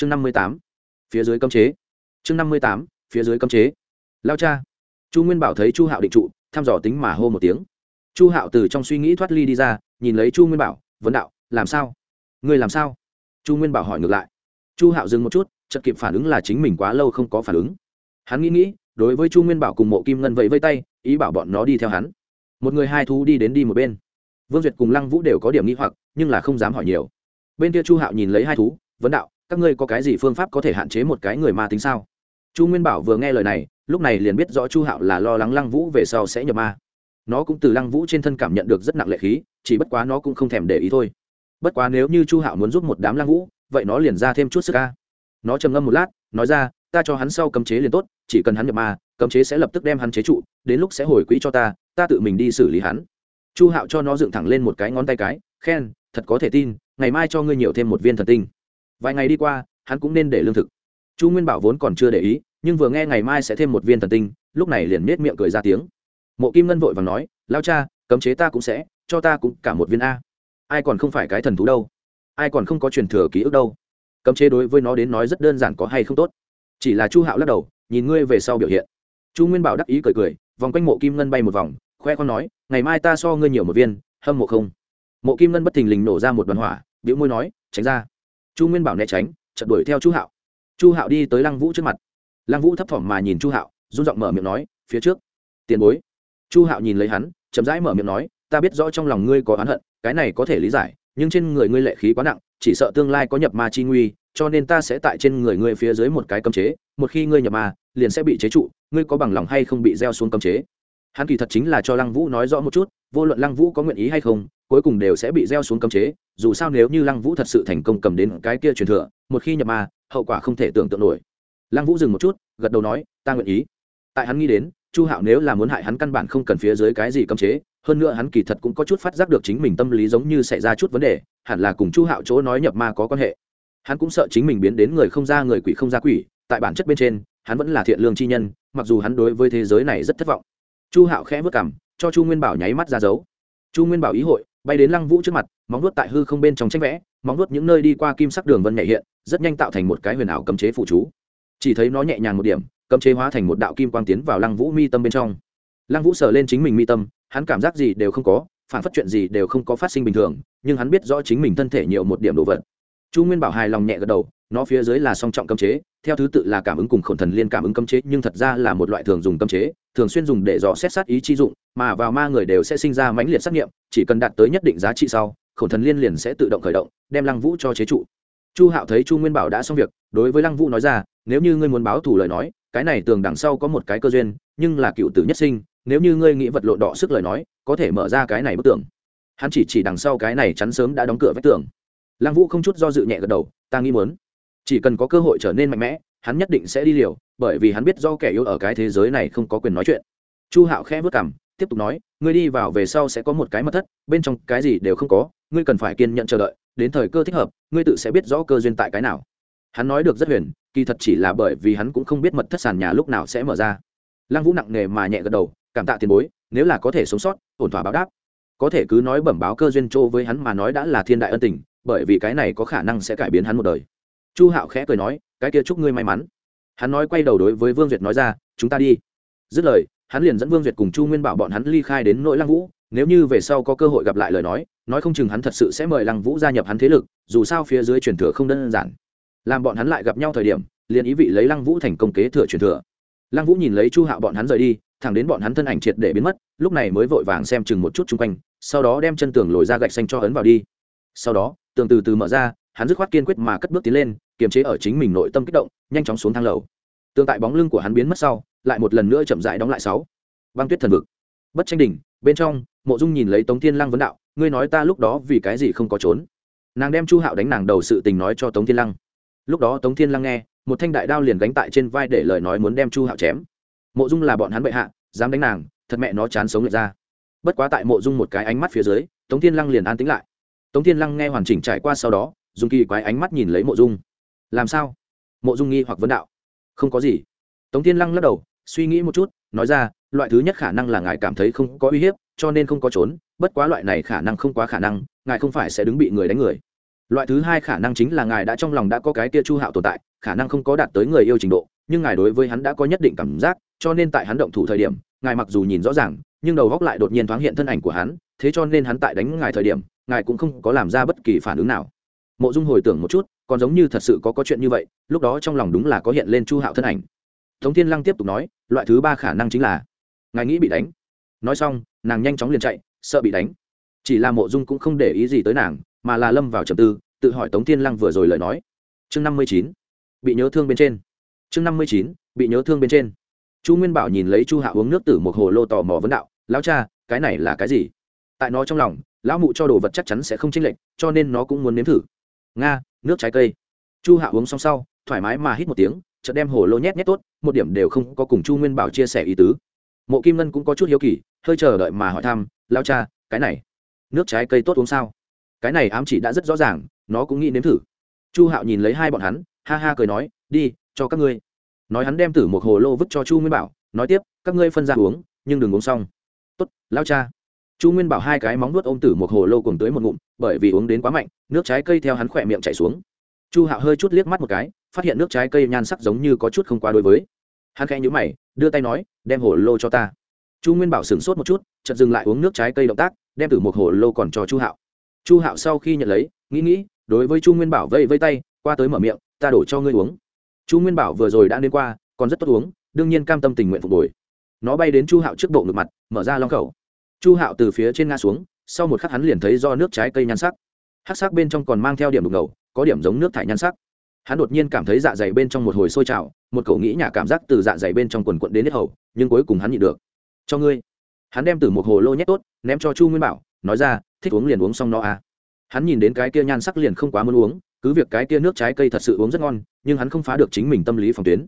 chương năm mươi tám, phía dưới cấm chế. Chương năm mươi tám, phía dưới cấm chế. Lao cha. Chu nguyên bảo thấy chu hạo định trụ, thăm dò tính mà hô một tiếng. Chu hạo từ trong suy nghĩ thoát ly đi ra, nhìn lấy chu nguyên bảo, vấn đạo, làm sao? Ngươi làm sao? Chu nguyên bảo hỏi ngược lại. Chu hạo dừng một chút, chợt kịp phản ứng là chính mình quá lâu không có phản ứng. Hắn nghĩ nghĩ, đối với chu nguyên bảo cùng mộ kim ngân vẫy vây tay, ý bảo bọn nó đi theo hắn. Một người hai thú đi đến đi một bên. Vương duyệt cùng lăng vũ đều có điểm nghi hoặc, nhưng là không dám hỏi nhiều. Bên kia chu hạo nhìn lấy hai thú, vấn đạo các ngươi có cái gì phương pháp có thể hạn chế một cái người ma tính sao? Chu nguyên bảo vừa nghe lời này, lúc này liền biết rõ chu hạo là lo lắng lăng vũ về sau sẽ nhập ma. Nó cũng từ lăng vũ trên thân cảm nhận được rất nặng lệ khí, chỉ bất quá nó cũng không thèm để ý thôi. Bất quá nếu như chu hạo muốn giúp một đám lăng vũ, vậy nó liền ra thêm chút sức ca nó trầm ngâm một lát, nói ra, ta cho hắn sau cấm chế liền tốt, chỉ cần hắn nhập ma, cấm chế sẽ lập tức đem hắn chế trụ, đến lúc sẽ hồi quỹ cho ta ta tự mình đi xử lý hắn. Chu hạo cho nó dựng thẳng lên một cái ngón tay cái, khen, thật có thể tin, ngày mai cho ngươi nhiều thêm một viên thần tinh vài ngày đi qua, hắn cũng nên để lương thực. Chu nguyên bảo vốn còn chưa để ý, nhưng vừa nghe ngày mai sẽ thêm một viên thần tinh, lúc này liền nết miệng cười ra tiếng. Mộ kim ngân vội và nói lao cha, cấm chế ta cũng sẽ, cho ta cũng cả một viên a. Ai còn không phải cái thần thú đâu. Ai còn không có truyền thừa ký ức đâu. Cấm chế đối với nó đến nói rất đơn giản có hay không tốt. Chỉ là chu hạo lắc đầu, nhìn ngươi về sau biểu hiện. Chu nguyên bảo đắc ý cười cười, vòng quanh mộ kim ngân bay một vòng, khoe con nói, ngày mai ta so ngươi nhiều một viên, hâm mộ không? Mộ kim ngân bất thình lình nổ ra một đoàn hỏa biểu môi nói, tránh ra chu nguyên bảo né tránh chật đuổi theo chu hạo. Chu hạo đi tới lăng vũ trước mặt. Lăng vũ thấp thỏm mà nhìn chu hạo, run giọng mở miệng nói, phía trước, tiền bối. Chu hạo nhìn lấy hắn, chậm rãi mở miệng nói, ta biết rõ trong lòng ngươi có oán hận, cái này có thể lý giải, nhưng trên người ngươi lệ khí quá nặng, chỉ sợ tương lai có nhập ma chi nguy, cho nên ta sẽ tại trên người ngươi phía dưới một cái cấm chế, một khi ngươi nhập ma, liền sẽ bị chế trụ, ngươi có bằng lòng hay không bị gieo xuống cấm chế? Hắn kỳ thật chính là cho lăng vũ nói rõ một chút, vô luận lăng vũ có nguyện ý hay không cuối cùng đều sẽ bị gieo xuống cấm chế, dù sao nếu như lăng vũ thật sự thành công cầm đến cái kia truyền thừa, một khi nhập ma, hậu quả không thể tưởng tượng nổi. Lăng vũ dừng một chút, gật đầu nói, ta nguyện ý. Tại hắn nghĩ đến, chu hạo nếu là muốn hại hắn căn bản không cần phía dưới cái gì cấm chế, hơn nữa hắn kỳ thật cũng có chút phát giác được chính mình tâm lý giống như xảy ra chút vấn đề, hẳn là cùng chu hạo chỗ nói nhập ma có quan hệ. Hắn cũng sợ chính mình biến đến người không ra người quỷ không ra quỷ, tại bản chất bên trên, hắn vẫn là thiện lương chi nhân, mặc dù hắn đối với thế giới này rất thất vọng. Chu hạo khẽ vất cảm cho chu nguyên bảo nháy mắt ra dấu. Chu nguyên bảo ý hội bay đến lăng vũ trước mặt, móng nuốt tại hư không bên trong tranh vẽ, móng nuốt những nơi đi qua kim sắc đường vân nhẹ hiện, rất nhanh tạo thành một cái huyền ảo cấm chế phụ chú. Chỉ thấy nó nhẹ nhàng một điểm, cấm chế hóa thành một đạo kim quang tiến vào lăng vũ mi tâm bên trong. Lăng vũ sờ lên chính mình mi tâm, hắn cảm giác gì đều không có, phản phát chuyện gì đều không có phát sinh bình thường, nhưng hắn biết rõ chính mình thân thể nhiều một điểm đồ vật. Chu nguyên bảo hài lòng nhẹ gật đầu, nó phía dưới là song trọng cấm chế, theo thứ tự là cảm ứng cùng khổn thần liên cảm ứng cấm chế, nhưng thật ra là một loại thường dùng cấm chế, thường xuyên dùng để dò xét sát ý chi dụng mà vào ma người đều sẽ sinh ra mãnh liệt xác nghiệm, chỉ cần đạt tới nhất định giá trị sau, khổng thần liên liền sẽ tự động khởi động, đem lăng vũ cho chế trụ. Chu hạo thấy chu nguyên bảo đã xong việc, đối với lăng vũ nói ra, nếu như ngươi muốn báo thù lời nói, cái này tường đằng sau có một cái cơ duyên, nhưng là cựu tử nhất sinh, nếu như ngươi nghĩ vật lộn đỏ sức lời nói, có thể mở ra cái này bức tường. Hắn chỉ chỉ đằng sau cái này chắn sớm đã đóng cửa vách tường. Lăng vũ không chút do dự nhẹ gật đầu, ta nghĩ muốn. Chỉ cần có cơ hội trở nên mạnh mẽ, hắn nhất định sẽ đi liều, bởi vì hắn biết do kẻ yếu ở cái thế giới này không có quyền nói chuyện. Chu hạo khẽ vất cảm tiếp tục nói, ngươi đi vào về sau sẽ có một cái mật thất, bên trong cái gì đều không có, ngươi cần phải kiên nhận chờ đợi, đến thời cơ thích hợp, ngươi tự sẽ biết rõ cơ duyên tại cái nào. Hắn nói được rất huyền, kỳ thật chỉ là bởi vì hắn cũng không biết mật thất sàn nhà lúc nào sẽ mở ra. Lăng vũ nặng nề mà nhẹ gật đầu, cảm tạ tiền bối, nếu là có thể sống sót, ổn thỏa báo đáp. Có thể cứ nói bẩm báo cơ duyên châu với hắn mà nói đã là thiên đại ân tình, bởi vì cái này có khả năng sẽ cải biến hắn một đời. Chu hạo khẽ cười nói, cái kia chúc ngươi may mắn. Hắn nói quay đầu đối với vương duyệt nói ra, chúng ta đi. Dứt lời hắn liền dẫn vương duyệt cùng chu nguyên bảo bọn hắn ly khai đến nỗi lăng vũ, nếu như về sau có cơ hội gặp lại lời nói nói không chừng hắn thật sự sẽ mời lăng vũ gia nhập hắn thế lực, dù sao phía dưới truyền thừa không đơn giản. Làm bọn hắn lại gặp nhau thời điểm, liền ý vị lấy lăng vũ thành công kế thừa truyền thừa. Lăng vũ nhìn lấy chu hạo bọn hắn rời đi, thẳng đến bọn hắn thân ảnh triệt để biến mất, lúc này mới vội vàng xem chừng một chút chung quanh, sau đó đem chân tường lồi ra gạch xanh cho ấn vào đi. Sau đó, tường từ từ mở ra, hắn dứt khoát kiên quyết mà cất bước tiến lên, kiềm chế ở chính mình nội tâm kích động, nhanh chóng xuống thang lầu tương tại bóng lưng của hắn biến mất sau, lại một lần nữa chậm rãi đóng lại sáu. Băng tuyết thần vực. Bất tranh đỉnh, bên trong, mộ dung nhìn lấy tống thiên lăng vấn đạo, ngươi nói ta lúc đó vì cái gì không có trốn? Nàng đem chu hạo đánh nàng đầu sự tình nói cho tống thiên lăng. Lúc đó tống thiên lăng nghe, một thanh đại đao liền gánh tại trên vai để lời nói muốn đem chu hạo chém. Mộ dung là bọn hắn bệ hạ, dám đánh nàng, thật mẹ nó chán sống lại ra. Bất quá tại mộ dung một cái ánh mắt phía dưới, tống thiên lăng liền an tính lại. Tống thiên lăng nghe hoàn chỉnh trải qua sau đó, dùng kỳ quái ánh mắt nhìn lấy mộ dung. Làm sao? Mộ dung nghi hoặc vấn đạo không có gì. Tống thiên lăng lắc đầu, suy nghĩ một chút, nói ra, loại thứ nhất khả năng là ngài cảm thấy không có uy hiếp, cho nên không có trốn, bất quá loại này khả năng không quá khả năng, ngài không phải sẽ đứng bị người đánh người. Loại thứ hai khả năng chính là ngài đã trong lòng đã có cái kia chu hạo tồn tại, khả năng không có đạt tới người yêu trình độ, nhưng ngài đối với hắn đã có nhất định cảm giác, cho nên tại hắn động thủ thời điểm, ngài mặc dù nhìn rõ ràng, nhưng đầu góc lại đột nhiên thoáng hiện thân ảnh của hắn, thế cho nên hắn tại đánh ngài thời điểm, ngài cũng không có làm ra bất kỳ phản ứng nào mộ dung hồi tưởng một chút, còn giống như thật sự có có chuyện như vậy, lúc đó trong lòng đúng là có hiện lên chu hạo thân ảnh. Tống thiên lăng tiếp tục nói, loại thứ ba khả năng chính là, ngài nghĩ bị đánh. Nói xong, nàng nhanh chóng liền chạy, sợ bị đánh. Chỉ là mộ dung cũng không để ý gì tới nàng, mà là lâm vào trầm tư, tự hỏi tống thiên lăng vừa rồi lời nói. Chương năm mươi chín, bị nhớ thương bên trên. Chương năm mươi chín, bị nhớ thương bên trên. Chu nguyên bảo nhìn lấy chu hạ uống nước từ một hồ lô tò mò vấn đạo, lão cha, cái này là cái gì? Tại nó trong lòng, lão mụ cho đồ vật chắc chắn sẽ không chênh lệch, cho nên nó cũng muốn nếm thử nga, nước trái cây. Chu hạ uống xong sau, thoải mái mà hít một tiếng, chợt đem hồ lô nhét nhét tốt, một điểm đều không có cùng chu nguyên bảo chia sẻ ý tứ. Mộ kim ngân cũng có chút hiếu kỳ, hơi chờ đợi mà hỏi thăm lao cha, cái này, nước trái cây tốt uống sao? Cái này ám chỉ đã rất rõ ràng, nó cũng nghĩ nếm thử. Chu hạo nhìn lấy hai bọn hắn, ha ha cười nói, đi, cho các ngươi. Nói hắn đem tử một hồ lô vứt cho chu nguyên bảo, nói tiếp, các ngươi phân ra uống, nhưng đừng uống xong. Tốt lao cha chu nguyên bảo hai cái móng nuốt ôm tử một hồ lô cùng tới một ngụm, bởi vì uống đến quá mạnh, nước trái cây theo hắn khỏe miệng chảy xuống. Chu hạo hơi chút liếc mắt một cái, phát hiện nước trái cây nhan sắc giống như có chút không quá đối với. Hắn khẽ nhữ mày, đưa tay nói, đem hồ lô cho ta. Chu nguyên bảo sửng sốt một chút, chợt dừng lại uống nước trái cây động tác, đem tử một hồ lô còn cho chu hạo. Chu hạo sau khi nhận lấy, nghĩ nghĩ, đối với chu nguyên bảo vây vây tay, qua tới mở miệng, ta đổ cho ngươi uống. Chu nguyên bảo vừa rồi đã đến qua, còn rất tốt uống, đương nhiên cam tâm tình nguyện phục hồi. Nó bay đến chu hạo trước bộ ngực mặt, mở ra long khẩu chu hạo từ phía trên nga xuống, sau một khắc hắn liền thấy do nước trái cây nhan sắc. Hát sắc bên trong còn mang theo điểm đục ngầu, có điểm giống nước thải nhan sắc. Hắn đột nhiên cảm thấy dạ dày bên trong một hồi sôi trào, một cậu nghĩ nhà cảm giác từ dạ dày bên trong quần quận đến hết hầu, nhưng cuối cùng hắn nhịn được. Cho ngươi. Hắn đem từ một hồ lô nhét tốt, ném cho chu nguyên bảo, nói ra, thích uống liền uống xong nó à. Hắn nhìn đến cái kia nhan sắc liền không quá muốn uống, cứ việc cái kia nước trái cây thật sự uống rất ngon, nhưng hắn không phá được chính mình tâm lý phòng tuyến.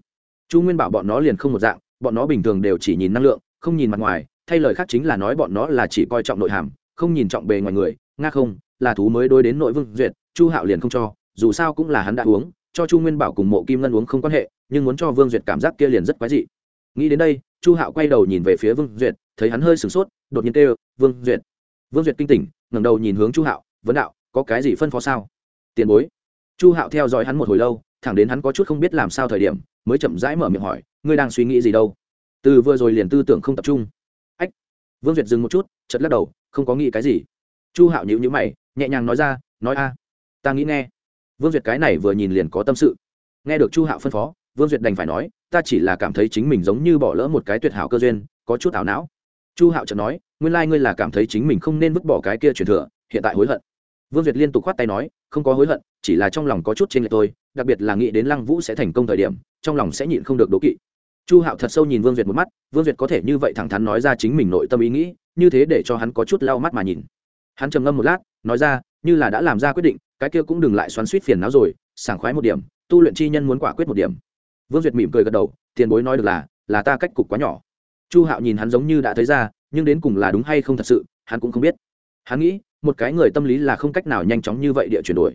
Chu nguyên bảo bọn nó liền không một dạng, bọn nó bình thường đều chỉ nhìn năng lượng, không nhìn mặt ngoài thay lời khác chính là nói bọn nó là chỉ coi trọng nội hàm, không nhìn trọng bề ngoài người, nga không, là thú mới đối đến nội vương duyệt, chu hạo liền không cho, dù sao cũng là hắn đã uống, cho chu nguyên bảo cùng mộ kim ngân uống không quan hệ, nhưng muốn cho vương duyệt cảm giác kia liền rất quái dị. Nghĩ đến đây, chu hạo quay đầu nhìn về phía vương duyệt, thấy hắn hơi sửng sốt, đột nhiên kêu, vương duyệt. Vương duyệt kinh tỉnh, ngẩng đầu nhìn hướng chu hạo, vấn đạo, có cái gì phân phó sao? Tiền bối. Chu hạo theo dõi hắn một hồi lâu, thẳng đến hắn có chút không biết làm sao thời điểm, mới chậm rãi mở miệng hỏi, ngươi đang suy nghĩ gì đâu? Từ vừa rồi liền tư tưởng không tập trung vương duyệt dừng một chút chật lắc đầu, không có nghĩ cái gì. Chu hạo nhịu nhữ mày, nhẹ nhàng nói ra, nói a, ta nghĩ nghe. Vương duyệt cái này vừa nhìn liền có tâm sự. Nghe được chu hạo phân phó, vương duyệt đành phải nói, ta chỉ là cảm thấy chính mình giống như bỏ lỡ một cái tuyệt hảo cơ duyên, có chút ảo não. Chu hạo chợt nói, nguyên lai、like、ngươi là cảm thấy chính mình không nên vứt bỏ cái kia truyền thừa, hiện tại hối hận. Vương duyệt liên tục khoát tay nói, không có hối hận, chỉ là trong lòng có chút trên lệch tôi, đặc biệt là nghĩ đến lăng vũ sẽ thành công thời điểm, trong lòng sẽ nhịn không được đố kỵ chu hạo thật sâu nhìn vương duyệt một mắt, vương duyệt có thể như vậy thẳng thắn nói ra chính mình nội tâm ý nghĩ, như thế để cho hắn có chút lau mắt mà nhìn. Hắn trầm ngâm một lát, nói ra, như là đã làm ra quyết định, cái kia cũng đừng lại xoắn suýt phiền não rồi, sảng khoái một điểm, tu luyện chi nhân muốn quả quyết một điểm. Vương duyệt mỉm cười gật đầu, tiền bối nói được là là ta cách cục quá nhỏ. Chu hạo nhìn hắn giống như đã thấy ra, nhưng đến cùng là đúng hay không thật sự, hắn cũng không biết. Hắn nghĩ, một cái người tâm lý là không cách nào nhanh chóng như vậy địa chuyển đổi.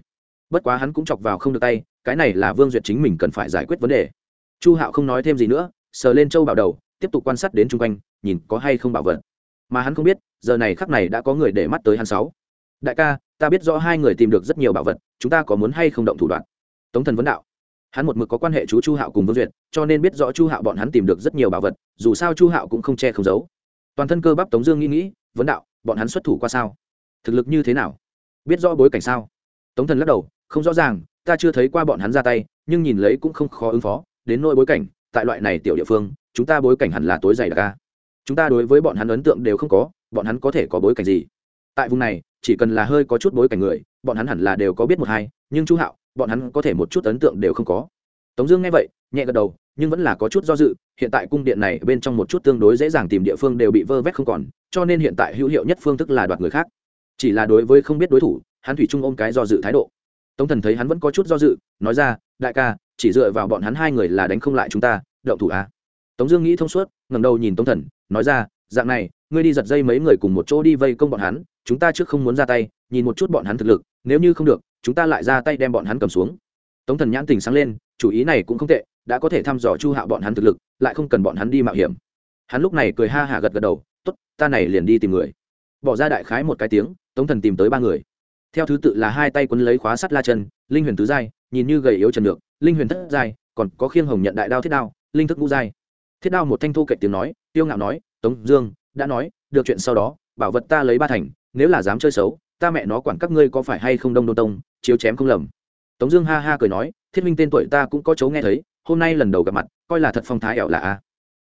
Bất quá hắn cũng chọc vào không được tay, cái này là vương duyệt chính mình cần phải giải quyết vấn đề. Chu hạo không nói thêm gì nữa sờ lên châu bảo đầu, tiếp tục quan sát đến chung quanh, nhìn có hay không bảo vật. Mà hắn không biết, giờ này khắc này đã có người để mắt tới hắn sáu. Đại ca, ta biết rõ hai người tìm được rất nhiều bảo vật, chúng ta có muốn hay không động thủ đoạn? Tống thần vấn đạo. Hắn một mực có quan hệ chú chu hạo cùng vương duyệt, cho nên biết rõ chu hạo bọn hắn tìm được rất nhiều bảo vật, dù sao chu hạo cũng không che không giấu. Toàn thân cơ bắp tống dương nghĩ nghĩ, vấn đạo, bọn hắn xuất thủ qua sao? Thực lực như thế nào? Biết rõ bối cảnh sao? Tống thần lắc đầu, không rõ ràng, ta chưa thấy qua bọn hắn ra tay, nhưng nhìn lấy cũng không khó ứng phó, đến nỗi bối cảnh tại loại này tiểu địa phương, chúng ta bối cảnh hẳn là tối dày đặc ca chúng ta đối với bọn hắn ấn tượng đều không có, bọn hắn có thể có bối cảnh gì? Tại vùng này, chỉ cần là hơi có chút bối cảnh người, bọn hắn hẳn là đều có biết một hai, nhưng chú hạo, bọn hắn có thể một chút ấn tượng đều không có. Tống dương nghe vậy, nhẹ gật đầu, nhưng vẫn là có chút do dự, hiện tại cung điện này bên trong một chút tương đối dễ dàng tìm địa phương đều bị vơ vét không còn, cho nên hiện tại hữu hiệu nhất phương thức là đoạt người khác. Chỉ là đối với không biết đối thủ, hắn thủy trung ôm cái do dự thái độ tống thần thấy hắn vẫn có chút do dự, nói ra, đại ca, chỉ dựa vào bọn hắn hai người là đánh không lại chúng ta, động thủ à. tống dương nghĩ thông suốt, ngẩng đầu nhìn tống thần, nói ra, dạng này, ngươi đi giật dây mấy người cùng một chỗ đi vây công bọn hắn, chúng ta trước không muốn ra tay, nhìn một chút bọn hắn thực lực, nếu như không được, chúng ta lại ra tay đem bọn hắn cầm xuống. Tống thần nhãn tình sáng lên, chủ ý này cũng không tệ, đã có thể thăm dò chu hạo bọn hắn thực lực, lại không cần bọn hắn đi mạo hiểm. Hắn lúc này cười ha hả gật gật đầu t ố t ta này liền đi tìm người. Bỏ ra đại khái một cái tiếng, tống thần tìm tới ba người theo thứ tự là hai tay quấn lấy khóa sắt la chân, linh huyền tứ giai, nhìn như gầy yếu trần được linh huyền thất giai, còn có khiêng hồng nhận đại đao thiết đao, linh thức ngũ giai. Thiết đao một thanh thu kệ tiếng nói, tiêu ngạo nói, tống dương, đã nói, được chuyện sau đó, bảo vật ta lấy ba thành, nếu là dám chơi xấu, ta mẹ nó quản các ngươi có phải hay không đông đô tông, chiếu chém không lầm. Tống dương ha ha cười nói, thiết minh tên tuổi ta cũng có chấu nghe thấy, hôm nay lần đầu gặp mặt, coi là thật phong thái ẻo là a.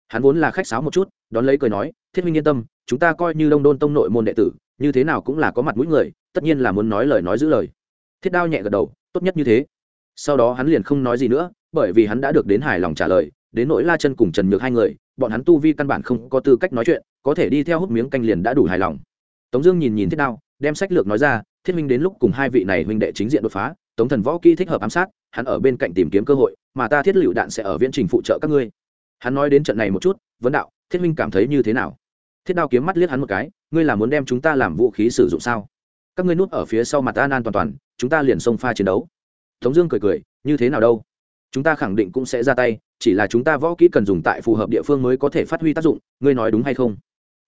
Hắn vốn là khách sáo một chút, đón lấy cười nói, thiết minh yên tâm, chúng ta coi như đông đôn tông nội môn đệ tử, như thế nào cũng là có mặt mũi người tất nhiên là muốn nói lời nói giữ lời. Thiết đao nhẹ gật đầu, tốt nhất như thế. Sau đó hắn liền không nói gì nữa, bởi vì hắn đã được đến hài lòng trả lời, đến nỗi la chân cùng trần nhược hai người, bọn hắn tu vi căn bản không có tư cách nói chuyện, có thể đi theo hút miếng canh liền đã đủ hài lòng. Tống dương nhìn nhìn thiết đao, đem sách lược nói ra, thiết minh đến lúc cùng hai vị này huynh đệ chính diện đột phá, tống thần võ kỹ thích hợp ám sát, hắn ở bên cạnh tìm kiếm cơ hội, mà ta thiết lựu đạn sẽ ở viễn trình phụ trợ các ngươi. Hắn nói đến trận này một chút, vấn đạo, thiết minh cảm thấy như thế nào? Thiết đao kiếm mắt liếc hắn một cái, ngươi là muốn đem chúng ta làm vũ khí sử dụng sao? Các ngươi núp ở phía sau mặt an an toàn toàn, chúng ta liền xông pha chiến đấu. Tống dương cười cười, như thế nào đâu? Chúng ta khẳng định cũng sẽ ra tay, chỉ là chúng ta võ kỹ cần dùng tại phù hợp địa phương mới có thể phát huy tác dụng, ngươi nói đúng hay không?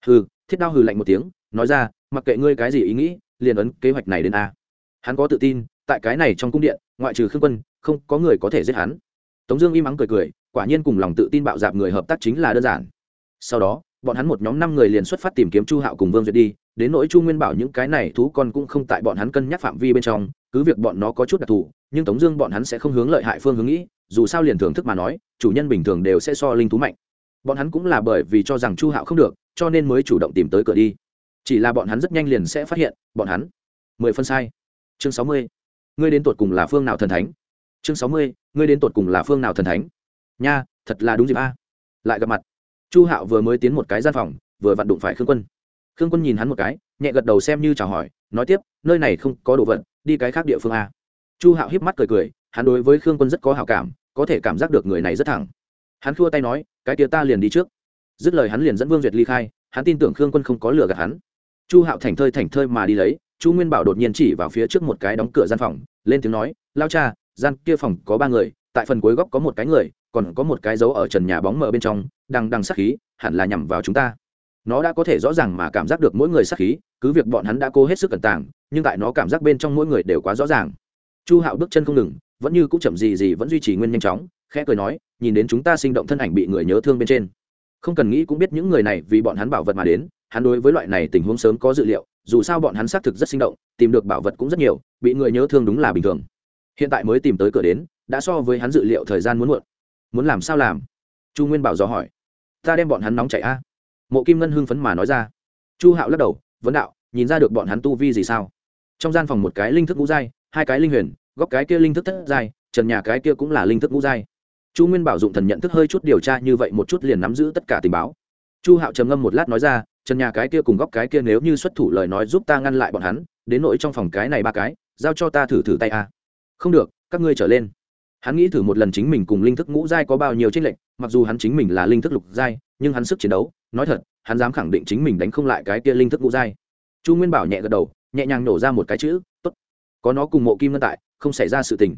Hừ, thiết đao hừ lạnh một tiếng, nói ra, mặc kệ ngươi cái gì ý nghĩ, liền ấn kế hoạch này đến a. Hắn có tự tin, tại cái này trong cung điện, ngoại trừ khương quân, không có người có thể giết hắn. Tống dương im ắng cười cười, quả nhiên cùng lòng tự tin bạo dạp người hợp tác chính là đơn giản. Sau đó bọn hắn một nhóm năm người liền xuất phát tìm kiếm chu hạo cùng vương duyệt đi, đến nỗi chu nguyên bảo những cái này thú con cũng không tại bọn hắn cân nhắc phạm vi bên trong, cứ việc bọn nó có chút đặc thù, nhưng tống dương bọn hắn sẽ không hướng lợi hại phương hướng nghĩ, dù sao liền thưởng thức mà nói, chủ nhân bình thường đều sẽ so linh thú mạnh. Bọn hắn cũng là bởi vì cho rằng chu hạo không được, cho nên mới chủ động tìm tới cửa đi. Chỉ là bọn hắn rất nhanh liền sẽ phát hiện, bọn hắn mười phân sai. Chương sáu mươi, ngươi đến tột cùng là phương nào thần thánh? Chương sáu mươi, ngươi đến tột cùng là phương nào thần thánh? Nha, thật là đúng dịp a. Lại gặp mặt chu hạo vừa mới tiến một cái gian phòng, vừa vặn đụng phải khương quân. Khương quân nhìn hắn một cái, nhẹ gật đầu xem như chào hỏi, nói tiếp, nơi này không có đồ vật, đi cái khác địa phương a. Chu hạo hiếp mắt cười cười, hắn đối với khương quân rất có hào cảm, có thể cảm giác được người này rất thẳng. Hắn khua tay nói, cái kia ta liền đi trước. Dứt lời hắn liền dẫn vương duyệt ly khai, hắn tin tưởng khương quân không có lừa gạt hắn. Chu hạo thành thơi thành thơi mà đi lấy, chu nguyên bảo đột nhiên chỉ vào phía trước một cái đóng cửa gian phòng, lên tiếng nói, lao cha, gian kia phòng có ba người, tại phần cuối góc có một cái người, còn có một cái dấu ở trần nhà bóng mở bên trong đang đang sát khí, hẳn là nhằm vào chúng ta. Nó đã có thể rõ ràng mà cảm giác được mỗi người sát khí, cứ việc bọn hắn đã cố hết sức cẩn tàng, nhưng tại nó cảm giác bên trong mỗi người đều quá rõ ràng. Chu hạo bước chân không ngừng, vẫn như cũng chậm gì gì vẫn duy trì nguyên nhanh chóng, khẽ cười nói, nhìn đến chúng ta sinh động thân ảnh bị người nhớ thương bên trên. Không cần nghĩ cũng biết những người này vì bọn hắn bảo vật mà đến, hắn đối với loại này tình huống sớm có dự liệu, dù sao bọn hắn xác thực rất sinh động, tìm được bảo vật cũng rất nhiều, bị người nhớ thương đúng là bình thường. Hiện tại mới tìm tới cửa đến, đã so với hắn dự liệu thời gian muốn muộn. Muốn làm sao làm? Chu nguyên bảo dò hỏi. Ta đem bọn hắn nóng chạy a? Mộ kim ngân hưng phấn mà nói ra. Chu hạo lắc đầu, vấn đạo, nhìn ra được bọn hắn tu vi gì sao? Trong gian phòng một cái linh thức ngũ giai, hai cái linh huyền, góc cái kia linh thức thất giai, trần nhà cái kia cũng là linh thức ngũ giai. Chu nguyên bảo dụng thần nhận thức hơi chút điều tra như vậy một chút liền nắm giữ tất cả tình báo. Chu hạo trầm ngâm một lát nói ra, trần nhà cái kia cùng góc cái kia nếu như xuất thủ lời nói giúp ta ngăn lại bọn hắn, đến nỗi trong phòng cái này ba cái, giao cho ta thử thử tay a. Không được, các ngươi trở lên. Hắn nghĩ thử một lần chính mình cùng linh thức ngũ giai có bao nhiêu tranh lệch mặc dù hắn chính mình là linh thức lục giai, nhưng hắn sức chiến đấu, nói thật, hắn dám khẳng định chính mình đánh không lại cái kia linh thức ngũ giai. Chu nguyên bảo nhẹ gật đầu, nhẹ nhàng nổ ra một cái chữ, tốt. Có nó cùng mộ kim ngân tại, không xảy ra sự tình.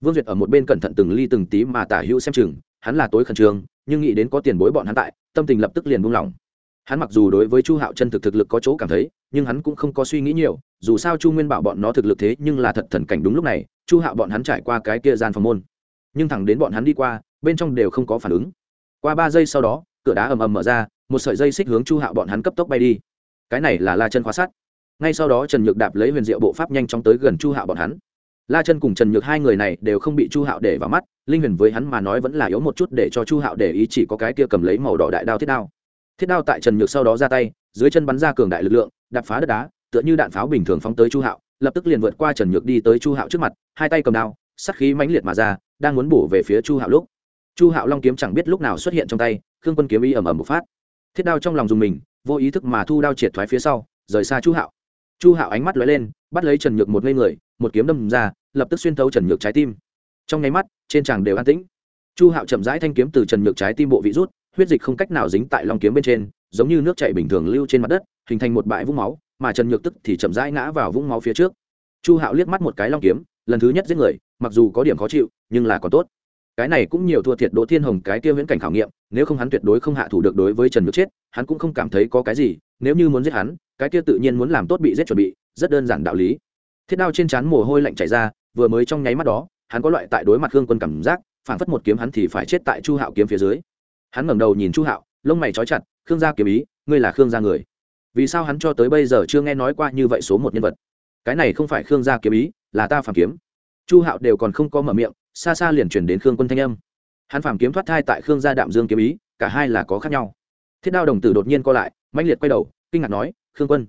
Vương duyệt ở một bên cẩn thận từng ly từng tí mà tả hữu xem chừng, hắn là tối khẩn trương, nhưng nghĩ đến có tiền bối bọn hắn tại, tâm tình lập tức liền buông lỏng. Hắn mặc dù đối với chu hạo chân thực thực lực có chỗ cảm thấy, nhưng hắn cũng không có suy nghĩ nhiều, dù sao chu nguyên bảo bọn nó thực lực thế nhưng là thật thần cảnh đúng lúc này, chu hạo bọn hắn trải qua cái kia gian phòng môn. Nhưng thẳng đến bọn hắn đi qua bên trong đều không có phản ứng. Qua ba giây sau đó, cửa đá ầm ầm mở ra, một sợi dây xích hướng chu hạo bọn hắn cấp tốc bay đi. Cái này là la chân khóa sắt. Ngay sau đó trần nhược đạp lấy huyền diệu bộ pháp nhanh chóng tới gần chu hạo bọn hắn. La chân cùng trần nhược hai người này đều không bị chu hạo để vào mắt, linh huyền với hắn mà nói vẫn là yếu một chút để cho chu hạo để ý chỉ có cái kia cầm lấy màu đỏ đại đao thiết đao. Thiết đao tại trần nhược sau đó ra tay, dưới chân bắn ra cường đại lực lượng, đạp phá đất đá, tựa như đạn pháo bình thường phóng tới chu hạo, lập tức liền vượt qua trần nhược đi tới chu hạo trước mặt, hai tay cầm đao sắc khí mãnh liệt mà ra, đang muốn bổ về phía chu hạo lúc chu hạo long kiếm chẳng biết lúc nào xuất hiện trong tay, khương quân kiếm ý ầm ầm một phát. Thiết đao trong lòng dùng mình, vô ý thức mà thu đao triệt thoái phía sau, rời xa chu hạo. Chu hạo ánh mắt lóe lên, bắt lấy trần nhược một ngây người, một kiếm đâm ra, lập tức xuyên thấu trần nhược trái tim. Trong nháy mắt, trên tràng đều an tĩnh. Chu hạo chậm rãi thanh kiếm từ trần nhược trái tim bộ vị rút, huyết dịch không cách nào dính tại lòng kiếm bên trên, giống như nước chảy bình thường lưu trên mặt đất, hình thành một bãi vũng máu, mà trần nhược tức thì chậm rãi ngã vào vũng máu phía trước. Chu hạo liếc mắt một cái long kiếm, lần thứ nhất giết người, mặc dù có điểm khó chịu, nhưng là còn tốt cái này cũng nhiều thua thiệt đỗ thiên hồng cái kia viễn cảnh khảo nghiệm, nếu không hắn tuyệt đối không hạ thủ được đối với trần nhược chết, hắn cũng không cảm thấy có cái gì, nếu như muốn giết hắn, cái kia tự nhiên muốn làm tốt bị giết chuẩn bị, rất đơn giản đạo lý. Thiết đao trên trán mồ hôi lạnh chảy ra, vừa mới trong nháy mắt đó, hắn có loại tại đối mặt hương quân cảm giác, phản phất một kiếm hắn thì phải chết tại chu hạo kiếm phía dưới. Hắn ngẩng đầu nhìn chu hạo, lông mày trói chặt, khương gia kiếm ý, ngươi là khương gia người. Vì sao hắn cho tới bây giờ chưa nghe nói qua như vậy số một nhân vật? Cái này không phải khương gia kiếm ý, là ta phản kiếm. Chu hạo đều còn không có mở miệng xa xa liền chuyển đến khương quân thanh âm. Hắn phàm kiếm thoát thai tại khương gia đạm dương kiếm ý, cả hai là có khác nhau. Thiết đao đồng tử đột nhiên co lại, mãnh liệt quay đầu, kinh ngạc nói, khương quân.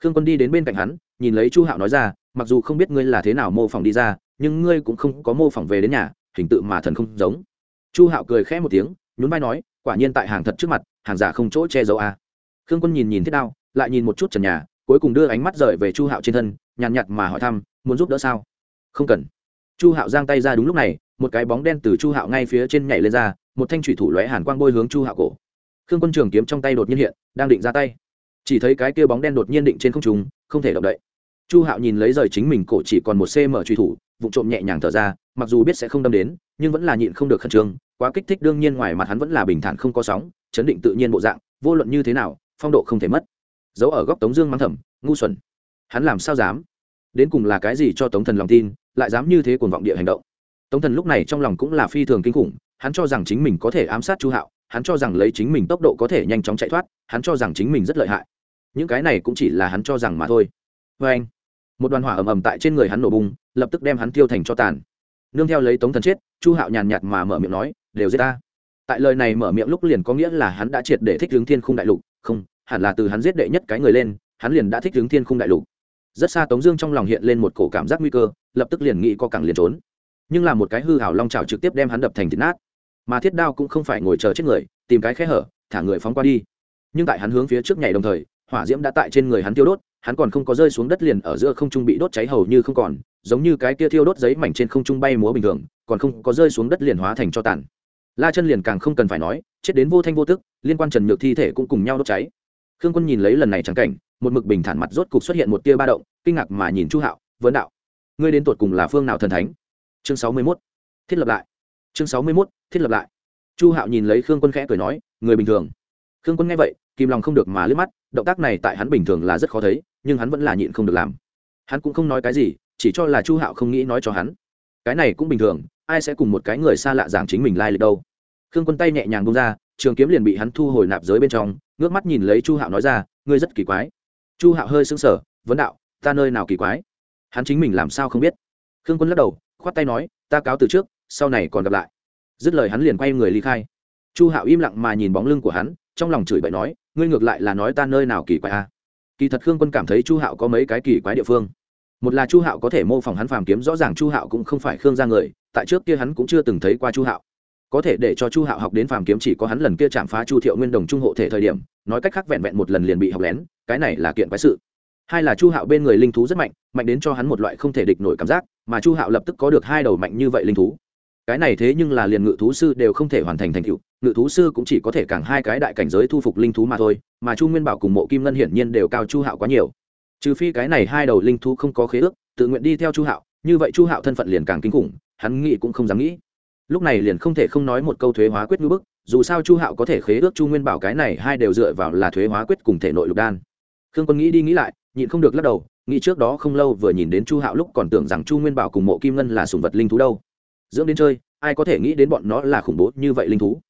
Khương quân đi đến bên cạnh hắn, nhìn lấy chu hạo nói ra, mặc dù không biết ngươi là thế nào mô phỏng đi ra, nhưng ngươi cũng không có mô phỏng về đến nhà, hình tự mà thần không giống. Chu hạo cười khẽ một tiếng, nhún vai nói, quả nhiên tại hàng thật trước mặt, hàng giả không chỗ che giấu a. À. khương quân nhìn nhìn thiết đao, lại nhìn một chút trần nhà, cuối cùng đưa ánh mắt rời về chu hạo trên thân, nhàn nhạt mà hỏi thăm, muốn giúp đỡ sao? Không cần chu hạo giang tay ra đúng lúc này, một cái bóng đen từ chu hạo ngay phía trên nhảy lên ra, một thanh thủy thủ lóe hàn quang bôi hướng chu hạo cổ. Khương quân trường kiếm trong tay đột nhiên hiện, đang định ra tay. Chỉ thấy cái kia bóng đen đột nhiên định trên không trung, không thể động đậy. Chu hạo nhìn lấy rời chính mình cổ chỉ còn một cm truy thủ vụ trộm nhẹ nhàng thở ra, mặc dù biết sẽ không đâm đến, nhưng vẫn là nhịn không được khẩn trương, quá kích thích đương nhiên ngoài mặt hắn vẫn là bình thản không có sóng, chấn định tự nhiên bộ dạng, vô luận như thế nào, phong độ không thể mất. Giấu ở góc tống dương mắng thầm, ngu xuẩn, hắn làm sao dám? Đến cùng là cái gì cho tống thần lòng tin, lại dám như thế cuồng vọng địa hành động. Tống thần lúc này trong lòng cũng là phi thường kinh khủng, hắn cho rằng chính mình có thể ám sát chu hạo, hắn cho rằng lấy chính mình tốc độ có thể nhanh chóng chạy thoát, hắn cho rằng chính mình rất lợi hại. Những cái này cũng chỉ là hắn cho rằng mà thôi. Vê anh, một đoàn hỏa ầm ầm tại trên người hắn nổ bung lập tức đem hắn tiêu thành cho tàn. Nương theo lấy tống thần chết, chu hạo nhàn nhạt mà mở miệng nói, đều giết ta. Tại lời này mở miệng lúc liền có nghĩa là hắn đã triệt để thích hướng thiên khung đại lục. Không, hẳn là từ hắn giết đệ nhất cái người lên, hắn liền đã thích hướng thiên khung đại lục rất xa tống dương trong lòng hiện lên một cổ cảm giác nguy cơ, lập tức liền nghĩ co cẳng liền trốn. Nhưng là một cái hư hảo long trào trực tiếp đem hắn đập thành thịt nát. Mà thiết đao cũng không phải ngồi chờ chết người, tìm cái khe hở, thả người phóng qua đi. Nhưng tại hắn hướng phía trước nhảy đồng thời, hỏa diễm đã tại trên người hắn tiêu đốt, hắn còn không có rơi xuống đất liền ở giữa không trung bị đốt cháy hầu như không còn, giống như cái kia thiêu đốt giấy mảnh trên không trung bay múa bình thường, còn không có rơi xuống đất liền hóa thành cho tàn. La chân liền càng không cần phải nói, chết đến vô thanh vô tức, liên quan trần nhược thi thể cũng cùng nhau đốt cháy. Khương quân nhìn lấy lần này trắng cảnh một mực bình thản mặt rốt cục xuất hiện một tia ba động, kinh ngạc mà nhìn chu hạo, vấn đạo, ngươi đến tột cùng là phương nào thần thánh? Chương sáu mươi mốt, thiết lập lại. Chương sáu mươi mốt, thiết lập lại. Chu hạo nhìn lấy khương quân khẽ cười nói, người bình thường. Khương quân nghe vậy, kìm lòng không được mà liếc mắt, động tác này tại hắn bình thường là rất khó thấy, nhưng hắn vẫn là nhịn không được làm. Hắn cũng không nói cái gì, chỉ cho là chu hạo không nghĩ nói cho hắn. Cái này cũng bình thường, ai sẽ cùng một cái người xa lạ giảng chính mình lai lịch đâu. Khương quân tay nhẹ nhàng bông ra, trường kiếm liền bị hắn thu hồi nạp giới bên trong, ngước mắt nhìn lấy chu hạo nói ra, ngươi rất kỳ quái chu hạo hơi sững sờ, vấn đạo, ta nơi nào kỳ quái? Hắn chính mình làm sao không biết? Khương quân lắc đầu, khoát tay nói, ta cáo từ trước, sau này còn gặp lại. Dứt lời hắn liền quay người ly khai. Chu hạo im lặng mà nhìn bóng lưng của hắn, trong lòng chửi bậy nói, ngươi ngược lại là nói ta nơi nào kỳ quái a à? kỳ thật khương quân cảm thấy chu hạo có mấy cái kỳ quái địa phương. Một là chu hạo có thể mô phỏng hắn phàm kiếm, rõ ràng chu hạo cũng không phải khương ra người, tại trước kia hắn cũng chưa từng thấy qua chu hạo có thể để cho chu hạo học đến phàm kiếm chỉ có hắn lần kia chạm phá chu thiệu nguyên đồng trung hộ thể thời điểm, nói cách khác vẹn vẹn một lần liền bị học lén, cái này là kiện quái sự. Hai là chu hạo bên người linh thú rất mạnh mạnh đến cho hắn một loại không thể địch nổi cảm giác, mà chu hạo lập tức có được hai đầu mạnh như vậy linh thú. Cái này thế nhưng là liền ngự thú sư đều không thể hoàn thành thành tựu, ngự thú sư cũng chỉ có thể càng hai cái đại cảnh giới thu phục linh thú mà thôi, mà chu nguyên bảo cùng mộ kim ngân hiển nhiên đều cao chu hạo quá nhiều. Trừ phi cái này hai đầu linh thú không có khế ước, tự nguyện đi theo chu hạo, như vậy chu hạo thân phận liền càng kinh khủng, hắn nghĩ cũng không dám nghĩ lúc này liền không thể không nói một câu thuế hóa quyết ngữ bức, dù sao chu hạo có thể khế ước chu nguyên bảo cái này hai đều dựa vào là thuế hóa quyết cùng thể nội lục đan. Khương quân nghĩ đi nghĩ lại, nhịn không được lắc đầu, nghĩ trước đó không lâu vừa nhìn đến chu hạo lúc còn tưởng rằng chu nguyên bảo cùng mộ kim ngân là sùng vật linh thú đâu. Dưỡng đến chơi, ai có thể nghĩ đến bọn nó là khủng bố như vậy linh thú?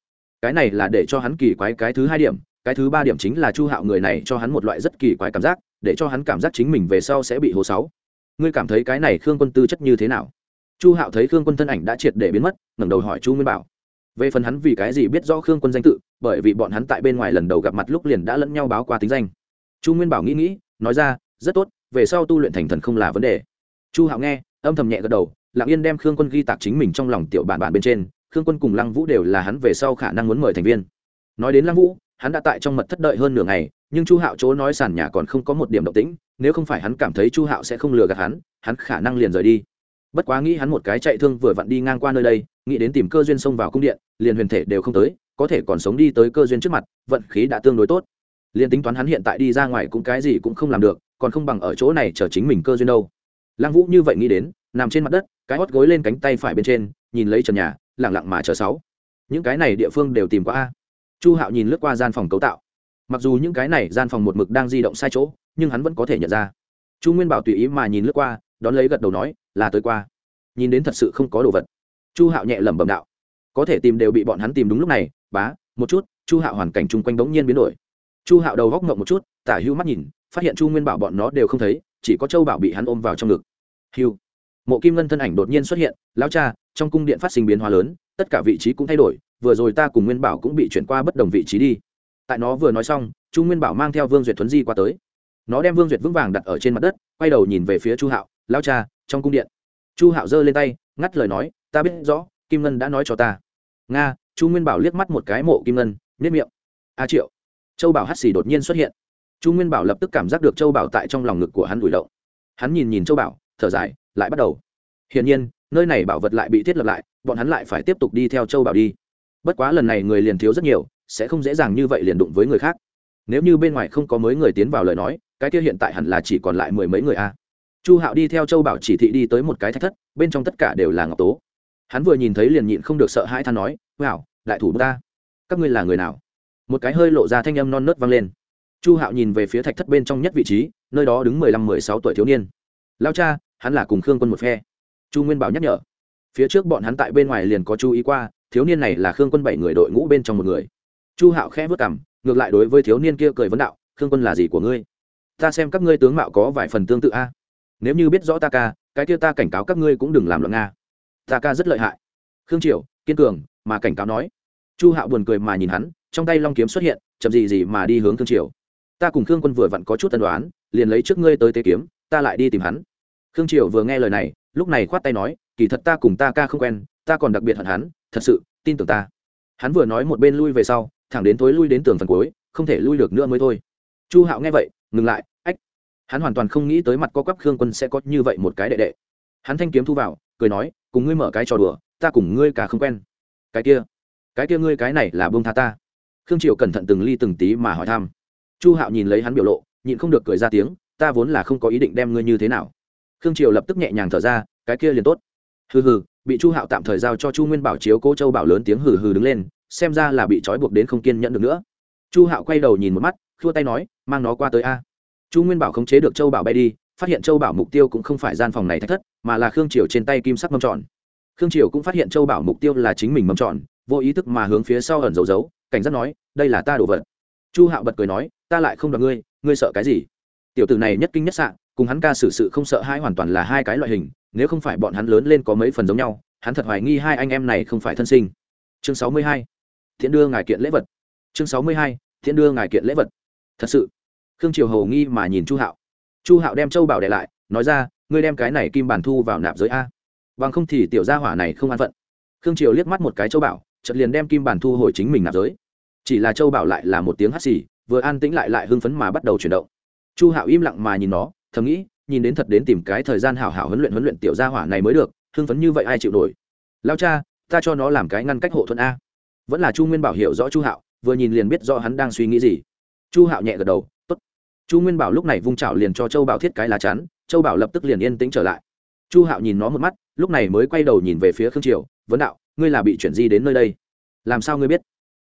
Cái này là để cho hắn kỳ quái cái thứ hai điểm, cái thứ ba điểm chính là chu hạo người này cho hắn một loại rất kỳ quái cảm giác, để cho hắn cảm giác chính mình về sau sẽ bị hố sáu. Ngươi cảm thấy cái này khương quân tư chất như thế nào? Chu hạo thấy khương quân thân ảnh đã triệt để biến mất, ngẩng đầu hỏi chu nguyên bảo. Về phần hắn vì cái gì biết rõ khương quân danh tự, bởi vì bọn hắn tại bên ngoài lần đầu gặp mặt lúc liền đã lẫn nhau báo qua tính danh. Chu nguyên bảo nghĩ nghĩ, nói ra, rất tốt, về sau tu luyện thành thần không là vấn đề. Chu hạo nghe, âm thầm nhẹ gật đầu, lặng yên đem khương quân ghi tạc chính mình trong lòng tiểu bản bản bên trên, khương quân cùng lăng vũ đều là hắn về sau khả năng muốn mời thành viên. Nói đến lăng vũ, hắn đã tại trong mật thất đợi hơn nửa ngày, nhưng chu hạo chỗ nói sàn nhà còn không có một điểm động tĩnh, nếu không phải hắn cảm thấy chu hạo sẽ không lừa gạt hắn hắn khả năng liền rời đi bất quá nghĩ hắn một cái chạy thương vừa vặn đi ngang qua nơi đây, nghĩ đến tìm cơ duyên xông vào cung điện, liền huyền thể đều không tới, có thể còn sống đi tới cơ duyên trước mặt, vận khí đã tương đối tốt. Liền tính toán hắn hiện tại đi ra ngoài cũng cái gì cũng không làm được, còn không bằng ở chỗ này chờ chính mình cơ duyên đâu. Lăng vũ như vậy nghĩ đến, nằm trên mặt đất, cái hót gối lên cánh tay phải bên trên, nhìn lấy trần nhà lẳng lặng mà chờ sáu. Những cái này địa phương đều tìm qua a. Chu hạo nhìn lướt qua gian phòng cấu tạo. Mặc dù những cái này gian phòng một mực đang di động sai chỗ, nhưng hắn vẫn có thể nhận ra. Chu nguyên bảo tùy ý mà nhìn lướt qua đón lấy gật đầu nói, là tới qua. Nhìn đến thật sự không có đồ vật. Chu hạo nhẹ lẩm bẩm đạo. Có thể tìm đều bị bọn hắn tìm đúng lúc này, bá, một chút. Chu hạo hoàn cảnh chung quanh bỗng nhiên biến đổi. Chu hạo đầu góc ngộng một chút, tả hưu mắt nhìn, phát hiện chu nguyên bảo bọn nó đều không thấy, chỉ có châu bảo bị hắn ôm vào trong ngực. Hiu mộ kim ngân thân ảnh đột nhiên xuất hiện lao cha, trong cung điện phát sinh biến hóa lớn, tất cả vị trí cũng thay đổi, vừa rồi ta cùng nguyên bảo cũng bị chuyển qua bất đồng vị trí đi. Tại nó vừa nói xong, chu nguyên bảo mang theo vương duyệt thuấn di qua tới. Nó đem vương duyệt vững vàng đặt ở trên mặt đất, quay đầu nhìn về phía chu hạo lao cha, trong cung điện. Chu hạo giơ lên tay, ngắt lời nói, ta biết rõ, kim ngân đã nói cho ta. Nga, chu nguyên bảo liếc mắt một cái mộ kim ngân nếp miệng. A triệu. Châu bảo hắt xì đột nhiên xuất hiện. Chu nguyên bảo lập tức cảm giác được châu bảo tại trong lòng ngực của hắn đuổi động. Hắn nhìn nhìn châu bảo, thở dài, lại bắt đầu. Hiển nhiên, nơi này bảo vật lại bị thiết lập lại, bọn hắn lại phải tiếp tục đi theo châu bảo đi. Bất quá lần này người liền thiếu rất nhiều, sẽ không dễ dàng như vậy liền đụng với người khác. Nếu như bên ngoài không có mới người tiến vào lời nói, cái kia hiện tại hẳn là chỉ còn lại mười mấy người a chu hạo đi theo châu bảo chỉ thị đi tới một cái thách thất, bên trong tất cả đều là ngọc tố. Hắn vừa nhìn thấy liền nhịn không được sợ hãi than nói wow đại thủ ta. Các ngươi là người nào? Một cái hơi lộ ra thanh âm non nớt vang lên. Chu hạo nhìn về phía thạch thất bên trong nhất vị trí, nơi đó đứng mười lăm, mười sáu tuổi thiếu niên. Lao cha, hắn là cùng khương quân một phe. Chu nguyên bảo nhắc nhở. Phía trước bọn hắn tại bên ngoài liền có chú ý qua, thiếu niên này là khương quân bảy người đội ngũ bên trong một người. Chu hạo khẽ vất cảm ngược lại đối với thiếu niên kia cười vấn đạo, khương quân là gì của ngươi? Ta xem các ngươi tướng mạo có vài phần tương tự a nếu như biết rõ ta ca, cái kia ta cảnh cáo các ngươi cũng đừng làm loạn nga. Ta ca rất lợi hại. Khương triều, kiên cường, mà cảnh cáo nói. Chu hạo buồn cười mà nhìn hắn, trong tay long kiếm xuất hiện, chậm gì gì mà đi hướng khương triều. Ta cùng khương quân vừa vặn có chút tân đoán liền lấy trước ngươi tới tế kiếm, ta lại đi tìm hắn. Khương triều vừa nghe lời này, lúc này khoát tay nói, kỳ thật ta cùng ta ca không quen, ta còn đặc biệt hận hắn, thật sự, tin tưởng ta. Hắn vừa nói một bên lui về sau, thẳng đến tối lui đến tường phần cuối, không thể lui được nữa mới thôi. Chu hạo nghe vậy, ngừng lại, ách hắn hoàn toàn không nghĩ tới mặt có quắp khương quân sẽ có như vậy một cái đệ đệ. Hắn thanh kiếm thu vào, cười nói, cùng ngươi mở cái trò đùa, ta cùng ngươi cả không quen. Cái kia cái kia ngươi cái này là bông tha ta. Khương triều cẩn thận từng ly từng tí mà hỏi thăm. Chu hạo nhìn lấy hắn biểu lộ, nhịn không được cười ra tiếng, ta vốn là không có ý định đem ngươi như thế nào. Khương triều lập tức nhẹ nhàng thở ra, cái kia liền tốt. Hừ hừ, bị chu hạo tạm thời giao cho chu nguyên bảo chiếu cố châu bảo lớn tiếng hừ hừ đứng lên, xem ra là bị trói buộc đến không kiên nhẫn được nữa. Chu hạo quay đầu nhìn một mắt, khua tay nói, mang nó qua tới a chu nguyên bảo khống chế được châu bảo bay đi, phát hiện châu bảo mục tiêu cũng không phải gian phòng này thách thất, mà là khương triều trên tay kim sắc mâm tròn. Khương triều cũng phát hiện châu bảo mục tiêu là chính mình mâm tròn, vô ý thức mà hướng phía sau ẩn giấu giấu, cảnh giác nói, đây là ta đồ vật. Chu hạo bật cười nói, ta lại không đọc ngươi ngươi sợ cái gì? Tiểu tử này nhất kinh nhất sạn cùng hắn ca xử sự không sợ hai hoàn toàn là hai cái loại hình, nếu không phải bọn hắn lớn lên có mấy phần giống nhau, hắn thật hoài nghi hai anh em này không phải thân sinh. Chương sáu mươi hai, thiện đưa ngài kiện lễ vật. Chương sáu mươi hai, thiện đưa ngài kiện lễ vật. Thật sự khương triều hầu nghi mà nhìn chu hạo. Chu hạo đem châu bảo để lại, nói ra, ngươi đem cái này kim bản thu vào nạp giới a. Bằng không thì tiểu gia hỏa này không an phận. Khương triều liếc mắt một cái châu bảo, chợt liền đem kim bản thu hồi chính mình nạp giới. Chỉ là châu bảo lại là một tiếng hắt xì, vừa an tĩnh lại lại hưng phấn mà bắt đầu chuyển động. Chu hạo im lặng mà nhìn nó, thầm nghĩ, nhìn đến thật đến tìm cái thời gian hảo hảo huấn luyện huấn luyện tiểu gia hỏa này mới được, hưng phấn như vậy ai chịu nổi? Lao cha, ta cho nó làm cái ngăn cách hộ thuận a. Vẫn là chu nguyên bảo hiểu rõ chu hạo, vừa nhìn liền biết rõ hắn đang suy nghĩ gì. Chu hạo nhẹ gật đầu chu nguyên bảo lúc này vung chảo liền cho châu bảo thiết cái lá chắn, châu bảo lập tức liền yên tĩnh trở lại. Chu hạo nhìn nó một mắt, lúc này mới quay đầu nhìn về phía khương triều, vấn đạo, ngươi là bị chuyển di đến nơi đây? Làm sao ngươi biết?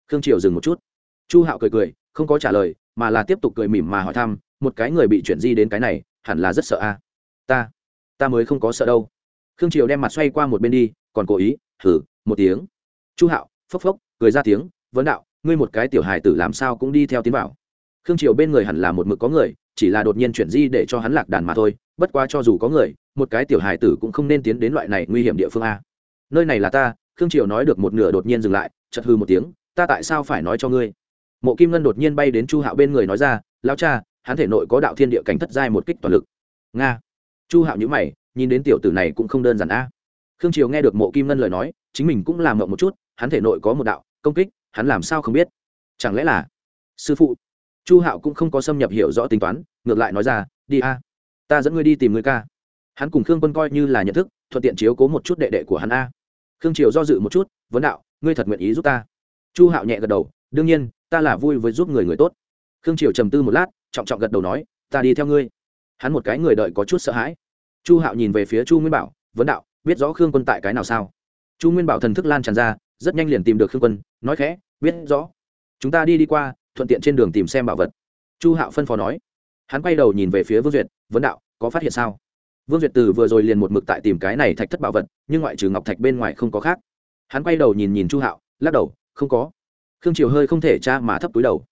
Khương triều dừng một chút. Chu hạo cười cười, không có trả lời, mà là tiếp tục cười mỉm mà hỏi thăm, một cái người bị chuyển di đến cái này, hẳn là rất sợ a. Ta ta mới không có sợ đâu. Khương triều đem mặt xoay qua một bên đi, còn cố ý thử một tiếng. Chu hạo, phốc phốc, cười ra tiếng, vấn đạo, ngươi một cái tiểu hài tử làm sao cũng đi theo tiến bảo khương triều bên người hẳn là một mực có người, chỉ là đột nhiên chuyển di để cho hắn lạc đàn mà thôi, bất quá cho dù có người, một cái tiểu hài tử cũng không nên tiến đến loại này nguy hiểm địa phương a. Nơi này là ta, khương triều nói được một nửa đột nhiên dừng lại chật hư một tiếng, ta tại sao phải nói cho ngươi? Mộ kim ngân đột nhiên bay đến chu hạo bên người nói ra lao cha, hắn thể nội có đạo thiên địa cảnh thất giai một kích toàn lực. Nga. Chu hạo nhữ mày, nhìn đến tiểu tử này cũng không đơn giản a. Khương triều nghe được mộ kim ngân lời nói, chính mình cũng làm mộng một chút, hắn thể nội có một đạo công kích, hắn làm sao không biết? Chẳng lẽ là sư phụ chu hạo cũng không có xâm nhập hiểu rõ tính toán, ngược lại nói ra, đi a, ta dẫn ngươi đi tìm người ca. Hắn cùng khương quân coi như là nhận thức, thuận tiện chiếu cố một chút đệ đệ của hắn a. Khương triều do dự một chút, vấn đạo, ngươi thật nguyện ý giúp ta? Chu hạo nhẹ gật đầu, đương nhiên, ta là vui với giúp người người tốt. Khương triều trầm tư một lát, trọng trọng gật đầu nói, ta đi theo ngươi. Hắn một cái người đợi có chút sợ hãi. Chu hạo nhìn về phía chu nguyên bảo, vấn đạo, biết rõ khương quân tại cái nào sao? Chu nguyên bảo thần thức lan tràn ra, rất nhanh liền tìm được khương quân, nói khẽ, biết rõ. Chúng ta đi đi qua thuận tiện trên đường tìm xem bảo vật. Chu hạo phân phó nói. Hắn quay đầu nhìn về phía vương duyệt, vấn đạo, có phát hiện sao? Vương duyệt từ vừa rồi liền một mực tại tìm cái này thạch thất bảo vật, nhưng ngoại trừ ngọc thạch bên ngoài không có khác. Hắn quay đầu nhìn nhìn chu hạo, lắc đầu, không có. Khương triều hơi không thể tra mà thấp túi đầu.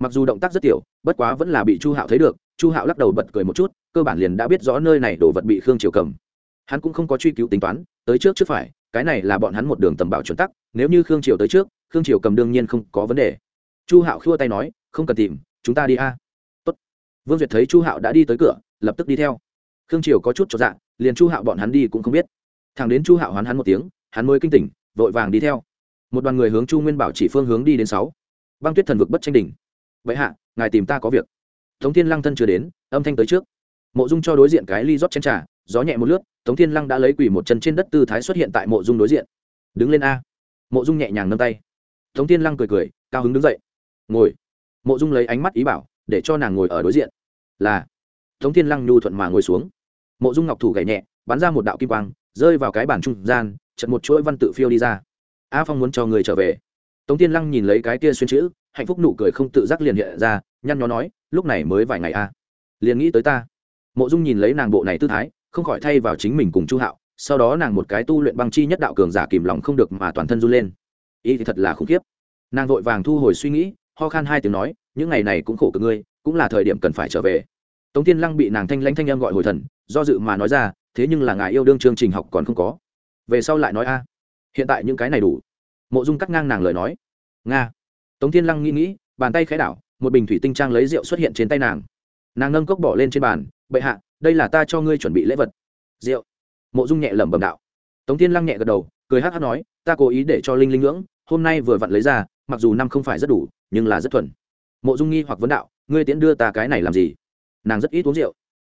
Mặc dù động tác rất tiểu, bất quá vẫn là bị chu hạo thấy được, chu hạo lắc đầu bật cười một chút, cơ bản liền đã biết rõ nơi này đồ vật bị khương triều cầm. Hắn cũng không có truy cứu tính toán, tới trước trước phải, cái này là bọn hắn một đường tầm bảo chuẩn tắc, nếu như khương triều tới trước, khương triều cầm đương nhiên không có vấn đề chu hạo khua tay nói, không cần tìm, chúng ta đi a. Tốt. vương duyệt thấy chu hạo đã đi tới cửa, lập tức đi theo. Khương triều có chút cho dạ liền chu hạo bọn hắn đi cũng không biết. Thằng đến chu hạo hoán hắn một tiếng, hắn mới kinh tỉnh, vội vàng đi theo. Một đoàn người hướng chu nguyên bảo chỉ phương hướng đi đến sáu. Băng tuyết thần vực bất tranh đỉnh. Vậy hạ, ngài tìm ta có việc. Tống thiên lăng thân chưa đến, âm thanh tới trước. Mộ dung cho đối diện cái ly rót chén trà, gió nhẹ một lướt, tống thiên lăng đã lấy quỷ một chân trên đất tư thái xuất hiện tại mộ dung đối diện. Đứng lên a. Mộ dung nhẹ nhàng nâng tay. Tống thiên lăng cười cười, cao hứng đứng dậy ngồi. Mộ dung lấy ánh mắt ý bảo, để cho nàng ngồi ở đối diện. Là. Tống thiên lăng nhu thuận mà ngồi xuống. Mộ dung ngọc thủ gảy nhẹ, bắn ra một đạo kim quang, rơi vào cái bản trung gian, chật một chuỗi văn tự phiêu đi ra. A phong muốn cho người trở về. Tống thiên lăng nhìn lấy cái kia xuyên chữ, hạnh phúc nụ cười không tự giác liền hiện ra, nhăn nhó nói, lúc này mới vài ngày a liền nghĩ tới ta. Mộ dung nhìn lấy nàng bộ này tư thái, không khỏi thay vào chính mình cùng chu hạo, sau đó nàng một cái tu luyện băng chi nhất đạo cường giả kìm lòng không được mà toàn thân run lên. Ý thì thật là khủng khiếp. Nàng vội vàng thu hồi suy nghĩ ho khan hai tiếng nói, những ngày này cũng khổ cực ngươi, cũng là thời điểm cần phải trở về. Tống tiên lăng bị nàng thanh lãnh thanh em gọi hồi thần, do dự mà nói ra, thế nhưng là ngài yêu đương chương trình học còn không có. Về sau lại nói a. Hiện tại những cái này đủ. Mộ dung cắt ngang nàng lời nói. Nga. Tống thiên lăng nghĩ nghĩ, bàn tay khẽ đảo, một bình thủy tinh trang lấy rượu xuất hiện trên tay nàng. Nàng nâng cốc bỏ lên trên bàn, bệ hạ, đây là ta cho ngươi chuẩn bị lễ vật. Rượu. Mộ dung nhẹ lẩm bẩm đạo. Tống thiên lăng nhẹ gật đầu, cười hát hát nói, ta cố ý để cho linh linh ngưỡng, hôm nay vừa vặn lấy ra mặc dù năm không phải rất đủ, nhưng là rất thuần. Mộ dung nghi hoặc vấn đạo, ngươi tiễn đưa ta cái này làm gì? Nàng rất ít uống rượu.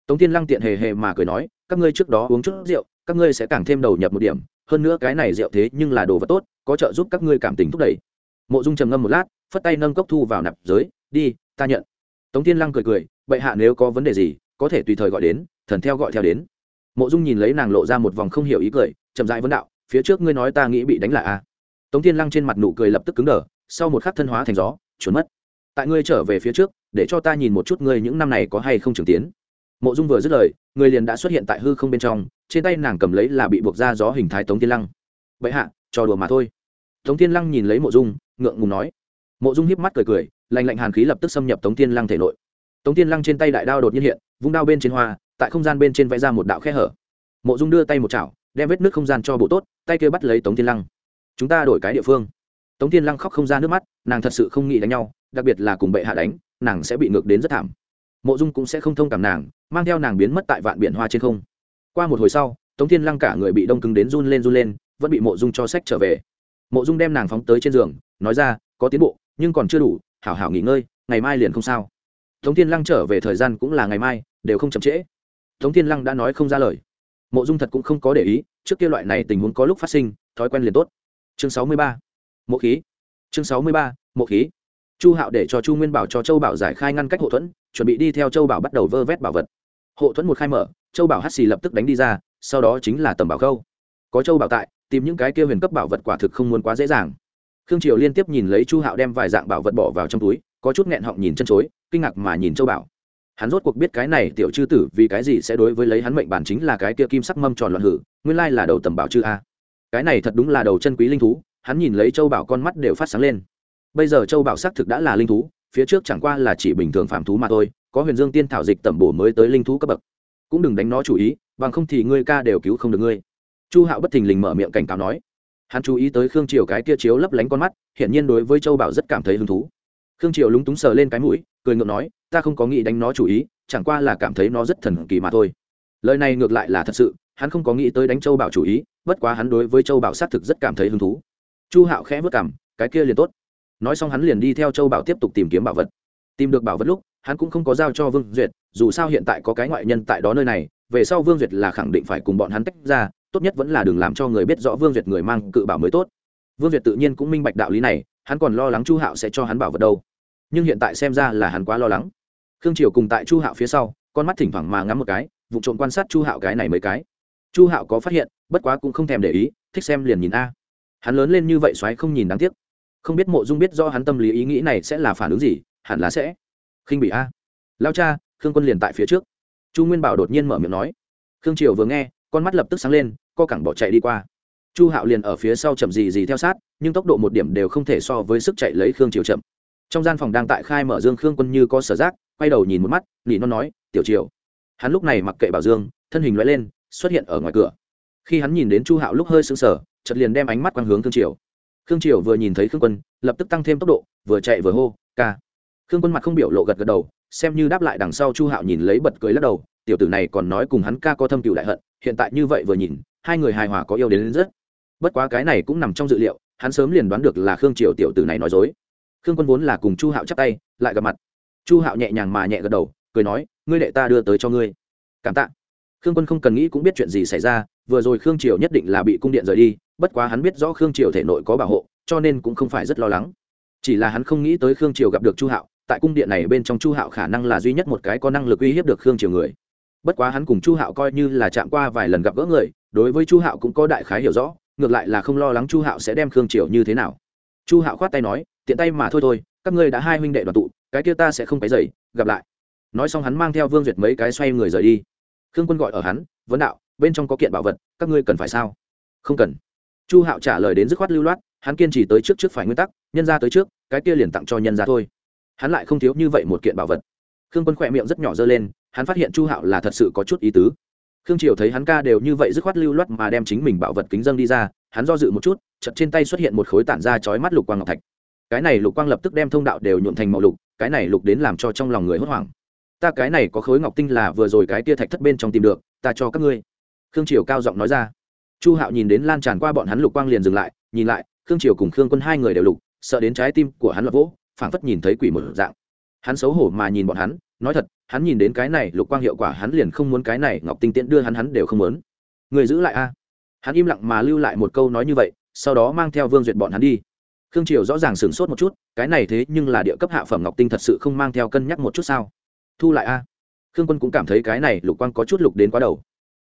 Tống thiên lăng tiện hề hề mà cười nói, các ngươi trước đó uống chút rượu, các ngươi sẽ càng thêm đầu nhập một điểm. Hơn nữa cái này rượu thế nhưng là đồ vật tốt, có trợ giúp các ngươi cảm tình thúc đẩy. Mộ dung trầm ngâm một lát, phất tay nâng cốc thu vào nạp giới, đi, ta nhận. Tống thiên lăng cười cười, bệ hạ nếu có vấn đề gì, có thể tùy thời gọi đến, thần theo gọi theo đến. Mộ dung nhìn lấy nàng lộ ra một vòng không hiểu ý cười, chậm rãi vấn đạo, phía trước ngươi nói ta nghĩ bị đánh lại a. À? tống thiên lăng trên mặt nụ cười lập tức cứng đờ sau một khắc thân hóa thành gió trốn mất. Tại ngươi trở về phía trước, để cho ta nhìn một chút ngươi những năm này có hay không trưởng tiến. Mộ dung vừa dứt lời, người liền đã xuất hiện tại hư không bên trong, trên tay nàng cầm lấy là bị buộc ra gió hình thái tống thiên lăng. Bệ hạ, trò đùa mà thôi. Tống thiên lăng nhìn lấy mộ dung, ngượng ngùng nói. Mộ dung hiếp mắt cười cười lành lạnh hàn khí lập tức xâm nhập tống thiên lăng thể nội. Tống thiên lăng trên tay đại đao đột nhiên hiện, vung đao bên trên hoa, tại không gian bên trên vẽ ra một đạo khe hở. Mộ dung đưa tay một chảo, đem vết nước không gian cho bộ tốt, tay kia bắt lấy tống thiên lăng. Chúng ta đổi cái địa phương tống thiên lăng khóc không ra nước mắt, nàng thật sự không nghĩ đánh nhau, đặc biệt là cùng bệ hạ đánh, nàng sẽ bị ngược đến rất thảm. Mộ dung cũng sẽ không thông cảm nàng, mang theo nàng biến mất tại vạn biển hoa trên không. Qua một hồi sau, tống thiên lăng cả người bị đông cứng đến run lên run lên, vẫn bị mộ dung cho sách trở về. Mộ dung đem nàng phóng tới trên giường, nói ra, có tiến bộ, nhưng còn chưa đủ, hảo hảo nghỉ ngơi, ngày mai liền không sao. Tống thiên lăng trở về thời gian cũng là ngày mai, đều không chậm trễ. Tống thiên lăng đã nói không ra lời. Mộ dung thật cũng không có để ý, trước kia loại này tình huống có lúc phát sinh, thói quen liền tốt. Chương sáu mươi ba mộ khí. Chương sáu mươi ba, mộ khí. Chu hạo để cho chu nguyên bảo cho châu bảo giải khai ngăn cách hộ thuẫn, chuẩn bị đi theo châu bảo bắt đầu vơ vét bảo vật. Hộ thuẫn một khai mở, châu bảo hắt xì lập tức đánh đi ra, sau đó chính là tầm bảo khâu. Có châu bảo tại, tìm những cái kia huyền cấp bảo vật quả thực không muốn quá dễ dàng. Khương triều liên tiếp nhìn lấy chu hạo đem vài dạng bảo vật bỏ vào trong túi, có chút nghẹn họng nhìn chân chối, kinh ngạc mà nhìn châu bảo. Hắn rốt cuộc biết cái này tiểu chư tử vì cái gì sẽ đối với lấy hắn mệnh bản chính là cái kia kim sắc mâm tròn loạn hử, nguyên lai là đầu tầm bảo chư a. Cái này thật đúng là đầu chân quý linh thú hắn nhìn lấy châu bảo con mắt đều phát sáng lên. Bây giờ châu bảo xác thực đã là linh thú, phía trước chẳng qua là chỉ bình thường phạm thú mà thôi, có huyền dương tiên thảo dịch tẩm bổ mới tới linh thú cấp bậc. Cũng đừng đánh nó chủ ý, bằng không thì ngươi ca đều cứu không được ngươi. Chu hạo bất thình lình mở miệng cảnh cáo nói. Hắn chú ý tới khương triều cái kia chiếu lấp lánh con mắt, hiển nhiên đối với châu bảo rất cảm thấy hứng thú. Khương triều lúng túng sờ lên cái mũi, cười ngượng nói, ta không có nghĩ đánh nó chủ ý, chẳng qua là cảm thấy nó rất thần kỳ mà thôi. Lời này ngược lại là thật sự, hắn không có nghĩ tới đánh châu bảo chủ ý, bất quá hắn đối với châu bảo xác thực rất cảm thấy hứng thú chu hạo khẽ vất cảm cái kia liền tốt. Nói xong hắn liền đi theo châu bảo tiếp tục tìm kiếm bảo vật. Tìm được bảo vật lúc, hắn cũng không có giao cho vương duyệt, dù sao hiện tại có cái ngoại nhân tại đó nơi này, về sau vương duyệt là khẳng định phải cùng bọn hắn tách ra, tốt nhất vẫn là đừng làm cho người biết rõ vương duyệt người mang cự bảo mới tốt. Vương duyệt tự nhiên cũng minh bạch đạo lý này, hắn còn lo lắng chu hạo sẽ cho hắn bảo vật đâu. Nhưng hiện tại xem ra là hắn quá lo lắng. Khương triều cùng tại chu hạo phía sau, con mắt thỉnh thoảng mà ngắm một cái, vụ trộm quan sát chu hạo cái này mấy cái. Chu hạo có phát hiện, bất quá cũng không thèm để ý, thích xem liền nhìn a hắn lớn lên như vậy xoáy không nhìn đáng tiếc. Không biết mộ dung biết do hắn tâm lý ý nghĩ này sẽ là phản ứng gì, hẳn là sẽ khinh bị a. Lao cha, khương quân liền tại phía trước. Chu nguyên bảo đột nhiên mở miệng nói. Khương triều vừa nghe, con mắt lập tức sáng lên, co cẳng bỏ chạy đi qua. Chu hạo liền ở phía sau chậm gì gì theo sát, nhưng tốc độ một điểm đều không thể so với sức chạy lấy khương triều chậm. Trong gian phòng đang tại khai mở dương khương quân như có sở giác, quay đầu nhìn một mắt, nỉ non nói, tiểu triều. Hắn lúc này mặc kệ bảo dương, thân hình loại lên, xuất hiện ở ngoài cửa. Khi hắn nhìn đến chu hạo lúc hơi sững sờ chợt liền đem ánh mắt quang hướng khương triều. Khương triều vừa nhìn thấy khương quân lập tức tăng thêm tốc độ vừa chạy vừa hô ca. Khương quân mặt không biểu lộ gật gật đầu xem như đáp lại đằng sau chu hạo nhìn lấy bật cười lắc đầu tiểu tử này còn nói cùng hắn ca có thâm cựu đại hận hiện tại như vậy vừa nhìn hai người hài hòa có yêu đến, đến rất. Bất quá cái này cũng nằm trong dự liệu hắn sớm liền đoán được là khương triều tiểu tử này nói dối. Khương quân vốn là cùng chu hạo chắp tay lại gặp mặt. Chu hạo nhẹ nhàng mà nhẹ gật đầu cười nói ngươi đệ ta đưa tới cho ngươi. Cảm tạ. Khương quân không cần nghĩ cũng biết chuyện gì xảy ra vừa rồi khương triều nhất định là bị cung điện rời đi bất quá hắn biết rõ khương triều thể nội có bảo hộ, cho nên cũng không phải rất lo lắng. Chỉ là hắn không nghĩ tới khương triều gặp được chu hạo, tại cung điện này bên trong chu hạo khả năng là duy nhất một cái có năng lực uy hiếp được khương triều người. Bất quá hắn cùng chu hạo coi như là chạm qua vài lần gặp gỡ người, đối với chu hạo cũng có đại khái hiểu rõ, ngược lại là không lo lắng chu hạo sẽ đem khương triều như thế nào. Chu hạo khoát tay nói, tiện tay mà thôi thôi, các ngươi đã hai huynh đệ đoàn tụ, cái kia ta sẽ không phải dậy gặp lại. Nói xong hắn mang theo vương duyệt mấy cái xoay người rời đi. Khương quân gọi ở hắn, vấn đạo, bên trong có kiện bảo vật, các ngươi cần phải sao? Không cần chu hạo trả lời đến dứt khoát lưu loát, hắn kiên trì tới trước trước phải nguyên tắc, nhân ra tới trước, cái kia liền tặng cho nhân ra thôi. Hắn lại không thiếu như vậy một kiện bảo vật. Khương quân khỏe miệng rất nhỏ dơ lên, hắn phát hiện chu hạo là thật sự có chút ý tứ. Khương triều thấy hắn ca đều như vậy dứt khoát lưu loát mà đem chính mình bảo vật kính dâng đi ra, hắn do dự một chút chật trên tay xuất hiện một khối tản ra chói mắt lục quang ngọc thạch. Cái này lục quang lập tức đem thông đạo đều nhuộn thành màu lục, cái này lục đến làm cho trong lòng người hốt hoảng. Ta cái này có khối ngọc tinh là vừa rồi cái tia thạch thất bên trong tìm được, ta cho các ngươi. Khương triều cao giọng nói ra chu hạo nhìn đến lan tràn qua bọn hắn lục quang liền dừng lại, nhìn lại, khương triều cùng khương quân hai người đều lục, sợ đến trái tim của hắn lập vỗ, phảng phất nhìn thấy quỷ một dạng. Hắn xấu hổ mà nhìn bọn hắn, nói thật, hắn nhìn đến cái này lục quang hiệu quả hắn liền không muốn cái này ngọc tinh tiễn đưa hắn hắn đều không muốn. Người giữ lại a. Hắn im lặng mà lưu lại một câu nói như vậy, sau đó mang theo vương duyệt bọn hắn đi. Khương triều rõ ràng sửng sốt một chút, cái này thế nhưng là địa cấp hạ phẩm ngọc tinh thật sự không mang theo cân nhắc một chút sao? Thu lại a. Khương quân cũng cảm thấy cái này lục quang có chút lục đến quá đầu.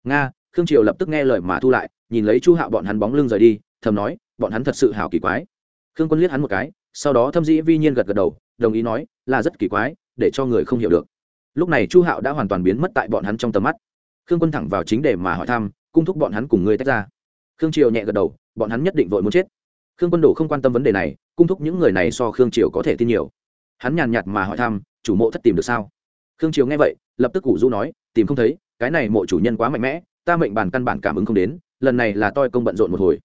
Nga khương triều lập tức nghe lời mà thu lại, nhìn lấy chu hạo bọn hắn bóng lưng rời đi, thầm nói, bọn hắn thật sự hào kỳ quái. Khương quân liếc hắn một cái, sau đó thâm dĩ vi nhiên gật gật đầu, đồng ý nói, là rất kỳ quái, để cho người không hiểu được. Lúc này chu hạo đã hoàn toàn biến mất tại bọn hắn trong tầm mắt. Khương quân thẳng vào chính để mà hỏi thăm, cung thúc bọn hắn cùng ngươi tách ra. Khương triều nhẹ gật đầu, bọn hắn nhất định vội muốn chết. Khương quân đồ không quan tâm vấn đề này, cung thúc những người này so khương triều có thể tin nhiều. Hắn nhàn nhạt mà hỏi thăm, chủ mộ thất tìm được sao? Khương triều nghe vậy, lập tức cụ du nói, tìm không thấy, cái này mộ chủ nhân quá mạnh mẽ ta mệnh bản căn bản cảm ứng không đến, lần này là toi công bận rộn một hồi.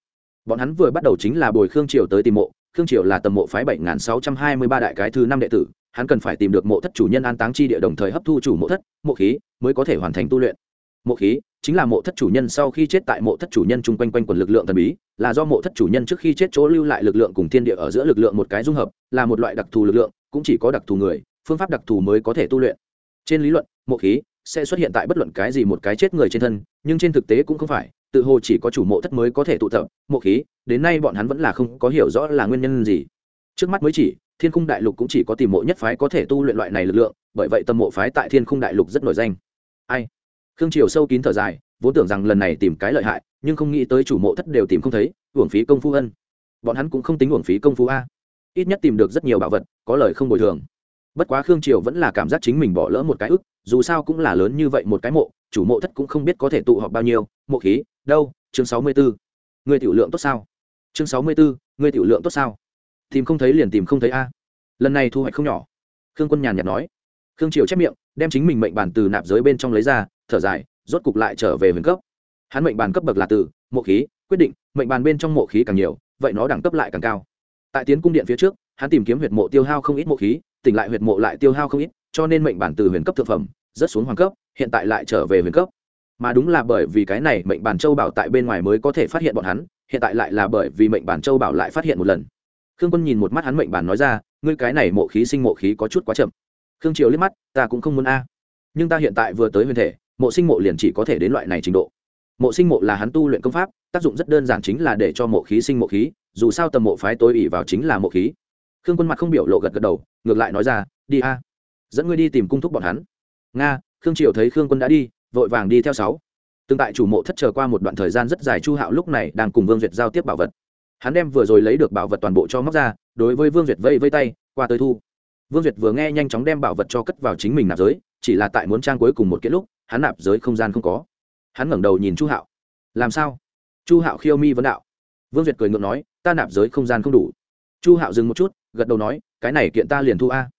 Bọn hắn vừa bắt đầu chính là bồi khương triều tới tìm mộ, khương triều là tầm mộ phái bảy nghìn sáu trăm hai mươi ba đại cái thứ năm đệ tử, hắn cần phải tìm được mộ thất chủ nhân an táng chi địa đồng thời hấp thu chủ mộ thất, mộ khí mới có thể hoàn thành tu luyện. Mộ khí chính là mộ thất chủ nhân sau khi chết tại mộ thất chủ nhân chung quanh quanh quần lực lượng thần bí, là do mộ thất chủ nhân trước khi chết chỗ lưu lại lực lượng cùng thiên địa ở giữa lực lượng một cái dung hợp, là một loại đặc thù lực lượng, cũng chỉ có đặc thù người, phương pháp đặc thù mới có thể tu luyện. Trên lý luận, mộ khí sẽ xuất hiện tại bất luận cái gì một cái chết người trên thân, nhưng trên thực tế cũng không phải, tự hồ chỉ có chủ mộ thất mới có thể tụ tập, mộ khí, đến nay bọn hắn vẫn là không có hiểu rõ là nguyên nhân gì. Trước mắt mới chỉ, thiên khung đại lục cũng chỉ có tìm mộ nhất phái có thể tu luyện loại này lực lượng, bởi vậy tâm mộ phái tại thiên khung đại lục rất nổi danh. Ai? Khương triều sâu kín thở dài, vốn tưởng rằng lần này tìm cái lợi hại, nhưng không nghĩ tới chủ mộ thất đều tìm không thấy, uổng phí công phu ân. Bọn hắn cũng không tính uổng phí công phu a. Ít nhất tìm được rất nhiều bảo vật, có lời không bồi thường. Bất quá khương triều vẫn là cảm giác chính mình bỏ lỡ một cái ức dù sao cũng là lớn như vậy một cái mộ, chủ mộ thất cũng không biết có thể tụ họp bao nhiêu, mộ khí, đâu, chương sáu mươi bốn. Người tiểu lượng tốt sao? Chương sáu mươi bốn, người tiểu lượng tốt sao? Tìm không thấy liền tìm không thấy a. Lần này thu hoạch không nhỏ. Khương quân nhàn nhạt nói. Khương triều chép miệng, đem chính mình mệnh bản từ nạp giới bên trong lấy ra, thở dài, rốt cục lại trở về huyền cấp. Hắn mệnh bàn cấp bậc là từ, mộ khí, quyết định, mệnh bàn bên trong mộ khí càng nhiều, vậy nó đẳng cấp lại càng cao. Tại tiến cung điện phía trước, hắn tìm kiếm huyệt mộ tiêu hao không ít mộ khí, tỉnh lại huyệt mộ lại tiêu hao không ít cho nên mệnh bản từ huyền cấp thực phẩm rất xuống hoàng cấp, hiện tại lại trở về huyền cấp. Mà đúng là bởi vì cái này mệnh bản châu bảo tại bên ngoài mới có thể phát hiện bọn hắn, hiện tại lại là bởi vì mệnh bản châu bảo lại phát hiện một lần. Khương quân nhìn một mắt hắn mệnh bản nói ra, ngươi cái này mộ khí sinh mộ khí có chút quá chậm. Khương triều liếc mắt, ta cũng không muốn a. Nhưng ta hiện tại vừa tới huyền thể, mộ sinh mộ liền chỉ có thể đến loại này trình độ. Mộ sinh mộ là hắn tu luyện công pháp, tác dụng rất đơn giản chính là để cho mộ khí sinh mộ khí, dù sao tầm mộ phái tối ỉ vào chính là mộ khí. Khương quân mặt không biểu lộ gật gật đầu, ngược lại nói ra, đi a dẫn ngươi đi tìm cung thúc bọn hắn. Nga, khương triều thấy khương quân đã đi, vội vàng đi theo sáu. Tương tại chủ mộ thất chờ qua một đoạn thời gian rất dài chu hạo lúc này đang cùng vương duyệt giao tiếp bảo vật. Hắn đem vừa rồi lấy được bảo vật toàn bộ cho móc ra, đối với vương duyệt vây vây tay, qua tới thu. Vương duyệt vừa nghe nhanh chóng đem bảo vật cho cất vào chính mình nạp giới, chỉ là tại muốn trang cuối cùng một kết lúc, hắn nạp giới không gian không có. Hắn ngẩng đầu nhìn chu hạo. Làm sao? Chu hạo khiêu mi vấn đạo. Vương duyệt cười ngượng nói, ta nạp giới không gian không đủ. Chu hạo dừng một chút, gật đầu nói, cái này kiện ta liền thu a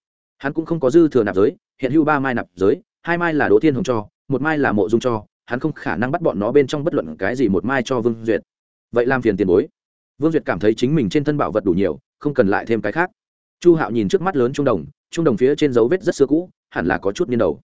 hắn cũng không có dư thừa nạp giới, hiện hữu ba mai nạp giới, hai mai là đỗ thiên hồng cho, một mai là mộ dung cho, hắn không khả năng bắt bọn nó bên trong bất luận cái gì một mai cho vương duyệt. Vậy làm phiền tiền bối. Vương duyệt cảm thấy chính mình trên thân bảo vật đủ nhiều, không cần lại thêm cái khác. Chu hạo nhìn trước mắt lớn trung đồng trung đồng phía trên dấu vết rất xưa cũ, hẳn là có chút niên đầu.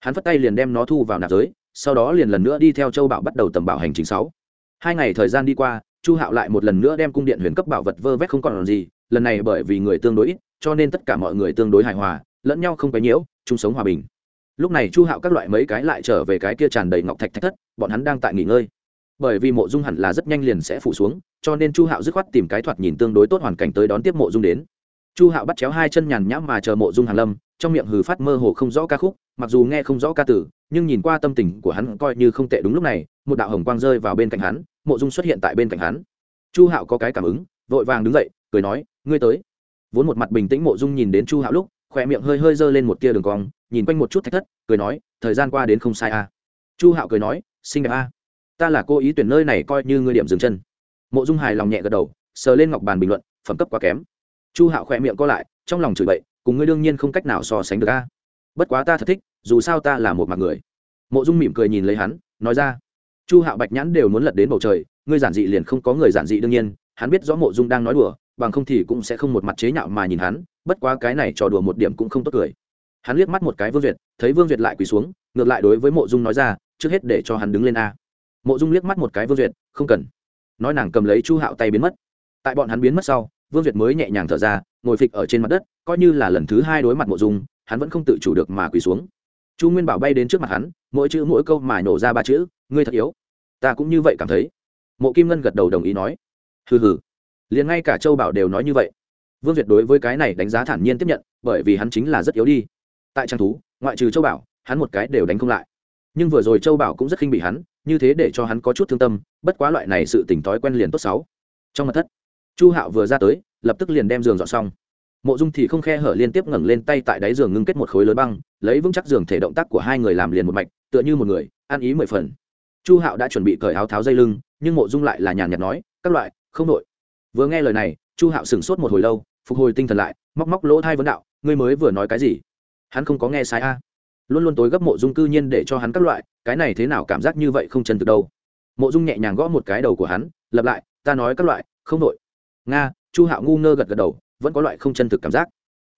Hắn phất tay liền đem nó thu vào nạp giới, sau đó liền lần nữa đi theo châu bảo bắt đầu tầm bảo hành trình sáu. Hai ngày thời gian đi qua chu hạo lại một lần nữa đem cung điện huyền cấp bảo vật vơ vét không còn gì, lần này bởi vì người tương đối ít, cho nên tất cả mọi người tương đối hài hòa, lẫn nhau không quấy nhiễu, chung sống hòa bình. Lúc này chu hạo các loại mấy cái lại trở về cái kia tràn đầy ngọc thạch thạch thất, bọn hắn đang tại nghỉ ngơi. Bởi vì mộ dung hẳn là rất nhanh liền sẽ phủ xuống, cho nên chu hạo dứt khoát tìm cái thoạt nhìn tương đối tốt hoàn cảnh tới đón tiếp mộ dung đến. Chu hạo bắt chéo hai chân nhàn nhãm mà chờ mộ dung hàn lâm trong miệng hừ phát mơ hồ không rõ ca khúc, mặc dù nghe không rõ ca tử nhưng nhìn qua tâm tình của hắn coi như không tệ đúng lúc này, một đạo hồng quang rơi vào bên cạnh hắn, mộ dung xuất hiện tại bên cạnh hắn chu hạo có cái cảm ứng, vội vàng đứng dậy, cười nói, ngươi tới vốn một mặt bình tĩnh mộ dung nhìn đến chu hạo lúc khỏe miệng hơi hơi giơ lên một tia đường cong, nhìn quanh một chút thách thất, cười nói, thời gian qua đến không sai à. chu hạo cười nói, xinh đẹp a à. ta là cô ý tuyển nơi này coi như ngươi điểm dừng chân mộ dung hài lòng nhẹ gật đầu, sờ lên ngọc bàn bình luận, phẩm cấp quá kém chu hạo khỏe miệng co lại, trong lòng chửi bậy cùng ngươi đương nhiên không cách nào so sánh được a. Bất quá ta thật thích, dù sao ta là một mặt người. Mộ dung mỉm cười nhìn lấy hắn, nói ra. Chu hạo bạch nhãn đều muốn lật đến bầu trời, ngươi giản dị liền không có người giản dị đương nhiên, hắn biết rõ mộ dung đang nói đùa, bằng không thì cũng sẽ không một mặt chế nhạo mà nhìn hắn, bất quá cái này trò đùa một điểm cũng không tốt cười. Hắn liếc mắt một cái vương duyệt, thấy vương duyệt lại quỳ xuống, ngược lại đối với mộ dung nói ra, trước hết để cho hắn đứng lên a. Mộ dung liếc mắt một cái vương duyệt, không cần. Nói nàng cầm lấy chu hạo tay biến mất. Tại bọn hắn biến mất sau, vương duyệt mới nhẹ nhàng thở ra, ngồi phịch ở trên mặt đất coi như là lần thứ hai đối mặt mộ dung, hắn vẫn không tự chủ được mà quỳ xuống. Chu nguyên bảo bay đến trước mặt hắn, mỗi chữ mỗi câu mà nổ ra ba chữ, ngươi thật yếu. Ta cũng như vậy cảm thấy. Mộ kim ngân gật đầu đồng ý nói. Hừ hừ. Liền ngay cả châu bảo đều nói như vậy. Vương duyệt đối với cái này đánh giá thản nhiên tiếp nhận, bởi vì hắn chính là rất yếu đi. Tại trang thú, ngoại trừ châu bảo, hắn một cái đều đánh không lại. Nhưng vừa rồi châu bảo cũng rất khinh bị hắn, như thế để cho hắn có chút thương tâm, bất quá loại này sự tỉnh thói quen liền tốt sáu trong mặt thất, chu hạo vừa ra tới, lập tức liền đem giường dọn xong mộ dung thì không khe hở liên tiếp ngẩng lên tay tại đáy giường ngưng kết một khối lớn băng, lấy vững chắc giường thể động tác của hai người làm liền một mạch, tựa như một người, ăn ý mười phần. Chu hạo đã chuẩn bị cởi áo tháo dây lưng, nhưng mộ dung lại là nhàn nhạt nói, các loại, không đội vừa nghe lời này, chu hạo sửng sốt một hồi lâu, phục hồi tinh thần lại, móc móc lỗ thai vấn đạo, ngươi mới vừa nói cái gì? Hắn không có nghe sai a. Luôn luôn tối gấp mộ dung cư nhiên để cho hắn các loại, cái này thế nào cảm giác như vậy không chân thực đâu. Mộ dung nhẹ nhàng gõ một cái đầu của hắn, lặp lại, ta nói các loại, không đội nga, chu hạo ngu ngơ gật gật đầu vẫn có loại không chân thực cảm giác.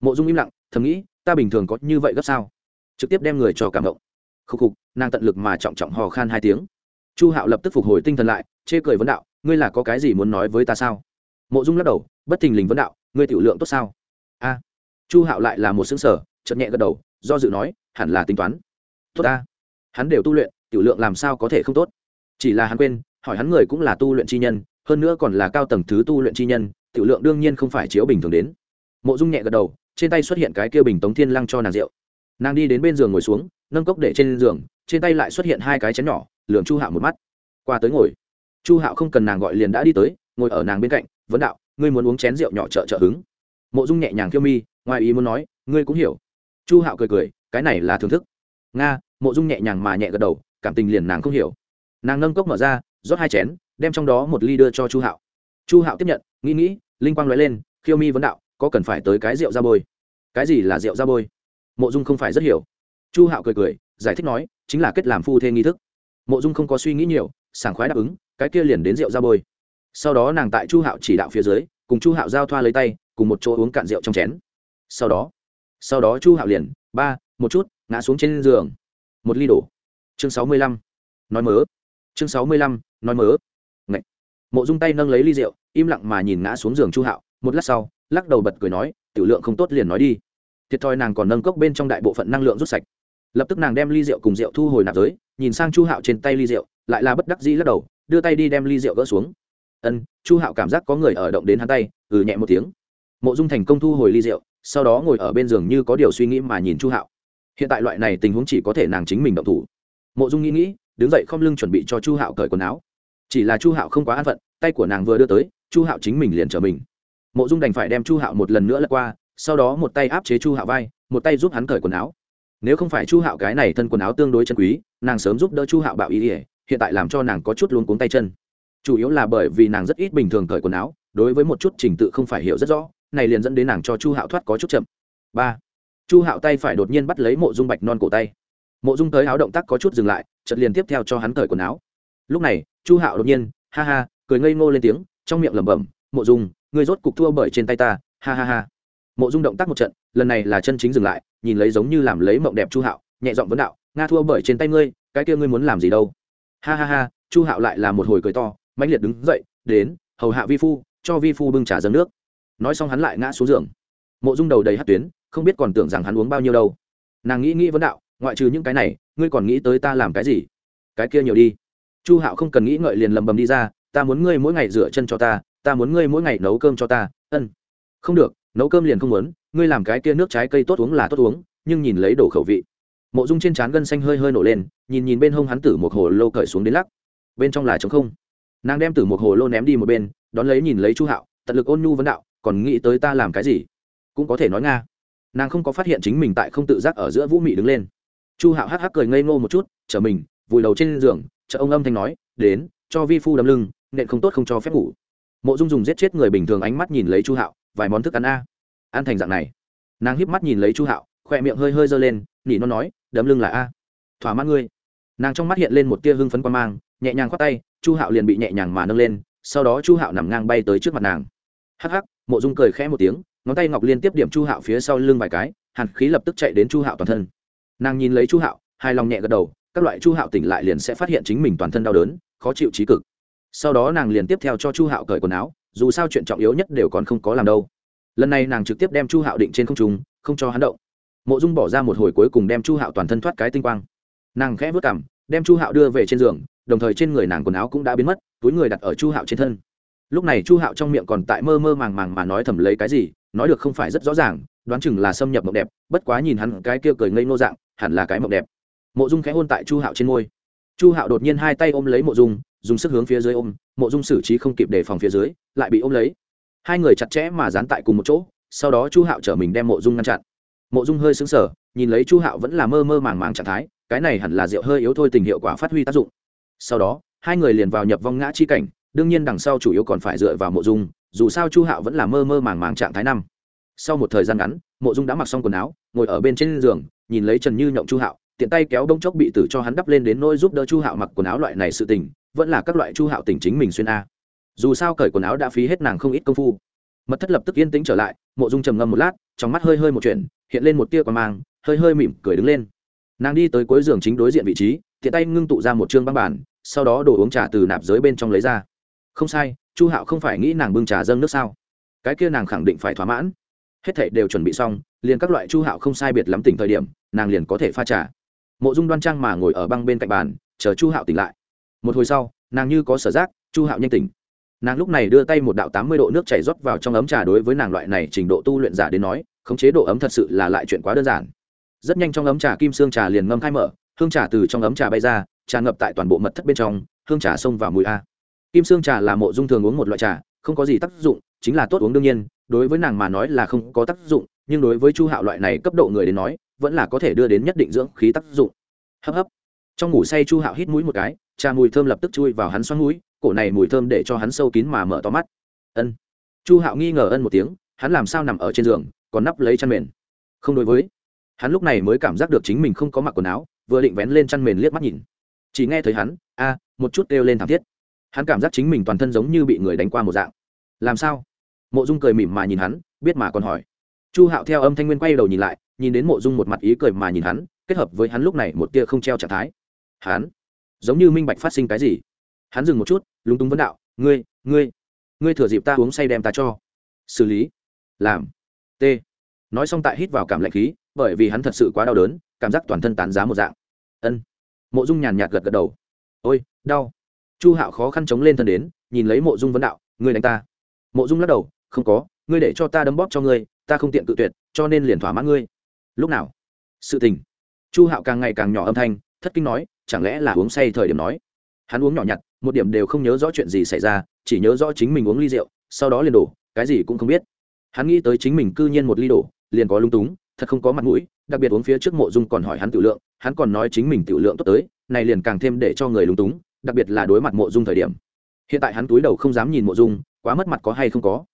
Mộ dung im lặng, thầm nghĩ, ta bình thường có như vậy gấp sao? Trực tiếp đem người cho cảm động. Khúc khục, nàng tận lực mà trọng trọng hò khan hai tiếng. Chu hạo lập tức phục hồi tinh thần lại, chê cười vấn đạo, ngươi là có cái gì muốn nói với ta sao? Mộ dung lắc đầu, bất thình lình vấn đạo, ngươi tiểu lượng tốt sao? A. Chu hạo lại là một xứng sở chậm nhẹ gật đầu, do dự nói, hẳn là tính toán. Tốt ta. Hắn đều tu luyện, tiểu lượng làm sao có thể không tốt? Chỉ là hắn quên, hỏi hắn người cũng là tu luyện chi nhân, hơn nữa còn là cao tầng thứ tu luyện chi nhân tiểu lượng đương nhiên không phải chiếu bình thường đến. Mộ dung nhẹ gật đầu, trên tay xuất hiện cái kia bình tống thiên lăng cho nàng rượu. Nàng đi đến bên giường ngồi xuống, nâng cốc để trên giường, trên tay lại xuất hiện hai cái chén nhỏ lường chu hạo một mắt. Qua tới ngồi. Chu hạo không cần nàng gọi liền đã đi tới, ngồi ở nàng bên cạnh, vấn đạo, ngươi muốn uống chén rượu nhỏ trợ trợ hứng? Mộ dung nhẹ nhàng kiêu mi, ngoài ý muốn nói, ngươi cũng hiểu. Chu hạo cười cười, cái này là thưởng thức. Nga. Mộ dung nhẹ nhàng mà nhẹ gật đầu, cảm tình liền nàng không hiểu. Nàng nâng cốc mở ra, rót hai chén, đem trong đó một ly đưa cho chu hạo. Chu hạo tiếp nhận, nghĩ nghĩ linh quang nói lên, khiêu mi vấn đạo, có cần phải tới cái rượu ra bôi? Cái gì là rượu ra bôi? Mộ dung không phải rất hiểu. Chu hạo cười cười, giải thích nói, chính là kết làm phu thê nghi thức. Mộ dung không có suy nghĩ nhiều, sảng khoái đáp ứng, cái kia liền đến rượu ra bôi. Sau đó nàng tại chu hạo chỉ đạo phía dưới, cùng chu hạo giao thoa lấy tay, cùng một chỗ uống cạn rượu trong chén. Sau đó sau đó chu hạo liền, ba, một chút, ngã xuống trên giường. Một ly đổ. Chương sáu mươi lăm. Nói mớ. Chương sáu mươi lăm, nói mớ mộ dung tay nâng lấy ly rượu, im lặng mà nhìn ngã xuống giường chu hạo. Một lát sau, lắc đầu bật cười nói, tiểu lượng không tốt liền nói đi. Thiệt thòi nàng còn nâng cốc bên trong đại bộ phận năng lượng rút sạch. Lập tức nàng đem ly rượu cùng rượu thu hồi nạp giới, nhìn sang chu hạo trên tay ly rượu, lại là bất đắc dĩ lắc đầu, đưa tay đi đem ly rượu gỡ xuống. Ân, chu hạo cảm giác có người ở động đến hắn tay ừ nhẹ một tiếng. Mộ dung thành công thu hồi ly rượu, sau đó ngồi ở bên giường như có điều suy nghĩ mà nhìn chu hạo. Hiện tại loại này tình huống chỉ có thể nàng chính mình động thủ. Mộ dung nghĩ nghĩ, đứng dậy không lưng chuẩn bị cho chu hạo cởi quần áo chỉ là chu hạo không quá an phận, tay của nàng vừa đưa tới, chu hạo chính mình liền trở mình. Mộ dung đành phải đem chu hạo một lần nữa lật qua, sau đó một tay áp chế chu hạo vai, một tay giúp hắn cởi quần áo. Nếu không phải chu hạo cái này thân quần áo tương đối chân quý, nàng sớm giúp đỡ chu hạo bạo ý ỉa hiện tại làm cho nàng có chút luôn cuống tay chân. Chủ yếu là bởi vì nàng rất ít bình thường cởi quần áo, đối với một chút trình tự không phải hiểu rất rõ, này liền dẫn đến nàng cho chu hạo thoát có chút chậm. Ba, chu hạo tay phải đột nhiên bắt lấy mộ dung bạch non cổ tay. Mộ dung tới áo động tác có chút dừng lại chật liền tiếp theo cho hắn cởi quần áo. Lúc này chu hạo đột nhiên, ha ha, cười ngây ngô lên tiếng, trong miệng lẩm bẩm, mộ dung, ngươi rốt cục thua bởi trên tay ta. Ha ha ha. Mộ dung động tác một trận, lần này là chân chính dừng lại, nhìn lấy giống như làm lấy mộng đẹp chu hạo, nhẹ giọng vấn đạo, nga thua bởi trên tay ngươi, cái kia ngươi muốn làm gì đâu? Ha ha ha, chu hạo lại là một hồi cười to, mãnh liệt đứng dậy, đến, hầu hạ vi phu, cho vi phu bưng trà dâng nước. Nói xong hắn lại ngã xuống giường. Mộ dung đầu đầy hát tuyến, không biết còn tưởng rằng hắn uống bao nhiêu đâu. Nàng nghĩ nghĩ vấn đạo, ngoại trừ những cái này, ngươi còn nghĩ tới ta làm cái gì? Cái kia nhiều đi chu hạo không cần nghĩ ngợi liền lầm bầm đi ra, ta muốn ngươi mỗi ngày rửa chân cho ta ta muốn ngươi mỗi ngày nấu cơm cho ta. Ân không được, nấu cơm liền không muốn, ngươi làm cái kia nước trái cây tốt uống là tốt uống, nhưng nhìn lấy đổ khẩu vị. Mộ dung trên trán gân xanh hơi hơi nổ lên, nhìn nhìn bên hông hắn tử một hồ lô cởi xuống đến lắc. Bên trong là trống không. Nàng đem tử một hồ lô ném đi một bên, đón lấy nhìn lấy chu hạo, tận lực ôn nhu vấn đạo, còn nghĩ tới ta làm cái gì? Cũng có thể nói nga. Nàng không có phát hiện chính mình tại không tự giác ở giữa vũ mị đứng lên. Chu hạo hắc hắc cười ngây ngô một chút chở mình, vùi đầu trên giường chợ ông âm thanh nói, đến, cho vi phu đấm lưng, nện không tốt không cho phép ngủ. Mộ dung dùng giết chết người bình thường ánh mắt nhìn lấy chu hạo, vài món thức ăn a. Ăn thành dạng này. Nàng híp mắt nhìn lấy chu hạo, khỏe miệng hơi hơi giơ lên, nỉ nó nói, đấm lưng là a. Thỏa mãn ngươi. Nàng trong mắt hiện lên một tia hưng phấn quan mang, nhẹ nhàng khoác tay, chu hạo liền bị nhẹ nhàng mà nâng lên, sau đó chu hạo nằm ngang bay tới trước mặt nàng. Hắc hắc, mộ dung cười khẽ một tiếng, ngón tay ngọc liên tiếp điểm chu hạo phía sau lưng vài cái, hàn khí lập tức chạy đến chu hạo toàn thân. Nàng nhìn lấy chu hạo hai lòng nhẹ gật đầu các loại chu hạo tỉnh lại liền sẽ phát hiện chính mình toàn thân đau đớn, khó chịu trí cực. Sau đó nàng liền tiếp theo cho chu hạo cởi quần áo, dù sao chuyện trọng yếu nhất đều còn không có làm đâu. Lần này nàng trực tiếp đem chu hạo định trên không trung, không cho hắn động. Mộ dung bỏ ra một hồi cuối cùng đem chu hạo toàn thân thoát cái tinh quang. Nàng khẽ vớt cảm đem chu hạo đưa về trên giường, đồng thời trên người nàng quần áo cũng đã biến mất, túi người đặt ở chu hạo trên thân. Lúc này chu hạo trong miệng còn tại mơ mơ màng màng mà nói thầm lấy cái gì, nói được không phải rất rõ ràng, đoán chừng là xâm nhập mộng đẹp, bất quá nhìn hắn cái kia cười ngây ngô dạng, hẳn là cái mộng đẹp mộ dung khẽ hôn tại chu hạo trên môi. chu hạo đột nhiên hai tay ôm lấy mộ dung, dùng sức hướng phía dưới ôm. mộ dung xử trí không kịp đề phòng phía dưới, lại bị ôm lấy. hai người chặt chẽ mà dán tại cùng một chỗ, sau đó chu hạo chở mình đem mộ dung ngăn chặn. mộ dung hơi xứng sở nhìn lấy chu hạo vẫn là mơ mơ màng màng trạng thái, cái này hẳn là rượu hơi yếu thôi tình hiệu quả phát huy tác dụng. sau đó, hai người liền vào nhập vong ngã chi cảnh, đương nhiên đằng sau chủ yếu còn phải dựa vào mộ dung, dù sao chu hạo vẫn là mơ mơ màng màng trạng thái năm. sau một thời gian ngắn, mộ dung đã mặc xong quần áo, ngồi ở bên trên giường, nhìn lấy trần như nhộng chu hạo tiện tay kéo bông chốc bị tử cho hắn đắp lên đến nỗi giúp đỡ chu hạo mặc quần áo loại này sự tình, vẫn là các loại chu hạo tình chính mình xuyên a. Dù sao cởi quần áo đã phí hết nàng không ít công phu. Mật thất lập tức yên tĩnh trở lại, mộ dung trầm ngâm một lát, trong mắt hơi hơi một chuyện, hiện lên một tia còn mang, hơi hơi mỉm cười đứng lên. Nàng đi tới cuối giường chính đối diện vị trí, tiện tay ngưng tụ ra một chương băng bản sau đó đổ uống trà từ nạp giới bên trong lấy ra. Không sai, chu hạo không phải nghĩ nàng bưng trà dâng nước sao? Cái kia nàng khẳng định phải thỏa mãn. Hết thảy đều chuẩn bị xong, liền các loại chu hạo không sai biệt lắm tỉnh thời điểm, nàng liền có thể pha trà mộ dung đoan trang mà ngồi ở băng bên cạnh bàn, chờ chu hạo tỉnh lại. Một hồi sau, nàng như có sở giác, chu hạo nhanh tỉnh. Nàng lúc này đưa tay một đạo tám mươi độ nước chảy rót vào trong ấm trà đối với nàng loại này trình độ tu luyện giả đến nói, khống chế độ ấm thật sự là lại chuyện quá đơn giản. Rất nhanh trong ấm trà kim xương trà liền ngâm khai mở, hương trà từ trong ấm trà bay ra tràn ngập tại toàn bộ mật thất bên trong, hương trà xông vào mùi a. Kim xương trà là mộ dung thường uống một loại trà, không có gì tác dụng, chính là tốt uống đương nhiên, đối với nàng mà nói là không có tác dụng, nhưng đối với chu hạo loại này cấp độ người đến nói vẫn là có thể đưa đến nhất định dưỡng khí tác dụng. Hấp hấp. Trong ngủ say chu hạo hít mũi một cái, trà mùi thơm lập tức chui vào hắn xoắn mũi, cổ này mùi thơm để cho hắn sâu kín mà mở to mắt. Ân. Chu hạo nghi ngờ ân một tiếng, hắn làm sao nằm ở trên giường, còn nắp lấy chăn mền. Không đối với. Hắn lúc này mới cảm giác được chính mình không có mặc quần áo, vừa định vén lên chăn mền liếc mắt nhìn. Chỉ nghe thấy hắn, a, một chút kêu lên thảm thiết. Hắn cảm giác chính mình toàn thân giống như bị người đánh qua một dạng. Làm sao? Mộ dung cười mỉm mà nhìn hắn, biết mà còn hỏi. Chu hạo theo âm thanh nguyên quay đầu nhìn lại nhìn đến mộ dung một mặt ý cười mà nhìn hắn, kết hợp với hắn lúc này một tia không treo trạng thái. Hắn, giống như minh bạch phát sinh cái gì. Hắn dừng một chút, lúng túng vấn đạo, ngươi ngươi ngươi thừa dịp ta uống say đem ta cho. Xử lý. Làm. T. Nói xong tại hít vào cảm lạnh khí, bởi vì hắn thật sự quá đau đớn, cảm giác toàn thân tán giá một dạng. Ân. Mộ dung nhàn nhạt gật gật đầu. Ôi, đau. Chu hạo khó khăn chống lên thân đến, nhìn lấy mộ dung vấn đạo, ngươi đánh ta. Mộ dung lắc đầu, không có, ngươi để cho ta đấm bóp cho ngươi, ta không tiện cự tuyệt, cho nên liền thỏa mãn ngươi lúc nào? Sự tình. Chu hạo càng ngày càng nhỏ âm thanh, thất kinh nói, chẳng lẽ là uống say thời điểm nói? Hắn uống nhỏ nhặt, một điểm đều không nhớ rõ chuyện gì xảy ra, chỉ nhớ rõ chính mình uống ly rượu, sau đó liền đổ, cái gì cũng không biết. Hắn nghĩ tới chính mình cư nhiên một ly đổ, liền có lung túng, thật không có mặt mũi, đặc biệt uống phía trước mộ dung còn hỏi hắn tiểu lượng, hắn còn nói chính mình tiểu lượng tốt tới, này liền càng thêm để cho người lung túng, đặc biệt là đối mặt mộ dung thời điểm. Hiện tại hắn túi đầu không dám nhìn mộ dung, quá mất mặt có hay không có.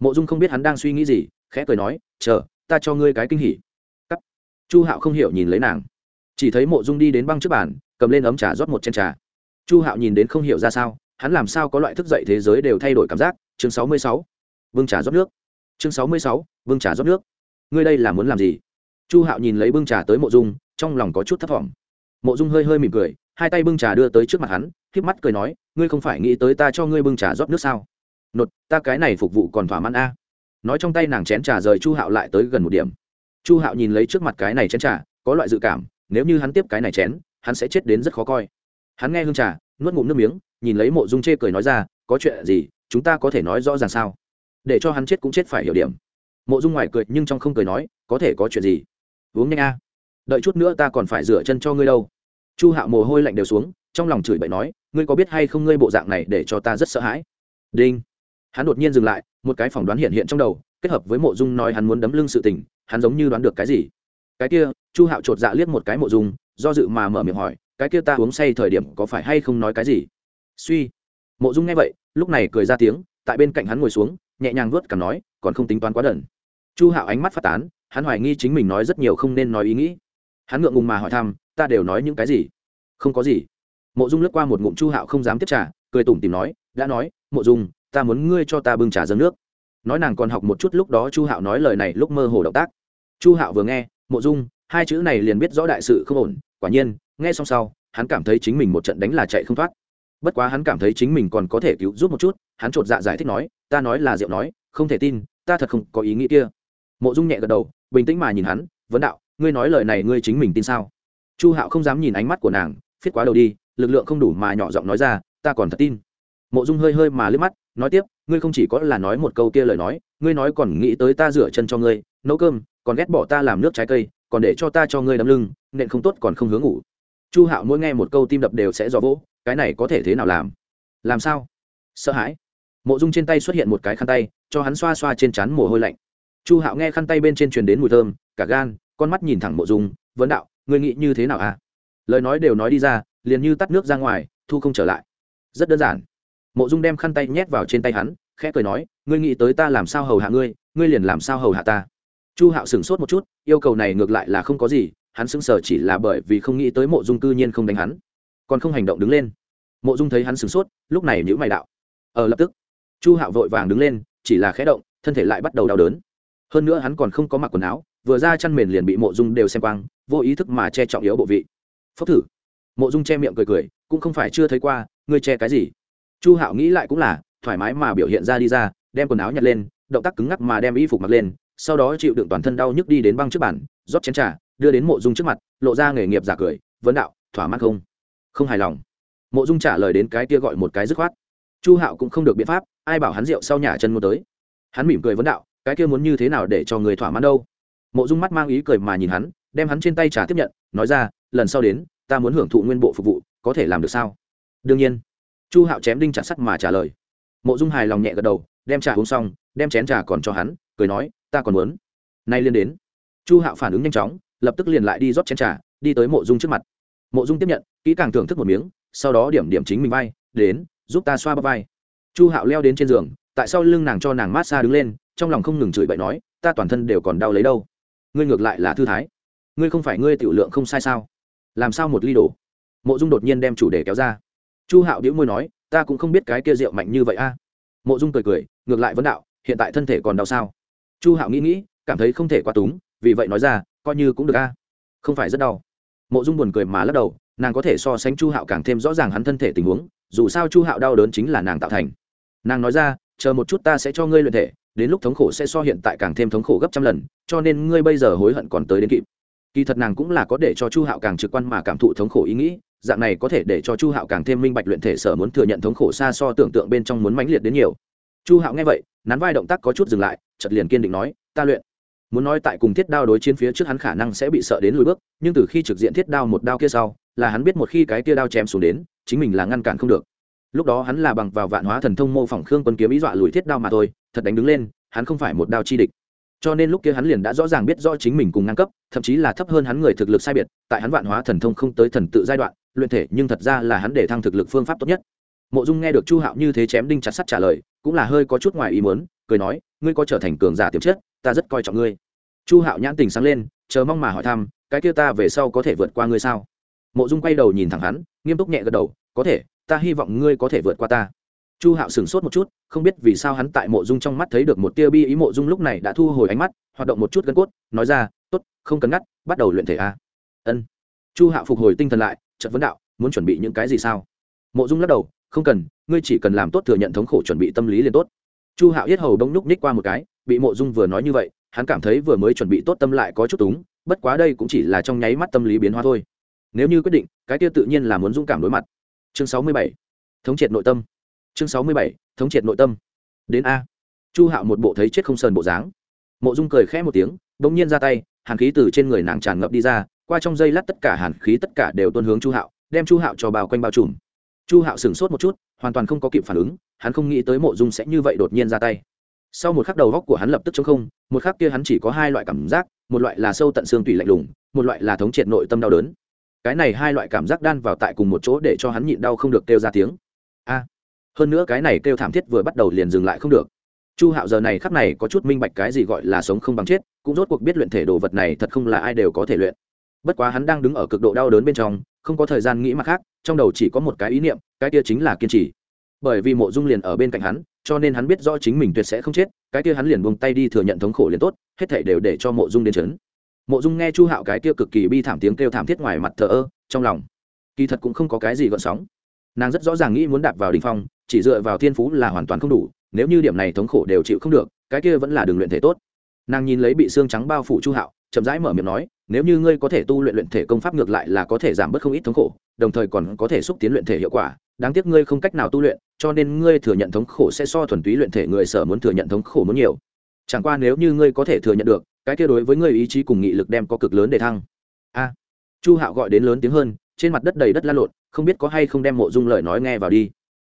Mộ dung không biết hắn đang suy nghĩ gì, khẽ cười nói, chờ, ta cho ngươi cái kinh hỉ chu hạo không hiểu nhìn lấy nàng. Chỉ thấy mộ dung đi đến băng trước bàn, cầm lên ấm trà rót một chén trà. Chu hạo nhìn đến không hiểu ra sao, hắn làm sao có loại thức dậy thế giới đều thay đổi cảm giác. Chương sáu mươi sáu. Vương trà rót nước. Chương sáu mươi sáu. Vương trà rót nước. Ngươi đây là muốn làm gì? Chu hạo nhìn lấy bưng trà tới mộ dung, trong lòng có chút thấp t mộ dung hơi hơi mỉm cười, hai tay bưng trà đưa tới trước mặt hắn k mắt cười nói, ngươi không phải nghĩ tới ta cho ngươi bưng trà rót nước sao? Nột, ta cái này phục vụ còn thỏa mãn a. Nói trong tay nàng chén trà rời chu hạo lại tới gần một điểm chu hạo nhìn lấy trước mặt cái này chén trà, có loại dự cảm, nếu như hắn tiếp cái này chén, hắn sẽ chết đến rất khó coi. Hắn nghe hương trà, nuốt ngụm nước miếng, nhìn lấy mộ dung chê cười nói ra, có chuyện gì, chúng ta có thể nói rõ ràng sao? Để cho hắn chết cũng chết phải hiểu điểm. Mộ dung ngoài cười nhưng trong không cười nói, có thể có chuyện gì? Uống nhanh a. Đợi chút nữa ta còn phải rửa chân cho ngươi đâu. Chu hạo mồ hôi lạnh đều xuống, trong lòng chửi bậy nói, ngươi có biết hay không ngươi bộ dạng này để cho ta rất sợ hãi? Đinh. Hắn đột nhiên dừng lại, một cái phỏng đoán hiện hiện trong đầu, kết hợp với mộ dung nói hắn muốn đấm lưng sự tình hắn giống như đoán được cái gì? Cái kia, chu hạo chột dạ liếc một cái mộ dung, do dự mà mở miệng hỏi, cái kia ta uống say thời điểm có phải hay không nói cái gì? Suy. Mộ dung nghe vậy, lúc này cười ra tiếng, tại bên cạnh hắn ngồi xuống, nhẹ nhàng vuốt cảm nói, còn không tính toán quá đần. Chu hạo ánh mắt phát tán, hắn hoài nghi chính mình nói rất nhiều không nên nói ý nghĩ. Hắn ngượng ngùng mà hỏi thăm, ta đều nói những cái gì? Không có gì. Mộ dung lướt qua một ngụm chu hạo không dám tiếp trả cười tủm tìm nói, đã nói, mộ dung, ta muốn ngươi cho ta bưng trà dâng nước. Nói nàng còn học một chút lúc đó chu hạo nói lời này lúc mơ hồ động tác chu hạo vừa nghe, mộ dung, hai chữ này liền biết rõ đại sự không ổn, quả nhiên, nghe xong sau, hắn cảm thấy chính mình một trận đánh là chạy không thoát. Bất quá hắn cảm thấy chính mình còn có thể cứu giúp một chút, hắn chột dạ giải thích nói, ta nói là diệu nói, không thể tin, ta thật không có ý nghĩ kia. Mộ dung nhẹ gật đầu, bình tĩnh mà nhìn hắn, vấn đạo, ngươi nói lời này ngươi chính mình tin sao? Chu hạo không dám nhìn ánh mắt của nàng, phiết quá đầu đi, lực lượng không đủ mà nhỏ giọng nói ra, ta còn thật tin. Mộ dung hơi hơi mà liếc mắt, nói tiếp, ngươi không chỉ có là nói một câu kia lời nói, ngươi nói còn nghĩ tới ta rửa chân cho ngươi, nấu cơm còn ghét bỏ ta làm nước trái cây, còn để cho ta cho ngươi đấm lưng, nện không tốt còn không hướng ngủ. Chu hạo mỗi nghe một câu tim đập đều sẽ dò vỗ, cái này có thể thế nào làm? Làm sao? Sợ hãi. Mộ dung trên tay xuất hiện một cái khăn tay, cho hắn xoa xoa trên trán mồ hôi lạnh. Chu hạo nghe khăn tay bên trên truyền đến mùi thơm, cả gan, con mắt nhìn thẳng mộ dung, vấn đạo, ngươi nghĩ như thế nào à? Lời nói đều nói đi ra, liền như tắt nước ra ngoài, thu không trở lại. Rất đơn giản. Mộ dung đem khăn tay nhét vào trên tay hắn, khẽ cười nói, ngươi nghĩ tới ta làm sao hầu hạ ngươi ngươi liền làm sao hầu hạ ta chu hạo sửng sốt một chút, yêu cầu này ngược lại là không có gì, hắn sững sờ chỉ là bởi vì không nghĩ tới mộ dung cư nhiên không đánh hắn, còn không hành động đứng lên. Mộ dung thấy hắn sửng sốt, lúc này nhữ mày đạo. Ở lập tức. Chu hạo vội vàng đứng lên, chỉ là khẽ động, thân thể lại bắt đầu đau đớn. Hơn nữa hắn còn không có mặc quần áo, vừa ra chăn mền liền bị mộ dung đều xem quang, vô ý thức mà che trọng yếu bộ vị. Phốc thử. Mộ dung che miệng cười cười, cũng không phải chưa thấy qua, ngươi che cái gì? Chu hạo nghĩ lại cũng là, thoải mái mà biểu hiện ra đi ra, đem quần áo nhặt lên, động tác cứng ngắc mà đem y phục mặc lên sau đó chịu đựng toàn thân đau nhức đi đến băng trước bàn, rót chén trà, đưa đến mộ dung trước mặt, lộ ra nghề nghiệp giả cười, vấn đạo, thỏa mãn không? Không hài lòng. Mộ dung trả lời đến cái kia gọi một cái dứt khoát. Chu hạo cũng không được biện pháp, ai bảo hắn rượu sau nhà chân mua tới. Hắn mỉm cười vấn đạo, cái kia muốn như thế nào để cho người thỏa mãn đâu? Mộ dung mắt mang ý cười mà nhìn hắn, đem hắn trên tay trà tiếp nhận, nói ra, lần sau đến, ta muốn hưởng thụ nguyên bộ phục vụ, có thể làm được sao? Đương nhiên. Chu hạo chém đinh chặt sắt mà trả lời. Mộ dung hài lòng nhẹ gật đầu, đem trà uống xong, đem chén trà còn cho hắn, cười nói ta còn muốn. Nay liên đến. Chu hạo phản ứng nhanh chóng, lập tức liền lại đi rót chén trà, đi tới mộ dung trước mặt. Mộ dung tiếp nhận, kỹ càng thưởng thức một miếng, sau đó điểm điểm chính mình vai, đến, giúp ta xoa bắp vai. Chu hạo leo đến trên giường, tại sao lưng nàng cho nàng mát xa đứng lên, trong lòng không ngừng chửi bậy nói, ta toàn thân đều còn đau lấy đâu? Ngươi ngược lại là thư thái. Ngươi không phải ngươi tiểu lượng không sai sao? Làm sao một ly đổ? Mộ dung đột nhiên đem chủ đề kéo ra. Chu hạo đĩu môi nói, ta cũng không biết cái kia rượu mạnh như vậy a. Mộ dung cười cười, ngược lại vấn đạo, hiện tại thân thể còn đau sao? Chu hạo nghĩ nghĩ, cảm thấy không thể quá túng, vì vậy nói ra, coi như cũng được a. Không phải rất đau. Mộ dung buồn cười mà lắc đầu, nàng có thể so sánh chu hạo càng thêm rõ ràng hắn thân thể tình huống, dù sao chu hạo đau đớn chính là nàng tạo thành. Nàng nói ra, chờ một chút ta sẽ cho ngươi luyện thể, đến lúc thống khổ sẽ so hiện tại càng thêm thống khổ gấp trăm lần, cho nên ngươi bây giờ hối hận còn tới đến kịp. Kỳ thật nàng cũng là có để cho chu hạo càng trực quan mà cảm thụ thống khổ ý nghĩ, dạng này có thể để cho chu hạo càng thêm minh bạch luyện thể sở muốn thừa nhận thống khổ xa so tưởng tượng bên trong muốn mãnh liệt đến nhiều. Chu hạo nghe vậy, nắn vai động tác có chút dừng lại chợt liền kiên định nói, ta luyện. Muốn nói tại cùng thiết đao đối chiến phía trước hắn khả năng sẽ bị sợ đến lùi bước, nhưng từ khi trực diện thiết đao một đao kia sau, là hắn biết một khi cái kia đao chém xuống đến, chính mình là ngăn cản không được. Lúc đó hắn là bằng vào vạn hóa thần thông mô phỏng khương quân kiếm ý dọa lùi thiết đao mà thôi, thật đánh đứng lên, hắn không phải một đao chi địch. Cho nên lúc kia hắn liền đã rõ ràng biết rõ chính mình cùng ngang cấp, thậm chí là thấp hơn hắn người thực lực sai biệt, tại hắn vạn hóa thần thông không tới thần tự giai đoạn, luyện thể nhưng thật ra là hắn để thăng thực lực phương pháp tốt nhất. Mộ dung nghe được chu hạo như thế chém đinh chặt sắt trả lời, cũng là hơi có chút ngoài ý muốn, cười nói ngươi có trở thành cường giả tiềm chất, ta rất coi trọng ngươi. Chu hạo nhãn tình sáng lên, chờ mong mà hỏi thăm, cái kia ta về sau có thể vượt qua ngươi sao? Mộ dung quay đầu nhìn thẳng hắn, nghiêm túc nhẹ gật đầu, có thể, ta hy vọng ngươi có thể vượt qua ta. Chu hạo sửng sốt một chút, không biết vì sao hắn tại mộ dung trong mắt thấy được một tia bi ý, mộ dung lúc này đã thu hồi ánh mắt, hoạt động một chút gân cốt, nói ra t ố t không cần ngắt, bắt đầu luyện thể a. Ân. Chu hạo phục hồi tinh thần lại trận vấn đạo, muốn chuẩn bị những cái gì sao? Mộ dung lắc đầu, không cần, ngươi chỉ cần làm tốt thừa nhận thống khổ chuẩn bị tâm lý liền tốt chu hạo yết hầu đông nhúc ních qua một cái, bị mộ dung vừa nói như vậy, hắn cảm thấy vừa mới chuẩn bị tốt tâm lại có chút túng, bất quá đây cũng chỉ là trong nháy mắt tâm lý biến hóa thôi. Nếu như quyết định, cái kia tự nhiên là muốn dũng cảm đối mặt. Chương sáu mươi bảy, thống triệt nội tâm. Chương sáu mươi bảy, thống triệt nội tâm. Đến a. Chu hạo một bộ thấy chết không sờn bộ dáng. Mộ dung cười khẽ một tiếng đ ỗ n g nhiên ra tay, hàn khí từ trên người nàng tràn ngập đi ra, qua trong dây lát tất cả hàn khí tất cả đều tuân hướng chu hạo, đem chu hạo cho bao quanh bao trùm. Chu hạo sửng sốt một chút, hoàn toàn không có kịp phản ứng hắn không nghĩ tới mộ dung sẽ như vậy đột nhiên ra tay. Sau một khắc đầu góc của hắn lập tức chống không, một khắc kia hắn chỉ có hai loại cảm giác, một loại là sâu tận xương tủy lạnh lùng, một loại là thống triệt nội tâm đau đớn. Cái này hai loại cảm giác đan vào tại cùng một chỗ để cho hắn nhịn đau không được kêu ra tiếng. A! Hơn nữa cái này kêu thảm thiết vừa bắt đầu liền dừng lại không được. Chu hạo giờ này khắc này có chút minh bạch cái gì gọi là sống không bằng chết, cũng rốt cuộc biết luyện thể đồ vật này thật không là ai đều có thể luyện. Bất quá hắn đang đứng ở cực độ đau đớn bên trong, không có thời gian nghĩ mặt khác, trong đầu chỉ có một cái ý niệm, cái kia chính là kiên trì bởi vì mộ dung liền ở bên cạnh hắn, cho nên hắn biết rõ chính mình tuyệt sẽ không chết, cái kia hắn liền buông tay đi thừa nhận thống khổ liền tốt, hết thảy đều để cho mộ dung đến chấn. Mộ dung nghe chu hạo cái kia cực kỳ bi thảm tiếng kêu thảm thiết ngoài mặt thờ ơ, trong lòng kỳ thật cũng không có cái gì gợn sóng. Nàng rất rõ ràng nghĩ muốn đạp vào đình phong, chỉ dựa vào thiên phú là hoàn toàn không đủ, nếu như điểm này thống khổ đều chịu không được, cái kia vẫn là đường luyện thể tốt. Nàng nhìn lấy bị xương trắng bao phủ chu hạo, chậm rãi mở miệng nói, nếu như ngươi có thể tu luyện luyện thể công pháp ngược lại là có thể giảm bớt không ít thống khổ đồng thời còn có thể xúc tiến luyện thể hiệu quả. Đáng tiếc ngươi không cách nào tu luyện, cho nên ngươi thừa nhận thống khổ sẽ so thuần túy luyện thể người sở muốn thừa nhận thống khổ muốn nhiều. Chẳng qua nếu như ngươi có thể thừa nhận được, cái kia đối với ngươi ý chí cùng nghị lực đem có cực lớn để thăng. A. Chu hạo gọi đến lớn tiếng hơn, trên mặt đất đầy đất la lộn, không biết có hay không đem mộ dung lời nói nghe vào đi.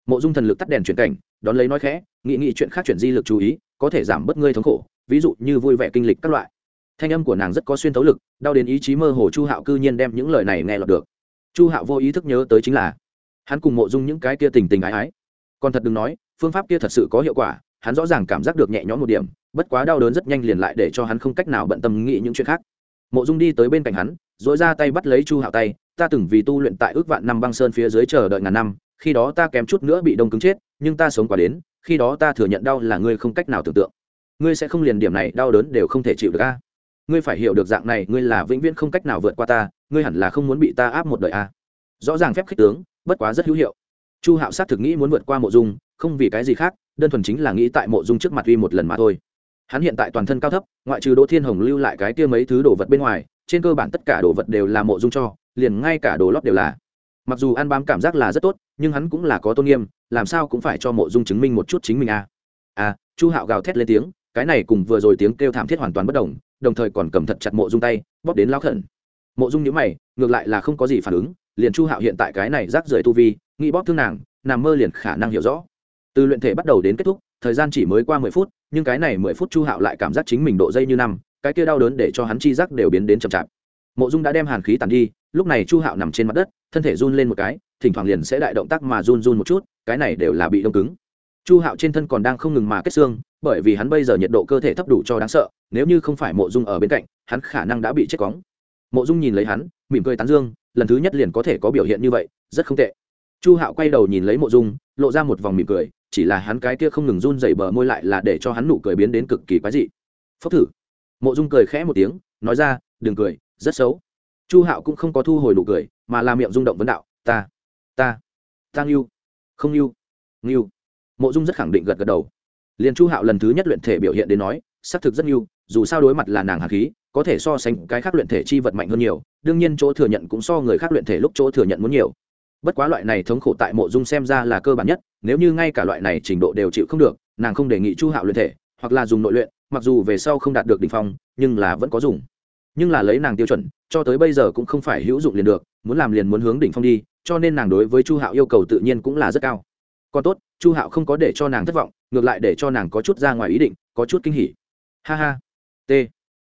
Mộ dung thần lực tắt đèn chuyển cảnh, đón lấy nói khẽ, nghị nghị chuyện khác chuyển di lực chú ý, có thể giảm bớt ngươi thống khổ, ví dụ như vui vẻ kinh lịch các loại. Thanh âm của nàng rất có xuyên thấu lực, đau đến ý chí mơ hồ chu hạo cư nhiên đem những lời này nghe lọt được chu hạo vô ý thức nhớ tới chính là, hắn cùng mộ dung những cái kia tình tình ái ái. Còn thật đừng nói, phương pháp kia thật sự có hiệu quả, hắn rõ ràng cảm giác được nhẹ nhõm một điểm, bất quá đau đớn rất nhanh liền lại để cho hắn không cách nào bận tâm nghĩ những chuyện khác. Mộ dung đi tới bên cạnh hắn dội ra tay bắt lấy chu hạo tay, ta từng vì tu luyện tại ước vạn năm băng sơn phía dưới chờ đợi ngàn năm, khi đó ta kém chút nữa bị đông cứng chết, nhưng ta sống qua đến, khi đó ta thừa nhận đau là ngươi không cách nào tưởng tượng. Ngươi sẽ không liền điểm này đau đớn đều không thể chịu được a ngươi phải hiểu được dạng này, ngươi là vĩnh viễn không cách nào vượt qua ta, ngươi hẳn là không muốn bị ta áp một đời a. Rõ ràng phép khích tướng, bất quá rất hữu hiệu. Chu hạo sát thực nghĩ muốn vượt qua mộ dung, không vì cái gì khác, đơn thuần chính là nghĩ tại mộ dung trước mặt uy một lần mà thôi. Hắn hiện tại toàn thân cao thấp, ngoại trừ đỗ thiên hồng lưu lại cái kia mấy thứ đồ vật bên ngoài, trên cơ bản tất cả đồ vật đều là mộ dung cho, liền ngay cả đồ lót đều là. Mặc dù ăn bám cảm giác là rất tốt, nhưng hắn cũng là có tôn nghiêm, làm sao cũng phải cho mộ dung chứng minh một chút chính mình à. à chu hạo gào thét lên tiếng, cái này cùng vừa rồi tiếng kêu thảm thiết hoàn toàn bất đồng đồng thời còn cầm thật chặt mộ dung tay, bóp đến lao khẩn. Mộ dung nhữ mày, ngược lại là không có gì phản ứng, liền chu hạo hiện tại cái này rác rưởi tu vi, nghĩ bóp thương nàng, nằm mơ liền khả năng hiểu rõ. Từ luyện thể bắt đầu đến kết thúc, thời gian chỉ mới qua mười phút, nhưng cái này mười phút chu hạo lại cảm giác chính mình độ dây như năm, cái kia đau đớn để cho hắn chi giác đều biến đến chậm chạp. Mộ dung đã đem hàn khí tàn đi, lúc này chu hạo nằm trên mặt đất, thân thể run lên một cái, thỉnh thoảng liền sẽ đại động tác mà run run một chút, cái này đều là bị đông cứng. Chu hạo trên thân còn đang không ngừng mà kết xương bởi vì hắn bây giờ nhiệt độ cơ thể thấp đủ cho đáng sợ, nếu như không phải mộ dung ở bên cạnh, hắn khả năng đã bị chết cóng mộ dung nhìn lấy hắn, mỉm cười tán dương, lần thứ nhất liền có thể có biểu hiện như vậy, rất không tệ. Chu hạo quay đầu nhìn lấy mộ dung, lộ ra một vòng mỉm cười, chỉ là hắn cái kia không ngừng run dày bờ môi lại là để cho hắn nụ cười biến đến cực kỳ quái dị. Phốc thử. Mộ dung cười khẽ một tiếng, nói ra, đừng cười, rất xấu. Chu hạo cũng không có thu hồi nụ cười, mà làm miệng rung động vấn đạo, ta ta ta nghiêu không nghiêu nghiêu mộ dung rất khẳng định gật gật đầu liền chu hạo lần thứ nhất luyện thể biểu hiện đến nói, xác thực rất nhiều, dù sao đối mặt là nàng hạt khí, có thể so sánh cái khác luyện thể chi vật mạnh hơn nhiều, đương nhiên chỗ thừa nhận cũng so người khác luyện thể lúc chỗ thừa nhận muốn nhiều. Bất quá loại này thống khổ tại mộ dung xem ra là cơ bản nhất, nếu như ngay cả loại này trình độ đều chịu không được, nàng không đề nghị chu hạo luyện thể, hoặc là dùng nội luyện, mặc dù về sau không đạt được đ ỉ n h phong, nhưng là vẫn có dùng. Nhưng là lấy nàng tiêu chuẩn, cho tới bây giờ cũng không phải hữu dụng liền được, muốn làm liền muốn hướng đỉnh phong đi, cho nên nàng đối với chu hạo yêu cầu tự nhiên cũng là rất cao. Còn tốt, chu hạo không có để cho nàng thất vọng ngược lại để cho nàng có chút ra ngoài ý định, có chút kinh hỉ. Ha ha. T.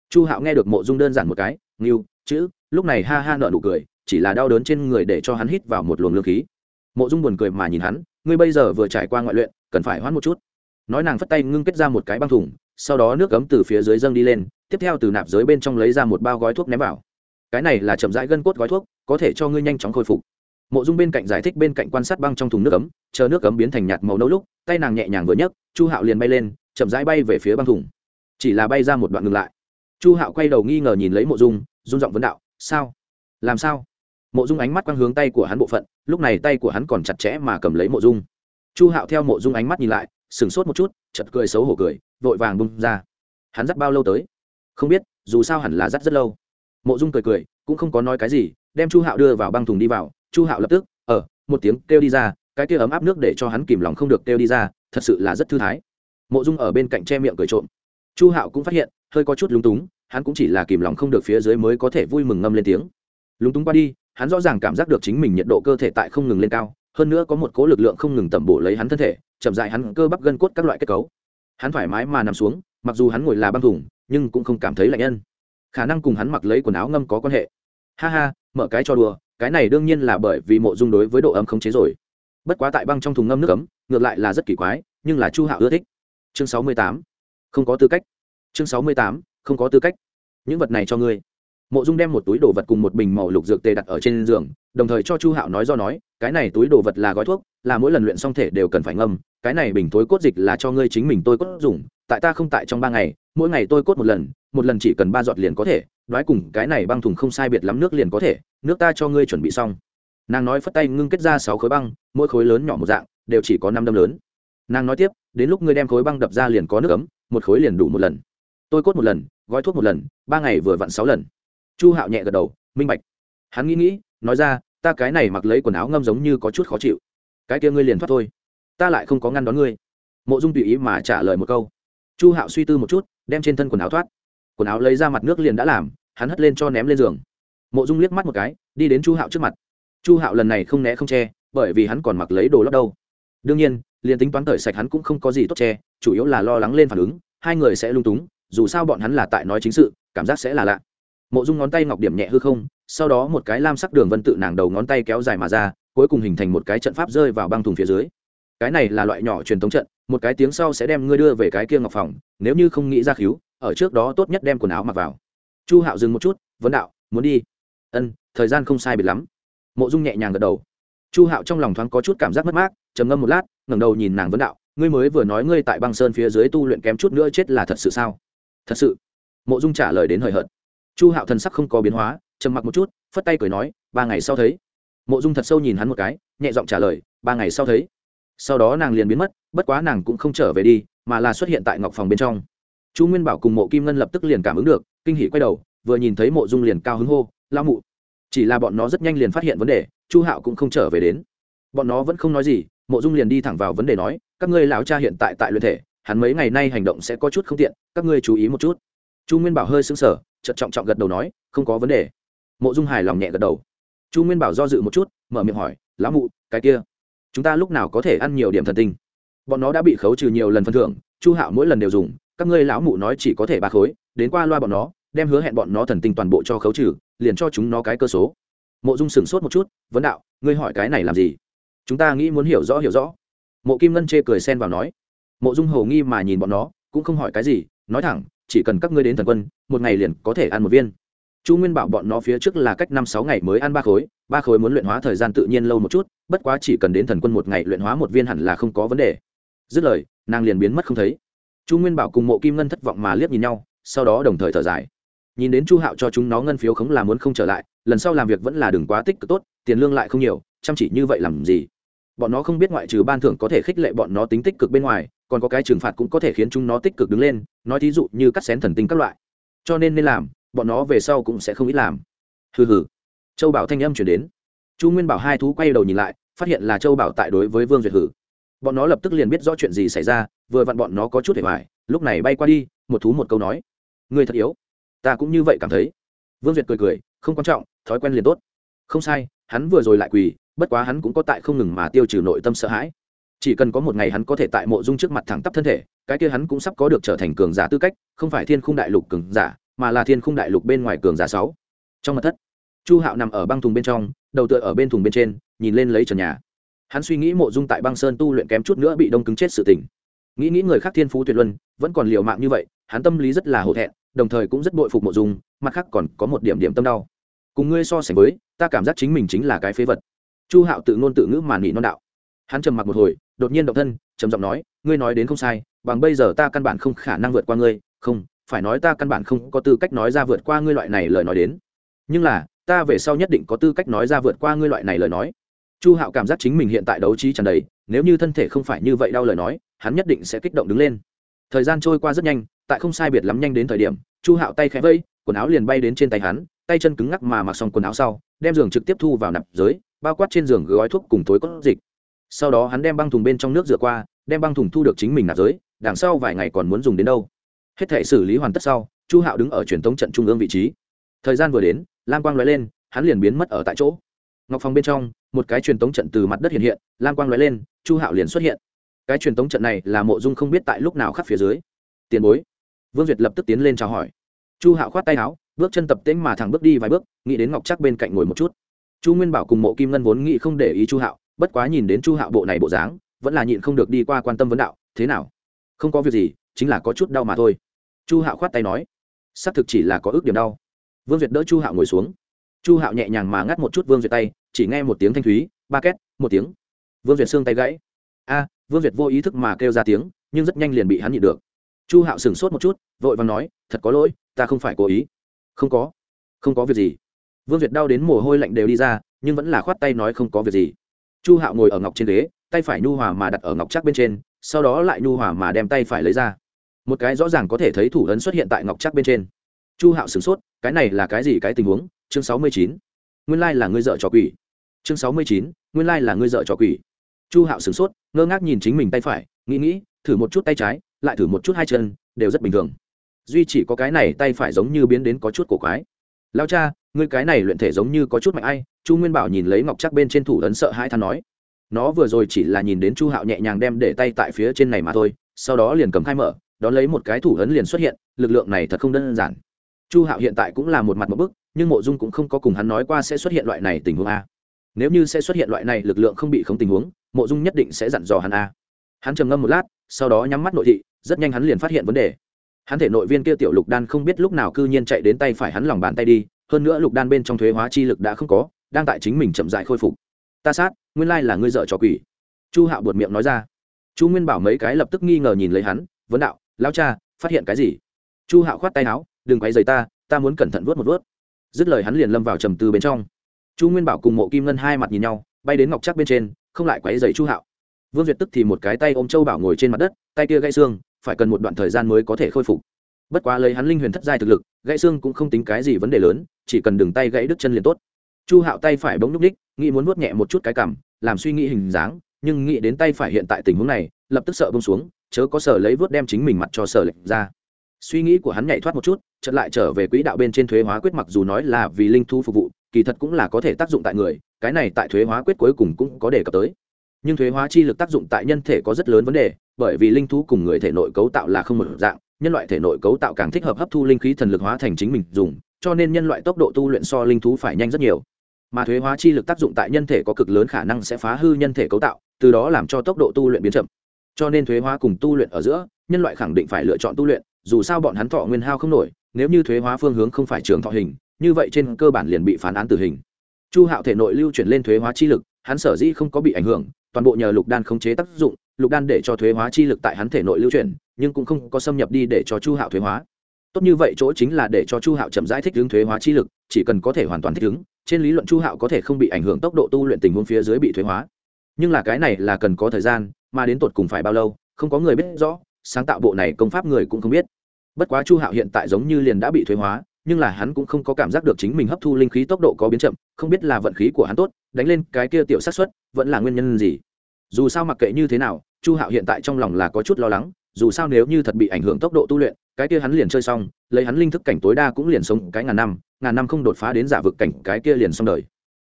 Chu hạo nghe được mộ dung đơn giản một cái nghiêu chữ, lúc này ha ha nợ nụ cười, chỉ là đau đớn trên người để cho hắn hít vào một luồng lương khí. Mộ dung buồn cười mà nhìn hắn, ngươi bây giờ vừa trải qua ngoại luyện, cần phải hoãn một chút. Nói nàng phất tay ngưng kết ra một cái băng thùng, sau đó nước cấm từ phía dưới dâng đi lên, tiếp theo từ nạp giới bên trong lấy ra một bao gói thuốc ném vào. Cái này là chậm rãi gân cốt gói thuốc, có thể cho ngươi nhanh chóng khôi phục mộ dung bên cạnh giải thích bên cạnh quan sát băng trong thùng nước cấm chờ nước cấm biến thành nhạt màu nâu lúc, tay nàng nhẹ nhàng vừa nhấc, chu hạo liền bay lên, chậm rãi bay về phía băng thùng. Chỉ là bay ra một đoạn ngừng lại. Chu hạo quay đầu nghi ngờ nhìn lấy mộ dung dung giọng vấn đạo, sao? Làm sao? Mộ dung ánh mắt quang hướng tay của hắn bộ phận, lúc này tay của hắn còn chặt chẽ mà cầm lấy mộ dung. Chu hạo theo mộ dung ánh mắt nhìn lại, sửng sốt một chút chật cười xấu hổ cười, vội vàng bung ra. Hắn dắt bao lâu tới? Không biết, dù sao hẳn là dắt rất lâu. Mộ dung cười cười, cũng không có nói cái gì, đem chu hạo đưa vào băng thùng đi vào chu hạo lập tức ở một tiếng kêu đi ra, cái kia ấm áp nước để cho hắn kìm lòng không được kêu đi ra, thật sự là rất thư thái. Mộ dung ở bên cạnh che miệng cười trộm. Chu hạo cũng phát hiện, hơi có chút lúng túng, hắn cũng chỉ là kìm lòng không được phía dưới mới có thể vui mừng ngâm lên tiếng. Lúng túng qua đi, hắn rõ ràng cảm giác được chính mình nhiệt độ cơ thể tại không ngừng lên cao, hơn nữa có một cố lực lượng không ngừng tẩm bổ lấy hắn thân thể, chậm dại hắn cơ bắp gân cốt các loại kết cấu. Hắn thoải mái mà nằm xuống, mặc dù hắn ngồi là băng thủng nhưng cũng không cảm thấy lạnh nhân khả năng cùng hắn mặc lấy quần áo ngâm có quan hệ. Ha ha, mở cái cho đùa cái này đương nhiên là bởi vì mộ dung đối với độ ấm không chế rồi. Bất quá tại băng trong thùng ngâm nước ấm, ngược lại là rất kỳ quái, nhưng là chu hạo ưa thích. Chương sáu mươi tám. Không có tư cách. Chương sáu mươi tám, không có tư cách. Những vật này cho ngươi. Mộ dung đem một túi đồ vật cùng một bình màu lục dược tê đặt ở trên giường, đồng thời cho chu hạo nói do nói, cái này túi đồ vật là gói thuốc, là mỗi lần luyện xong thể đều cần phải ngâm cái này bình tối cốt dịch là cho ngươi chính mình tôi cốt dùng, tại ta không tại trong ba ngày, mỗi ngày tôi cốt một lần một lần chỉ cần ba giọt liền có thể nói cùng cái này băng thùng không sai biệt lắm nước liền có thể, nước ta cho ngươi chuẩn bị xong. Nàng nói phất tay ngưng kết ra sáu khối băng, mỗi khối lớn nhỏ một dạng, đều chỉ có năm đâm lớn. Nàng nói tiếp, đến lúc ngươi đem khối băng đập ra liền có nước ấm, một khối liền đủ một lần. Tôi cốt một lần, gói thuốc một lần, ba ngày vừa vặn sáu lần. Chu hạo nhẹ gật đầu, minh bạch. Hắn nghĩ nghĩ, nói ra, ta cái này mặc lấy quần áo ngâm giống như có chút khó chịu. Cái kia ngươi liền thoát thôi ta lại không có ngăn đón ngươi. Mộ dung tùy ý mà trả lời một câu. Chu hạo suy tư một chút, đem trên thân quần áo thoát. Quần áo lấy ra mặt nước liền đã làm, hắn hất lên cho ném lên giường. Mộ dung liếc mắt một cái, đi đến chu hạo trước mặt. Chu hạo lần này không né không che, bởi vì hắn còn mặc lấy đồ lót đâu. Đương nhiên, liền tính toán cởi sạch hắn cũng không có gì tốt che, chủ yếu là lo lắng lên phản ứng, hai người sẽ lung túng, dù sao bọn hắn là tại nói chính sự, cảm giác sẽ là lạ. Mộ dung ngón tay ngọc điểm nhẹ hư không, sau đó một cái lam sắc đường vân tự nàng đầu ngón tay kéo dài mà ra, cuối cùng hình thành một cái trận pháp rơi vào băng thùng phía dưới cái này là loại nhỏ truyền thống trận, một cái tiếng sau sẽ đem ngươi đưa về cái kia ngọc phòng, nếu như không nghĩ ra cứu ở trước đó tốt nhất đem quần áo mặc vào. Chu hạo dừng một chút, vấn đạo, muốn đi? Ân, thời gian không sai biệt lắm. Mộ dung nhẹ nhàng gật đầu. Chu hạo trong lòng thoáng có chút cảm giác mất mát, trầm ngâm một lát, ngẩng đầu nhìn nàng vấn đạo, ngươi mới vừa nói ngươi tại băng sơn phía dưới tu luyện kém chút nữa chết là thật sự sao? Thật sự. Mộ dung trả lời đến hời hợt. Chu hạo thần sắc không có biến hóa, trầm mặc một chút, phất tay cười nói, ba ngày sau thấy. Mộ dung thật sâu nhìn hắn một cái, nhẹ giọng trả lời, ba ngày sau thấy sau đó nàng liền biến mất, bất quá nàng cũng không trở về đi, mà là xuất hiện tại ngọc phòng bên trong. Chu nguyên bảo cùng mộ kim ngân lập tức liền cảm ứng được, kinh hỉ quay đầu, vừa nhìn thấy mộ dung liền cao hứng hô lao mụ. Chỉ là bọn nó rất nhanh liền phát hiện vấn đề, chu hạo cũng không trở về đến. Bọn nó vẫn không nói gì, mộ dung liền đi thẳng vào vấn đề nói, các ngươi lão cha hiện tại tại luyện thể, hắn mấy ngày nay hành động sẽ có chút không tiện, các ngươi chú ý một chút. Chu nguyên bảo hơi xứng sở chật trọng trọng gật đầu nói, không có vấn đề. Mộ dung hài lòng nhẹ gật đầu. Chu nguyên bảo do dự một chút, mở miệng hỏi, lão mụ, cái kia? Chúng ta lúc nào có thể ăn nhiều điểm thần tinh? Bọn nó đã bị khấu trừ nhiều lần phần thưởng, chu hạo mỗi lần đều dùng, các ngươi lão mụ nói chỉ có thể ba khối, đến qua loa bọn nó, đem hứa hẹn bọn nó thần tinh toàn bộ cho khấu trừ, liền cho chúng nó cái cơ số. Mộ dung sửng sốt một chút, vấn đạo, ngươi hỏi cái này làm gì? Chúng ta nghĩ muốn hiểu rõ hiểu rõ. Mộ kim ngân chê cười xen vào nói. Mộ dung hầu nghi mà nhìn bọn nó, cũng không hỏi cái gì, nói thẳng, chỉ cần các ngươi đến thần quân, một ngày liền có thể ăn một viên chu nguyên bảo bọn nó phía trước là cách năm sáu ngày mới ăn ba khối ba khối muốn luyện hóa thời gian tự nhiên lâu một chút, bất quá chỉ cần đến thần quân một ngày luyện hóa một viên hẳn là không có vấn đề. Dứt lời, nàng liền biến mất không thấy. Chu nguyên bảo cùng mộ kim ngân thất vọng mà liếc nhìn nhau, sau đó đồng thời thở dài. Nhìn đến chu hạo cho chúng nó ngân phiếu khống là muốn không trở lại, lần sau làm việc vẫn là đừng quá tích cực tốt, tiền lương lại không nhiều, chăm chỉ như vậy làm gì? Bọn nó không biết ngoại trừ ban thưởng có thể khích lệ bọn nó tính tích cực bên ngoài, còn có cái trừng phạt cũng có thể khiến chúng nó tích cực đứng lên, nói thí dụ như cắt xén thần tinh các loại. Cho nên nên làm bọn nó về sau cũng sẽ không ít làm. Hừ hừ. Châu bảo thanh âm chuyển đến. Chu nguyên bảo hai thú quay đầu nhìn lại, phát hiện là châu bảo tại đối với vương duyệt hử. Bọn nó lập tức liền biết rõ chuyện gì xảy ra, vừa vặn bọn nó có chút hề hoài, lúc này bay qua đi, một thú một câu nói. Người thật yếu. Ta cũng như vậy cảm thấy. Vương duyệt cười cười, không quan trọng, thói quen liền tốt. Không sai, hắn vừa rồi lại quỳ, bất quá hắn cũng có tại không ngừng mà tiêu trừ nội tâm sợ hãi. Chỉ cần có một ngày hắn có thể tại mộ dung trước mặt thẳng tắp thân thể, cái kia hắn cũng sắp có được trở thành cường giả tư cách, không phải thiên khung đại lục cường giả mà là thiên khung đại lục bên ngoài cường giả sáu. Trong mặt thất, chu hạo nằm ở băng thùng bên trong, đầu tựa ở bên thùng bên trên, nhìn lên lấy trần nhà. Hắn suy nghĩ mộ dung tại băng sơn tu luyện kém chút nữa bị đông cứng chết sự tình. Nghĩ nghĩ người khác thiên phú tuyệt luân, vẫn còn liều mạng như vậy, hắn tâm lý rất là hổ thẹn, đồng thời cũng rất bội phục mộ dung, mặt khác còn có một điểm điểm tâm đau. Cùng ngươi so sánh với, ta cảm giác chính mình chính là cái phế vật. Chu hạo tự ngôn tự ngữ màn nghĩ non đạo. Hắn trầm mặc một hồi, đột nhiên động thân, trầm giọng nói, ngươi nói đến không sai, bằng bây giờ ta căn bản không khả năng vượt qua ngươi, không phải nói ta căn bản không có tư cách nói ra vượt qua ngươi loại này lời nói đến. Nhưng là, ta về sau nhất định có tư cách nói ra vượt qua ngươi loại này lời nói. Chu hạo cảm giác chính mình hiện tại đấu trí tràn đầy, nếu như thân thể không phải như vậy đau lời nói, hắn nhất định sẽ kích động đứng lên. Thời gian trôi qua rất nhanh, tại không sai biệt lắm nhanh đến thời điểm, chu hạo tay khẽ vây quần áo liền bay đến trên tay hắn, tay chân cứng ngắc mà mặc xong quần áo sau, đem giường trực tiếp thu vào nạp giới, bao quát trên giường gói thuốc cùng tối cốt dịch. Sau đó hắn đem băng thùng bên trong nước rửa qua, đem băng thùng thu được chính mình nạp giới, đằng sau vài ngày còn muốn dùng đến đâu hết thể xử lý hoàn tất sau, chu hạo đứng ở truyền thống trận trung ương vị trí. Thời gian vừa đến, lam quang l ó e lên, hắn liền biến mất ở tại chỗ. Ngọc phòng bên trong, một cái truyền thống trận từ mặt đất hiện hiện, lam quang l ó e lên, chu hạo liền xuất hiện. Cái truyền thống trận này là mộ dung không biết tại lúc nào khắc phía dưới. Tiền bối. Vương duyệt lập tức tiến lên chào hỏi. Chu hạo khoát tay áo, bước chân tập tễnh mà thẳng bước đi vài bước, nghĩ đến ngọc chắc bên cạnh ngồi một chút. Chu nguyên bảo cùng mộ kim ngân vốn nghĩ không để ý chu hạo, bất quá nhìn đến chu hạo bộ này bộ dáng, vẫn là nhịn không được đi qua quan tâm vấn đạo, thế nào? Không có việc gì, chính là có chút đau mà thôi chu hạo khoát tay nói, xác thực chỉ là có ước điểm đau. Vương duyệt đỡ chu hạo ngồi xuống. Chu hạo nhẹ nhàng mà ngắt một chút vương duyệt tay, chỉ nghe một tiếng thanh thúy, ba két, một tiếng. Vương duyệt xương tay gãy. A, vương duyệt vô ý thức mà kêu ra tiếng, nhưng rất nhanh liền bị hắn nhịn được. Chu hạo sửng sốt một chút, vội và nói, thật có lỗi, ta không phải cố ý. Không có không có việc gì. Vương duyệt đau đến mồ hôi lạnh đều đi ra, nhưng vẫn là khoát tay nói, không có việc gì. Chu hạo ngồi ở ngọc trên ghế, tay phải nhu hòa mà đặt ở ngọc chắc bên trên, sau đó lại nhu hòa mà đem tay phải lấy ra một cái rõ ràng có thể thấy thủ ấn xuất hiện tại ngọc chắc bên trên. Chu hạo sửng sốt, cái này là cái gì cái tình huống? Chương sáu mươi chín. Nguyên lai là ngươi dợ trò quỷ. Chương sáu mươi chín, nguyên lai là ngươi dợ trò quỷ. Chu hạo sửng sốt, ngơ ngác nhìn chính mình tay phải, nghĩ nghĩ, thử một chút tay trái, lại thử một chút hai chân, đều rất bình thường. Duy chỉ có cái này tay phải giống như biến đến có chút cổ quái. Lao cha, ngươi cái này luyện thể giống như có chút mạnh ai? Chu nguyên bảo nhìn lấy ngọc chắc bên trên thủ ấn sợ hai than nói. Nó vừa rồi chỉ là nhìn đến chu hạo nhẹ nhàng đem để tay tại phía trên này mà thôi, sau đó liền cầm khai mở đón lấy một cái thủ ấn liền xuất hiện, lực lượng này thật không đơn giản. Chu hạo hiện tại cũng là một mặt một bức, nhưng mộ dung cũng không có cùng hắn nói qua sẽ xuất hiện loại này tình huống a. Nếu như sẽ xuất hiện loại này lực lượng không bị không tình huống, mộ dung nhất định sẽ dặn dò hắn a. Hắn trầm ngâm một lát, sau đó nhắm mắt nội thị, rất nhanh hắn liền phát hiện vấn đề. Hắn thể nội viên kia tiểu lục đan không biết lúc nào cư nhiên chạy đến tay phải hắn lòng bàn tay đi, hơn nữa lục đan bên trong thuế hóa chi lực đã không có, đang tại chính mình chậm dại khôi phục. Ta sát, nguyên lai là ngươi dợ trò quỷ. Chu hạo buột miệng nói ra. Chu nguyên bảo mấy cái lập tức nghi ngờ nhìn lấy hắn, vấn đạo lao cha, phát hiện cái gì? Chu hạo khoát tay áo, đừng quay dày ta ta muốn cẩn thận vớt một vớt dứt lời hắn liền lâm vào trầm tư bên trong. Chu nguyên bảo cùng mộ kim ngân hai mặt nhìn nhau, bay đến ngọc chắc bên trên, không lại quấy dày chu hạo. Vương duyệt tức thì một cái tay ôm châu bảo ngồi trên mặt đất, tay kia gãy xương, phải cần một đoạn thời gian mới có thể khôi phục. Bất quá lấy hắn linh huyền thất giai thực lực, gãy xương cũng không tính cái gì vấn đề lớn, chỉ cần đừng tay gãy đứt chân liền tốt. Chu hạo tay phải bỗng núp ních nghĩ muốn vuốt nhẹ một chút cái cảm làm suy nghĩ hình dáng, nhưng nghĩ đến tay phải hiện tại tình huống này, lập tức sợ bông xuống chớ có sở lấy vớt đem chính mình mặt cho sở lệnh ra. Suy nghĩ của hắn nhảy thoát một chút chật lại trở về quỹ đạo bên trên thuế hóa quyết mặc dù nói là vì linh thu phục vụ, kỳ thật cũng là có thể tác dụng tại người, cái này tại thuế hóa quyết cuối cùng cũng có đề cập tới. Nhưng thuế hóa chi lực tác dụng tại nhân thể có rất lớn vấn đề, bởi vì linh thú cùng người thể nội cấu tạo là không một dạng, nhân loại thể nội cấu tạo càng thích hợp hấp thu linh khí thần lực hóa thành chính mình dùng, cho nên nhân loại tốc độ tu luyện so linh thú phải nhanh rất nhiều. Mà thuế hóa chi lực tác dụng tại nhân thể có cực lớn khả năng sẽ phá hư nhân thể cấu tạo, từ đó làm cho tốc độ tu luyện biến chậm cho nên thuế hóa cùng tu luyện ở giữa, nhân loại khẳng định phải lựa chọn tu luyện, dù sao bọn hắn thọ nguyên hao không nổi, nếu như thuế hóa phương hướng không phải trường thọ hình, như vậy trên cơ bản liền bị phán án tử hình. Chu hạo thể nội lưu chuyển lên thuế hóa chi lực, hắn sở dĩ không có bị ảnh hưởng, toàn bộ nhờ lục đan khống chế tác dụng, lục đan để cho thuế hóa chi lực tại hắn thể nội lưu chuyển, nhưng cũng không có xâm nhập đi để cho chu hạo thuế hóa. Tốt như vậy chỗ chính là để cho chu hạo chậm rãi thích ứng thuế hóa chi lực, chỉ cần có thể hoàn toàn thích ứng, trên lý luận chu hạo có thể không bị ảnh hưởng tốc độ tu luyện tình huống phía dưới bị thuế hóa nhưng là cái này là cần có thời gian, mà đến tột cùng phải bao lâu, không có người biết rõ, sáng tạo bộ này công pháp người cũng không biết. Bất quá chu hạo hiện tại giống như liền đã bị thuế hóa, nhưng là hắn cũng không có cảm giác được chính mình hấp thu linh khí tốc độ có biến chậm, không biết là vận khí của hắn tốt, đánh lên cái kia tiểu sát xuất vẫn là nguyên nhân gì. Dù sao mặc kệ như thế nào, chu hạo hiện tại trong lòng là có chút lo lắng, dù sao nếu như thật bị ảnh hưởng tốc độ tu luyện, cái kia hắn liền chơi xong, lấy hắn linh thức cảnh tối đa cũng liền sống cái ngàn năm ngàn năm không đột phá đến giả vực cảnh cái kia liền xong đời.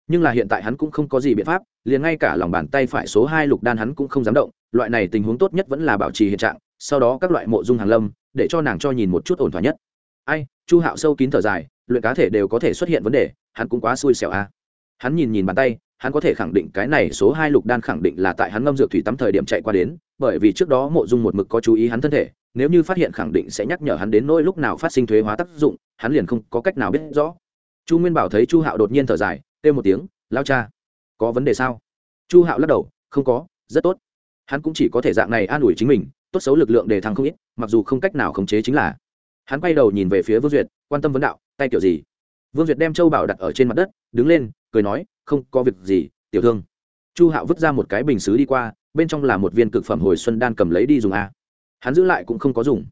Nhưng là hiện tại hắn cũng không có gì biện pháp liền ngay cả lòng bàn tay phải số hai lục đan hắn cũng không dám động, loại này tình huống tốt nhất vẫn là bảo trì hiện trạng, sau đó các loại mộ dung hàng lâm, để cho nàng cho nhìn một chút ổn thỏa nhất. Ai, chu hạo sâu kín thở dài, luyện cá thể đều có thể xuất hiện vấn đề, hắn cũng quá xui xẻo a hắn nhìn nhìn bàn tay, hắn có thể khẳng định cái này số hai lục đan khẳng định là tại hắn ngâm dược thủy tắm thời điểm chạy qua đến, bởi vì trước đó mộ dung một mực có chú ý hắn thân thể, nếu như phát hiện khẳng định sẽ nhắc nhở hắn đến nỗi lúc nào phát sinh thuế hóa tác dụng, hắn liền không có cách nào biết rõ. Chu nguyên bảo thấy chu hạo đột nhiên thở dài, kêu một tiếng, lao cha có vấn đề sao? Chu hạo lắc đầu, không có, rất tốt. Hắn cũng chỉ có thể dạng này an ủi chính mình, tốt xấu lực lượng để thăng không ít, mặc dù không cách nào khống chế chính là. Hắn quay đầu nhìn về phía vương duyệt, quan tâm vấn đạo, tay kiểu gì? Vương duyệt đem châu bảo đặt ở trên mặt đất, đứng lên, cười nói, không có việc gì, tiểu thương. Chu hạo vứt ra một cái bình xứ đi qua, bên trong là một viên cực phẩm hồi xuân đan cầm lấy đi dùng a. Hắn giữ lại cũng không có dùng.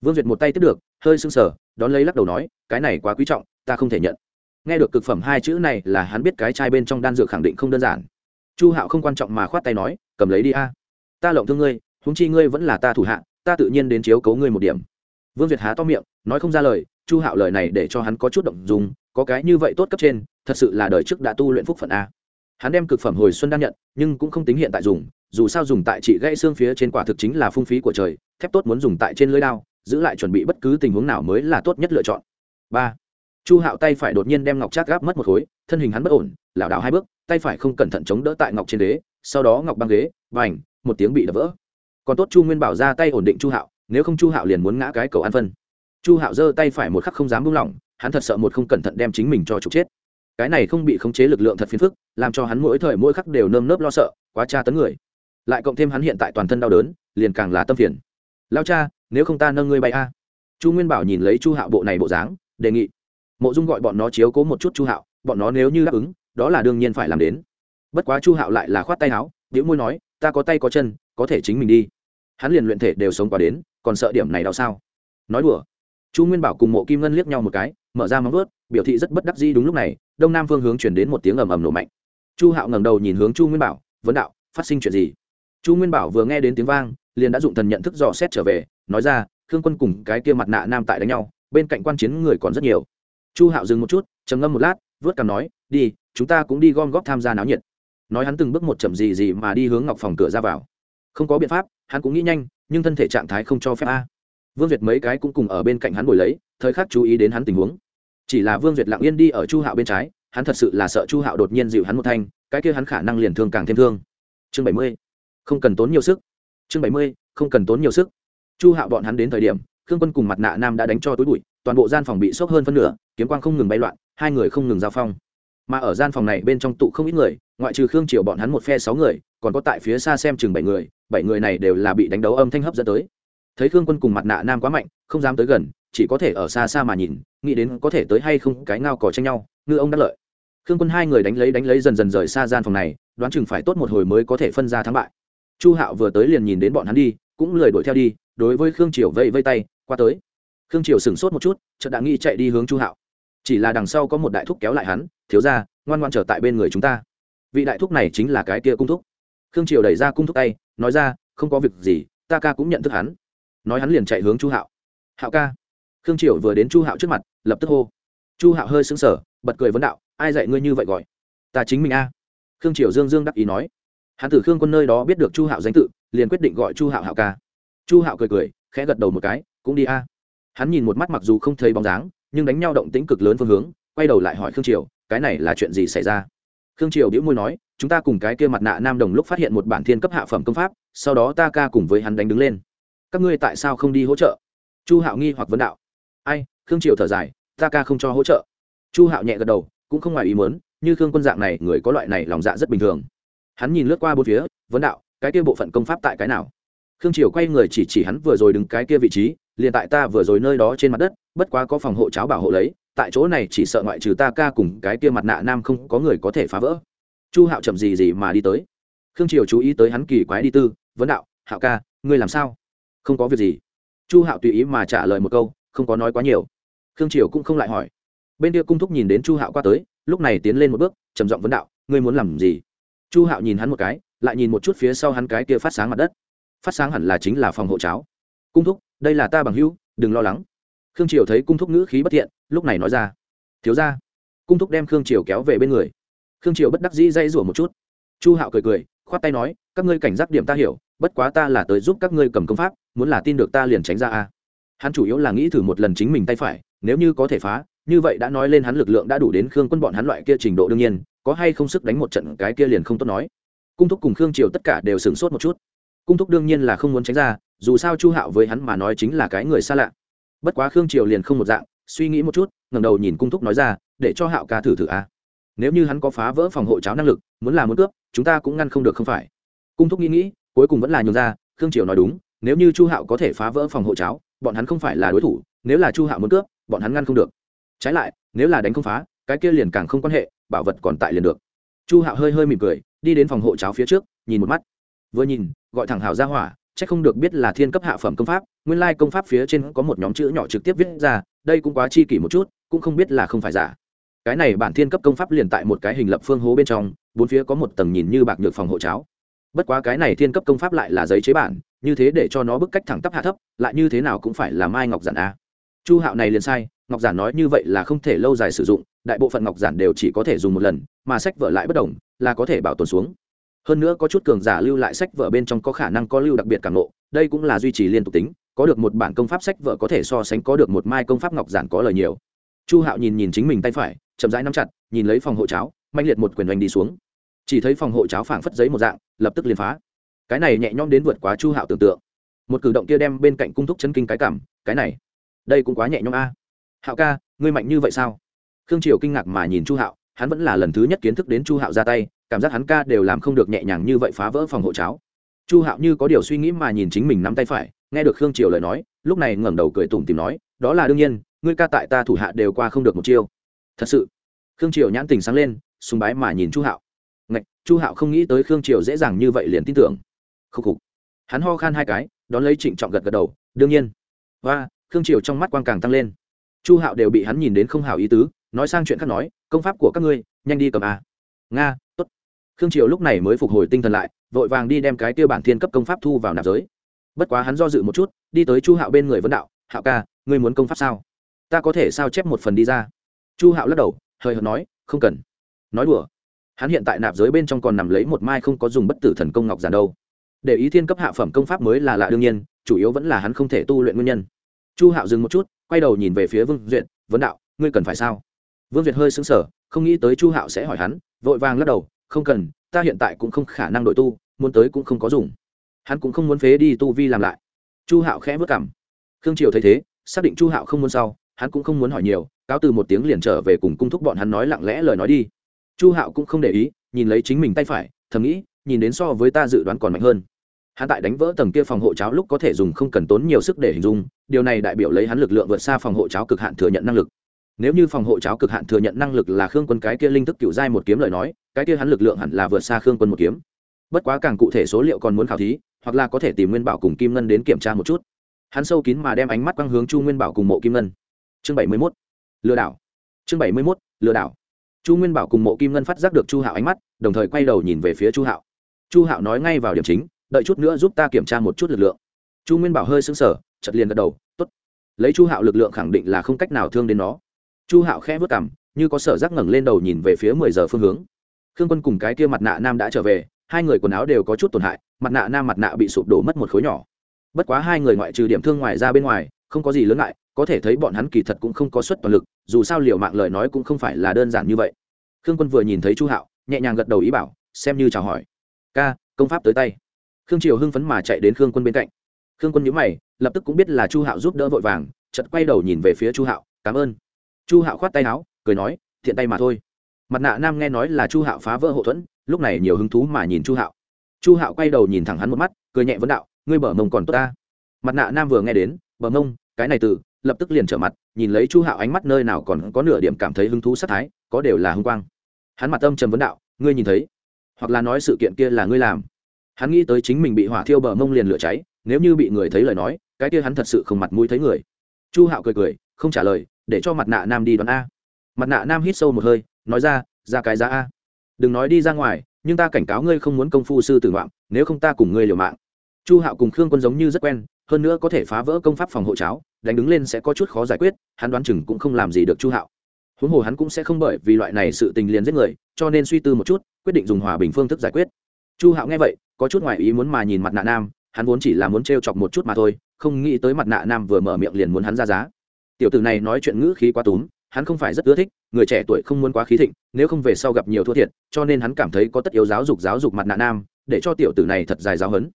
Vương duyệt một tay tiếp được, hơi sưng sờ, đón lấy lắc đầu nói, cái này quá quý trọng, ta không thể nhận nghe được cực phẩm hai chữ này là hắn biết cái chai bên trong đan dược khẳng định không đơn giản. Chu hạo không quan trọng mà khoát tay nói, cầm lấy đi a. Ta lộng thương ngươi húng chi ngươi vẫn là ta thủ hạ, ta tự nhiên đến chiếu cấu ngươi một điểm. Vương Việt há to miệng, nói không ra lời, chu hạo lời này để cho hắn có chút động dùng có cái như vậy tốt cấp trên, thật sự là đời trước đã tu luyện phúc phận a. Hắn đem cực phẩm hồi xuân đan nhận, nhưng cũng không tính hiện tại dùng, dù sao dùng tại chị gãy xương phía trên quả thực chính là phung phí của trời, thép tốt muốn dùng tại trên lưới đao, giữ lại chuẩn bị bất cứ tình huống nào mới là tốt nhất lựa chọn. Ba chu hạo tay phải đột nhiên đem ngọc trác gáp mất một khối, thân hình hắn bất ổn, lảo đảo hai bước, tay phải không cẩn thận chống đỡ tại ngọc trên ghế, sau đó ngọc băng ghế và ảnh một tiếng bị đập vỡ. Còn tốt chu nguyên bảo ra tay ổn định chu hạo, nếu không chu hạo liền muốn ngã cái cầu ăn phân. Chu hạo giơ tay phải một khắc không dám buông lỏng, hắn thật sợ một không cẩn thận đem chính mình cho trục chết. Cái này không bị khống chế lực lượng thật phiền phức, làm cho hắn mỗi thời mỗi khắc đều nơm nớp lo sợ, quá tra tấn người. Lại cộng thêm hắn hiện tại toàn thân đau đớn, liền càng là tâm phiền. Lao cha, nếu không ta nâng ngươi bay a. Chu nguyên bảo nhìn lấy chu hạo bộ này bộ dáng, đề nghị mộ dung gọi bọn nó chiếu cố một chút chu hạo, bọn nó nếu như đáp ứng, đó là đương nhiên phải làm đến. Bất quá chu hạo lại là khoát tay áo đĩu môi nói, ta có tay có chân, có thể chính mình đi. Hắn liền luyện thể đều sống qua đến, còn sợ điểm này đau sao? Nói đùa. Chu nguyên bảo cùng mộ kim ngân liếc nhau một cái, mở ra móng vớt biểu thị rất bất đắc dĩ đúng lúc này, đông nam phương hướng chuyển đến một tiếng ầm ầm nổ mạnh. Chu hạo ngẩng đầu nhìn hướng chu nguyên bảo, vấn đạo, phát sinh chuyện gì? Chu nguyên bảo vừa nghe đến tiếng vang, liền đã dụng thần nhận thức dò xét trở về, nói ra, khương quân cùng cái kia mặt nạ nam tại đánh nhau, bên cạnh quan chiến người còn rất nhiều chu hạo dừng một chút, trầm ngâm một lát, vớt cằm nói, đi, chúng ta cũng đi gom góp tham gia náo nhiệt. Nói hắn từng bước một chậm gì gì mà đi hướng ngọc phòng cửa ra vào. Không có biện pháp, hắn cũng nghĩ nhanh, nhưng thân thể trạng thái không cho phép a. Vương duyệt mấy cái cũng cùng ở bên cạnh hắn ngồi lấy, thời khắc chú ý đến hắn tình huống. Chỉ là vương duyệt lặng yên đi ở chu hạo bên trái, hắn thật sự là sợ chu hạo đột nhiên dịu hắn một thanh, cái kia hắn khả năng liền thương càng thêm thương. Chương bảy mươi, không cần tốn nhiều sức. Chương bảy mươi, không cần tốn nhiều sức. Chu hạo bọn hắn đến thời điểm, khương quân cùng mặt nạ nam đã đánh cho túi bụi toàn bộ gian phòng bị sốc hơn phân nửa, kiếm quang không ngừng bay loạn, hai người không ngừng giao phong. Mà ở gian phòng này bên trong tụ không ít người, ngoại trừ khương triều bọn hắn một phe sáu người, còn có tại phía xa xem chừng bảy người bảy người này đều là bị đánh đấu âm thanh hấp dẫn tới. Thấy khương quân cùng mặt nạ nam quá mạnh, không dám tới gần, chỉ có thể ở xa xa mà nhìn, nghĩ đến có thể tới hay không cái ngao cò tranh nhau, ngư ông đắc lợi. Khương quân hai người đánh lấy đánh lấy dần dần rời xa gian phòng này, đoán chừng phải tốt một hồi mới có thể phân ra thắng bại. Chu hạo vừa tới liền nhìn đến bọn hắn đi, cũng lười đuổi theo đi, đối với khương triều vây vây tay, qua tới khương triều sửng sốt một chút, chợt đã nghĩ chạy đi hướng chu hạo. Chỉ là đằng sau có một đại thúc kéo lại hắn, thiếu ra ngoan ngoan trở tại bên người chúng ta. Vị đại thúc này chính là cái kia cung thúc. Khương triều đẩy ra cung thúc tay, nói ra, không có việc gì, ta ca cũng nhận thức hắn. Nói hắn liền chạy hướng chu hạo. Hạo ca. Khương triều vừa đến chu hạo trước mặt, lập tức hô. Chu hạo hơi sững sờ, bật cười vấn đạo, ai dạy ngươi như vậy gọi? Ta chính mình a. Khương triều dương dương đắc ý nói. Hắn thử khương quân nơi đó biết được chu hạo danh tự, liền quyết định gọi chu hạo hạo ca. Chu hạo cười cười, khẽ gật đầu một cái, cũng đi a hắn nhìn một mắt mặc dù không thấy bóng dáng, nhưng đánh nhau động tĩnh cực lớn phương hướng, quay đầu lại hỏi khương triều, cái này là chuyện gì xảy ra? Khương triều đĩu môi nói, chúng ta cùng cái kia mặt nạ nam đồng lúc phát hiện một bản thiên cấp hạ phẩm công pháp, sau đó ta ca cùng với hắn đánh đứng lên. Các ngươi tại sao không đi hỗ trợ? Chu hạo nghi hoặc vấn đạo. Ai, khương triều thở dài, ta ca không cho hỗ trợ. Chu hạo nhẹ gật đầu, cũng không ngoài ý muốn, như khương quân dạng này, người có loại này lòng dạ rất bình thường. Hắn nhìn lướt qua bốn phía, vấn đạo, cái kia bộ phận công pháp tại cái nào? Khương triều quay người chỉ chỉ hắn vừa rồi đứng cái kia vị trí, liền tại ta vừa rồi nơi đó trên mặt đất, bất quá có phòng hộ cháo bảo hộ lấy, tại chỗ này chỉ sợ ngoại trừ ta ca cùng cái kia mặt nạ nam không có người có thể phá vỡ. Chu hạo chậm gì gì mà đi tới. Khương triều chú ý tới hắn kỳ quái đi tư, vấn đạo, hạo ca, ngươi làm sao? Không có việc gì. Chu hạo tùy ý mà trả lời một câu, không có nói quá nhiều. Khương triều cũng không lại hỏi. Bên kia cung thúc nhìn đến chu hạo qua tới, lúc này tiến lên một bước, trầm giọng vấn đạo, ngươi muốn làm gì? Chu hạo nhìn hắn một cái, lại nhìn một chút phía sau hắn cái kia phát sáng mặt đất phát sáng hẳn là chính là phòng hộ cháo. Cung thúc, đây là ta bằng hữu, đừng lo lắng. Khương triều thấy cung thúc ngữ khí bất thiện, lúc này nói ra. Thiếu ra cung thúc đem khương triều kéo về bên người. Khương triều bất đắc dĩ dây rủa một chút. Chu hạo cười cười, khoát tay nói, các ngươi cảnh giác điểm ta hiểu, bất quá ta là tới giúp các ngươi cầm công pháp, muốn là tin được ta liền tránh ra a. Hắn chủ yếu là nghĩ thử một lần chính mình tay phải, nếu như có thể phá, như vậy đã nói lên hắn lực lượng đã đủ đến khương quân bọn hắn loại kia trình độ đương nhiên, có hay không sức đánh một trận cái kia liền không tốt nói. Cung thúc cùng khương triều tất cả đều sửng sốt một chút cung thúc đương nhiên là không muốn tránh ra, dù sao chu hạo với hắn mà nói chính là cái người xa lạ. Bất quá khương triều liền không một dạng, suy nghĩ một chút ngầm đầu nhìn cung thúc nói ra, để cho hạo ca thử thử a. Nếu như hắn có phá vỡ phòng hộ cháo năng lực, muốn làm muốn cướp, chúng ta cũng ngăn không được không phải. Cung thúc nghĩ nghĩ, cuối cùng vẫn là nhường ra, khương triều nói đúng, nếu như chu hạo có thể phá vỡ phòng hộ cháo, bọn hắn không phải là đối thủ, nếu là chu hạo muốn cướp, bọn hắn ngăn không được. Trái lại, nếu là đánh không phá, cái kia liền càng không quan hệ, bảo vật còn tại liền được. Chu hạo hơi hơi mỉm cười, đi đến phòng hộ cháo phía trước, nhìn một mắt. Vừa nhìn gọi thẳng hào ra hỏa, chắc không được biết là thiên cấp hạ phẩm công pháp, nguyên lai công pháp phía trên có một nhóm chữ nhỏ trực tiếp viết ra, đây cũng quá chi kỷ một chút, cũng không biết là không phải giả. Cái này bản thiên cấp công pháp liền tại một cái hình lập phương hố bên trong, bốn phía có một tầng nhìn như bạc nhược phòng hộ cháo. Bất quá cái này thiên cấp công pháp lại là giấy chế bản, như thế để cho nó bức cách thẳng tắp hạ thấp, lại như thế nào cũng phải là mai ngọc giản a. Chu hạo này liền sai, ngọc giản nói như vậy là không thể lâu dài sử dụng, đại bộ phận ngọc giản đều chỉ có thể dùng một lần, mà sách vở lại bất đồng là có thể bảo tồn xuống hơn nữa có chút cường giả lưu lại sách vở bên trong có khả năng có lưu đặc biệt cảm nộ đây cũng là duy trì liên tục tính, có được một bản công pháp sách vở có thể so sánh có được một mai công pháp ngọc giản có lời nhiều. Chu hạo nhìn nhìn chính mình tay phải, chậm rãi nắm chặt, nhìn lấy phòng hộ cháo manh liệt một quyền đánh đi xuống. Chỉ thấy phòng hộ cháo phảng phất giấy một dạng, lập tức liền phá. Cái này nhẹ nhõm đến vượt quá chu hạo tưởng tượng. Một cử động kia đem bên cạnh cung thúc chân kinh cái cảm, cái này, đây cũng quá nhẹ nhõm a. Hạo ca, ngươi mạnh như vậy sao? Khương triều kinh ngạc mà nhìn chu hạo hắn vẫn là lần thứ nhất kiến thức đến chu hạo ra tay, cảm giác hắn ca đều làm không được nhẹ nhàng như vậy phá vỡ phòng hộ cháo. Chu hạo như có điều suy nghĩ mà nhìn chính mình nắm tay phải, nghe được khương triều lời nói, lúc này ngẩng đầu cười tủm tìm nói, đó là đương nhiên, ngươi ca tại ta thủ hạ đều qua không được một chiêu. Thật sự? Khương triều nhãn tình sáng lên, sùng bái mà nhìn chu hạo. Ngạch, chu hạo không nghĩ tới khương triều dễ dàng như vậy liền tin tưởng. Khúc khục. Hắn ho khan hai cái, đón lấy trịnh trọng gật gật đầu, đương nhiên. Và khương triều trong mắt quang càng tăng lên. Chu hạo đều bị hắn nhìn đến không hào ý tứ, nói sang chuyện khác nói công pháp của các ngươi, nhanh đi cầm a. Nga t ố t khương triều lúc này mới phục hồi tinh thần lại, vội vàng đi đem cái tiêu bản thiên cấp công pháp thu vào nạp giới. Bất quá hắn do dự một chút, đi tới chu hạo bên người vấn đạo, hạo ca, ngươi muốn công pháp sao? Ta có thể sao chép một phần đi ra. Chu hạo lắc đầu, hơi hợt nói, không cần. Nói đùa. Hắn hiện tại nạp giới bên trong còn nằm lấy một mai không có dùng bất tử thần công ngọc giản đâu. Để ý thiên cấp hạ phẩm công pháp mới là lạ đương nhiên, chủ yếu vẫn là hắn không thể tu luyện nguyên nhân. Chu hạo dừng một chút, quay đầu nhìn về phía vương duyệt, vấn đạo, ngươi cần phải sao? Vương Việt hơi xứng sở không nghĩ tới chu hạo sẽ hỏi hắn, vội vàng lắc đầu, không cần, ta hiện tại cũng không khả năng đội tu, muốn tới cũng không có dùng. Hắn cũng không muốn phế đi tu vi làm lại. Chu hạo khẽ vất cảm khương triều thấy thế, xác định chu hạo không muốn sau, hắn cũng không muốn hỏi nhiều, cáo từ một tiếng liền trở về cùng cung thúc bọn hắn nói lặng lẽ lời nói đi. Chu hạo cũng không để ý, nhìn lấy chính mình tay phải, thầm nghĩ, nhìn đến so với ta dự đoán còn mạnh hơn. Hắn tại đánh vỡ tầng kia phòng hộ cháo lúc có thể dùng không cần tốn nhiều sức để hình dung, điều này đại biểu lấy hắn lực lượng vượt xa phòng hộ cháo cực hạn thừa nhận năng lực nếu như phòng hộ cháo cực hạn thừa nhận năng lực là khương quân cái kia linh thức cựu giai một kiếm lời nói, cái kia hắn lực lượng hẳn là vượt xa khương quân một kiếm. Bất quá càng cụ thể số liệu còn muốn khảo thí, hoặc là có thể tìm nguyên bảo cùng kim ngân đến kiểm tra một chút. Hắn sâu kín mà đem ánh mắt quang hướng chu nguyên bảo cùng mộ kim ngân. Chương bảy mươi mốt. Lừa đảo. Chương bảy mươi mốt. Lừa đảo. Chu nguyên bảo cùng mộ kim ngân phát giác được chu hạo ánh mắt, đồng thời quay đầu nhìn về phía chu hạo. Chu hạo nói ngay vào điểm chính, đợi chút nữa giúp ta kiểm tra một chút lực lượng. Chu nguyên bảo hơi xứng sở chật liền gật đầu t ố t lấy chu hạo lực lượng khẳng định là không cách nào thương đến nó chu hạo khẽ vất cảm như có sở giác ngẩng lên đầu nhìn về phía mười giờ phương hướng. Khương quân cùng cái kia mặt nạ nam đã trở về, hai người quần áo đều có chút tổn hại, mặt nạ nam mặt nạ bị sụp đổ mất một khối nhỏ. Bất quá hai người ngoại trừ điểm thương ngoài ra bên ngoài, không có gì lớn ngại, có thể thấy bọn hắn kỳ thật cũng không có suất toàn lực, dù sao liều mạng lời nói cũng không phải là đơn giản như vậy. Khương quân vừa nhìn thấy chu hạo, nhẹ nhàng gật đầu ý bảo, xem như chào hỏi. Ca, công pháp tới tay. Khương triều hưng phấn mà chạy đến khương quân bên cạnh. Khương quân nhớ mày, lập tức cũng biết là chu hạo giúp đỡ vội vàng chật quay đầu nhìn về phía chu hạo, cảm ơn chu hạo khoát tay áo, cười nói, thiện tay mà thôi. Mặt nạ nam nghe nói là chu hạo phá vỡ hậu thuẫn, lúc này nhiều hứng thú mà nhìn chu hạo. Chu hạo quay đầu nhìn thẳng hắn một mắt, cười nhẹ vấn đạo, ngươi bờ mông còn tốt ta. Mặt nạ nam vừa nghe đến, bờ mông, cái này từ, lập tức liền trở mặt, nhìn lấy chu hạo ánh mắt nơi nào còn có nửa điểm cảm thấy hứng thú sát thái, có đều là hưng quang. Hắn mặt âm trầm vấn đạo, ngươi nhìn thấy, hoặc là nói sự kiện kia là ngươi làm. Hắn nghĩ tới chính mình bị hỏa thiêu bờ mông liền lửa cháy, nếu như bị người thấy lời nói, cái kia hắn thật sự không mặt mũi thấy người. Chu hạo cười cười, không trả lời để cho mặt nạ nam đi đón a. Mặt nạ nam hít sâu một hơi, nói ra ra cái giá a. Đừng nói đi ra ngoài, nhưng ta cảnh cáo ngươi không muốn công phu sư tử ngoạm, nếu không ta cùng ngươi liều mạng. Chu hạo cùng khương quân giống như rất quen, hơn nữa có thể phá vỡ công pháp phòng hộ cháo, đánh đứng lên sẽ có chút khó giải quyết, hắn đoán chừng cũng không làm gì được chu hạo. Huống hồ hắn cũng sẽ không bởi vì loại này sự tình liền giết người, cho nên suy tư một chút, quyết định dùng hòa bình phương thức giải quyết. Chu hạo nghe vậy, có chút ngoại ý muốn mà nhìn mặt nạ nam, hắn vốn chỉ là muốn t chọc một chút mà thôi, không nghĩ tới mặt nạ nam vừa mở miệng liền muốn hắn ra giá tiểu tử này nói chuyện ngữ khí quá túm, hắn không phải rất ưa thích, người trẻ tuổi không muốn quá khí thịnh, nếu không về sau gặp nhiều thua thiệt, cho nên hắn cảm thấy có tất yếu giáo dục giáo dục mặt nạ nam, để cho tiểu tử này thật dài giáo hấn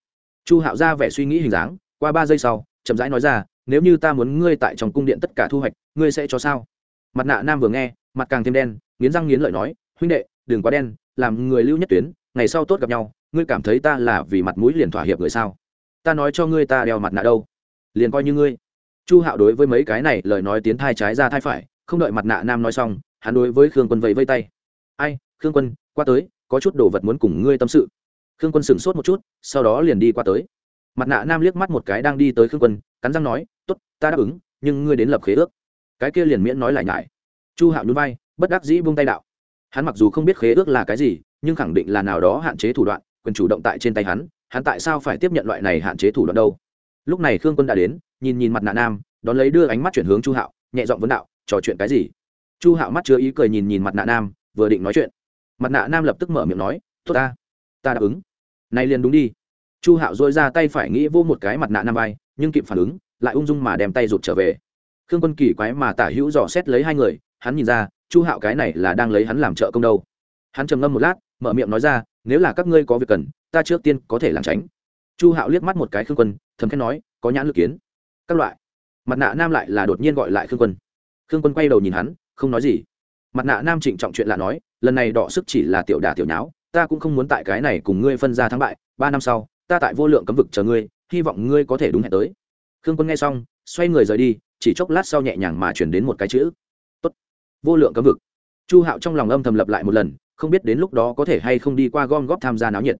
chu hạo ra vẻ suy nghĩ hình dáng, qua ba giây sau, chậm rãi nói ra, nếu như ta muốn ngươi tại trong cung điện tất cả thu hoạch, ngươi sẽ cho sao? Mặt nạ nam vừa nghe, mặt càng thêm đen, nghiến răng nghiến lợi nói, huynh đệ, đừng quá đen, làm người lưu nhất tuyến, ngày sau tốt gặp nhau, ngươi cảm thấy ta là vì mặt mũi liền thỏa hiệp người sao? Ta nói cho ngươi ta đeo mặt nạ đâu, liền coi như ngươi chu hạo đối với mấy cái này lời nói tiến thai trái ra thai phải, không đợi mặt nạ nam nói xong, hắn đối với khương quân vẫy vây tay. Ai, khương quân, qua tới, có chút đồ vật muốn cùng ngươi tâm sự. Khương quân sửng sốt một chút, sau đó liền đi qua tới. Mặt nạ nam liếc mắt một cái đang đi tới khương quân, cắn răng nói t ố t ta đáp ứng, nhưng ngươi đến lập khế ước. Cái kia liền miễn nói lại ngại chu hạo nhún vai, bất đắc dĩ buông tay đạo. Hắn mặc dù không biết khế ước là cái gì, nhưng khẳng định là nào đó hạn chế thủ đoạn, quyền chủ động tại trên tay hắn hắn tại sao phải tiếp nhận loại này hạn chế thủ đoạn đâu? Lúc này khương quân đã đến nhìn nhìn mặt nạ nam, đón lấy đưa ánh mắt chuyển hướng chu hạo, nhẹ giọng vấn đạo, trò chuyện cái gì? Chu hạo mắt chứa ý cười nhìn nhìn mặt nạ nam, vừa định nói chuyện. Mặt nạ nam lập tức mở miệng nói, tốt ta ta đáp ứng. Nay liền đúng đi. Chu hạo dội ra tay phải nghĩ vô một cái mặt nạ nam vai, nhưng kịp phản ứng, lại ung dung mà đem tay rụt trở về. Khương quân kỳ quái mà tả hữu dò xét lấy hai người, hắn nhìn ra, chu hạo cái này là đang lấy hắn làm trợ công đâu. Hắn trầm ngâm một lát, mở miệng nói ra, nếu là các ngươi có việc cần, ta trước tiên có thể làm tránh. Chu hạo liếc mắt một cái khương quân, thầm khen nói, có nhãn lực kiến các loại. Mặt nạ nam lại là đột nhiên gọi lại khương quân. Khương quân quay đầu nhìn hắn, không nói gì. Mặt nạ nam trịnh trọng chuyện lạ nói, lần này đọ sức chỉ là tiểu đà tiểu nháo, ta cũng không muốn tại cái này cùng ngươi phân ra thắng bại, ba năm sau, ta tại vô lượng cấm vực chờ ngươi, hy vọng ngươi có thể đúng hẹn tới. Khương quân nghe xong, xoay người rời đi, chỉ chốc lát sau nhẹ nhàng mà chuyển đến một cái chữ. Tốt. Vô lượng cấm vực. Chu hạo trong lòng âm thầm lập lại một lần, không biết đến lúc đó có thể hay không đi qua gom góp tham gia náo nhiệt.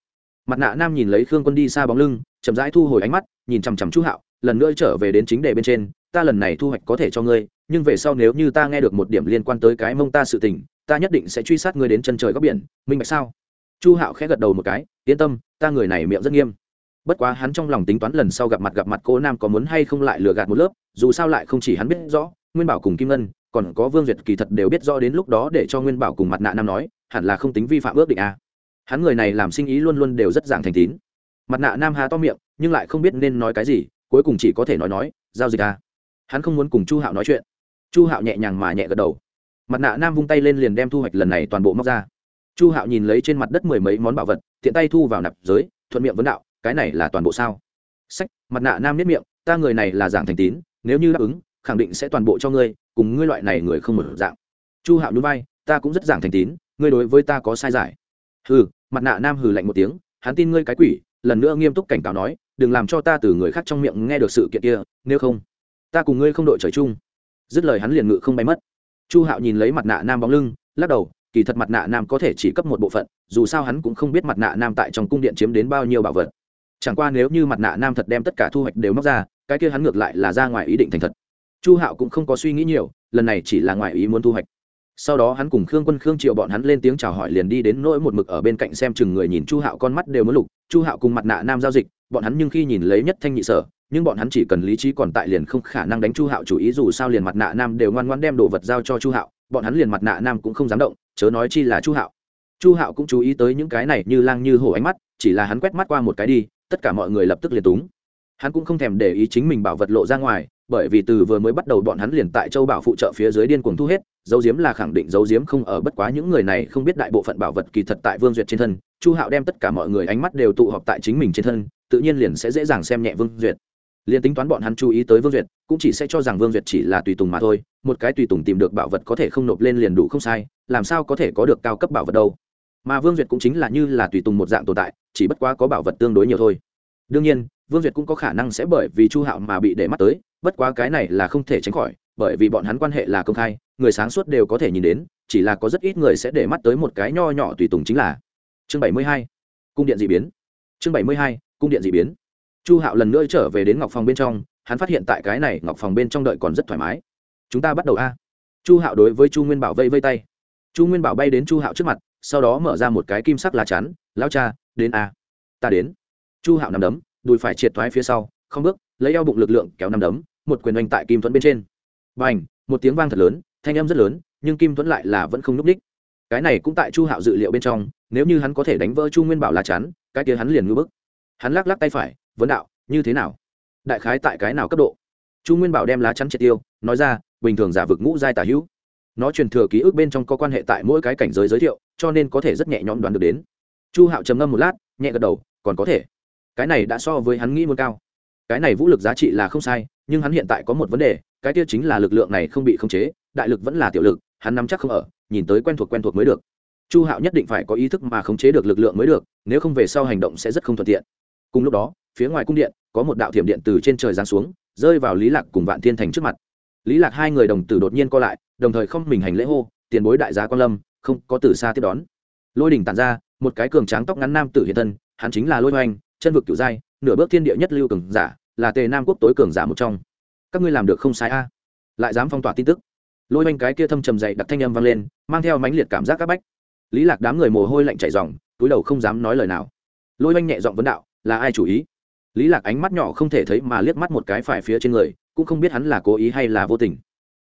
Mặt nạ nam nhìn lấy khương quân đi xa bóng lưng, chậm rãi thu hồi ánh mắt, nhìn chằm chằm chu hạo lần nữa trở về đến chính đề bên trên, ta lần này thu hoạch có thể cho ngươi, nhưng về sau nếu như ta nghe được một điểm liên quan tới cái mông ta sự tình, ta nhất định sẽ truy sát ngươi đến chân trời góc biển, minh bạch sao? Chu hạo khẽ gật đầu một cái, yên tâm, ta người này miệng rất nghiêm. Bất quá hắn trong lòng tính toán lần sau gặp mặt gặp mặt cô nam có muốn hay không lại lừa gạt một lớp, dù sao lại không chỉ hắn biết rõ, nguyên bảo cùng kim ngân, còn có vương duyệt kỳ thật đều biết rõ đến lúc đó để cho nguyên bảo cùng mặt nạ nam nói, hẳn là không tính vi phạm ước định a à. hắn người này làm sinh ý luôn luôn đều rất giảng thành tín. Mặt nạ nam hà to miệng, nhưng lại không biết nên nói cái gì cuối cùng chỉ có thể nói nói, giao dịch à. hắn không muốn cùng chu hạo nói chuyện. Chu hạo nhẹ nhàng mà nhẹ gật đầu. Mặt nạ nam vung tay lên liền đem thu hoạch lần này toàn bộ móc ra. Chu hạo nhìn lấy trên mặt đất mười mấy món bảo vật, tiện tay thu vào nạp giới, thuận miệng vấn đạo, cái này là toàn bộ sao? Sách, mặt nạ nam nếp miệng, ta người này là giảng thành tín, nếu như đáp ứng, khẳng định sẽ toàn bộ cho ngươi, cùng ngươi loại này người không mở dạng. Chu hạo núi vai, ta cũng rất giảng thành tín, ngươi đối với ta có sai giải. Hừ, mặt nạ nam hừ lạnh một tiếng, hắn tin ngươi cái quỷ. Lần nữa nghiêm túc cảnh cáo nói đừng làm cho ta từ người khác trong miệng nghe được sự kiện kia, nếu không, ta cùng ngươi không đội trời chung. Dứt lời hắn liền ngự không bay mất. Chu hạo nhìn lấy mặt nạ nam bóng lưng, lắc đầu, kỳ thật mặt nạ nam có thể chỉ cấp một bộ phận, dù sao hắn cũng không biết mặt nạ nam tại trong cung điện chiếm đến bao nhiêu bảo vật. Chẳng qua nếu như mặt nạ nam thật đem tất cả thu hoạch đều móc ra, cái kia hắn ngược lại là ra ngoài ý định thành thật. Chu hạo cũng không có suy nghĩ nhiều, lần này chỉ là ngoài ý muốn thu hoạch. Sau đó hắn cùng khương quân, khương triệu bọn hắn lên tiếng chào hỏi liền đi đến nỗi một mực ở bên cạnh xem chừng người nhìn chu hạo con mắt đều muốn lục. Chu hạo cùng mặt nạ nam giao dịch bọn hắn nhưng khi nhìn lấy nhất thanh nhị sở, nhưng bọn hắn chỉ cần lý trí còn tại liền không khả năng đánh chu hạo chủ ý, dù sao liền mặt nạ nam đều ngoan ngoan đem đồ vật giao cho chu hạo, bọn hắn liền mặt nạ nam cũng không dám động, chớ nói chi là chu hạo. Chu hạo cũng chú ý tới những cái này như lang như hổ ánh mắt, chỉ là hắn quét mắt qua một cái đi, tất cả mọi người lập tức liền túng. Hắn cũng không thèm để ý chính mình bảo vật lộ ra ngoài, bởi vì từ vừa mới bắt đầu bọn hắn liền tại châu bảo phụ trợ phía dưới điên cuồng thu hết, dấu diếm là khẳng định dấu diếm không ở, bất quá những người này không biết đại bộ phận bảo vật kỳ thật tại vương duyệt trên thân, chu hạo đem tất cả mọi người ánh mắt đều tụ họp tại chính mình trên thân tự nhiên liền sẽ dễ dàng xem nhẹ vương duyệt. Liền tính toán bọn hắn chú ý tới vương duyệt, cũng chỉ sẽ cho rằng vương duyệt chỉ là tùy tùng mà thôi, một cái tùy tùng tìm được bảo vật có thể không nộp lên liền đủ không sai, làm sao có thể có được cao cấp bảo vật đâu. Mà vương duyệt cũng chính là như là tùy tùng một dạng tồn tại, chỉ bất quá có bảo vật tương đối nhiều thôi. Đương nhiên, vương duyệt cũng có khả năng sẽ bởi vì chu hạo mà bị để mắt tới, bất quá cái này là không thể tránh khỏi, bởi vì bọn hắn quan hệ là công khai, người sáng suốt đều có thể nhìn đến, chỉ là có rất ít người sẽ để mắt tới một cái nho nhỏ tùy tùng chính là. Chương bảy mươi hai, cung điện d ị biến. Chương bảy mươi hai cung điện d ị biến. Chu hạo lần nữa trở về đến ngọc phòng bên trong, hắn phát hiện tại cái này ngọc phòng bên trong đợi còn rất thoải mái. Chúng ta bắt đầu a. Chu hạo đối với chu nguyên bảo vây vây tay. Chu nguyên bảo bay đến chu hạo trước mặt, sau đó mở ra một cái kim sắc lá chắn lao cha, đến a. Ta đến. Chu hạo nằm đấm, đùi phải triệt thoái phía sau, không bước, lấy eo bụng lực lượng kéo nằm đấm, một quyền oanh tại kim thuẫn bên trên. B à n h một tiếng vang thật lớn, thanh âm rất lớn, nhưng kim thuẫn lại là vẫn không núp đích cái này cũng tại chu hạo dự liệu bên trong, nếu như hắn có thể đánh vỡ chu nguyên bảo lá chắn, cái kia hắn liền ngưỡng bức hắn lắc lắc tay phải, vấn đạo, như thế nào? Đại khái tại cái nào cấp độ? Chu nguyên bảo đem lá chắn triệt tiêu, nói ra, bình thường giả vực ngũ giai tả hữu. Nó truyền thừa ký ức bên trong có quan hệ tại mỗi cái cảnh giới giới thiệu, cho nên có thể rất nhẹ nhõm đoán được đến. Chu hạo trầm ngâm một lát, nhẹ gật đầu, còn có thể. Cái này đã so với hắn nghĩ muốn cao. Cái này vũ lực giá trị là không sai, nhưng hắn hiện tại có một vấn đề, cái tiêu chính là lực lượng này không bị khống chế, đại lực vẫn là tiểu lực, hắn nắm chắc không ở, nhìn tới quen thuộc quen thuộc mới được. Chu hạo nhất định phải có ý thức mà khống chế được lực lượng mới được, nếu không về sau hành động sẽ rất không thuận tiện cùng lúc đó, phía ngoài cung điện, có một đạo thiểm điện từ trên trời giáng xuống, rơi vào lý lạc cùng vạn thiên thành trước mặt. Lý lạc hai người đồng tử đột nhiên co lại, đồng thời không mình hành lễ hô, tiền bối đại gia quan lâm, không có từ xa tiếp đón. Lôi đỉnh tàn ra, một cái cường tráng tóc ngắn nam tử hiện thân, hắn chính là lôi hoành, chân vực cửu giai, nửa bước thiên địa nhất lưu cường giả, là tề nam quốc tối cường giả một trong. Các ngươi làm được không sai a. Lại dám phong tỏa tin tức. Lôi hoành cái kia thâm trầm dậy đặt thanh âm vang lên, mang theo mãnh liệt cảm giác các bách. Lý lạc đám người mồ hôi lạnh chảy ròng, túi đầu không dám nói lời nào. Lôi hoành nhẹ giọng vấn đạo là ai chủ ý? Lý lạc ánh mắt nhỏ không thể thấy mà liếc mắt một cái phải phía trên người, cũng không biết hắn là cố ý hay là vô tình.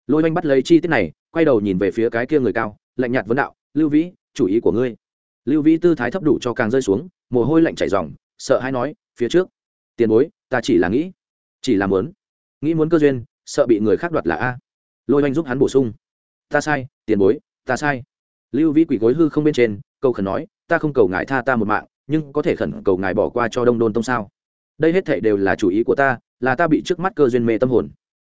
Lôi oanh bắt lấy chi tiết này, quay đầu nhìn về phía cái kia người cao, lạnh nhạt vấn đạo, lưu vĩ, chủ ý của ngươi? Lưu vĩ tư thái thấp đủ cho càng rơi xuống, mồ hôi lạnh chảy ròng, sợ hay nói, phía trước, tiền bối, ta chỉ là nghĩ, chỉ là muốn, nghĩ muốn cơ duyên, sợ bị người khác đoạt là a. Lôi oanh giúp hắn bổ sung, ta sai, tiền bối, ta sai. Lưu vĩ quỷ gối hư không bên trên câu khẩn nói, ta không cầu ngài tha ta một mạng nhưng có thể khẩn cầu ngài bỏ qua cho đông đôn tông sao? Đây hết thảy đều là chủ ý của ta, là ta bị trước mắt cơ duyên mê tâm hồn.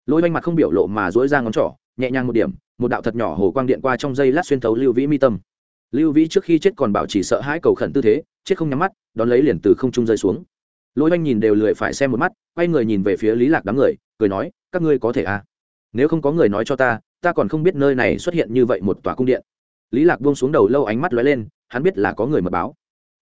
Lôi oanh mặt không biểu lộ mà dỗi ra ngón trỏ, nhẹ nhàng một điểm, một đạo thật nhỏ hồ quang điện qua trong dây lát xuyên thấu lưu vĩ mi tâm. Lưu vĩ trước khi chết còn bảo chỉ sợ hãi cầu khẩn tư thế, chết không nhắm mắt, đón lấy liền từ không trung rơi xuống. Lôi oanh nhìn đều lười phải xem một mắt, quay người nhìn về phía lý lạc đám người, cười nói, các ngươi có thể à? Nếu không có người nói cho ta ta còn không biết nơi này xuất hiện như vậy một tòa cung điện. Lý lạc buông xuống đầu lâu ánh mắt lóe lên, hắn biết là có người mật báo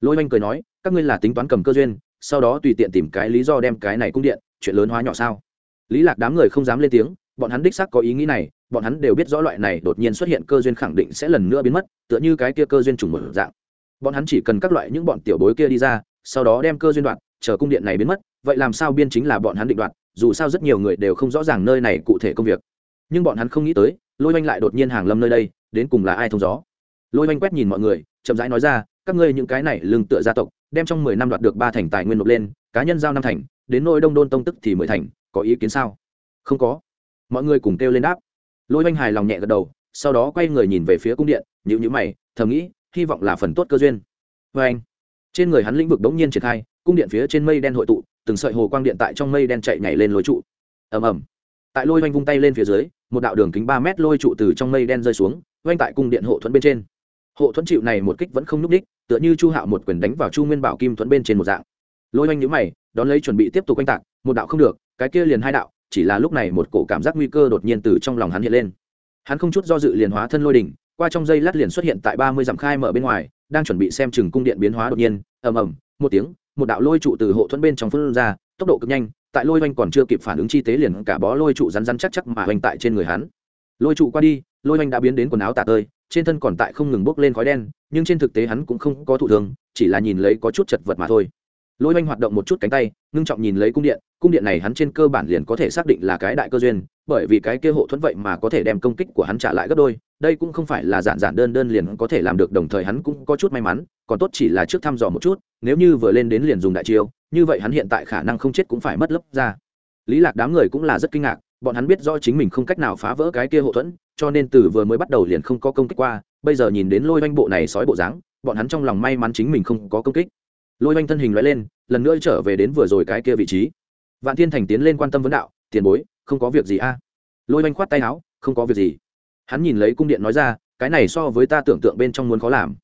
lôi oanh cười nói, các ngươi là tính toán cầm cơ duyên, sau đó tùy tiện tìm cái lý do đem cái này cung điện, chuyện lớn hóa nhỏ sao? Lý lạc đám người không dám lên tiếng, bọn hắn đích xác có ý nghĩ này, bọn hắn đều biết rõ loại này đột nhiên xuất hiện cơ duyên khẳng định sẽ lần nữa biến mất, tựa như cái kia cơ duyên trùng một dạng. Bọn hắn chỉ cần các loại những bọn tiểu bối kia đi ra, sau đó đem cơ duyên đoạn, chờ cung điện này biến mất, vậy làm sao biên chính là bọn hắn định đoạt dù sao rất nhiều người đều không rõ ràng nơi này cụ thể công việc. Nhưng bọn hắn không nghĩ tới, lôi oanh lại đột nhiên hàng lâm nơi đây, đến cùng là ai thông gió? Lôi oanh quét nhìn mọi người, chậm rãi nói ra các ngươi những cái này lương tựa gia tộc, đem trong mười năm đoạt được ba thành tài nguyên nộp lên, cá nhân giao năm thành, đến nỗi đông đôn tông tức thì mười thành, có ý kiến sao? Không có. Mọi người cùng kêu lên đáp. Lôi oanh hài lòng nhẹ gật đầu, sau đó quay người nhìn về phía cung điện nhữ nhữ mày, thầm nghĩ, hy vọng là phần tốt cơ duyên. Vê anh, trên người hắn lĩnh vực đống nhiên triển khai, cung điện phía trên mây đen hội tụ, từng sợi hồ quang điện tại trong mây đen chạy nhảy lên lối trụ. Ầm ầm. Tại lôi oanh vung tay lên phía dưới, một đạo đường kính ba mét lôi trụ từ trong mây đen rơi xuống oanh tại cung điện hộ thuẫn bên trên. Hộ thuẫn chịu này một kích vẫn không n ú c đích tựa như chu hạo một quyền đánh vào chu nguyên bảo kim thuẫn bên trên một dạng. Lôi oanh nhữ mày, đón lấy chuẩn bị tiếp tục oanh tạc, một đạo không được, cái kia liền hai đạo, chỉ là lúc này một cổ cảm giác nguy cơ đột nhiên từ trong lòng hắn hiện lên. Hắn không chút do dự liền hóa thân lôi đỉnh, qua trong dây lát liền xuất hiện tại ba mươi dặm khai mở bên ngoài, đang chuẩn bị xem chừng cung điện biến hóa đột nhiên, ầm ầm, một tiếng, một đạo lôi trụ từ hộ thuẫn bên trong phân ra, tốc độ cực nhanh, tại lôi oanh còn chưa kịp phản ứng chi tế liền cả bó lôi trụ rắn rắn chắc chắc mà oanh tại trên người hắn. Lôi trụ qua đi, lôi oanh đã biến đến quần áo tả tơi trên thân còn tại không ngừng bốc lên khói đen, nhưng trên thực tế hắn cũng không có thụ thương, chỉ là nhìn lấy có chút chật vật mà thôi. Lôi oanh hoạt động một chút cánh tay, ngưng trọng nhìn lấy cung điện cung điện này hắn trên cơ bản liền có thể xác định là cái đại cơ duyên, bởi vì cái kia hộ thuẫn vậy mà có thể đem công kích của hắn trả lại gấp đôi, đây cũng không phải là giản giản đơn đơn liền có thể làm được, đồng thời hắn cũng có chút may mắn, còn tốt chỉ là trước thăm dò một chút, nếu như vừa lên đến liền dùng đại chiêu, như vậy hắn hiện tại khả năng không chết cũng phải mất lấp ra. Lý lạc đám người cũng là rất kinh ngạc bọn hắn biết do chính mình không cách nào phá vỡ cái kia hộ thuẫn, cho nên từ vừa mới bắt đầu liền không có công kích qua, bây giờ nhìn đến lôi oanh bộ này sói bộ dáng, bọn hắn trong lòng may mắn chính mình không có công kích. Lôi oanh thân hình loại lên, lần nữa trở về đến vừa rồi cái kia vị trí. Vạn thiên thành tiến lên quan tâm vấn đạo, tiền bối, không có việc gì a? Lôi oanh khoát tay áo, không có việc gì. Hắn nhìn lấy cung điện nói ra, cái này so với ta tưởng tượng bên trong muốn khó làm.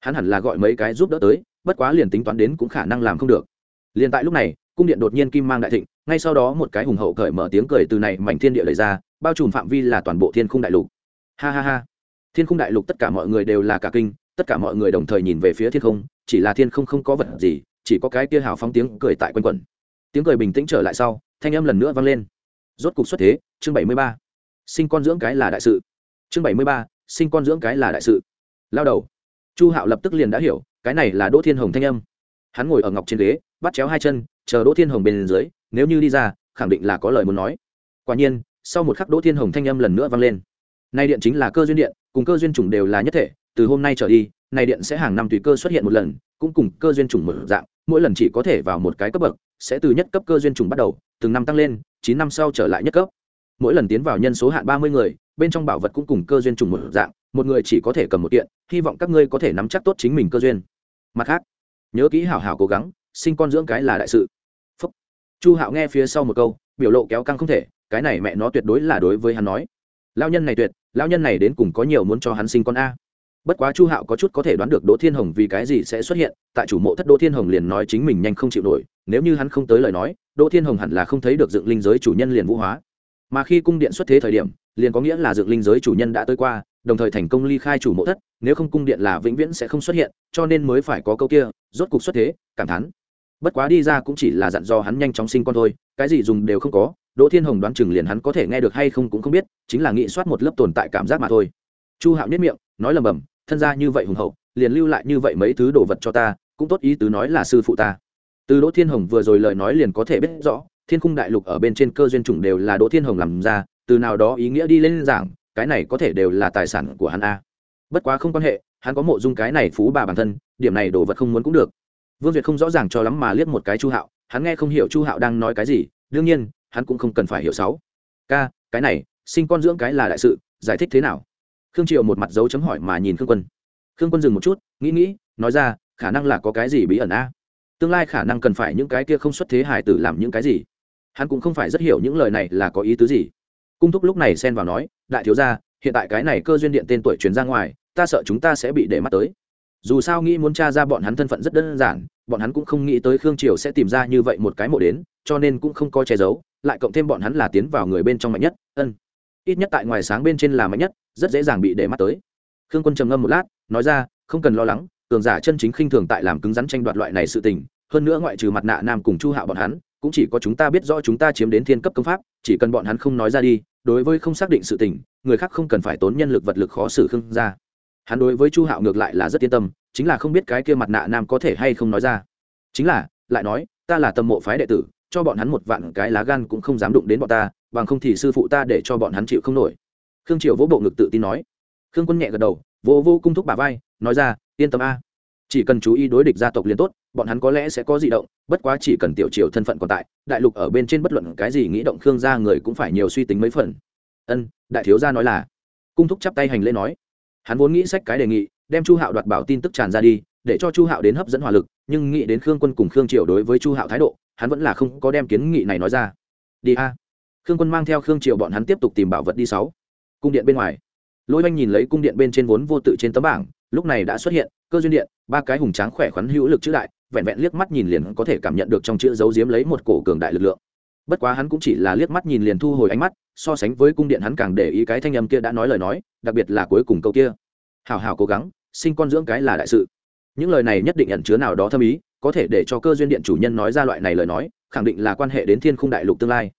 Hắn hẳn là gọi mấy cái giúp đỡ tới, bất quá liền tính toán đến cũng khả năng làm không được. Liền tại lúc này, cung điện đột nhiên kim mang đại thịnh ngay sau đó một cái hùng hậu cởi mở tiếng cười từ này mảnh thiên địa lời ra, bao trùm phạm vi là toàn bộ thiên khung đại lục. Ha ha ha. Thiên khung đại lục tất cả mọi người đều là cả kinh, tất cả mọi người đồng thời nhìn về phía thiên không, chỉ là thiên không không có vật gì, chỉ có cái kia hào phóng tiếng cười tại quanh quẩn. Tiếng cười bình tĩnh trở lại sau, thanh âm lần nữa vang lên. Rốt cục xuất thế, chương bảy mươi ba. Sinh con dưỡng cái là đại sự. Chương bảy mươi ba, sinh con dưỡng cái là đại sự. Lao đầu. Chu hạo lập tức liền đã hiểu, cái này là đỗ thiên hồng thanh âm. Hắn ngồi ở ngọc trên ghế, bắt chéo hai chân, chờ đỗ thiên hồng bên dưới nếu như đi ra, khẳng định là có lời muốn nói. Quả nhiên, sau một khắc đỗ thiên hồng thanh âm lần nữa vang lên. Nay điện chính là cơ duyên điện, cùng cơ duyên chủng đều là nhất thể, từ hôm nay trở đi này điện sẽ hàng năm tùy cơ xuất hiện một lần, cũng cùng cơ duyên chủng một dạng, mỗi lần chỉ có thể vào một cái cấp bậc, sẽ từ nhất cấp cơ duyên trùng bắt đầu, từng năm tăng lên, chín năm sau trở lại nhất cấp. Mỗi lần tiến vào nhân số hạn ba mươi người, bên trong bảo vật cũng cùng cơ duyên trùng một dạng, một người chỉ có thể cầm một kiện, hy vọng các ngươi có thể nắm chắc tốt chính mình cơ duyên. Mặt khác, nhớ kỹ hảo hảo cố gắng, sinh con dưỡng cái là đại sự chu hạo nghe phía sau một câu, biểu lộ kéo căng không thể, cái này mẹ nó tuyệt đối là đối với hắn nói. Lao nhân này tuyệt lao nhân này đến cùng có nhiều muốn cho hắn sinh con a. Bất quá chu hạo có chút có thể đoán được đỗ thiên hồng vì cái gì sẽ xuất hiện, tại chủ mộ thất đỗ thiên hồng liền nói chính mình nhanh không chịu nổi, nếu như hắn không tới lời nói, đỗ thiên hồng hẳn là không thấy được dựng linh giới chủ nhân liền vũ hóa. Mà khi cung điện xuất thế thời điểm, liền có nghĩa là dựng linh giới chủ nhân đã tới qua, đồng thời thành công ly khai chủ mộ thất, nếu không cung điện là vĩnh viễn sẽ không xuất hiện, cho nên mới phải có câu kia, rốt cục xuất thế, cảm thán bất quá đi ra cũng chỉ là dặn do hắn nhanh chóng sinh con thôi, cái gì dùng đều không có, đỗ thiên hồng đoán chừng liền hắn có thể nghe được hay không cũng không biết, chính là nghĩ soát một lớp tồn tại cảm giác mà thôi. Chu hạo nhất miệng, nói lầm bầm, thân ra như vậy hùng hậu, liền lưu lại như vậy mấy thứ đồ vật cho ta, cũng tốt ý tứ nói là sư phụ ta. Từ đỗ thiên hồng vừa rồi lời nói liền có thể biết rõ, thiên khung đại lục ở bên trên cơ duyên chủng đều là đỗ thiên hồng làm ra, từ nào đó ý nghĩa đi lên giảng, cái này có thể đều là tài sản của hắn a. Bất quá không quan hệ, hắn có mộ dung cái này phú bà bản thân, điểm này đồ vật không muốn cũng được vương duyệt không rõ ràng cho lắm mà liếc một cái chu hạo, hắn nghe không hiểu chu hạo đang nói cái gì, đương nhiên, hắn cũng không cần phải hiểu sáu. Ca, cái này, sinh con dưỡng cái là đại sự, giải thích thế nào? Khương triệu một mặt dấu chấm hỏi mà nhìn khương quân. Khương quân dừng một chút, nghĩ nghĩ, nói ra, khả năng là có cái gì bí ẩn a? Tương lai khả năng cần phải những cái kia không xuất thế hải tử làm những cái gì? Hắn cũng không phải rất hiểu những lời này là có ý tứ gì. Cung thúc lúc này xen vào nói, đại thiếu gia, hiện tại cái này cơ duyên điện tên tuổi truyền ra ngoài, ta sợ chúng ta sẽ bị để mắt tới dù sao nghĩ muốn t r a ra bọn hắn thân phận rất đơn giản, bọn hắn cũng không nghĩ tới khương triều sẽ tìm ra như vậy một cái mộ đến, cho nên cũng không có che giấu, lại cộng thêm bọn hắn là tiến vào người bên trong mạnh nhất, ân. Ít nhất tại ngoài sáng bên trên là mạnh nhất, rất dễ dàng bị để mắt tới. Khương quân trầm ngâm một lát, nói ra, không cần lo lắng, cường giả chân chính khinh thường tại làm cứng rắn tranh đoạt loại này sự tình, hơn nữa ngoại trừ mặt nạ nam cùng chu hạo bọn hắn, cũng chỉ có chúng ta biết rõ chúng ta chiếm đến thiên cấp công pháp, chỉ cần bọn hắn không nói ra đi, đối với không xác định sự tình, người khác không cần phải tốn nhân lực vật lực khó xử khương ra hắn đối với chu hạo ngược lại là rất yên tâm, chính là không biết cái kia mặt nạ nam có thể hay không nói ra. chính là, lại nói, ta là tâm mộ phái đệ tử, cho bọn hắn một vạn cái lá gan cũng không dám đụng đến bọn ta, bằng không thì sư phụ ta để cho bọn hắn chịu không nổi. Khương triều vỗ bộ ngực tự tin nói. Khương quân nhẹ gật đầu vô vô cung thúc bà vai, nói ra, yên tâm a. Chỉ cần chú ý đối địch gia tộc liền tốt, bọn hắn có lẽ sẽ có di động, bất quá chỉ cần tiểu triều thân phận còn tại, đại lục ở bên trên bất luận cái gì nghĩ động khương gia người cũng phải nhiều suy tính mấy phần. Ân, đại thiếu gia nói là. Cung thúc chắp tay hành lễ nói hắn vốn nghĩ sách cái đề nghị, đem chu hạo đoạt bảo tin tức tràn ra đi, để cho chu hạo đến hấp dẫn hỏa lực, nhưng nghĩ đến khương quân cùng khương triều đối với chu hạo thái độ, hắn vẫn là không có đem kiến nghị này nói ra. Đi a. Khương quân mang theo khương triều bọn hắn tiếp tục tìm bảo vật đi sáu. Cung điện bên ngoài. Lôi oanh nhìn lấy cung điện bên trên vốn vô tự trên tấm bảng, lúc này đã xuất hiện, cơ duyên điện, ba cái hùng tráng khỏe khoắn hữu lực chữ đại, vẹn vẹn liếc mắt nhìn liền có thể cảm nhận được trong chữ giấu giếm lấy một cổ cường đại lực lượng. Bất quá hắn cũng chỉ là liếc mắt nhìn liền thu hồi ánh mắt so sánh với cung điện hắn càng để ý cái thanh âm kia đã nói lời nói, đặc biệt là cuối cùng câu kia. Hào hào cố gắng, sinh con dưỡng cái là đại sự. Những lời này nhất định ẩn chứa nào đó thâm ý, có thể để cho cơ duyên điện chủ nhân nói ra loại này lời nói, khẳng định là quan hệ đến thiên khung đại lục tương lai.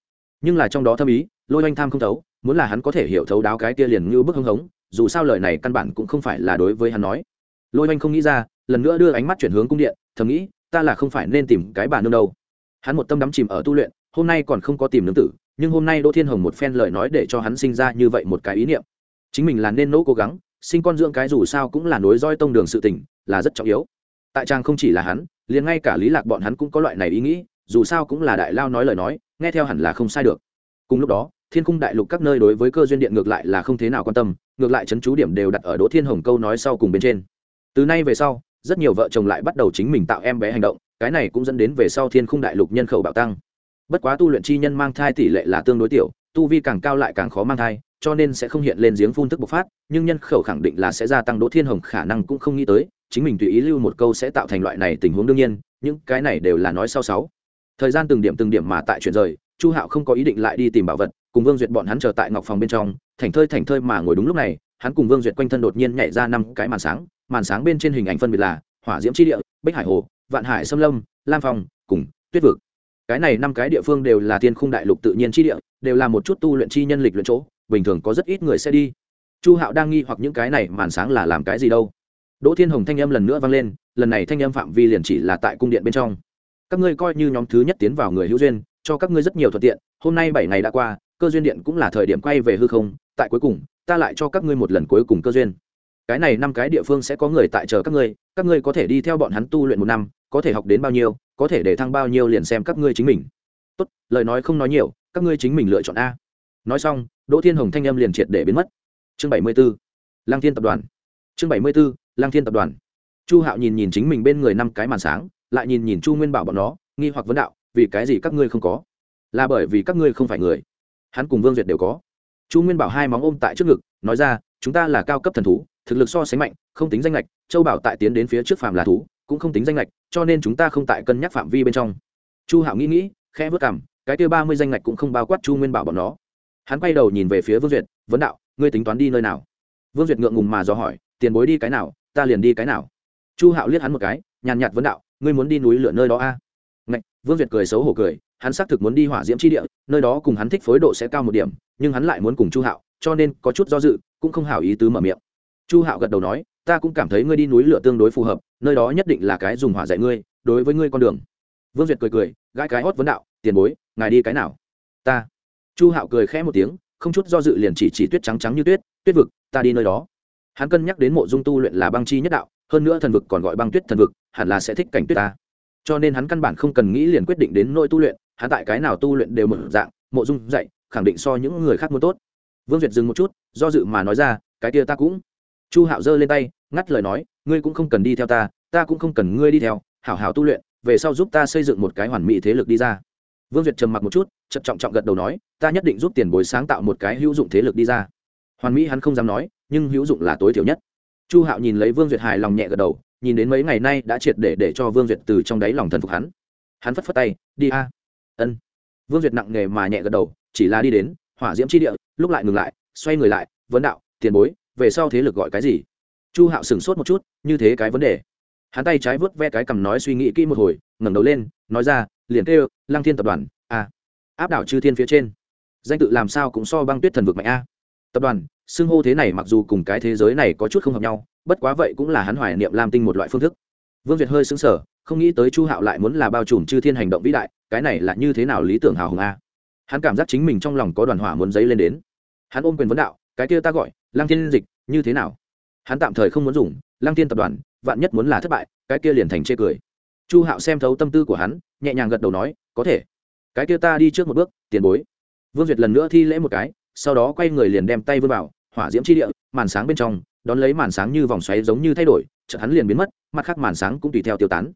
Nhưng là trong đó thâm ý, lôi oanh tham không thấu, muốn là hắn có thể hiểu thấu đáo cái kia liền như bức hưng hống, dù sao lời này căn bản cũng không phải là đối với hắn nói. Lôi oanh không nghĩ ra, lần nữa đưa ánh mắt chuyển hướng cung điện, thầm nghĩ, ta là không phải nên tìm cái bà nương đâu. Hắn một tâm đắm chìm ở tu luyện, hôm nay còn không có tìm nương tử nhưng hôm nay đỗ thiên hồng một phen lời nói để cho hắn sinh ra như vậy một cái ý niệm. Chính mình là nên nỗ cố gắng, sinh con dưỡng cái dù sao cũng là nối roi tông đường sự tình, là rất trọng yếu. Tại trang không chỉ là hắn, liền ngay cả lý lạc bọn hắn cũng có loại này ý nghĩ, dù sao cũng là đại lao nói lời nói, nghe theo hẳn là không sai được. Cùng lúc đó, thiên cung đại lục các nơi đối với cơ duyên điện ngược lại là không thế nào quan tâm, ngược lại chấn chú điểm đều đặt ở đỗ thiên hồng câu nói sau cùng bên trên. Từ nay về sau, rất nhiều vợ chồng lại bắt đầu chính mình tạo em bé hành động, cái này cũng dẫn đến về sau thiên khung đại lục nhân khẩu bạo tăng bất quá tu luyện chi nhân mang thai tỷ lệ là tương đối tiểu, tu vi càng cao lại càng khó mang thai, cho nên sẽ không hiện lên giếng phun thức bộc phát, nhưng nhân khẩu khẳng định là sẽ gia tăng đỗ thiên hồng khả năng cũng không nghĩ tới, chính mình tùy ý lưu một câu sẽ tạo thành loại này tình huống đương nhiên, những cái này đều là nói sau sáu. Thời gian từng điểm từng điểm mà tại chuyển rời, chu hạo không có ý định lại đi tìm bảo vật, cùng vương duyệt bọn hắn chờ tại ngọc phòng bên trong, Thảnh thơi thảnh thơi mà ngồi đúng lúc này, hắn cùng vương duyệt quanh thân đột nhiên nhảy ra năm cái màn sáng màn sáng bên trên hình ảnh phân biệt là hỏa diễm tri địa, bích hải hồ, vạn hải xâm lâm, lam phong, cùng tuyết vực cái này năm cái địa phương đều là thiên khung đại lục tự nhiên chi địa, đều là một chút tu luyện chi nhân lịch luyện chỗ, bình thường có rất ít người sẽ đi. Chu hạo đang nghi hoặc những cái này màn sáng là làm cái gì đâu. Đỗ thiên hồng thanh âm lần nữa vang lên, lần này thanh âm phạm vi liền chỉ là tại cung điện bên trong. Các ngươi coi như nhóm thứ nhất tiến vào người hữu duyên, cho các ngươi rất nhiều thuận tiện, hôm nay bảy ngày đã qua, cơ duyên điện cũng là thời điểm quay về hư không, tại cuối cùng, ta lại cho các ngươi một lần cuối cùng cơ duyên. Cái này năm cái địa phương sẽ có người tại chờ các ngươi các ngươi có thể đi theo bọn hắn tu luyện một năm có thể học đến bao nhiêu, có thể để thăng bao nhiêu liền xem các ngươi chính mình. Tốt, lời nói không nói nhiều, các ngươi chính mình lựa chọn a. Nói xong, đỗ thiên hồng thanh em liền triệt để biến mất. Chương bảy mươi b ố lang thiên tập đoàn. Chương bảy mươi b ố lang thiên tập đoàn. Chu hạo nhìn nhìn chính mình bên người năm cái màn sáng, lại nhìn nhìn chu nguyên bảo bọn nó, nghi hoặc vấn đạo, vì cái gì các ngươi không có? Là bởi vì các ngươi không phải người. Hắn cùng vương duyệt đều có. Chu nguyên bảo hai móng ôm tại trước ngực, nói ra, chúng ta là cao cấp thần thú, thực lực so sánh mạnh, không tính danh lệch, châu bảo tại tiến đến phía trước phàm là thú, cũng không tính danh lệch cho nên chúng ta không tại cân nhắc phạm vi bên trong. Chu hạo nghĩ nghĩ khe vớt cảm cái kia ba mươi danh ngạch cũng không bao quát chu nguyên bảo bọn nó. Hắn quay đầu nhìn về phía vương duyệt vấn đạo ngươi tính toán đi nơi nào? Vương duyệt ngượng ngùng mà dò hỏi tiền bối đi cái nào ta liền đi cái nào? Chu hạo liếc hắn một cái nhàn nhạt vấn đạo ngươi muốn đi núi lửa nơi đó a à? Ngạch, vương duyệt cười xấu hổ cười hắn xác thực muốn đi hỏa diễm chi địa nơi đó cùng hắn thích phối độ sẽ cao một điểm nhưng hắn lại muốn cùng chu hạo cho nên có chút do dự cũng không hảo ý tứ mở miệng. Chu hạo gật đầu nói ta cũng cảm thấy ngươi đi núi lửa tương đối phù hợp nơi đó nhất định là cái dùng hỏa dạy ngươi, đối với ngươi con đường. Vương duyệt cười cười, gãi cái hót vấn đạo, tiền bối, ngài đi cái nào? Ta. Chu hạo cười khẽ một tiếng, không chút do dự liền chỉ chỉ tuyết trắng trắng như tuyết tuyết vực, ta đi nơi đó. Hắn cân nhắc đến mộ dung tu luyện là băng chi nhất đạo, hơn nữa thần vực còn gọi băng tuyết thần vực, hẳn là sẽ thích cảnh tuyết ta. Cho nên hắn căn bản không cần nghĩ liền quyết định đến nỗi tu luyện, hắn tại cái nào tu luyện đều mở dạng, mộ dung dạy, khẳng định so những người khác muốn tốt. Vương duyệt dừng một chút, do dự mà nói ra, cái kia ta cũng. Chu hạo giơ lên tay ngắt lời nói, ngươi cũng không cần đi theo ta ta cũng không cần ngươi đi theo, hảo hảo tu luyện, về sau giúp ta xây dựng một cái hoàn mỹ thế lực đi ra. Vương duyệt trầm mặc một chút, chậm trọng trọng gật đầu nói, ta nhất định giúp tiền bối sáng tạo một cái hữu dụng thế lực đi ra. Hoàn mỹ hắn không dám nói, nhưng hữu dụng là tối thiểu nhất. Chu hạo nhìn lấy vương duyệt hài lòng nhẹ gật đầu, nhìn đến mấy ngày nay đã triệt để để cho vương duyệt từ trong đáy lòng thần phục hắn. Hắn phất phất tay, đi a. Ân. Vương duyệt nặng nề mà nhẹ gật đầu, chỉ là đi đến, hỏa diễm chi địa. Lúc lại ngừng lại, xoay người lại, vấn đạo, tiền bối, về sau thế lực gọi cái gì? Chu hạo sửng sốt một chút, như thế cái vấn đề. Hắn tay trái vớt ve cái cầm nói suy nghĩ kỹ một hồi, ngẩng đầu lên, nói ra, liền kêu, lăng thiên tập đoàn a áp đảo chư thiên phía trên. Danh tự làm sao cũng so băng tuyết thần vực mạnh a. Tập đoàn, xưng hô thế này mặc dù cùng cái thế giới này có chút không hợp nhau, bất quá vậy cũng là hắn hoài niệm lam tinh một loại phương thức. Vương việt hơi xứng sở không nghĩ tới chu hạo lại muốn là bao trùm chư thiên hành động vĩ đại, cái này là như thế nào lý tưởng hào hùng a. Hắn cảm giác chính mình trong lòng có đoàn hỏa muốn dấy lên đến. Hắn ôm quyền vấn đạo, cái kia ta gọi lang thiên dịch, như thế nào? Hắn tạm thời không muốn dùng lang tiên tập đoàn, vạn nhất muốn là thất bại, cái kia liền thành chê cười. Chu hạo xem thấu tâm tư của hắn, nhẹ nhàng gật đầu nói, có thể. Cái kia ta đi trước một bước, tiền bối. Vương duyệt lần nữa thi lễ một cái, sau đó quay người liền đem tay vươn vào, hỏa diễm chi địa, màn sáng bên trong, đón lấy màn sáng như vòng xoáy giống như thay đổi, chợt hắn liền biến mất, mặt khác màn sáng cũng tùy theo tiêu tán.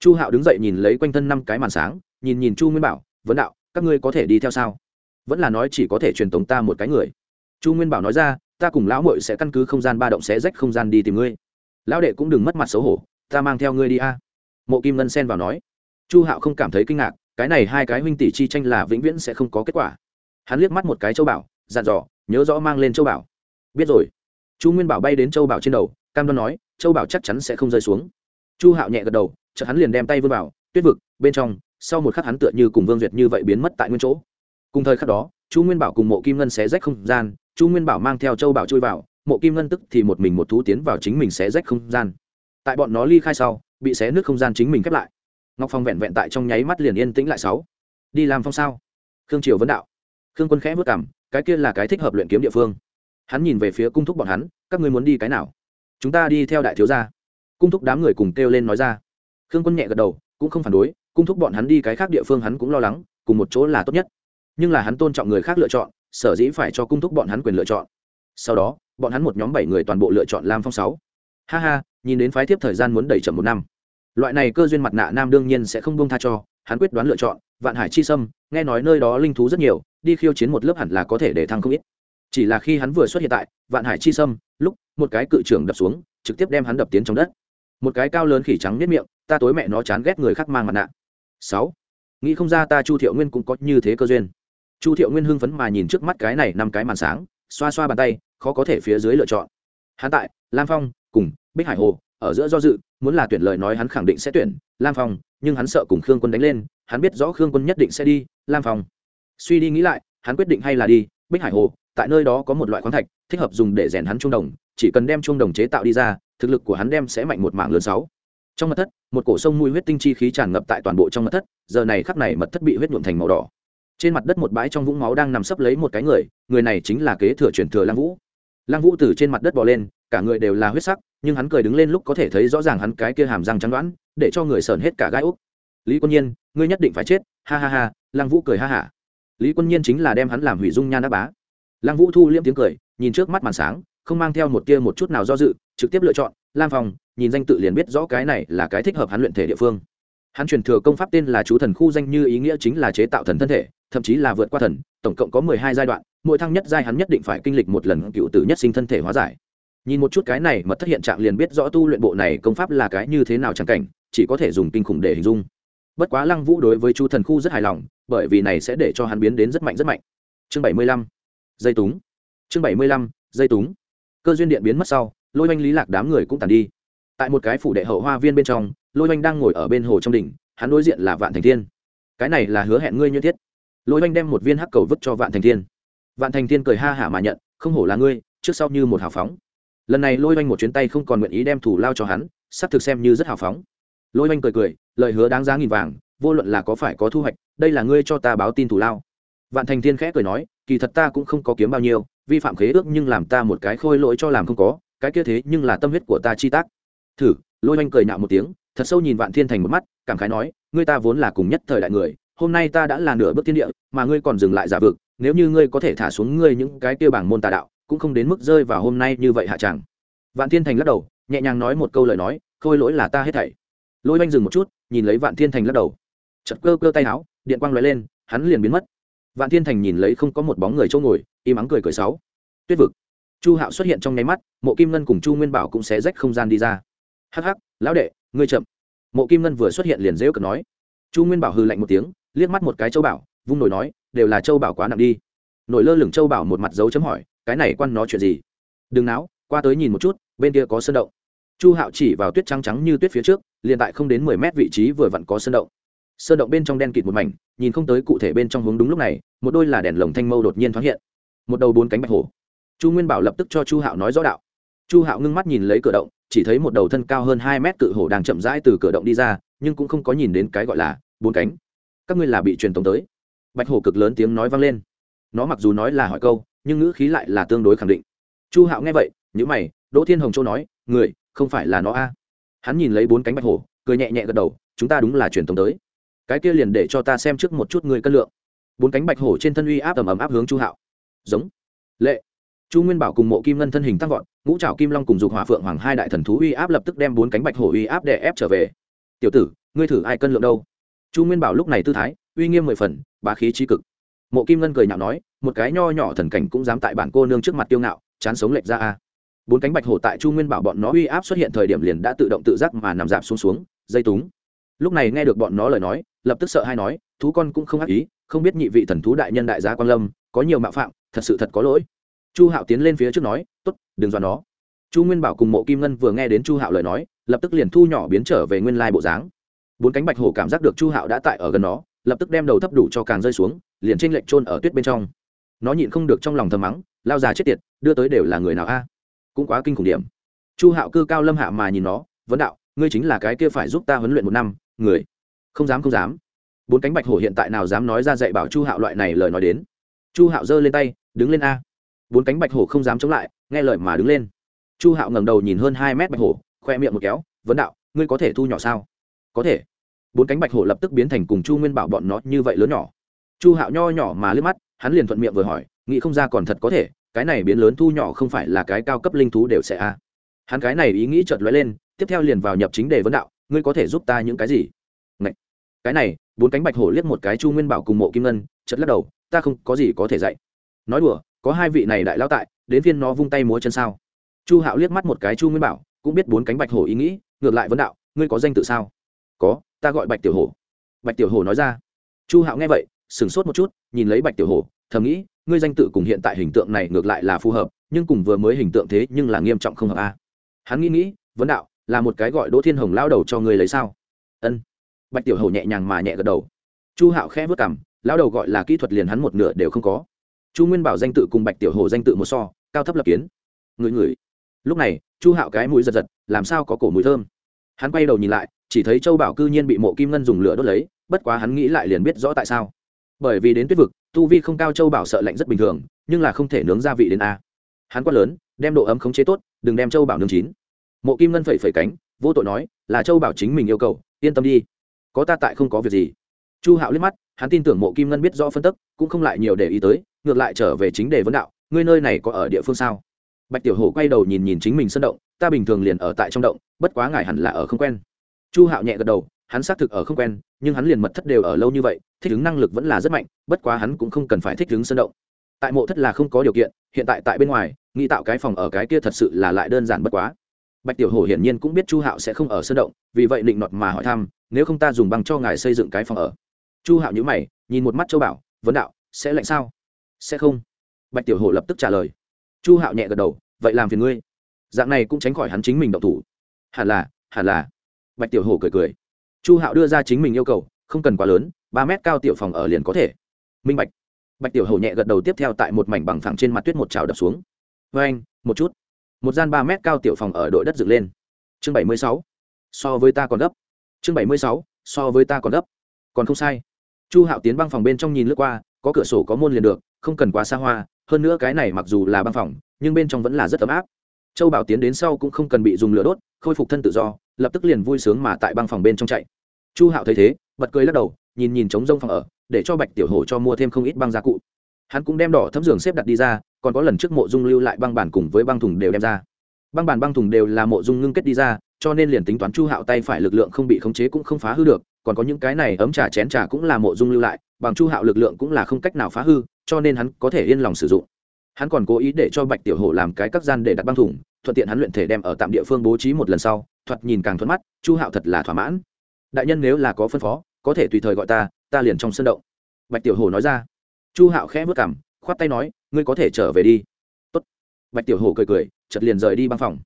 Chu hạo đứng dậy nhìn lấy quanh thân năm cái màn sáng, nhìn nhìn chu nguyên bảo, vấn đạo, các ngươi có thể đi theo sao? Vẫn là nói chỉ có thể truyền tống ta một cái người. Chu nguyên bảo nói ra ta cùng lão muội sẽ căn cứ không gian ba động sẽ rách không gian đi tìm ngươi. Lão đệ cũng đừng mất mặt xấu hổ, ta mang theo ngươi đi a. Mộ kim ngân xen vào nói. Chu hạo không cảm thấy kinh ngạc, cái này hai cái huynh tỷ chi tranh là vĩnh viễn sẽ không có kết quả. Hắn liếc mắt một cái châu bảo, dặn dò, nhớ rõ mang lên châu bảo. Biết rồi. Chu nguyên bảo bay đến châu bảo trên đầu, cam đoan nói, châu bảo chắc chắn sẽ không rơi xuống. Chu hạo nhẹ gật đầu, chợt hắn liền đem tay vươn vào, tuyết vực, bên trong, sau một khắc hắn tựa như cùng vương duyệt như vậy biến mất tại nguyên chỗ. Cùng thời khắc đó chu nguyên bảo cùng mộ kim ngân xé rách không gian, chu nguyên bảo mang theo châu bảo chui vào, mộ kim ngân tức thì một mình một thú tiến vào chính mình xé rách không gian. Tại bọn nó ly khai sau, bị xé nước không gian chính mình khép lại. Ngọc phong vẹn vẹn tại trong nháy mắt liền yên tĩnh lại sáu. Đi làm phong sao? Khương triều vấn đạo. Khương quân khẽ vất cảm cái kia là cái thích hợp luyện kiếm địa phương. Hắn nhìn về phía cung thúc bọn hắn, các ngươi muốn đi cái nào? Chúng ta đi theo đại thiếu gia. Cung thúc đám người cùng kêu lên nói ra. Khương quân nhẹ gật đầu, cũng không phản đối, cung thúc bọn hắn đi cái khác địa phương hắn cũng lo lắng, cùng một chỗ là tốt nhất nhưng là hắn tôn trọng người khác lựa chọn, sở dĩ phải cho cung thúc bọn hắn quyền lựa chọn. Sau đó, bọn hắn một nhóm bảy người toàn bộ lựa chọn lam phong sáu. Ha ha, nhìn đến phái tiếp thời gian muốn đẩy chậm một năm. Loại này cơ duyên mặt nạ nam đương nhiên sẽ không bông tha cho, hắn quyết đoán lựa chọn, vạn hải chi sâm, nghe nói nơi đó linh thú rất nhiều, đi khiêu chiến một lớp hẳn là có thể để thăng không ít. Chỉ là khi hắn vừa xuất hiện tại vạn hải chi sâm, lúc một cái cự trưởng đập xuống, trực tiếp đem hắn đập tiến trong đất. Một cái cao lớn khỉ trắng biết miệng, ta tối mẹ nó chán ghét người khác mang mặt nạ. Sáu. Nghĩ không ra ta chu thiệu nguyên cũng có như thế cơ duyên chu thiệu nguyên hưng phấn mà nhìn trước mắt cái này năm cái màn sáng, xoa xoa bàn tay, khó có thể phía dưới lựa chọn. Hắn tại, lam phong, cùng bích hải hồ, ở giữa do dự, muốn là tuyển lời nói hắn khẳng định sẽ tuyển, lam phong, nhưng hắn sợ cùng khương quân đánh lên, hắn biết rõ khương quân nhất định sẽ đi, lam phong. Suy đi nghĩ lại, hắn quyết định hay là đi, bích hải hồ, tại nơi đó có một loại khoáng thạch, thích hợp dùng để rèn hắn trung đồng, chỉ cần đem trung đồng chế tạo đi ra, thực lực của hắn đem sẽ mạnh một mảng lớn sáu. Trong mật thất, một cổ sông mùi huyết tinh chi khí tràn ngập tại toàn bộ trong mật thất, giờ này khắp này mật thất bị huyết nhuộm thành màu đỏ trên mặt đất một bãi trong vũng máu đang nằm sấp lấy một cái người người này chính là kế thừa truyền thừa lăng vũ. Lăng vũ từ trên mặt đất bò lên, cả người đều là huyết sắc, nhưng hắn cười đứng lên lúc có thể thấy rõ ràng hắn cái kia hàm răng trắng đoán, để cho người sờn hết cả gai úc. Lý quân nhiên, ngươi nhất định phải chết, ha ha ha, lăng vũ cười ha hả. Lý quân nhiên chính là đem hắn làm hủy dung nhan đáp bá. Lăng vũ thu liễm tiếng cười, nhìn trước mắt màn sáng, không mang theo một tia một chút nào do dự, trực tiếp lựa chọn, lam phòng nhìn danh tự liền biết rõ cái này là cái thích hợp hắn luyện thể địa phương hắn truyền thừa công pháp tên là chú thần khu danh như ý nghĩa chính là chế tạo thần thân thể, thậm chí là vượt qua thần, tổng cộng có mười hai giai đoạn, mỗi thăng nhất giai hắn nhất định phải kinh lịch một lần cựu tử nhất sinh thân thể hóa giải. Nhìn một chút cái này mật thất hiện trạng liền biết rõ tu luyện bộ này công pháp là cái như thế nào chẳng cảnh, chỉ có thể dùng kinh khủng để hình dung. Bất quá lăng vũ đối với Chú thần khu rất hài lòng, bởi vì này sẽ để cho hắn biến đến rất mạnh rất mạnh. Chương bảy mươi lăm dây túng. Chương bảy mươi lăm dây túng. Cơ duyên điện biến mất sau, lôi oanh lý lạc đám người cũng tàn đi tại một cái phủ đệ hậu hoa viên bên trong, lôi oanh đang ngồi ở bên hồ trong đỉnh, hắn đối diện là vạn thành thiên. Cái này là hứa hẹn ngươi như thiết. Lôi oanh đem một viên hắc cầu vứt cho vạn thành thiên. Vạn thành thiên cười ha hả mà nhận, không hổ là ngươi, trước sau như một hào phóng. Lần này lôi oanh một chuyến tay không còn nguyện ý đem thủ lao cho hắn, sắp thực xem như rất hào phóng. Lôi oanh cười cười, lời hứa đáng giá nghìn vàng, vô luận là có phải có thu hoạch, đây là ngươi cho ta báo tin thủ lao. Vạn thành thiên khẽ cười nói, kỳ thật ta cũng không có kiếm bao nhiêu, vi phạm khế ước nhưng làm ta một cái khôi lỗi cho làm không có, cái kia thế nhưng là tâm huyết của ta chi tác thử, lôi oanh cười nạo một tiếng, thật sâu nhìn vạn thiên thành một mắt, cảm khái nói, ngươi ta vốn là cùng nhất thời đại người, hôm nay ta đã là nửa bước thiên địa, mà ngươi còn dừng lại giả vực, nếu như ngươi có thể thả xuống ngươi những cái tiêu bảng môn tà đạo, cũng không đến mức rơi vào hôm nay như vậy hạ chẳng vạn thiên thành lắc đầu, nhẹ nhàng nói một câu lời nói, khôi lỗi là ta hết thảy. Lôi oanh dừng một chút, nhìn lấy vạn thiên thành lắc đầu. Chật cơ cơ tay áo, điện quang l lên, hắn liền biến mất. Vạn thiên thành nhìn lấy không có một bóng người chỗ ngồi, im ắng cười cười sáu. Tuyết vực. Chu hạo xuất hiện trong nháy mắt, mộ kim ngân cùng chu nguyên bảo cũng sẽ rách không gian đi ra hắc hắc, lão đệ, ngươi chậm. Mộ kim ngân vừa xuất hiện liền dễu cực nói. Chu nguyên bảo hư lạnh một tiếng, liếc mắt một cái châu bảo, vung nổi nói, đều là châu bảo quá nặng đi. Nổi lơ lửng châu bảo một mặt dấu chấm hỏi, cái này quan nó chuyện gì? Đừng náo, qua tới nhìn một chút, bên kia có sơn động. Chu hạo chỉ vào tuyết trắng trắng như tuyết phía trước, liền tại không đến mười mét vị trí vừa vặn có sơn động. Sơn động bên trong đen kịt một mảnh, nhìn không tới cụ thể bên trong hướng đúng lúc này, một đôi là đèn lồng thanh mâu đột nhiên thoáng hiện. Một đầu bốn cánh bạch hổ. Chu nguyên bảo lập tức cho chu hạo nói rõ đạo chu hạo ngưng mắt nhìn lấy cửa động, chỉ thấy một đầu thân cao hơn hai mét cự hổ đang chậm rãi từ cửa động đi ra, nhưng cũng không có nhìn đến cái gọi là bốn cánh. Các ngươi là bị truyền tống tới. Bạch hổ cực lớn tiếng nói vang lên. Nó mặc dù nói là hỏi câu, nhưng ngữ khí lại là tương đối khẳng định. Chu hạo nghe vậy nhữ mày, đỗ thiên hồng châu nói, người, không phải là nó a? Hắn nhìn lấy bốn cánh bạch hổ, cười nhẹ nhẹ gật đầu, chúng ta đúng là truyền tống tới. Cái kia liền để cho ta xem trước một chút người cân lượng. Bốn cánh bạch hổ trên thân uy áp ầm ầm áp hướng chu hạo. Giống. Lệ chu nguyên bảo cùng mộ kim ngân thân hình tăng vọt, ngũ trảo kim long cùng dục hỏa phượng hoàng hai đại thần thú uy áp lập tức đem bốn cánh bạch hổ uy áp đè ép trở về. Tiểu tử, ngươi thử ai cân lượng đâu? Chu nguyên bảo lúc này tư thái, uy nghiêm mười phần, bá khí trí cực. Mộ kim ngân cười nhạo nói, một cái nho nhỏ thần cảnh cũng dám tại bản cô nương trước mặt tiêu ngạo, chán sống lệch ra a. Bốn cánh bạch hổ tại chu nguyên bảo bọn nó uy áp xuất hiện thời điểm liền đã tự động tự giác mà nằm dạp xuống xuống, dây túng. Lúc này nghe được bọn nó lời nói, lập tức sợ hay nói, thú con cũng không ác ý, không biết nhị vị thần thú đại nhân đại gia quan lâm, có nhiều mạo phạm, thật sự thật có lỗi chu hạo tiến lên phía trước nói t ố t đừng dọa nó. Chu nguyên bảo cùng mộ kim ngân vừa nghe đến chu hạo lời nói, lập tức liền thu nhỏ biến trở về nguyên lai bộ dáng. Bốn cánh bạch hổ cảm giác được chu hạo đã tại ở gần nó, lập tức đem đầu thấp đủ cho càng rơi xuống, liền trên lệnh trôn ở tuyết bên trong. Nó nhịn không được trong lòng thầm mắng, lao già chết tiệt, đưa tới đều là người nào a? Cũng quá kinh khủng điểm. Chu hạo cư cao lâm hạ mà nhìn nó, vấn đạo, ngươi chính là cái kia phải giúp ta huấn luyện một năm, người. Không dám không dám. Bốn cánh bạch hổ hiện tại nào dám nói ra dạy bảo chu hạo loại này lời nói đến. Chu hạo giơ lên tay, đứng lên a bốn cánh bạch hổ không dám chống lại, nghe lời mà đứng lên. Chu hạo ngẩng đầu nhìn hơn hai mét bạch hổ, khoe miệng một kéo, vấn đạo, ngươi có thể thu nhỏ sao? Có thể. Bốn cánh bạch hổ lập tức biến thành cùng chu nguyên bảo bọn nó như vậy lớn nhỏ. Chu hạo nho nhỏ mà liếc mắt, hắn liền thuận miệng vừa hỏi, nghĩ không ra còn thật có thể, cái này biến lớn thu nhỏ không phải là cái cao cấp linh thú đều sẽ a hắn cái này ý nghĩ chợt lóe lên, tiếp theo liền vào nhập chính đề vấn đạo, ngươi có thể giúp ta những cái gì? Ngậy! cái này, bốn cánh bạch hổ liếc một cái chu nguyên bảo cùng mộ kim ngân chật lắc đầu, ta không có gì có thể dạy. Nói đùa có hai vị này đại lao tại, đến phiên nó vung tay múa chân sao? Chu hạo liếc mắt một cái chu nguyên bảo, cũng biết bốn cánh bạch hổ ý nghĩ, ngược lại vấn đạo, ngươi có danh tự sao? Có, ta gọi bạch tiểu hổ. Bạch tiểu hổ nói ra. Chu hạo nghe vậy, sửng sốt một chút, nhìn lấy bạch tiểu hổ, thầm nghĩ, ngươi danh tự cùng hiện tại hình tượng này ngược lại là phù hợp, nhưng cùng vừa mới hình tượng thế nhưng là nghiêm trọng không hợp a. Hắn nghĩ nghĩ, vấn đạo, là một cái gọi đỗ thiên hồng lao đầu cho ngươi lấy sao? Ân. Bạch tiểu hổ nhẹ nhàng mà nhẹ gật đầu. Chu hạo khẽ vất cảm lao đầu gọi là kỹ thuật liền hắn một nửa đều không có chu nguyên bảo danh tự cùng bạch tiểu hồ danh tự một so, cao thấp lập kiến. Người người lúc này, chu hạo cái mũi giật giật, làm sao có cổ mùi thơm? Hắn quay đầu nhìn lại, chỉ thấy châu bảo cư nhiên bị mộ kim ngân dùng lửa đốt lấy, bất quá hắn nghĩ lại liền biết rõ tại sao. Bởi vì đến tuyết vực, tu vi không cao châu bảo sợ lạnh rất bình thường, nhưng là không thể nướng gia vị đến a. Hắn quát lớn, đem độ ấm khống chế tốt, đừng đem châu bảo nướng chín. Mộ kim ngân phẩy phẩy cánh, vô tội nói, là châu bảo chính mình yêu cầu, yên tâm đi. Có ta tại không có việc gì. Chu hạo liếc mắt, hắn tin tưởng mộ kim ngân biết rõ phân tức, cũng không lại nhiều để ý tới ngược lại trở về chính đề vấn đạo, ngươi nơi này có ở địa phương sao? Bạch tiểu hổ quay đầu nhìn nhìn chính mình sân động, ta bình thường liền ở tại trong động, bất quá ngài hẳn là ở không quen. Chu hạo nhẹ gật đầu, hắn xác thực ở không quen, nhưng hắn liền mật thất đều ở lâu như vậy, thích ứng năng lực vẫn là rất mạnh, bất quá hắn cũng không cần phải thích ứng sân động. Tại mộ thất là không có điều kiện, hiện tại tại bên ngoài, nghĩ tạo cái phòng ở cái kia thật sự là lại đơn giản bất quá. Bạch tiểu hổ hiển nhiên cũng biết chu hạo sẽ không ở sân động, vì vậy định nọt mà hỏi thăm, nếu không ta dùng băng cho ngài xây dựng cái phòng ở? Chu hạo nhữ mày, nhìn một mắt châu bảo, vấn đạo, sẽ lạnh sao? Sẽ không? Bạch tiểu hổ lập tức trả lời. Chu hạo nhẹ gật đầu, vậy làm phiền ngươi. Dạng này cũng tránh khỏi hắn chính mình động thủ. Hẳn là hẳn là. Bạch tiểu hổ cười cười. Chu hạo đưa ra chính mình yêu cầu, không cần quá lớn, ba mét cao tiểu phòng ở liền có thể. Minh bạch. Bạch tiểu hổ nhẹ gật đầu tiếp theo tại một mảnh bằng phẳng trên mặt tuyết một trào đập xuống. Vê anh, một chút. Một gian ba mét cao tiểu phòng ở đội đất dựng lên. Chương bảy mươi sáu. So với ta còn gấp. Chương bảy mươi sáu. So với ta còn gấp. Còn không sai. Chu hạo tiến băng phòng bên trong nhìn lướt qua, có cửa sổ có môn liền được không cần quá xa hoa, hơn nữa cái này mặc dù là băng phòng, nhưng bên trong vẫn là rất ấm áp. Châu bảo tiến đến sau cũng không cần bị dùng lửa đốt, khôi phục thân tự do, lập tức liền vui sướng mà tại băng phòng bên trong chạy. Chu hạo thấy thế, bật cười lắc đầu, nhìn nhìn trống rông phòng ở, để cho bạch tiểu hổ cho mua thêm không ít băng gia cụ. Hắn cũng đem đỏ thấm giường xếp đặt đi ra, còn có lần trước mộ dung lưu lại băng bản cùng với băng thùng đều đem ra. Băng bản băng thùng đều là mộ dung ngưng kết đi ra, cho nên liền tính toán chu hạo tay phải lực lượng không bị khống chế cũng không phá hư được, còn có những cái này ấm trà chén trà cũng là mộ dung lưu lại, bằng chu hạo lực lượng cũng là không cách nào phá hư cho nên hắn có thể yên lòng sử dụng. Hắn còn cố ý để cho bạch tiểu hổ làm cái các gian để đặt băng thùng, thuận tiện hắn luyện thể đem ở tạm địa phương bố trí một lần sau, thoạt nhìn càng thuận mắt, chu hạo thật là thỏa mãn. Đại nhân nếu là có phân phó, có thể tùy thời gọi ta ta liền trong sân động. Bạch tiểu hổ nói ra. Chu hạo khẽ vất cảm khoát tay nói, ngươi có thể trở về đi. Tốt. bạch tiểu hổ cười cười chật liền rời đi băng phòng.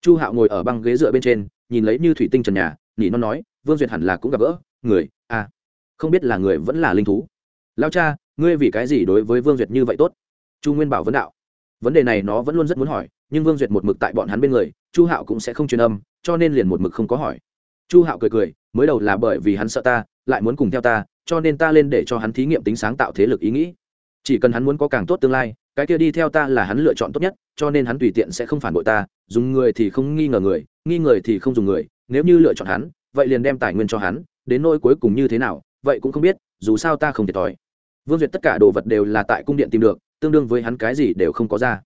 Chu hạo ngồi ở băng ghế dựa bên trên, nhìn lấy như thủy tinh trần nhà nhỉ nó nói, vương duyệt hẳn là cũng gặp gỡ, người à không biết là người vẫn là linh thú. Lao cha ngươi vì cái gì đối với vương duyệt như vậy tốt? Chu nguyên bảo vấn đạo. Vấn đề này nó vẫn luôn rất muốn hỏi, nhưng vương duyệt một mực tại bọn hắn bên người, chu hạo cũng sẽ không truyền âm, cho nên liền một mực không có hỏi. Chu hạo cười cười, mới đầu là bởi vì hắn sợ ta, lại muốn cùng theo ta, cho nên ta lên để cho hắn thí nghiệm tính sáng tạo thế lực ý nghĩ. Chỉ cần hắn muốn có càng tốt tương lai, cái kia đi theo ta là hắn lựa chọn tốt nhất, cho nên hắn tùy tiện sẽ không phản bội ta, dùng người thì không nghi ngờ người, nghi người thì không dùng người, nếu như lựa chọn hắn, vậy liền đem tài nguyên cho hắn, đến nỗi cuối cùng như thế nào, vậy cũng không biết, dù sao ta không thiệt thòi vương duyệt tất cả đồ vật đều là tại cung điện tìm được, tương đương với hắn cái gì đều không có ra.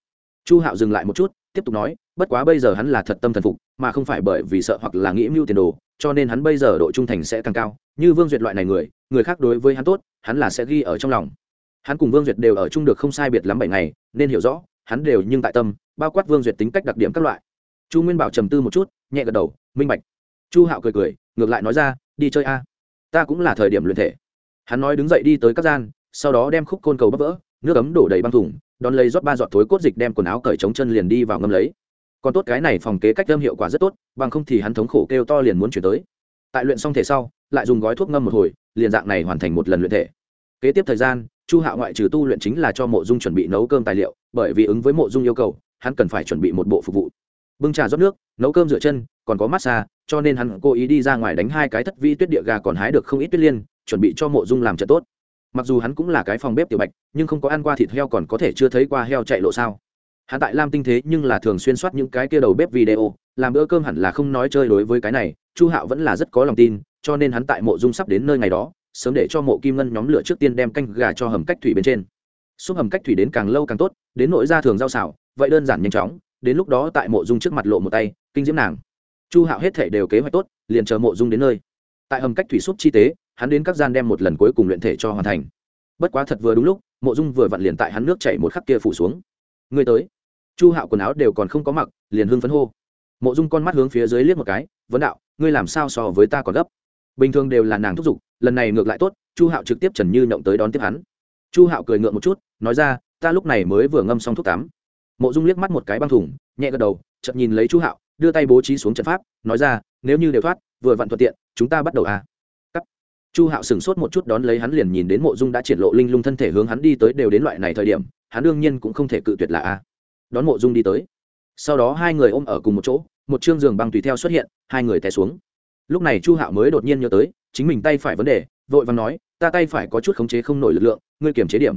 Chu hạo dừng lại một chút, tiếp tục nói, bất quá bây giờ hắn là thật tâm thần phục, mà không phải bởi vì sợ hoặc là nghĩ mưu tiền đồ, cho nên hắn bây giờ độ trung thành sẽ càng cao. Như vương duyệt loại này người người khác đối với hắn tốt, hắn là sẽ ghi ở trong lòng. Hắn cùng vương duyệt đều ở chung được không sai biệt lắm bảy ngày, nên hiểu rõ, hắn đều nhưng tại tâm, bao quát vương duyệt tính cách đặc điểm các loại. Chu nguyên bảo trầm tư một chút, nhẹ gật đầu, minh bạch. Chu hạo cười cười, ngược lại nói ra, đi chơi a, ta cũng là thời điểm luyện thể. Hắn nói đứng dậy đi tới các gian sau đó đem khúc côn cầu bắp vỡ, nước ấm đổ đầy băng thùng, đón lấy rót ba giọt thối cốt dịch đem quần áo cởi trống chân liền đi vào ngâm lấy. Còn tốt cái này phòng kế cách âm hiệu quả rất tốt, bằng không thì hắn thống khổ kêu to liền muốn chuyển tới. Tại luyện xong thể sau, lại dùng gói thuốc ngâm một hồi, liền dạng này hoàn thành một lần luyện thể. Kế tiếp thời gian, chu hạo ngoại trừ tu luyện chính là cho mộ dung chuẩn bị nấu cơm tài liệu, bởi vì ứng với mộ dung yêu cầu, hắn cần phải chuẩn bị một bộ phục vụ. Bưng trà rót nước, nấu cơm rửa chân, còn có massage, cho nên hắn cố ý đi ra ngoài đánh hai cái thất vi tuyết địa gà còn hái được không ít tuyết liên, chuẩn bị cho mộ dung làm trận tốt mặc dù hắn cũng là cái phòng bếp tiểu bạch, nhưng không có ăn qua thịt heo còn có thể chưa thấy qua heo chạy lộ sao. Hắn tại lam tinh thế nhưng là thường xuyên soát những cái kia đầu bếp video, làm bữa cơm hẳn là không nói chơi đối với cái này, chu hạo vẫn là rất có lòng tin, cho nên hắn tại mộ dung sắp đến nơi ngày đó, sớm để cho mộ kim ngân nhóm lửa trước tiên đem canh gà cho hầm cách thủy bên trên. Xúc hầm cách thủy đến càng lâu càng tốt, đến nội ra thường giao xảo vậy đơn giản nhanh chóng, đến lúc đó tại mộ dung trước mặt lộ một tay, kinh diễm nàng. Chu hạo hết thể đều kế hoạch tốt, liền chờ mộ dung đến nơi. Tại hầm cách thủy xúc chi tế hắn đến các gian đem một lần cuối cùng luyện thể cho hoàn thành. Bất quá thật vừa đúng lúc, mộ dung vừa vặn liền tại hắn nước chảy một khắc kia phủ xuống. Người tới. Chu hạo quần áo đều còn không có mặc, liền hưng phấn hô. Mộ dung con mắt hướng phía dưới liếc một cái, vấn đạo, ngươi làm sao so với ta còn gấp? Bình thường đều là nàng thúc giục, lần này ngược lại tốt, chu hạo trực tiếp trần như nhộng tới đón tiếp hắn. Chu hạo cười ngượng một chút, nói ra, ta lúc này mới vừa ngâm xong thuốc tắm. Mộ dung liếc mắt một cái băng thủng nhẹ gật đầu chậm nhìn lấy chu hạo, đưa tay bố trí xuống trận pháp, nói ra, nếu như đều thoát, vừa vặn thuận tiện, chúng ta bắt đầu à. Chu hạo sửng sốt một chút đón lấy hắn liền nhìn đến mộ dung đã triển lộ linh lung thân thể hướng hắn đi tới đều đến loại này thời điểm, hắn đương nhiên cũng không thể cự tuyệt là a. Đón mộ dung đi tới. Sau đó hai người ôm ở cùng một chỗ, một chương giường băng tùy theo xuất hiện, hai người té xuống. Lúc này chu hạo mới đột nhiên nhớ tới, chính mình tay phải vấn đề, vội vàng nói, ta tay phải có chút khống chế không nổi lực lượng, ngươi kiềm chế điểm.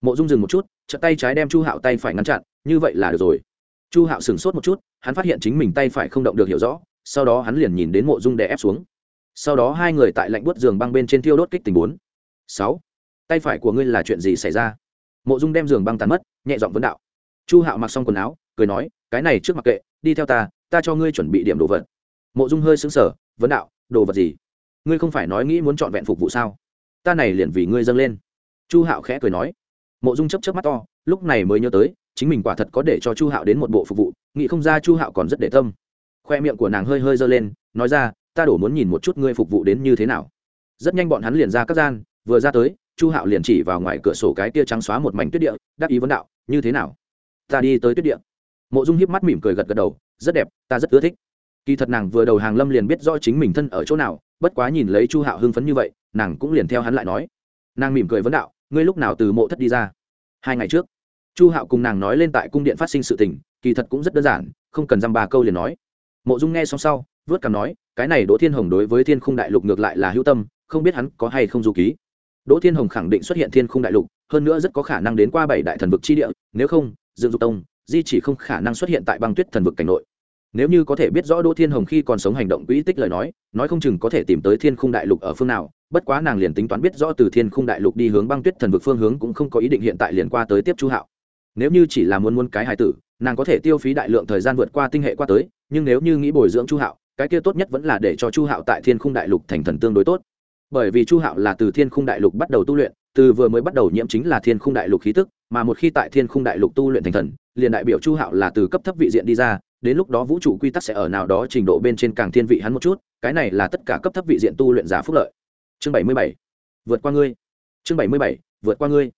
Mộ dung dừng một chút, chợt tay trái đem chu hạo tay phải ngăn chặn, như vậy là được rồi. Chu hạo sửng sốt một chút, hắn phát hiện chính mình tay phải không động được hiểu rõ, sau đó hắn liền nhìn đến mộ dung đè ép xuống sau đó hai người tại lạnh buốt giường băng bên trên thiêu đốt kích tình bốn. Sáu. Tay phải của ngươi là chuyện gì xảy ra? Mộ dung đem giường băng tàn mất, nhẹ giọng vấn đạo. Chu hạo mặc xong quần áo, cười nói, cái này trước mặc kệ, đi theo ta ta cho ngươi chuẩn bị điểm đồ vật. Mộ dung hơi xứng sở vấn đạo, đồ vật gì? Ngươi không phải nói nghĩ muốn trọn vẹn phục vụ sao? Ta này liền vì ngươi dâng lên. Chu hạo khẽ cười nói. Mộ dung chấp chấp mắt to, lúc này mới nhớ tới, chính mình quả thật có để cho chu hạo đến một bộ phục vụ, nghĩ không ra chu hạo còn rất để tâm. Khoe miệng của nàng hơi hơi giơ lên, nói ra ta đổ muốn nhìn một chút ngươi phục vụ đến như thế nào. Rất nhanh bọn hắn liền ra các gian, vừa ra tới, chu hạo liền chỉ vào ngoài cửa sổ cái kia trắng xóa một mảnh tuyết địa đắc ý vấn đạo, như thế nào? Ta đi tới tuyết địa. Mộ dung hiếp mắt mỉm cười gật gật đầu, rất đẹp, ta rất ưa thích. Kỳ thật nàng vừa đầu hàng lâm liền biết rõ chính mình thân ở chỗ nào, bất quá nhìn lấy chu hạo hưng phấn như vậy, nàng cũng liền theo hắn lại nói. Nàng mỉm cười vấn đạo, ngươi lúc nào từ mộ thất đi ra? Hai ngày trước. Chu hạo cùng nàng nói lên tại cung điện phát sinh sự tình, kỳ thật cũng rất đơn giản, không cần dăm ba câu liền nói. Mộ dung nghe xong sau, vớt cằm nói cái này đỗ thiên hồng đối với thiên khung đại lục ngược lại là hữu tâm, không biết hắn có hay không du ký. Đỗ thiên hồng khẳng định xuất hiện thiên khung đại lục, hơn nữa rất có khả năng đến qua bảy đại thần vực chi địa, nếu không, dương dục tông, di chỉ không khả năng xuất hiện tại băng tuyết thần vực cảnh nội. Nếu như có thể biết rõ đỗ thiên hồng khi còn sống hành động quỹ tích lời nói nói không chừng có thể tìm tới thiên khung đại lục ở phương nào, bất quá nàng liền tính toán biết rõ từ thiên khung đại lục đi hướng băng tuyết thần vực phương hướng cũng không có ý định hiện tại liền qua tới tiếp chu hạo. Nếu như chỉ là muốn muốn cái hài tử, nàng có thể tiêu phí đại lượng thời gian vượt qua tinh hệ qua tới, nhưng nếu như nghĩ bồi dưỡng chu hạo cái kia tốt nhất vẫn là để cho chu hạo tại thiên khung đại lục thành thần tương đối tốt. Bởi vì chu hạo là từ thiên khung đại lục bắt đầu tu luyện, từ vừa mới bắt đầu nhiễm chính là thiên khung đại lục khí tức, mà một khi tại thiên khung đại lục tu luyện thành thần, liền đại biểu chu hạo là từ cấp thấp vị diện đi ra, đến lúc đó vũ trụ quy tắc sẽ ở nào đó trình độ bên trên càng thiên vị hắn một chút, cái này là tất cả cấp thấp vị diện tu luyện giả phúc lợi. Chương bảy mươi bảy, vượt qua ngươi. Chương bảy mươi bảy, vượt qua ngươi.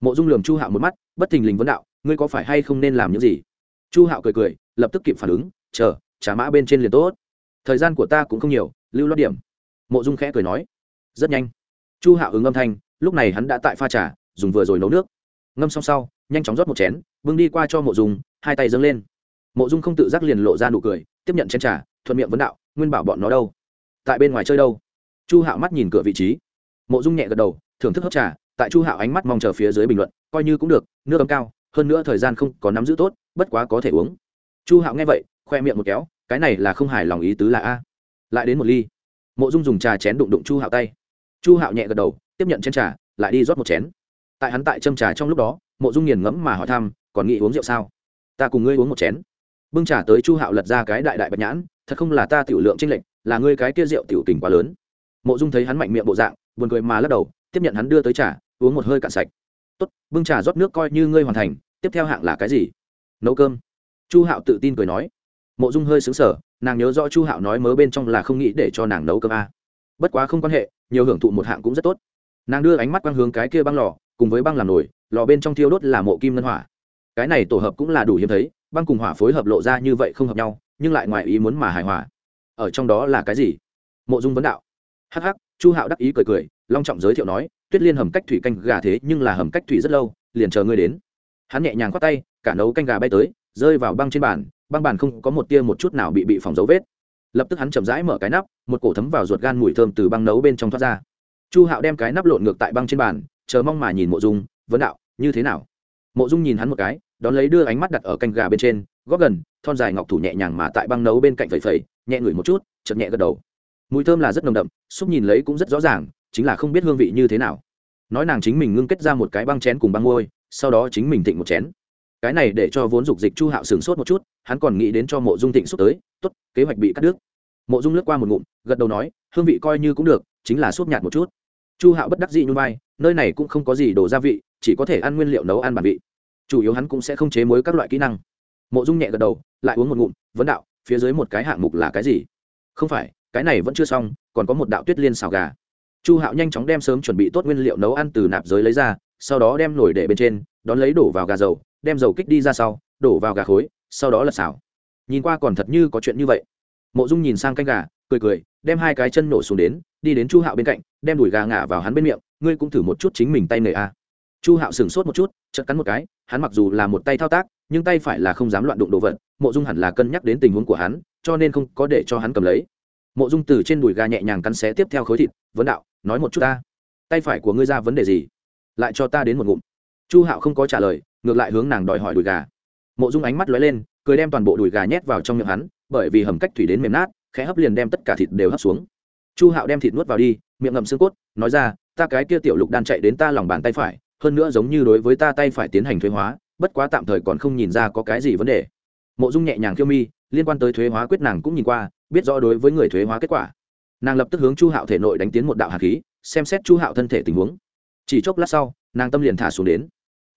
Mộ dung lường chu hạo một mắt, bất thình lình vấn đạo, ngươi có phải hay không nên làm những gì? Chu hạo cười cười, lập tức kịp phản ứng, chờ, trả mã bên trên liền tốt thời gian của ta cũng không nhiều, lưu loát điểm. Mộ dung khẽ cười nói. Rất nhanh. Chu hạo ứng âm thanh, lúc này hắn đã tại pha trà, dùng vừa rồi nấu nước. Ngâm xong sau, nhanh chóng rót một chén, bưng đi qua cho mộ dung, hai tay dâng lên. Mộ dung không tự giác liền lộ ra nụ cười, tiếp nhận chén trà, thuận miệng vấn đạo, nguyên bảo bọn nó đâu? Tại bên ngoài chơi đâu? Chu hạo mắt nhìn cửa vị trí. Mộ dung nhẹ gật đầu, thưởng thức hấp trà, tại chu hạo ánh mắt mong chờ phía dưới bình luận, coi như cũng được, nước ấm cao, hơn nữa thời gian không có nắm giữ tốt, bất quá có thể uống. Chu hạo nghe vậy, khoe miệng một kéo cái này là không hài lòng ý tứ là a. Lại đến một ly. Mộ dung dùng trà chén đụng đụng chu hạo tay. Chu hạo nhẹ gật đầu, tiếp nhận chén trà, lại đi rót một chén. Tại hắn tại châm trà trong lúc đó, mộ dung nghiền ngẫm mà hỏi thăm, còn nghĩ uống rượu sao? Ta cùng ngươi uống một chén. Bưng trà tới chu hạo lật ra cái đại đại bạch nhãn, thật không là ta tiểu lượng tranh lệch, là ngươi cái kia rượu tiểu tình quá lớn. Mộ dung thấy hắn mạnh miệng bộ dạng, buồn cười mà lắc đầu, tiếp nhận hắn đưa tới trà, uống một hơi cạn sạch. Tốt, bưng trà rót nước coi như ngươi hoàn thành, tiếp theo hạng là cái gì? Nấu cơm. Chu hạo tự tin cười nói mộ dung hơi xứng sở, nàng nhớ rõ chu hạo nói mớ bên trong là không nghĩ để cho nàng nấu cơm a. À. bất quá không quan hệ, nhiều hưởng thụ một hạng cũng rất tốt. Nàng đưa ánh mắt quang hướng cái kia băng lò, cùng với băng làm nổi, lò bên trong thiêu đốt là mộ kim ngân hỏa. Cái này tổ hợp cũng là đủ hiếm thấy, băng cùng hỏa phối hợp lộ ra như vậy không hợp nhau, nhưng lại ngoài ý muốn mà hài hòa. Ở trong đó là cái gì? Mộ dung vấn đạo. Hắc hắc, chu hạo đắc ý cười cười, long trọng giới thiệu nói, tuyết liên hầm cách thủy canh gà thế, nhưng là hầm cách thủy rất lâu, liền chờ ngươi đến. Hắn nhẹ nhàng khoát tay, cả nấu canh gà bay tới, rơi vào băng trên bàn băng bàn không có một tia một chút nào bị bị phòng dấu vết. Lập tức hắn chậm rãi mở cái nắp, một cổ thấm vào ruột gan mùi thơm từ băng nấu bên trong thoát ra. Chu hạo đem cái nắp lộn ngược tại băng trên bàn, chờ mong mà nhìn mộ dung, vấn đạo, như thế nào? Mộ dung nhìn hắn một cái, đón lấy đưa ánh mắt đặt ở canh gà bên trên, góp gần, thon dài ngọc thủ nhẹ nhàng mà tại băng nấu bên cạnh phẩy phẩy, nhẹ ngửi một chút chậm nhẹ gật đầu. Mùi thơm là rất nồng đậm, xúc nhìn lấy cũng rất rõ ràng, chính là không biết hương vị như thế nào. Nói nàng chính mình ngưng kết ra một cái băng chén cùng băng môi sau đó chính mình thịnh một chén. Cái này để cho vốn dục dịch chu hạo sửng sốt một chút hắn còn nghĩ đến cho mộ dung thịnh xúc tới, tốt, kế hoạch bị cắt đứt. Mộ dung lướt qua một ngụm, gật đầu nói, hương vị coi như cũng được, chính là xúc nhạt một chút. Chu hạo bất đắc dị như vai, nơi này cũng không có gì đồ gia vị, chỉ có thể ăn nguyên liệu nấu ăn bản vị. Chủ yếu hắn cũng sẽ không chế mới các loại kỹ năng. Mộ dung nhẹ gật đầu, lại uống một ngụm, vấn đạo, phía dưới một cái hạng mục là cái gì? Không phải, cái này vẫn chưa xong, còn có một đạo tuyết liên xào gà. Chu hạo nhanh chóng đem sớm chuẩn bị tốt nguyên liệu nấu ăn từ nạp giới lấy ra, sau đó đem nổi để bên trên, đón lấy đổ vào gà dầu, đem dầu kích đi ra sau, đổ vào gà khối sau đó là xào nhìn qua còn thật như có chuyện như vậy. Mộ dung nhìn sang canh gà, cười cười, đem hai cái chân nổ xuống đến, đi đến chu hạo bên cạnh, đem đùi gà ngả vào hắn bên miệng, ngươi cũng thử một chút chính mình tay nghề a. Chu hạo sửng sốt một chút, chợt cắn một cái, hắn mặc dù là một tay thao tác, nhưng tay phải là không dám loạn đụng đồ vật, mộ dung hẳn là cân nhắc đến tình huống của hắn, cho nên không có để cho hắn cầm lấy. Mộ dung từ trên đùi gà nhẹ nhàng cắn xé tiếp theo khối thịt, vấn đạo, nói một chút ta. Tay phải của ngươi ra vấn đề gì? Lại cho ta đến một ngụm. Chu hạo không có trả lời, ngược lại hướng nàng đòi hỏi đùi gà mộ dung ánh mắt lóe lên, cười đem toàn bộ đùi gà nhét vào trong miệng hắn, bởi vì hầm cách thủy đến mềm nát, khẽ hấp liền đem tất cả thịt đều hấp xuống. Chu hạo đem thịt nuốt vào đi, miệng ngậm xương cốt, nói ra, ta cái kia tiểu lục đan chạy đến ta lòng bàn tay phải, hơn nữa giống như đối với ta tay phải tiến hành thuế hóa, bất quá tạm thời còn không nhìn ra có cái gì vấn đề. Mộ dung nhẹ nhàng khiêu mi, liên quan tới thuế hóa quyết nàng cũng nhìn qua, biết rõ đối với người thuế hóa kết quả. Nàng lập tức hướng chu hạo thể nội đánh tiến một đạo hạt khí, xem xét chu hạo thân thể tình huống. Chỉ chốc lát sau, nàng tâm liền thả xuống đến.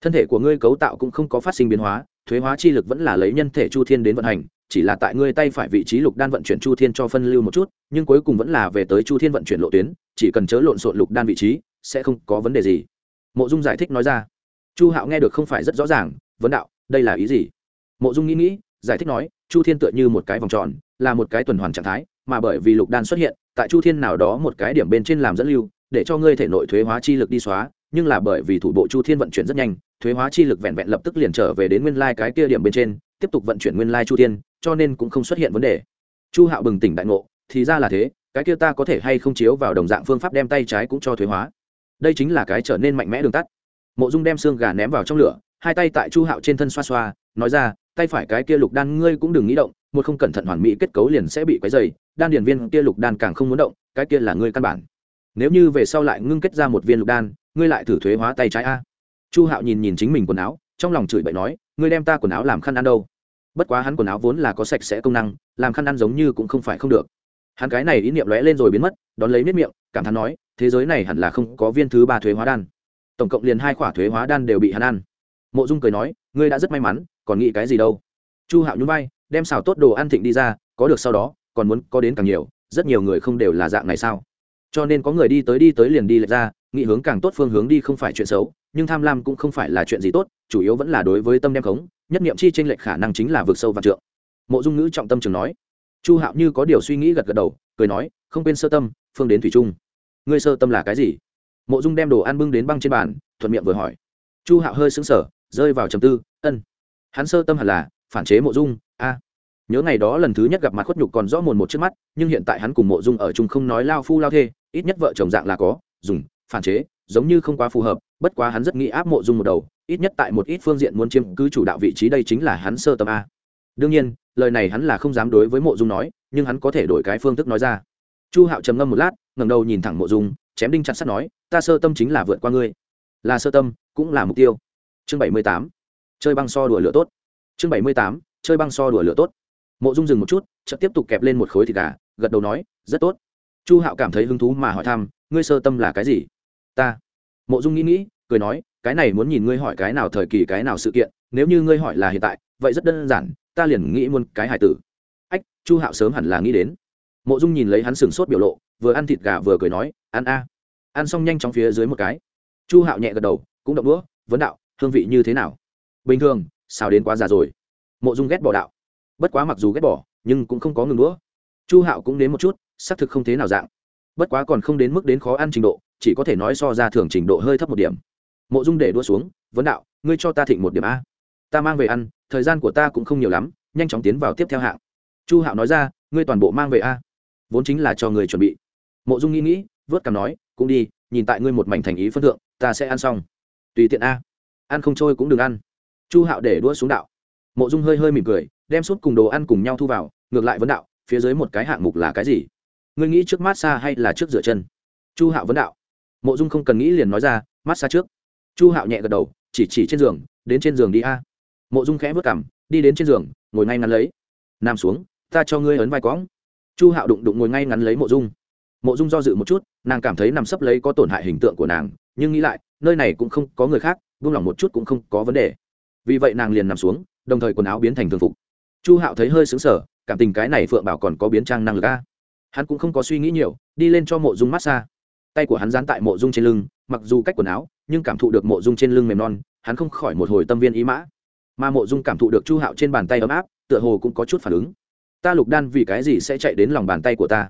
Thân thể của ngươi cấu tạo cũng không có phát sinh biến hóa thuế hóa chi lực vẫn là lấy nhân thể chu thiên đến vận hành, chỉ là tại ngươi tay phải vị trí lục đan vận chuyển chu thiên cho phân lưu một chút, nhưng cuối cùng vẫn là về tới chu thiên vận chuyển lộ tuyến, chỉ cần chớ lộn xộn lục đan vị trí, sẽ không có vấn đề gì. Mộ dung giải thích nói ra. Chu hạo nghe được không phải rất rõ ràng, vấn đạo, đây là ý gì? Mộ dung nghĩ nghĩ, giải thích nói, chu thiên tựa như một cái vòng tròn, là một cái tuần hoàn trạng thái, mà bởi vì lục đan xuất hiện, tại chu thiên nào đó một cái điểm bên trên làm dẫn lưu, để cho ngươi thể nội thuế hóa chi lực đi xóa, nhưng là bởi vì thủ bộ chu thiên vận chuyển rất nhanh thuế hóa chi lực vẹn vẹn lập tức liền trở về đến nguyên lai cái kia điểm bên trên, tiếp tục vận chuyển nguyên lai chu thiên, cho nên cũng không xuất hiện vấn đề. Chu hạo bừng tỉnh đại ngộ, thì ra là thế, cái kia ta có thể hay không chiếu vào đồng dạng phương pháp đem tay trái cũng cho thuế hóa. Đây chính là cái trở nên mạnh mẽ đường tắt. Mộ dung đem xương gà ném vào trong lửa, hai tay tại chu hạo trên thân xoa xoa, nói ra, tay phải cái kia lục đan ngươi cũng đừng nghĩ động, một không cẩn thận hoàn mỹ kết cấu liền sẽ bị quấy dày đan điển viên kia lục đan càng không muốn động, cái kia là ngươi căn bản. Nếu như về sau lại ngưng kết ra một viên lục đan, ngươi lại thử thuế hóa tay trái a chu hạo nhìn nhìn chính mình quần áo, trong lòng chửi bậy nói, ngươi đem ta quần áo làm khăn ăn đâu? Bất quá hắn quần áo vốn là có sạch sẽ công năng, làm khăn ăn giống như cũng không phải không được. Hắn cái này ý niệm lóe lên rồi biến mất, đón lấy miết miệng, cảm thán nói, thế giới này hẳn là không có viên thứ ba thuế hóa đan. Tổng cộng liền hai khoả thuế hóa đan đều bị hắn ăn. Mộ dung cười nói, ngươi đã rất may mắn, còn nghĩ cái gì đâu? Chu hạo nhún vai, đem xào tốt đồ ăn thịnh đi ra, có được sau đó, còn muốn có đến càng nhiều, rất nhiều người không đều là dạng này sao? Cho nên có người đi tới đi tới liền đi lệch ra nghị hướng càng tốt phương hướng đi không phải chuyện xấu, nhưng tham lam cũng không phải là chuyện gì tốt, chủ yếu vẫn là đối với tâm đem khống, nhất niệm chi tranh lệch khả năng chính là vượt sâu và trượng. Mộ dung ngữ trọng tâm trường nói. Chu hạo như có điều suy nghĩ gật gật đầu, cười nói, không quên sơ tâm, phương đến thủy trung ngươi sơ tâm là cái gì? Mộ dung đem đồ ăn bưng đến băng trên bàn, thuận miệng vừa hỏi. Chu hạo hơi sững sờ, rơi vào trầm tư, ân, hắn sơ tâm hẳn là phản chế mộ dung, a. Nhớ ngày đó lần thứ nhất gặp mặt khuất nhục còn rõ mồn một trước mắt, nhưng hiện tại hắn cùng mộ dung ở chung không nói lao phu lao thê, ít nhất vợ chồng dạng là có, dùng phản chế, giống như không quá phù hợp, bất quá hắn rất nghĩ áp mộ dung một đầu, ít nhất tại một ít phương diện muốn chiếm cứ chủ đạo vị trí đây chính là hắn sơ tâm a. Đương nhiên, lời này hắn là không dám đối với mộ dung nói, nhưng hắn có thể đổi cái phương thức nói ra. Chu hạo trầm ngâm một lát, ngẩng đầu nhìn thẳng mộ dung, chém đinh chặt sắt nói, ta sơ tâm chính là vượt qua ngươi. Là sơ tâm, cũng là mục tiêu. Chương bảy mươi tám. Chơi băng so đùa lửa tốt. Chương bảy mươi tám. Chơi băng so đùa lửa tốt. Mộ dung dừng một chút, chợt tiếp tục kẹp lên một khối thịt gà, gật đầu nói, rất tốt. Chu hạo cảm thấy hứng thú mà hỏi thăm, ngươi sơ tâm là cái gì? Ta. Mộ dung nghĩ nghĩ, cười nói, cái này muốn nhìn ngươi hỏi cái nào thời kỳ, cái nào sự kiện, nếu như ngươi hỏi là hiện tại, vậy rất đơn giản, ta liền nghĩ muôn cái hải tử. Ách, chu hạo sớm hẳn là nghĩ đến. Mộ dung nhìn lấy hắn sừng sốt biểu lộ, vừa ăn thịt gà vừa cười nói, ăn a. Ăn xong nhanh chóng phía dưới một cái. Chu hạo nhẹ gật đầu, cũng động đũa, vấn đạo, hương vị như thế nào? Bình thường, xào đến quá già rồi. Mộ dung ghét bỏ đạo. Bất quá mặc dù ghét bỏ, nhưng cũng không có ngừng đũa. Chu hạo cũng đến một chút, xác thực không thế nào dạng bất quá còn không đến mức đến khó ăn trình độ, chỉ có thể nói so ra thường trình độ hơi thấp một điểm. Mộ dung để đua xuống, vấn đạo, ngươi cho ta thịnh một điểm a. Ta mang về ăn, thời gian của ta cũng không nhiều lắm, nhanh chóng tiến vào tiếp theo hạng. Chu hạo nói ra, ngươi toàn bộ mang về a. Vốn chính là cho người chuẩn bị. Mộ dung nghĩ nghĩ, vớt cằm nói, cũng đi, nhìn tại ngươi một mảnh thành ý phân thượng, ta sẽ ăn xong. Tùy tiện a. Ăn không trôi cũng đừng ăn. Chu hạo để đua xuống đạo. Mộ dung hơi hơi mỉm cười, đem suốt cùng đồ ăn cùng nhau thu vào, ngược lại vấn đạo, phía dưới một cái hạng mục là cái gì? Ngươi nghĩ trước mát xa hay là trước rửa chân? Chu hạo vấn đạo. Mộ dung không cần nghĩ liền nói ra, mát xa trước. Chu hạo nhẹ gật đầu, chỉ chỉ trên giường, đến trên giường đi a. Mộ dung khẽ vớt cảm đi đến trên giường, ngồi ngay ngắn lấy. Nằm xuống, ta cho ngươi ấn vai quõng chu hạo đụng đụng ngồi ngay ngắn lấy mộ dung. Mộ dung do dự một chút, nàng cảm thấy nằm sấp lấy có tổn hại hình tượng của nàng, nhưng nghĩ lại, nơi này cũng không có người khác, buông lỏng một chút cũng không có vấn đề. Vì vậy nàng liền nằm xuống, đồng thời quần áo biến thành thường phục. Chu hạo thấy hơi xứng sở cảm tình cái này phượng bảo còn có biến trang năng lực a hắn cũng không có suy nghĩ nhiều, đi lên cho mộ dung massage. Tay của hắn dán tại mộ dung trên lưng, mặc dù cách quần áo, nhưng cảm thụ được mộ dung trên lưng mềm non, hắn không khỏi một hồi tâm viên ý mã. Mà mộ dung cảm thụ được chu hạo trên bàn tay ấm áp, tựa hồ cũng có chút phản ứng. Ta lục đan vì cái gì sẽ chạy đến lòng bàn tay của ta?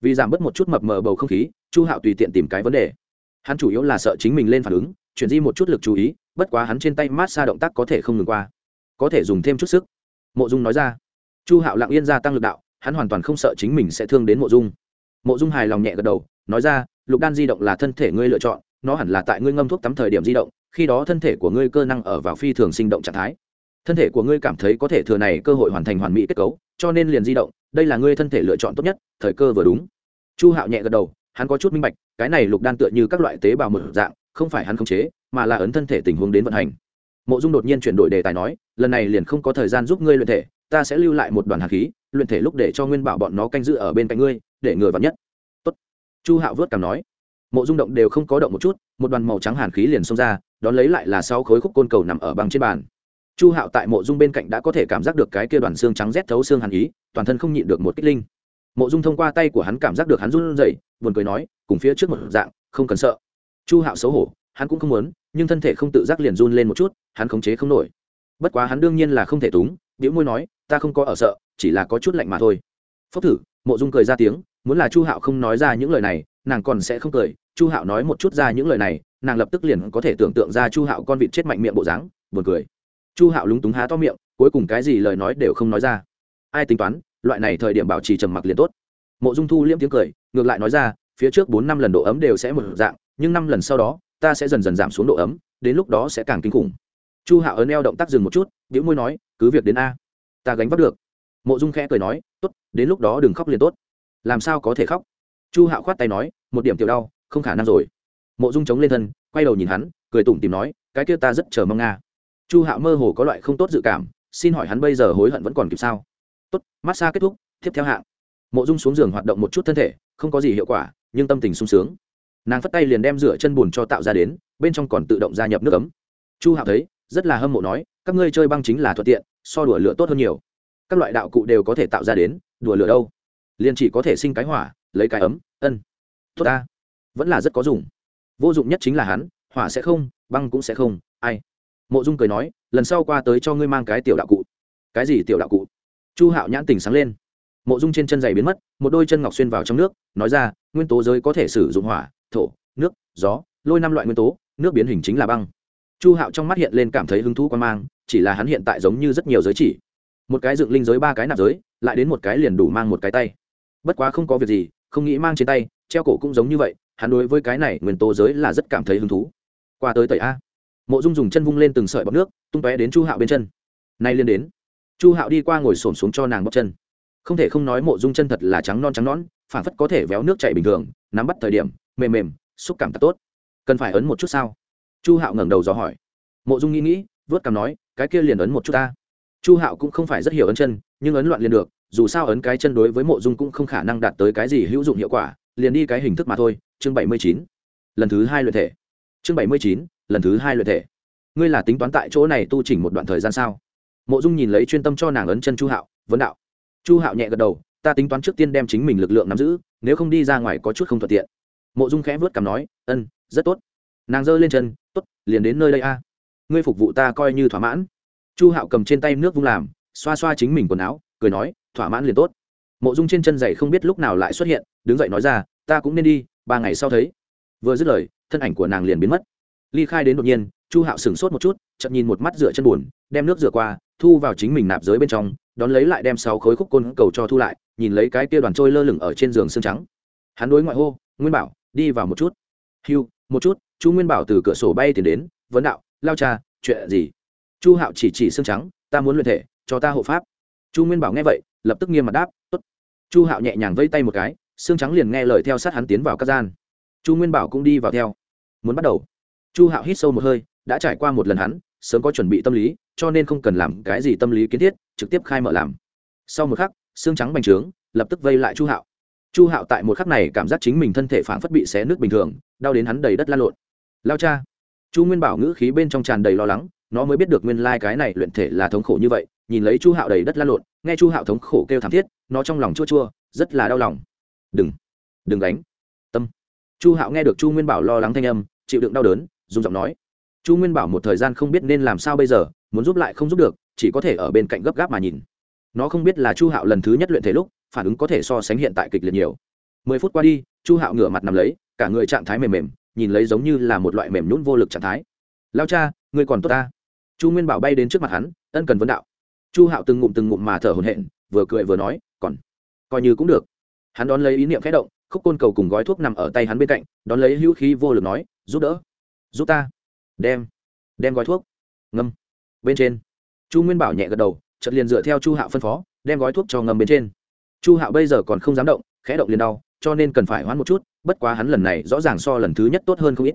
Vì giảm bớt một chút mập mờ bầu không khí, chu hạo tùy tiện tìm cái vấn đề. Hắn chủ yếu là sợ chính mình lên phản ứng, chuyển di một chút lực chú ý, bất quá hắn trên tay mát xa động tác có thể không ngừng qua. Có thể dùng thêm chút sức. Mộ dung nói ra. Chu hạo lặng yên gia tăng lực đạo hắn hoàn toàn không sợ chính mình sẽ thương đến mộ dung. Mộ dung hài lòng nhẹ gật đầu, nói ra, lục đan di động là thân thể ngươi lựa chọn, nó hẳn là tại ngươi ngâm thuốc tắm thời điểm di động, khi đó thân thể của ngươi cơ năng ở vào phi thường sinh động trạng thái. Thân thể của ngươi cảm thấy có thể thừa này cơ hội hoàn thành hoàn mỹ kết cấu, cho nên liền di động, đây là ngươi thân thể lựa chọn tốt nhất, thời cơ vừa đúng. Chu hạo nhẹ gật đầu, hắn có chút minh bạch, cái này lục đan tựa như các loại tế bào một dạng, không phải hắn khống chế, mà là ấn thân thể tình huống đến vận hành. Mộ dung đột nhiên chuyển đổi đề tài nói, lần này liền không có thời gian giúp ngươi luyện thể, ta sẽ lưu lại một đoàn hạt khí luyện thể lúc để cho nguyên bảo bọn nó canh giữ ở bên cạnh ngươi, để người vào nhất. Tốt. chu hạo vớt cảm nói. Mộ dung động đều không có động một chút, một đoàn màu trắng hàn khí liền xông ra, đón lấy lại là sáu khối khúc côn cầu nằm ở bằng trên bàn. Chu hạo tại mộ dung bên cạnh đã có thể cảm giác được cái kia đoàn xương trắng rét thấu xương hàn ý, toàn thân không nhịn được một kích linh. Mộ dung thông qua tay của hắn cảm giác được hắn run rẩy, buồn cười nói, cùng phía trước một dạng, không cần sợ. Chu hạo xấu hổ, hắn cũng không muốn, nhưng thân thể không tự giác liền run lên một chút, hắn khống chế không nổi. Bất quá hắn đương nhiên là không thể túng biểu môi nói, ta không có ở sợ chỉ là có chút lạnh mà thôi. Phốc thử, mộ dung cười ra tiếng, muốn là chu hạo không nói ra những lời này, nàng còn sẽ không cười. Chu hạo nói một chút ra những lời này, nàng lập tức liền có thể tưởng tượng ra chu hạo con vịt chết mạnh miệng bộ dáng, buồn cười. Chu hạo lúng túng há to miệng, cuối cùng cái gì lời nói đều không nói ra. Ai tính toán, loại này thời điểm bảo trì trầm mặc liền tốt. Mộ dung thu liễm tiếng cười, ngược lại nói ra, phía trước bốn năm lần độ ấm đều sẽ một dạng, nhưng năm lần sau đó, ta sẽ dần dần giảm xuống độ ấm, đến lúc đó sẽ càng kinh khủng. Chu hạo ấn eo động tác dừng một chút biểu môi nói, cứ việc đến a, ta gánh vác được mộ dung khẽ cười nói, tốt, đến lúc đó đừng khóc liền tốt. Làm sao có thể khóc? Chu hạo khoát tay nói, một điểm tiểu đau, không khả năng rồi. Mộ dung chống lên thân, quay đầu nhìn hắn, cười tủm tìm nói, cái kia ta rất chờ mong nga chu hạo mơ hồ có loại không tốt dự cảm, xin hỏi hắn bây giờ hối hận vẫn còn kịp sao? Tốt massage kết thúc, tiếp theo hạng. Mộ dung xuống giường hoạt động một chút thân thể, không có gì hiệu quả, nhưng tâm tình sung sướng. Nàng phất tay liền đem rửa chân bùn cho tạo ra đến, bên trong còn tự động gia nhập nước ấm. Chu hạo thấy, rất là hâm mộ nói, các ngươi chơi băng chính là thuận tiện, so đùa lửa tốt hơn nhiều các loại đạo cụ đều có thể tạo ra đến, đùa lửa đâu. Liền chỉ có thể sinh cái hỏa, lấy cái ấm, ân. Tốt ta. Vẫn là rất có dùng. Vô dụng nhất chính là hắn, hỏa sẽ không, băng cũng sẽ không, ai. Mộ dung cười nói, lần sau qua tới cho ngươi mang cái tiểu đạo cụ. Cái gì tiểu đạo cụ? Chu hạo nhãn tình sáng lên. Mộ dung trên chân giày biến mất, một đôi chân ngọc xuyên vào trong nước, nói ra, nguyên tố giới có thể sử dụng hỏa, thổ, nước, gió, lôi năm loại nguyên tố, nước biến hình chính là băng. Chu hạo trong mắt hiện lên cảm thấy hứng thú quan mang, chỉ là hắn hiện tại giống như rất nhiều giới chỉ một cái dựng linh giới, ba cái nạp giới, lại đến một cái liền đủ mang một cái tay. Bất quá không có việc gì, không nghĩ mang trên tay, treo cổ cũng giống như vậy, hắn đối với cái này nguyên tố giới là rất cảm thấy hứng thú. Qua tới tẩy a. Mộ dung dùng chân vung lên từng sợi bọc nước, tung tóe đến chu hạo bên chân. Nay liên đến. Chu hạo đi qua ngồi xổm xuống cho nàng bóc chân. Không thể không nói mộ dung chân thật là trắng non trắng nón phản phất có thể véo nước chảy bình thường, nắm bắt thời điểm, mềm mềm, xúc cảm thật tốt. Cần phải ấn một chút sao? Chu hạo ngẩng đầu dò hỏi. Mộ dung nghĩ nghĩ, vớt cảm nói, cái kia liền ấn một chút ta chu hạo cũng không phải rất hiểu ấn chân, nhưng ấn loạn liền được, dù sao ấn cái chân đối với mộ dung cũng không khả năng đạt tới cái gì hữu dụng hiệu quả, liền đi cái hình thức mà thôi. Chương bảy mươi chín, lần thứ hai luyện thể. Chương bảy mươi chín, lần thứ hai luyện thể. Ngươi là tính toán tại chỗ này tu chỉnh một đoạn thời gian sao? Mộ dung nhìn lấy chuyên tâm cho nàng ấn chân chu hạo, vấn đạo. Chu hạo nhẹ gật đầu, ta tính toán trước tiên đem chính mình lực lượng nắm giữ, nếu không đi ra ngoài có chút không thuận tiện. Mộ dung khẽ vớt cằm nói, ân, rất tốt. Nàng giơ lên chân, tốt, liền đến nơi đây a. Ngươi phục vụ ta coi như thỏa mãn chu hạo cầm trên tay nước vung làm, xoa xoa chính mình quần áo, cười nói, thỏa mãn liền tốt. Mộ dung trên chân giày không biết lúc nào lại xuất hiện, đứng dậy nói ra, ta cũng nên đi, ba ngày sau thấy. Vừa dứt lời, thân ảnh của nàng liền biến mất. Ly khai đến đột nhiên, chu hạo sửng sốt một chút chậm nhìn một mắt rửa chân buồn, đem nước rửa qua, thu vào chính mình nạp giới bên trong, đón lấy lại đem sáu khối khúc côn cầu cho thu lại, nhìn lấy cái kia đoàn trôi lơ lửng ở trên giường xương trắng. Hắn đối ngoại hô, nguyên bảo, đi vào một chút. Hiu một chút. Chu nguyên bảo từ cửa sổ bay tiền đến, vấn đạo, lao cha, chuyện gì? Chu hạo chỉ chỉ xương trắng, ta muốn luyện thể, cho ta hộ pháp. Chu nguyên bảo nghe vậy, lập tức nghiêm mặt đáp, tốt. Chu hạo nhẹ nhàng vây tay một cái, xương trắng liền nghe lời theo sát hắn tiến vào các gian. Chu nguyên bảo cũng đi vào theo. Muốn bắt đầu. Chu hạo hít sâu một hơi, đã trải qua một lần hắn, sớm có chuẩn bị tâm lý, cho nên không cần làm cái gì tâm lý kiến thiết, trực tiếp khai mở làm. Sau một khắc, xương trắng bành trướng, lập tức vây lại chu hạo. Chu hạo tại một khắc này cảm giác chính mình thân thể phản phất bị xé nước bình thường, đau đến hắn đầy đất lan lộn. Lao cha. Chu nguyên bảo ngữ khí bên trong tràn đầy lo lắng nó mới biết được nguyên lai cái này luyện thể là thống khổ như vậy, nhìn lấy chu hạo đầy đất la lộn, nghe chu hạo thống khổ kêu thảm thiết, nó trong lòng chua chua, rất là đau lòng. Đừng đừng đánh tâm. Chu hạo nghe được chu nguyên bảo lo lắng thanh âm, chịu đựng đau đớn, dùng giọng nói, chu nguyên bảo một thời gian không biết nên làm sao bây giờ, muốn giúp lại không giúp được, chỉ có thể ở bên cạnh gấp gáp mà nhìn. Nó không biết là chu hạo lần thứ nhất luyện thể lúc, phản ứng có thể so sánh hiện tại kịch liệt nhiều. Mười phút qua đi, chu hạo ngửa mặt nằm lấy, cả người trạng thái mềm mềm, nhìn lấy giống như là một loại mềm nhún vô lực trạng thái. Lao cha người còn tốt ta chu nguyên bảo bay đến trước mặt hắn, ân cần vấn đạo. Chu hạo từng ngụm từng ngụm mà thở hồn hện vừa cười vừa nói, còn, coi như cũng được. Hắn đón lấy ý niệm khẽ động, khúc côn cầu cùng gói thuốc nằm ở tay hắn bên cạnh, đón lấy hữu khí vô lực nói, giúp đỡ, giúp ta. Đem đem gói thuốc. Ngâm. Bên trên, chu nguyên bảo nhẹ gật đầu, chợt liền dựa theo chu hạo phân phó, đem gói thuốc cho ngâm bên trên. Chu hạo bây giờ còn không dám động, khẽ động liền đau, cho nên cần phải hoãn một chút, bất quá hắn lần này rõ ràng so lần thứ nhất tốt hơn không ít.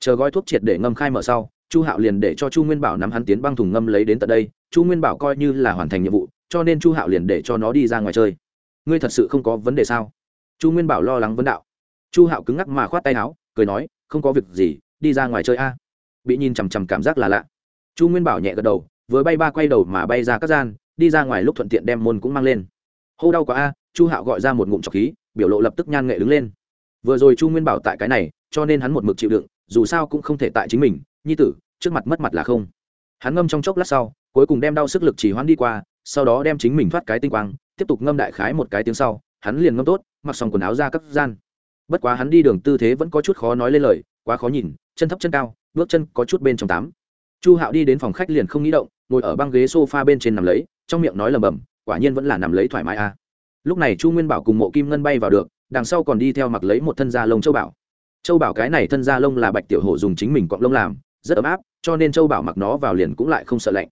Chờ gói thuốc triệt để ngâm khai mở sau chu hạo liền để cho chu nguyên bảo nắm hắn tiến băng thùng ngâm lấy đến tận đây, chu nguyên bảo coi như là hoàn thành nhiệm vụ, cho nên chu hạo liền để cho nó đi ra ngoài chơi. Ngươi thật sự không có vấn đề sao? Chu nguyên bảo lo lắng vấn đạo. Chu hạo cứng ngắc mà khoát tay áo, cười nói, không có việc gì, đi ra ngoài chơi a. Bị nhìn chằm chằm cảm giác là lạ. Chu nguyên bảo nhẹ gật đầu, vừa bay ba quay đầu mà bay ra các gian, đi ra ngoài lúc thuận tiện đem môn cũng mang lên. Hô đau quá a. Chu hạo gọi ra một ngụm trọc khí, biểu lộ lập tức nhan nghệ đứng lên. Vừa rồi chu nguyên bảo tại cái này, cho nên hắn một mực chịu đựng, dù sao cũng không thể tại chính mình nhi tử, trước mặt mất mặt là không. Hắn ngâm trong chốc lát sau, cuối cùng đem đau sức lực chỉ hoãn đi qua, sau đó đem chính mình thoát cái tinh quang, tiếp tục ngâm đại khái một cái tiếng sau, hắn liền ngâm tốt, mặc xong quần áo ra các gian. Bất quá hắn đi đường tư thế vẫn có chút khó nói lên lời, quá khó nhìn, chân thấp chân cao, bước chân có chút bên trong tám. Chu hạo đi đến phòng khách liền không nghĩ động, ngồi ở băng ghế sofa bên trên nằm lấy, trong miệng nói lầm bầm quả nhiên vẫn là nằm lấy thoải mái a. Lúc này chu nguyên bảo cùng mộ kim ngân bay vào được, đằng sau còn đi theo mặc lấy một thân da lông châu bảo. Châu bảo cái này thân da lông là bạch tiểu hổ dùng chính mình cọng lông làm rất ấm áp, cho nên châu bảo mặc nó vào liền cũng lại không sợ lạnh.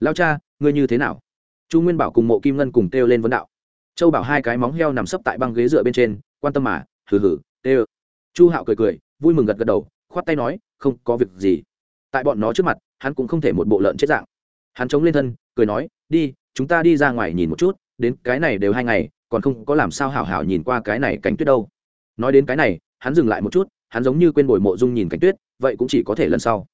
Lao cha, ngươi như thế nào? Chu nguyên bảo cùng mộ kim ngân cùng kêu lên vấn đạo. Châu bảo hai cái móng heo nằm sấp tại băng ghế dựa bên trên, quan tâm mà, hừ hừ tê chu hạo cười cười, vui mừng gật gật đầu, khoát tay nói, không có việc gì. Tại bọn nó trước mặt, hắn cũng không thể một bộ lợn chết dạng. Hắn chống lên thân, cười nói, đi, chúng ta đi ra ngoài nhìn một chút, đến cái này đều hai ngày, còn không có làm sao hảo hảo nhìn qua cái này cánh tuyết đâu. Nói đến cái này, hắn dừng lại một chút, hắn giống như quên bồi mộ dung nhìn cánh tuyết, vậy cũng chỉ có thể lần sau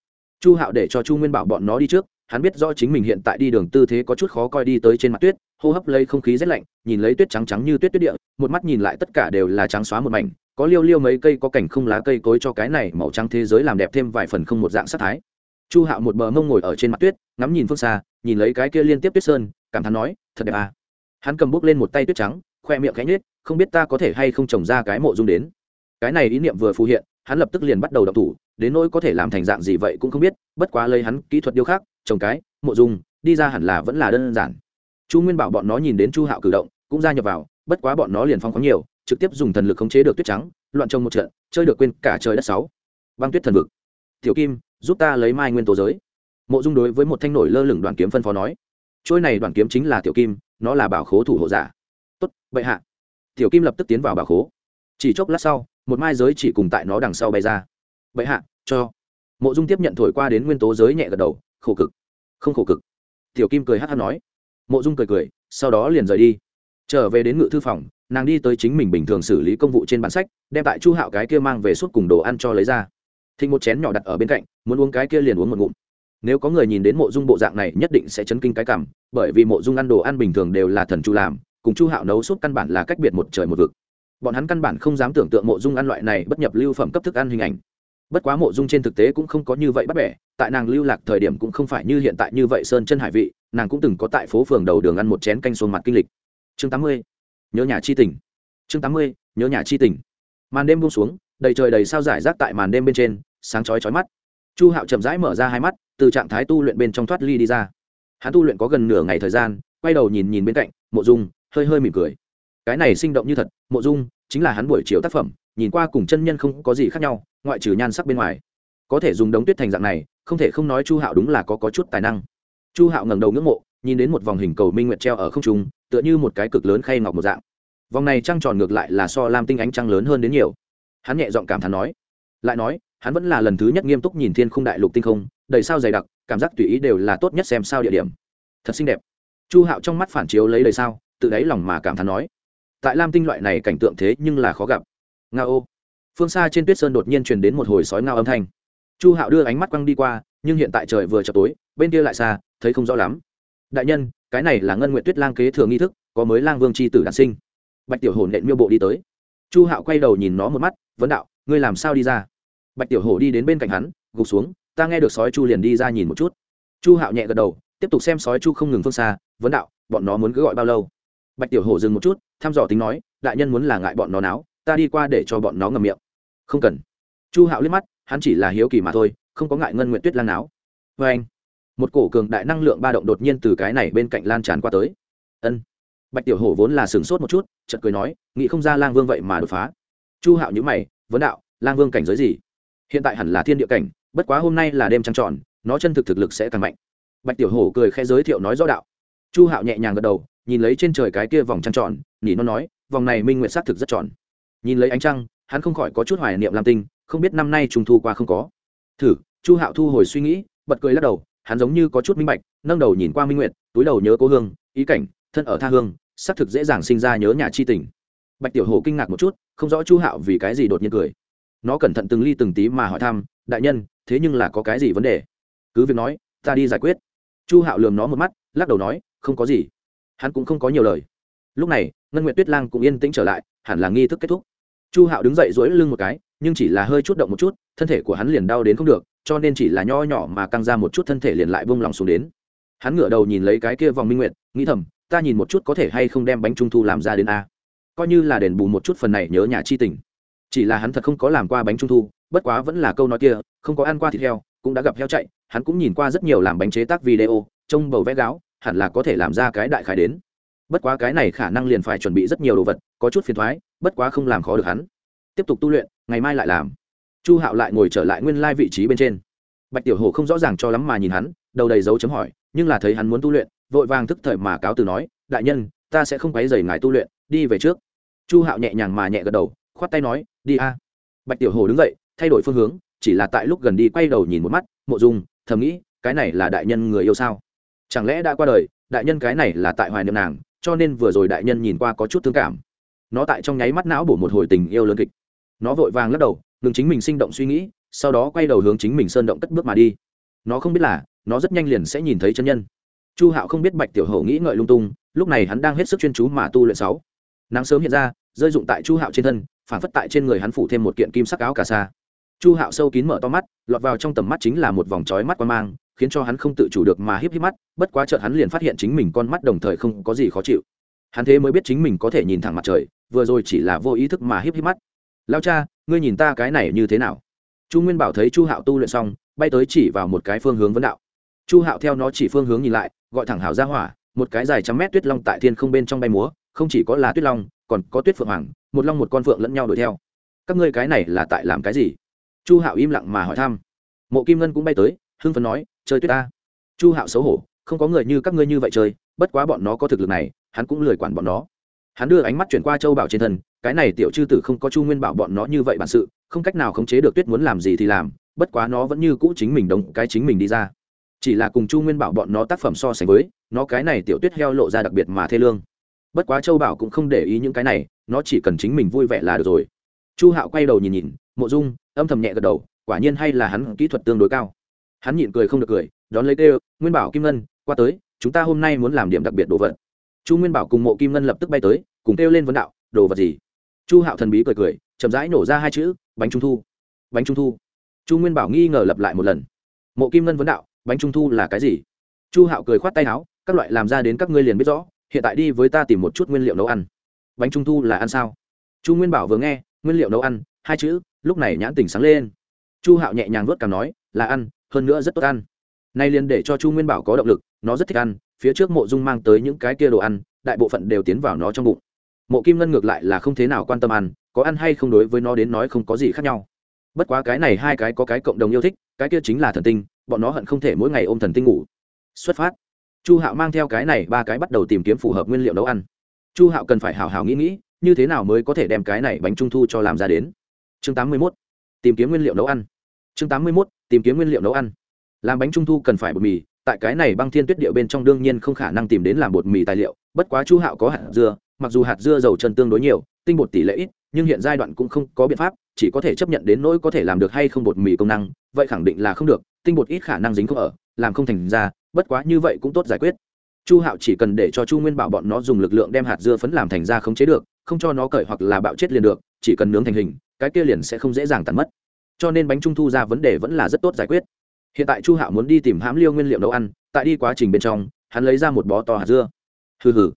chu hạo để cho chu nguyên bảo bọn nó đi trước, hắn biết rõ chính mình hiện tại đi đường tư thế có chút khó coi đi tới trên mặt tuyết, hô hấp lấy không khí rét lạnh, nhìn lấy tuyết trắng trắng như tuyết tuyết địa, một mắt nhìn lại tất cả đều là trắng xóa một mảnh, có liêu liêu mấy cây có cảnh không lá cây cối cho cái này màu trắng thế giới làm đẹp thêm vài phần không một dạng sắc thái. Chu hạo một bờ mông ngồi ở trên mặt tuyết, ngắm nhìn phương xa, nhìn lấy cái kia liên tiếp tuyết sơn, cảm thán nói, thật đẹp à. Hắn cầm bút lên một tay tuyết trắng, khoe miệng cánh nết không biết ta có thể hay không trồng ra cái mộ dung đến. Cái này ý niệm vừa phù hiện, hắn lập tức liền bắt đầu đọc thủ đến nỗi có thể làm thành dạng gì vậy cũng không biết, bất quá lấy hắn kỹ thuật điêu khắc, trồng cái, mộ dung, đi ra hẳn là vẫn là đơn giản. Chu nguyên bảo bọn nó nhìn đến chu hạo cử động, cũng gia nhập vào, bất quá bọn nó liền phong khoáng nhiều, trực tiếp dùng thần lực khống chế được tuyết trắng, loạn trông một trận, chơi được quên cả trời đất sáu. Băng tuyết thần vực. Tiểu kim, giúp ta lấy mai nguyên tố giới. Mộ dung đối với một thanh nổi lơ lửng đoàn kiếm phân phó nói. Trôi này đoàn kiếm chính là tiểu kim, nó là bảo khố thủ hộ giả. Tốt bệ hạ. Tiểu kim lập tức tiến vào bảo khố. Chỉ chốc lát sau, một mai giới chỉ cùng tại nó đằng sau bay ra bệ hạ, cho. Mộ dung tiếp nhận thổi qua đến nguyên tố giới nhẹ gật đầu, khổ cực. Không khổ cực. Tiểu kim cười hát hát nói. Mộ dung cười cười, sau đó liền rời đi. Trở về đến ngự thư phòng, nàng đi tới chính mình bình thường xử lý công vụ trên bản sách, đem tại chu hạo cái kia mang về suốt cùng đồ ăn cho lấy ra. Thịnh một chén nhỏ đặt ở bên cạnh, muốn uống cái kia liền uống một ngụm. Nếu có người nhìn đến mộ dung bộ dạng này nhất định sẽ chấn kinh cái cảm, bởi vì mộ dung ăn đồ ăn bình thường đều là thần chu làm, cùng chu hạo nấu suốt căn bản là cách biệt một trời một vực. Bọn hắn căn bản không dám tưởng tượng mộ dung ăn loại này bất nhập lưu phẩm cấp thức ăn hình ảnh bất quá mộ dung trên thực tế cũng không có như vậy bắt bẻ, tại nàng lưu lạc thời điểm cũng không phải như hiện tại như vậy sơn chân hải vị, nàng cũng từng có tại phố phường đầu đường ăn một chén canh xuồng mặt kinh lịch. Chương tám mươi, nhớ nhà chi tỉnh chương tám mươi, nhớ nhà chi tỉnh màn đêm buông xuống, đầy trời đầy sao giải rác tại màn đêm bên trên, sáng chói chói mắt. Chu hạo chậm rãi mở ra hai mắt, từ trạng thái tu luyện bên trong thoát ly đi ra. Hắn tu luyện có gần nửa ngày thời gian, quay đầu nhìn nhìn bên cạnh, mộ dung, hơi hơi mỉm cười. Cái này sinh động như thật, mộ dung, chính là hắn buổi chiều tác phẩm, nhìn qua cùng chân nhân không có gì khác nhau ngoại trừ nhan sắc bên ngoài có thể dùng đống tuyết thành dạng này không thể không nói chu hạo đúng là có, có chút tài năng. Chu hạo ngẩng đầu ngưỡng mộ nhìn đến một vòng hình cầu minh nguyệt treo ở không trung tựa như một cái cực lớn khay ngọc một dạng. Vòng này trăng tròn ngược lại là so lam tinh ánh trăng lớn hơn đến nhiều. Hắn nhẹ giọng cảm thán nói lại nói hắn vẫn là lần thứ nhất nghiêm túc nhìn thiên khung đại lục tinh không đầy sao dày đặc cảm giác tùy ý đều là tốt nhất xem sao địa điểm. Thật xinh đẹp. Chu hạo trong mắt phản chiếu lấy đầy sao tự đáy lòng mà cảm thán nói tại lam tinh loại này cảnh tượng thế nhưng là khó gặp. Nga ô phương xa trên tuyết sơn đột nhiên truyền đến một hồi sói ngao âm thanh. Chu hạo đưa ánh mắt quăng đi qua, nhưng hiện tại trời vừa chập tối, bên kia lại xa, thấy không rõ lắm. Đại nhân, cái này là ngân nguyện tuyết lang kế thừa nghi thức, có mới lang vương c h i tử đản sinh. Bạch tiểu hổ nện miêu bộ đi tới. Chu hạo quay đầu nhìn nó một mắt, vấn đạo, ngươi làm sao đi ra? Bạch tiểu hổ đi đến bên cạnh hắn, gục xuống, ta nghe được sói chu liền đi ra nhìn một chút. Chu hạo nhẹ gật đầu, tiếp tục xem sói chu không ngừng phương xa, vấn đạo, bọn nó muốn cứ gọi bao lâu? Bạch tiểu hổ dừng một chút, thăm dò tính nói, đại nhân muốn là ngại bọn nó náo, ta đi qua để cho bọn nó ngầm miệng không cần. Chu hạo liếc mắt, hắn chỉ là hiếu kỳ mà thôi, không có ngại ngân nguyện tuyết lan áo vê anh, một cổ cường đại năng lượng ba động đột nhiên từ cái này bên cạnh lan tràn qua tới. Ân. Bạch tiểu hổ vốn là sửng sốt một chút, chợt cười nói, nghĩ không ra lang vương vậy mà đột phá. Chu hạo nhữ mày, vấn đạo, lang vương cảnh giới gì? Hiện tại hẳn là thiên địa cảnh, bất quá hôm nay là đêm trăng tròn, nó chân thực thực lực sẽ càng mạnh. Bạch tiểu hổ cười khẽ giới thiệu nói rõ đạo. Chu hạo nhẹ nhàng gật đầu, nhìn lấy trên trời cái kia vòng trăng tròn nhỉ nó nói, vòng này minh nguyện s á t thực rất tròn. Nhìn lấy ánh trăng hắn không khỏi có chút hoài niệm lam tinh, không biết năm nay trung thu qua không có. Thử, chu hạo thu hồi suy nghĩ, bật cười lắc đầu, hắn giống như có chút minh bạch, nâng đầu nhìn qua minh nguyệt, túi đầu nhớ cố hương, ý cảnh, thân ở tha hương, xác thực dễ dàng sinh ra nhớ nhà chi tình. Bạch tiểu hồ kinh ngạc một chút, không rõ chu hạo vì cái gì đột nhiên cười. Nó cẩn thận từng ly từng tí mà hỏi thăm, đại nhân, thế nhưng là có cái gì vấn đề? Cứ việc nói, ta đi giải quyết. Chu hạo lườm nó một mắt, lắc đầu nói, không có gì. Hắn cũng không có nhiều lời. Lúc này, ngân nguyệt tuyết lang cũng yên tĩnh trở lại, hẳn là nghi thức kết thúc chu hạo đứng dậy dỗi lưng một cái nhưng chỉ là hơi chút động một chút thân thể của hắn liền đau đến không được cho nên chỉ là nho nhỏ mà căng ra một chút thân thể liền lại vung lòng xuống đến. Hắn ngửa đầu nhìn lấy cái kia vòng minh nguyện, nghĩ thầm ta nhìn một chút có thể hay không đem bánh trung thu làm ra đến a. Coi như là đền bù một chút phần này nhớ nhà chi tình. Chỉ là hắn thật không có làm qua bánh trung thu bất quá vẫn là câu nói kia không có ăn qua thịt heo cũng đã gặp heo chạy hắn cũng nhìn qua rất nhiều làm bánh chế tác video trông bầu vẽ gáo hẳn là có thể làm ra cái đại khái đến. Bất quá cái này khả năng liền phải chuẩn bị rất nhiều đồ vật có chút phiền thoái bất quá không làm khó được hắn. Tiếp tục tu luyện, ngày mai lại làm. Chu hạo lại ngồi trở lại nguyên lai vị trí bên trên. Bạch tiểu hồ không rõ ràng cho lắm mà nhìn hắn, đầu đầy dấu chấm hỏi, nhưng là thấy hắn muốn tu luyện, vội vàng thức thời mà cáo từ nói, đại nhân, ta sẽ không quấy dày ngài tu luyện, đi về trước. Chu hạo nhẹ nhàng mà nhẹ gật đầu, khoát tay nói, đi a. Bạch tiểu hồ đứng dậy, thay đổi phương hướng, chỉ là tại lúc gần đi quay đầu nhìn một mắt, mộ dung, thầm nghĩ, cái này là đại nhân người yêu sao? Chẳng lẽ đã qua đời, đại nhân cái này là tại hoài niệm nàng, cho nên vừa rồi đại nhân nhìn qua có chút thương cảm nó tại trong nháy mắt não bổ một hồi tình yêu lớn kịch. Nó vội vàng lắc đầu, ngừng chính mình sinh động suy nghĩ, sau đó quay đầu hướng chính mình sơn động cất bước mà đi. Nó không biết là, nó rất nhanh liền sẽ nhìn thấy chân nhân. Chu hạo không biết bạch tiểu hậu nghĩ ngợi lung tung, lúc này hắn đang hết sức chuyên chú mà tu luyện sáu. Nắng sớm hiện ra, rơi dụng tại chu hạo trên thân, phản phất tại trên người hắn phủ thêm một kiện kim sắc áo cà sa. Chu hạo sâu kín mở to mắt, lọt vào trong tầm mắt chính là một vòng trói mắt quan mang, khiến cho hắn không tự chủ được mà híp híp mắt, bất quá chợt hắn liền phát hiện chính mình con mắt đồng thời không có gì khó chịu. Hắn thế mới biết chính mình có thể nhìn thẳng mặt trời vừa rồi chỉ là vô ý thức mà híp híp mắt. Lao cha, ngươi nhìn ta cái này như thế nào? Chu nguyên bảo thấy chu hạo tu luyện xong, bay tới chỉ vào một cái phương hướng vấn đạo. Chu hạo theo nó chỉ phương hướng nhìn lại, gọi thẳng hảo ra hỏa, một cái dài trăm mét tuyết long tại thiên không bên trong bay múa, không chỉ có là tuyết long, còn có tuyết phượng hoàng, một long một con phượng lẫn nhau đuổi theo. Các ngươi cái này là tại làm cái gì? Chu hạo im lặng mà hỏi thăm. Mộ kim ngân cũng bay tới, hưng phấn nói, chơi tuyết ta. Chu hạo xấu hổ, không có người như các ngươi như vậy chơi, bất quá bọn nó có thực lực này, hắn cũng lười quản bọn nó hắn đưa ánh mắt chuyển qua châu bảo trên thân, cái này tiểu chư tử không có chu nguyên bảo bọn nó như vậy bản sự, không cách nào khống chế được tuyết muốn làm gì thì làm, bất quá nó vẫn như cũ chính mình đồng cái chính mình đi ra. Chỉ là cùng chu nguyên bảo bọn nó tác phẩm so sánh với, nó cái này tiểu tuyết heo lộ ra đặc biệt mà thê lương. Bất quá châu bảo cũng không để ý những cái này, nó chỉ cần chính mình vui vẻ là được rồi. Chu hạo quay đầu nhìn nhìn, mộ dung, âm thầm nhẹ gật đầu, quả nhiên hay là hắn kỹ thuật tương đối cao. Hắn nhịn cười không được cười, đón lấy tê nguyên bảo kim ngân, qua tới, chúng ta hôm nay muốn làm điểm đặc biệt đồ vật chu nguyên bảo cùng mộ kim ngân lập tức bay tới, cùng kêu lên vấn đạo, đồ vật gì? Chu hạo thần bí cười cười, chậm rãi nổ ra hai chữ, bánh trung thu. Bánh trung thu? Chu nguyên bảo nghi ngờ lập lại một lần. Mộ kim ngân vấn đạo, bánh trung thu là cái gì? Chu hạo cười khoát tay áo, các loại làm ra đến các ngươi liền biết rõ, hiện tại đi với ta tìm một chút nguyên liệu nấu ăn. Bánh trung thu là ăn sao? Chu nguyên bảo vừa nghe, nguyên liệu nấu ăn, hai chữ, lúc này nhãn tình sáng lên. Chu hạo nhẹ nhàng vớt cảm nói, là ăn, hơn nữa rất tốt ăn. Nay liền để cho chu nguyên bảo có động lực, nó rất thích ăn phía trước mộ dung mang tới những cái kia đồ ăn, đại bộ phận đều tiến vào nó trong bụng. Mộ kim ngân ngược lại là không thế nào quan tâm ăn, có ăn hay không đối với nó đến nói không có gì khác nhau. Bất quá cái này hai cái có cái cộng đồng yêu thích, cái kia chính là thần tinh, bọn nó hận không thể mỗi ngày ôm thần tinh ngủ. Xuất phát. Chu hạo mang theo cái này ba cái bắt đầu tìm kiếm phù hợp nguyên liệu nấu ăn. Chu hạo cần phải hào hào nghĩ nghĩ, như thế nào mới có thể đem cái này bánh trung thu cho làm ra đến. Chương tám mươi mốt. Tìm kiếm nguyên liệu nấu ăn. Chương tám mươi mốt, tìm kiếm nguyên liệu nấu ăn. Làm bánh trung thu cần phải bột mì tại cái này băng thiên tuyết điệu bên trong đương nhiên không khả năng tìm đến làm bột mì tài liệu, bất quá chu hạo có hạt dưa, mặc dù hạt dưa dầu chân tương đối nhiều, tinh bột tỷ lệ ít, nhưng hiện giai đoạn cũng không có biện pháp, chỉ có thể chấp nhận đến nỗi có thể làm được hay không bột mì công năng, vậy khẳng định là không được, tinh bột ít khả năng dính không ở, làm không thành ra, bất quá như vậy cũng tốt giải quyết. Chu hạo chỉ cần để cho chu nguyên bảo bọn nó dùng lực lượng đem hạt dưa phấn làm thành ra khống chế được, không cho nó cởi hoặc là bạo chết liền được, chỉ cần nướng thành hình, cái kia liền sẽ không dễ dàng tàn mất. Cho nên bánh trung thu ra vấn đề vẫn là rất tốt giải quyết hiện tại chu hạo muốn đi tìm hãm liêu nguyên liệu nấu ăn, tại đi quá trình bên trong, hắn lấy ra một bó to hạt dưa. Hừ hừ.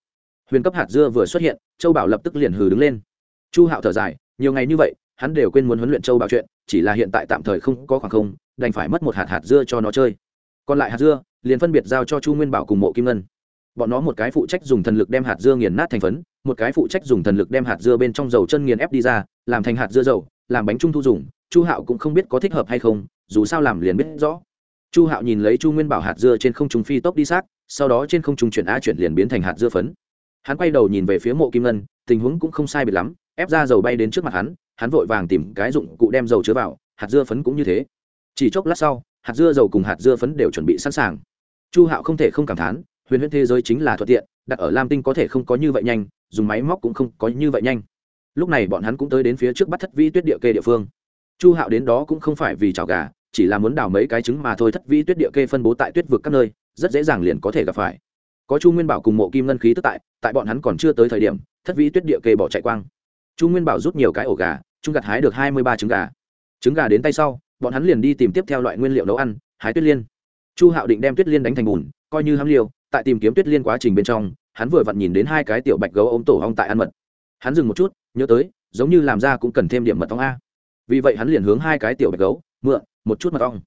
Huyền cấp hạt dưa vừa xuất hiện, châu bảo lập tức liền hừ đứng lên. Chu hạo thở dài, nhiều ngày như vậy, hắn đều quên muốn huấn luyện châu bảo chuyện, chỉ là hiện tại tạm thời không có khoảng không, đành phải mất một hạt hạt dưa cho nó chơi. Còn lại hạt dưa, liền phân biệt giao cho chu nguyên bảo cùng mộ kim ngân. Bọn nó một cái phụ trách dùng thần lực đem hạt dưa nghiền nát thành phấn, một cái phụ trách dùng thần lực đem hạt dưa bên trong dầu chân nghiền ép đi ra, làm thành hạt dưa dầu, làm bánh trung thu dùng. Chu hạo cũng không biết có thích hợp hay không, dù sao làm liền biết rõ chu hạo nhìn lấy chu nguyên bảo hạt dưa trên không trung phi tốc đi xác, sau đó trên không trung chuyển a chuyển liền biến thành hạt dưa phấn. Hắn quay đầu nhìn về phía mộ kim ngân, tình huống cũng không sai biệt lắm, ép ra dầu bay đến trước mặt hắn hắn vội vàng tìm cái dụng cụ đem dầu chứa vào, hạt dưa phấn cũng như thế. Chỉ chốc lát sau, hạt dưa dầu cùng hạt dưa phấn đều chuẩn bị sẵn sàng. Chu hạo không thể không cảm thán, huyền huyễn thế giới chính là thuận tiện, đặt ở lam tinh có thể không có như vậy nhanh, dùng máy móc cũng không có như vậy nhanh. Lúc này bọn hắn cũng tới đến phía trước bắt thất vi tuyết địa kê địa phương. Chu hạo đến đó cũng không phải vì chảo gà chỉ là muốn đào mấy cái trứng mà thôi, thất Vĩ tuyết địa kê phân bố tại tuyết vực các nơi, rất dễ dàng liền có thể gặp phải. Có chu nguyên bảo cùng mộ kim ngân khí tức tại tại bọn hắn còn chưa tới thời điểm, thất Vĩ tuyết địa kê bỏ chạy quang. Chu nguyên bảo rút nhiều cái ổ gà chúng gặt hái được hai mươi ba trứng gà. Trứng gà đến tay sau, bọn hắn liền đi tìm tiếp theo loại nguyên liệu nấu ăn, hái tuyết liên. Chu hạo định đem tuyết liên đánh thành bùn, coi như hám liêu, tại tìm kiếm tuyết liên quá trình bên trong, hắn vừa vặn nhìn đến hai cái tiểu bạch gấu ôm tổ hong tại ăn mật. Hắn dừng một chút, nhớ tới, giống như làm ra cũng cần thêm điểm mật ong a. Vì vậy hắn liền hướng hai cái tiểu bạch gấu, mượn một chút mật ong.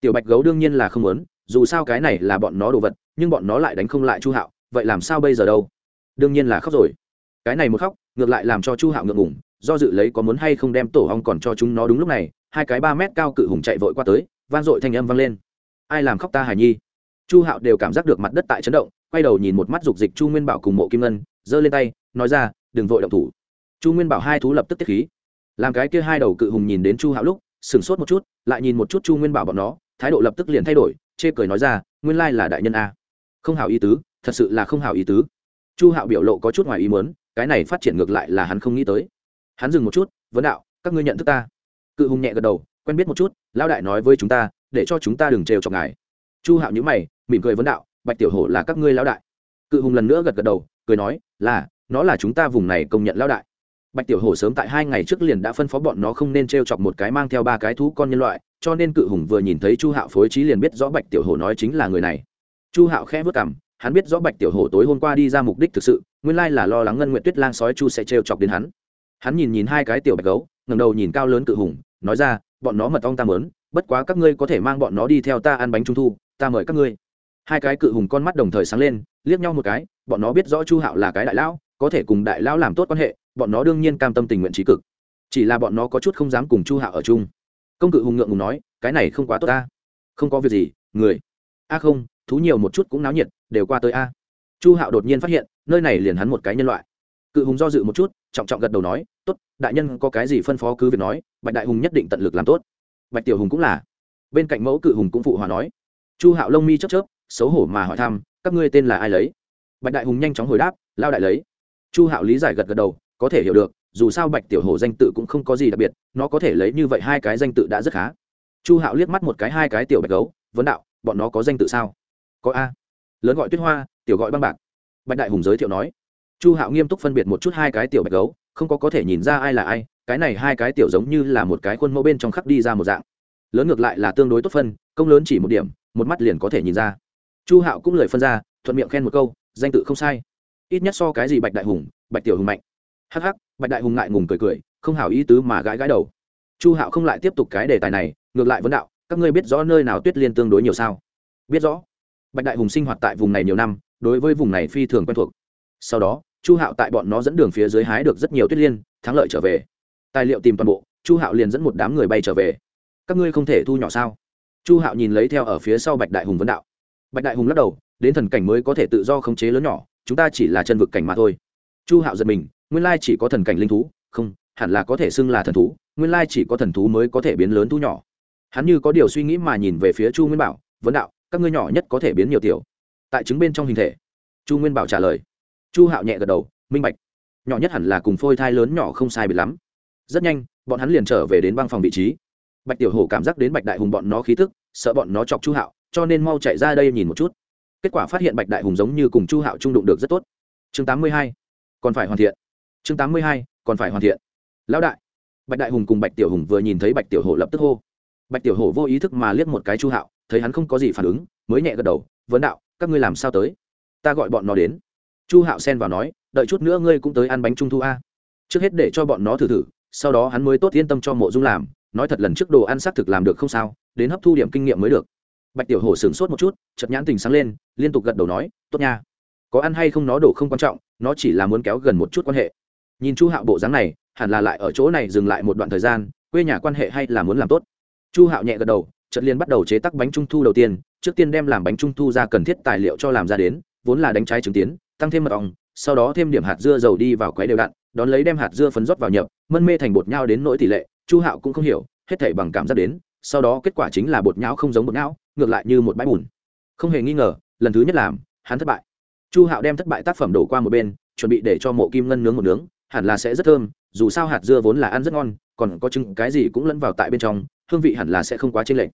Tiểu bạch gấu đương nhiên là không muốn, dù sao cái này là bọn nó đồ vật, nhưng bọn nó lại đánh không lại chu hạo, vậy làm sao bây giờ đâu? Đương nhiên là khóc rồi. Cái này một khóc, ngược lại làm cho chu hạo ngượng ngủng do dự lấy có muốn hay không đem tổ hong còn cho chúng nó đúng lúc này, hai cái ba mét cao cự hùng chạy vội qua tới van dội thanh âm vang lên. Ai làm khóc ta hài nhi? Chu hạo đều cảm giác được mặt đất tại chấn động, quay đầu nhìn một mắt dục dịch chu nguyên bảo cùng mộ kim ngân, giơ lên tay, nói ra, đừng vội động thủ. Chu nguyên bảo hai thú lập tức tiết khí. Làm cái kia hai đầu cự hùng nhìn đến chu hạo lúc sửng sốt một chút, lại nhìn một chút chu nguyên bảo bọn nó, thái độ lập tức liền thay đổi, chê cười nói ra, nguyên lai là đại nhân a. Không hảo ý tứ, thật sự là không hảo ý tứ. Chu hạo biểu lộ có chút ngoài ý muốn, cái này phát triển ngược lại là hắn không nghĩ tới. Hắn dừng một chút, vấn đạo, các ngươi nhận thức ta? Cự hùng nhẹ gật đầu, quen biết một chút lao đại nói với chúng ta, để cho chúng ta đừng trêu chọc ngài. Chu hạo nhữ mày, mỉm cười vấn đạo, bạch tiểu hổ là các ngươi lao đại. Cự hùng lần nữa gật gật đầu, cười nói, là, nó là chúng ta vùng này công nhận lao đại bạch tiểu hổ sớm tại hai ngày trước liền đã phân phó bọn nó không nên t r e o chọc một cái mang theo ba cái thú con nhân loại, cho nên cự hùng vừa nhìn thấy chu hạo phối trí liền biết rõ bạch tiểu hổ nói chính là người này. Chu hạo khẽ vất cảm hắn biết rõ bạch tiểu hổ tối hôm qua đi ra mục đích thực sự, nguyên lai là lo lắng ngân nguyện tuyết lang sói chu sẽ t r e o chọc đến hắn. Hắn nhìn nhìn hai cái tiểu bạch gấu ngầm đầu nhìn cao lớn cự hùng, nói ra, bọn nó mật ong ta mớn, bất quá các ngươi có thể mang bọn nó đi theo ta ăn bánh trung thu, ta mời các ngươi. Hai cái cự hùng con mắt đồng thời sáng lên, liếc nhau một cái, bọn nó biết rõ chu hạo là cái đại lão, có thể cùng đại lão làm tốt quan hệ bọn nó đương nhiên cam tâm tình nguyện trí cực. Chỉ là bọn nó có chút không dám cùng chu hạo ở chung. Công cự hùng ngượng ngùng nói, cái này không quá tốt ta. Không có việc gì, người. A không, thú nhiều một chút cũng náo nhiệt, đều qua tới a. Chu hạo đột nhiên phát hiện, nơi này liền hắn một cái nhân loại. Cự hùng do dự một chút, trọng trọng gật đầu nói, tốt, đại nhân có cái gì phân phó cứ việc nói, bạch đại hùng nhất định tận lực làm tốt. Bạch tiểu hùng cũng là. Bên cạnh mẫu cự hùng cũng phụ hòa nói. Chu hạo lông mi chớp chớp, xấu hổ mà hỏi thăm, các ngươi tên là ai lấy? Bạch đại hùng nhanh chóng hồi đáp, lao đại lấy. Chu hạo lý giải gật gật đầu có thể hiểu được, dù sao bạch tiểu hổ danh tự cũng không có gì đặc biệt, nó có thể lấy như vậy hai cái danh tự đã rất khá. Chu hạo liếc mắt một cái hai cái tiểu bạch gấu, vấn đạo, bọn nó có danh tự sao? Có a. Lớn gọi tuyết hoa, tiểu gọi băng bạc. Bạch đại hùng giới thiệu nói. Chu hạo nghiêm túc phân biệt một chút hai cái tiểu bạch gấu, không có có thể nhìn ra ai là ai, cái này hai cái tiểu giống như là một cái khuôn mẫu bên trong khắc đi ra một dạng. Lớn ngược lại là tương đối tốt phân, công lớn chỉ một điểm, một mắt liền có thể nhìn ra. Chu hạo cũng lời phân ra, thuận miệng khen một câu, danh tự không sai. Ít nhất so cái gì bạch đại hùng, bạch tiểu hùng mạnh hắc hắc, bạch đại hùng ngại ngùng cười cười, không hảo ý tứ mà gãi gãi đầu. Chu hạo không lại tiếp tục cái đề tài này, ngược lại vấn đạo, các ngươi biết rõ nơi nào tuyết liên tương đối nhiều sao? Biết rõ. Bạch đại hùng sinh hoạt tại vùng này nhiều năm, đối với vùng này phi thường quen thuộc. Sau đó, chu hạo tại bọn nó dẫn đường phía dưới hái được rất nhiều tuyết liên, thắng lợi trở về. Tài liệu tìm toàn bộ, chu hạo liền dẫn một đám người bay trở về. Các ngươi không thể thu nhỏ sao? Chu hạo nhìn lấy theo ở phía sau bạch đại hùng vấn đạo. Bạch đại hùng lắc đầu, đến thần cảnh mới có thể tự do khống chế lớn nhỏ, chúng ta chỉ là chân vực cảnh mà thôi. Chu hạo giật mình nguyên lai chỉ có thần cảnh linh thú, không, hẳn là có thể xưng là thần thú, nguyên lai chỉ có thần thú mới có thể biến lớn thu nhỏ. Hắn như có điều suy nghĩ mà nhìn về phía chu nguyên bảo, vấn đạo, các ngươi nhỏ nhất có thể biến nhiều tiểu? Tại chứng bên trong hình thể, chu nguyên bảo trả lời. Chu hạo nhẹ gật đầu, minh bạch, nhỏ nhất hẳn là cùng phôi thai lớn nhỏ không sai biệt lắm. Rất nhanh, bọn hắn liền trở về đến băng phòng vị trí. Bạch tiểu hổ cảm giác đến bạch đại hùng bọn nó khí thức sợ bọn nó chọc chu hạo, cho nên mau chạy ra đây nhìn một chút. Kết quả phát hiện bạch đại hùng giống như cùng chu hạo trung đụng được rất tốt. Chương tám mươi hai, còn phải hoàn thiện chương tám mươi hai, còn phải hoàn thiện. Lão đại. Bạch đại hùng cùng bạch tiểu hùng vừa nhìn thấy bạch tiểu hổ lập tức hô. Bạch tiểu hổ vô ý thức mà liếc một cái chu hạo, thấy hắn không có gì phản ứng, mới nhẹ gật đầu, vấn đạo, các ngươi làm sao tới? Ta gọi bọn nó đến. Chu hạo xen vào nói, đợi chút nữa ngươi cũng tới ăn bánh trung thu a. Trước hết để cho bọn nó thử thử, sau đó hắn mới tốt yên tâm cho mộ dung làm, nói thật lần trước đồ ăn xác thực làm được không sao, đến hấp thu điểm kinh nghiệm mới được. Bạch tiểu hổ sửng sốt một chút chật nhãn tình sáng lên, liên tục gật đầu nói, tốt nha. Có ăn hay không nó đổ không quan trọng, nó chỉ là muốn kéo gần một chút quan hệ nhìn chu hạo bộ dáng này, hẳn là lại ở chỗ này dừng lại một đoạn thời gian, quê nhà quan hệ hay là muốn làm tốt. Chu hạo nhẹ gật đầu, chợt liên bắt đầu chế tác bánh trung thu đầu tiên, trước tiên đem làm bánh trung thu ra cần thiết tài liệu cho làm ra đến, vốn là đánh trái trứng tiến, tăng thêm mật ong, sau đó thêm điểm hạt dưa dầu đi vào quấy đều đặn, đón lấy đem hạt dưa phấn rót vào nhập, mân mê thành bột nhau đến nỗi tỷ lệ, chu hạo cũng không hiểu, hết thảy bằng cảm giác đến, sau đó kết quả chính là bột nhão không giống bột nhão, ngược lại như một bãi bùn. Không hề nghi ngờ, lần thứ nhất làm, hắn thất bại. Chu hạo đem thất bại tác phẩm đổ qua một bên, chuẩn bị để cho mộ kim ngân nướng một nướng hẳn là sẽ rất thơm, dù sao hạt dưa vốn là ăn rất ngon, còn có trứng cái gì cũng lẫn vào tại bên trong, hương vị hẳn là sẽ không quá chênh lệch.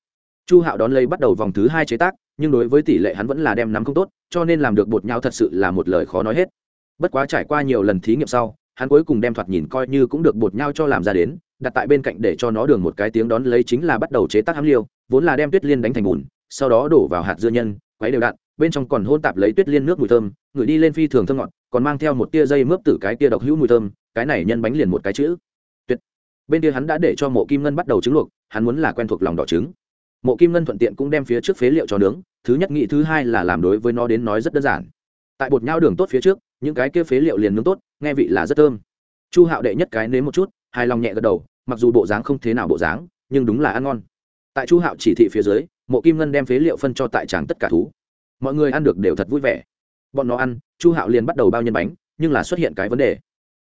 Chu hạo đón lấy bắt đầu vòng thứ hai chế tác, nhưng đối với tỷ lệ hắn vẫn là đem nắm không tốt, cho nên làm được bột nhau thật sự là một lời khó nói hết. Bất quá trải qua nhiều lần thí nghiệm sau, hắn cuối cùng đem thoạt nhìn coi như cũng được bột nhau cho làm ra đến, đặt tại bên cạnh để cho nó đường một cái tiếng đón lấy chính là bắt đầu chế tác hám liêu, vốn là đem tuyết liên đánh thành bùn, sau đó đổ vào hạt dưa nhân, quấy đều đặn bên trong còn hôn tạp lấy tuyết liên nước mùi thơm, ngửi đi lên phi thường thơm ngọt, còn mang theo một tia dây mướp tử cái tia độc hữu mùi thơm, cái này nhân bánh liền một cái chữ. Tuyệt. Bên kia hắn đã để cho mộ kim ngân bắt đầu trứng luộc, hắn muốn là quen thuộc lòng đỏ trứng. Mộ kim ngân thuận tiện cũng đem phía trước phế liệu cho nướng, thứ nhất nghĩ thứ hai là làm đối với nó đến nói rất đơn giản. Tại bột nhau đường tốt phía trước, những cái kia phế liệu liền nướng tốt, nghe vị là rất thơm. Chu hạo đệ nhất cái nếm một chút, hài lòng nhẹ gật đầu, mặc dù bộ dáng không thế nào bộ dáng, nhưng đúng là ăn ngon. Tại chu hạo chỉ thị phía dưới, mộ kim ngân đem phế liệu phân cho tại tràng tất cả thú mọi người ăn được đều thật vui vẻ. Bọn nó ăn, chu hạo liền bắt đầu bao nhân bánh, nhưng là xuất hiện cái vấn đề.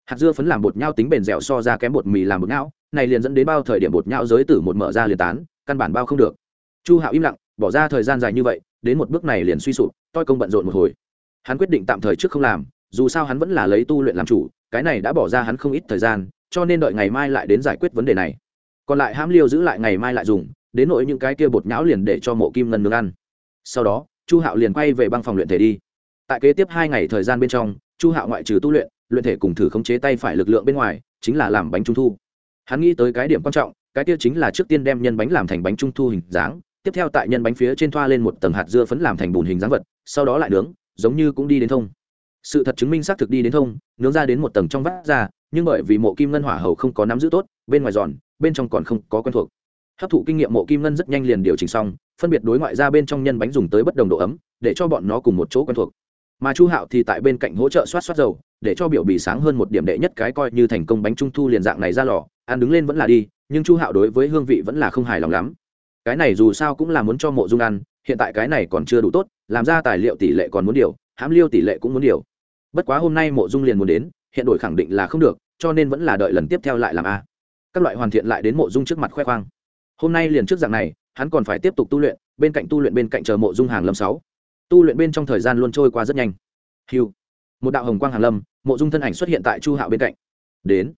Hạt dưa phấn làm bột nhau tính bền dẻo so ra kém bột mì làm bột nhau này liền dẫn đến bao thời điểm bột nhau giới tử một mở ra liền tán, căn bản bao không được. Chu hạo im lặng, bỏ ra thời gian dài như vậy, đến một bước này liền suy sụp, toi công bận rộn một hồi. Hắn quyết định tạm thời trước không làm, dù sao hắn vẫn là lấy tu luyện làm chủ, cái này đã bỏ ra hắn không ít thời gian, cho nên đợi ngày mai lại đến giải quyết vấn đề này. Còn lại hãm liêu giữ lại ngày mai lại dùng, đến nỗi những cái kia bột nhão liền để cho mộ kim ngân nướng ăn. Sau đó chu hạo liền quay về băng phòng luyện thể đi. Tại kế tiếp hai ngày thời gian bên trong, chu hạo ngoại trừ tu luyện luyện thể cùng thử khống chế tay phải lực lượng bên ngoài, chính là làm bánh trung thu. Hắn nghĩ tới cái điểm quan trọng, cái kia chính là trước tiên đem nhân bánh làm thành bánh trung thu hình dáng, tiếp theo tại nhân bánh phía trên thoa lên một tầng hạt dưa phấn làm thành bùn hình dáng vật, sau đó lại nướng, giống như cũng đi đến thông. Sự thật chứng minh xác thực đi đến thông, nướng ra đến một tầng trong vắt ra, nhưng bởi vì mộ kim ngân hỏa hầu không có nắm giữ tốt, bên ngoài giòn, bên trong còn không có quen thuộc. Hấp thụ kinh nghiệm mộ kim ngân rất nhanh liền điều chỉnh xong phân biệt đối ngoại ra bên trong nhân bánh dùng tới bất đồng độ ấm, để cho bọn nó cùng một chỗ quen thuộc. Mà chu hạo thì tại bên cạnh hỗ trợ soát soát dầu, để cho biểu bì sáng hơn một điểm đệ nhất cái coi như thành công bánh trung thu liền dạng này ra lò, ăn đứng lên vẫn là đi, nhưng chu hạo đối với hương vị vẫn là không hài lòng lắm. Cái này dù sao cũng là muốn cho mộ dung ăn, hiện tại cái này còn chưa đủ tốt, làm ra tài liệu tỷ lệ còn muốn điều, hãm liêu tỷ lệ cũng muốn điều. Bất quá hôm nay mộ dung liền muốn đến, hiện đổi khẳng định là không được, cho nên vẫn là đợi lần tiếp theo lại làm a. Các loại hoàn thiện lại đến mộ dung trước mặt khoe khoang. Hôm nay liền trước dạng này hắn còn phải tiếp tục tu luyện, bên cạnh tu luyện bên cạnh chờ mộ dung hàng lâm sáu. Tu luyện bên trong thời gian luôn trôi qua rất nhanh. Hiu một đạo hồng quang hàng lâm, mộ dung thân ảnh xuất hiện tại chu hạo bên cạnh. Đến.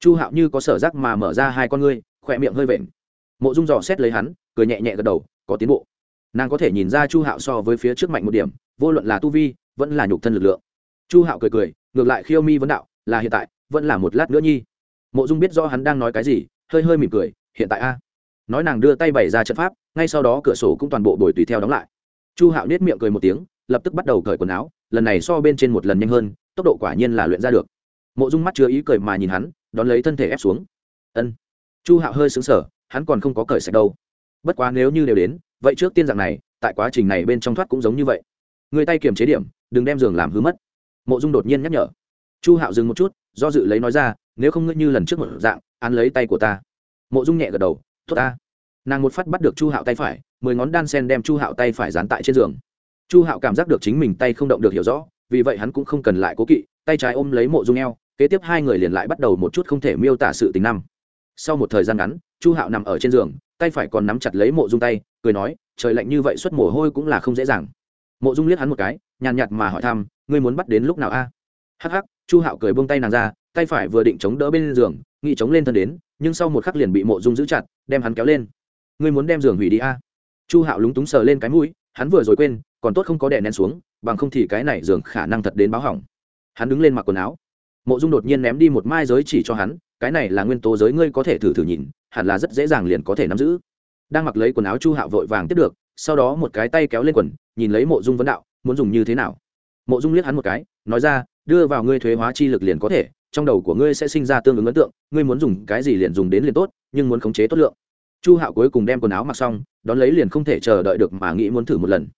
Chu hạo như có sở giác mà mở ra hai con ngươi, khỏe miệng hơi vện. Mộ dung dò xét lấy hắn, cười nhẹ nhẹ gật đầu, có tiến bộ. Nàng có thể nhìn ra chu hạo so với phía trước mạnh một điểm, vô luận là tu vi, vẫn là nhục thân lực lượng. Chu hạo cười cười, ngược lại khiêu mi vấn đạo, là hiện tại, vẫn là một lát nữa nhi. Mộ dung biết do hắn đang nói cái gì, hơi hơi mỉm cười, hiện tại a nói nàng đưa tay bày ra trận pháp, ngay sau đó cửa sổ cũng toàn bộ bồi tùy theo đóng lại. Chu hạo nết miệng cười một tiếng, lập tức bắt đầu cởi quần áo, lần này so bên trên một lần nhanh hơn, tốc độ quả nhiên là luyện ra được. Mộ dung mắt chứa ý cười mà nhìn hắn, đón lấy thân thể ép xuống. Ân. Chu hạo hơi xứng sở hắn còn không có cởi sạch đâu. Bất quá nếu như đều đến, vậy trước tiên dạng này, tại quá trình này bên trong thoát cũng giống như vậy. Người tay kiềm chế điểm, đừng đem giường làm hư mất. Mộ dung đột nhiên nhắc nhở. Chu hạo dừng một chút, do dự lấy nói ra, nếu không ngươi như lần trước một dạng, án lấy tay của ta. Mộ dung nhẹ gật đầu tốt ta. Nàng một phát bắt được chu hạo tay phải, mười ngón đan sen đem chu hạo tay phải dán tại trên giường. Chu hạo cảm giác được chính mình tay không động được hiểu rõ, vì vậy hắn cũng không cần lại cố kỵ, tay trái ôm lấy mộ dung eo, kế tiếp hai người liền lại bắt đầu một chút không thể miêu tả sự tình năm. Sau một thời gian ngắn, chu hạo nằm ở trên giường, tay phải còn nắm chặt lấy mộ dung tay, cười nói, trời lạnh như vậy xuất mồ hôi cũng là không dễ dàng. Mộ dung liếc hắn một cái, nhàn nhạt mà hỏi thăm, ngươi muốn bắt đến lúc nào a? Hắc hắc, chu hạo cười buông tay nàng ra, tay phải vừa định chống đỡ bên giường nghị chống lên thân đến nhưng sau một khắc liền bị mộ dung giữ chặt, đem hắn kéo lên. Ngươi muốn đem giường hủy đi a? Chu hạo lúng túng sờ lên cái mũi, hắn vừa rồi quên, còn tốt không có đè nén xuống, bằng không thì cái này giường khả năng thật đến báo hỏng. Hắn đứng lên mặc quần áo. Mộ dung đột nhiên ném đi một mai giới chỉ cho hắn, cái này là nguyên tố giới ngươi có thể thử thử nhìn, hẳn là rất dễ dàng liền có thể nắm giữ. Đang mặc lấy quần áo chu hạo vội vàng tiếp được, sau đó một cái tay kéo lên quần, nhìn lấy mộ dung vấn đạo, muốn dùng như thế nào? Mộ dung liếc hắn một cái, nói ra, đưa vào ngươi thuế hóa chi lực liền có thể trong đầu của ngươi sẽ sinh ra tương ứng ấn tượng, ngươi muốn dùng cái gì liền dùng đến liền tốt, nhưng muốn khống chế tốt lượng. Chu hạo cuối cùng đem quần áo mặc xong, đón lấy liền không thể chờ đợi được mà nghĩ muốn thử một lần.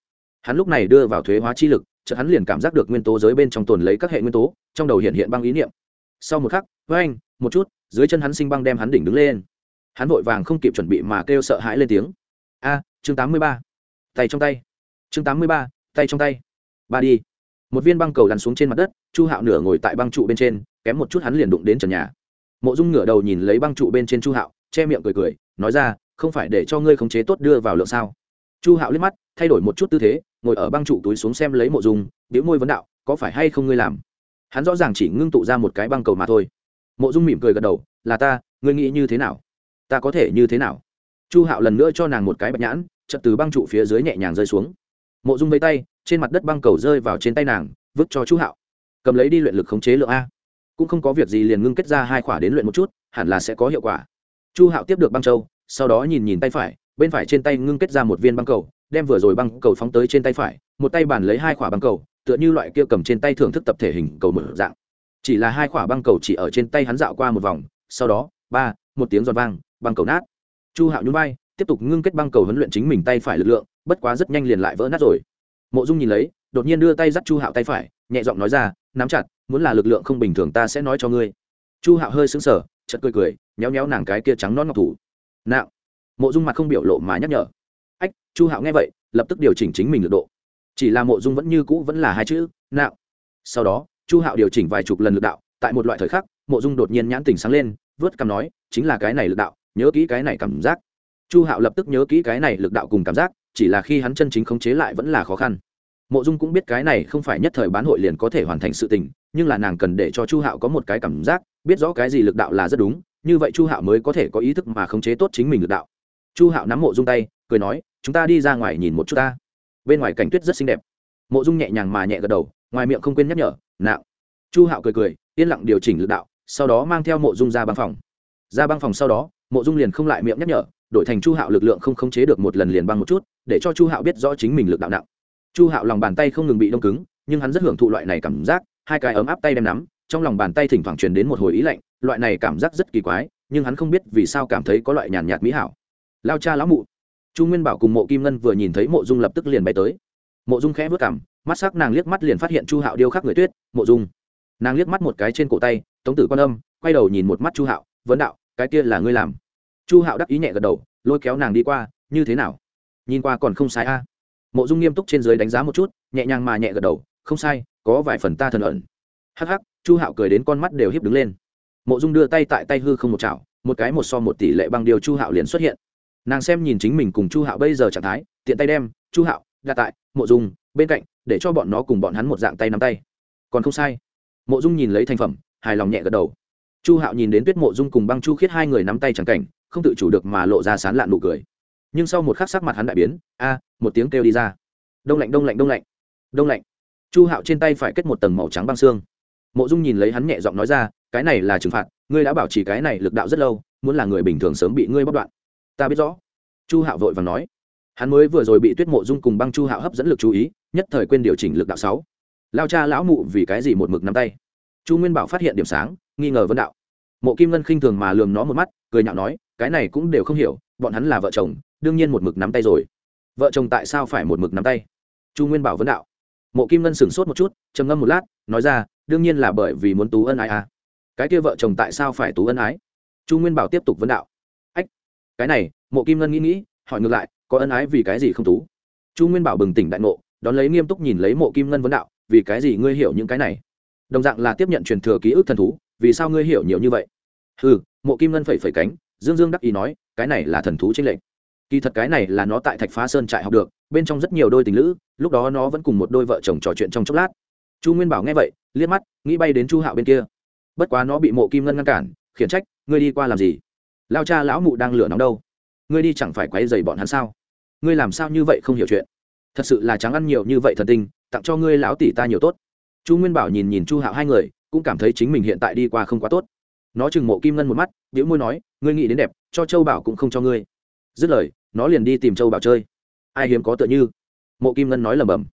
Hắn lúc này đưa vào thuế hóa chi lực, chợt hắn liền cảm giác được nguyên tố giới bên trong tồn lấy các hệ nguyên tố, trong đầu hiện hiện băng ý niệm. Sau một khắc, với anh, một chút, dưới chân hắn sinh băng đem hắn đỉnh đứng lên. Hắn vội vàng không kịp chuẩn bị mà kêu sợ hãi lên tiếng. A, chương tám mươi ba. Tay trong tay. Chương tám mươi ba, tay trong tay. Ba đi một viên băng cầu lăn xuống trên mặt đất, chu hạo nửa ngồi tại băng trụ bên trên, kém một chút hắn liền đụng đến trần nhà. Mộ dung ngửa đầu nhìn lấy băng trụ bên trên chu hạo, che miệng cười cười, nói ra, không phải để cho ngươi khống chế tốt đưa vào lượng sao? Chu hạo liếc mắt, thay đổi một chút tư thế, ngồi ở băng trụ túi xuống xem lấy mộ dung biếu môi vấn đạo, có phải hay không ngươi làm? Hắn rõ ràng chỉ ngưng tụ ra một cái băng cầu mà thôi. Mộ dung mỉm cười gật đầu, là ta, ngươi nghĩ như thế nào? Ta có thể như thế nào? Chu hạo lần nữa cho nàng một cái bạch nhãn chật từ băng trụ phía dưới nhẹ nhàng rơi xuống mộ dung vây tay, trên mặt đất băng cầu rơi vào trên tay nàng, vứt cho chu hạo. Cầm lấy đi luyện lực khống chế lượng a. Cũng không có việc gì liền ngưng kết ra hai khỏa đến luyện một chút, hẳn là sẽ có hiệu quả. Chu hạo tiếp được băng châu, sau đó nhìn nhìn tay phải, bên phải trên tay ngưng kết ra một viên băng cầu, đem vừa rồi băng cầu phóng tới trên tay phải, một tay bàn lấy hai khỏa băng cầu, tựa như loại kia cầm trên tay thưởng thức tập thể hình cầu mở dạng. Chỉ là hai khỏa băng cầu chỉ ở trên tay hắn dạo qua một vòng, sau đó, ba, một tiếng giòn vang, băng cầu nát. Chu hạo nhún vai tiếp tục ngưng kết băng cầu huấn luyện chính mình tay phải lực lượng, bất quá rất nhanh liền lại vỡ nát rồi. Mộ dung nhìn lấy, đột nhiên đưa tay dắt chu hạo tay phải, nhẹ giọng nói ra, nắm chặt, muốn là lực lượng không bình thường ta sẽ nói cho ngươi. Chu hạo hơi sững sờ chật cười cười, nhéo nhéo nàng cái kia trắng non ngọc thủ. Nạo. Mộ dung mặt không biểu lộ mà nhắc nhở. Ách, chu hạo nghe vậy, lập tức điều chỉnh chính mình lực độ. Chỉ là mộ dung vẫn như cũ vẫn là hai chữ, nạo. Sau đó, chu hạo điều chỉnh vài chục lần lực đạo, tại một loại thời khắc, mộ dung đột nhiên nhãn tình sáng lên, vớt cằm nói, chính là cái này lực đạo, nhớ kỹ cái này cảm giác chu hạo lập tức nhớ kỹ cái này lực đạo cùng cảm giác, chỉ là khi hắn chân chính khống chế lại vẫn là khó khăn. Mộ dung cũng biết cái này không phải nhất thời bán hội liền có thể hoàn thành sự tình, nhưng là nàng cần để cho chu hạo có một cái cảm giác, biết rõ cái gì lực đạo là rất đúng, như vậy chu hạo mới có thể có ý thức mà khống chế tốt chính mình lực đạo. Chu hạo nắm mộ dung tay, cười nói, chúng ta đi ra ngoài nhìn một chút ta. Bên ngoài cảnh tuyết rất xinh đẹp. Mộ dung nhẹ nhàng mà nhẹ gật đầu, ngoài miệng không quên nhắc nhở nạo chu hạo cười cười, yên lặng điều chỉnh lực đạo, sau đó mang theo mộ dung ra băng phòng. Ra băng phòng sau đó, mộ dung liền không lại miệng nhắc nhở đổi thành chu hạo lực lượng không khống chế được một lần liền băng một chút, để cho chu hạo biết rõ chính mình lực đạo nặng. Chu hạo lòng bàn tay không ngừng bị đông cứng, nhưng hắn rất hưởng thụ loại này cảm giác, hai cái ấm áp tay đem nắm, trong lòng bàn tay thỉnh thoảng truyền đến một hồi ý lạnh, loại này cảm giác rất kỳ quái, nhưng hắn không biết vì sao cảm thấy có loại nhàn nhạt mỹ hảo. Lao cha lão mụ. Chu nguyên bảo cùng mộ kim ngân vừa nhìn thấy mộ dung lập tức liền bay tới. Mộ dung khẽ vớt cảm, mắt sắc nàng liếc mắt liền phát hiện chu hạo điêu khắc người tuyết, mộ dung. Nàng liếc mắt một cái trên cổ tay, tống tử quan âm. Quay đầu nhìn một mắt chu hạo, vấn đạo, cái kia là ngươi làm chu hạo đắc ý nhẹ gật đầu, lôi kéo nàng đi qua, như thế nào? Nhìn qua còn không sai a. Mộ dung nghiêm túc trên dưới đánh giá một chút, nhẹ nhàng mà nhẹ gật đầu, không sai, có vài phần ta thần ẩn. Hắc hắc, chu hạo cười đến con mắt đều hiếp đứng lên. Mộ dung đưa tay tại tay hư không một chảo, một cái một so một tỷ lệ băng điều chu hạo liền xuất hiện. Nàng xem nhìn chính mình cùng chu hạo bây giờ trạng thái, tiện tay đem, chu hạo, đặt tại, mộ dung, bên cạnh, để cho bọn nó cùng bọn hắn một dạng tay nắm tay. Còn không sai. Mộ dung nhìn lấy thành phẩm, hài lòng nhẹ gật đầu. Chu hạo nhìn đến tuyết mộ dung cùng băng chu khiết hai người nắm tay chẳng cảnh không tự chủ được mà lộ ra sán lạn nụ cười. Nhưng sau một khắc sắc mặt hắn đại biến, a, một tiếng kêu đi ra. Đông lạnh đông lạnh đông lạnh. Đông lạnh. Chu hạo trên tay phải kết một tầng màu trắng băng xương. Mộ dung nhìn lấy hắn nhẹ giọng nói ra, cái này là trừng phạt, ngươi đã bảo trì cái này lực đạo rất lâu, muốn là người bình thường sớm bị ngươi bóc đoạn. Ta biết rõ. Chu hạo vội và nói. Hắn mới vừa rồi bị tuyết mộ dung cùng băng chu hạo hấp dẫn lực chú ý, nhất thời quên điều chỉnh lực đạo sáu. Lao cha lão mụ vì cái gì một mực nắm tay? Chu nguyên bảo phát hiện điểm sáng, nghi ngờ vân đạo mộ kim ngân khinh thường mà lườm nó một mắt, cười nhạo nói, cái này cũng đều không hiểu, bọn hắn là vợ chồng, đương nhiên một mực nắm tay rồi. Vợ chồng tại sao phải một mực nắm tay? Chu nguyên bảo vấn đạo. Mộ kim ngân sửng sốt một chút, trầm ngâm một lát, nói ra, đương nhiên là bởi vì muốn tú ân ái à. cái kia vợ chồng tại sao phải tú ân ái? Chu nguyên bảo tiếp tục vấn đạo. Ách, cái này, mộ kim ngân nghĩ nghĩ, hỏi ngược lại, có ân ái vì cái gì không tú? Chu nguyên bảo bừng tỉnh đại ngộ, đón lấy nghiêm túc nhìn lấy mộ kim ngân vấn đạo, vì cái gì ngươi hiểu những cái này? Đồng dạng là tiếp nhận truyền thừa ký ức thần thú, vì sao ngươi hiểu nhiều như vậy? Ừ mộ kim ngân phẩy phẩy cánh, dương dương đắc ý nói, cái này là thần thú chính lệch. Kỳ thật cái này là nó tại thạch phá sơn trại học được, bên trong rất nhiều đôi tình lữ, lúc đó nó vẫn cùng một đôi vợ chồng trò chuyện trong chốc lát. Chu nguyên bảo nghe vậy, liếc mắt, nghĩ bay đến chu hạo bên kia. Bất quá nó bị mộ kim ngân ngăn cản, khiển trách, ngươi đi qua làm gì? Lao cha lão mụ đang lửa nóng đâu? Ngươi đi chẳng phải quấy dày bọn hắn sao? Ngươi làm sao như vậy không hiểu chuyện? Thật sự là trắng ăn nhiều như vậy thần tinh, tặng cho ngươi lão tỷ ta nhiều tốt chu nguyên bảo nhìn nhìn chu hạo hai người, cũng cảm thấy chính mình hiện tại đi qua không quá tốt. Nó chừng mộ kim ngân một mắt biểu môi nói, ngươi nghĩ đến đẹp, cho châu bảo cũng không cho ngươi. Dứt lời, nó liền đi tìm châu bảo chơi. Ai hiếm có tựa như? Mộ kim ngân nói lầm bầm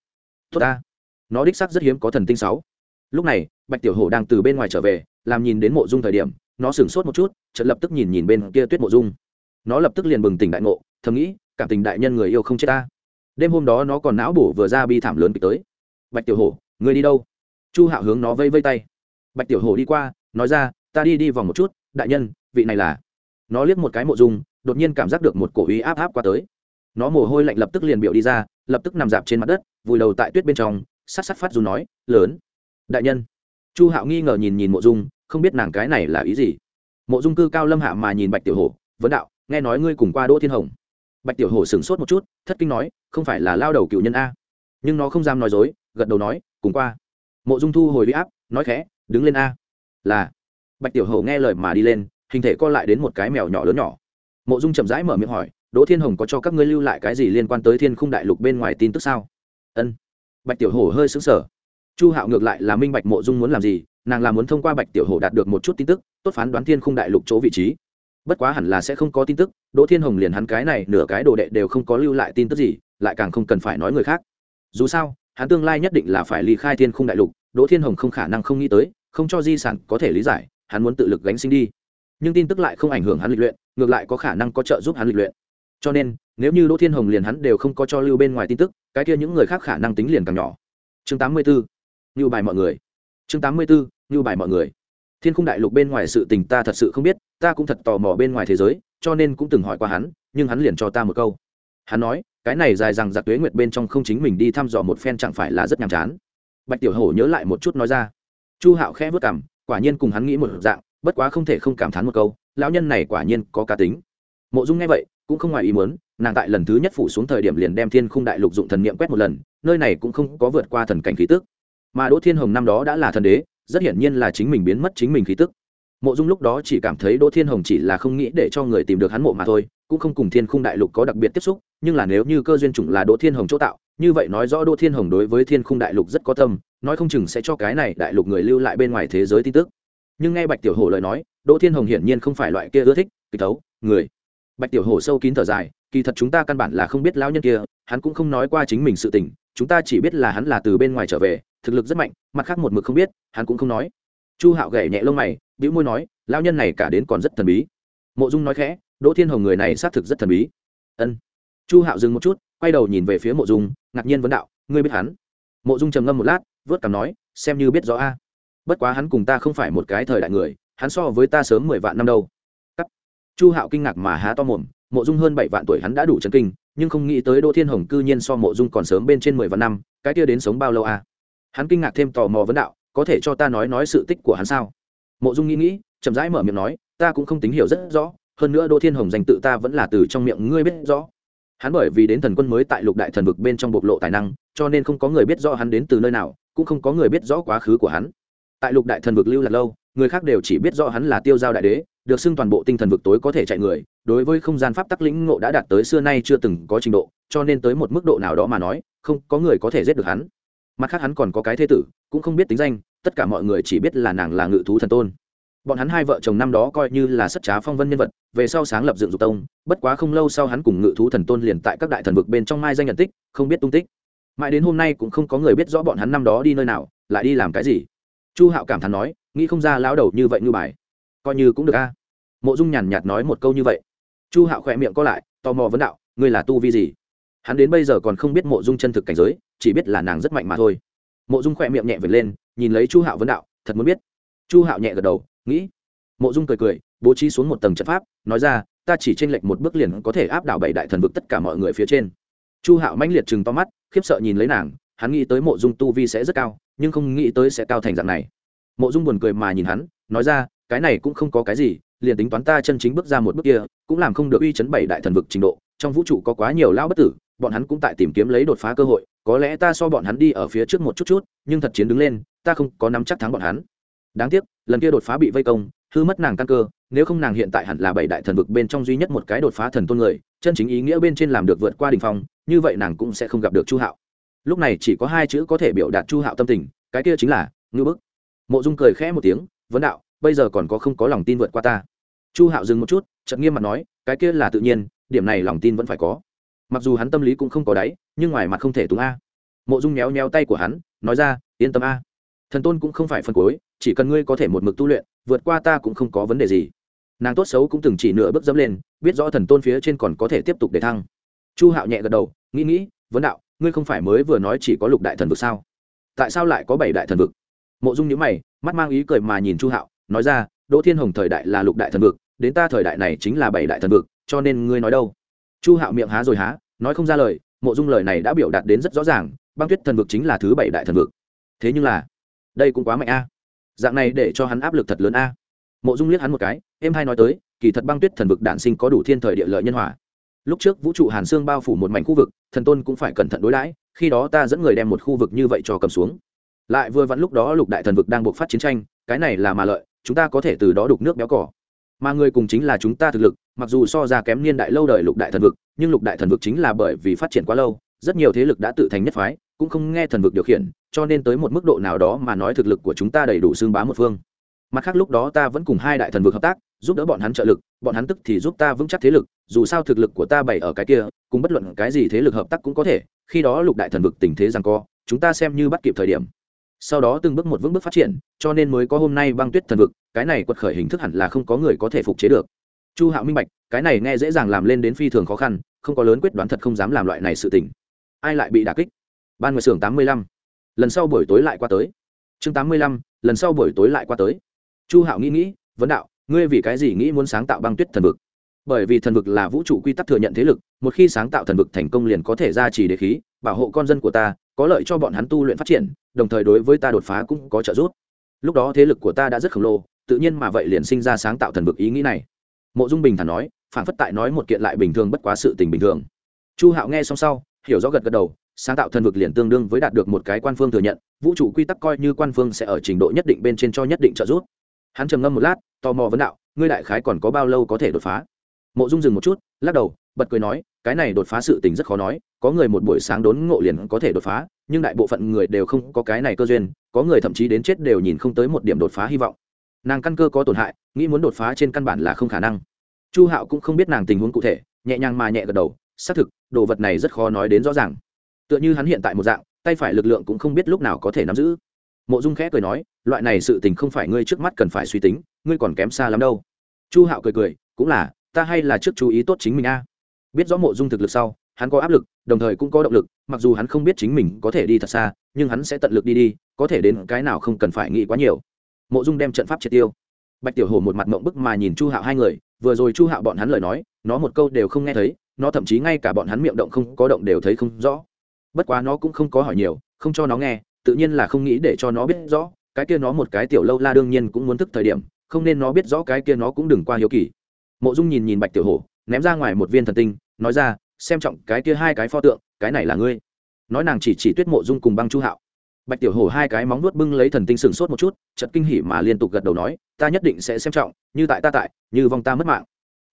tốt ta. Nó đích sắc rất hiếm có thần tinh sáu. Lúc này, bạch tiểu hổ đang từ bên ngoài trở về, làm nhìn đến mộ dung thời điểm, nó sửng sốt một chút, chợt lập tức nhìn nhìn bên kia tuyết mộ dung. Nó lập tức liền bừng tỉnh đại ngộ, thầm nghĩ, cảm tình đại nhân người yêu không chết ta. Đêm hôm đó nó còn não bổ vừa ra bi thảm lớn kịch tới. Bạch tiểu hổ người đi đâu? Chu hạo hướng nó vây vây tay. Bạch tiểu hổ đi qua, nói ra, ta đi đi vòng một chút, đại nhân, vị này là. Nó liếc một cái mộ dung, đột nhiên cảm giác được một cổ ý áp áp qua tới. Nó mồ hôi lạnh lập tức liền biểu đi ra, lập tức nằm dạp trên mặt đất, vùi đầu tại tuyết bên trong sát sát phát dù nói, lớn. Đại nhân. Chu hạo nghi ngờ nhìn nhìn mộ dung, không biết nàng cái này là ý gì. Mộ dung cư cao lâm hạ mà nhìn bạch tiểu hổ, vấn đạo, nghe nói ngươi cùng qua đỗ thiên hồng. Bạch tiểu hổ sửng sốt một chút, thất kinh nói, không phải là lao đầu cựu nhân a. Nhưng nó không dám nói dối, gật đầu nói, cùng qua mộ dung thu hồi huy áp, nói khẽ, đứng lên a. Là. Bạch tiểu hổ nghe lời mà đi lên, hình thể co lại đến một cái mèo nhỏ lớn nhỏ. Mộ dung chậm rãi mở miệng hỏi, đỗ thiên hồng có cho các ngươi lưu lại cái gì liên quan tới thiên khung đại lục bên ngoài tin tức sao? Ân. Bạch tiểu hổ hơi xứng sở chu hạo ngược lại là minh bạch mộ dung muốn làm gì, nàng là muốn thông qua bạch tiểu hổ đạt được một chút tin tức, tốt phán đoán thiên khung đại lục chỗ vị trí. Bất quá hẳn là sẽ không có tin tức, đỗ thiên hồng liền hắn cái này nửa cái đồ đệ đều không có lưu lại tin tức gì, lại càng không cần phải nói người khác. Dù sao hắn tương lai nhất định là phải ly khai thiên khung đại lục, đỗ thiên hồng không khả năng không nghĩ tới, không cho di sản có thể lý giải, hắn muốn tự lực gánh sinh đi. Nhưng tin tức lại không ảnh hưởng hắn lịch luyện, ngược lại có khả năng có trợ giúp hắn lịch luyện. Cho nên, nếu như đỗ thiên hồng liền hắn đều không có cho lưu bên ngoài tin tức, cái kia những người khác khả năng tính liền càng nhỏ. Chương tám mươi bốn như bài mọi người. Chương tám mươi bốn như bài mọi người. Thiên khung đại lục bên ngoài sự tình ta thật sự không biết, ta cũng thật tò mò bên ngoài thế giới, cho nên cũng từng hỏi qua hắn, nhưng hắn liền cho ta một câu. Hắn nói cái này dài rằng giặc tuế nguyệt bên trong không chính mình đi thăm dò một phen chẳng phải là rất nhàm chán. Bạch tiểu hổ nhớ lại một chút nói ra. Chu hạo khẽ vất cảm quả nhiên cùng hắn nghĩ một dạng, bất quá không thể không cảm thán một câu, lão nhân này quả nhiên có cá tính. Mộ dung nghe vậy, cũng không ngoài ý muốn, nàng tại lần thứ nhất phủ xuống thời điểm liền đem thiên khung đại lục dụng thần niệm quét một lần, nơi này cũng không có vượt qua thần cảnh khí tức. Mà đỗ thiên hồng năm đó đã là thần đế, rất hiển nhiên là chính mình biến mất chính mình khí tức. Mộ dung lúc đó chỉ cảm thấy đỗ thiên hồng chỉ là không nghĩ để cho người tìm được hắn mộ mà thôi cũng không cùng thiên khung đại lục có đặc biệt tiếp xúc, nhưng là nếu như cơ duyên chủng là đỗ thiên hồng chỗ tạo, như vậy nói rõ đỗ thiên hồng đối với thiên khung đại lục rất có tâm, nói không chừng sẽ cho cái này đại lục người lưu lại bên ngoài thế giới tin tức. Nhưng nghe bạch tiểu hổ lời nói, đỗ thiên hồng hiển nhiên không phải loại kia ưa thích kịch tấu người. Bạch tiểu hổ sâu kín thở dài, kỳ thật chúng ta căn bản là không biết lão nhân kia, hắn cũng không nói qua chính mình sự tình, chúng ta chỉ biết là hắn là từ bên ngoài trở về, thực lực rất mạnh, mặt khác một mực không biết, hắn cũng không nói. Chu hạo gảy nhẹ lông mày, bĩu môi nói, lão nhân này cả đến còn rất thần bí. Mộ dung nói khẽ đỗ thiên hồng người này xác thực rất thần bí. Ân. Chu hạo dừng một chút, quay đầu nhìn về phía mộ dung, ngạc nhiên vấn đạo, ngươi biết hắn? Mộ dung trầm ngâm một lát, vớt cằm nói, xem như biết rõ a. Bất quá hắn cùng ta không phải một cái thời đại người, hắn so với ta sớm mười vạn năm đâu. Cắt. chu hạo kinh ngạc mà há to mồm, mộ dung hơn bảy vạn tuổi hắn đã đủ chân kinh, nhưng không nghĩ tới đỗ thiên hồng cư nhiên so mộ dung còn sớm bên trên mười vạn năm, cái kia đến sống bao lâu a? Hắn kinh ngạc thêm tò mò vấn đạo, có thể cho ta nói nói sự tích của hắn sao? Mộ dung nghĩ nghĩ, chậm rãi mở miệng nói, ta cũng không tín hiểu rất rõ hơn nữa đỗ thiên hồng danh tự ta vẫn là từ trong miệng ngươi biết rõ. Hắn bởi vì đến thần quân mới tại lục đại thần vực bên trong bộc lộ tài năng, cho nên không có người biết rõ hắn đến từ nơi nào, cũng không có người biết rõ quá khứ của hắn. Tại lục đại thần vực lưu là lâu, người khác đều chỉ biết rõ hắn là tiêu giao đại đế, được xưng toàn bộ tinh thần vực tối có thể chạy người, đối với không gian pháp tắc lĩnh ngộ đã đạt tới xưa nay chưa từng có trình độ, cho nên tới một mức độ nào đó mà nói, không có người có thể giết được hắn. Mặt khác hắn còn có cái thế tử, cũng không biết tính danh, tất cả mọi người chỉ biết là nàng là ngự thú thần tôn bọn hắn hai vợ chồng năm đó coi như là sất trá phong vân nhân vật, về sau sáng lập dựng dục tông, bất quá không lâu sau hắn cùng ngự thú thần tôn liền tại các đại thần vực bên trong mai danh nhận tích, không biết tung tích. Mãi đến hôm nay cũng không có người biết rõ bọn hắn năm đó đi nơi nào, lại đi làm cái gì. Chu hạo cảm thán nói, nghĩ không ra lão đầu như vậy như bài. Coi như cũng được a. Mộ dung nhàn nhạt nói một câu như vậy. Chu hạo khỏe miệng co lại, tò mò vấn đạo, ngươi là tu vi gì? Hắn đến bây giờ còn không biết mộ dung chân thực cảnh giới, chỉ biết là nàng rất mạnh mà thôi. Mộ dung khỏe miệng nhẹ vệt lên, nhìn lấy chu hạo vấn đạo, thật muốn biết. Chu hạo nhẹ gật đầu nghĩ. Mộ dung cười cười, bố trí xuống một tầng trận pháp, nói ra, ta chỉ tranh lệch một bước liền có thể áp đảo bảy đại thần vực tất cả mọi người phía trên. Chu hạo mãnh liệt chừng to mắt, khiếp sợ nhìn lấy nàng, hắn nghĩ tới mộ dung tu vi sẽ rất cao, nhưng không nghĩ tới sẽ cao thành dạng này. Mộ dung buồn cười mà nhìn hắn, nói ra, cái này cũng không có cái gì, liền tính toán ta chân chính bước ra một bước kia, cũng làm không được uy chấn bảy đại thần vực trình độ, trong vũ trụ có quá nhiều lao bất tử, bọn hắn cũng tại tìm kiếm lấy đột phá cơ hội, có lẽ ta so bọn hắn đi ở phía trước một chút chút, nhưng thật chiến đứng lên, ta không có nắm chắc thắng bọn hắn đáng tiếc, lần kia đột phá bị vây công, hư mất nàng căn cơ, nếu không nàng hiện tại hẳn là bảy đại thần vực bên trong duy nhất một cái đột phá thần tôn người, chân chính ý nghĩa bên trên làm được vượt qua đình phong, như vậy nàng cũng sẽ không gặp được chu hạo. Lúc này chỉ có hai chữ có thể biểu đạt chu hạo tâm tình, cái kia chính là, ngư bức. Mộ dung cười khẽ một tiếng, vấn đạo, bây giờ còn có không có lòng tin vượt qua ta? Chu hạo dừng một chút chậm nghiêm mặt nói, cái kia là tự nhiên, điểm này lòng tin vẫn phải có. Mặc dù hắn tâm lý cũng không có đáy, nhưng ngoài mặt không thể túng a. Mộ dung méo méo tay của hắn, nói ra, yên tâm a thần tôn cũng không phải phần cuối, chỉ cần ngươi có thể một mực tu luyện, vượt qua ta cũng không có vấn đề gì. Nàng tốt xấu cũng từng chỉ nửa bước dẫm lên, biết rõ thần tôn phía trên còn có thể tiếp tục để thăng. Chu hạo nhẹ gật đầu, nghĩ nghĩ, vấn đạo, ngươi không phải mới vừa nói chỉ có lục đại thần vực sao? Tại sao lại có bảy đại thần vực? Mộ dung nhữ mày, mắt mang ý cười mà nhìn chu hạo, nói ra, đỗ thiên hồng thời đại là lục đại thần vực, đến ta thời đại này chính là bảy đại thần vực, cho nên ngươi nói đâu? Chu hạo miệng há rồi há, nói không ra lời, mộ dung lời này đã biểu đạt đến rất rõ ràng, băng tuyết thần vực chính là thứ bảy đại thần vực. Thế nhưng là đây cũng quá mạnh a. Dạng này để cho hắn áp lực thật lớn a. Mộ dung liếc hắn một cái em hay nói tới, kỳ thật băng tuyết thần vực đạn sinh có đủ thiên thời địa lợi nhân hòa. Lúc trước vũ trụ hàn xương bao phủ một mảnh khu vực, thần tôn cũng phải cẩn thận đối đãi, khi đó ta dẫn người đem một khu vực như vậy cho cầm xuống. Lại vừa vặn lúc đó lục đại thần vực đang buộc phát chiến tranh, cái này là mà lợi, chúng ta có thể từ đó đục nước béo cỏ. Mà người cùng chính là chúng ta thực lực, mặc dù so ra kém niên đại lâu đời lục đại thần vực, nhưng lục đại thần vực chính là bởi vì phát triển quá lâu, rất nhiều thế lực đã tự thành nhất phái, cũng không nghe thần vực điều khiển cho nên tới một mức độ nào đó mà nói thực lực của chúng ta đầy đủ xương bá một phương. Mặt khác lúc đó ta vẫn cùng hai đại thần vực hợp tác, giúp đỡ bọn hắn trợ lực, bọn hắn tức thì giúp ta vững chắc thế lực, dù sao thực lực của ta bày ở cái kia, cùng bất luận cái gì thế lực hợp tác cũng có thể, khi đó lục đại thần vực tình thế rằng co, chúng ta xem như bắt kịp thời điểm. Sau đó từng bước một vững bước phát triển, cho nên mới có hôm nay băng tuyết thần vực, cái này quật khởi hình thức hẳn là không có người có thể phục chế được. Chu hạo minh bạch, cái này nghe dễ dàng làm lên đến phi thường khó khăn, không có lớn quyết đoán thật không dám làm loại này sự tình. Ai lại bị đả kích? Ban người xưởng tám mươi lăm lần sau buổi tối lại qua tới. Chương tám mươi lăm, lần sau buổi tối lại qua tới. Chu hạo nghĩ nghĩ, vấn đạo, ngươi vì cái gì nghĩ muốn sáng tạo băng tuyết thần vực? Bởi vì thần vực là vũ trụ quy tắc thừa nhận thế lực, một khi sáng tạo thần vực thành công liền có thể ra chỉ đề khí, bảo hộ con dân của ta, có lợi cho bọn hắn tu luyện phát triển, đồng thời đối với ta đột phá cũng có trợ giúp. Lúc đó thế lực của ta đã rất khổng lồ, tự nhiên mà vậy liền sinh ra sáng tạo thần vực ý nghĩ này. Mộ dung bình thản nói phản phất tại nói một kiện lại bình thường bất quá sự tình bình thường. Chu hạo nghe xong sau, hiểu rõ gật gật đầu sáng tạo thần vực liền tương đương với đạt được một cái quan phương thừa nhận, vũ trụ quy tắc coi như quan phương sẽ ở trình độ nhất định bên trên cho nhất định trợ giúp. Hắn trầm ngâm một lát, tò mò vấn đạo, ngươi đại khái còn có bao lâu có thể đột phá? Mộ dung dừng một chút, lắc đầu, bật cười nói, cái này đột phá sự tình rất khó nói, có người một buổi sáng đốn ngộ liền có thể đột phá, nhưng đại bộ phận người đều không có cái này cơ duyên, có người thậm chí đến chết đều nhìn không tới một điểm đột phá hy vọng. Nàng căn cơ có tổn hại, nghĩ muốn đột phá trên căn bản là không khả năng. Chu hạo cũng không biết nàng tình huống cụ thể, nhẹ nhàng mà nhẹ gật đầu, xác thực, đồ vật này rất khó nói đến rõ ràng tựa như hắn hiện tại một dạng, tay phải lực lượng cũng không biết lúc nào có thể nắm giữ. Mộ dung khẽ cười nói, loại này sự tình không phải ngươi trước mắt cần phải suy tính, ngươi còn kém xa lắm đâu. Chu hạo cười cười, cũng là, ta hay là trước chú ý tốt chính mình a. Biết rõ mộ dung thực lực sau, hắn có áp lực, đồng thời cũng có động lực, mặc dù hắn không biết chính mình có thể đi thật xa, nhưng hắn sẽ tận lực đi đi, có thể đến cái nào không cần phải nghĩ quá nhiều. Mộ dung đem trận pháp triệt tiêu. Bạch tiểu hồ một mặt mộng bức mà nhìn chu hạo hai người, vừa rồi chu hạo bọn hắn lời nói, nó một câu đều không nghe thấy, nó thậm chí ngay cả bọn hắn miệng động không có động đều thấy không rõ bất quá nó cũng không có hỏi nhiều, không cho nó nghe, tự nhiên là không nghĩ để cho nó biết rõ, cái kia nó một cái tiểu lâu la đương nhiên cũng muốn thức thời điểm, không nên nó biết rõ cái kia nó cũng đừng qua hiếu kỳ. Mộ dung nhìn nhìn bạch tiểu hổ, ném ra ngoài một viên thần tinh, nói ra, xem trọng cái kia hai cái pho tượng, cái này là ngươi. Nói nàng chỉ chỉ tuyết mộ dung cùng băng chu hạo. Bạch tiểu hổ hai cái móng nuốt bưng lấy thần tinh sừng sốt một chút chật kinh hỉ mà liên tục gật đầu nói, ta nhất định sẽ xem trọng, như tại ta tại, như vong ta mất mạng.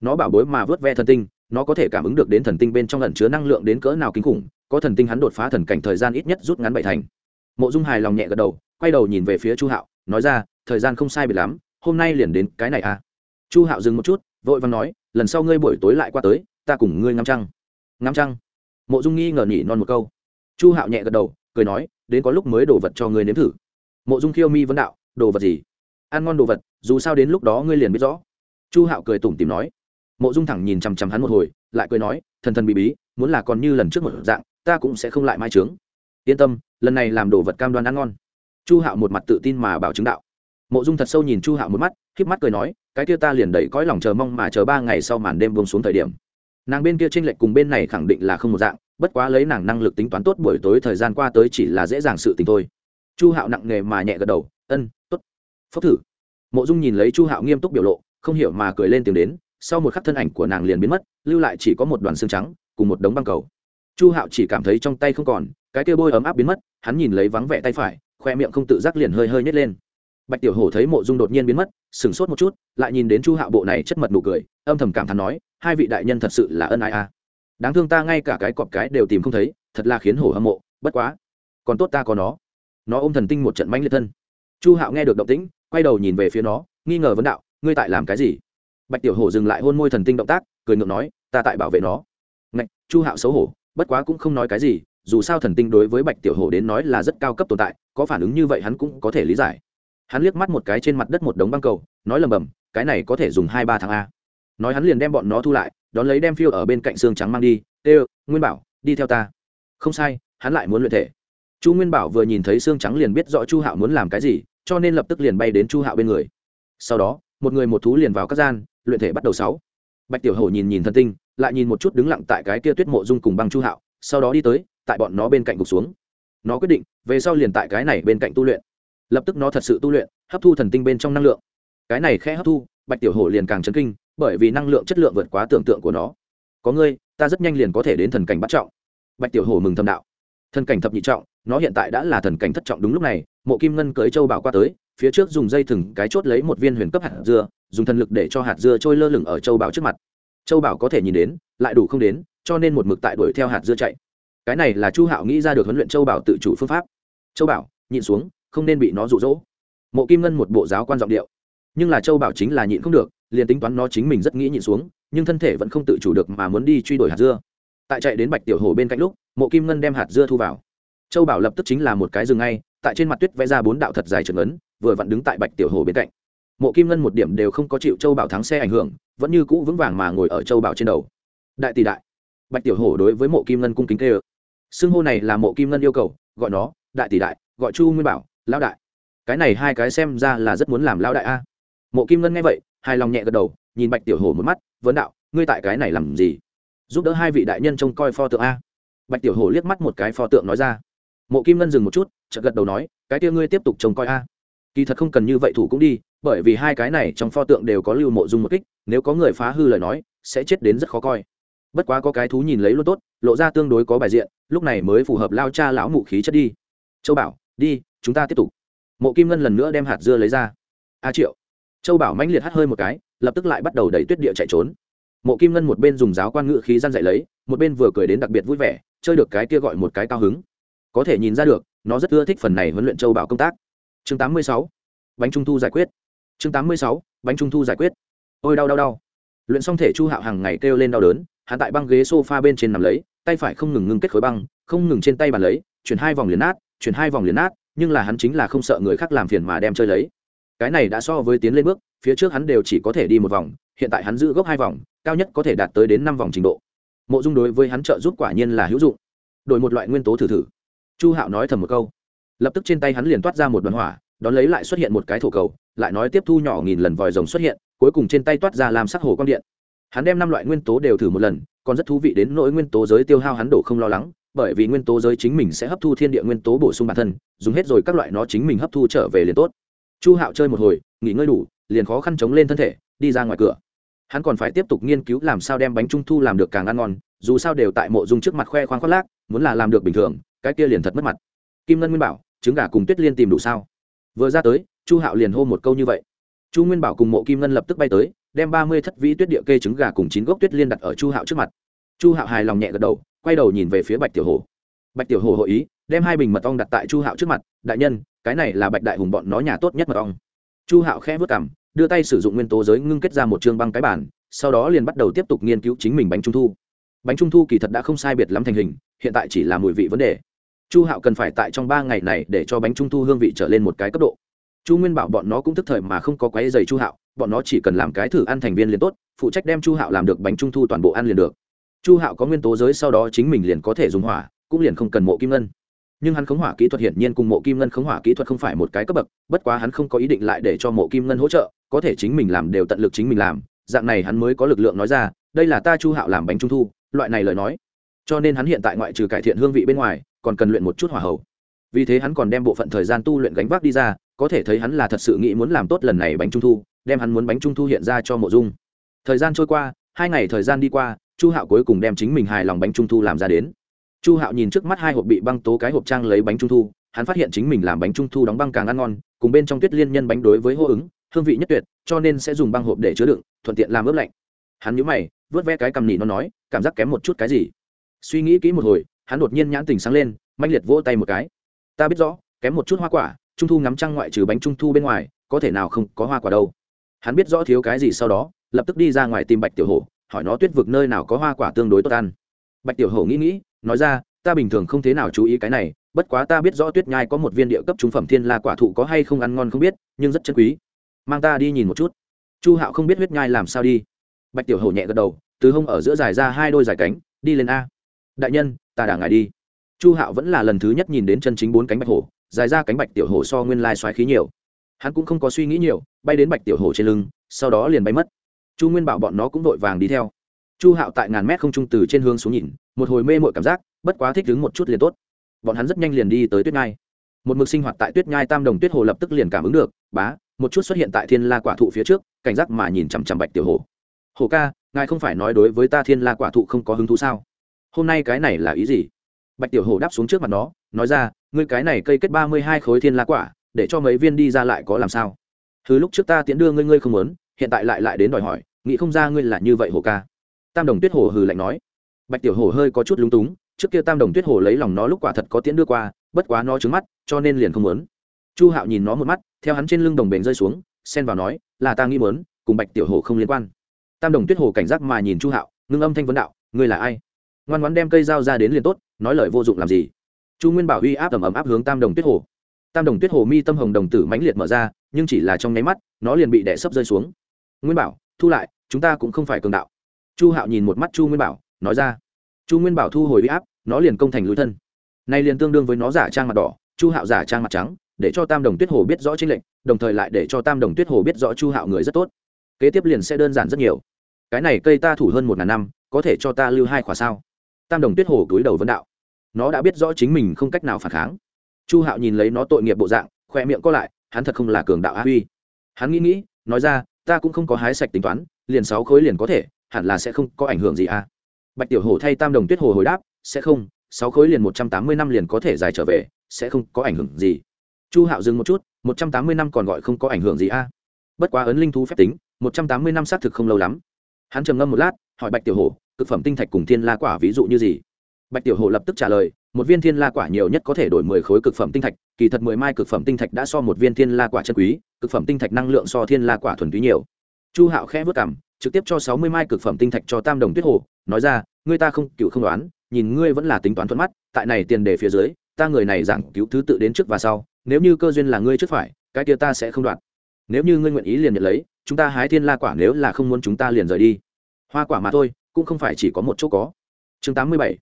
Nó bảo bối mà vớt ve thần tinh nó có thể cảm ứng được đến thần tinh bên trong lần chứa năng lượng đến cỡ nào kinh khủng, có thần tinh hắn đột phá thần cảnh thời gian ít nhất rút ngắn bảy thành. Mộ dung hài lòng nhẹ gật đầu, quay đầu nhìn về phía chu hạo, nói ra, thời gian không sai biệt lắm, hôm nay liền đến cái này à. Chu hạo dừng một chút, vội vàng nói, lần sau ngươi buổi tối lại qua tới, ta cùng ngươi ngắm trăng. Ngắm trăng? Mộ dung nghi ngờ nhỉ non một câu. Chu hạo nhẹ gật đầu, cười nói, đến có lúc mới đổ vật cho ngươi nếm thử. Mộ dung khiêu mi vấn đạo, đồ vật gì? Ăn ngon đồ vật, dù sao đến lúc đó ngươi liền biết rõ. Chu hạo cười tủm tìm nói mộ dung thẳng nhìn chằm chằm hắn một hồi, lại cười nói, thần thần bị bí, muốn là còn như lần trước một dạng, ta cũng sẽ không lại mai trướng. Yên tâm, lần này làm đồ vật cam đoan ăn ngon. Chu hạo một mặt tự tin mà bảo chứng đạo. Mộ dung thật sâu nhìn chu hạo một mắt k h mắt cười nói, cái kia ta liền đẩy cõi lòng chờ mong mà chờ ba ngày sau màn đêm bông xuống thời điểm. Nàng bên kia tranh lệch cùng bên này khẳng định là không một dạng, bất quá lấy nàng năng lực tính toán tốt buổi tối thời gian qua tới chỉ là dễ dàng sự tình thôi. Chu hạo nặng nề mà nhẹ gật đầu, ân t ố t phốc thử. Mộ dung nhìn lấy chu hạo nghiêm túc biểu lộ, không hiểu mà cười lên tiếng đến sau một khắc thân ảnh của nàng liền biến mất, lưu lại chỉ có một đoàn xương trắng, cùng một đống băng cầu. Chu hạo chỉ cảm thấy trong tay không còn, cái kia bôi ấm áp biến mất, hắn nhìn lấy vắng vẻ tay phải, khoe miệng không tự giác liền hơi hơi nhét lên. Bạch tiểu hổ thấy mộ dung đột nhiên biến mất, sửng sốt một chút, lại nhìn đến chu hạo bộ này chất mật nụ cười, âm thầm cảm thán nói, hai vị đại nhân thật sự là ân ai a à. đáng thương ta ngay cả cái cọp cái đều tìm không thấy, thật là khiến hổ hâm mộ, bất quá, còn tốt ta có nó. Nó ôm thần tinh một trận manh liệt thân. Chu hạo nghe được động tĩnh, quay đầu nhìn về phía nó, nghi ngờ vấn đạo, ngươi tại làm cái gì? Bạch tiểu hổ dừng lại hôn môi thần tinh động tác, cười ngượng nói, ta tại bảo vệ nó. Ngạch, chu hạo xấu hổ, bất quá cũng không nói cái gì, dù sao thần tinh đối với bạch tiểu hổ đến nói là rất cao cấp tồn tại, có phản ứng như vậy hắn cũng có thể lý giải. Hắn liếc mắt một cái trên mặt đất một đống băng cầu, nói lầm bầm, cái này có thể dùng hai ba tháng a. Nói hắn liền đem bọn nó thu lại, đón lấy đem phiêu ở bên cạnh xương trắng mang đi, tê, nguyên bảo, đi theo ta. Không sai, hắn lại muốn luyện thể. Chu nguyên bảo vừa nhìn thấy xương trắng liền biết rõ chu hạo muốn làm cái gì, cho nên lập tức liền bay đến chu hạo bên người. Sau đó, một người một thú liền vào các gian luyện thể bắt đầu sáu. Bạch tiểu hổ nhìn nhìn thân tinh, lại nhìn một chút đứng lặng tại cái kia tuyết mộ dung cùng băng chu hạo, sau đó đi tới, tại bọn nó bên cạnh gục xuống. Nó quyết định, về sau liền tại cái này bên cạnh tu luyện. Lập tức nó thật sự tu luyện, hấp thu thần tinh bên trong năng lượng. Cái này khẽ hấp thu, bạch tiểu hổ liền càng chấn kinh, bởi vì năng lượng chất lượng vượt quá tưởng tượng của nó. Có ngươi, ta rất nhanh liền có thể đến thần cảnh bắt trọng. Bạch tiểu hổ mừng thầm đạo. Thần cảnh thập nhị trọng, nó hiện tại đã là thần cảnh thất trọng đúng lúc này, mộ kim ngân cưới châu bảo qua tới phía trước dùng dây thừng cái chốt lấy một viên huyền cấp hạt dưa, dùng thần lực để cho hạt dưa trôi lơ lửng ở châu bảo trước mặt. Châu bảo có thể nhìn đến, lại đủ không đến, cho nên một mực tại đuổi theo hạt dưa chạy. Cái này là chu hạo nghĩ ra được huấn luyện châu bảo tự chủ phương pháp. Châu bảo nhịn xuống, không nên bị nó rụ rỗ mộ kim ngân một bộ giáo quan giọng điệu. Nhưng là châu bảo chính là nhịn không được, liền tính toán nó chính mình rất nghĩ nhịn xuống, nhưng thân thể vẫn không tự chủ được mà muốn đi truy đuổi hạt dưa. Tại chạy đến bạch tiểu hồ bên cạnh lúc, mộ kim ngân đem hạt dưa thu vào. Châu bảo lập tức chính là một cái rừng ngay, tại trên mặt tuyết vẽ ra bốn đạo thật dài trượt ấn vừa vặn đứng tại bạch tiểu hồ bên cạnh. Mộ kim ngân một điểm đều không có chịu châu bảo thắng xe ảnh hưởng, vẫn như cũ vững vàng mà ngồi ở châu bảo trên đầu. Đại tỷ đại, bạch tiểu hổ đối với mộ kim ngân cung kính kê ơ xưng hô này là mộ kim ngân yêu cầu, gọi nó, đại tỷ đại, gọi chu nguyên bảo, lão đại. Cái này hai cái xem ra là rất muốn làm lão đại a. Mộ kim ngân nghe vậy, hài lòng nhẹ gật đầu, nhìn bạch tiểu hổ một mắt, vấn đạo, ngươi tại cái này làm gì? Giúp đỡ hai vị đại nhân trông coi pho tượng a. Bạch tiểu hổ liếc mắt một cái pho tượng nói ra. Mộ kim ngân dừng một chút, chợt gật đầu nói, cái kia ngươi tiếp tục trông coi a kỳ thật không cần như vậy thủ cũng đi, bởi vì hai cái này trong pho tượng đều có lưu mộ dung một kích, nếu có người phá hư lời nói, sẽ chết đến rất khó coi. Bất quá có cái thú nhìn lấy luôn tốt, lộ ra tương đối có bài diện, lúc này mới phù hợp lao cha lão mụ khí chất đi. Châu bảo, đi, chúng ta tiếp tục. Mộ kim ngân lần nữa đem hạt dưa lấy ra. A triệu. Châu bảo mãnh liệt hắt hơi một cái, lập tức lại bắt đầu đẩy tuyết địa chạy trốn. Mộ kim ngân một bên dùng giáo quan ngự khí gian dạy lấy, một bên vừa cười đến đặc biệt vui vẻ, chơi được cái kia gọi một cái cao hứng. Có thể nhìn ra được, nó rất ưa thích phần này huấn luyện châu bảo công tác chương 86. bánh trung thu giải quyết. Chương 86. bánh trung thu giải quyết. Ôi, đau đau đau. Luyện xong thể chu hạo hàng ngày kêu lên đau đớn, hắn tại băng ghế sofa bên trên nằm lấy, tay phải không ngừng ngưng kết khối băng, không ngừng trên tay bàn lấy, chuyển hai vòng liền nát, chuyển hai vòng liền nát, nhưng là hắn chính là không sợ người khác làm phiền mà đem chơi lấy. Cái này đã so với tiến lên bước, phía trước hắn đều chỉ có thể đi một vòng, hiện tại hắn giữ gốc hai vòng, cao nhất có thể đạt tới đến năm vòng trình độ. Mộ dung đối với hắn trợ giúp quả nhiên là hữu dụng. Đổi một loại nguyên tố thử thử. Chu hạo nói thầm một câu lập tức trên tay hắn liền toát ra một đoàn hỏa, đón lấy lại xuất hiện một cái thổ cầu, lại nói tiếp thu nhỏ nghìn lần vòi rồng xuất hiện, cuối cùng trên tay toát ra làm sắc hồ quang điện. Hắn đem năm loại nguyên tố đều thử một lần, còn rất thú vị đến nỗi nguyên tố giới tiêu hao hắn đổ không lo lắng, bởi vì nguyên tố giới chính mình sẽ hấp thu thiên địa nguyên tố bổ sung bản thân, dùng hết rồi các loại nó chính mình hấp thu trở về liền tốt. Chu hạo chơi một hồi, nghỉ ngơi đủ, liền khó khăn chống lên thân thể, đi ra ngoài cửa. Hắn còn phải tiếp tục nghiên cứu làm sao đem bánh trung thu làm được càng ăn ngon, dù sao đều tại mộ dung trước mặt khoe khoang khoác lác, muốn là làm được bình thường, cái kia liền thật mất mặt kim ngân nguyên bảo, trứng gà cùng tuyết liên tìm đủ sao? Vừa ra tới, chu hạo liền hô một câu như vậy. Chu nguyên bảo cùng mộ kim ngân lập tức bay tới, đem ba mươi thất vĩ tuyết địa kê trứng gà cùng chín gốc tuyết liên đặt ở chu hạo trước mặt. Chu hạo hài lòng nhẹ gật đầu, quay đầu nhìn về phía bạch tiểu hồ. Bạch tiểu hồ hội ý, đem hai bình mật ong đặt tại chu hạo trước mặt, đại nhân, cái này là bạch đại hùng bọn nó nhà tốt nhất mật ong. Chu hạo khẽ vớt cảm đưa tay sử dụng nguyên tố giới ngưng kết ra một chương băng cái bản sau đó liền bắt đầu tiếp tục nghiên cứu chính mình bánh trung thu. Bánh trung thu kỳ thật đã không sai biệt lắm thành hình, hiện tại chỉ là mùi vị vấn đề chu hạo cần phải tại trong ba ngày này để cho bánh trung thu hương vị trở lên một cái cấp độ. Chu nguyên bảo bọn nó cũng thức thời mà không có quái dày chu hạo, bọn nó chỉ cần làm cái thử ăn thành viên liền tốt, phụ trách đem chu hạo làm được bánh trung thu toàn bộ ăn liền được. Chu hạo có nguyên tố giới sau đó chính mình liền có thể dùng hỏa, cũng liền không cần mộ kim ngân. Nhưng hắn khống hỏa kỹ thuật hiển nhiên cùng mộ kim ngân khống hỏa kỹ thuật không phải một cái cấp bậc, bất quá hắn không có ý định lại để cho mộ kim ngân hỗ trợ, có thể chính mình làm đều tận lực chính mình làm, dạng này hắn mới có lực lượng nói ra, đây là ta chu hạo làm bánh trung thu, loại này lời nói cho nên hắn hiện tại ngoại trừ cải thiện hương vị bên ngoài, còn cần luyện một chút hỏa hậu vì thế hắn còn đem bộ phận thời gian tu luyện gánh vác đi ra, có thể thấy hắn là thật sự nghĩ muốn làm tốt lần này bánh trung thu, đem hắn muốn bánh trung thu hiện ra cho mộ dung. Thời gian trôi qua, hai ngày thời gian đi qua, chu hạo cuối cùng đem chính mình hài lòng bánh trung thu làm ra đến. Chu hạo nhìn trước mắt hai hộp bị băng tố cái hộp trang lấy bánh trung thu, hắn phát hiện chính mình làm bánh trung thu đóng băng càng ăn ngon, cùng bên trong tuyết liên nhân bánh đối với hô ứng, hương vị nhất tuyệt, cho nên sẽ dùng băng hộp để chứa đựng, thuận tiện làm ướp lạnh. Hắn nhũ mày, vớt ve cái cầm nỉ nó nói, cảm giác kém một chút cái gì? Suy nghĩ kỹ một hồi, hắn đột nhiên nhãn tình sáng lên manh liệt vỗ tay một cái. Ta biết rõ, kém một chút hoa quả, trung thu ngắm trăng ngoại trừ bánh trung thu bên ngoài, có thể nào không có hoa quả đâu. Hắn biết rõ thiếu cái gì sau đó, lập tức đi ra ngoài tìm bạch tiểu hổ, hỏi nó tuyết vực nơi nào có hoa quả tương đối tốt ăn. Bạch tiểu hổ nghĩ nghĩ, nói ra, ta bình thường không thế nào chú ý cái này, bất quá ta biết rõ tuyết nhai có một viên địa cấp trung phẩm thiên la quả thụ có hay không ăn ngon không biết, nhưng rất chân quý. Mang ta đi nhìn một chút. Chu hạo không biết huyết nhai làm sao đi. Bạch tiểu hổ nhẹ gật đầu, từ hông ở giữa dài ra hai đôi dài cánh, đi lên a đại nhân ta đả ngài đi. Chu hạo vẫn là lần thứ nhất nhìn đến chân chính bốn cánh bạch hổ dài ra cánh bạch tiểu hổ so nguyên lai xoáy khí nhiều. Hắn cũng không có suy nghĩ nhiều bay đến bạch tiểu hổ trên lưng sau đó liền bay mất. Chu nguyên bảo bọn nó cũng vội vàng đi theo. Chu hạo tại ngàn mét không trung từ trên hướng xuống nhìn một hồi mê mội cảm giác bất quá thích đứng một chút liền tốt. Bọn hắn rất nhanh liền đi tới tuyết ngai, một mực sinh hoạt tại tuyết nhai tam đồng tuyết hồ lập tức liền cảm ứng được bá một chút xuất hiện tại thiên la quả thụ phía trước cảnh giác mà nhìn chằm chằm bạch tiểu hồ hồ ca ngài không phải nói đối với ta thiên la quả thụ không có hứng thú sao? Hôm nay cái này là ý gì? Bạch tiểu Hổ đáp xuống trước mặt nó, nói ra, ngươi cái này cây kết ba mươi hai khối thiên la quả, để cho mấy viên đi ra lại có làm sao? Thứ lúc trước ta tiễn đưa ngươi ngươi không muốn, hiện tại lại lại đến đòi hỏi, nghĩ không ra ngươi là như vậy hồ ca. Tam đồng tuyết hồ hừ lạnh nói. Bạch tiểu Hổ hơi có chút lúng túng, trước kia tam đồng tuyết hồ lấy lòng nó lúc quả thật có tiễn đưa qua, bất quá nó trứng mắt, cho nên liền không muốn. Chu hạo nhìn nó một mắt, theo hắn trên lưng đồng bền rơi xuống, xen vào nói, là ta nghĩ muốn, cùng bạch tiểu Hổ không liên quan. Tam đồng tuyết hồ cảnh giác mà nhìn chu hạo, ngưng âm thanh vấn đạo, ngươi là ai? Ngoan ngoãn đem cây dao ra đến liền tốt, nói lời vô dụng làm gì? Chu nguyên bảo uy áp ẩm ẩm áp hướng tam đồng tuyết hồ. Tam đồng tuyết hồ mi tâm hồng đồng tử mãnh liệt mở ra, nhưng chỉ là trong nháy mắt, nó liền bị đẻ sấp rơi xuống. Nguyên bảo, thu lại, chúng ta cũng không phải cường đạo. Chu hạo nhìn một mắt chu nguyên bảo, nói ra. Chu nguyên bảo thu hồi uy áp, nó liền công thành lối thân. Nay liền tương đương với nó giả trang mặt đỏ, chu hạo giả trang mặt trắng, để cho tam đồng tuyết hồ biết rõ chính lệnh đồng thời lại để cho tam đồng tuyết hồ biết rõ chu hạo người rất tốt. Kế tiếp liền sẽ đơn giản rất nhiều. Cái này cây ta thủ hơn một ngàn năm, có thể cho ta lưu hai khỏa sao? Tam đồng tuyết hồ cúi đầu vấn đạo. Nó đã biết rõ chính mình không cách nào phản kháng. Chu hạo nhìn lấy nó tội nghiệp bộ dạng khoe miệng co lại, hắn thật không là cường đạo a huy. Hắn nghĩ nghĩ, nói ra, ta cũng không có hái sạch tính toán, liền sáu khối liền có thể, hẳn là sẽ không có ảnh hưởng gì a. Bạch tiểu hồ thay tam đồng tuyết hồ hồi đáp, sẽ không, sáu khối liền một trăm tám mươi năm liền có thể dài trở về, sẽ không có ảnh hưởng gì. Chu hạo dừng một chút, một trăm tám mươi năm còn gọi không có ảnh hưởng gì a. Bất quá ấn linh thú phép tính, một trăm tám mươi năm xác thực không lâu lắm. Hắn trầm ngâm một lát, hỏi bạch tiểu hồ cực phẩm tinh thạch cùng thiên la quả ví dụ như gì? Bạch tiểu hồ lập tức trả lời, một viên thiên la quả nhiều nhất có thể đổi mười khối cực phẩm tinh thạch, kỳ thật mười mai cực phẩm tinh thạch đã so một viên thiên la quả chân quý, cực phẩm tinh thạch năng lượng so thiên la quả thuần túy nhiều. Chu hạo khẽ vất cảm trực tiếp cho sáu mươi mai cực phẩm tinh thạch cho tam đồng tuyết hồ, nói ra, ngươi ta không, cựu không đoán, nhìn ngươi vẫn là tính toán thuận mắt, tại này tiền đề phía dưới, ta người này giảng cứu thứ tự đến trước và sau, nếu như cơ duyên là ngươi trước phải, cái kia ta sẽ không đoạt. Nếu như ngươi nguyện ý liền nhận lấy, chúng ta hái thiên la quả nếu là không muốn chúng ta liền rời đi. Hoa quả mà thôi cũng không phải chỉ có một chỗ có. Chương tám mươi bảy,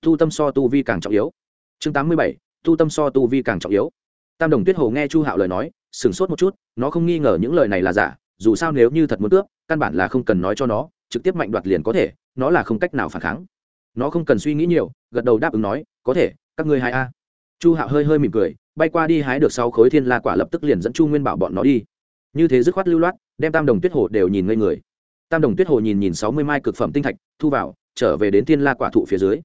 tu tâm so tu vi càng trọng yếu. Chương tám mươi bảy, tu tâm so tu vi càng trọng yếu. Tam đồng tuyết hồ nghe chu hạo lời nói, sửng sốt một chút, nó không nghi ngờ những lời này là giả, dù sao nếu như thật muốn cướp, căn bản là không cần nói cho nó, trực tiếp mạnh đoạt liền có thể, nó là không cách nào phản kháng. Nó không cần suy nghĩ nhiều, gật đầu đáp ứng nói, có thể, các ngươi hai a. Chu hạo hơi hơi mỉm cười, bay qua đi hái được sau khối thiên la quả lập tức liền dẫn chu nguyên bảo bọn nó đi. Như thế dứt khoát lưu loát, đem tam đồng tuyết hồ đều nhìn ngây người tam đồng tuyết hồ nhìn nhìn sáu mươi mai cực phẩm tinh thạch, thu vào, trở về đến thiên la quả thụ phía dưới.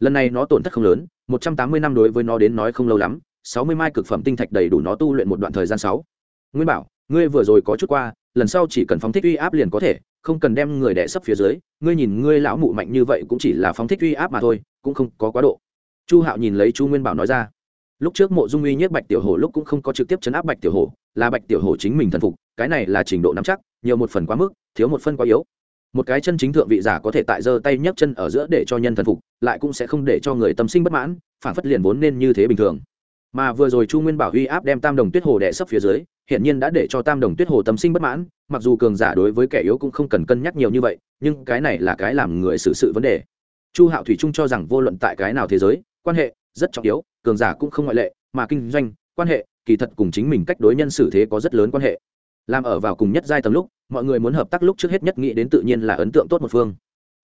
Lần này nó tổn thất không lớn, một trăm tám mươi năm đối với nó đến nói không lâu lắm, sáu mươi mai cực phẩm tinh thạch đầy đủ nó tu luyện một đoạn thời gian sáu nguyên bảo, ngươi vừa rồi có chút qua, lần sau chỉ cần phóng thích uy áp liền có thể, không cần đem người đẻ sấp phía dưới, ngươi nhìn ngươi lão mụ mạnh như vậy cũng chỉ là phóng thích uy áp mà thôi, cũng không có quá độ. Chu hạo nhìn lấy chu nguyên bảo nói ra. Lúc trước mộ dung uy nhất bạch tiểu hồ lúc cũng không có trực tiếp chấn áp bạch tiểu hồ là bạch tiểu hồ chính mình thần phục, cái này là trình độ nắm chắc, nhiều một phần quá mức thiếu một phân quá yếu. Một cái chân chính thượng vị giả có thể tại giơ tay nhấc chân ở giữa để cho nhân thần phục, lại cũng sẽ không để cho người tâm sinh bất mãn, phản phất liền vốn nên như thế bình thường. Mà vừa rồi chu nguyên bảo huy áp đem tam đồng tuyết hồ đẻ sấp phía dưới hiện nhiên đã để cho tam đồng tuyết hồ tâm sinh bất mãn, mặc dù cường giả đối với kẻ yếu cũng không cần cân nhắc nhiều như vậy, nhưng cái này là cái làm người xử sự vấn đề. Chu hạo thủy trung cho rằng vô luận tại cái nào thế giới, quan hệ rất trọng yếu, cường giả cũng không ngoại lệ, mà kinh doanh, quan hệ, kỳ thật cùng chính mình cách đối nhân xử thế có rất lớn quan hệ. Làm ở vào cùng nhất giai tầm lúc mọi người muốn hợp tác lúc trước hết nhất nghĩ đến tự nhiên là ấn tượng tốt một phương.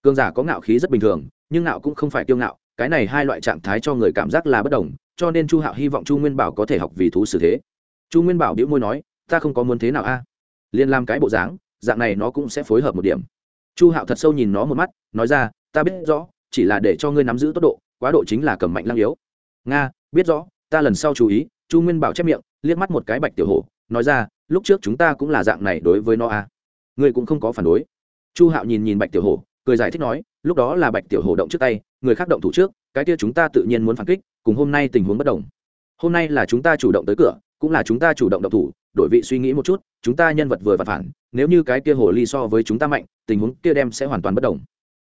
Cường giả có ngạo khí rất bình thường, nhưng ngạo cũng không phải kiêu ngạo, cái này hai loại trạng thái cho người cảm giác là bất đồng, cho nên chu hạo hy vọng chu nguyên bảo có thể học vì thú xử thế. Chu nguyên bảo đĩu môi nói, ta không có muốn thế nào a. À? liên làm cái bộ dáng, dạng này nó cũng sẽ phối hợp một điểm. Chu hạo thật sâu nhìn nó một mắt, nói ra, ta biết rõ, chỉ là để cho ngươi nắm giữ tốc độ, quá độ chính là cầm mạnh lăng yếu. Nga, biết rõ, ta lần sau chú ý. Chu nguyên bảo chép miệng, liếc mắt một cái bạch tiểu hổ, nói ra, lúc trước chúng ta cũng là dạng này đối với nó a ngươi cũng không có phản đối. Chu hạo nhìn nhìn bạch tiểu hổ, cười giải thích nói, lúc đó là bạch tiểu hổ động trước tay, người khác động thủ trước, cái kia chúng ta tự nhiên muốn phản kích, cùng hôm nay tình huống bất đồng. Hôm nay là chúng ta chủ động tới cửa, cũng là chúng ta chủ động động thủ, đổi vị suy nghĩ một chút, chúng ta nhân vật vừa và phản, nếu như cái kia hồ ly so với chúng ta mạnh, tình huống kia đem sẽ hoàn toàn bất đồng.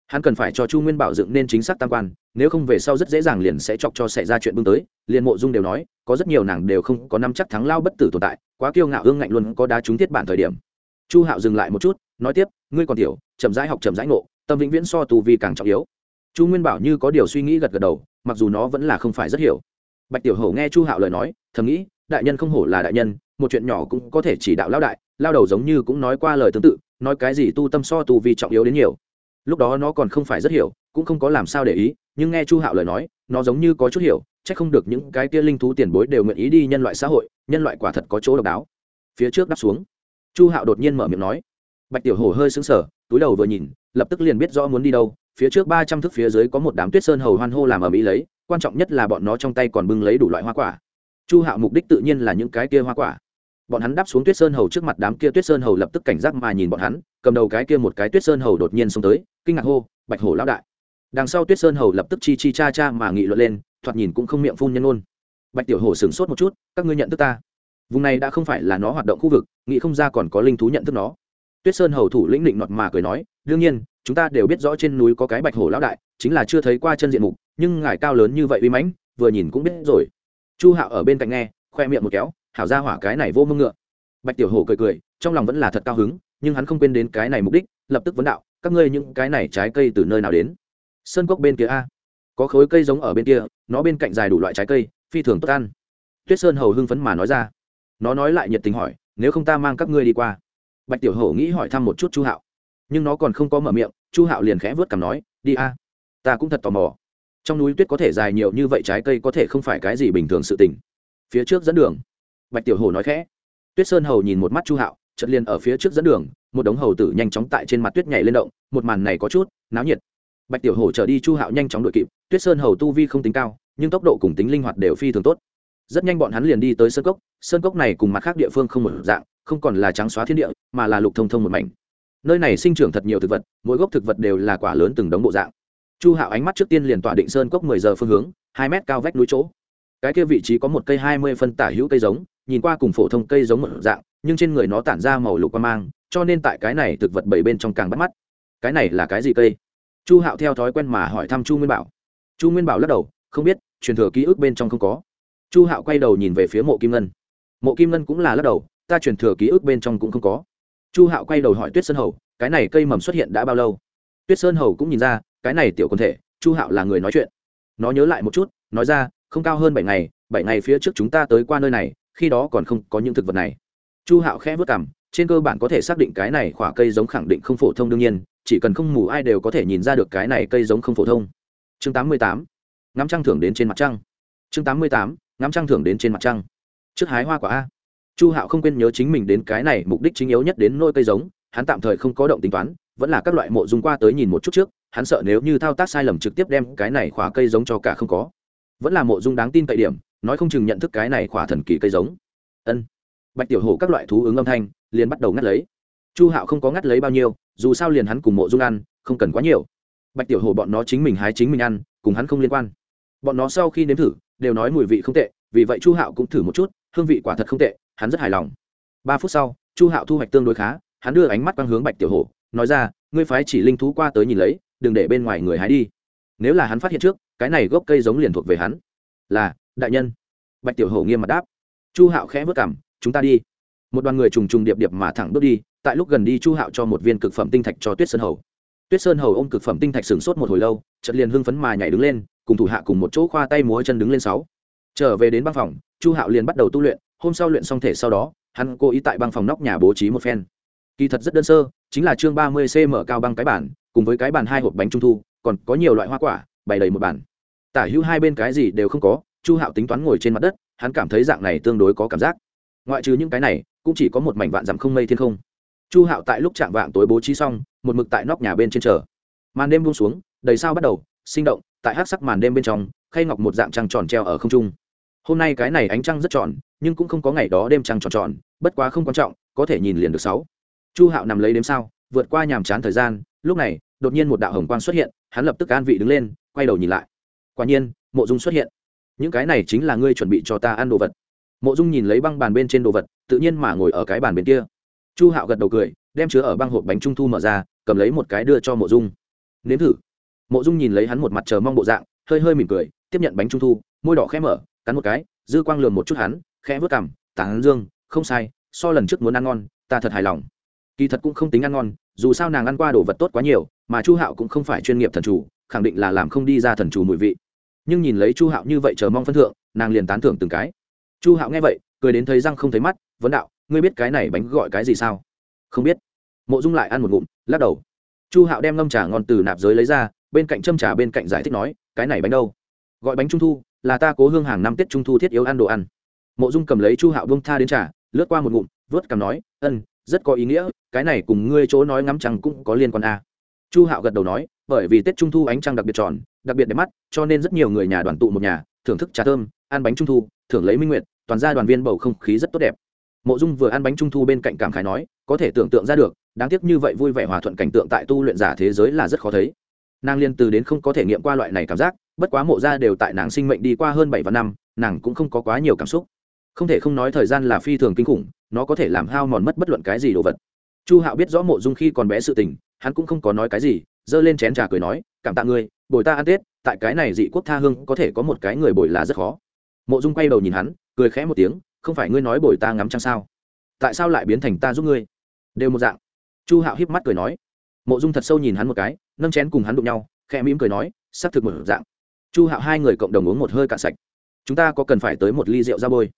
Hắn cần phải cho chu nguyên bảo dựng nên chính xác tam quan, nếu không về sau rất dễ dàng liền sẽ chọc cho xảy ra chuyện bưng tới, liền mộ dung đều nói, có rất nhiều nàng đều không có năm chắc thắng lao bất tử tồn tại, quá kiêu ngạo hương ngạnh luôn có đá trúng thiết bản thời điểm chu hạo dừng lại một chút, nói tiếp, ngươi còn tiểu, chậm rãi học chậm rãi ngộ, tâm vĩnh viễn so tù vi càng trọng yếu. Chu nguyên bảo như có điều suy nghĩ gật gật đầu, mặc dù nó vẫn là không phải rất hiểu. Bạch tiểu hổ nghe chu hạo lời nói, thầm nghĩ, đại nhân không hổ là đại nhân, một chuyện nhỏ cũng có thể chỉ đạo lao đại lao đầu giống như cũng nói qua lời tương tự, nói cái gì tu tâm so tu vi trọng yếu đến nhiều. Lúc đó nó còn không phải rất hiểu, cũng không có làm sao để ý, nhưng nghe chu hạo lời nói, nó giống như có chút hiểu c h ắ c không được những cái kia linh thú tiền bối đều nguyện ý đi nhân loại xã hội, nhân loại quả thật có chỗ độc đáo. Phía trước đắp xuống chu hạo đột nhiên mở miệng nói. Bạch tiểu hổ hơi sững sờ, túi đầu vừa nhìn, lập tức liền biết rõ muốn đi đâu. Phía trước ba trăm thước phía dưới có một đám tuyết sơn hầu hoan hô làm ở mỹ lấy, quan trọng nhất là bọn nó trong tay còn bưng lấy đủ loại hoa quả. Chu hạo mục đích tự nhiên là những cái kia hoa quả. Bọn hắn đáp xuống tuyết sơn hầu trước mặt đám kia tuyết sơn hầu lập tức cảnh giác mà nhìn bọn hắn, cầm đầu cái kia một cái tuyết sơn hầu đột nhiên xông tới, kinh ngạc hô, bạch hổ lão đại. Đằng sau tuyết sơn hầu lập tức chi chi cha cha mà nghị luận lên, thoạt nhìn cũng không miệng phun nhân ôn bạch tiểu hổ sửng sốt một chút, các ngươi nhận thức ta? Vùng này đã không phải là nó hoạt động khu vực, nghĩ không ra còn có linh thú nhận thức nó. Tuyết sơn hầu thủ lĩnh định nọt mà cười nói, đương nhiên, chúng ta đều biết rõ trên núi có cái bạch hổ lão đại, chính là chưa thấy qua chân diện mục, nhưng ngài cao lớn như vậy uy mãnh, vừa nhìn cũng biết rồi. Chu hạo ở bên cạnh nghe, khoe miệng một kéo, hảo ra hỏa cái này vô mưng ngựa. Bạch tiểu hổ cười cười, trong lòng vẫn là thật cao hứng, nhưng hắn không quên đến cái này mục đích, lập tức vấn đạo, các ngươi những cái này trái cây từ nơi nào đến? Sơn cốc bên kia a. Có khối cây giống ở bên kia, nó bên cạnh dài đủ loại trái cây, phi thường tốt ăn. Tuyết sơn hầu hưng phấn mà nói ra nó nói lại nhiệt tình hỏi, nếu không ta mang các ngươi đi qua. Bạch tiểu hổ nghĩ hỏi thăm một chút chu hạo. Nhưng nó còn không có mở miệng, chu hạo liền khẽ vớt cằm nói, đi a, ta cũng thật tò mò. Trong núi tuyết có thể dài nhiều như vậy trái cây có thể không phải cái gì bình thường sự tình. Phía trước dẫn đường. Bạch tiểu hổ nói khẽ. Tuyết sơn hầu nhìn một mắt chu hạo chật liền ở phía trước dẫn đường, một đống hầu tử nhanh chóng tại trên mặt tuyết nhảy lên động, một màn này có chút náo nhiệt. Bạch tiểu hổ trở đi chu hạo nhanh chóng đội kịp, tuyết sơn hầu tu vi không tính cao, nhưng tốc độ cùng tính linh hoạt đều phi thường tốt rất nhanh bọn hắn liền đi tới sơn cốc. Sơn cốc này cùng mặt khác địa phương không một dạng, không còn là trắng xóa thiên địa, mà là lục thông thông một mảnh. Nơi này sinh trưởng thật nhiều thực vật, mỗi gốc thực vật đều là quả lớn từng đống bộ dạng. Chu hạo ánh mắt trước tiên liền tỏa định sơn cốc mười giờ phương hướng, hai mét cao vách núi chỗ. Cái kia vị trí có một cây hai mươi phân tả hữu cây giống, nhìn qua cùng phổ thông cây giống một dạng, nhưng trên người nó tản ra màu lục quan mang, cho nên tại cái này thực vật bảy bên trong càng bắt mắt. Cái này là cái gì cây? Chu hạo theo thói quen mà hỏi thăm chu nguyên bảo. Chu nguyên bảo lắc đầu, không biết, truyền thừa ký ức bên trong không có chu hạo quay đầu nhìn về phía mộ kim ngân. Mộ kim ngân cũng là lắc đầu, ta truyền thừa ký ức bên trong cũng không có. Chu hạo quay đầu hỏi tuyết sơn hầu, cái này cây mầm xuất hiện đã bao lâu? Tuyết sơn hầu cũng nhìn ra, cái này tiểu quần thể, chu hạo là người nói chuyện. Nó nhớ lại một chút, nói ra, không cao hơn bảy ngày bảy ngày phía trước chúng ta tới qua nơi này, khi đó còn không có những thực vật này. Chu hạo khẽ vất cảm trên cơ bản có thể xác định cái này khỏa cây giống khẳng định không phổ thông đương nhiên, chỉ cần không mù ai đều có thể nhìn ra được cái này cây giống không phổ thông. Chương tám mươi tám, ngắm trăng thưởng đến trên mặt trăng. Chương tám mươi tám ngắm trăng thưởng đến trên mặt trăng. Trước hái hoa quả a. Chu hạo không quên nhớ chính mình đến cái này mục đích chính yếu nhất đến nôi cây giống, hắn tạm thời không có động tính toán, vẫn là các loại mộ dung qua tới nhìn một chút trước, hắn sợ nếu như thao tác sai lầm trực tiếp đem cái này khỏa cây giống cho cả không có. Vẫn là mộ dung đáng tin cậy điểm, nói không chừng nhận thức cái này khỏa thần kỳ cây giống. Ân. Bạch tiểu hổ các loại thú ứng âm thanh, liền bắt đầu ngắt lấy. Chu hạo không có ngắt lấy bao nhiêu, dù sao liền hắn cùng mộ dung ăn, không cần quá nhiều. Bạch tiểu hổ bọn nó chính mình hái chính mình ăn, cùng hắn không liên quan bọn nó sau khi nếm thử, đều nói mùi vị không tệ, vì vậy chu hạo cũng thử một chút, hương vị quả thật không tệ, hắn rất hài lòng. Ba phút sau, chu hạo thu hoạch tương đối khá, hắn đưa ánh mắt quang hướng bạch tiểu hổ, nói ra, ngươi phái chỉ linh thú qua tới nhìn lấy, đừng để bên ngoài người hái đi. Nếu là hắn phát hiện trước, cái này gốc cây giống liền thuộc về hắn. Là, đại nhân. Bạch tiểu hổ nghiêm mặt đáp. Chu hạo khẽ vất cảm chúng ta đi. Một đoàn người trùng trùng điệp điệp mà thẳng bước đi, tại lúc gần đi chu hạo cho một viên cực phẩm tinh thạch cho tuyết sơn hầu. Tuyết sơn hầu ôm cực phẩm tinh thạch sửng sốt một hồi lâu chật liền hưng phấn mà nhảy đứng lên cùng thủ hạ cùng một chỗ khoa tay múa chân đứng lên sáu. Trở về đến băng phòng, chu hạo liền bắt đầu tu luyện, hôm sau luyện xong thể sau đó, hắn cố ý tại băng phòng nóc nhà bố trí một phen. Kỳ thật rất đơn sơ, chính là chương ba mươi cm cao băng cái bản cùng với cái bàn hai hộp bánh trung thu, còn có nhiều loại hoa quả, bày đầy một bản tả hữu hai bên cái gì đều không có, chu hạo tính toán ngồi trên mặt đất, hắn cảm thấy dạng này tương đối có cảm giác. Ngoại trừ những cái này, cũng chỉ có một mảnh vạn dặm không mây thiên không. Chu hạo tại lúc chạm vạng tối bố trí xong, một mực tại nóc nhà bên trên chờ. Màn đêm buông xuống, đầy sao bắt đầu, sinh động tại hát sắc màn đêm bên trong, khay ngọc một dạng trăng tròn treo ở không trung. Hôm nay cái này ánh trăng rất tròn, nhưng cũng không có ngày đó đêm trăng tròn tròn, bất quá không quan trọng, có thể nhìn liền được sáu. Chu hạo nằm lấy đếm sao, vượt qua nhàm chán thời gian, lúc này, đột nhiên một đạo hồng quang xuất hiện, hắn lập tức an vị đứng lên, quay đầu nhìn lại. Quả nhiên, mộ dung xuất hiện. Những cái này chính là ngươi chuẩn bị cho ta ăn đồ vật. Mộ dung nhìn lấy băng bàn bên trên đồ vật, tự nhiên mà ngồi ở cái bàn bên kia. Chu hạo gật đầu cười, đem chứa ở băng hộp bánh trung thu mở ra, cầm lấy một cái đưa cho mộ dung. Nếm thử mộ dung nhìn lấy hắn một mặt chờ mong bộ dạng, hơi hơi mỉm cười, tiếp nhận bánh trung thu, môi đỏ khẽ mở, cắn một cái, dư quang lường một chút hắn, khẽ vớt cằm tán dương, không sai, so lần trước muốn ăn ngon, ta thật hài lòng. Kỳ thật cũng không tính ăn ngon, dù sao nàng ăn qua đồ vật tốt quá nhiều, mà chu hạo cũng không phải chuyên nghiệp thần chủ, khẳng định là làm không đi ra thần chủ mùi vị. Nhưng nhìn lấy chu hạo như vậy chờ mong phân thượng, nàng liền tán thưởng từng cái. Chu hạo nghe vậy, cười đến thấy răng không thấy mắt, vấn đạo, ngươi biết cái này bánh gọi cái gì sao? Không biết. Mộ dung lại ăn một ngụm, lắc đầu. Chu hạo đem ngâm trà ngon từ nạp giới lấy ra bên cạnh châm trà bên cạnh giải thích nói, cái này bánh đâu? Gọi bánh trung thu, là ta cố hương hàng năm tết trung thu thiết yếu ăn đồ ăn. Mộ dung cầm lấy chu hạo bông tha đến trà, lướt qua một ngụm, vớt cầm nói, ân, rất có ý nghĩa, cái này cùng ngươi chỗ nói ngắm trăng cũng có liên quan a chu hạo gật đầu nói, bởi vì tết trung thu ánh trăng đặc biệt tròn, đặc biệt đẹp mắt, cho nên rất nhiều người nhà đoàn tụ một nhà, thưởng thức trà thơm, ăn bánh trung thu, thưởng lấy minh nguyện toàn gia đoàn viên bầu không khí rất tốt đẹp. Mộ dung vừa ăn bánh trung thu bên cạnh cảm khái nói, có thể tưởng tượng ra được, đáng tiếc như vậy vui vẻ hòa thuận cảnh tượng tại tu luyện giả thế giới là rất khó thấy nàng liên từ đến không có thể nghiệm qua loại này cảm giác, bất quá mộ ra đều tại nàng sinh mệnh đi qua hơn bảy vạn năm, nàng cũng không có quá nhiều cảm xúc. Không thể không nói thời gian là phi thường kinh khủng, nó có thể làm hao mòn mất bất luận cái gì đồ vật. Chu hạo biết rõ mộ dung khi còn bé sự tình, hắn cũng không có nói cái gì, giơ lên chén trà cười nói, cảm tạ ngươi, bồi ta ăn tết, tại cái này dị quốc tha hương có thể có một cái người bồi là rất khó. Mộ dung quay đầu nhìn hắn, cười khẽ một tiếng, không phải ngươi nói bồi ta ngắm trăng sao? Tại sao lại biến thành ta giúp ngươi? Đều một dạng. Chu hạo híp mắt cười nói mộ dung thật sâu nhìn hắn một cái, nâng chén cùng hắn đụng nhau, khẽ mỉm cười nói xác thực một dạng. Chu hạo hai người cộng đồng uống một hơi cạn sạch. Chúng ta có cần phải tới một ly rượu ra bôi?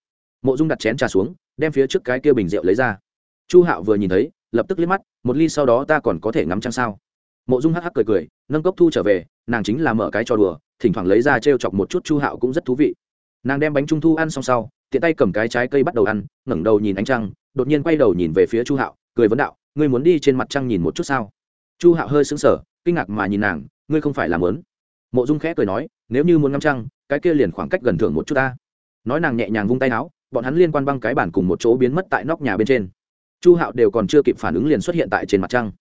Mộ dung đặt chén trà xuống, đem phía trước cái kia bình rượu lấy ra. Chu hạo vừa nhìn thấy, lập tức liếc mắt, một ly sau đó ta còn có thể ngắm trăng sao? Mộ dung hắc hắc cười cười, nâng cốc thu trở về, nàng chính là mở cái trò đùa, thỉnh thoảng lấy ra t r e o chọc một chút chu hạo cũng rất thú vị. Nàng đem bánh trung thu ăn xong sau, tiện tay cầm cái trái cây bắt đầu ăn, ngẩng đầu nhìn ánh trăng, đột nhiên quay đầu nhìn về phía chu hạo, cười vấn đạo, ngươi muốn đi trên mặt trăng nhìn một chút sao? Chu hạo hơi sững sờ, kinh ngạc mà nhìn nàng, ngươi không phải làm lớn mộ dung khẽ cười nói, nếu như muốn ngắm trăng, cái kia liền khoảng cách gần thưởng một chút ta. Nói nàng nhẹ nhàng vung tay áo, bọn hắn liên quan băng cái bản cùng một chỗ biến mất tại nóc nhà bên trên. Chu hạo đều còn chưa kịp phản ứng liền xuất hiện tại trên mặt trăng.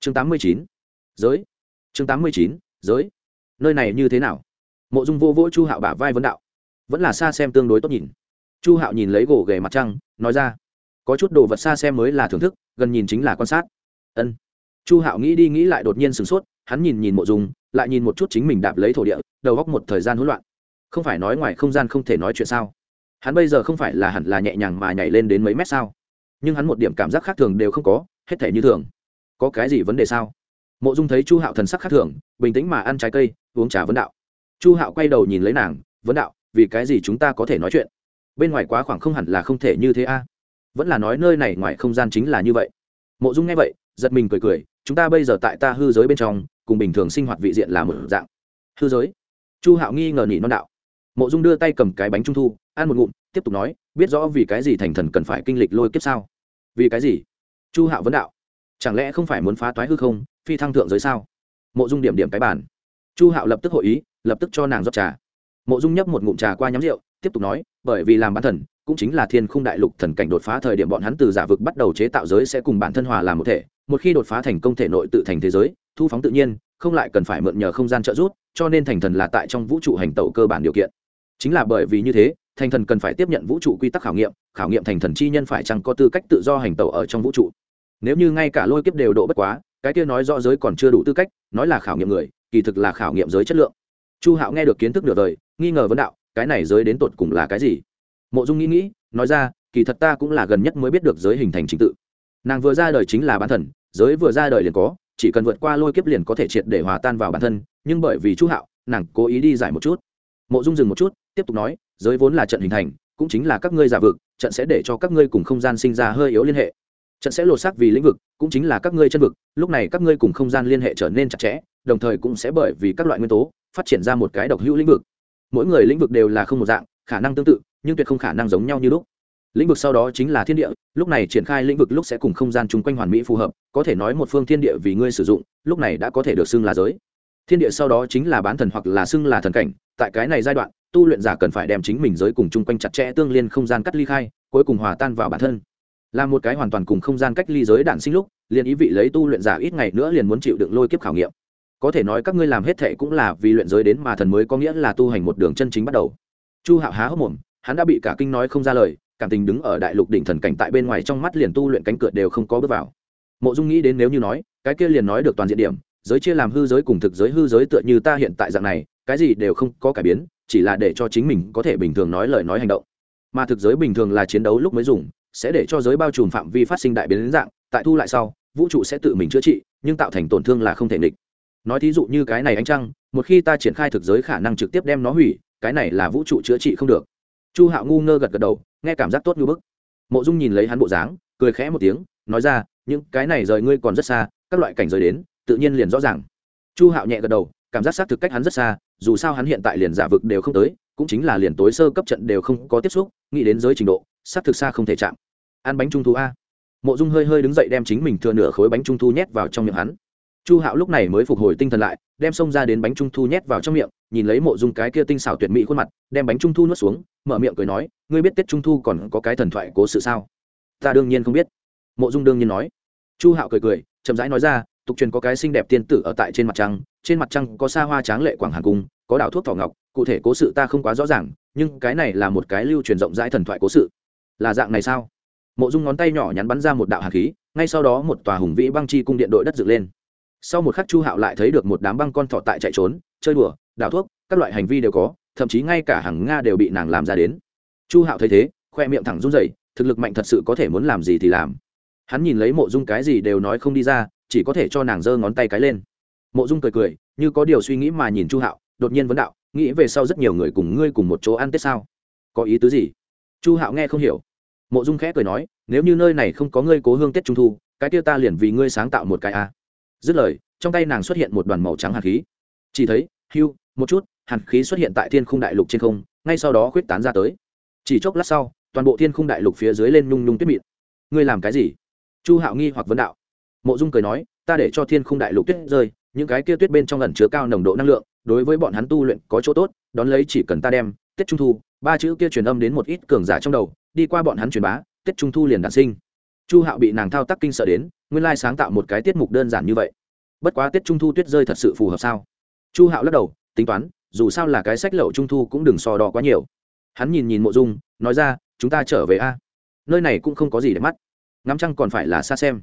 Chương tám mươi chín, giới. Chương tám mươi chín, giới. Nơi này như thế nào? Mộ dung vô vỗ chu hạo bả vai vấn đạo. Vẫn là xa xem tương đối tốt nhìn. Chu hạo nhìn lấy gỗ ghề mặt trăng, nói ra, có chút đồ vật xa xem mới là thưởng thức, gần nhìn chính là quan sát. Ân chu hạo nghĩ đi nghĩ lại đột nhiên sửng sốt, hắn nhìn nhìn mộ dung, lại nhìn một chút chính mình đạp lấy thổ địa, đầu góc một thời gian hỗn loạn. Không phải nói ngoài không gian không thể nói chuyện sao? Hắn bây giờ không phải là hẳn là nhẹ nhàng mà nhảy lên đến mấy mét sao? Nhưng hắn một điểm cảm giác khác thường đều không có, hết thể như thường. Có cái gì vấn đề sao? Mộ dung thấy chu hạo thần sắc khác thường, bình tĩnh mà ăn trái cây, uống trà vấn đạo. Chu hạo quay đầu nhìn lấy nàng vấn đạo, vì cái gì chúng ta có thể nói chuyện? Bên ngoài quá khoảng không hẳn là không thể như thế a. Vẫn là nói nơi này ngoài không gian chính là như vậy mộ dung nghe vậy, giật mình cười cười, chúng ta bây giờ tại ta hư giới bên trong, cùng bình thường sinh hoạt vị diện là một dạng. Hư giới? Chu hạo nghi ngờ nhị non đạo. Mộ dung đưa tay cầm cái bánh trung thu, ăn một ngụm, tiếp tục nói, biết rõ vì cái gì thành thần cần phải kinh lịch lôi kiếp sao? Vì cái gì? Chu hạo vấn đạo. Chẳng lẽ không phải muốn phá toái hư không, phi thăng thượng giới sao? Mộ dung điểm điểm cái bàn. Chu hạo lập tức hội ý, lập tức cho nàng rót trà. Mộ dung nhấp một ngụm trà qua nhắm rượu, tiếp tục nói, bởi vì làm bán thần cũng chính là thiên khung đại lục thần cảnh đột phá thời điểm bọn hắn từ giả vực bắt đầu chế tạo giới sẽ cùng bản thân hòa làm một thể. Một khi đột phá thành công thể nội tự thành thế giới, thu phóng tự nhiên, không lại cần phải mượn nhờ không gian trợ giúp, cho nên thành thần là tại trong vũ trụ hành tẩu cơ bản điều kiện. Chính là bởi vì như thế, thành thần cần phải tiếp nhận vũ trụ quy tắc khảo nghiệm khảo nghiệm thành thần chi nhân phải chăng có tư cách tự do hành tẩu ở trong vũ trụ. Nếu như ngay cả lôi kiếp đều độ bất quá, cái kia nói rõ giới còn chưa đủ tư cách, nói là khảo nghiệm người, kỳ thực là khảo nghiệm giới chất lượng. Chu hạo nghe được kiến thức nửa đời, nghi ngờ vấn đạo, cái này giới đến tột cùng là cái gì? Mộ dung nghĩ nghĩ, nói ra, kỳ thật ta cũng là gần nhất mới biết được giới hình thành trình tự. Nàng vừa ra đời chính là bản thần, giới vừa ra đời liền có, chỉ cần vượt qua lôi kiếp liền có thể triệt để hòa tan vào bản thân, nhưng bởi vì chu hạo, nàng cố ý đi giải một chút. Mộ dung dừng một chút, tiếp tục nói, giới vốn là trận hình thành, cũng chính là các ngươi giả vực, trận sẽ để cho các ngươi cùng không gian sinh ra hơi yếu liên hệ. Trận sẽ lột xác vì lĩnh vực, cũng chính là các ngươi chân vực, lúc này các ngươi cùng không gian liên hệ trở nên chặt chẽ, đồng thời cũng sẽ bởi vì các loại nguyên tố, phát triển ra một cái độc hữu lĩnh vực. Mỗi người lĩnh vực đều là không một dạng khả năng tương tự, nhưng tuyệt không khả năng giống nhau như lúc. Lĩnh vực sau đó chính là thiên địa, lúc này triển khai lĩnh vực lúc sẽ cùng không gian chung quanh hoàn mỹ phù hợp, có thể nói một phương thiên địa vì ngươi sử dụng, lúc này đã có thể được xưng là giới. Thiên địa sau đó chính là bán thần hoặc là xưng là thần cảnh, tại cái này giai đoạn, tu luyện giả cần phải đem chính mình giới cùng chung quanh chặt chẽ tương liên không gian cắt ly khai, cuối cùng hòa tan vào bản thân. Là một cái hoàn toàn cùng không gian cách ly giới đản sinh lúc, liền ý vị lấy tu luyện giả ít ngày nữa liền muốn chịu đựng lôi kiếp khảo nghiệm. Có thể nói các ngươi làm hết thệ cũng là vì luyện giới đến mà thần mới có nghĩa là tu hành một đường chân chính bắt đầu chu hạo há hốc mồm, hắn đã bị cả kinh nói không ra lời, cảm tình đứng ở đại lục đỉnh thần cảnh tại bên ngoài trong mắt liền tu luyện cánh cửa đều không có bước vào. Mộ dung nghĩ đến nếu như nói, cái kia liền nói được toàn diện điểm, giới chia làm hư giới cùng thực giới hư giới tựa như ta hiện tại dạng này, cái gì đều không có cải biến, chỉ là để cho chính mình có thể bình thường nói lời nói hành động. Mà thực giới bình thường là chiến đấu lúc mới dùng, sẽ để cho giới bao trùm phạm vi phát sinh đại biến dạng, tại thu lại sau, vũ trụ sẽ tự mình chữa trị, nhưng tạo thành tổn thương là không thể nghịch. Nói thí dụ như cái này ánh trăng, một khi ta triển khai thực giới khả năng trực tiếp đem nó hủy cái này là vũ trụ chữa trị không được. Chu hạo ngu ngơ gật gật đầu, nghe cảm giác tốt như bức. Mộ dung nhìn lấy hắn bộ dáng, cười khẽ một tiếng, nói ra, những cái này rời ngươi còn rất xa, các loại cảnh rời đến, tự nhiên liền rõ ràng. Chu hạo nhẹ gật đầu, cảm giác xác thực cách hắn rất xa, dù sao hắn hiện tại liền giả vực đều không tới, cũng chính là liền tối sơ cấp trận đều không có tiếp xúc, nghĩ đến giới trình độ, xác thực xa không thể chạm. Ăn bánh trung thu a. Mộ dung hơi hơi đứng dậy đem chính mình thừa nửa khối bánh trung thu nhét vào trong miệng hắn. Chu hạo lúc này mới phục hồi tinh thần lại đem xông ra đến bánh trung thu nhét vào trong miệng, nhìn lấy mộ dung cái kia tinh xảo tuyệt mỹ khuôn mặt, đem bánh trung thu nuốt xuống, mở miệng cười nói, ngươi biết tết trung thu còn có cái thần thoại cố sự sao? Ta đương nhiên không biết. Mộ dung đương nhiên nói. Chu hạo cười cười, chậm rãi nói ra, tục truyền có cái xinh đẹp tiên tử ở tại trên mặt trăng, trên mặt trăng có xa hoa tráng lệ quảng hàn cung, có đảo thuốc thỏ ngọc, cụ thể cố sự ta không quá rõ ràng, nhưng cái này là một cái lưu truyền rộng rãi thần thoại cố sự. Là dạng này sao? Mộ dung ngón tay nhỏ nhắn bắn ra một đạo hạt khí, ngay sau đó một tòa hùng vĩ băng chi cung điện đội đất dựng lên sau một khắc chu hạo lại thấy được một đám băng con thọ tại chạy trốn, chơi đùa đảo thuốc, các loại hành vi đều có, thậm chí ngay cả hàng nga đều bị nàng làm ra đến. Chu hạo thấy thế, khoe miệng thẳng run rẩy, thực lực mạnh thật sự có thể muốn làm gì thì làm. Hắn nhìn lấy mộ dung cái gì đều nói không đi ra, chỉ có thể cho nàng giơ ngón tay cái lên. Mộ dung cười cười, như có điều suy nghĩ mà nhìn chu hạo, đột nhiên vấn đạo, nghĩ về sau rất nhiều người cùng ngươi cùng một chỗ ăn tết sao? Có ý tứ gì? Chu hạo nghe không hiểu. Mộ dung khẽ cười nói, nếu như nơi này không có ngươi cố hương tết trung thu, cái kia ta liền vì ngươi sáng tạo một cái a dứt lời, trong tay nàng xuất hiện một đoàn màu trắng hạt khí. Chỉ thấy, hưu, một chút hạt khí xuất hiện tại thiên khung đại lục trên không, ngay sau đó khuyết tán ra tới. Chỉ chốc lát sau, toàn bộ thiên khung đại lục phía dưới lên nhung nhung tuyết mịn. Ngươi làm cái gì? Chu hạo nghi hoặc vấn đạo. Mộ dung cười nói, ta để cho thiên khung đại lục tuyết rơi, những cái kia tuyết bên trong lần chứa cao nồng độ năng lượng, đối với bọn hắn tu luyện có chỗ tốt, đón lấy chỉ cần ta đem, tết trung thu, ba chữ kia truyền âm đến một ít cường giả trong đầu, đi qua bọn hắn truyền bá, tết trung thu liền đản sinh chu hạo bị nàng thao tác kinh sợ đến, nguyên lai sáng tạo một cái tiết mục đơn giản như vậy. Bất quá tiết trung thu tuyết rơi thật sự phù hợp sao? Chu hạo lắc đầu, tính toán, dù sao là cái sách lậu trung thu cũng đừng so đo quá nhiều. Hắn nhìn nhìn mộ dung, nói ra, chúng ta trở về a. Nơi này cũng không có gì để mắt. Ngắm trăng còn phải là xa xem.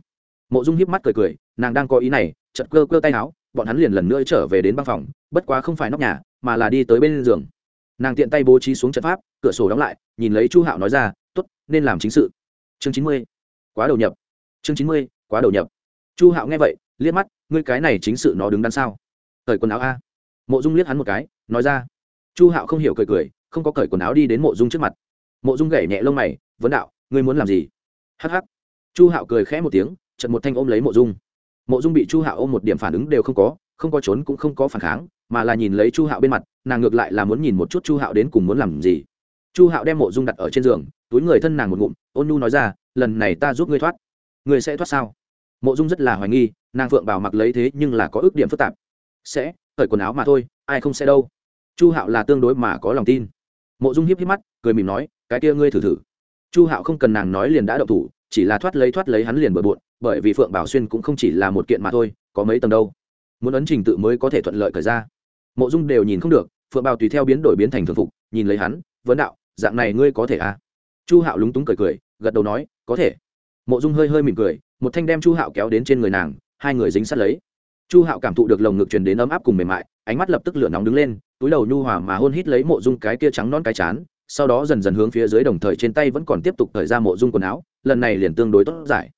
Mộ dung hiếp mắt cười cười, nàng đang có ý này chật cơ cơ tay áo, bọn hắn liền lần nữa trở về đến băng phòng, bất quá không phải nóc nhà, mà là đi tới bên giường. Nàng tiện tay bố trí xuống trận pháp, cửa sổ đóng lại, nhìn lấy chu hạo nói ra t ố t nên làm chính sự. Chương chín mươi quá đầu nhập. Chương chín mươi, quá đầu nhập. Chu hạo nghe vậy, liếc mắt, ngươi cái này chính sự nó đứng đằng sau cởi quần áo a. Mộ dung liếc hắn một cái, nói ra. Chu hạo không hiểu cười cười, không có cởi quần áo đi đến mộ dung trước mặt. Mộ dung gảy nhẹ lông mày, vấn đạo, ngươi muốn làm gì? Hắc hắc. Chu hạo cười khẽ một tiếng chật một thanh ôm lấy mộ dung. Mộ dung bị chu hạo ôm một điểm phản ứng đều không có không có trốn cũng không có phản kháng, mà là nhìn lấy chu hạo bên mặt, nàng ngược lại là muốn nhìn một chút chu hạo đến cùng muốn làm gì. Chu hạo đem mộ dung đặt ở trên giường túi người thân nàng một ngụm, ôn nu nói ra, lần này ta giúp ngươi thoát. Ngươi sẽ thoát sao? Mộ dung rất là hoài nghi, nàng phượng bảo mặc lấy thế nhưng là có ước điểm phức tạp. Sẽ, cởi quần áo mà thôi, ai không sẽ đâu. Chu hạo là tương đối mà có lòng tin. Mộ dung hiếp hiếp mắt, cười mỉm nói, cái kia ngươi thử thử. Chu hạo không cần nàng nói liền đã đậu thủ, chỉ là thoát lấy thoát lấy hắn liền bừa bộn, bởi vì phượng bảo xuyên cũng không chỉ là một kiện mà thôi, có mấy tầng đâu. Muốn ấn trình tự mới có thể thuận lợi cởi ra. Mộ dung đều nhìn không được, phượng bảo tùy theo biến đổi biến thành thường phục, nhìn lấy hắn, vấn đạo, dạng này ngươi có thể à? Chu hạo lúng túng cười cười, gật đầu nói, có thể. Mộ dung hơi hơi mỉm cười, một thanh đem chu hạo kéo đến trên người nàng, hai người dính sát lấy. Chu hạo cảm thụ được lồng ngực truyền đến ấm áp cùng mềm mại, ánh mắt lập tức lửa nóng đứng lên, túi đầu nhu hòa mà hôn hít lấy mộ dung cái kia trắng non cái chán, sau đó dần dần hướng phía dưới đồng thời trên tay vẫn còn tiếp tục thời ra mộ dung quần áo, lần này liền tương đối tốt giải.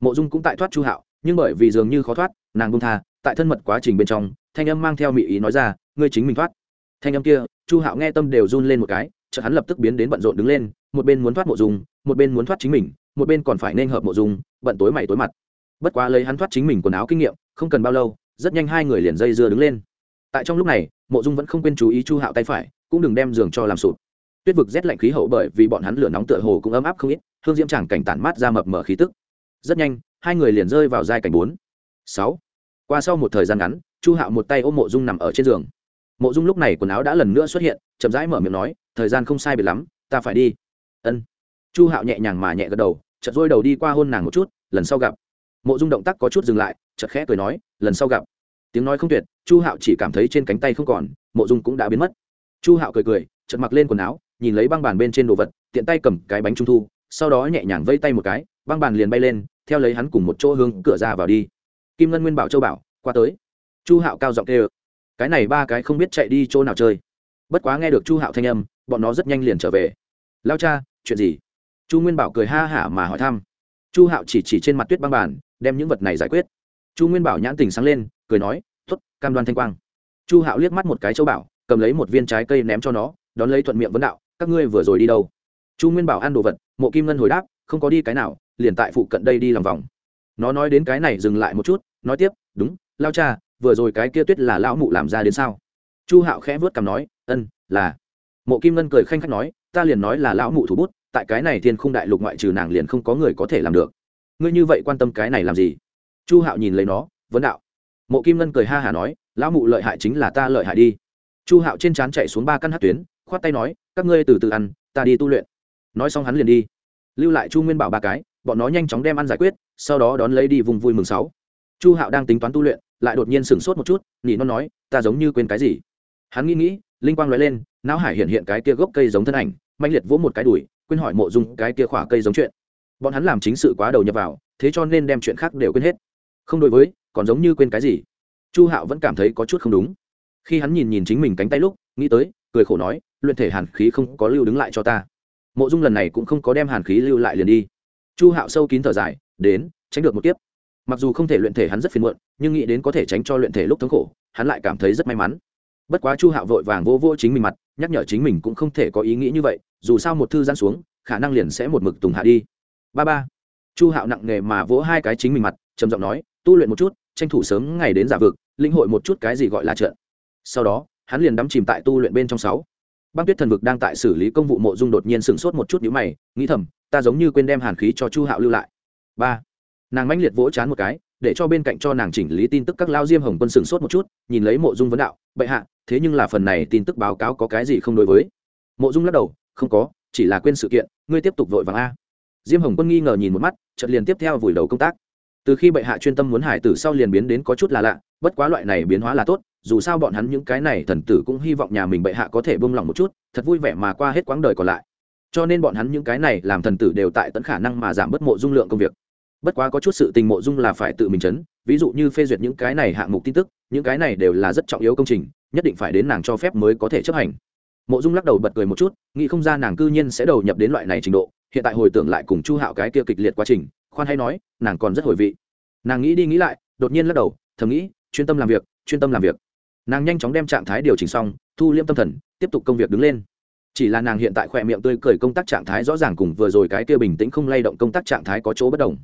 Mộ dung cũng tại thoát chu hạo, nhưng bởi vì dường như khó thoát, nàng bung tha, tại thân mật quá trình bên trong, thanh âm mang theo mị ý nói ra, ngươi chính mình thoát. Thanh âm kia, chu hạo nghe tâm đều run lên một cái chợt hắn lập tức biến đến bận rộn đứng lên, một bên muốn thoát mộ dung, một bên muốn thoát chính mình, một bên còn phải nên hợp mộ dung, bận tối mày tối mặt. Bất quá lấy hắn thoát chính mình quần áo kinh nghiệm, không cần bao lâu, rất nhanh hai người liền dây dưa đứng lên. Tại trong lúc này, mộ dung vẫn không quên chú ý chu hạo tay phải, cũng đừng đem giường cho làm sụp tuyết vực rét lạnh khí hậu bởi vì bọn hắn lửa nóng tựa hồ cũng ấm áp không ít, hương diễm chẳng cảnh tản mát ra mập mở khí tức. Rất nhanh, hai người liền rơi vào giai cảnh bốn. Sáu. Qua sau một thời gian ngắn, chu hạo một tay ôm mộ dung nằm ở trên giường mộ dung lúc này quần áo đã lần nữa xuất hiện, chậm rãi mở miệng nói, thời gian không sai biệt lắm, ta phải đi. Ân. Chu hạo nhẹ nhàng mà nhẹ gật đầu, chợt dôi đầu đi qua hôn nàng một chút, lần sau gặp. Mộ dung động tác có chút dừng lại, chợt khẽ cười nói, lần sau gặp. Tiếng nói không tuyệt, chu hạo chỉ cảm thấy trên cánh tay không còn, mộ dung cũng đã biến mất. Chu hạo cười cười, chợt mặc lên quần áo, nhìn lấy băng bàn bên trên đồ vật, tiện tay cầm cái bánh trung thu, sau đó nhẹ nhàng vây tay một cái, băng bàn liền bay lên, theo lấy hắn cùng một chỗ hướng cửa ra vào đi. Kim ngân nguyên bảo châu bảo, qua tới. Chu hạo cao giọng kêu cái này ba cái không biết chạy đi chỗ nào chơi. Bất quá nghe được chu hạo thanh âm, bọn nó rất nhanh liền trở về. Lao cha, chuyện gì? Chu nguyên bảo cười ha hả mà hỏi thăm. Chu hạo chỉ chỉ trên mặt tuyết băng bàn, đem những vật này giải quyết. Chu nguyên bảo nhãn tình sáng lên, cười nói t ố t cam đoan thanh quang. Chu hạo liếc mắt một cái châu bảo, cầm lấy một viên trái cây ném cho nó, đón lấy thuận miệng vấn đạo, các ngươi vừa rồi đi đâu? Chu nguyên bảo ăn đồ vật, mộ kim ngân hồi đáp, không có đi cái nào, liền tại phụ cận đây đi làm vòng. Nó nói đến cái này dừng lại một chút, nói tiếp, đúng, lao cha vừa rồi cái kia tuyết là lão mụ làm ra đến sao? Chu hạo khẽ vớt cằm nói, ân, là. Mộ kim ngân cười khanh khách nói, ta liền nói là lão mụ thủ bút, tại cái này thiên khung đại lục ngoại trừ nàng liền không có người có thể làm được. Ngươi như vậy quan tâm cái này làm gì? Chu hạo nhìn lấy nó, vấn đạo. Mộ kim ngân cười ha hả nói, lão mụ lợi hại chính là ta lợi hại đi. Chu hạo trên trán chạy xuống ba căn hát tuyến, khoát tay nói, các ngươi từ từ ăn, ta đi tu luyện. Nói xong hắn liền đi. Lưu lại chu nguyên bảo ba cái, bọn nó nhanh chóng đem ăn giải quyết, sau đó đón lấy đi vùng vui mừng sáu. Chu hạo đang tính toán tu luyện lại đột nhiên sửng sốt một chút nhị non nói, ta giống như quên cái gì? Hắn nghĩ nghĩ, linh quang nói lên, não hải hiện hiện cái kia gốc cây giống thân ảnh mạnh liệt vỗ một cái đùi, quên hỏi mộ dung cái kia khỏa cây giống chuyện. Bọn hắn làm chính sự quá đầu nhập vào, thế cho nên đem chuyện khác đều quên hết. Không đối với, còn giống như quên cái gì? Chu hạo vẫn cảm thấy có chút không đúng. Khi hắn nhìn nhìn chính mình cánh tay lúc, nghĩ tới, cười khổ nói, luyện thể hàn khí không có lưu đứng lại cho ta. Mộ dung lần này cũng không có đem hàn khí lưu lại liền đi. Chu hạo sâu kín thở dài, đến, tránh được một tiếp mặc dù không thể luyện thể hắn rất phiền muộn, nhưng nghĩ đến có thể tránh cho luyện thể lúc thống khổ, hắn lại cảm thấy rất may mắn. Bất quá chu hạo vội vàng vô vô chính mình mặt, nhắc nhở chính mình cũng không thể có ý nghĩ như vậy, dù sao một thư gian xuống, khả năng liền sẽ một mực tùng hạ đi. Ba ba. Chu hạo nặng nề mà vỗ hai cái chính mình mặt, trầm giọng nói, tu luyện một chút, tranh thủ sớm ngày đến giả vực, lĩnh hội một chút cái gì gọi là trợn sau đó, hắn liền đắm chìm tại tu luyện bên trong sáu. Băng tuyết thần vực đang tại xử lý công vụ mộ dung đột nhiên sửng sốt một chút nhíu mày, nghĩ thầm, ta giống như quên đem hàn khí cho chu hạo lưu lại. Ba nàng mãnh liệt vỗ chán một cái, để cho bên cạnh cho nàng chỉnh lý tin tức các lao diêm hồng quân sừng sốt một chút, nhìn lấy mộ dung vấn đạo, bệ hạ, thế nhưng là phần này tin tức báo cáo có cái gì không đối với? Mộ dung lắc đầu, không có, chỉ là quên sự kiện, ngươi tiếp tục vội vàng a. Diêm hồng quân nghi ngờ nhìn một mắt, chợt liền tiếp theo vùi đầu công tác. Từ khi bệ hạ chuyên tâm muốn hải tử sau liền biến đến có chút là lạ, bất quá loại này biến hóa là tốt, dù sao bọn hắn những cái này thần tử cũng hy vọng nhà mình bệ hạ có thể bông lòng một chút, thật vui vẻ mà qua hết quãng đời còn lại. Cho nên bọn hắn những cái này làm thần tử đều tại tận khả năng mà giảm bớt mộ dung lượng công việc bất quá có chút sự tình mộ dung là phải tự mình chấn, ví dụ như phê duyệt những cái này hạng mục tin tức, những cái này đều là rất trọng yếu công trình, nhất định phải đến nàng cho phép mới có thể chấp hành. Mộ dung lắc đầu bật cười một chút, nghĩ không ra nàng cư nhiên sẽ đầu nhập đến loại này trình độ, hiện tại hồi tưởng lại cùng chu hạo cái kia kịch liệt quá trình, khoan hay nói, nàng còn rất hồi vị. Nàng nghĩ đi nghĩ lại, đột nhiên lắc đầu, thầm nghĩ, chuyên tâm làm việc, chuyên tâm làm việc. Nàng nhanh chóng đem trạng thái điều chỉnh xong, thu liêm tâm thần, tiếp tục công việc đứng lên. Chỉ là nàng hiện tại khỏe miệng tươi cười công tác trạng thái rõ ràng cùng vừa rồi cái kia bình tĩnh không lay động công tác trạng thái có chỗ bất đồng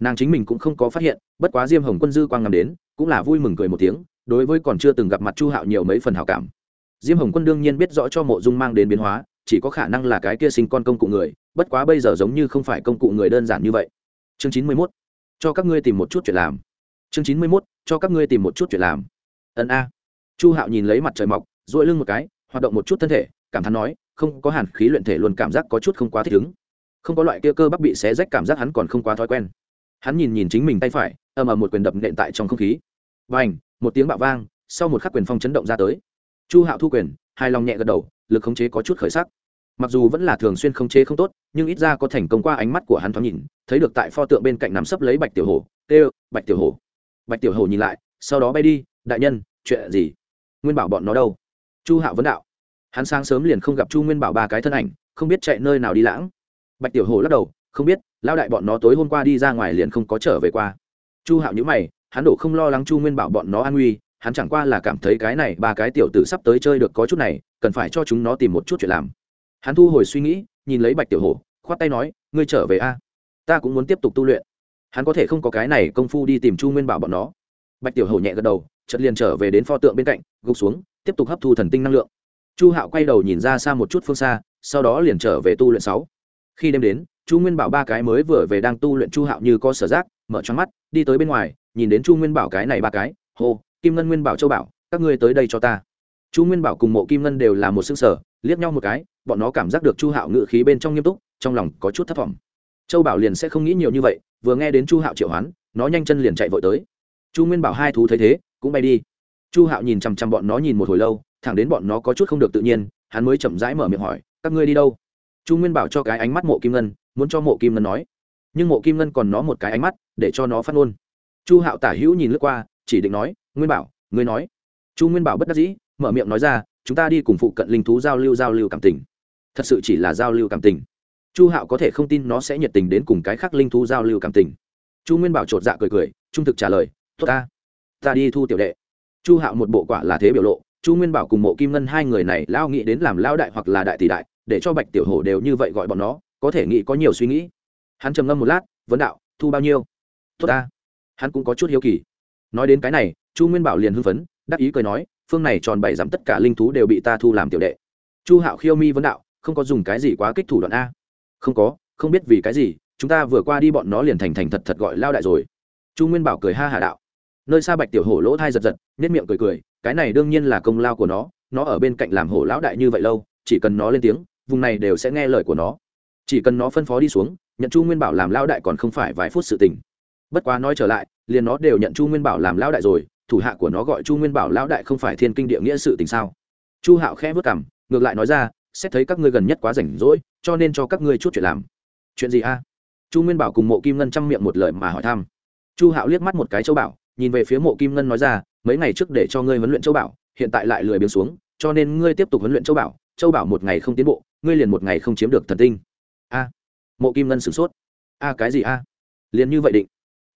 nàng chính mình cũng không có phát hiện, bất quá diêm hồng quân dư quang ngắm đến, cũng là vui mừng cười một tiếng, đối với còn chưa từng gặp mặt chu hạo nhiều mấy phần hào cảm. Diêm hồng quân đương nhiên biết rõ cho mộ dung mang đến biến hóa, chỉ có khả năng là cái kia sinh con công cụ người, bất quá bây giờ giống như không phải công cụ người đơn giản như vậy. Chương chín mươi mốt, cho các ngươi tìm một chút chuyện làm. Chương chín mươi mốt, cho các ngươi tìm một chút chuyện làm. Ân a. Chu hạo nhìn lấy mặt trời mọc dội lưng một cái, hoạt động một chút thân thể, cảm thán nói, không có hàn khí luyện thể luôn cảm giác có chút không quá thích ứng. Không có loại kia cơ bắp bị xé rách cảm giác hắn còn không quá thói quen hắn nhìn nhìn chính mình tay phải, ầm ầm một quyền đập nện tại trong không khí. Và ảnh một tiếng bạo vang, sau một khắc quyền phong chấn động ra tới. Chu hạo thu quyền hai lòng nhẹ gật đầu, lực khống chế có chút khởi sắc. Mặc dù vẫn là thường xuyên khống chế không tốt, nhưng ít ra có thành công qua ánh mắt của hắn thoáng nhìn, thấy được tại pho tượng bên cạnh nằm sấp lấy bạch tiểu hổ. Tê, bạch tiểu hổ. Bạch tiểu hổ nhìn lại, sau đó bay đi, đại nhân, chuyện gì? Nguyên bảo bọn nó đâu? Chu hạo vấn đạo. Hắn sáng sớm liền không gặp chu nguyên bảo ba cái thân ảnh, không biết chạy nơi nào đi lãng. Bạch tiểu hổ lắc đầu không biết lao đại bọn nó tối hôm qua đi ra ngoài liền không có trở về qua. Chu hạo nhữ mày, hắn đổ không lo lắng chu nguyên bảo bọn nó an nguy, hắn chẳng qua là cảm thấy cái này ba cái tiểu tử sắp tới chơi được có chút này, cần phải cho chúng nó tìm một chút chuyện làm. Hắn thu hồi suy nghĩ, nhìn lấy bạch tiểu hổ, khoát tay nói, ngươi trở về a, ta cũng muốn tiếp tục tu luyện. Hắn có thể không có cái này công phu đi tìm chu nguyên bảo bọn nó. Bạch tiểu hổ nhẹ gật đầu chật liền trở về đến pho tượng bên cạnh, gục xuống, tiếp tục hấp thu thần tinh năng lượng. Chu hạo quay đầu nhìn ra xa một chút phương xa, sau đó liền trở về tu luyện sáu. Khi đêm đến chu nguyên bảo ba cái mới vừa về đang tu luyện chu hạo như có sở giác, mở choáng mắt, đi tới bên ngoài, nhìn đến chu nguyên bảo cái này ba cái, hô, kim ngân nguyên bảo châu bảo, các ngươi tới đây cho ta. Chu nguyên bảo cùng mộ kim ngân đều là một xương sở liếc nhau một cái, bọn nó cảm giác được chu hạo ngự khí bên trong nghiêm túc, trong lòng có chút thất vọng. Châu bảo liền sẽ không nghĩ nhiều như vậy, vừa nghe đến chu hạo triệu hoán, nó nhanh chân liền chạy vội tới. Chu nguyên bảo hai thú thấy thế, cũng bay đi. Chu hạo nhìn chằm chằm bọn nó nhìn một hồi lâu, thẳng đến bọn nó có chút không được tự nhiên, hắn mới chậm rãi mở miệng hỏi, các ngươi đi đâu? Chu nguyên bảo cho cái ánh mắt mộ kim ngân muốn cho mộ kim ngân nói. Nhưng mộ kim ngân còn nó một cái ánh mắt, để cho nó phát ngôn. Chu hạo tả hữu nhìn lướt qua, chỉ định nói, nguyên bảo, ngươi nói. Chu nguyên bảo bất đắc dĩ, mở miệng nói ra, chúng ta đi cùng phụ cận linh thú giao lưu giao lưu cảm tình. Thật sự chỉ là giao lưu cảm tình. Chu hạo có thể không tin nó sẽ nhiệt tình đến cùng cái khác linh thú giao lưu cảm tình. Chu nguyên bảo chột dạ cười cười, trung thực trả lời, tốt ta ta đi thu tiểu đệ. Chu hạo một bộ quả là thế biểu lộ, chu nguyên bảo cùng mộ kim ngân hai người này lao nghĩ đến làm lao đại hoặc là đại tỷ đại, để cho bạch tiểu hổ đều như vậy gọi bọn nó có thể nghĩ có nhiều suy nghĩ. Hắn trầm ngâm một lát, vấn đạo, thu bao nhiêu? Tốt ta. Hắn cũng có chút hiếu kỳ. Nói đến cái này, chu nguyên bảo liền hưng phấn, đắc ý cười nói, phương này tròn bảy dặm tất cả linh thú đều bị ta thu làm tiểu đệ. Chu hạo khiêu mi vấn đạo, không có dùng cái gì quá kích thủ đoạn a. Không có, không biết vì cái gì, chúng ta vừa qua đi bọn nó liền thành thành thật thật gọi lao đại rồi. Chu nguyên bảo cười ha hà đạo. Nơi xa bạch tiểu hổ lỗ thai giật giật nhất miệng cười cười, cái này đương nhiên là công lao của nó nó ở bên cạnh làm hổ lão đại như vậy lâu, chỉ cần nó lên tiếng, vùng này đều sẽ nghe lời của nó chỉ cần nó phân phó đi xuống, nhận chu nguyên bảo làm lao đại còn không phải vài phút sự tình. Bất quá nói trở lại, liền nó đều nhận chu nguyên bảo làm lao đại rồi, thủ hạ của nó gọi chu nguyên bảo lao đại không phải thiên kinh địa nghĩa sự tình sao? Chu hạo khẽ vất cảm ngược lại nói ra, xét thấy các ngươi gần nhất quá rảnh rỗi, cho nên cho các ngươi chút chuyện làm. Chuyện gì a? Chu nguyên bảo cùng mộ kim ngân chăm miệng một lời mà hỏi thăm. Chu hạo liếc mắt một cái châu bảo, nhìn về phía mộ kim ngân nói ra, mấy ngày trước để cho ngươi huấn luyện châu bảo, hiện tại lại lười biếng xuống, cho nên ngươi tiếp tục huấn luyện châu bảo. Châu bảo một ngày không tiến bộ, ngươi liền một ngày không chiếm được thần tinh a. Mộ kim ngân sửng sốt. A cái gì a? Liền như vậy định.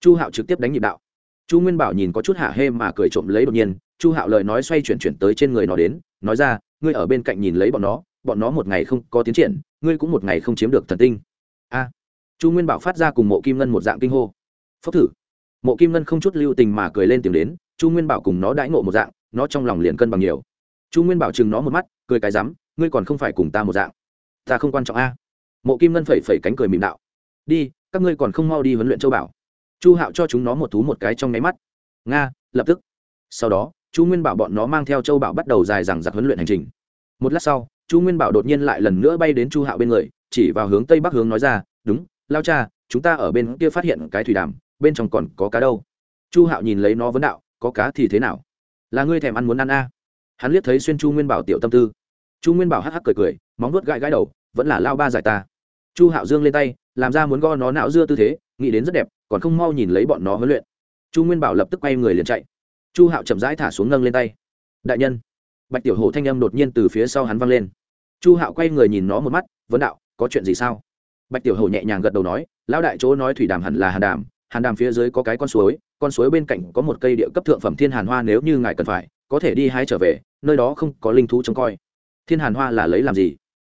Chu hạo trực tiếp đánh nhịp đạo. Chu nguyên bảo nhìn có chút hạ hê mà cười trộm lấy đột nhiên, chu hạo lời nói xoay chuyển chuyển tới trên người nó đến, nói ra, ngươi ở bên cạnh nhìn lấy bọn nó bọn nó một ngày không có tiến triển, ngươi cũng một ngày không chiếm được thần tinh. A. Chu nguyên bảo phát ra cùng mộ kim ngân một dạng kinh hô. Phốc thử. Mộ kim ngân không chút lưu tình mà cười lên tiếng đến, chu nguyên bảo cùng nó đãi ngộ một dạng, nó trong lòng liền cân bằng nhiều. Chu nguyên bảo chừng nó một mắt, cười cái rắm, ngươi còn không phải cùng ta một dạng. Ta không quan trọng a mộ kim ngân phẩy phẩy cánh cười mịn đạo. Đi, các ngươi còn không mau đi huấn luyện châu bảo. Chu hạo cho chúng nó một thú một cái trong nháy mắt. Nga, lập tức. Sau đó, chu nguyên bảo bọn nó mang theo châu bảo bắt đầu dài dằng dặc huấn luyện hành trình. Một lát sau, chu nguyên bảo đột nhiên lại lần nữa bay đến chu hạo bên người, chỉ vào hướng tây bắc hướng nói ra, đúng, lao cha, chúng ta ở bên kia phát hiện cái thủy đàm, bên trong còn có cá đâu. Chu hạo nhìn lấy nó vấn đạo, có cá thì thế nào? Là ngươi thèm ăn muốn ăn a. À? hắn liếc thấy xuyên chu nguyên bảo tiểu tâm tư. Chu nguyên bảo hắc hắc cười cười, móng vuốt gãi gãi đầu vẫn là lao ba giải ta. Chu hạo dương lên tay, làm ra muốn go nó não dưa tư thế, nghĩ đến rất đẹp, còn không mau nhìn lấy bọn nó huấn luyện. Chu nguyên bảo lập tức quay người liền chạy. Chu hạo chậm rãi thả xuống nâng lên tay. Đại nhân, bạch tiểu hổ thanh âm đột nhiên từ phía sau hắn văng lên. Chu hạo quay người nhìn nó một mắt, vấn đạo, có chuyện gì sao? Bạch tiểu hổ nhẹ nhàng gật đầu nói, lão đại chỗ nói thủy đàm hẳn là hàn đàm hàn đàm phía dưới có cái con suối con suối bên cạnh có một cây địa cấp thượng phẩm thiên hàn hoa nếu như ngài cần phải, có thể đi hái trở về, nơi đó không có linh thú trông coi. Thiên hàn hoa là lấy làm gì?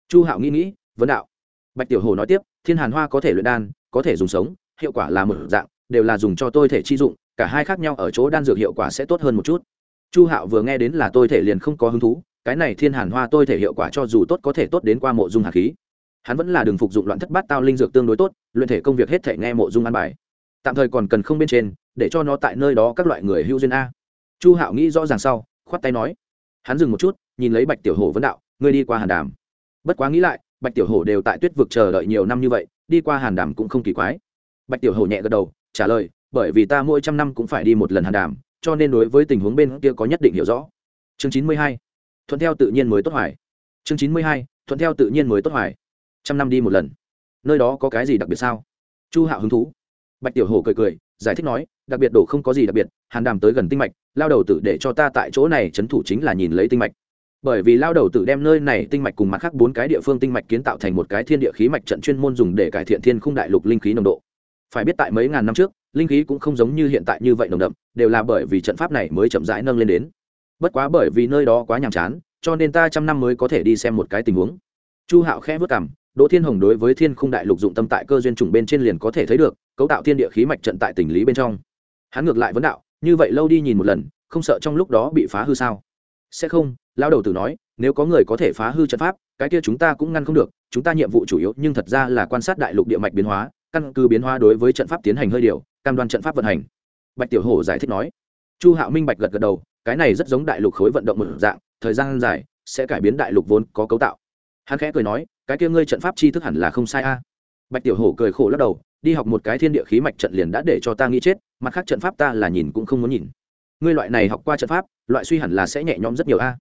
Chu hạo nghĩ nghĩ, vấn đạo. Bạch tiểu hồ nói tiếp, thiên hàn hoa có thể luyện đan, có thể dùng sống, hiệu quả là một dạng, đều là dùng cho tôi thể chi dụng, cả hai khác nhau ở chỗ đan dược hiệu quả sẽ tốt hơn một chút. Chu hạo vừa nghe đến là tôi thể liền không có hứng thú, cái này thiên hàn hoa tôi thể hiệu quả cho dù tốt có thể tốt đến qua mộ dung hạt khí. Hắn vẫn là đường phục dụng loạn thất bát tao linh dược tương đối tốt, luyện thể công việc hết thể nghe mộ dung ăn bài. Tạm thời còn cần không bên trên, để cho nó tại nơi đó các loại người hữu duyên a. Chu hạo nghĩ rõ ràng sau, khoát tay nói. Hắn dừng một chút, nhìn lấy bạch tiểu hổ vấn đạo, ngươi đi qua hàn đàm bất quá nghĩ lại, bạch tiểu hổ đều tại tuyết vực chờ đợi nhiều năm như vậy, đi qua hàn đàm cũng không kỳ quái. Bạch tiểu hổ nhẹ gật đầu, trả lời, bởi vì ta mỗi trăm năm cũng phải đi một lần hàn đàm, cho nên đối với tình huống bên kia có nhất định hiểu rõ. Chương chín mươi hai, thuận theo tự nhiên mới tốt hoài. Chương chín mươi hai, thuận theo tự nhiên mới tốt hoài. Trăm năm đi một lần. Nơi đó có cái gì đặc biệt sao? Chu hạo hứng thú. Bạch tiểu hổ cười cười, giải thích nói, đặc biệt đổ không có gì đặc biệt, hàn đàm tới gần tinh mạch, lao đầu tử để cho ta tại chỗ này c h ấ n thủ chính là nhìn lấy tinh mạch bởi vì lao đầu tử đem nơi này tinh mạch cùng mặt khác bốn cái địa phương tinh mạch kiến tạo thành một cái thiên địa khí mạch trận chuyên môn dùng để cải thiện thiên khung đại lục linh khí nồng độ. Phải biết tại mấy ngàn năm trước, linh khí cũng không giống như hiện tại như vậy nồng đậm, đều là bởi vì trận pháp này mới chậm rãi nâng lên đến. Bất quá bởi vì nơi đó quá nhàm chán, cho nên ta trăm năm mới có thể đi xem một cái tình huống. Chu hạo khẽ vất cảm đỗ thiên hồng đối với thiên khung đại lục dụng tâm tại cơ duyên trùng bên trên liền có thể thấy được, cấu tạo thiên địa khí mạch trận tại tỉnh lý bên trong. Hắn ngược lại vấn đạo, như vậy lâu đi nhìn một lần, không sợ trong lúc đó bị phá hư sao? Sẽ không Lão đầu tử nói, nếu có người có thể phá hư trận pháp, cái kia chúng ta cũng ngăn không được. Chúng ta nhiệm vụ chủ yếu, nhưng thật ra là quan sát đại lục địa mạch biến hóa, căn cứ biến hóa đối với trận pháp tiến hành hơi điều, cam đoan trận pháp vận hành. Bạch tiểu hổ giải thích nói. Chu hạo minh bạch gật gật đầu, cái này rất giống đại lục khối vận động một dạng, thời gian dài sẽ cải biến đại lục vốn có cấu tạo. Hắn khẽ cười nói, cái kia ngươi trận pháp chi thức hẳn là không sai a. Bạch tiểu hổ cười khổ lắc đầu, đi học một cái thiên địa khí mạch trận liền đã để cho ta nghĩ chết, mặt khác trận pháp ta là nhìn cũng không muốn nhìn. Ngươi loại này học qua trận pháp, loại suy hẳn là sẽ nhẹ nhõm rất nhiều a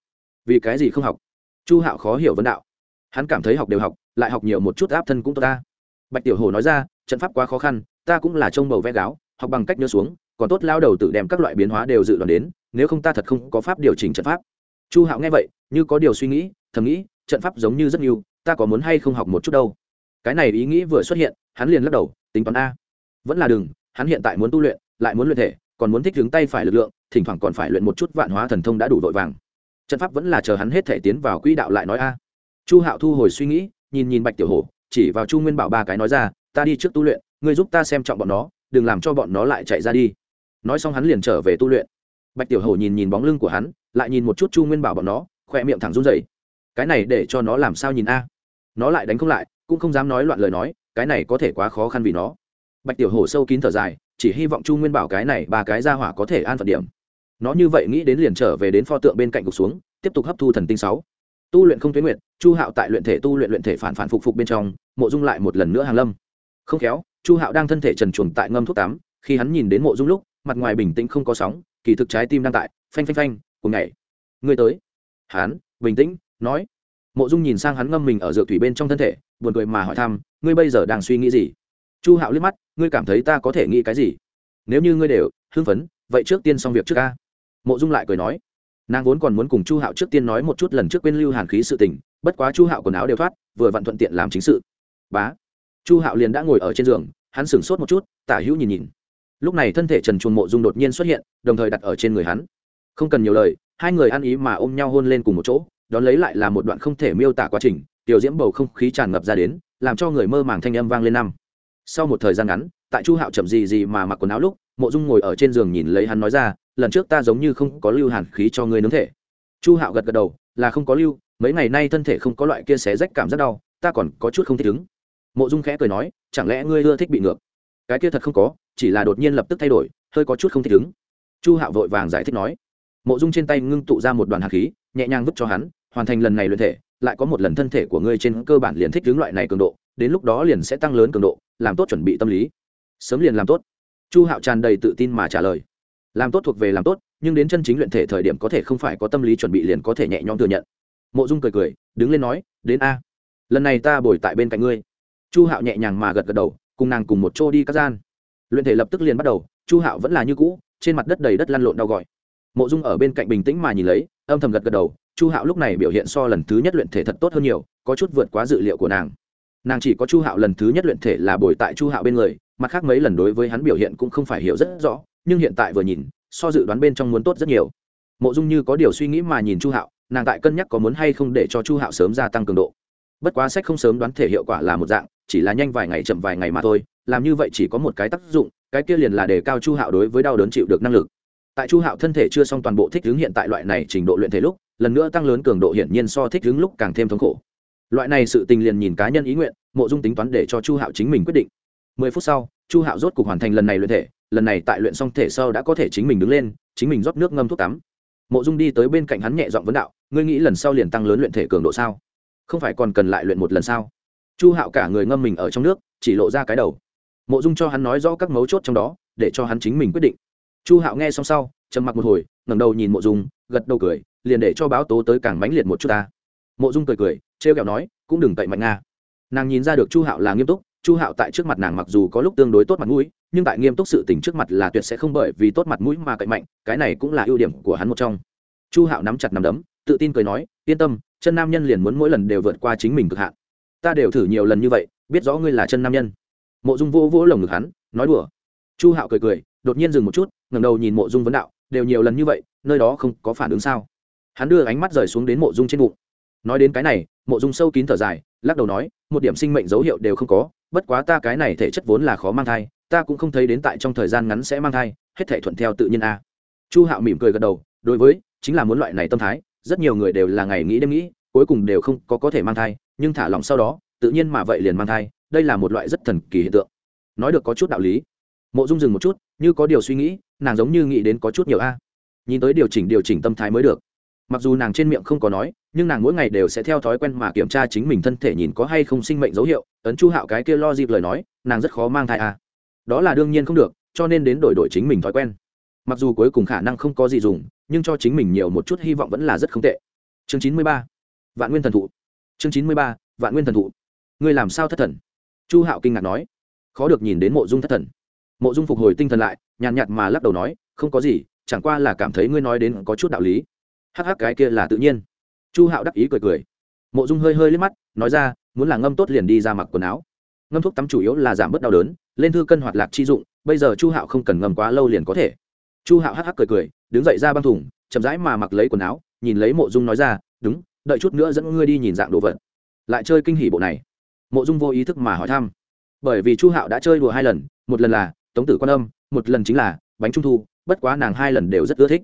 vì cái gì không học? Chu hạo khó hiểu vấn đạo. Hắn cảm thấy học đều học, lại học nhiều một chút áp thân cũng tốt ta. Bạch tiểu hồ nói ra, trận pháp quá khó khăn, ta cũng là trông bầu vẽ gáo, học bằng cách nhớ xuống, còn tốt lao đầu tự đem các loại biến hóa đều dự đoán đến, nếu không ta thật không có pháp điều chỉnh trận pháp. Chu hạo nghe vậy, như có điều suy nghĩ, thầm nghĩ, trận pháp giống như rất nhiều, ta có muốn hay không học một chút đâu? Cái này ý nghĩ vừa xuất hiện, hắn liền lắc đầu, tính toán a. Vẫn là đừng, hắn hiện tại muốn tu luyện, lại muốn luyện thể, còn muốn thích đứng tay phải lực lượng, thỉnh thoảng còn phải luyện một chút vạn hóa thần thông đã đủ vội vàng trận pháp vẫn là chờ hắn hết thể tiến vào quỹ đạo lại nói a. Chu hạo thu hồi suy nghĩ, nhìn nhìn bạch tiểu hổ, chỉ vào chu nguyên bảo ba cái nói ra, ta đi trước tu luyện, ngươi giúp ta xem trọng bọn nó, đừng làm cho bọn nó lại chạy ra đi. Nói xong hắn liền trở về tu luyện. Bạch tiểu hổ nhìn nhìn bóng lưng của hắn, lại nhìn một chút chu nguyên bảo bọn nó, khỏe miệng thẳng run dậy cái này để cho nó làm sao nhìn a? Nó lại đánh không lại, cũng không dám nói loạn lời nói, cái này có thể quá khó khăn vì nó. Bạch tiểu hổ sâu kín thở dài, chỉ hy vọng chu nguyên bảo cái này ba cái ra hỏa có thể an phận điểm nó như vậy nghĩ đến liền trở về đến pho tượng bên cạnh cục xuống, tiếp tục hấp thu thần tinh sáu. Tu luyện không tuyến nguyện chu hạo tại luyện thể tu luyện luyện thể phản phản phục phục bên trong, mộ dung lại một lần nữa hàng lâm. Không khéo, chu hạo đang thân thể trần chuồng tại ngâm thuốc tắm, khi hắn nhìn đến mộ dung lúc, mặt ngoài bình tĩnh không có sóng, kỳ thực trái tim đang tại, phanh phanh phanh cùng ngày người tới. Hắn, bình tĩnh, nói. Mộ dung nhìn sang hắn ngâm mình ở dược thủy bên trong thân thể, buồn cười mà hỏi thăm, ngươi bây giờ đang suy nghĩ gì? Chu hạo liếc mắt, ngươi cảm thấy ta có thể nghĩ cái gì? Nếu như ngươi đều hưng phấn, vậy trước tiên xong việc trước ca mộ dung lại cười nói, nàng vốn còn muốn cùng chu hạo trước tiên nói một chút lần trước quên lưu hàn khí sự tình, bất quá chu hạo quần áo đều thoát, vừa vặn thuận tiện làm chính sự. Bá. Chu hạo liền đã ngồi ở trên giường, hắn sửng sốt một chút, tả hữu nhìn nhìn. Lúc này thân thể trần chuồn mộ dung đột nhiên xuất hiện, đồng thời đặt ở trên người hắn. Không cần nhiều lời, hai người ăn ý mà ôm nhau hôn lên cùng một chỗ, đón lấy lại là một đoạn không thể miêu tả quá trình, tiểu diễm bầu không khí tràn ngập ra đến, làm cho người mơ màng thanh âm vang lên năm. Sau một thời gian ngắn, tại chu hạo chậm gì gì mà mặc quần áo lúc, mộ dung ngồi ở trên giường nhìn lấy hắn nói ra lần trước ta giống như không có lưu hàn khí cho ngươi nướng thể. Chu hạo gật gật đầu, là không có lưu, mấy ngày nay thân thể không có loại kia xé rách cảm rất đau, ta còn có chút không thích ứng. Mộ dung khẽ cười nói, chẳng lẽ ngươi ưa thích bị ngược? Cái kia thật không có, chỉ là đột nhiên lập tức thay đổi, hơi có chút không thích ứng. Chu hạo vội vàng giải thích nói. Mộ dung trên tay ngưng tụ ra một đoàn hạt khí, nhẹ nhàng vứt cho hắn, hoàn thành lần này luyện thể, lại có một lần thân thể của ngươi trên cơ bản liền thích đứng loại này cường độ, đến lúc đó liền sẽ tăng lớn cường độ, làm tốt chuẩn bị tâm lý. Sớm liền làm tốt. Chu hạo tràn đầy tự tin mà trả lời làm tốt thuộc về làm tốt, nhưng đến chân chính luyện thể thời điểm có thể không phải có tâm lý chuẩn bị liền có thể nhẹ nhõm thừa nhận. Mộ dung cười cười, đứng lên nói, đến a. Lần này ta bồi tại bên cạnh ngươi. Chu hạo nhẹ nhàng mà gật gật đầu, cùng nàng cùng một chỗ đi các gian. Luyện thể lập tức liền bắt đầu, chu hạo vẫn là như cũ, trên mặt đất đầy đất lăn lộn đau gọi. Mộ dung ở bên cạnh bình tĩnh mà nhìn lấy, âm thầm gật gật đầu, chu hạo lúc này biểu hiện so lần thứ nhất luyện thể thật tốt hơn nhiều, có chút vượt quá dự liệu của nàng. Nàng chỉ có chu hạo lần thứ nhất luyện thể là bồi tại chu hạo bên người, mặt khác mấy lần đối với hắn biểu hiện cũng không phải hiểu rất rõ nhưng hiện tại vừa nhìn, so dự đoán bên trong muốn tốt rất nhiều. Mộ dung như có điều suy nghĩ mà nhìn chu hạo, nàng tại cân nhắc có muốn hay không để cho chu hạo sớm gia tăng cường độ. Bất quá sách không sớm đoán thể hiệu quả là một dạng, chỉ là nhanh vài ngày chậm vài ngày mà thôi, làm như vậy chỉ có một cái tác dụng, cái kia liền là đề cao chu hạo đối với đau đớn chịu được năng lực. Tại chu hạo thân thể chưa xong toàn bộ thích ứng hiện tại loại này trình độ luyện thể lúc, lần nữa tăng lớn cường độ hiển nhiên so thích ứng lúc càng thêm thống khổ. Loại này sự tình liền nhìn cá nhân ý nguyện, mộ dung tính toán để cho chu hạo chính mình quyết định. Mười phút sau, chu hạo rốt cuộc hoàn thành lần này luyện thể lần này tại luyện xong thể sau đã có thể chính mình đứng lên, chính mình rót nước ngâm thuốc tắm. Mộ dung đi tới bên cạnh hắn nhẹ giọng vấn đạo, ngươi nghĩ lần sau liền tăng lớn luyện thể cường độ sao? Không phải còn cần lại luyện một lần sao? Chu hạo cả người ngâm mình ở trong nước, chỉ lộ ra cái đầu. Mộ dung cho hắn nói rõ các mấu chốt trong đó, để cho hắn chính mình quyết định. Chu hạo nghe xong sau, trầm mặc một hồi, ngẩng đầu nhìn mộ dung, gật đầu cười, liền để cho báo tố tới càng mãnh liệt một chút ta. Mộ dung cười cười, trêu kẹo nói, cũng đừng tậy mạnh nga. Nàng nhìn ra được chu hạo là nghiêm túc chu hạo tại trước mặt nàng mặc dù có lúc tương đối tốt mặt mũi, nhưng tại nghiêm túc sự tình trước mặt là tuyệt sẽ không bởi vì tốt mặt mũi mà cậy mạnh, cái này cũng là ưu điểm của hắn một trong. Chu hạo nắm chặt nắm đấm, tự tin cười nói, yên tâm, chân nam nhân liền muốn mỗi lần đều vượt qua chính mình cực hạn. Ta đều thử nhiều lần như vậy, biết rõ ngươi là chân nam nhân. Mộ dung vô vỗ lồng ngực hắn, nói đùa. Chu hạo cười cười, đột nhiên dừng một chút, ngẩng đầu nhìn mộ dung vấn đạo, đều nhiều lần như vậy, nơi đó không có phản ứng sao? Hắn đưa ánh mắt rời xuống đến mộ dung trên bụng. Nói đến cái này, mộ dung sâu kín thở dài, lắc đầu nói, một điểm sinh mệnh dấu hiệu đều không có bất quá ta cái này thể chất vốn là khó mang thai, ta cũng không thấy đến tại trong thời gian ngắn sẽ mang thai, hết thể thuận theo tự nhiên a. Chu hạo mỉm cười gật đầu, đối với, chính là muốn loại này tâm thái, rất nhiều người đều là ngày nghĩ đêm nghĩ, cuối cùng đều không có có thể mang thai, nhưng thả lòng sau đó, tự nhiên mà vậy liền mang thai, đây là một loại rất thần kỳ hiện tượng. Nói được có chút đạo lý. Mộ dung dừng một chút, như có điều suy nghĩ, nàng giống như nghĩ đến có chút nhiều a. Nhìn tới điều chỉnh điều chỉnh tâm thái mới được mặc dù nàng trên miệng không có nói, nhưng nàng mỗi ngày đều sẽ theo thói quen mà kiểm tra chính mình thân thể nhìn có hay không sinh mệnh dấu hiệu. Ấn chu hạo cái kia lo dịp lời nói, nàng rất khó mang thai à? đó là đương nhiên không được, cho nên đến đổi đổi chính mình thói quen. Mặc dù cuối cùng khả năng không có gì dùng, nhưng cho chính mình nhiều một chút hy vọng vẫn là rất không tệ. Chương chín mươi ba, vạn nguyên thần thụ. Chương chín mươi ba, vạn nguyên thần thụ. Ngươi làm sao thất thần? Chu hạo kinh ngạc nói. Khó được nhìn đến mộ dung thất thần. Mộ dung phục hồi tinh thần lại, nhàn nhạt mà lắc đầu nói, không có gì, chẳng qua là cảm thấy ngươi nói đến có chút đạo lý hắc hắc, cái kia là tự nhiên. Chu hạo đắc ý cười cười. Mộ dung hơi hơi liếc mắt, nói ra, muốn là ngâm tốt liền đi ra mặc quần áo. Ngâm thuốc tắm chủ yếu là giảm bớt đau đớn, lên thư cân hoạt lạc chi dụng, bây giờ chu hạo không cần ngâm quá lâu liền có thể. Chu hạo hắc hắc cười cười, đứng dậy ra băng thùng, chậm rãi mà mặc lấy quần áo, nhìn lấy mộ dung nói ra, đúng, đợi chút nữa dẫn ngươi đi nhìn dạng đồ vật. Lại chơi kinh hỉ bộ này. Mộ dung vô ý thức mà hỏi thăm. Bởi vì chu hạo đã chơi đùa hai lần, một lần là tống tử quan âm, một lần chính là bánh trung thu, bất quá nàng hai lần đều rất ưa thích.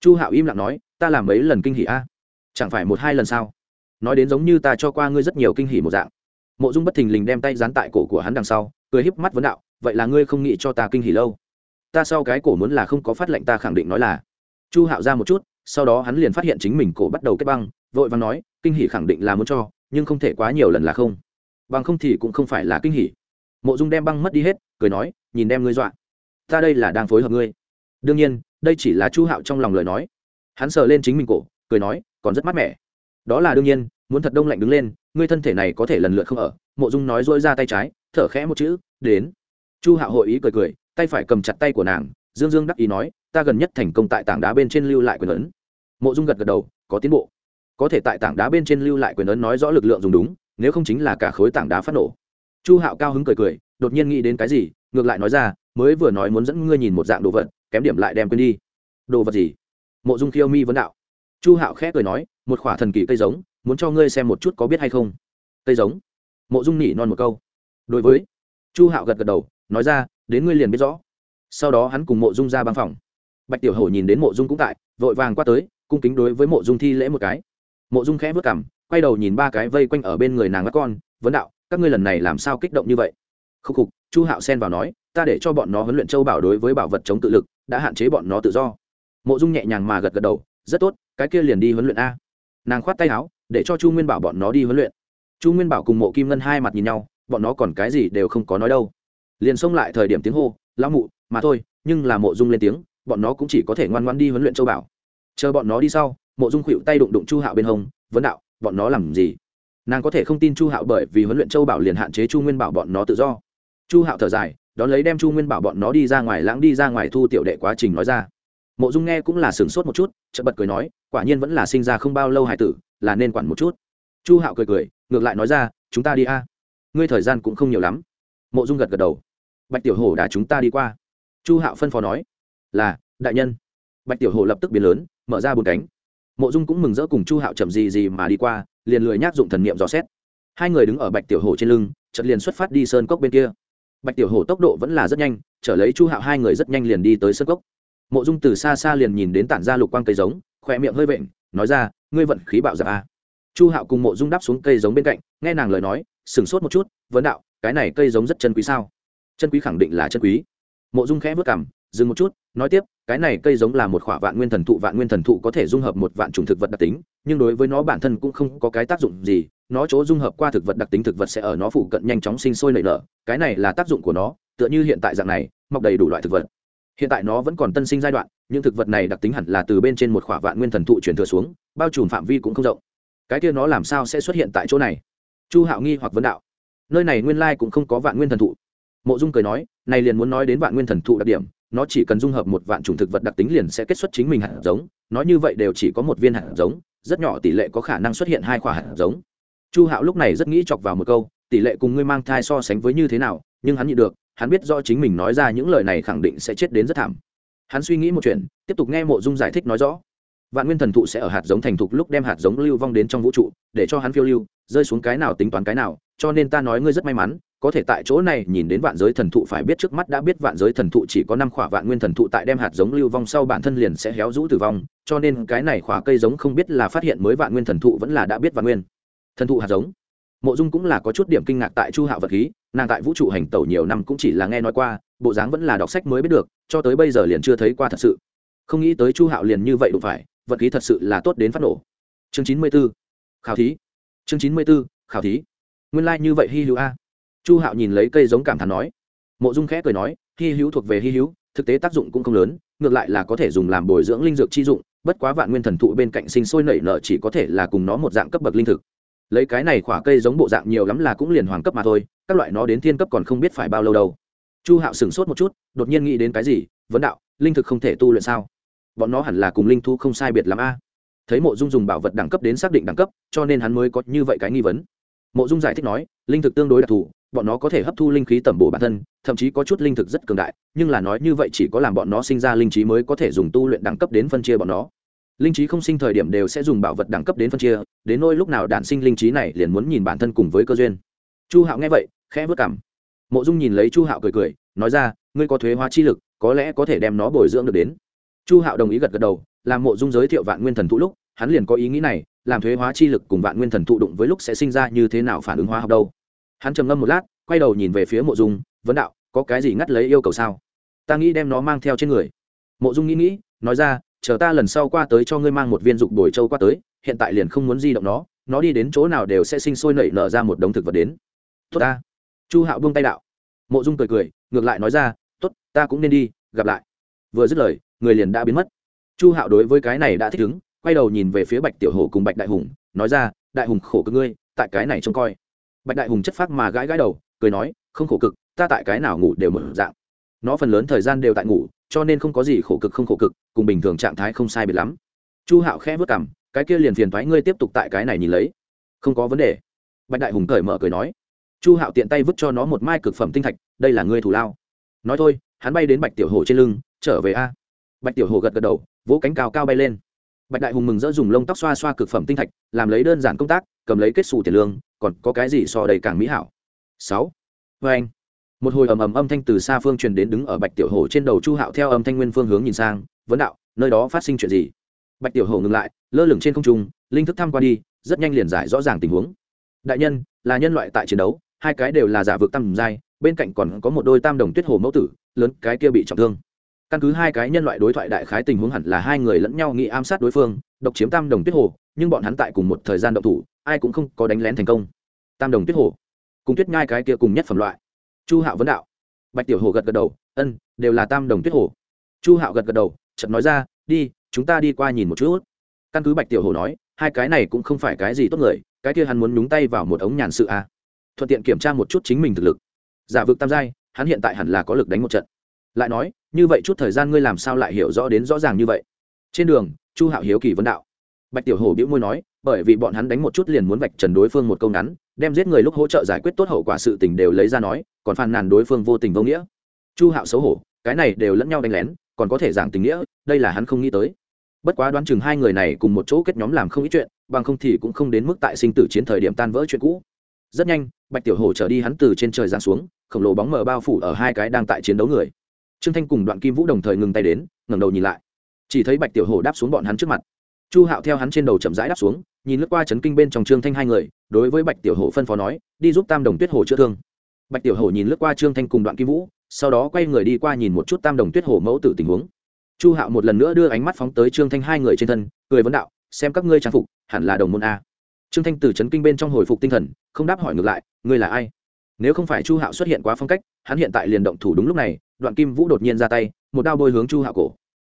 Chu hạo im lặng nói ta làm mấy lần kinh hỉ a? Chẳng phải một hai lần sao? Nói đến giống như ta cho qua ngươi rất nhiều kinh hỉ một dạng. Mộ dung bất thình lình đem tay dán tại cổ của hắn đằng sau, cười híp mắt vấn đạo, vậy là ngươi không nghĩ cho ta kinh hỉ lâu? Ta sau cái cổ muốn là không có phát lệnh ta khẳng định nói là. Chu hạo ra một chút, sau đó hắn liền phát hiện chính mình cổ bắt đầu kết băng, vội và nói, kinh hỉ khẳng định là muốn cho, nhưng không thể quá nhiều lần là không. Bằng không thì cũng không phải là kinh hỉ. Mộ dung đem băng mất đi hết, cười nói, nhìn đem ngươi dọa. Ta đây là đang phối hợp ngươi. Đương nhiên, đây chỉ là chu hạo trong lòng lời nói hắn sờ lên chính mình cổ, cười nói, còn rất mát mẻ. Đó là đương nhiên, muốn thật đông lạnh đứng lên, ngươi thân thể này có thể lần lượt không ở. Mộ dung nói dỗi ra tay trái, thở khẽ một chữ, đến. Chu hạo hội ý cười cười, tay phải cầm chặt tay của nàng, dương dương đắc ý nói, ta gần nhất thành công tại tảng đá bên trên lưu lại quyền ấn. Mộ dung gật gật đầu, có tiến bộ. Có thể tại tảng đá bên trên lưu lại quyền ấn nói rõ lực lượng dùng đúng, nếu không chính là cả khối tảng đá phát nổ. Chu hạo cao hứng cười cười, đột nhiên nghĩ đến cái gì, ngược lại nói ra, mới vừa nói muốn dẫn ngươi nhìn một dạng đồ vật, kém điểm lại đem quên đi. Đồ vật gì? Mộ dung khiêu mi vấn đạo. Chu hạo khẽ cười nói, một khỏa thần kỳ cây giống, muốn cho ngươi xem một chút có biết hay không? Cây giống? Mộ dung nhỉ non một câu. Đối với, chu hạo gật gật đầu, nói ra, đến ngươi liền biết rõ. Sau đó hắn cùng mộ dung ra băng phòng. Bạch tiểu hổ nhìn đến mộ dung cũng tại, vội vàng qua tới, cung kính đối với mộ dung thi lễ một cái. Mộ dung khẽ vất cảm quay đầu nhìn ba cái vây quanh ở bên người nàng các con, vấn đạo, các ngươi lần này làm sao kích động như vậy? Khúc khục, chu hạo xen vào nói, ta để cho bọn nó huấn luyện châu bảo đối với bảo vật chống tự lực, đã hạn chế bọn nó tự do mộ dung nhẹ nhàng mà gật gật đầu, rất tốt, cái kia liền đi huấn luyện a. Nàng khoát tay áo, để cho chu nguyên bảo bọn nó đi huấn luyện. Chu nguyên bảo cùng mộ kim ngân hai mặt nhìn nhau, bọn nó còn cái gì đều không có nói đâu. Liền xông lại thời điểm tiếng hô, lão mụ, mà thôi, nhưng là mộ dung lên tiếng, bọn nó cũng chỉ có thể ngoan ngoan đi huấn luyện châu bảo. Chờ bọn nó đi sau, mộ dung khuỵu tay đụng đụng chu hạo bên hông, vấn đạo, bọn nó làm gì? Nàng có thể không tin chu hạo bởi vì huấn luyện châu bảo liền hạn chế chu nguyên bảo bọn nó tự do. Chu hạo thở dài, đón lấy đem chu nguyên bảo bọn nó đi ra ngoài, lãng đi ra ngoài thu tiểu đệ quá trình nói ra mộ dung nghe cũng là sửng sốt một chút, chợt bật cười nói, quả nhiên vẫn là sinh ra không bao lâu hải tử, là nên quản một chút. Chu hạo cười cười, ngược lại nói ra, chúng ta đi a. Ngươi thời gian cũng không nhiều lắm. Mộ dung gật gật đầu. Bạch tiểu hổ đã chúng ta đi qua. Chu hạo phân phó nói, là, đại nhân. Bạch tiểu hổ lập tức biến lớn, mở ra bùn cánh. Mộ dung cũng mừng rỡ cùng chu hạo chậm gì gì mà đi qua, liền lười nhác dụng thần niệm dò xét. Hai người đứng ở bạch tiểu hổ trên lưng, chợt liền xuất phát đi sơn cốc bên kia. Bạch tiểu hổ tốc độ vẫn là rất nhanh, trở lấy chu hạo hai người rất nhanh liền đi tới sơn cốc mộ dung từ xa xa liền nhìn đến tản ra lục quang cây giống, khỏe miệng hơi vện, nói ra, ngươi vận khí bạo dạp a à? chu hạo cùng mộ dung đáp xuống cây giống bên cạnh, nghe nàng lời nói, sửng sốt một chút, vấn đạo, cái này cây giống rất chân quý sao? Chân quý khẳng định là chân quý. Mộ dung khẽ vất cảm dừng một chút, nói tiếp, cái này cây giống là một khỏa vạn nguyên thần thụ, vạn nguyên thần thụ có thể dung hợp một vạn chủng thực vật đặc tính, nhưng đối với nó bản thân cũng không có cái tác dụng gì, nó chỗ dung hợp qua thực vật đặc tính thực vật sẽ ở nó phụ cận nhanh chóng sinh sôi nảy nở, cái này là tác dụng của nó, tựa như hiện tại dạng này, mọc đầy đủ loại thực vật hiện tại nó vẫn còn tân sinh giai đoạn, những thực vật này đặc tính hẳn là từ bên trên một khỏa vạn nguyên thần thụ chuyển thừa xuống, bao trùm phạm vi cũng không rộng. Cái kia nó làm sao sẽ xuất hiện tại chỗ này? Chu hạo nghi hoặc vấn đạo. Nơi này nguyên lai cũng không có vạn nguyên thần thụ. Mộ dung cười nói, này liền muốn nói đến vạn nguyên thần thụ đặc điểm, nó chỉ cần dung hợp một vạn chủng thực vật đặc tính liền sẽ kết xuất chính mình hạt giống, nói như vậy đều chỉ có một viên hạt giống, rất nhỏ tỷ lệ có khả năng xuất hiện hai quả hạt giống. Chu hạo lúc này rất nghĩ chọc vào một câu, tỷ lệ cùng ngươi mang thai so sánh với như thế nào, nhưng hắn nhịn được hắn biết rõ chính mình nói ra những lời này khẳng định sẽ chết đến rất thảm. Hắn suy nghĩ một chuyện, tiếp tục nghe mộ dung giải thích nói rõ. Vạn nguyên thần thụ sẽ ở hạt giống thành thục lúc đem hạt giống lưu vong đến trong vũ trụ, để cho hắn phiêu lưu, rơi xuống cái nào tính toán cái nào, cho nên ta nói ngươi rất may mắn, có thể tại chỗ này nhìn đến vạn giới thần thụ phải biết trước mắt đã biết vạn giới thần thụ chỉ có năm khỏa vạn nguyên thần thụ tại đem hạt giống lưu vong sau bản thân liền sẽ héo rũ tử vong, cho nên cái này khỏa cây giống không biết là phát hiện mới vạn nguyên thần thụ vẫn là đã biết vạn nguyên thần thụ hạt giống mộ dung cũng là có chút điểm kinh ngạc tại chu hạo vật khí, nàng tại vũ trụ hành tẩu nhiều năm cũng chỉ là nghe nói qua, bộ dáng vẫn là đọc sách mới biết được, cho tới bây giờ liền chưa thấy qua thật sự. Không nghĩ tới chu hạo liền như vậy đủ phải, vật khí thật sự là tốt đến phát nổ. Chương chín mươi b ố khảo thí. Chương chín mươi b ố khảo thí. Nguyên lai、like、như vậy hy hữu a. Chu hạo nhìn lấy cây giống cảm thán nói. Mộ dung khẽ cười nói, hy hữu thuộc về hy hữu, thực tế tác dụng cũng không lớn, ngược lại là có thể dùng làm bồi dưỡng linh dược chi dụng, bất quá vạn nguyên thần thụ bên cạnh sinh sôi nảy nở chỉ có thể là cùng nó một dạng cấp bậc linh thực lấy cái này khỏa cây giống bộ dạng nhiều lắm là cũng liền hoàng cấp mà thôi, các loại nó đến thiên cấp còn không biết phải bao lâu đâu. Chu hạo sửng sốt một chút, đột nhiên nghĩ đến cái gì? Vấn đạo, linh thực không thể tu luyện sao? Bọn nó hẳn là cùng linh thu không sai biệt l a. Thấy mộ dung dùng bảo vật đẳng cấp đến xác định đẳng cấp, cho nên hắn mới có như vậy cái nghi vấn. Mộ dung giải thích nói, linh thực tương đối đặc thù, bọn nó có thể hấp thu linh khí tẩm bổ bản thân, thậm chí có chút linh thực rất cường đại, nhưng là nói như vậy chỉ có làm bọn nó sinh ra linh trí mới có thể dùng tu luyện đẳng cấp đến phân chia bọn nó linh trí không sinh thời điểm đều sẽ dùng bảo vật đẳng cấp đến phân chia, đến nôi lúc nào đản sinh linh trí này liền muốn nhìn bản thân cùng với cơ duyên. Chu hạo nghe vậy, khẽ vất cảm mộ dung nhìn lấy chu hạo cười cười, nói ra, ngươi có thuế hóa chi lực, có lẽ có thể đem nó bồi dưỡng được đến. Chu hạo đồng ý gật gật đầu, làm mộ dung giới thiệu vạn nguyên thần thụ lúc, hắn liền có ý nghĩ này, làm thuế hóa chi lực cùng vạn nguyên thần thụ đụng với lúc sẽ sinh ra như thế nào phản ứng hóa học đâu. Hắn trầm ngâm một lát, quay đầu nhìn về phía mộ dung, vấn đạo, có cái gì ngắt lấy yêu cầu sao? Ta nghĩ đem nó mang theo trên người. Mộ dung nghĩ nghĩ, nói ra chờ ta lần sau qua tới cho ngươi mang một viên dục bồi châu qua tới, hiện tại liền không muốn di động nó nó đi đến chỗ nào đều sẽ sinh sôi nảy nở ra một đống thực vật đến. Tốt ta. Chu hạo buông tay đạo. Mộ dung cười cười, ngược lại nói ra, tốt, ta cũng nên đi, gặp lại. Vừa dứt lời, người liền đã biến mất. Chu hạo đối với cái này đã thích ứng, quay đầu nhìn về phía bạch tiểu hồ cùng bạch đại hùng, nói ra, đại hùng khổ cực ngươi, tại cái này trông coi. Bạch đại hùng chất phác mà gãi gãi đầu, cười nói, không khổ cực, ta tại cái nào ngủ đều mở dạng. Nó phần lớn thời gian đều tại ngủ cho nên không có gì khổ cực không khổ cực, cùng bình thường trạng thái không sai biệt lắm. Chu hạo khẽ vất cảm cái kia liền phiền thoái ngươi tiếp tục tại cái này nhìn lấy. Không có vấn đề. Bạch đại hùng cởi mở cười nói. Chu hạo tiện tay vứt cho nó một mai cực phẩm tinh thạch, đây là ngươi thủ lao. Nói thôi, hắn bay đến bạch tiểu hồ trên lưng, trở về a. Bạch tiểu hồ gật gật đầu, vỗ cánh cao cao bay lên. Bạch đại hùng mừng rỡ dùng lông tóc xoa xoa cực phẩm tinh thạch, làm lấy đơn giản công tác, cầm lấy kết xù tiền lương, còn có cái gì so đầy càng mỹ hảo. Sáu. Vê anh một hồi ầm ầm âm thanh từ xa phương truyền đến đứng ở bạch tiểu hồ trên đầu chu hạo theo âm thanh nguyên phương hướng nhìn sang, vấn đạo, nơi đó phát sinh chuyện gì? Bạch tiểu hồ ngừng lại, lơ lửng trên không trung, linh thức thăm qua đi, rất nhanh liền giải rõ ràng tình huống. Đại nhân, là nhân loại tại chiến đấu, hai cái đều là giả vực tam giai, bên cạnh còn có một đôi tam đồng tuyết hồ mẫu tử, lớn, cái kia bị trọng thương. Căn cứ hai cái nhân loại đối thoại đại khái tình huống hẳn là hai người lẫn nhau nghĩ ám sát đối phương, độc chiếm tam đồng tuyết hồ, nhưng bọn hắn tại cùng một thời gian động thủ, ai cũng không có đánh lén thành công. Tam đồng tuyết hồ, cùng tuyết ngai cái kia cùng nhất phẩm loại chu hạo vấn đạo. Bạch tiểu hồ gật gật đầu, ân, đều là tam đồng tuyết hồ. Chu hạo gật gật đầu, chợt nói ra, đi, chúng ta đi qua nhìn một chút. Căn cứ bạch tiểu hồ nói, hai cái này cũng không phải cái gì tốt người, cái kia hắn muốn nhúng tay vào một ống nhàn sự à. thuận tiện kiểm tra một chút chính mình thực lực. Giả vực tam giai, hắn hiện tại hẳn là có lực đánh một trận. Lại nói, như vậy chút thời gian ngươi làm sao lại hiểu rõ đến rõ ràng như vậy? Trên đường, chu hạo hiếu kỳ vấn đạo. Bạch tiểu hổ biễu môi nói, bởi vì bọn hắn đánh một chút liền muốn vạch trần đối phương một câu ngắn đem giết người lúc hỗ trợ giải quyết tốt hậu quả sự tình đều lấy ra nói, còn phàn nàn đối phương vô tình vô nghĩa. Chu hạo xấu hổ, cái này đều lẫn nhau đánh lén, còn có thể giảng tình nghĩa, đây là hắn không nghĩ tới. Bất quá đoán chừng hai người này cùng một chỗ kết nhóm làm không ít chuyện, bằng không thì cũng không đến mức tại sinh tử chiến thời điểm tan vỡ chuyện cũ. Rất nhanh, bạch tiểu hổ trở đi hắn từ trên trời giáng xuống, khổng lồ bóng mờ bao phủ ở hai cái đang tại chiến đấu người. Trương thanh cùng đoạn kim vũ đồng thời ngừng tay đến, ngẩng đầu nhìn lại. Chỉ thấy bạch tiểu hổ đáp xuống bọn hắn trước mặt chu hạo theo hắn trên đầu chậm rãi đáp xuống, nhìn lướt qua chấn kinh bên trong trương thanh hai người, đối với bạch tiểu hổ phân phó nói, đi giúp tam đồng tuyết hồ chữa thương. Bạch tiểu hổ nhìn lướt qua trương thanh cùng đoạn kim vũ, sau đó quay người đi qua nhìn một chút tam đồng tuyết Hổ mẫu tử tình huống. Chu hạo một lần nữa đưa ánh mắt phóng tới trương thanh hai người trên thân, cười vấn đạo, xem các ngươi trang phục, hẳn là đồng môn a. Trương thanh từ chấn kinh bên trong hồi phục tinh thần, không đáp hỏi ngược lại, ngươi là ai? Nếu không phải chu hạo xuất hiện quá phong cách, hắn hiện tại liền động thủ đúng lúc này, đoạn kim vũ đột nhiên ra tay, một đao bôi hướng chu hạo cổ.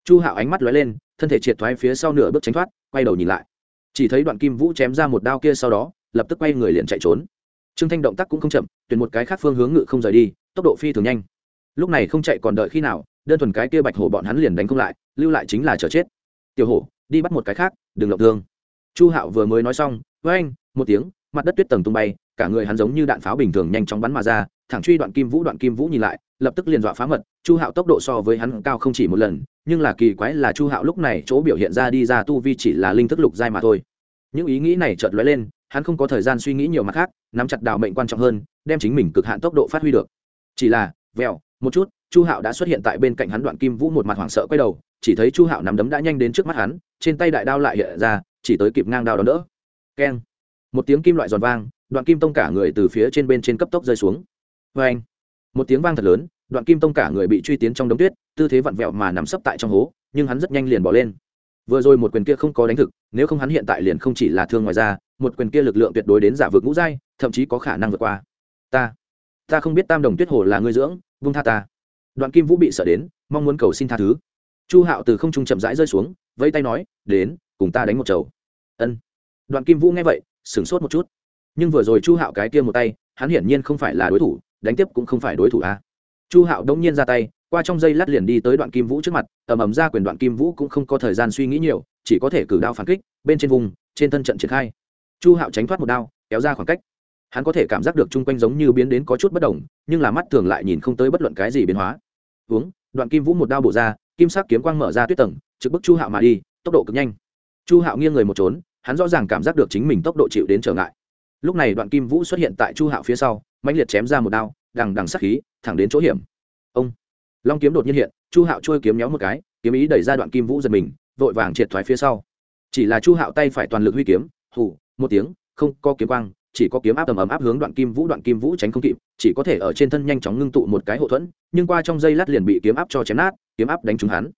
Chu hạo ánh mắt lóe lên thân thể triệt thoái phía sau nửa bước tránh thoát, quay đầu nhìn lại. Chỉ thấy đoạn kim vũ chém ra một đao kia sau đó, lập tức quay người liền chạy trốn. Trương thanh động tác cũng không chậm, tuyển một cái khác phương hướng ngự không rời đi, tốc độ phi thường nhanh. Lúc này không chạy còn đợi khi nào, đơn thuần cái kia bạch hổ bọn hắn liền đánh không lại, lưu lại chính là chờ chết. Tiểu hổ, đi bắt một cái khác, đừng lộng thương. Chu hạo vừa mới nói xong với anh một tiếng, mặt đất tuyết tầng tung bay, cả người hắn giống như đạn pháo bình thường nhanh chóng bắn mà ra, thẳng truy đoạn kim vũ, đoạn kim vũ nhìn lại, lập tức liền dọa phá mật. Chu hạo tốc độ so với hắn cao không chỉ một lần nhưng là kỳ quái là chu hạo lúc này chỗ biểu hiện ra đi ra tu vi chỉ là linh thức lục giai mà thôi. Những ý nghĩ này chợt lóe lên, hắn không có thời gian suy nghĩ nhiều mặt khác, nắm chặt đào mệnh quan trọng hơn, đem chính mình cực hạn tốc độ phát huy được. Chỉ là vèo một chút, chu hạo đã xuất hiện tại bên cạnh hắn đoạn kim vũ một mặt hoảng sợ quay đầu, chỉ thấy chu hạo nắm đấm đã nhanh đến trước mắt hắn, trên tay đại đao lại hiện ra, chỉ tới kịp ngang đao đón đỡ. Keng. Một tiếng kim loại giòn vang, đoạn kim tông cả người từ phía trên bên trên cấp tốc rơi xuống. Vê anh một tiếng vang thật lớn, đoạn kim tông cả người bị truy tiến trong đống tuyết tư thế vặn vẹo mà nằm sấp tại trong hố, nhưng hắn rất nhanh liền bỏ lên. Vừa rồi một quyền kia không có đánh thực, nếu không hắn hiện tại liền không chỉ là thương ngoài ra một quyền kia lực lượng tuyệt đối đến giả vượt ngũ giai, thậm chí có khả năng vượt qua. Ta ta không biết tam đồng tuyết hồ là ngươi dưỡng vung tha ta. Đoạn kim vũ bị sợ đến, mong muốn cầu xin tha thứ. Chu hạo từ không trung chậm rãi rơi xuống, vẫy tay nói, đến, cùng ta đánh một chầu. Ân. Đoạn kim vũ nghe vậy, sửng sốt một chút. Nhưng vừa rồi chu hạo cái kia một tay, hắn hiển nhiên không phải là đối thủ, đánh tiếp cũng không phải đối thủ a. Chu hạo đông nhiên ra tay qua trong dây lát liền đi tới đoạn kim vũ trước mặt, ầm ầm ra quyền đoạn kim vũ cũng không có thời gian suy nghĩ nhiều, chỉ có thể cử đao phản kích, bên trên vùng, trên thân trận triển khai. Chu hạo tránh thoát một đao, kéo ra khoảng cách. Hắn có thể cảm giác được chung quanh giống như biến đến có chút bất đồng, nhưng là mắt thường lại nhìn không tới bất luận cái gì biến hóa. Uống đoạn kim vũ một đao bổ ra, kim sắc kiếm quang mở ra tuyết tầng, trực bức chu hạo mà đi, tốc độ cực nhanh. Chu hạo nghiêng người một trốn, hắn rõ ràng cảm giác được chính mình tốc độ chịu đến trở ngại. Lúc này đoạn kim vũ xuất hiện tại chu hạo phía sau, mãnh liệt chém ra một đao, đằng đằng sắc khí, thẳng đến chỗ hiểm. Ông! Long kiếm đột nhiên hiện, chu hạo trôi kiếm nhéo một cái, kiếm ý đẩy ra đoạn kim vũ giật mình, vội vàng triệt thoái phía sau. Chỉ là chu hạo tay phải toàn lực huy kiếm hủ một tiếng, không có kiếm quang, chỉ có kiếm áp tầm ấm áp hướng đoạn kim vũ, đoạn kim vũ tránh không kịp, chỉ có thể ở trên thân nhanh chóng ngưng tụ một cái hậu thuẫn, nhưng qua trong dây lát liền bị kiếm áp cho chém nát, kiếm áp đánh trúng hắn.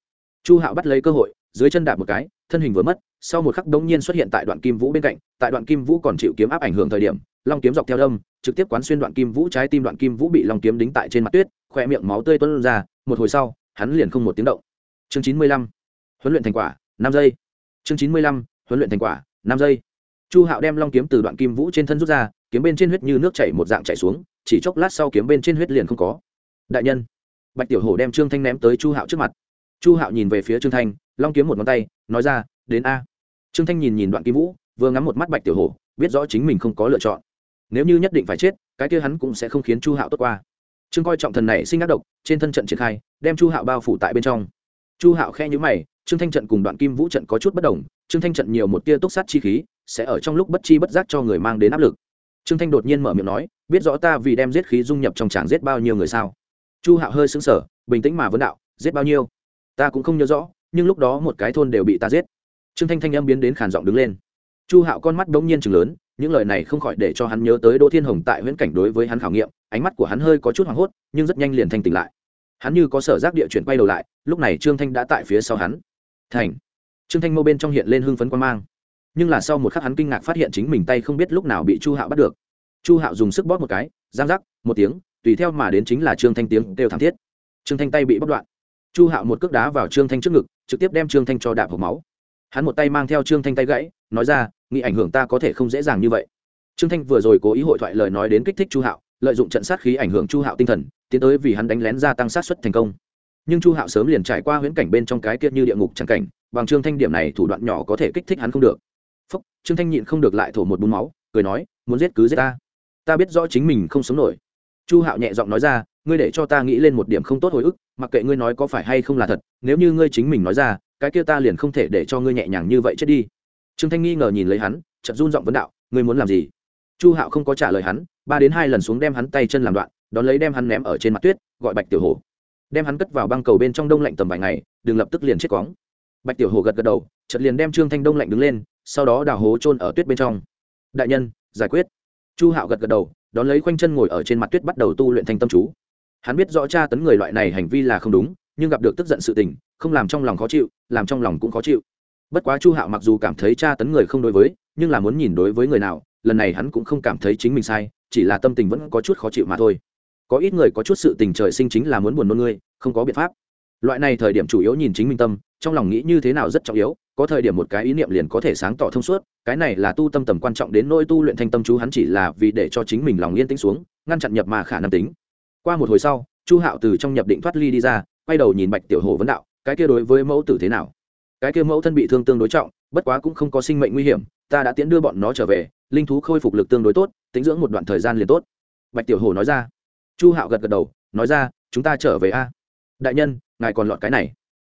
Chu hạo bắt lấy cơ hội, dưới chân đạp một cái, thân hình vừa mất, sau một khắc đống nhiên xuất hiện tại đoạn kim vũ bên cạnh, tại đoạn kim vũ còn chịu kiếm áp ảnh hưởng thời điểm, long kiếm dọc theo đâm, trực tiếp quán xuyên đoạn kim vũ trái tim, đoạn kim vũ bị long kiếm đính tại trên mặt tuyết khoe miệng máu tươi tuôn ra, một hồi sau, hắn liền không một tiếng động. Chương chín mươi lăm, huấn luyện thành quả, năm giây. Chương chín mươi lăm, huấn luyện thành quả, năm giây. Chu hạo đem long kiếm từ đoạn kim vũ trên thân rút ra, kiếm bên trên huyết như nước chảy một dạng chảy xuống, chỉ chốc lát sau kiếm bên trên huyết liền không có. Đại nhân, bạch tiểu hổ đem trương thanh ném tới chu hạo trước mặt. Chu hạo nhìn về phía trương thanh, long kiếm một ngón tay, nói ra, đến a. Trương thanh nhìn nhìn đoạn kim vũ, vừa ngắm một mắt bạch tiểu hổ, biết rõ chính mình không có lựa chọn. Nếu như nhất định phải chết, cái kia hắn cũng sẽ không khiến chu hạo tốt qua trương coi trọng thần này sinh ác độc, trên thân trận triển khai, đem chu hạo bao phủ tại bên trong. Chu hạo khe nhữ mày, trương thanh trận cùng đoạn kim vũ trận có chút bất đồng, trương thanh trận nhiều một tia túc sát chi khí, sẽ ở trong lúc bất chi bất giác cho người mang đến áp lực. Trương thanh đột nhiên mở miệng nói, biết rõ ta vì đem giết khí dung nhập trong tràng giết bao nhiêu người sao? Chu hạo hơi xứng sở bình tĩnh mà vấn đạo, giết bao nhiêu? Ta cũng không nhớ rõ, nhưng lúc đó một cái thôn đều bị ta giết. Trương thanh thanh âm biến đến khàn giọng đứng lên. Chu hạo con mắt bỗng nhiên chừng lớn, những lời này không khỏi để cho hắn nhớ tới đỗ thiên hồng tại huyễn cảnh đối với hắn khảo nghiệm ánh mắt của hắn hơi có chút hoảng hốt, nhưng rất nhanh liền thanh tỉnh lại. Hắn như có sở giác địa chuyển quay đầu lại, lúc này trương thanh đã tại phía sau hắn. Thành! Trương thanh mâu bên trong hiện lên hưng phấn quan mang. Nhưng là sau một khắc hắn kinh ngạc phát hiện chính mình tay không biết lúc nào bị chu hạo bắt được. Chu hạo dùng sức bóp một cái, giang rắc một tiếng, tùy theo mà đến chính là trương thanh tiếng kêu thảm thiết. Trương thanh tay bị bóp đoạn. Chu hạo một cước đá vào trương thanh trước ngực, trực tiếp đem trương thanh cho đạp hộp máu. Hắn một tay mang theo trương thanh tay gãy, nói ra, nghĩ ảnh hưởng ta có thể không dễ dàng như vậy. Trương thanh vừa rồi cố ý hội thoại lời nói đến kích thích chu hạo lợi dụng trận sát khí ảnh hưởng chu hạo tinh thần, tiến tới vì hắn đánh lén gia tăng sát xuất thành công. Nhưng chu hạo sớm liền trải qua huyễn cảnh bên trong cái kia như địa ngục c cảnh, bằng trương thanh điểm này thủ đoạn nhỏ có thể kích thích hắn không được. Phúc, trương thanh nhịn không được lại thổ một bún máu, cười nói, muốn giết cứ giết ta. Ta biết rõ chính mình không sống nổi. Chu hạo nhẹ giọng nói ra, ngươi để cho ta nghĩ lên một điểm không tốt hồi ức, mặc kệ ngươi nói có phải hay không là thật, nếu như ngươi chính mình nói ra, cái kia ta liền không thể để cho ngươi nhẹ nhàng như vậy chết đi. Trương thanh nghi ngờ nhìn lấy hắn chật run giọng vấn đạo, ngươi muốn làm gì? Chu hạo không có trả lời hắn ba đến hai lần xuống đem hắn tay chân làm đoạn, đón lấy đem hắn ném ở trên mặt tuyết, gọi bạch tiểu hồ. đem hắn cất vào băng cầu bên trong đông lạnh tầm vài ngày, đừng lập tức liền chết cóng. Bạch tiểu hồ gật gật đầu chật liền đem trương thanh đông lạnh đứng lên, sau đó đào hố trôn ở tuyết bên trong. Đại nhân, giải quyết. Chu hạo gật gật đầu, đón lấy khoanh chân ngồi ở trên mặt tuyết bắt đầu tu luyện thanh tâm chú. Hắn biết rõ tra tấn người loại này hành vi là không đúng, nhưng gặp được tức giận sự tình, không làm trong lòng khó chịu, làm trong lòng cũng khó chịu. Bất quá chu hạo mặc dù cảm thấy tra tấn người không đối với, nhưng là muốn nhìn đối với người nào lần này hắn cũng không cảm thấy chính mình sai, chỉ là tâm tình vẫn có chút khó chịu mà thôi. Có ít người có chút sự tình trời sinh chính là muốn buồn nôn ngươi, không có biện pháp. Loại này thời điểm chủ yếu nhìn chính mình tâm, trong lòng nghĩ như thế nào rất trọng yếu, có thời điểm một cái ý niệm liền có thể sáng tỏ thông suốt, cái này là tu tâm tầm quan trọng đến nỗi tu luyện thanh tâm chú hắn chỉ là vì để cho chính mình lòng yên tĩnh xuống, ngăn chặn nhập mà khả năng tính. Qua một hồi sau, chu hạo từ trong nhập định thoát ly đi ra, quay đầu nhìn bạch tiểu hồ vấn đạo, cái kia đối với mẫu tử thế nào? Cái kia mẫu thân bị thương tương đối trọng, bất quá cũng không có sinh mệnh nguy hiểm, ta đã tiến đưa bọn nó trở về linh thú khôi phục lực tương đối tốt, tính dưỡng một đoạn thời gian liền tốt. Bạch tiểu hồ nói ra. Chu hạo gật gật đầu, nói ra, chúng ta trở về a. Đại nhân, ngài còn lọt cái này.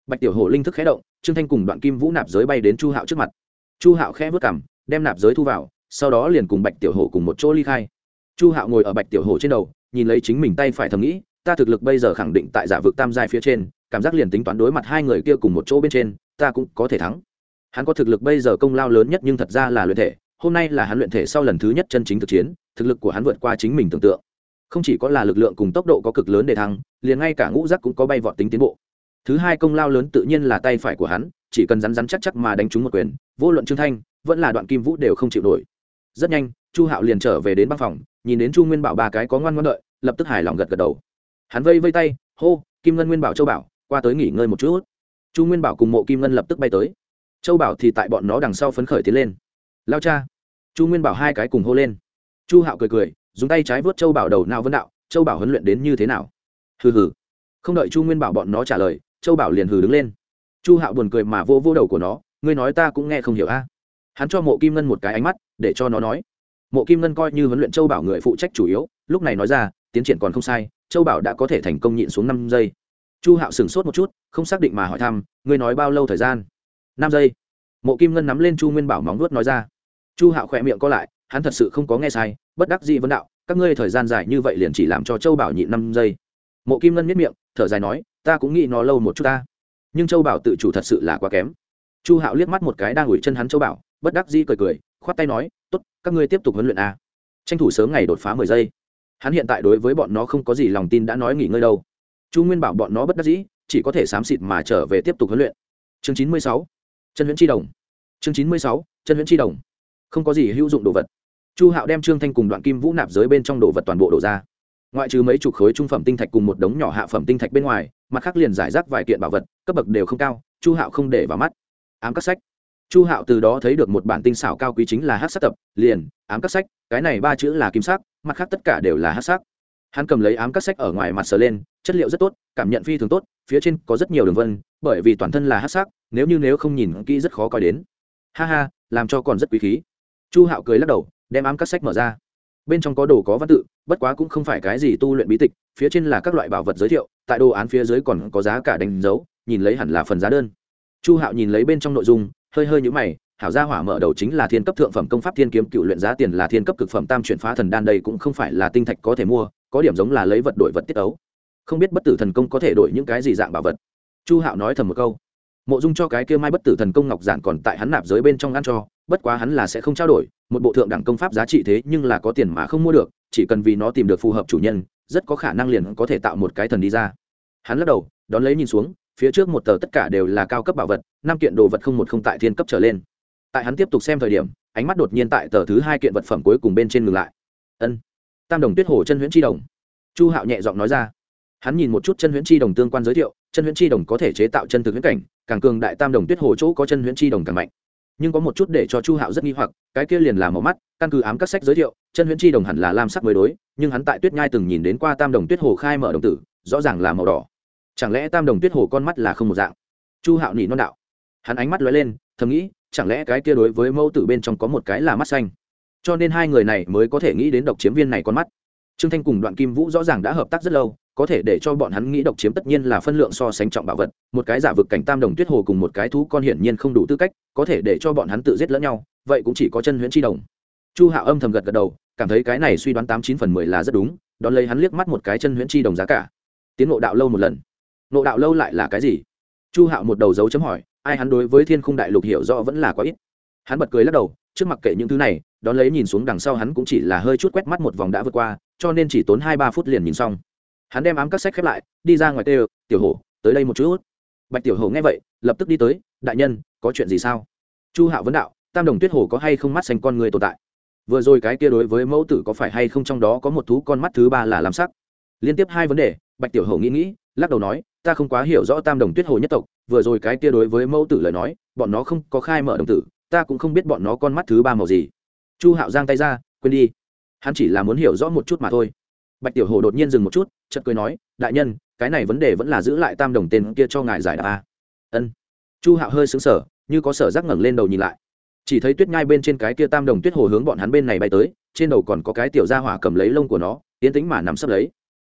Bạch tiểu hồ linh thức khé động, trương thanh cùng đoạn kim vũ nạp giới bay đến chu hạo trước mặt. Chu hạo khẽ vớt cảm đem nạp giới thu vào, sau đó liền cùng bạch tiểu hồ cùng một chỗ ly khai. Chu hạo ngồi ở bạch tiểu hồ trên đầu, nhìn lấy chính mình tay phải thầm nghĩ, ta thực lực bây giờ khẳng định tại giả vực tam giai phía trên, cảm giác liền tính toán đối mặt hai người kia cùng một chỗ bên trên, ta cũng có thể thắng. Hắn có thực lực bây giờ công lao lớn nhất nhưng thật ra là luyện thể hôm nay là hắn luyện thể sau lần thứ nhất chân chính thực chiến, thực lực của hắn vượt qua chính mình tưởng tượng. Không chỉ có là lực lượng cùng tốc độ có cực lớn để thăng, liền ngay cả ngũ giác cũng có bay vọt tính tiến bộ. Thứ hai công lao lớn tự nhiên là tay phải của hắn, chỉ cần rắn rắn chắc chắc mà đánh trúng một quyền, vô luận trương thanh, vẫn là đoạn kim vũ đều không chịu nổi. Rất nhanh, chu hạo liền trở về đến băng phòng, nhìn đến chu nguyên bảo ba cái có ngoan ngoan đợi, lập tức hài lòng gật gật đầu. Hắn vây vây tay, hô, kim ngân nguyên bảo châu bảo, qua tới nghỉ ngơi một chút. Chu nguyên bảo cùng mộ kim ngân lập tức bay tới. Châu bảo thì tại bọn nó đằng sau phấn khởi tiến lên lao cha. Chu nguyên bảo hai cái cùng hô lên. Chu hạo cười cười, dùng tay trái vớt châu bảo đầu nào vân đạo, châu bảo huấn luyện đến như thế nào? Hừ hừ. Không đợi chu nguyên bảo bọn nó trả lời, châu bảo liền hừ đứng lên. Chu hạo buồn cười mà vô vô đầu của nó, ngươi nói ta cũng nghe không hiểu a. Hắn cho mộ kim ngân một cái ánh mắt, để cho nó nói. Mộ kim ngân coi như huấn luyện châu bảo người phụ trách chủ yếu, lúc này nói ra, tiến triển còn không sai, châu bảo đã có thể thành công nhịn xuống năm giây. Chu hạo sửng sốt một chút, không xác định mà hỏi thăm, ngươi nói bao lâu thời gian? Năm giây. Mộ kim ngân nắm lên chu nguyên bảo móng nuốt nói ra chu hạo khỏe miệng co lại, hắn thật sự không có nghe sai, bất đắc dĩ vấn đạo, các ngươi thời gian dài như vậy liền chỉ làm cho châu bảo nhịn năm giây. Mộ kim ngân miết miệng, thở dài nói, ta cũng nghĩ nó lâu một chút ta. Nhưng châu bảo tự chủ thật sự là quá kém. Chu hạo liếc mắt một cái đang ủi chân hắn châu bảo, bất đắc dĩ cười cười, khoát tay nói, tốt, các ngươi tiếp tục huấn luyện a. Tranh thủ sớm ngày đột phá mười giây. Hắn hiện tại đối với bọn nó không có gì lòng tin đã nói nghỉ ngơi đâu. Chu nguyên bảo bọn nó bất đắc dĩ, chỉ có thể xám xịt mà trở về tiếp tục huấn luyện. Chương chín mươi sáu, chân huyễn tri đồng. Chương chín mươi sáu, chân huyễn tri đồng không có gì hữu dụng đồ vật. Chu hạo đem trương thanh cùng đoạn kim vũ nạp giới bên trong đồ vật toàn bộ đổ ra. Ngoại trừ mấy chục khối trung phẩm tinh thạch cùng một đống nhỏ hạ phẩm tinh thạch bên ngoài, mặt khác liền giải rác vài kiện bảo vật, cấp bậc đều không cao, chu hạo không để vào mắt. Ám các sách. Chu hạo từ đó thấy được một bản tinh xảo cao quý chính là hát sắc tập, liền, ám các sách, cái này ba chữ là kim sắc, mặt khác tất cả đều là hát sắc. Hắn cầm lấy ám các sách ở ngoài mặt sờ lên, chất liệu rất tốt, cảm nhận phi thường tốt, phía trên có rất nhiều đường vân, bởi vì toàn thân là hát sắc, nếu như nếu không nhìn kỹ rất khó coi đến. Ha ha, làm cho còn rất quý khí chu hạo cười lắc đầu, đem ám các sách mở ra. Bên trong có đồ có văn tự, bất quá cũng không phải cái gì tu luyện bí tịch, phía trên là các loại bảo vật giới thiệu, tại đồ án phía dưới còn có giá cả đánh dấu, nhìn lấy hẳn là phần giá đơn. Chu hạo nhìn lấy bên trong nội dung, hơi hơi nhũ mày, hảo gia hỏa mở đầu chính là thiên cấp thượng phẩm công pháp thiên kiếm cựu luyện giá tiền là thiên cấp cực phẩm tam chuyển phá thần đan đây cũng không phải là tinh thạch có thể mua, có điểm giống là lấy vật đổi vật tiết ấu. Không biết bất tử thần công có thể đổi những cái gì dạng bảo vật. Chu hạo nói thầm một câu. Mộ dung cho cái kia mai bất tử thần công ngọc giản còn tại hắn nạp giới bên trong ăn cho bất quá hắn là sẽ không trao đổi, một bộ thượng đẳng công pháp giá trị thế nhưng là có tiền mà không mua được, chỉ cần vì nó tìm được phù hợp chủ nhân, rất có khả năng liền có thể tạo một cái thần đi ra. Hắn lắc đầu, đón lấy nhìn xuống, phía trước một tờ tất cả đều là cao cấp bảo vật, năm kiện đồ vật không một không tại thiên cấp trở lên. Tại hắn tiếp tục xem thời điểm, ánh mắt đột nhiên tại tờ thứ hai kiện vật phẩm cuối cùng bên trên ngừng lại. Ân, tam đồng tuyết hồ chân huyễn tri đồng. Chu hạo nhẹ giọng nói ra. Hắn nhìn một chút chân huyễn tri đồng tương quan giới thiệu, chân huyễn tri đồng có thể chế tạo chân thực huyễn cảnh, càng cường đại tam đồng tuyết hồ chỗ có chân huyễn tri đồng càng mạnh nhưng có một chút để cho chu hạo rất nghi hoặc, cái kia liền là màu mắt, căn cứ ám các sách giới thiệu, chân huyễn Chi đồng hẳn là lam sắc mới đối, nhưng hắn tại tuyết nhai từng nhìn đến qua tam đồng tuyết hồ khai mở đồng tử, rõ ràng là màu đỏ. Chẳng lẽ tam đồng tuyết hồ con mắt là không một dạng? Chu hạo nỉ non đạo. Hắn ánh mắt lóe lên, thầm nghĩ, chẳng lẽ cái kia đối với mẫu tử bên trong có một cái là mắt xanh? Cho nên hai người này mới có thể nghĩ đến độc chiếm viên này con mắt. Trương thanh cùng đoạn kim vũ rõ ràng đã hợp tác rất lâu có thể để cho bọn hắn nghĩ độc chiếm tất nhiên là phân lượng so sánh trọng bảo vật, một cái giả vực cảnh tam đồng tuyết hồ cùng một cái thú con hiển nhiên không đủ tư cách, có thể để cho bọn hắn tự giết lẫn nhau, vậy cũng chỉ có chân huyễn chi đồng. Chu Hạ âm thầm gật gật đầu, cảm thấy cái này suy đoán tám chín phần mười là rất đúng, đón lấy hắn liếc mắt một cái chân huyễn chi đồng giá cả. Tiến ngộ đạo lâu một lần. Ngộ đạo lâu lại là cái gì? Chu hạo một đầu dấu chấm hỏi, ai hắn đối với thiên khung đại lục hiểu rõ vẫn là quá ít. Hắn bật cười lắc đầu, trước mặt kệ những thứ này, đón lấy nhìn xuống đằng sau hắn cũng chỉ là hơi chút quét mắt một vòng đã vượt qua, cho nên chỉ tốn hai ba phút liền nhìn xong hắn đem ám các sách khép lại, đi ra ngoài tê tiểu hổ, tới đây một chút. Bạch tiểu hổ nghe vậy, lập tức đi tới, đại nhân, có chuyện gì sao? Chu hạo vấn đạo, tam đồng tuyết hổ có hay không mắt xanh con người tồn tại? Vừa rồi cái kia đối với mẫu tử có phải hay không trong đó có một thú con mắt thứ ba là làm sắc? Liên tiếp hai vấn đề, bạch tiểu hổ nghĩ nghĩ, lắc đầu nói, ta không quá hiểu rõ tam đồng tuyết hồ nhất tộc, vừa rồi cái kia đối với mẫu tử lời nói, bọn nó không có khai mở đồng tử, ta cũng không biết bọn nó con mắt thứ ba màu gì. Chu hạo giang tay ra, quên đi. Hắn chỉ là muốn hiểu rõ một chút mà thôi bạch tiểu hồ đột nhiên dừng một chút, chợt cười nói, đại nhân, cái này vấn đề vẫn là giữ lại tam đồng tên kia cho ngài giải đáp a. Ân. Chu hạo hơi xứng sở như có sở giác ngẩng lên đầu nhìn lại. Chỉ thấy tuyết nhai bên trên cái kia tam đồng tuyết hồ hướng bọn hắn bên này bay tới, trên đầu còn có cái tiểu gia hỏa cầm lấy lông của nó tiến tính mà nằm sấp lấy.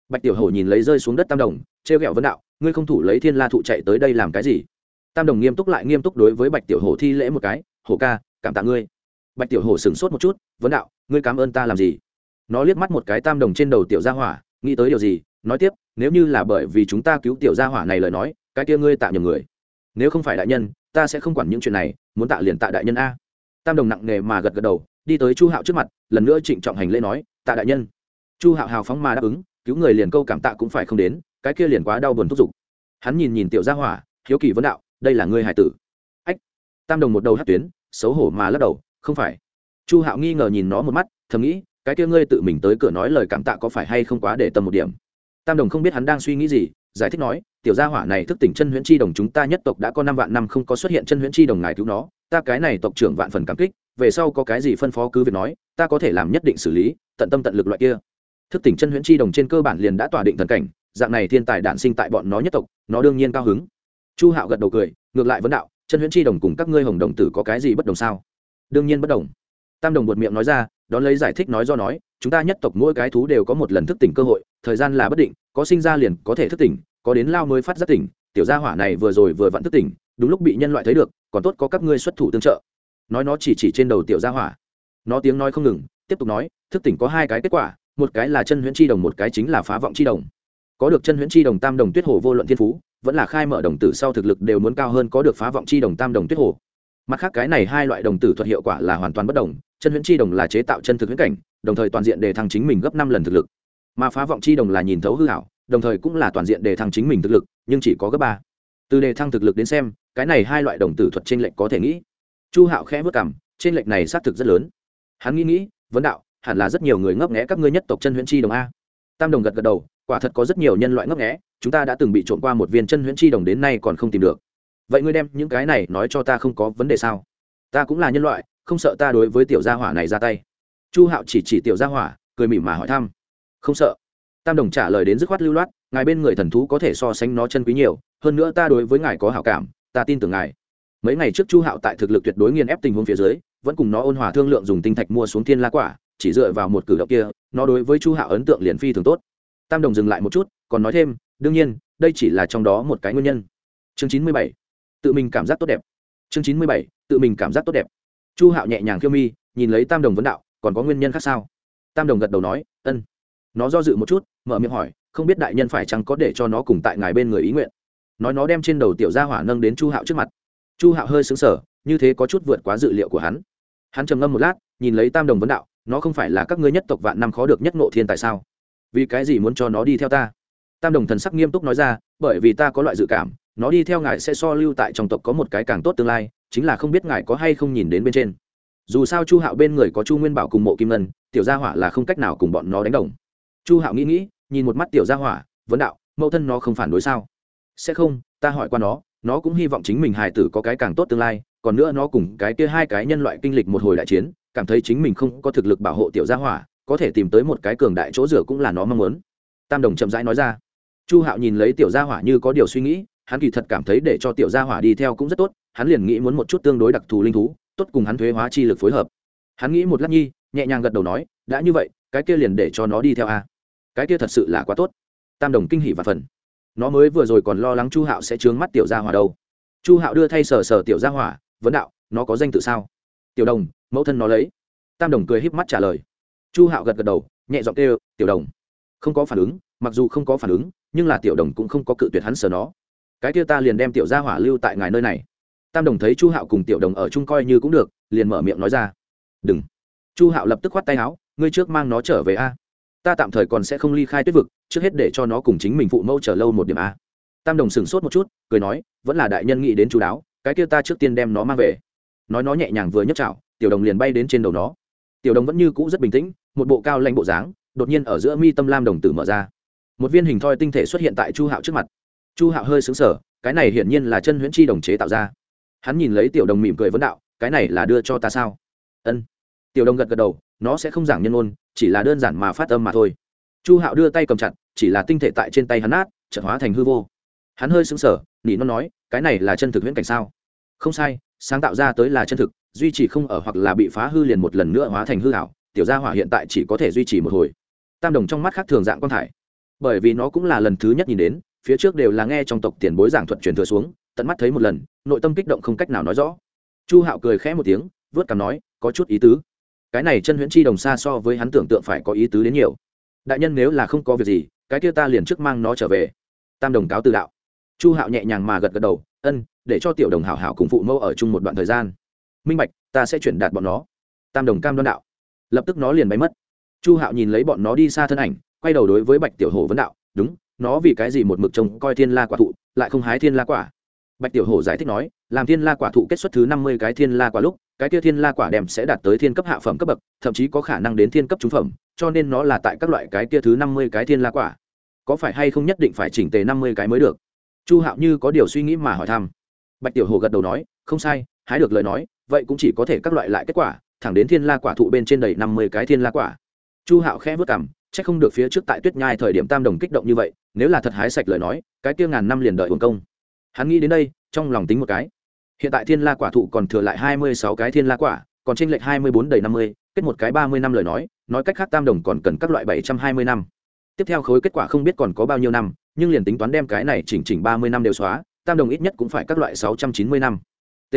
Bạch tiểu Hổ nhìn lấy rơi xuống đất tam đồng, trêu ghẹo vấn đạo, ngươi không thủ lấy thiên la thụ chạy tới đây làm cái gì? Tam đồng nghiêm túc lại nghiêm túc đối với bạch tiểu Hổ thi lễ một cái, hổ ca, cảm tạ ngươi. Bạch tiểu Hổ sửng sốt một chút, vấn đạo, ngươi cảm ơn ta làm gì? Nó liếc mắt một cái tam đồng trên đầu tiểu gia hỏa, nghĩ tới điều gì, nói tiếp, nếu như là bởi vì chúng ta cứu tiểu gia hỏa này lời nói, cái kia ngươi tạ nhầm người. Nếu không phải đại nhân, ta sẽ không quản những chuyện này, muốn tạ liền tạ đại nhân a. Tam đồng nặng nề mà gật gật đầu, đi tới chu hạo trước mặt, lần nữa trịnh trọng hành lễ nói, tạ đại nhân. Chu hạo hào phóng mà đáp ứng, cứu người liền câu cảm tạ cũng phải không đến, cái kia liền quá đau buồn thúc giục. Hắn nhìn nhìn tiểu gia hỏa, hiếu kỳ vấn đạo, đây là ngươi hải tử? Ách. Tam đồng một đầu hát tuyến, xấu hổ mà lắc đầu, không phải. Chu hạo nghi ngờ nhìn nó một mắt, thầm nghĩ cái kia ngươi tự mình tới cửa nói lời cảm tạ có phải hay không quá để tâm một điểm. Tam đồng không biết hắn đang suy nghĩ gì, giải thích nói, tiểu gia hỏa này thức tỉnh chân huyễn chi đồng chúng ta nhất tộc đã có năm vạn năm không có xuất hiện chân huyễn chi đồng ngài cứu nó, ta cái này tộc trưởng vạn phần cảm kích, về sau có cái gì phân phó cứ việc nói, ta có thể làm nhất định xử lý, tận tâm tận lực loại kia. Thức tỉnh chân huyễn chi đồng trên cơ bản liền đã tỏa định thần cảnh, dạng này thiên tài đản sinh tại bọn nó nhất tộc, nó đương nhiên cao hứng. Chu hạo gật đầu cười, ngược lại vấn đạo, chân huyễn chi đồng cùng các ngươi hồng đồng tử có cái gì bất đồng sao? Đương nhiên bất đồng. Tam đồng buột miệng nói ra đón lấy giải thích nói do nói, chúng ta nhất tộc mỗi cái thú đều có một lần thức tỉnh cơ hội, thời gian là bất định, có sinh ra liền có thể thức tỉnh, có đến lao mới phát giác tỉnh, tiểu gia hỏa này vừa rồi vừa vặn thức tỉnh, đúng lúc bị nhân loại thấy được, còn tốt có các ngươi xuất thủ tương trợ. Nói nó chỉ chỉ trên đầu tiểu gia hỏa. Nó tiếng nói không ngừng, tiếp tục nói, thức tỉnh có hai cái kết quả, một cái là chân huyễn chi đồng, một cái chính là phá vọng chi đồng. Có được chân huyễn chi đồng tam đồng tuyết hồ vô luận thiên phú, vẫn là khai mở đồng tử sau thực lực đều muốn cao hơn có được phá vọng chi đồng tam đồng tuyết hồ. Mặt khác cái này hai loại đồng tử thuật hiệu quả là hoàn toàn bất đồng chân huyễn chi đồng là chế tạo chân thực huyễn cảnh, đồng thời toàn diện để thăng chính mình gấp năm lần thực lực. Mà phá vọng chi đồng là nhìn thấu hư hảo đồng thời cũng là toàn diện để thăng chính mình thực lực, nhưng chỉ có gấp ba. Từ đề thăng thực lực đến xem, cái này hai loại đồng tử thuật trên lệnh có thể nghĩ. Chu hạo khẽ vất cảm trên lệnh này xác thực rất lớn. Hắn nghĩ nghĩ, vấn đạo, hẳn là rất nhiều người ngấp nghẽ các ngươi nhất tộc chân huyễn chi đồng a. Tam đồng gật gật đầu, quả thật có rất nhiều nhân loại ngấp nghẽ chúng ta đã từng bị trộm qua một viên chân huyễn chi đồng đến nay còn không tìm được. Vậy ngươi đem những cái này nói cho ta không có vấn đề sao? Ta cũng là nhân loại không sợ ta đối với tiểu gia hỏa này ra tay. Chu hạo chỉ chỉ tiểu gia hỏa, cười mỉm mà hỏi thăm. Không sợ. Tam đồng trả lời đến dứt khoát lưu loát, ngài bên người thần thú có thể so sánh nó chân quý nhiều, hơn nữa ta đối với ngài có hảo cảm, ta tin tưởng ngài. Mấy ngày trước chu hạo tại thực lực tuyệt đối nghiền ép tình huống phía dưới, vẫn cùng nó ôn hòa thương lượng dùng tinh thạch mua xuống thiên la quả, chỉ dựa vào một cử động kia, nó đối với chu hạo ấn tượng liền phi thường tốt. Tam đồng dừng lại một chút, còn nói thêm, đương nhiên, đây chỉ là trong đó một cái nguyên nhân. Chương chín mươi bảy. Tự mình cảm giác tốt đẹp. Chương chín mươi bảy. Tự mình cảm giác tốt đẹp chu hạo nhẹ nhàng khiêu mi, nhìn lấy tam đồng vấn đạo, còn có nguyên nhân khác sao? Tam đồng gật đầu nói, ân. Nó do dự một chút, mở miệng hỏi, không biết đại nhân phải chăng có để cho nó cùng tại ngài bên người ý nguyện? Nói nó đem trên đầu tiểu gia hỏa nâng đến chu hạo trước mặt. Chu hạo hơi xứng sở như thế có chút vượt quá dự liệu của hắn. Hắn trầm ngâm một lát, nhìn lấy tam đồng vấn đạo, nó không phải là các ngươi nhất tộc vạn năm khó được nhất nộ thiên tại sao? Vì cái gì muốn cho nó đi theo ta? Tam đồng thần sắc nghiêm túc nói ra, bởi vì ta có loại dự cảm, nó đi theo ngài sẽ so lưu tại trong tộc có một cái càng tốt tương lai chính là không biết ngài có hay không nhìn đến bên trên. Dù sao chu hạo bên người có chu nguyên bảo cùng mộ kim ngân, tiểu gia hỏa là không cách nào cùng bọn nó đánh đồng. Chu hạo nghĩ nghĩ, nhìn một mắt tiểu gia hỏa, vấn đạo, mẫu thân nó không phản đối sao? Sẽ không, ta hỏi qua nó nó cũng hy vọng chính mình hài tử có cái càng tốt tương lai, còn nữa nó cùng cái kia hai cái nhân loại kinh lịch một hồi đại chiến, cảm thấy chính mình không có thực lực bảo hộ tiểu gia hỏa, có thể tìm tới một cái cường đại chỗ rửa cũng là nó mong muốn. Tam đồng chậm rãi nói ra. Chu hạo nhìn lấy tiểu gia hỏa như có điều suy nghĩ, hắn kỳ thật cảm thấy để cho tiểu gia hỏa đi theo cũng rất tốt hắn liền nghĩ muốn một chút tương đối đặc thù linh thú, tốt cùng hắn thuế hóa chi lực phối hợp. Hắn nghĩ một lát nhi, nhẹ nhàng gật đầu nói, đã như vậy, cái kia liền để cho nó đi theo a. Cái kia thật sự là quá tốt. Tam đồng kinh hỉ và phần. Nó mới vừa rồi còn lo lắng chu hạo sẽ trướng mắt tiểu gia hỏa đâu. Chu hạo đưa thay sờ sờ tiểu gia hỏa, vấn đạo, nó có danh tự sao? Tiểu đồng, mẫu thân nó lấy. Tam đồng cười híp mắt trả lời. Chu hạo gật gật đầu, nhẹ giọng kêu, tiểu đồng. Không có phản ứng, mặc dù không có phản ứng, nhưng là tiểu đồng cũng không có cự tuyệt hắn sờ nó. Cái kia ta liền đem tiểu gia hỏa lưu tại ngài nơi này tam đồng thấy chu hạo cùng tiểu đồng ở chung coi như cũng được, liền mở miệng nói ra. Đừng. Chu hạo lập tức khoát tay áo, ngươi trước mang nó trở về a. Ta tạm thời còn sẽ không ly khai tuyết vực, trước hết để cho nó cùng chính mình phụ mẫu chờ lâu một điểm a. Tam đồng sửng sốt một chút, cười nói, vẫn là đại nhân nghĩ đến chú đáo, cái kia ta trước tiên đem nó mang về. Nói nó nhẹ nhàng vừa nhấc chảo, tiểu đồng liền bay đến trên đầu nó. Tiểu đồng vẫn như cũ rất bình tĩnh, một bộ cao lanh bộ dáng, đột nhiên ở giữa mi tâm lam đồng tử mở ra. Một viên hình thoi tinh thể xuất hiện tại chu hạo trước mặt. Chu hạo hơi xứng sở cái này hiển nhiên là chân huyễn chi đồng chế tạo ra hắn nhìn lấy tiểu đồng mỉm cười vấn đạo, cái này là đưa cho ta sao? Ân. Tiểu đồng gật gật đầu, nó sẽ không giảng nhân ôn, chỉ là đơn giản mà phát âm mà thôi. Chu hạo đưa tay cầm chặt, chỉ là tinh thể tại trên tay hắn nát, chợt hóa thành hư vô. Hắn hơi sững sờ, nỉ nó nói, cái này là chân thực huyễn cảnh sao? Không sai, sáng tạo ra tới là chân thực, duy trì không ở hoặc là bị phá hư liền một lần nữa hóa thành hư hảo tiểu gia hỏa hiện tại chỉ có thể duy trì một hồi. Tam đồng trong mắt khác thường dạng quan thải. Bởi vì nó cũng là lần thứ nhất nhìn đến, phía trước đều là nghe trong tộc tiền bối giảng thuật truyền thừa xuống tận mắt thấy một lần, nội tâm kích động không cách nào nói rõ. Chu hạo cười khẽ một tiếng, vớt cằm nói, có chút ý tứ. Cái này chân huyễn chi đồng xa so với hắn tưởng tượng phải có ý tứ đến nhiều. Đại nhân nếu là không có việc gì, cái kia ta liền trước mang nó trở về. Tam đồng cáo từ đạo. Chu hạo nhẹ nhàng mà gật gật đầu, ân, để cho tiểu đồng hảo hảo cùng phụ mẫu ở chung một đoạn thời gian. Minh bạch, ta sẽ chuyển đạt bọn nó. Tam đồng cam đoan đạo. Lập tức nó liền bay mất. Chu hạo nhìn lấy bọn nó đi xa thân ảnh, quay đầu đối với bạch tiểu hồ vấn đạo, đúng, nó vì cái gì một mực trông coi thiên la quả thụ, lại không hái thiên la quả? Bạch tiểu hổ giải thích nói, làm thiên la quả thụ kết xuất thứ năm mươi cái thiên la quả lúc, cái kia thiên la quả đem sẽ đạt tới thiên cấp hạ phẩm cấp bậc, thậm chí có khả năng đến thiên cấp trung phẩm, cho nên nó là tại các loại cái kia thứ năm mươi cái thiên la quả. Có phải hay không nhất định phải chỉnh tề năm mươi cái mới được? Chu hạo như có điều suy nghĩ mà hỏi thăm. Bạch tiểu hồ gật đầu nói, không sai, hái được lời nói, vậy cũng chỉ có thể các loại lại kết quả, thẳng đến thiên la quả thụ bên trên đầy năm mươi cái thiên la quả. Chu hạo khẽ vất cảm c h ắ c không được phía trước tại tuyết nhai thời điểm tam đồng kích động như vậy, nếu là thật hái sạch lời nói, cái kia ngàn năm liền đợi hồn công hắn nghĩ đến đây, trong lòng tính một cái. Hiện tại thiên la quả thụ còn thừa lại hai mươi sáu cái thiên la quả, còn tranh lệch hai mươi bốn đầy năm mươi, kết một cái ba mươi năm lời nói nói cách khác tam đồng còn cần các loại bảy trăm hai mươi năm. Tiếp theo khối kết quả không biết còn có bao nhiêu năm, nhưng liền tính toán đem cái này chỉnh chỉnh ba mươi năm đều xóa, tam đồng ít nhất cũng phải các loại sáu trăm chín mươi năm. T.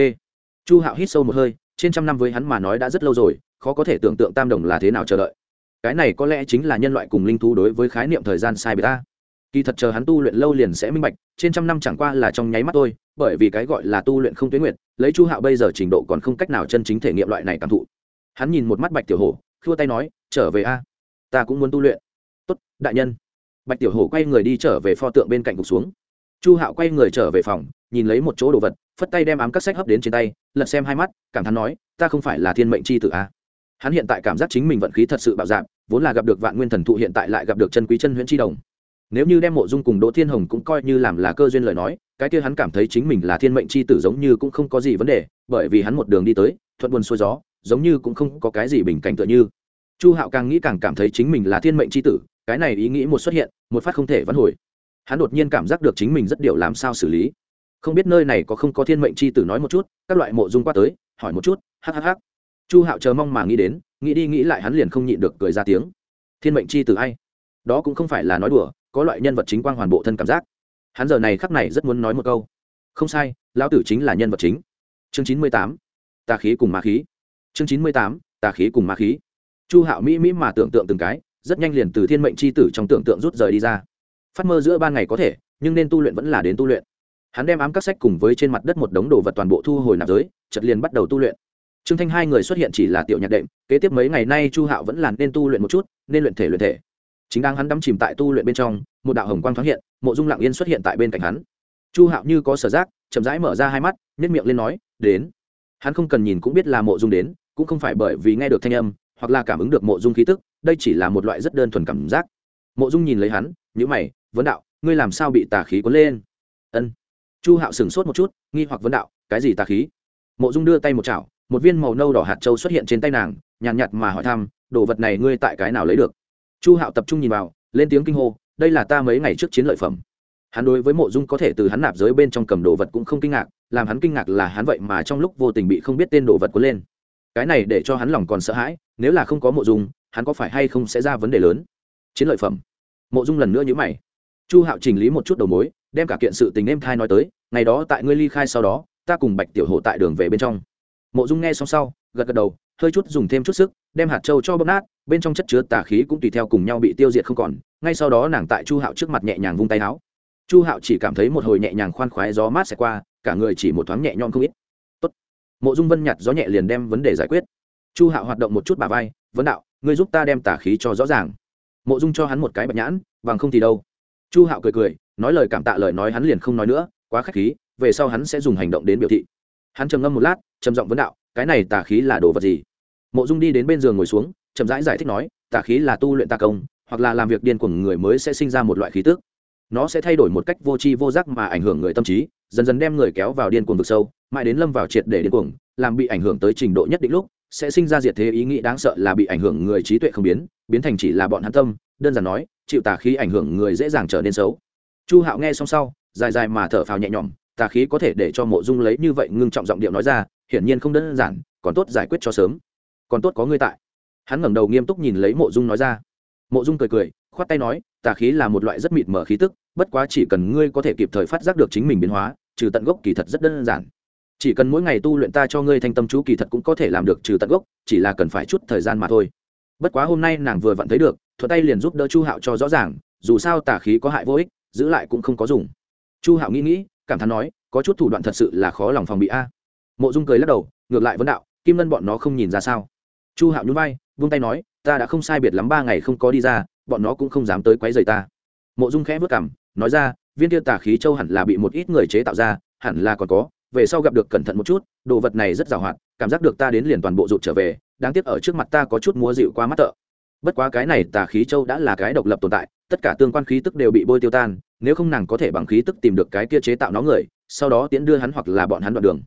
Chu hạo hít sâu một hơi, trên trăm năm với hắn mà nói đã rất lâu rồi, khó có thể tưởng tượng tam đồng là thế nào chờ đợi. Cái này có lẽ chính là nhân loại cùng linh thú đối với khái niệm thời gian sai bề ta kỳ thật chờ hắn tu luyện lâu liền sẽ minh bạch trên trăm năm chẳng qua là trong nháy mắt tôi, bởi vì cái gọi là tu luyện không tuyến nguyện lấy chu hạo bây giờ trình độ còn không cách nào chân chính thể nghiệm loại này cảm thụ. Hắn nhìn một mắt bạch tiểu hổ khua tay nói trở về a ta cũng muốn tu luyện. Tốt đại nhân. Bạch tiểu hổ quay người đi trở về pho tượng bên cạnh gục xuống. Chu hạo quay người trở về phòng nhìn lấy một chỗ đồ vật phất tay đem ám các sách hấp đến trên tay lật xem hai mắt cảm thán nói ta không phải là thiên mệnh c h i tử a. Hắn hiện tại cảm giác chính mình vận khí thật sự bạo dạp vốn là gặp được vạn nguyên thần thụ hiện tại lại gặp được chân quý chân huyễn tri đồng nếu như đem mộ dung cùng đỗ thiên hồng cũng coi như làm là cơ duyên lời nói, cái kia hắn cảm thấy chính mình là thiên mệnh c h i tử giống như cũng không có gì vấn đề, bởi vì hắn một đường đi tới, thuận buồn xuôi gió, giống như cũng không có cái gì bình cảnh tựa như. Chu hạo càng nghĩ càng cảm thấy chính mình là thiên mệnh c h i tử, cái này ý nghĩ một xuất hiện, một phát không thể vắn hồi. Hắn đột nhiên cảm giác được chính mình rất điều làm sao xử lý. Không biết nơi này có không có thiên mệnh c h i tử nói một chút, các loại mộ dung qua tới, hỏi một chút hhh chu hạo chờ mong mà nghĩ đến, nghĩ đi nghĩ lại hắn liền không nhịn được cười ra tiếng. Thiên mệnh c h i tử ai? Đó cũng không phải là nói đùa có loại nhân vật chính quang hoàn bộ thân cảm giác. Hắn giờ này khắc này rất muốn nói một câu. Không sai, lão tử chính là nhân vật chính. Chương chín mươi tám, tà khí cùng ma khí. Chương chín mươi tám, tà khí cùng ma khí. Chu hạo mỹ mỹ mà tưởng tượng từng cái, rất nhanh liền từ thiên mệnh c h i tử trong tưởng tượng rút rời đi ra. Phát mơ giữa ban ngày có thể, nhưng nên tu luyện vẫn là đến tu luyện. Hắn đem ám các sách cùng với trên mặt đất một đống đồ vật toàn bộ thu hồi nạp giới chật liền bắt đầu tu luyện. Trương thanh hai người xuất hiện chỉ là tiểu nhạc đệm, kế tiếp mấy ngày nay chu hạo vẫn là nên tu luyện một chút, nên luyện thể luyện thể chính đang hắn đắm chìm tại tu luyện bên trong một đạo hồng quang thoáng hiện mộ dung lặng yên xuất hiện tại bên cạnh hắn. Chu hạo như có sở giác chậm rãi mở ra hai mắt nhét miệng lên nói đến. Hắn không cần nhìn cũng biết là mộ dung đến cũng không phải bởi vì nghe được thanh âm hoặc là cảm ứng được mộ dung khí tức đây chỉ là một loại rất đơn thuần cảm giác. Mộ dung nhìn lấy hắn nhữ mày vấn đạo ngươi làm sao bị tà khí cuốn lên? Ân. Chu hạo sửng sốt một chút nghi hoặc vấn đạo cái gì tà khí? Mộ dung đưa tay một chảo một viên màu nâu đỏ hạt châu xuất hiện trên tay nàng nhàn nhạt, nhạt mà hỏi thăm đồ vật này ngươi tại cái nào lấy được? Chu hạo tập trung nhìn vào, lên tiếng kinh hô, đây là ta mấy ngày trước chiến lợi phẩm. Hắn đối với mộ dung có thể từ hắn nạp giới bên trong cầm đồ vật cũng không kinh ngạc, làm hắn kinh ngạc là hắn vậy mà trong lúc vô tình bị không biết tên đồ vật cuốn lên. Cái này để cho hắn lòng còn sợ hãi, nếu là không có mộ dung, hắn có phải hay không sẽ ra vấn đề lớn? Chiến lợi phẩm. Mộ dung lần nữa nhữ mày. Chu hạo chỉnh lý một chút đầu mối, đem cả kiện sự tình em thai nói tới, ngày đó tại ngươi ly khai sau đó, ta cùng bạch tiểu hộ tại đường về bên trong. Mộ dung nghe xong sau, gật gật đầu, hơi chút dùng thêm chút sức, đem hạt trâu cho bóp nát bên trong chất chứa tà khí cũng tùy theo cùng nhau bị tiêu diệt không còn, ngay sau đó nàng tại chu hạo trước mặt nhẹ nhàng vung tay áo. Chu hạo chỉ cảm thấy một hồi nhẹ nhàng khoan khoái gió mát sẽ qua, cả người chỉ một thoáng nhẹ nhõm không ít. Tốt. mộ dung vân nhặt gió nhẹ liền đem vấn đề giải quyết. Chu hạo hoạt động một chút bà vai, vấn đạo, ngươi giúp ta đem tà khí cho rõ ràng. Mộ dung cho hắn một cái bạch nhãn, bằng không thì đâu. Chu hạo cười cười, nói lời cảm tạ lời nói hắn liền không nói nữa, quá k h á c h khí, về sau hắn sẽ dùng hành động đến biểu thị. Hắn trầm ngâm một lát, trầm giọng vấn đạo, cái này tà khí là đồ vật gì? Mộ dung đi đến bên giường ngồi xuống chậm rãi giải, giải thích nói tà khí là tu luyện tà công hoặc là làm việc điên của người mới sẽ sinh ra một loại khí tức. Nó sẽ thay đổi một cách vô tri vô giác mà ảnh hưởng người tâm trí dần dần đem người kéo vào điên cuồng vực sâu mãi đến lâm vào triệt để điên cuồng làm bị ảnh hưởng tới trình độ nhất định lúc sẽ sinh ra diệt thế ý nghĩ đáng sợ là bị ảnh hưởng người trí tuệ không biến biến thành chỉ là bọn hắn tâm đơn giản nói chịu tà khí ảnh hưởng người dễ dàng trở nên xấu. Chu hạo nghe xong sau dài dài mà thở phào nhẹ nhõm tà khí có thể để cho mộ dung lấy như vậy ngưng trọng giọng điệu nói ra hiển nhiên không đơn giản còn tốt giải quyết cho sớm. Còn tốt có ngươi tại hắn ngẩng đầu nghiêm túc nhìn lấy mộ dung nói ra. Mộ dung cười cười, khoát tay nói, tà khí là một loại rất mịt mở khí tức, bất quá chỉ cần ngươi có thể kịp thời phát giác được chính mình biến hóa, trừ tận gốc kỳ thật rất đơn giản. Chỉ cần mỗi ngày tu luyện ta cho ngươi thanh tâm chú kỳ thật cũng có thể làm được trừ tận gốc, chỉ là cần phải chút thời gian mà thôi. Bất quá hôm nay nàng vừa vặn thấy được, thuận tay liền giúp đỡ chu hạo cho rõ ràng, dù sao tà khí có hại vô ích, giữ lại cũng không có dùng. Chu hạo nghĩ nghĩ, cảm thán nói, có chút thủ đoạn thật sự là khó lòng phòng bị a. Mộ dung cười lắc đầu, ngược lại vấn đạo, kim ngân bọn nó không nhìn ra sao? Chu hạo nhún vai, vung tay nói, ta đã không sai biệt lắm ba ngày không có đi ra, bọn nó cũng không dám tới quấy rầy ta. Mộ dung khẽ vất cảm nói ra, viên tiêu tà khí châu hẳn là bị một ít người chế tạo ra, hẳn là còn có, về sau gặp được cẩn thận một chút, đồ vật này rất giàu hoạt cảm giác được ta đến liền toàn bộ rụt trở về, đáng tiếc ở trước mặt ta có chút múa dịu qua mắt tợ. Bất quá cái này tà khí châu đã là cái độc lập tồn tại, tất cả tương quan khí tức đều bị bôi tiêu tan, nếu không nàng có thể bằng khí tức tìm được cái kia chế tạo nó người, sau đó tiến đưa hắn hoặc là bọn hắn đoạn đường.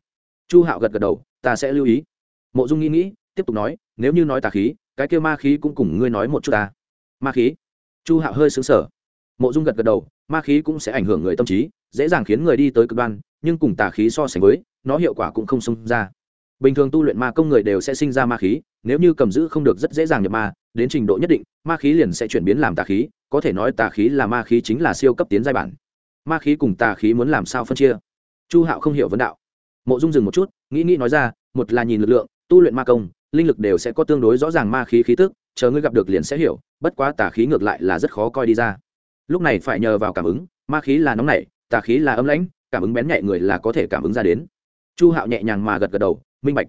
Chu hạo gật gật đầu, ta sẽ lưu ý. Mộ dung nghĩ nghĩ, tiếp tục nói nếu như nói tà khí, cái kia ma khí cũng cùng ngươi nói một chút ta. Ma khí? Chu hạo hơi xứng sở mộ dung gật gật đầu, ma khí cũng sẽ ảnh hưởng người tâm trí, dễ dàng khiến người đi tới cực đoan, nhưng cùng tà khí so sánh với, nó hiệu quả cũng không xông ra. Bình thường tu luyện ma công người đều sẽ sinh ra ma khí, nếu như cầm giữ không được rất dễ dàng nhập ma, đến trình độ nhất định, ma khí liền sẽ chuyển biến làm tà khí, có thể nói tà khí là ma khí chính là siêu cấp tiến giai bản. Ma khí cùng tà khí muốn làm sao phân chia? Chu hạo không hiểu vấn đạo. Mộ dung dừng một chút, nghĩ nghĩ nói ra, một là nhìn lực lượng, tu luyện ma công linh lực đều sẽ có tương đối rõ ràng ma khí khí tức, chờ ngươi gặp được liền sẽ hiểu, bất quá tà khí ngược lại là rất khó coi đi ra. Lúc này phải nhờ vào cảm ứng, ma khí là nóng nảy, tà khí là âm lãnh, cảm ứng bén nhạy người là có thể cảm ứng ra đến. Chu hạo nhẹ nhàng mà gật gật đầu, minh bạch.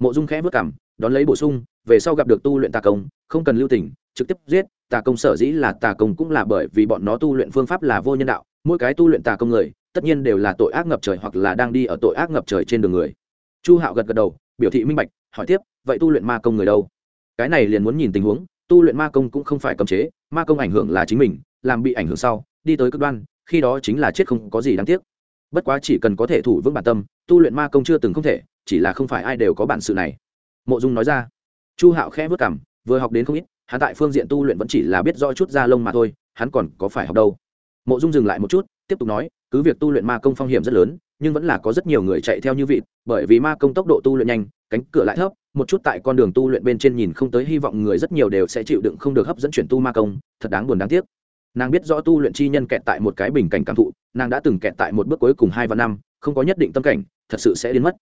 Mộ dung khẽ vất cảm, đón lấy bổ sung, về sau gặp được tu luyện tà công, không cần lưu tình, trực tiếp giết, tà công sở dĩ là tà công cũng là bởi vì bọn nó tu luyện phương pháp là vô nhân đạo, mỗi cái tu luyện tà công người, tất nhiên đều là tội ác ngập trời hoặc là đang đi ở tội ác ngập trời trên đường người. Chu hạo gật gật đầu, biểu thị minh bạch hỏi tiếp, vậy tu luyện ma công người đâu? Cái này liền muốn nhìn tình huống, tu luyện ma công cũng không phải cấm chế, ma công ảnh hưởng là chính mình, làm bị ảnh hưởng sau, đi tới cực đoan, khi đó chính là chết không có gì đáng tiếc. Bất quá chỉ cần có thể thủ vững bản tâm, tu luyện ma công chưa từng không thể, chỉ là không phải ai đều có bản sự này. Mộ dung nói ra. Chu hạo khẽ vất cảm vừa học đến không ít, hắn tại phương diện tu luyện vẫn chỉ là biết rõ chút da lông mà thôi, hắn còn có phải học đâu? Mộ dung dừng lại một chút, tiếp tục nói cứ việc tu luyện ma công phong hiểm rất lớn, nhưng vẫn là có rất nhiều người chạy theo như vịt, bởi vì ma công tốc độ tu luyện nhanh, cánh cửa lại thấp, một chút tại con đường tu luyện bên trên nhìn không tới hy vọng người rất nhiều đều sẽ chịu đựng không được hấp dẫn chuyển tu ma công, thật đáng buồn đáng tiếc. Nàng biết rõ tu luyện chi nhân kẹt tại một cái bình cảnh cảm thụ, nàng đã từng kẹt tại một bước cuối cùng hai và năm, không có nhất định tâm cảnh, thật sự sẽ đến mất.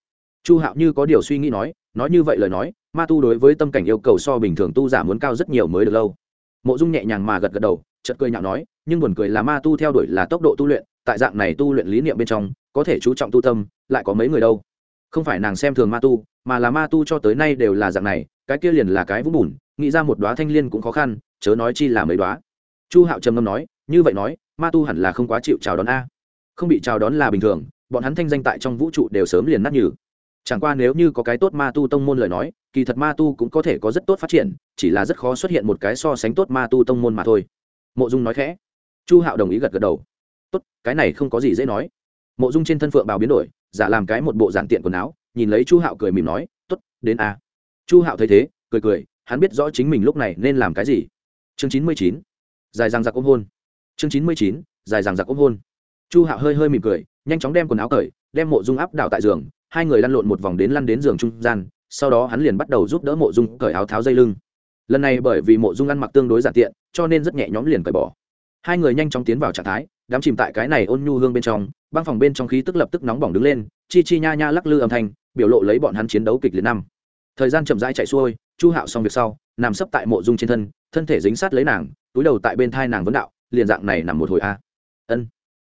Chu hạo như có điều suy nghĩ nói nói như vậy lời nói, ma tu đối với tâm cảnh yêu cầu so bình thường tu giả muốn cao rất nhiều mới được lâu. Mộ dung nhẹ nhàng mà gật gật đầu, chợt cười nhạo nói, nhưng buồn cười là ma tu theo đuổi là tốc độ tu luyện tại dạng này tu luyện lý niệm bên trong, có thể chú trọng tu tâm, lại có mấy người đâu? Không phải nàng xem thường ma tu, mà là ma tu cho tới nay đều là dạng này, cái kia liền là cái vũng bùn, nghĩ ra một đoá thanh liên cũng khó khăn, chớ nói chi là mấy đoá chu hạo trầm ngâm nói, như vậy nói, ma tu hẳn là không quá chịu chào đón a. Không bị chào đón là bình thường, bọn hắn thanh danh tại trong vũ trụ đều sớm liền nát nhừ. Chẳng qua nếu như có cái tốt ma tu tông môn lời nói, kỳ thật ma tu cũng có thể có rất tốt phát triển, chỉ là rất khó xuất hiện một cái so sánh tốt ma tu tông môn mà thôi. Mộ dung nói khẽ. Chu hạo đồng ý gật gật đầu tốt, cái này không có gì dễ nói. Mộ dung trên thân phượng bào biến đổi, giả làm cái một bộ giản tiện quần áo, nhìn lấy chu hạo cười mỉm nói, tốt, đến a. Chu hạo thấy thế, cười cười, hắn biết rõ chính mình lúc này nên làm cái gì. Chương chín mươi chín, dài răng giặc ôm hôn. Chương chín mươi chín, dài răng giặc ôm hôn. Chu hạo hơi hơi mỉm cười, nhanh chóng đem quần áo cởi, đem mộ dung áp đảo tại giường, hai người lăn lộn một vòng đến lăn đến giường trung gian, sau đó hắn liền bắt đầu giúp đỡ mộ dung cởi áo tháo dây lưng. Lần này bởi vì mộ dung ăn mặc tương đối giản tiện, cho nên rất nhẹ nhõm liền cởi bỏ hai người nhanh chóng tiến vào trạng thái, đám chìm tại cái này ôn nhu hương bên trong, băng phòng bên trong khí tức lập tức nóng bỏng đứng lên, chi chi nha nha lắc lư âm thanh, biểu lộ lấy bọn hắn chiến đấu kịch liệt năm. Thời gian chậm rãi chạy xuôi, chu hạo xong việc sau, nằm sấp tại mộ dung trên thân thân thể dính sát lấy nàng, túi đầu tại bên thai nàng vấn đạo, liền dạng này nằm một hồi a. Ân.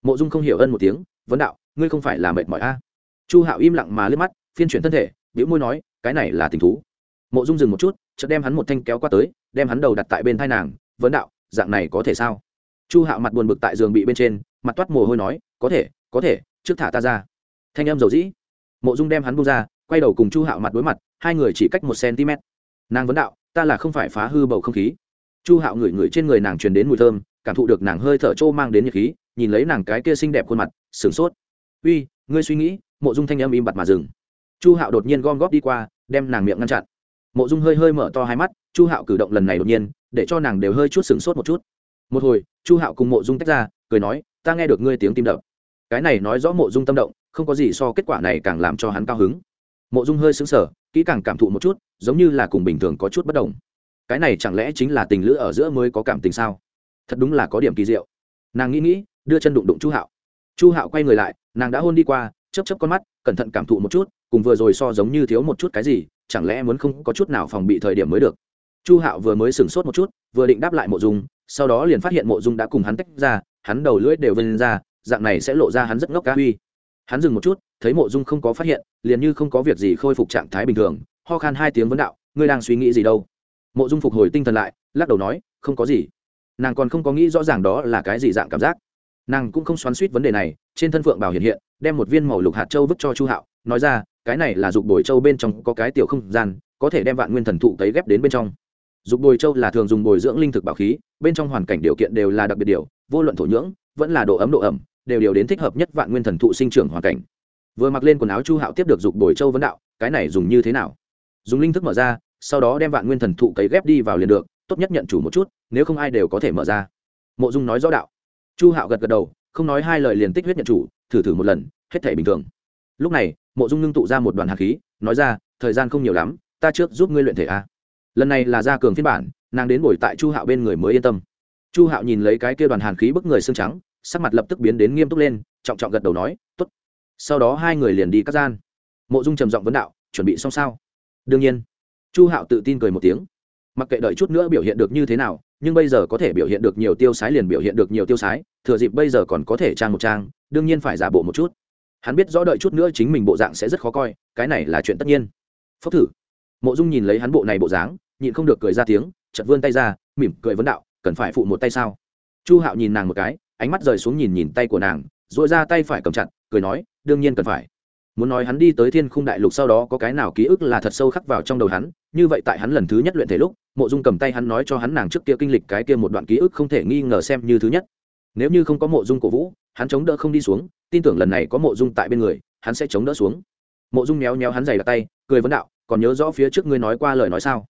Mộ dung không hiểu ân một tiếng, vấn đạo, ngươi không phải là mệt mỏi a? Chu hạo im lặng mà liếc mắt, phiên chuyển thân thể biểu môi nói, cái này là tình thú. Mộ dung dừng một chút, chợt đem hắn một thanh kéo qua tới, đem hắn đầu đặt tại bên thai nàng, vấn đạo, dạng này có thể sao? Chu hạo mặt buồn bực tại giường bị bên trên, mặt toát mồ hôi nói, có thể có thể, trước thả ta ra. Thanh em dầu dĩ. Mộ dung đem hắn bung ra, quay đầu cùng chu hạo mặt đối mặt, hai người chỉ cách một cm. Nàng vấn đạo, ta là không phải phá hư bầu không khí. Chu hạo ngửi ngửi trên người nàng truyền đến mùi thơm, cảm thụ được nàng hơi thở trô mang đến nhiệt khí, nhìn lấy nàng cái kia xinh đẹp khuôn mặt, sửng sốt. Uy, ngươi suy nghĩ. Mộ dung thanh âm im bặt mà dừng. Chu hạo đột nhiên gom góp đi qua, đem nàng miệng ngăn chặn. Mộ dung hơi hơi mở to hai mắt, chu hạo cử động lần này đột nhiên, để cho nàng đều hơi chút sửng sốt một chút một hồi, chu hạo cùng mộ dung tách ra, cười nói, ta nghe được ngươi tiếng tim đập. Cái này nói rõ mộ dung tâm động, không có gì so kết quả này càng làm cho hắn cao hứng. Mộ dung hơi xứng sở kỹ càng cảm thụ một chút, giống như là cùng bình thường có chút bất đồng. Cái này chẳng lẽ chính là tình lữ ở giữa mới có cảm tình sao? Thật đúng là có điểm kỳ diệu. Nàng nghĩ nghĩ, đưa chân đụng đụng chu hạo. Chu hạo quay người lại, nàng đã hôn đi qua chấp chấp con mắt, cẩn thận cảm thụ một chút, cùng vừa rồi so giống như thiếu một chút cái gì, chẳng lẽ muốn không có chút nào phòng bị thời điểm mới được. Chu hạo vừa mới sửng sốt một chút, vừa định đáp lại mộ dung sau đó liền phát hiện mộ dung đã cùng hắn tách ra, hắn đầu lưỡi đều vươn ra, dạng này sẽ lộ ra hắn rất ngốc cá uy hắn dừng một chút, thấy mộ dung không có phát hiện, liền như không có việc gì khôi phục trạng thái bình thường, ho khan hai tiếng vấn đạo, ngươi đang suy nghĩ gì đâu? Mộ dung phục hồi tinh thần lại, lắc đầu nói, không có gì. Nàng còn không có nghĩ rõ ràng đó là cái gì dạng cảm giác. Nàng cũng không xoắn suýt vấn đề này, trên thân phượng bảo hiện hiện, đem một viên màu lục hạt châu vứt cho chu hạo, nói ra, cái này là dục bồi châu bên trong có cái tiểu không gian, có thể đem vạn nguyên thần thụ cấy ghép đến bên trong dục bồi châu là thường dùng bồi dưỡng linh thực bảo khí, bên trong hoàn cảnh điều kiện đều là đặc biệt điều, vô luận thổ nhưỡng, vẫn là độ ấm độ ẩm, đều điều đến thích hợp nhất vạn nguyên thần thụ sinh trưởng hoàn cảnh. Vừa mặc lên quần áo chu hạo tiếp được dục bồi châu vấn đạo, cái này dùng như thế nào? Dùng linh thức mở ra, sau đó đem vạn nguyên thần thụ cấy ghép đi vào liền được, tốt nhất nhận chủ một chút, nếu không ai đều có thể mở ra. Mộ dung nói rõ đạo. Chu hạo gật gật đầu, không nói hai lời liền tích huyết nhận chủ, thử thử một lần, hết thể bình thường. Lúc này, mộ dung ngưng tụ ra một đoàn hạt khí, nói ra, thời gian không nhiều lắm, ta trước giúp ngươi luyện thể a lần này là gia cường phiên bản, nàng đến ngồi tại chu hạo bên người mới yên tâm. Chu hạo nhìn lấy cái kia đoàn hàn khí bức người xương trắng, sắc mặt lập tức biến đến nghiêm túc lên, trọng trọng gật đầu nói t ố t sau đó hai người liền đi các gian. Mộ dung trầm giọng vấn đạo, chuẩn bị xong sao? Đương nhiên. Chu hạo tự tin cười một tiếng. Mặc kệ đợi chút nữa biểu hiện được như thế nào, nhưng bây giờ có thể biểu hiện được nhiều tiêu sái liền biểu hiện được nhiều tiêu sái, thừa dịp bây giờ còn có thể trang một trang, đương nhiên phải giả bộ một chút. Hắn biết rõ đợi chút nữa chính mình bộ dạng sẽ rất khó coi, cái này là chuyện tất nhiên. Phúc thử. Mộ dung nhìn lấy hắn bộ này bộ dáng nhịn không được cười ra tiếng chật vươn tay ra, mỉm cười vấn đạo, cần phải phụ một tay sao? Chu hạo nhìn nàng một cái, ánh mắt rời xuống nhìn nhìn tay của nàng dội ra tay phải cầm chặt, cười nói, đương nhiên cần phải. Muốn nói hắn đi tới thiên khung đại lục sau đó có cái nào ký ức là thật sâu khắc vào trong đầu hắn, như vậy tại hắn lần thứ nhất luyện thể lúc, mộ dung cầm tay hắn nói cho hắn nàng trước kia kinh lịch cái kia một đoạn ký ức không thể nghi ngờ xem như thứ nhất. Nếu như không có mộ dung cổ vũ, hắn chống đỡ không đi xuống, tin tưởng lần này có mộ dung tại bên người, hắn sẽ chống đỡ xuống. Mộ dung méo méo hắn giày đặt tay, cười vấn đạo, còn nhớ rõ phía trước ngươi nói qua lời nói sao?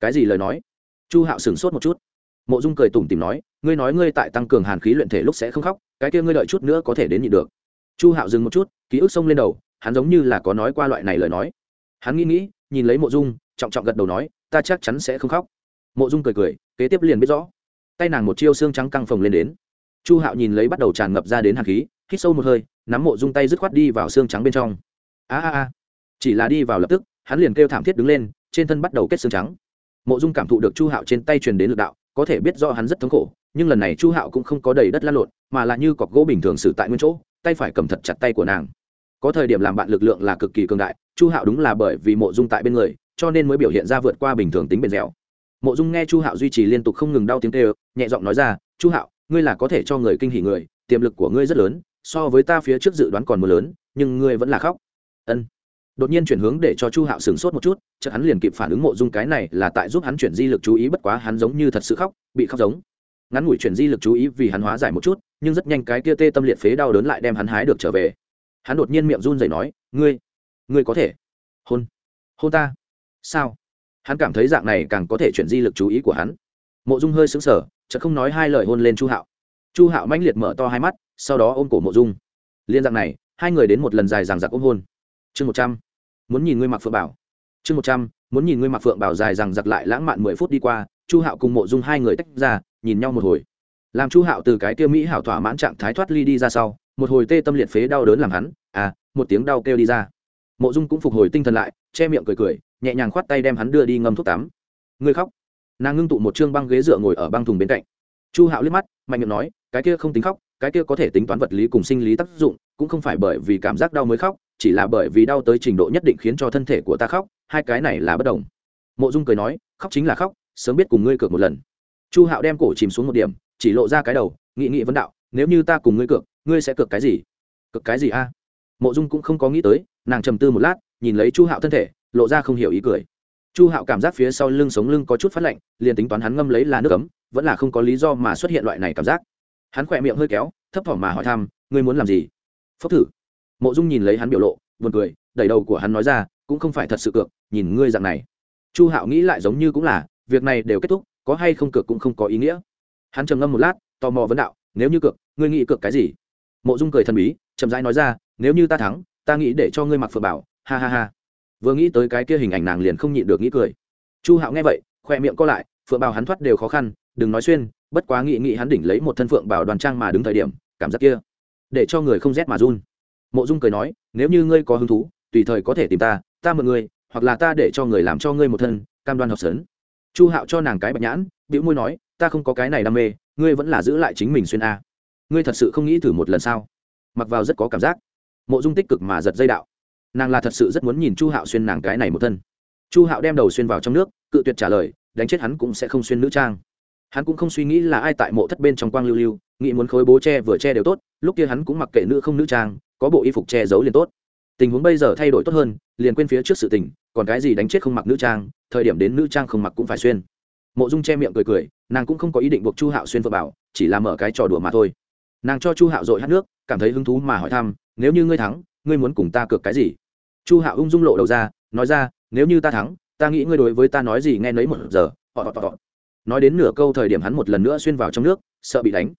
Cái gì lời nói? Chu hạo sửng sốt một chút. Mộ dung cười tủm tìm nói, ngươi nói ngươi tại tăng cường hàn khí luyện thể lúc sẽ không khóc, cái kia ngươi đợi chút nữa có thể đến nhịn được. Chu hạo dừng một chút, ký ức xông lên đầu, hắn giống như là có nói qua loại này lời nói. Hắn nghĩ nghĩ, nhìn lấy mộ dung, trọng trọng gật đầu nói, ta chắc chắn sẽ không khóc. Mộ dung cười cười, kế tiếp liền biết rõ. Tay nàng một chiêu xương trắng căng phồng lên đến. Chu hạo nhìn lấy bắt đầu tràn ngập ra đến hạt khí, hít sâu một hơi, nắm mộ dung tay dứt khoát đi vào xương trắng bên trong. A a a. Chỉ là đi vào lập tức, hắn liền kêu thảm thiết đứng lên, trên thân bắt đầu kết xương trắng mộ dung cảm thụ được chu hạo trên tay truyền đến l ự c đạo, có thể biết do hắn rất thống khổ, nhưng lần này chu hạo cũng không có đầy đất lăn lộn, mà là như cọc gỗ bình thường xử tại nguyên chỗ, tay phải cầm thật chặt tay của nàng. Có thời điểm làm bạn lực lượng là cực kỳ cường đại, chu hạo đúng là bởi vì mộ dung tại bên người, cho nên mới biểu hiện ra vượt qua bình thường tính bền dẻo. Mộ dung nghe chu hạo duy trì liên tục không ngừng đau tiếng kêu, nhẹ giọng nói ra, chu hạo, ngươi là có thể cho người kinh hỉ người, tiềm lực của ngươi rất lớn, so với ta phía trước dự đoán còn mưa lớn, nhưng ngươi vẫn là khóc. Ân đột nhiên chuyển hướng để cho chu hạo sửng sốt một chút, chợt hắn liền kịp phản ứng mộ dung cái này là tại giúp hắn chuyển di lực chú ý bất quá hắn giống như thật sự khóc, bị khóc giống. Ngắn ngủi chuyển di lực chú ý vì hắn hóa giải một chút, nhưng rất nhanh cái kia tê tâm liệt phế đau đớn lại đem hắn hái được trở về. Hắn đột nhiên miệng run rẩy nói, ngươi ngươi có thể. Hôn hôn ta. Sao? Hắn cảm thấy dạng này càng có thể chuyển di lực chú ý của hắn. Mộ dung hơi sững sờ, chợt không nói hai lời hôn lên chu hạo. Chu hạo mãnh liệt mở to hai mắt, sau đó ôm cổ mộ dung. Liên dạng này, hai người đến một lần dài ràng giặc ôm hôn. Chương một trăm muốn nhìn ngươi mặc phượng bảo. Chương một trăm, muốn nhìn ngươi mặc phượng bảo dài rằng giặc lại lãng mạn mười phút đi qua, chu hạo cùng mộ dung hai người tách ra, nhìn nhau một hồi. Làm chu hạo từ cái kia mỹ hảo thỏa mãn trạng thái thoát ly đi ra sau, một hồi tê tâm liệt phế đau đớn làm hắn à một tiếng đau kêu đi ra. Mộ dung cũng phục hồi tinh thần lại, che miệng cười cười, nhẹ nhàng khoát tay đem hắn đưa đi ngâm thuốc tắm. Ngươi khóc. Nàng ngưng tụ một chương băng ghế dựa ngồi ở băng thùng bên cạnh. Chu hạo liếc mắt, mạnh miệng nói, cái kia không tính khóc, cái kia có thể tính toán vật lý cùng sinh lý tác dụng, cũng không phải bởi vì cảm giác đau mới khóc chỉ là bởi vì đau tới trình độ nhất định khiến cho thân thể của ta khóc, hai cái này là bất đồng. Mộ dung cười nói, khóc chính là khóc, sớm biết cùng ngươi cược một lần. Chu hạo đem cổ chìm xuống một điểm, chỉ lộ ra cái đầu, nghị nghị vấn đạo, nếu như ta cùng ngươi cược, ngươi sẽ cược cái gì? Cược cái gì a? Mộ dung cũng không có nghĩ tới, nàng trầm tư một lát, nhìn lấy chu hạo thân thể, lộ ra không hiểu ý cười. Chu hạo cảm giác phía sau lưng sống lưng có chút phát lạnh, liền tính toán hắn ngâm lấy là nước cấm vẫn là không có lý do mà xuất hiện loại này cảm giác. Hắn khỏe miệng hơi kéo, thấp thỏm mà hỏi thăm, ngươi muốn làm gì? Phốc thử mộ dung nhìn lấy hắn biểu lộ, buồn cười, đẩy đầu của hắn nói ra, cũng không phải thật sự cược, nhìn ngươi dạng này. Chu hạo nghĩ lại giống như cũng là, việc này đều kết thúc, có hay không cược cũng không có ý nghĩa. Hắn trầm ngâm một lát, tò mò vấn đạo, nếu như cược, ngươi nghĩ cược cái gì? Mộ dung cười thần bí, chậm rãi nói ra, nếu như ta thắng, ta nghĩ để cho ngươi mặc phượng bảo. Ha ha ha. Vừa nghĩ tới cái kia hình ảnh nàng liền không nhịn được nghĩ cười. Chu hạo nghe vậy, khoe miệng co lại, phượng bảo hắn thoát đều khó khăn, đừng nói xuyên, bất quá nghĩ nghĩ hắn đỉnh lấy một thân phượng bảo đoàn trang mà đứng thời điểm, cảm giác kia, để cho người không rét mà run mộ dung cười nói, nếu như ngươi có hứng thú, tùy thời có thể tìm ta ta mượn ngươi, hoặc là ta để cho người làm cho ngươi một thân, cam đoan học sớn chu hạo cho nàng cái bạch nhãn biểu môi nói, ta không có cái này đam mê, ngươi vẫn là giữ lại chính mình xuyên a. Ngươi thật sự không nghĩ thử một lần sao? Mặc vào rất có cảm giác. Mộ dung tích cực mà giật dây đạo. Nàng là thật sự rất muốn nhìn chu hạo xuyên nàng cái này một thân. Chu hạo đem đầu xuyên vào trong nước, cự tuyệt trả lời, đánh chết hắn cũng sẽ không xuyên nữ trang. Hắn cũng không suy nghĩ là ai tại mộ thất bên trong quang lưu lưu, nghĩ muốn khối bố tre vừa che đều tốt, lúc kia hắn cũng mặc kệ nữ không nữ trang có bộ y phục che giấu liền tốt. Tình huống bây giờ thay đổi tốt hơn, liền quên phía trước sự tình, còn cái gì đánh chết không mặc nữ trang, thời điểm đến nữ trang không mặc cũng phải xuyên. Mộ dung che miệng cười cười, nàng cũng không có ý định buộc chu hạo xuyên vợ bảo, chỉ là mở cái trò đùa mà thôi. Nàng cho chu hạo dội hát nước, cảm thấy hứng thú mà hỏi thăm, nếu như ngươi thắng, ngươi muốn cùng ta cược cái gì? Chu hạo ung dung lộ đầu ra, nói ra, nếu như ta thắng, ta nghĩ ngươi đối với ta nói gì nghe nấy một giờ. Họ họ họ nói đến nửa câu thời điểm hắn một lần nữa xuyên vào trong nước, sợ bị đánh.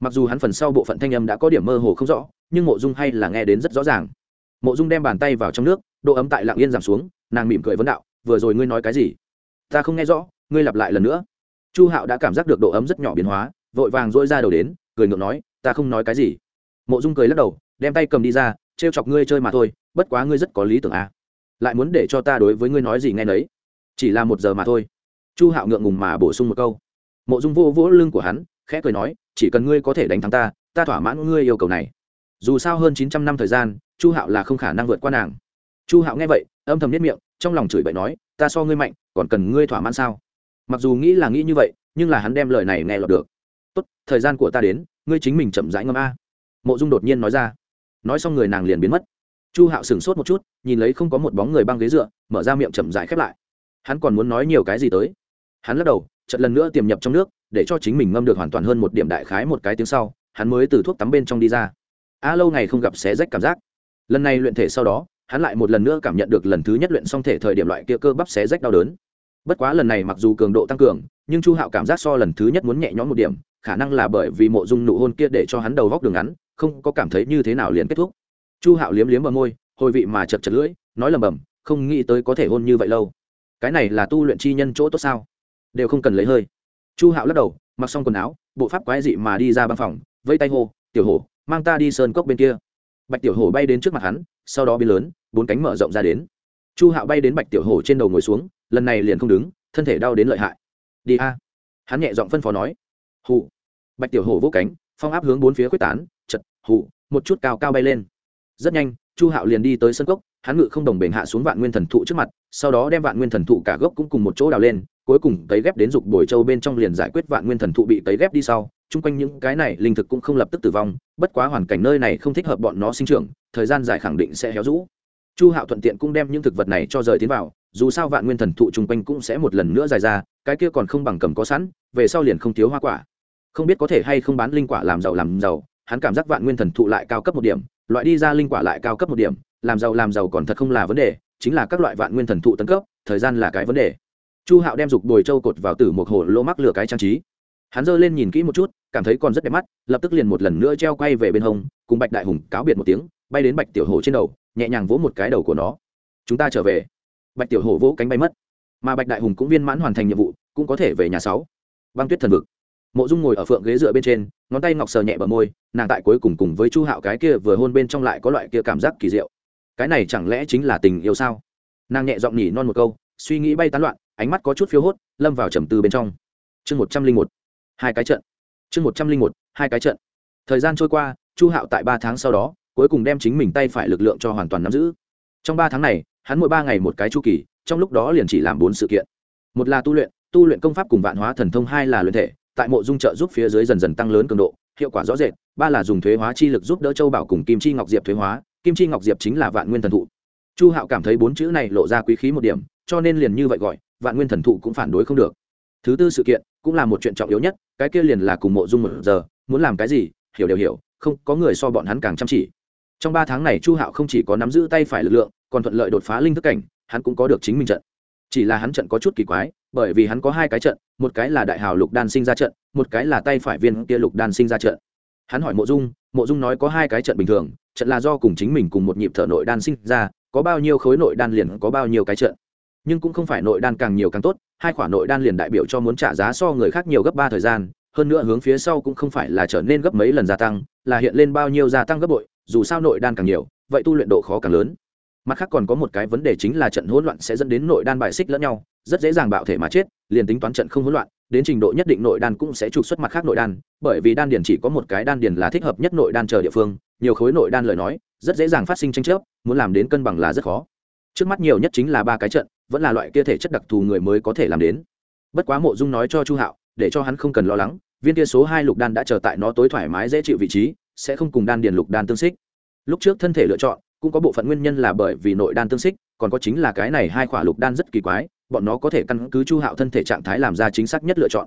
Mặc dù hắn phần sau bộ phận thanh âm đã có điểm mơ hồ không rõ nhưng mộ dung hay là nghe đến rất rõ ràng. Mộ dung đem bàn tay vào trong nước, độ ấm tại lạng yên giảm xuống, nàng mỉm cười vấn đạo, vừa rồi ngươi nói cái gì? Ta không nghe rõ, ngươi lặp lại lần nữa. Chu hạo đã cảm giác được độ ấm rất nhỏ biến hóa, vội vàng dỗi ra đầu đến, cười ngượng nói, ta không nói cái gì. Mộ dung cười lắc đầu, đem tay cầm đi ra t r e o chọc ngươi chơi mà thôi, bất quá ngươi rất có lý tưởng à. lại muốn để cho ta đối với ngươi nói gì nghe nấy. Chỉ là một giờ mà thôi. Chu hạo ngượng ngùng mà bổ sung một câu. Mộ dung vô vỗ lưng của hắn, khẽ cười nói, chỉ cần ngươi có thể đánh thắng ta ta thỏa mãn ngươi yêu cầu này dù sao hơn chín trăm năm thời gian, chu hạo là không khả năng vượt qua nàng. Chu hạo nghe vậy, âm thầm nhất miệng, trong lòng chửi bậy nói, ta so ngươi mạnh, còn cần ngươi thỏa mãn sao? Mặc dù nghĩ là nghĩ như vậy, nhưng là hắn đem lời này nghe lọt được. Tốt, thời gian của ta đến, ngươi chính mình chậm rãi ngâm a. Mộ dung đột nhiên nói ra. Nói xong người nàng liền biến mất. Chu hạo sửng sốt một chút, nhìn lấy không có một bóng người băng ghế dựa, mở ra miệng chậm rãi khép lại. Hắn còn muốn nói nhiều cái gì tới? Hắn lắc đầu chật lần nữa tiềm nhập trong nước, để cho chính mình ngâm được hoàn toàn hơn một điểm đại khái một cái tiếng sau, hắn mới từ thuốc tắm bên trong đi ra a lâu ngày không gặp xé rách cảm giác. Lần này luyện thể sau đó, hắn lại một lần nữa cảm nhận được lần thứ nhất luyện xong thể thời điểm loại kia cơ bắp xé rách đau đớn. Bất quá lần này mặc dù cường độ tăng cường, nhưng chu hạo cảm giác so lần thứ nhất muốn nhẹ nhõm một điểm, khả năng là bởi vì mộ dung nụ hôn kia để cho hắn đầu góc đường ngắn, không có cảm thấy như thế nào liền kết thúc. Chu hạo liếm liếm vào môi, hồi vị mà chật chật lưỡi, nói lầm bầm không nghĩ tới có thể hôn như vậy lâu. Cái này là tu luyện chi nhân chỗ tốt sao? Đều không cần lấy hơi. Chu hạo lắc đầu, mặc xong quần áo, bộ pháp quái dị mà đi ra băng phòng vây tay hô, tiểu hổ mang ta đi sơn cốc bên kia. Bạch tiểu hổ bay đến trước mặt hắn, sau đó biến lớn, bốn cánh mở rộng ra đến. Chu hạo bay đến bạch tiểu hổ trên đầu ngồi xuống, lần này liền không đứng, thân thể đau đến lợi hại. Đi a. Hắn nhẹ giọng phân phó nói. Hụ. Bạch tiểu hổ vỗ cánh, phong áp hướng bốn phía quyết tán, chật, hụ, một chút cao cao bay lên. Rất nhanh, chu hạo liền đi tới sân cốc, hắn ngự không đồng bền hạ xuống vạn nguyên thần thụ trước mặt, sau đó đem vạn nguyên thần thụ cả gốc cũng cùng một chỗ đào lên cuối cùng tấy ghép đến dục bồi châu bên trong liền giải quyết vạn nguyên thần thụ bị tấy ghép đi sau, chung quanh những cái này linh thực cũng không lập tức tử vong, bất quá hoàn cảnh nơi này không thích hợp bọn nó sinh trưởng, thời gian dài khẳng định sẽ héo rũ. Chu hạo thuận tiện cũng đem những thực vật này cho rời tiến vào, dù sao vạn nguyên thần thụ chung quanh cũng sẽ một lần nữa dài ra, cái kia còn không bằng cầm có sẵn, về sau liền không thiếu hoa quả. Không biết có thể hay không bán linh quả làm giàu làm giàu, hắn cảm giác vạn nguyên thần thụ lại cao cấp một điểm, loại đi ra linh quả lại cao cấp một điểm, làm giàu làm giàu còn thật không là vấn đề, chính là các loại vạn nguyên thần thụ tấn cấp, thời gian là cái vấn đề chu hạo đem dục bồi trâu cột vào tử một hồ lô mắc lửa cái trang trí. Hắn giơ lên nhìn kỹ một chút, cảm thấy còn rất đẹp mắt, lập tức liền một lần nữa treo quay về bên hông, cùng bạch đại hùng cáo biệt một tiếng, bay đến bạch tiểu hồ trên đầu, nhẹ nhàng vỗ một cái đầu của nó. Chúng ta trở về. Bạch tiểu hồ vỗ cánh bay mất. Mà bạch đại hùng cũng viên mãn hoàn thành nhiệm vụ, cũng có thể về nhà sáu. Băng tuyết thần vực. Mộ dung ngồi ở phượng ghế dựa bên trên, ngón tay ngọc sờ nhẹ bờ môi, nàng tại cuối cùng cùng với chu hạo cái kia vừa hôn bên trong lại có loại kia cảm giác kỳ diệu. Cái này chẳng lẽ chính là tình yêu sao? Nàng nhẹ giọng nhỉ non một câu, suy nghĩ bay tán loạn ánh mắt có chút phiếu hốt, lâm vào trầm tư bên trong. Chương một trăm linh một, hai cái trận. Chương một trăm linh một, hai cái trận. Thời gian trôi qua, chu hạo tại ba tháng sau đó, cuối cùng đem chính mình tay phải lực lượng cho hoàn toàn nắm giữ. Trong ba tháng này, hắn mỗi ba ngày một cái chu kỳ, trong lúc đó liền chỉ làm bốn sự kiện. Một là tu luyện tu luyện công pháp cùng vạn hóa thần thông, hai là luyện thể, tại mộ dung trợ giúp phía dưới dần dần tăng lớn cường độ, hiệu quả rõ rệt, ba là dùng thuế hóa chi lực giúp đỡ châu bảo cùng kim chi ngọc diệp thuế hóa, kim chi ngọc diệp chính là vạn nguyên thần thụ. Chu hạo cảm thấy bốn chữ này lộ ra quý khí một điểm, cho nên liền như vậy gọi vạn nguyên thần thụ cũng phản đối không được. Thứ tư sự kiện cũng là một chuyện trọng yếu nhất, cái kia liền là cùng mộ dung một giờ, muốn làm cái gì, hiểu đều hiểu, không có người so bọn hắn càng chăm chỉ. Trong ba tháng này chu hạo không chỉ có nắm giữ tay phải lực lượng, còn thuận lợi đột phá linh thức cảnh, hắn cũng có được chính mình trận. Chỉ là hắn trận có chút kỳ quái, bởi vì hắn có hai cái trận, một cái là đại hào lục đan sinh ra trận, một cái là tay phải viên kia lục đan sinh ra trận. Hắn hỏi mộ dung mộ dung nói có hai cái trận bình thường, trận là do cùng chính mình cùng một nhịp thở nội đan sinh ra, có bao nhiêu khối nội đan liền có bao nhiêu cái trận nhưng cũng không phải nội đan càng nhiều càng tốt, hai khoản nội đan liền đại biểu cho muốn trả giá so người khác nhiều gấp ba thời gian, hơn nữa hướng phía sau cũng không phải là trở nên gấp mấy lần gia tăng, là hiện lên bao nhiêu gia tăng gấp bội, dù sao nội đan càng nhiều, vậy tu luyện độ khó càng lớn. Mặt khác còn có một cái vấn đề chính là trận hỗn loạn sẽ dẫn đến nội đan bại xích lẫn nhau, rất dễ dàng bạo thể mà chết, liền tính toán trận không hỗn loạn, đến trình độ nhất định nội đan cũng sẽ trục xuất mặt khác nội đan, bởi vì đan điền chỉ có một cái đan điền là thích hợp nhất nội đan chờ địa phương, nhiều khối nội đan lời nói, rất dễ dàng phát sinh tranh chấp, muốn làm đến cân bằng là rất khó. Trước mắt nhiều nhất chính là ba cái trận vẫn là loại kia thể chất đặc thù người mới có thể làm đến. Bất quá mộ dung nói cho chu hạo, để cho hắn không cần lo lắng, viên kia số hai lục đan đã chờ tại nó tối thoải mái dễ chịu vị trí, sẽ không cùng đan điền lục đan tương xích. Lúc trước thân thể lựa chọn, cũng có bộ phận nguyên nhân là bởi vì nội đan tương xích, còn có chính là cái này hai khỏa lục đan rất kỳ quái, bọn nó có thể căn cứ chu hạo thân thể trạng thái làm ra chính xác nhất lựa chọn.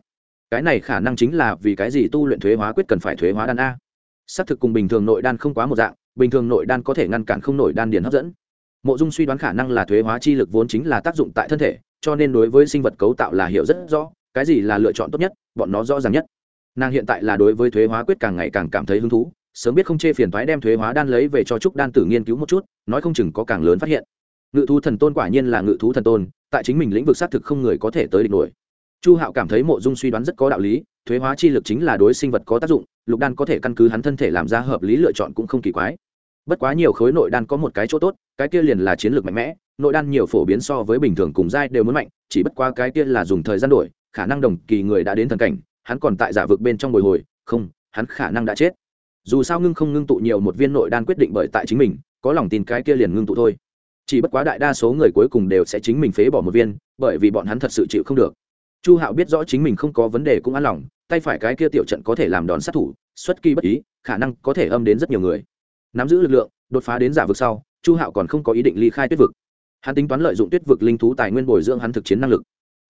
Cái này khả năng chính là vì cái gì tu luyện thuế hóa quyết cần phải thuế hóa đan a. Xác thực cùng bình thường nội đan không quá một dạng, bình thường nội đan có thể ngăn cản không nổi đan điền hấp dẫn mộ dung suy đoán khả năng là thuế hóa chi lực vốn chính là tác dụng tại thân thể, cho nên đối với sinh vật cấu tạo là hiểu rất rõ, cái gì là lựa chọn tốt nhất, bọn nó rõ ràng nhất. Nàng hiện tại là đối với thuế hóa quyết càng ngày càng cảm thấy hứng thú, sớm biết không chê phiền thoái đem thuế hóa đan lấy về cho trúc đan tử nghiên cứu một chút, nói không chừng có càng lớn phát hiện. Ngự thú thần tôn quả nhiên là ngự thú thần tôn, tại chính mình lĩnh vực xác thực không người có thể tới địch nổi. Chu hạo cảm thấy mộ dung suy đoán rất có đạo lý, thuế hóa chi lực chính là đối sinh vật có tác dụng, lục đan có thể căn cứ hắn thân thể làm ra hợp lý lựa chọn cũng không kỳ quái bất quá nhiều khối nội đan có một cái chỗ tốt, cái kia liền là chiến lược mạnh mẽ, nội đan nhiều phổ biến so với bình thường cùng giai đều muốn mạnh, chỉ bất quá cái kia là dùng thời gian đổi, khả năng đồng kỳ người đã đến thần cảnh, hắn còn tại giả vực bên trong bồi hồi, không, hắn khả năng đã chết. Dù sao ngưng không ngưng tụ nhiều một viên nội đan quyết định bởi tại chính mình, có lòng tin cái kia liền ngưng tụ thôi. Chỉ bất quá đại đa số người cuối cùng đều sẽ chính mình phế bỏ một viên, bởi vì bọn hắn thật sự chịu không được. Chu hạo biết rõ chính mình không có vấn đề cũng an lòng, tay phải cái kia tiểu trận có thể làm đòn sát thủ, xuất kỳ bất ý, khả năng có thể âm đến rất nhiều người nắm giữ lực lượng, đột phá đến giả vực sau, chu hạo còn không có ý định ly khai tuyết vực. Hắn tính toán lợi dụng tuyết vực linh thú tài nguyên bồi dưỡng hắn thực chiến năng lực.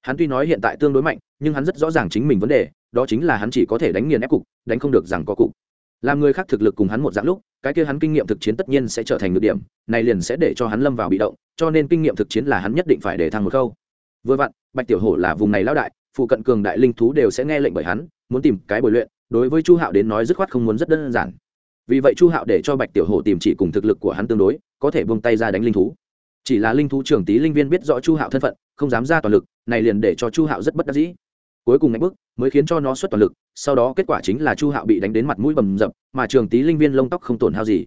Hắn tuy nói hiện tại tương đối mạnh, nhưng hắn rất rõ ràng chính mình vấn đề, đó chính là hắn chỉ có thể đánh nghiền ép cục, đánh không được rằng có cục. Làm người khác thực lực cùng hắn một dạng lúc, cái kia hắn kinh nghiệm thực chiến tất nhiên sẽ trở thành ngược điểm, này liền sẽ để cho hắn lâm vào bị động, cho nên kinh nghiệm thực chiến là hắn nhất định phải để thăng một khâu. Vừa vặn, bạch tiểu hổ là vùng này lão đại, phụ cận cường đại linh thú đều sẽ nghe lệnh bởi hắn, muốn tìm cái bồi luyện, đối với chu hạo đến nói dứt khoát không muốn rất đơn giản vì vậy chu hạo để cho bạch tiểu hổ tìm chỉ cùng thực lực của hắn tương đối, có thể buông tay ra đánh linh thú. Chỉ là linh thú trưởng tý linh viên biết rõ chu hạo thân phận, không dám ra toàn lực, này liền để cho chu hạo rất bất đắc dĩ. Cuối cùng ngạch bước mới khiến cho nó xuất toàn lực, sau đó kết quả chính là chu hạo bị đánh đến mặt mũi bầm rập mà trường tý linh viên lông tóc không tổn hao gì.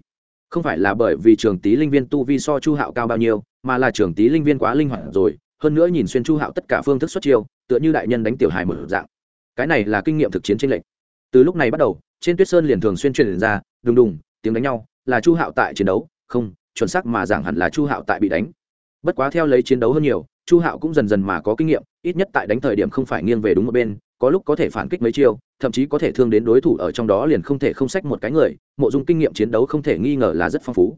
Không phải là bởi vì trường tý linh viên tu vi so chu hạo cao bao nhiêu, mà là trường tý linh viên quá linh hoạt rồi, hơn nữa nhìn xuyên chu hạo tất cả phương thức xuất chiêu, tựa như đại nhân đánh tiểu hài một dạng. Cái này là kinh nghiệm thực chiến tranh lệch. Từ lúc này bắt đầu trên tuyết sơn liền thường xuyên truyền ra, đùng đùng, tiếng đánh nhau, là chu hạo tại chiến đấu, không, chuẩn xác mà giảng hẳn là chu hạo tại bị đánh bất quá theo lấy chiến đấu hơn nhiều, chu hạo cũng dần dần mà có kinh nghiệm, ít nhất tại đánh thời điểm không phải nghiêng về đúng một bên, có lúc có thể phản kích mấy chiêu, thậm chí có thể thương đến đối thủ ở trong đó liền không thể không sách một cái người, mộ dung kinh nghiệm chiến đấu không thể nghi ngờ là rất phong phú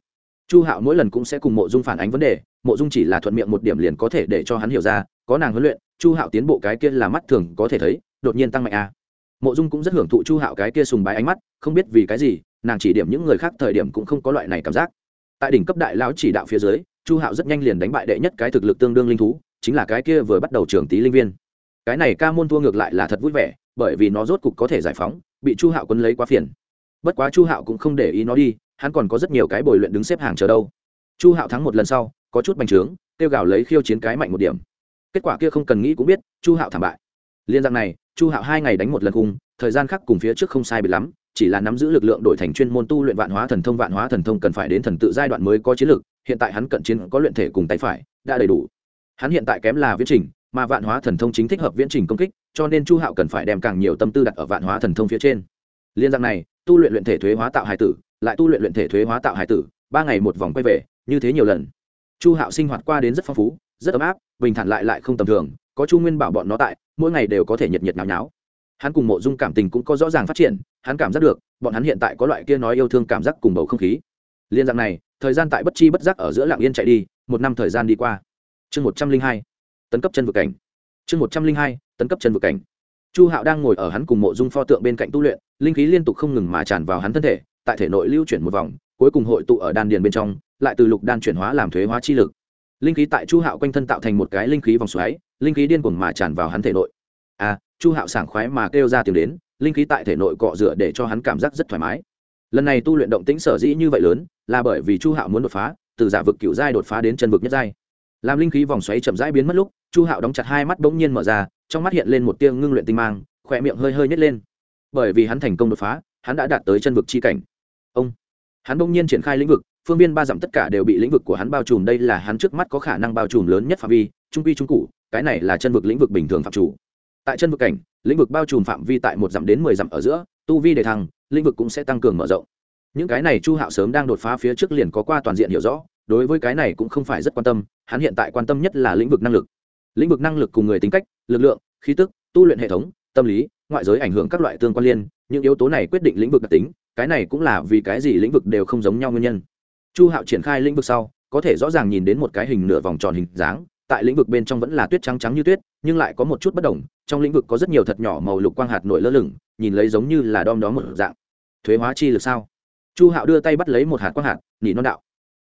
chu hạo mỗi lần cũng sẽ cùng mộ dung phản ánh vấn đề, mộ dung chỉ là thuận miệng một điểm liền có thể để cho hắn hiểu ra, có nàng huấn luyện, chu hạo tiến bộ cái kia là mắt thường có thể thấy, đột nhiên tăng mạnh a à mộ dung cũng rất hưởng thụ chu hạo cái kia sùng bái ánh mắt, không biết vì cái gì, nàng chỉ điểm những người khác thời điểm cũng không có loại này cảm giác. Tại đỉnh cấp đại lão chỉ đạo phía dưới, chu hạo rất nhanh liền đánh bại đệ nhất cái thực lực tương đương linh thú, chính là cái kia vừa bắt đầu trường tý linh viên. Cái này ca môn thua ngược lại là thật vui vẻ, bởi vì nó rốt cục có thể giải phóng, bị chu hạo quân lấy quá phiền. Bất quá chu hạo cũng không để ý nó đi, hắn còn có rất nhiều cái bồi luyện đứng xếp hàng chờ đâu. Chu hạo thắng một lần sau, có chút bành trướng, kêu gào lấy khiêu chiến cái mạnh một điểm. Kết quả kia không cần nghĩ cũng biết, chu hạo thảm bại. Liên rằng này chu hạo hai ngày đánh một lần cung thời gian khác cùng phía trước không sai biệt lắm, chỉ là nắm giữ lực lượng đổi thành chuyên môn tu luyện vạn hóa thần thông, vạn hóa thần thông cần phải đến thần tự giai đoạn mới có chiến lực, hiện tại hắn cận chiến có luyện thể cùng tay phải, đã đầy đủ. Hắn hiện tại kém là viễn trình, mà vạn hóa thần thông chính thích hợp viễn trình công kích, cho nên chu hạo cần phải đem càng nhiều tâm tư đặt ở vạn hóa thần thông phía trên. Liên rằng này, tu luyện luyện thể thuế hóa tạo hải tử, lại tu luyện luyện thể thuế hóa tạo hải tử, ba ngày một vòng quay về, như thế nhiều lần. Chu hạo sinh hoạt qua đến rất phong phú, rất ấm áp, bình thản lại lại không tầm thường có chu nguyên bảo bọn nó tại, mỗi ngày đều có thể nhiệt nhiệt nháo nháo. Hắn cùng mộ dung cảm tình cũng có rõ ràng phát triển, hắn cảm giác được, bọn hắn hiện tại có loại kia nói yêu thương cảm giác cùng bầu không khí. Liên dạng này, thời gian tại bất chi bất giác ở giữa lạng yên chạy đi, một năm thời gian đi qua. Chương một trăm linh hai, tấn cấp chân vực cảnh. Chương một trăm linh hai, tấn cấp chân vực cảnh. Chu hạo đang ngồi ở hắn cùng mộ dung pho tượng bên cạnh tu luyện, linh khí liên tục không ngừng mà tràn vào hắn thân thể, tại thể nội lưu chuyển một vòng, cuối cùng hội tụ ở đan điền bên trong, lại từ lục đan chuyển hóa làm thuế hóa chi lực. Linh khí tại chu hạo quanh thân tạo thành một cái linh khí vòng xoáy linh khí điên cuồng mà tràn vào hắn thể nội. À chu hạo sảng khoái mà kêu ra tiếng đến, linh khí tại thể nội cọ rửa để cho hắn cảm giác rất thoải mái. Lần này tu luyện động tĩnh sở dĩ như vậy lớn, là bởi vì chu hạo muốn đột phá, từ giả vực cựu giai đột phá đến chân vực nhất giai. Làm linh khí vòng xoáy chậm rãi biến mất lúc, chu hạo đóng chặt hai mắt bỗng nhiên mở ra, trong mắt hiện lên một tia ngưng luyện tinh mang khỏe miệng hơi hơi nhét lên. Bởi vì hắn thành công đột phá, hắn đã đạt tới chân vực chi cảnh. Ông, hắn bỗng nhiên triển khai lĩnh vực, phương viên ba dặm tất cả đều bị lĩnh vực của hắn bao trùm, đây là hắn trước mắt có khả năng bao trùm lớn nhất phạm vi, trung quy trung cụ cái này là chân vực lĩnh vực bình thường phạm chủ. Tại chân vực cảnh, lĩnh vực bao trùm phạm vi tại một dặm đến mười dặm ở giữa, tu vi đề thăng, lĩnh vực cũng sẽ tăng cường mở rộng. Những cái này chu hạo sớm đang đột phá phía trước liền có qua toàn diện hiểu rõ, đối với cái này cũng không phải rất quan tâm, hắn hiện tại quan tâm nhất là lĩnh vực năng lực. Lĩnh vực năng lực cùng người tính cách, lực lượng, khí tức, tu luyện hệ thống, tâm lý, ngoại giới ảnh hưởng các loại tương quan liên, những yếu tố này quyết định lĩnh vực đặc tính, cái này cũng là vì cái gì lĩnh vực đều không giống nhau nguyên nhân. Chu hạo triển khai lĩnh vực sau, có thể rõ ràng nhìn đến một cái hình nửa vòng tròn hình dáng tại lĩnh vực bên trong vẫn là tuyết trắng trắng như tuyết, nhưng lại có một chút bất đồng, trong lĩnh vực có rất nhiều thật nhỏ màu lục quang hạt nổi lơ lửng, nhìn lấy giống như là đom đó một dạng. Thuế hóa chi lực sao? Chu hạo đưa tay bắt lấy một hạt quang hạt, nỉ non đạo.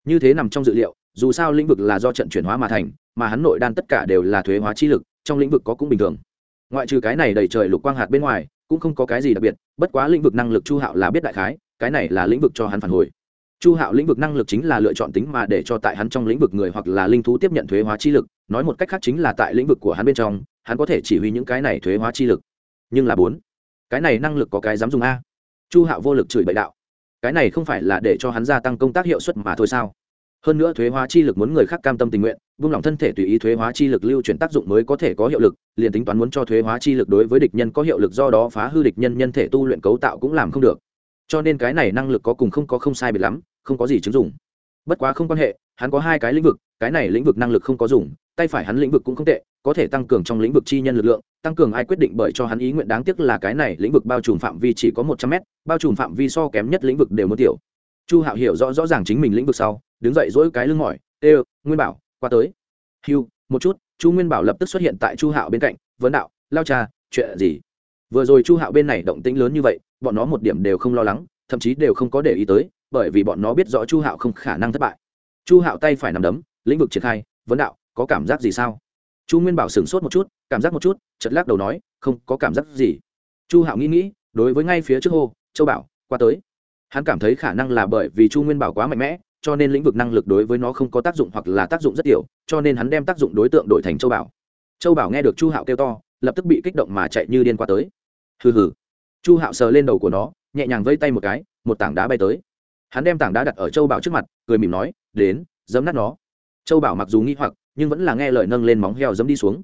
Như thế nằm trong dự liệu, dù sao lĩnh vực là do trận chuyển hóa mà thành, mà hắn nội đan tất cả đều là thuế hóa chi lực, trong lĩnh vực có cũng bình thường. Ngoại trừ cái này đầy trời lục quang hạt bên ngoài, cũng không có cái gì đặc biệt, bất quá lĩnh vực năng lực chu hạo là biết đại khái, cái này là lĩnh vực cho hắn phản hồi chu hạo lĩnh vực năng lực chính là lựa chọn tính mà để cho tại hắn trong lĩnh vực người hoặc là linh thú tiếp nhận thuế hóa chi lực, nói một cách khác chính là tại lĩnh vực của hắn bên trong, hắn có thể chỉ huy những cái này thuế hóa chi lực. Nhưng là bốn, cái này năng lực có cái dám dùng a? Chu hạo vô lực chửi bậy đạo. Cái này không phải là để cho hắn gia tăng công tác hiệu suất mà thôi sao? Hơn nữa thuế hóa chi lực muốn người khác cam tâm tình nguyện, vung lòng thân thể tùy ý thuế hóa chi lực lưu chuyển tác dụng mới có thể có hiệu lực, liền tính toán muốn cho thuế hóa chi lực đối với địch nhân có hiệu lực do đó phá hư địch nhân nhân thể tu luyện cấu tạo cũng làm không được. Cho nên cái này năng lực có cùng không có không sai biệt lắm không có gì chứng dụng. Bất quá không quan hệ, hắn có hai cái lĩnh vực, cái này lĩnh vực năng lực không có dùng, tay phải hắn lĩnh vực cũng không tệ, có thể tăng cường trong lĩnh vực chi nhân lực lượng, tăng cường ai quyết định bởi cho hắn ý nguyện đáng tiếc là cái này lĩnh vực bao trùm phạm vi chỉ có một trăm mét, bao trùm phạm vi so kém nhất lĩnh vực đều muốn tiểu. Chu hạo hiểu rõ rõ ràng chính mình lĩnh vực sau, đứng dậy dỗi cái lưng mỏi, ê, nguyên bảo, qua tới. Hiu một chút. Chu nguyên bảo lập tức xuất hiện tại chu hạo bên cạnh, vấn đạo, lao cha, chuyện gì? Vừa rồi chu hạo bên này động tĩnh lớn như vậy, bọn nó một điểm đều không lo lắng, thậm chí đều không có để ý tới bởi vì bọn nó biết rõ chu hạo không khả năng thất bại. Chu hạo tay phải nằm đấm, lĩnh vực triển khai, vấn đạo, có cảm giác gì sao? Chu nguyên bảo sửng sốt một chút, cảm giác một chút chật lắc đầu nói, không, có cảm giác gì. Chu hạo nghĩ nghĩ, đối với ngay phía trước hô, châu bảo, qua tới. Hắn cảm thấy khả năng là bởi vì chu nguyên bảo quá mạnh mẽ, cho nên lĩnh vực năng lực đối với nó không có tác dụng hoặc là tác dụng rất tiểu cho nên hắn đem tác dụng đối tượng đổi thành châu bảo. Châu bảo nghe được chu hạo kêu to, lập tức bị kích động mà chạy như điên qua tới. Hừ hừ. Chu hạo sờ lên đầu của nó, nhẹ nhàng vây tay một cái, một tảng đá bay tới hắn đem tảng đá đặt ở châu bảo trước mặt, cười mỉm nói, đến dấm nát nó. Châu bảo mặc dù nghi hoặc, nhưng vẫn là nghe lời nâng lên móng heo dấm đi xuống.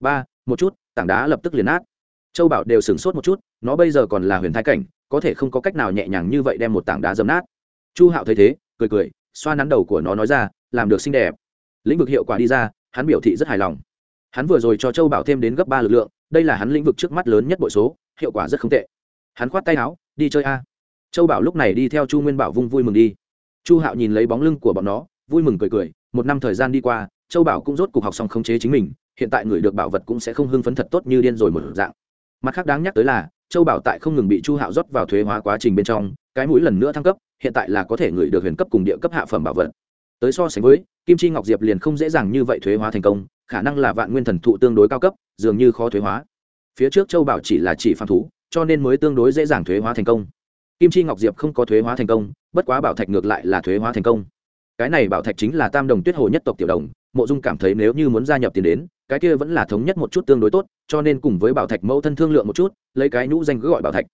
Ba, một chút, tảng đá lập tức liền nát. Châu bảo đều sửng sốt một chút, nó bây giờ còn là huyền thái cảnh, có thể không có cách nào nhẹ nhàng như vậy đem một tảng đá dấm nát. Chu hạo thấy thế, cười cười, xoa nắn đầu của nó nói ra, làm được xinh đẹp. Lĩnh vực hiệu quả đi ra, hắn biểu thị rất hài lòng. Hắn vừa rồi cho châu bảo thêm đến gấp ba lực lượng, đây là hắn lĩnh vực trước mắt lớn nhất bội số, hiệu quả rất không tệ. Hắn khoát tay áo, đi chơi a châu bảo lúc này đi theo chu nguyên bảo vung vui mừng đi. Chu hạo nhìn lấy bóng lưng của bọn nó, vui mừng cười cười, một năm thời gian đi qua, châu bảo cũng rốt cuộc học xong khống chế chính mình, hiện tại người được bảo vật cũng sẽ không hưng phấn thật tốt như điên rồi một dạng. Mặt khác đáng nhắc tới là, châu bảo tại không ngừng bị chu hạo rót vào thuế hóa quá trình bên trong, cái mũi lần nữa thăng cấp, hiện tại là có thể người được huyền cấp cùng địa cấp hạ phẩm bảo vật. Tới so sánh với, kim chi ngọc diệp liền không dễ dàng như vậy thuế hóa thành công, khả năng là vạn nguyên thần thụ tương đối cao cấp, dường như khó thuế hóa. Phía trước châu bảo chỉ là chỉ phạm thú, cho nên mới tương đối dễ dàng thuế hóa thành công kim chi ngọc diệp không có thuế hóa thành công, bất quá bảo thạch ngược lại là thuế hóa thành công. Cái này bảo thạch chính là tam đồng tuyết hồ nhất tộc tiểu đồng, mộ dung cảm thấy nếu như muốn gia nhập tiền đến, cái kia vẫn là thống nhất một chút tương đối tốt, cho nên cùng với bảo thạch mẫu thân thương lượng một chút, lấy cái nhũ danh cứ gọi bảo thạch.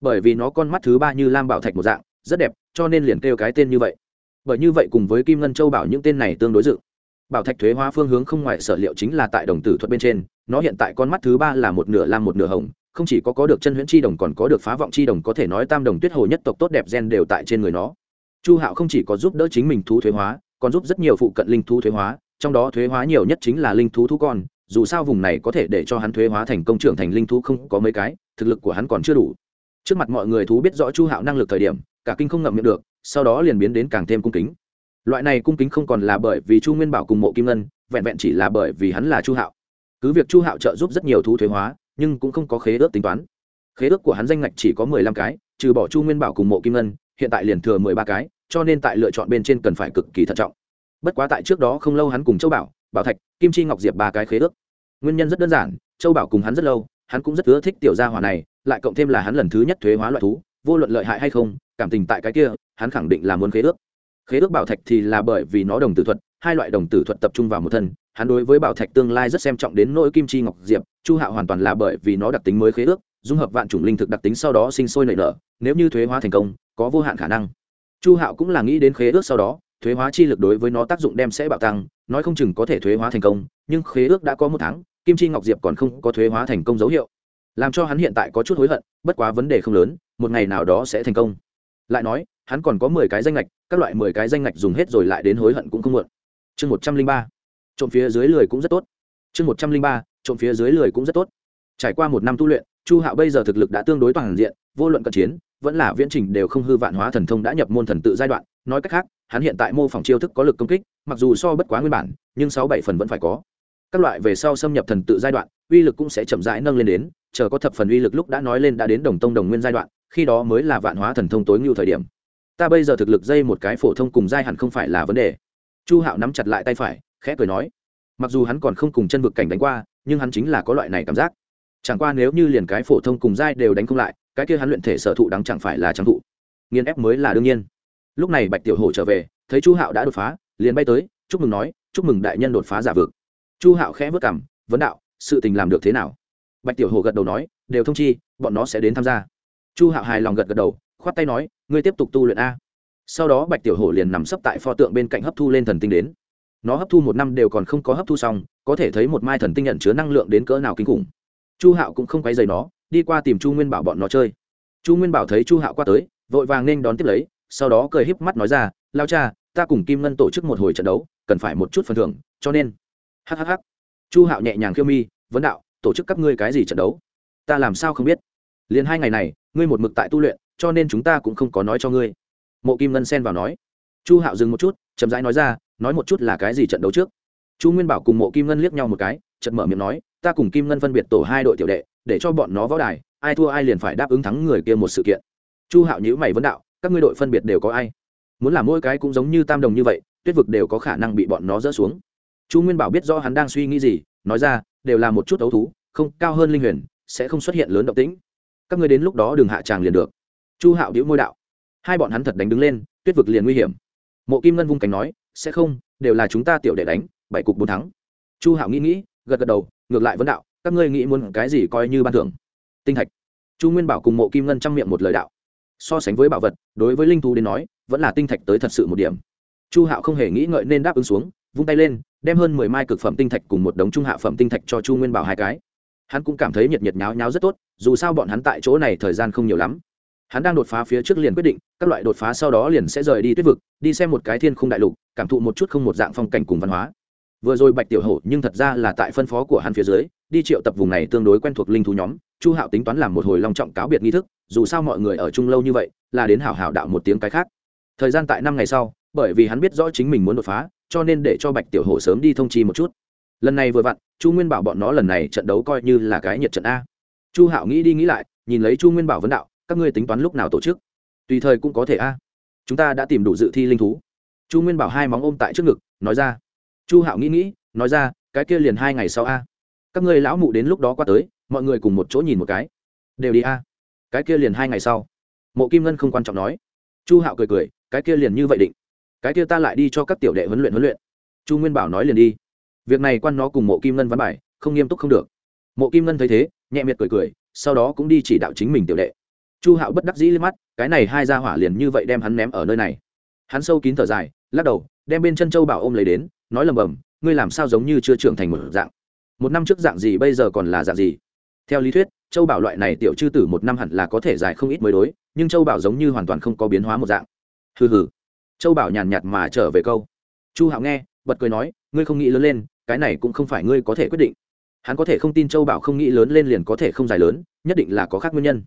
Bởi vì nó con mắt thứ ba như lam bảo thạch một dạng, rất đẹp, cho nên liền kêu cái tên như vậy. Bởi như vậy cùng với kim ngân châu bảo những tên này tương đối dự. Bảo thạch thuế hóa phương hướng không ngoài sở liệu chính là tại đồng tử thuật bên trên, nó hiện tại con mắt thứ ba là một nửa lam một nửa hồng không chỉ có có được chân huyễn chi đồng còn có được phá vọng chi đồng, có thể nói tam đồng tuyết hồ nhất tộc tốt đẹp gen đều tại trên người nó. Chu hạo không chỉ có giúp đỡ chính mình thú thuế hóa, còn giúp rất nhiều phụ cận linh thú thuế hóa, trong đó thuế hóa nhiều nhất chính là linh thú thú con, dù sao vùng này có thể để cho hắn thuế hóa thành công trưởng thành linh thú không có mấy cái, thực lực của hắn còn chưa đủ. Trước mặt mọi người thú biết rõ chu hạo năng lực thời điểm, cả kinh không ngậm miệng được, sau đó liền biến đến càng thêm cung kính. Loại này cung kính không còn là bởi vì chu nguyên bảo cùng mộ kim ngân, vẹn vẹn chỉ là bởi vì hắn là chu hạo. Cứ việc chu hạo trợ giúp rất nhiều thú thuế hóa nhưng cũng không có khế ước tính toán. Khế ước của hắn danh ngạch chỉ có mười lăm cái, trừ bỏ chu nguyên bảo cùng mộ kim ngân, hiện tại liền thừa mười ba cái, cho nên tại lựa chọn bên trên cần phải cực kỳ thận trọng. Bất quá tại trước đó không lâu hắn cùng châu bảo bảo thạch, kim chi ngọc diệp ba cái khế ước. Nguyên nhân rất đơn giản, châu bảo cùng hắn rất lâu, hắn cũng rất ưa thích tiểu gia hỏa này, lại cộng thêm là hắn lần thứ nhất thuế hóa loại thú, vô luận lợi hại hay không, cảm tình tại cái kia, hắn khẳng định là muốn khế ước. Khế ước bảo thạch thì là bởi vì nó đồng tử thuật, hai loại đồng tử thuật tập trung vào một thân hắn đối với bảo thạch tương lai rất xem trọng đến nỗi kim chi ngọc diệp, chu hạo hoàn toàn là bởi vì nó đặc tính mới khế ước, dung hợp vạn chủng linh thực đặc tính sau đó sinh sôi nảy nở, nếu như thuế hóa thành công, có vô hạn khả năng. Chu hạo cũng là nghĩ đến khế ước sau đó, thuế hóa chi lực đối với nó tác dụng đem sẽ bạo tăng, nói không chừng có thể thuế hóa thành công, nhưng khế ước đã có một tháng, kim chi ngọc diệp còn không có thuế hóa thành công dấu hiệu. Làm cho hắn hiện tại có chút hối hận, bất quá vấn đề không lớn, một ngày nào đó sẽ thành công. Lại nói, hắn còn có mười cái danh lệch các loại mười cái danh lệch dùng hết rồi lại đến hối hận cũng không muộn. Chương một trăm linh ba trộm phía dưới lười cũng rất tốt. Chương một trăm linh ba, trộm phía dưới lười cũng rất tốt. Trải qua một năm tu luyện, chu hạo bây giờ thực lực đã tương đối toàn diện, vô luận cận chiến, vẫn là viễn trình đều không hư vạn hóa thần thông đã nhập môn thần tự giai đoạn. Nói cách khác, hắn hiện tại mô phỏng chiêu thức có lực công kích, mặc dù so bất quá nguyên bản, nhưng sáu bảy phần vẫn phải có. Các loại về sau xâm nhập thần tự giai đoạn, uy lực cũng sẽ chậm rãi nâng lên đến, chờ có thập phần uy lực lúc đã nói lên đã đến đồng tông đồng nguyên giai đoạn, khi đó mới là vạn hóa thần thông tối ngưu thời điểm. Ta bây giờ thực lực dây một cái phổ thông cùng giai hẳn không phải là vấn đề. Chu hạo nắm chặt lại tay phải khẽ cười nói, mặc dù hắn còn không cùng chân vực cảnh đánh qua, nhưng hắn chính là có loại này cảm giác. Chẳng qua nếu như liền cái phổ thông cùng giai đều đánh không lại, cái kia hắn luyện thể sở thụ đáng chẳng phải là trang thụ. Nghiên ép mới là đương nhiên. Lúc này bạch tiểu hổ trở về, thấy chu hạo đã đột phá, liền bay tới, chúc mừng nói, chúc mừng đại nhân đột phá giả vực. Chu hạo khẽ vất cảm vấn đạo, sự tình làm được thế nào? Bạch tiểu hổ gật đầu nói, đều thông chi, bọn nó sẽ đến tham gia. Chu hạo hài lòng gật gật đầu, khoát tay nói, ngươi tiếp tục tu luyện a. Sau đó bạch tiểu hổ liền nằm sấp tại pho tượng bên cạnh hấp thu lên thần tinh đến nó hấp thu một năm đều còn không có hấp thu xong, có thể thấy một mai thần tinh nhận chứa năng lượng đến cỡ nào kinh khủng. Chu hạo cũng không quay dày nó, đi qua tìm chu nguyên bảo bọn nó chơi. Chu nguyên bảo thấy chu hạo qua tới, vội vàng nên đón tiếp lấy, sau đó cười híp mắt nói ra, lao cha, ta cùng kim ngân tổ chức một hồi trận đấu, cần phải một chút phần thưởng, cho nên hhh chu hạo nhẹ nhàng khiêu mi, vấn đạo, tổ chức các ngươi cái gì trận đấu? Ta làm sao không biết? Liền hai ngày này, ngươi một mực tại tu luyện, cho nên chúng ta cũng không có nói cho ngươi. Mộ kim ngân xen vào nói. Chu hạo dừng một chút, chậm rãi nói ra nói một chút là cái gì trận đấu trước? Chu nguyên bảo cùng mộ kim ngân liếc nhau một cái, chợt mở miệng nói, ta cùng kim ngân phân biệt tổ hai đội tiểu đệ, để cho bọn nó võ đài, ai thua ai liền phải đáp ứng thắng người kia một sự kiện. Chu hạo nhữ mày vấn đạo, các ngươi đội phân biệt đều có ai? Muốn làm mỗi cái cũng giống như tam đồng như vậy, tuyết vực đều có khả năng bị bọn nó dỡ xuống. Chu nguyên bảo biết rõ hắn đang suy nghĩ gì, nói ra, đều là một chút ấu thú, không, cao hơn linh huyền, sẽ không xuất hiện lớn động tĩnh. Các ngươi đến lúc đó đừng hạ tràng liền được. Chu hạo đĩu môi đạo. Hai bọn hắn thật đánh đứng lên, tuyết vực liền nguy hiểm. Mộ kim ngân vung cánh nói sẽ không, đều là chúng ta tiểu đệ đánh, bảy cục bốn thắng. Chu hạo nghĩ nghĩ, gật gật đầu, ngược lại vấn đạo, các ngươi nghĩ muốn cái gì coi như ban thưởng. Tinh thạch. Chu nguyên bảo cùng mộ kim ngân trong miệng một lời đạo. So sánh với bảo vật, đối với linh thú đến nói, vẫn là tinh thạch tới thật sự một điểm. Chu hạo không hề nghĩ ngợi nên đáp ứng xuống, vung tay lên, đem hơn mười mai cực phẩm tinh thạch cùng một đống trung hạ phẩm tinh thạch cho chu nguyên bảo hai cái. Hắn cũng cảm thấy nhiệt nhiệt nháo nháo rất tốt, dù sao bọn hắn tại chỗ này thời gian không nhiều lắm hắn đang đột phá phía trước liền quyết định, các loại đột phá sau đó liền sẽ rời đi tuyết vực, đi xem một cái thiên khung đại lục, cảm thụ một chút không một dạng phong cảnh cùng văn hóa. Vừa rồi bạch tiểu hổ nhưng thật ra là tại phân phó của hắn phía dưới, đi triệu tập vùng này tương đối quen thuộc linh thú nhóm, chu hạo tính toán làm một hồi long trọng cáo biệt nghi thức, dù sao mọi người ở chung lâu như vậy, là đến hảo hảo đạo một tiếng cái khác. Thời gian tại năm ngày sau, bởi vì hắn biết rõ chính mình muốn đột phá, cho nên để cho bạch tiểu hổ sớm đi thông chi một chút. Lần này vừa vặn, chu nguyên bảo bọn nó lần này trận đấu coi như là cái nhiệt trận a. Chu hạo nghĩ đi nghĩ lại, nhìn lấy chu nguyên bảo vấn đạo các ngươi tính toán lúc nào tổ chức? Tùy thời cũng có thể a. Chúng ta đã tìm đủ dự thi linh thú. Chu nguyên bảo hai móng ôm tại trước ngực, nói ra. Chu hạo nghĩ nghĩ, nói ra, cái kia liền hai ngày sau a. Các ngươi lão mụ đến lúc đó qua tới, mọi người cùng một chỗ nhìn một cái. Đều đi a. Cái kia liền hai ngày sau. Mộ kim ngân không quan trọng nói. Chu hạo cười cười, cái kia liền như vậy định. Cái kia ta lại đi cho các tiểu đệ huấn luyện huấn luyện. Chu nguyên bảo nói liền đi. Việc này quan nó cùng mộ kim ngân văn bài, không nghiêm túc không được. Mộ kim ngân thấy thế, nhẹ miệt cười cười, sau đó cũng đi chỉ đạo chính mình tiểu đệ chu hạo bất đắc dĩ lên mắt, cái này hai ra hỏa liền như vậy đem hắn ném ở nơi này. Hắn sâu kín thở dài, lắc đầu, đem bên chân châu bảo ôm lấy đến, nói lầm bầm, ngươi làm sao giống như chưa trưởng thành một dạng? Một năm trước dạng gì bây giờ còn là dạng gì? Theo lý thuyết, châu bảo loại này tiểu chư tử một năm hẳn là có thể dài không ít mới đối, nhưng châu bảo giống như hoàn toàn không có biến hóa một dạng. Hừ hừ. Châu bảo nhàn nhạt mà trở về câu. Chu hạo nghe, bật cười nói, ngươi không nghĩ lớn lên, cái này cũng không phải ngươi có thể quyết định. Hắn có thể không tin châu bảo không nghĩ lớn lên liền có thể không dài lớn, nhất định là có khác nguyên nhân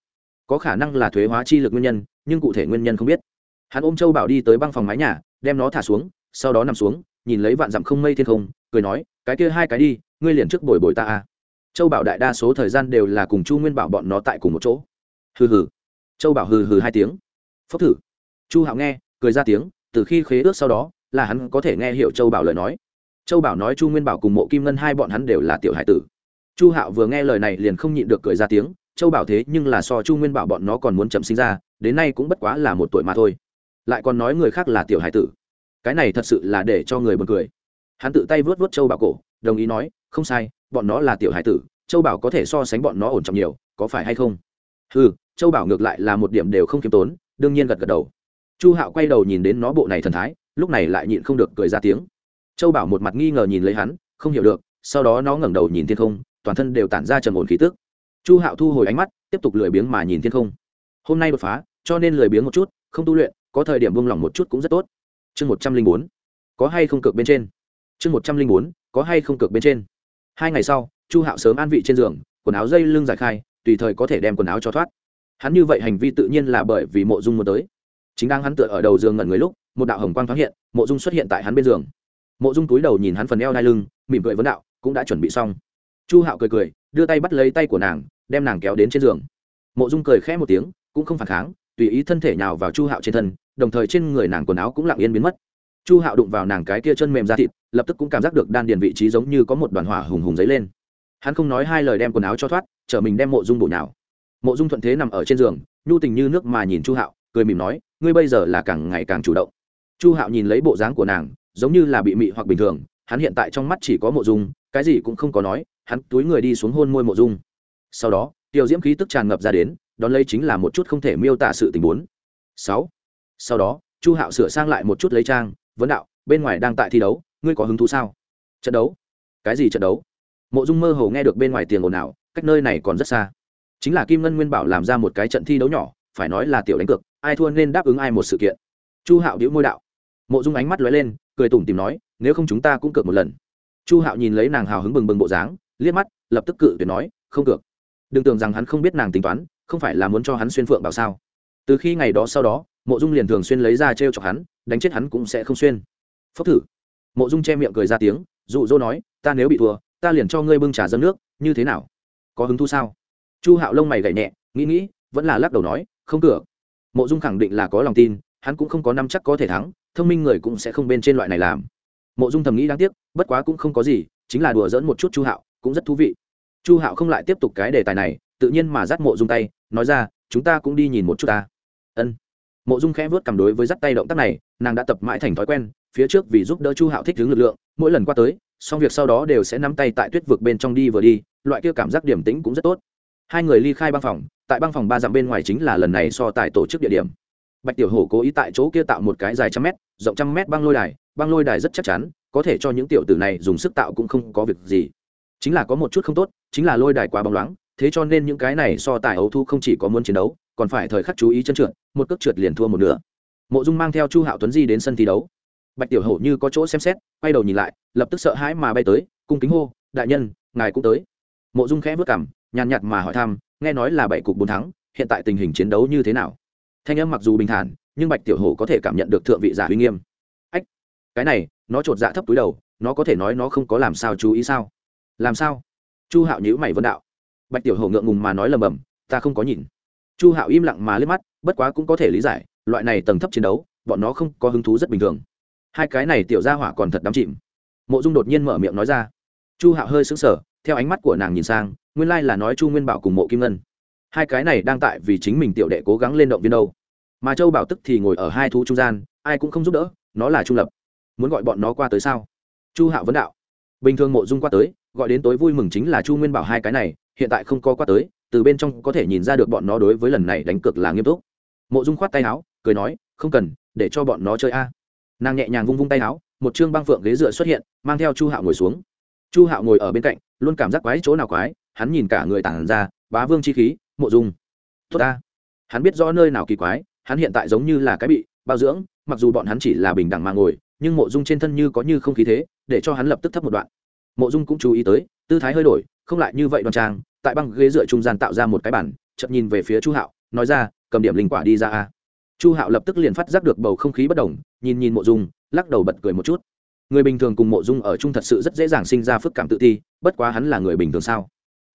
có khả năng là thuế hóa chi lực nguyên nhân, nhưng cụ thể nguyên nhân không biết. Hắn ôm châu bảo đi tới băng phòng mái nhà, đem nó thả xuống, sau đó nằm xuống, nhìn lấy vạn dặm không mây thiên không, cười nói, cái kia hai cái đi, ngươi liền trước bồi bồi ta à? châu bảo đại đa số thời gian đều là cùng chu nguyên bảo bọn nó tại cùng một chỗ. Hừ hừ. Châu bảo hừ hừ hai tiếng. Phốc thử. Chu hạo nghe, cười ra tiếng, từ khi khế ước sau đó, là hắn có thể nghe hiểu châu bảo lời nói. Châu bảo nói chu nguyên bảo cùng mộ kim ngân hai bọn hắn đều là tiểu hải tử. Chu hạo vừa nghe lời này liền không nhịn được cười ra tiếng châu bảo thế nhưng là so chu nguyên bảo bọn nó còn muốn chậm sinh ra, đến nay cũng bất quá là một tuổi mà thôi. Lại còn nói người khác là tiểu hải tử. Cái này thật sự là để cho người buồn cười. Hắn tự tay vớt vớt châu bảo cổ, đồng ý nói, không sai, bọn nó là tiểu hải tử, châu bảo có thể so sánh bọn nó ổn trọng nhiều, có phải hay không? Ừ châu bảo ngược lại là một điểm đều không k i ê m tốn, đương nhiên gật gật đầu. Chu hạo quay đầu nhìn đến nó bộ này thần thái, lúc này lại nhịn không được cười ra tiếng. Châu bảo một mặt nghi ngờ nhìn lấy hắn, không hiểu được, sau đó nó ngẩng đầu nhìn thiên không, toàn thân đều tản ra trầm ổn khí tức chu hạo thu hồi ánh mắt, tiếp tục lười biếng mà nhìn thiên không. Hôm nay đột phá, cho nên lười biếng một chút, không tu luyện, có thời điểm buông lỏng một chút cũng rất tốt. Chương một trăm linh bốn, có hay không cực bên trên? Chương một trăm linh bốn, có hay không cực bên trên? Hai ngày sau, chu hạo sớm an vị trên giường, quần áo dây lưng giải khai, tùy thời có thể đem quần áo cho thoát. Hắn như vậy hành vi tự nhiên là bởi vì mộ dung muốn tới. Chính đang hắn tựa ở đầu giường ngẩn người lúc, một đạo hồng quang thoáng hiện, mộ dung xuất hiện tại hắn bên giường. Mộ dung túi đầu nhìn hắn phần eo đai lưng, mỉm cười vấn đạo, cũng đã chuẩn bị xong. Chu hạo cười cười, đưa tay bắt lấy tay của nàng đem nàng kéo đến trên giường. Mộ dung cười khẽ một tiếng, cũng không phản kháng, tùy ý thân thể nào vào chu hạo trên thân, đồng thời trên người nàng quần áo cũng lặng yên biến mất. Chu hạo đụng vào nàng cái kia chân mềm ra thịt, lập tức cũng cảm giác được đan điền vị trí giống như có một đoàn hỏa hùng hùng dấy lên. Hắn không nói hai lời đem quần áo cho thoát, chở mình đem mộ dung bổ nhào. Mộ dung thuận thế nằm ở trên giường, nhu tình như nước mà nhìn chu hạo, cười mỉm nói, ngươi bây giờ là càng ngày càng chủ động. Chu hạo nhìn lấy bộ dáng của nàng, giống như là bị mị hoặc bình thường, hắn hiện tại trong mắt chỉ có mộ dung, cái gì cũng không có nói, hắn túi người đi xuống hôn môi mộ dung sau đó tiểu diễm khí tức tràn ngập ra đến, đón lấy chính là một chút không thể miêu tả sự tình bốn. Sáu. Sau đó, chu hạo sửa sang lại một chút lấy trang, vấn đạo, bên ngoài đang tại thi đấu, ngươi có hứng thú sao? Trận đấu. Cái gì trận đấu? Mộ dung mơ hồ nghe được bên ngoài tiền ồn ào, cách nơi này còn rất xa. Chính là kim ngân nguyên bảo làm ra một cái trận thi đấu nhỏ, phải nói là tiểu đánh cược, ai thua nên đáp ứng ai một sự kiện. Chu hạo đĩu môi đạo. Mộ dung ánh mắt lóe lên, cười tủm tìm nói, nếu không chúng ta cũng cược một lần. Chu hạo nhìn lấy nàng hào hứng bừng bừng bộ dáng, liếc mắt, lập tức cự tuyệt nói, không cược đừng tưởng rằng hắn không biết nàng tính toán, không phải là muốn cho hắn xuyên phượng bảo sao. Từ khi ngày đó sau đó, mộ dung liền thường xuyên lấy ra t r e o chọc hắn, đánh chết hắn cũng sẽ không xuyên. Phốc thử. Mộ dung che miệng cười ra tiếng, dụ dỗ nói, ta nếu bị thua, ta liền cho ngươi bưng trà dâng nước, như thế nào? Có hứng thu sao? Chu hạo lông mày gậy nhẹ, nghĩ nghĩ, vẫn là lắc đầu nói, không cửa mộ dung khẳng định là có lòng tin, hắn cũng không có năm chắc có thể thắng, thông minh người cũng sẽ không bên trên loại này làm. Mộ dung thầm nghĩ đáng tiếc, bất quá cũng không có gì, chính là đùa dỡn một chút chu hạo, cũng rất thú vị chu hạo không lại tiếp tục cái đề tài này, tự nhiên mà dắt mộ dung tay, nói ra, chúng ta cũng đi nhìn một chút ta. Ân. Mộ dung khẽ vớt cầm đối với dắt tay động tác này, nàng đã tập mãi thành thói quen, phía trước vì giúp đỡ chu hạo thích hướng lực lượng, mỗi lần qua tới, xong việc sau đó đều sẽ nắm tay tại tuyết vực bên trong đi vừa đi, loại kia cảm giác điểm tĩnh cũng rất tốt. Hai người ly khai băng phòng, tại băng phòng ba dặm bên ngoài chính là lần này so tài tổ chức địa điểm. Bạch tiểu hổ cố ý tại chỗ kia tạo một cái dài trăm mét, rộng trăm mét băng lôi đài, băng lôi đài rất chắc chắn, có thể cho những tiểu tử này dùng sức tạo cũng không có việc gì. Chính là có một chút không tốt chính là lôi đài quá bóng loáng, thế cho nên những cái này so tài ấu thu không chỉ có muốn chiến đấu, còn phải thời khắc chú ý chân trượt, một cước trượt liền thua một nửa. Mộ dung mang theo chu hạo tuấn di đến sân thi đấu. Bạch tiểu hổ như có chỗ xem xét, quay đầu nhìn lại, lập tức sợ hãi mà bay tới, cung kính hô, đại nhân, ngài cũng tới. Mộ dung khẽ vất cảm nhàn nhạt mà hỏi thăm, nghe nói là bảy cục bốn thắng, hiện tại tình hình chiến đấu như thế nào? Thanh âm mặc dù bình thản, nhưng bạch tiểu hổ có thể cảm nhận được thượng vị giả uy nghiêm. Ách, cái này, nó chột dạ thấp túi đầu, nó có thể nói nó không có làm sao chú ý sao? Làm sao? Chu hạo nhữ mày vân đạo. Bạch tiểu hổ ngượng ngùng mà nói lầm bầm, ta không có nhìn. Chu hạo im lặng mà liếc mắt, bất quá cũng có thể lý giải, loại này tầng thấp chiến đấu, bọn nó không có hứng thú rất bình thường. Hai cái này tiểu ra hỏa còn thật đắm chìm. Mộ dung đột nhiên mở miệng nói ra. Chu hạo hơi sững sờ, theo ánh mắt của nàng nhìn sang, nguyên lai là nói chu nguyên bảo cùng mộ kim ngân. Hai cái này đang tại vì chính mình tiểu đệ cố gắng lên động viên đâu. Mà châu bảo tức thì ngồi ở hai thú trung gian, ai cũng không giúp đỡ, nó là trung lập. Muốn gọi bọn nó qua tới sao? Chu hạo vấn đạo. Bình thường mộ dung qua tới gọi đến tối vui mừng chính là chu nguyên bảo hai cái này, hiện tại không có qua tới, từ bên trong có thể nhìn ra được bọn nó đối với lần này đánh cược là nghiêm túc. Mộ dung khoát tay áo, cười nói, không cần, để cho bọn nó chơi a. Nàng nhẹ nhàng vung vung tay áo, một chương băng phượng ghế dựa xuất hiện, mang theo chu hạo ngồi xuống. Chu hạo ngồi ở bên cạnh, luôn cảm giác quái chỗ nào quái, hắn nhìn cả người tản ra, bá vương chi khí, mộ dung, tốt ta. Hắn biết rõ nơi nào kỳ quái, hắn hiện tại giống như là cái bị bao dưỡng, mặc dù bọn hắn chỉ là bình đẳng mà ngồi, nhưng mộ dung trên thân như có như không khí thế, để cho hắn lập tức thấp một đoạn mộ dung cũng chú ý tới, tư thái hơi đổi, không lại như vậy đoan trang, tại băng ghế dựa trung gian tạo ra một cái bản chậm nhìn về phía chu hạo, nói ra, cầm điểm linh quả đi ra a. Chu hạo lập tức liền phát giác được bầu không khí bất đồng, nhìn nhìn mộ dung, lắc đầu bật cười một chút. Người bình thường cùng mộ dung ở chung thật sự rất dễ dàng sinh ra phức cảm tự ti, bất quá hắn là người bình thường sao?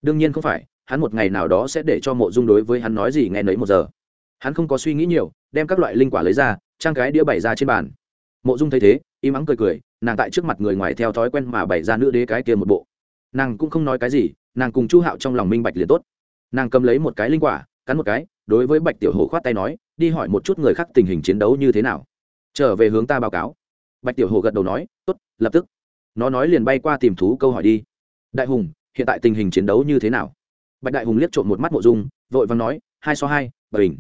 Đương nhiên không phải, hắn một ngày nào đó sẽ để cho mộ dung đối với hắn nói gì nghe nấy một giờ. Hắn không có suy nghĩ nhiều, đem các loại linh quả lấy ra, trang cái đĩa bày ra trên bàn mộ dung thấy thế, im ắng cười cười, nàng tại trước mặt người ngoài theo thói quen mà bày ra nữ đế cái kia một bộ. Nàng cũng không nói cái gì, nàng cùng chu hạo trong lòng minh bạch liền tốt. Nàng cầm lấy một cái linh quả, cắn một cái, đối với bạch tiểu hổ khoát tay nói, đi hỏi một chút người khác tình hình chiến đấu như thế nào. Trở về hướng ta báo cáo. Bạch tiểu hổ gật đầu nói, tốt, lập tức. Nó nói liền bay qua tìm thú câu hỏi đi. Đại hùng, hiện tại tình hình chiến đấu như thế nào? Bạch đại hùng liếc trộm một mắt mộ dung, vội vàng nói, hai so hai, bình.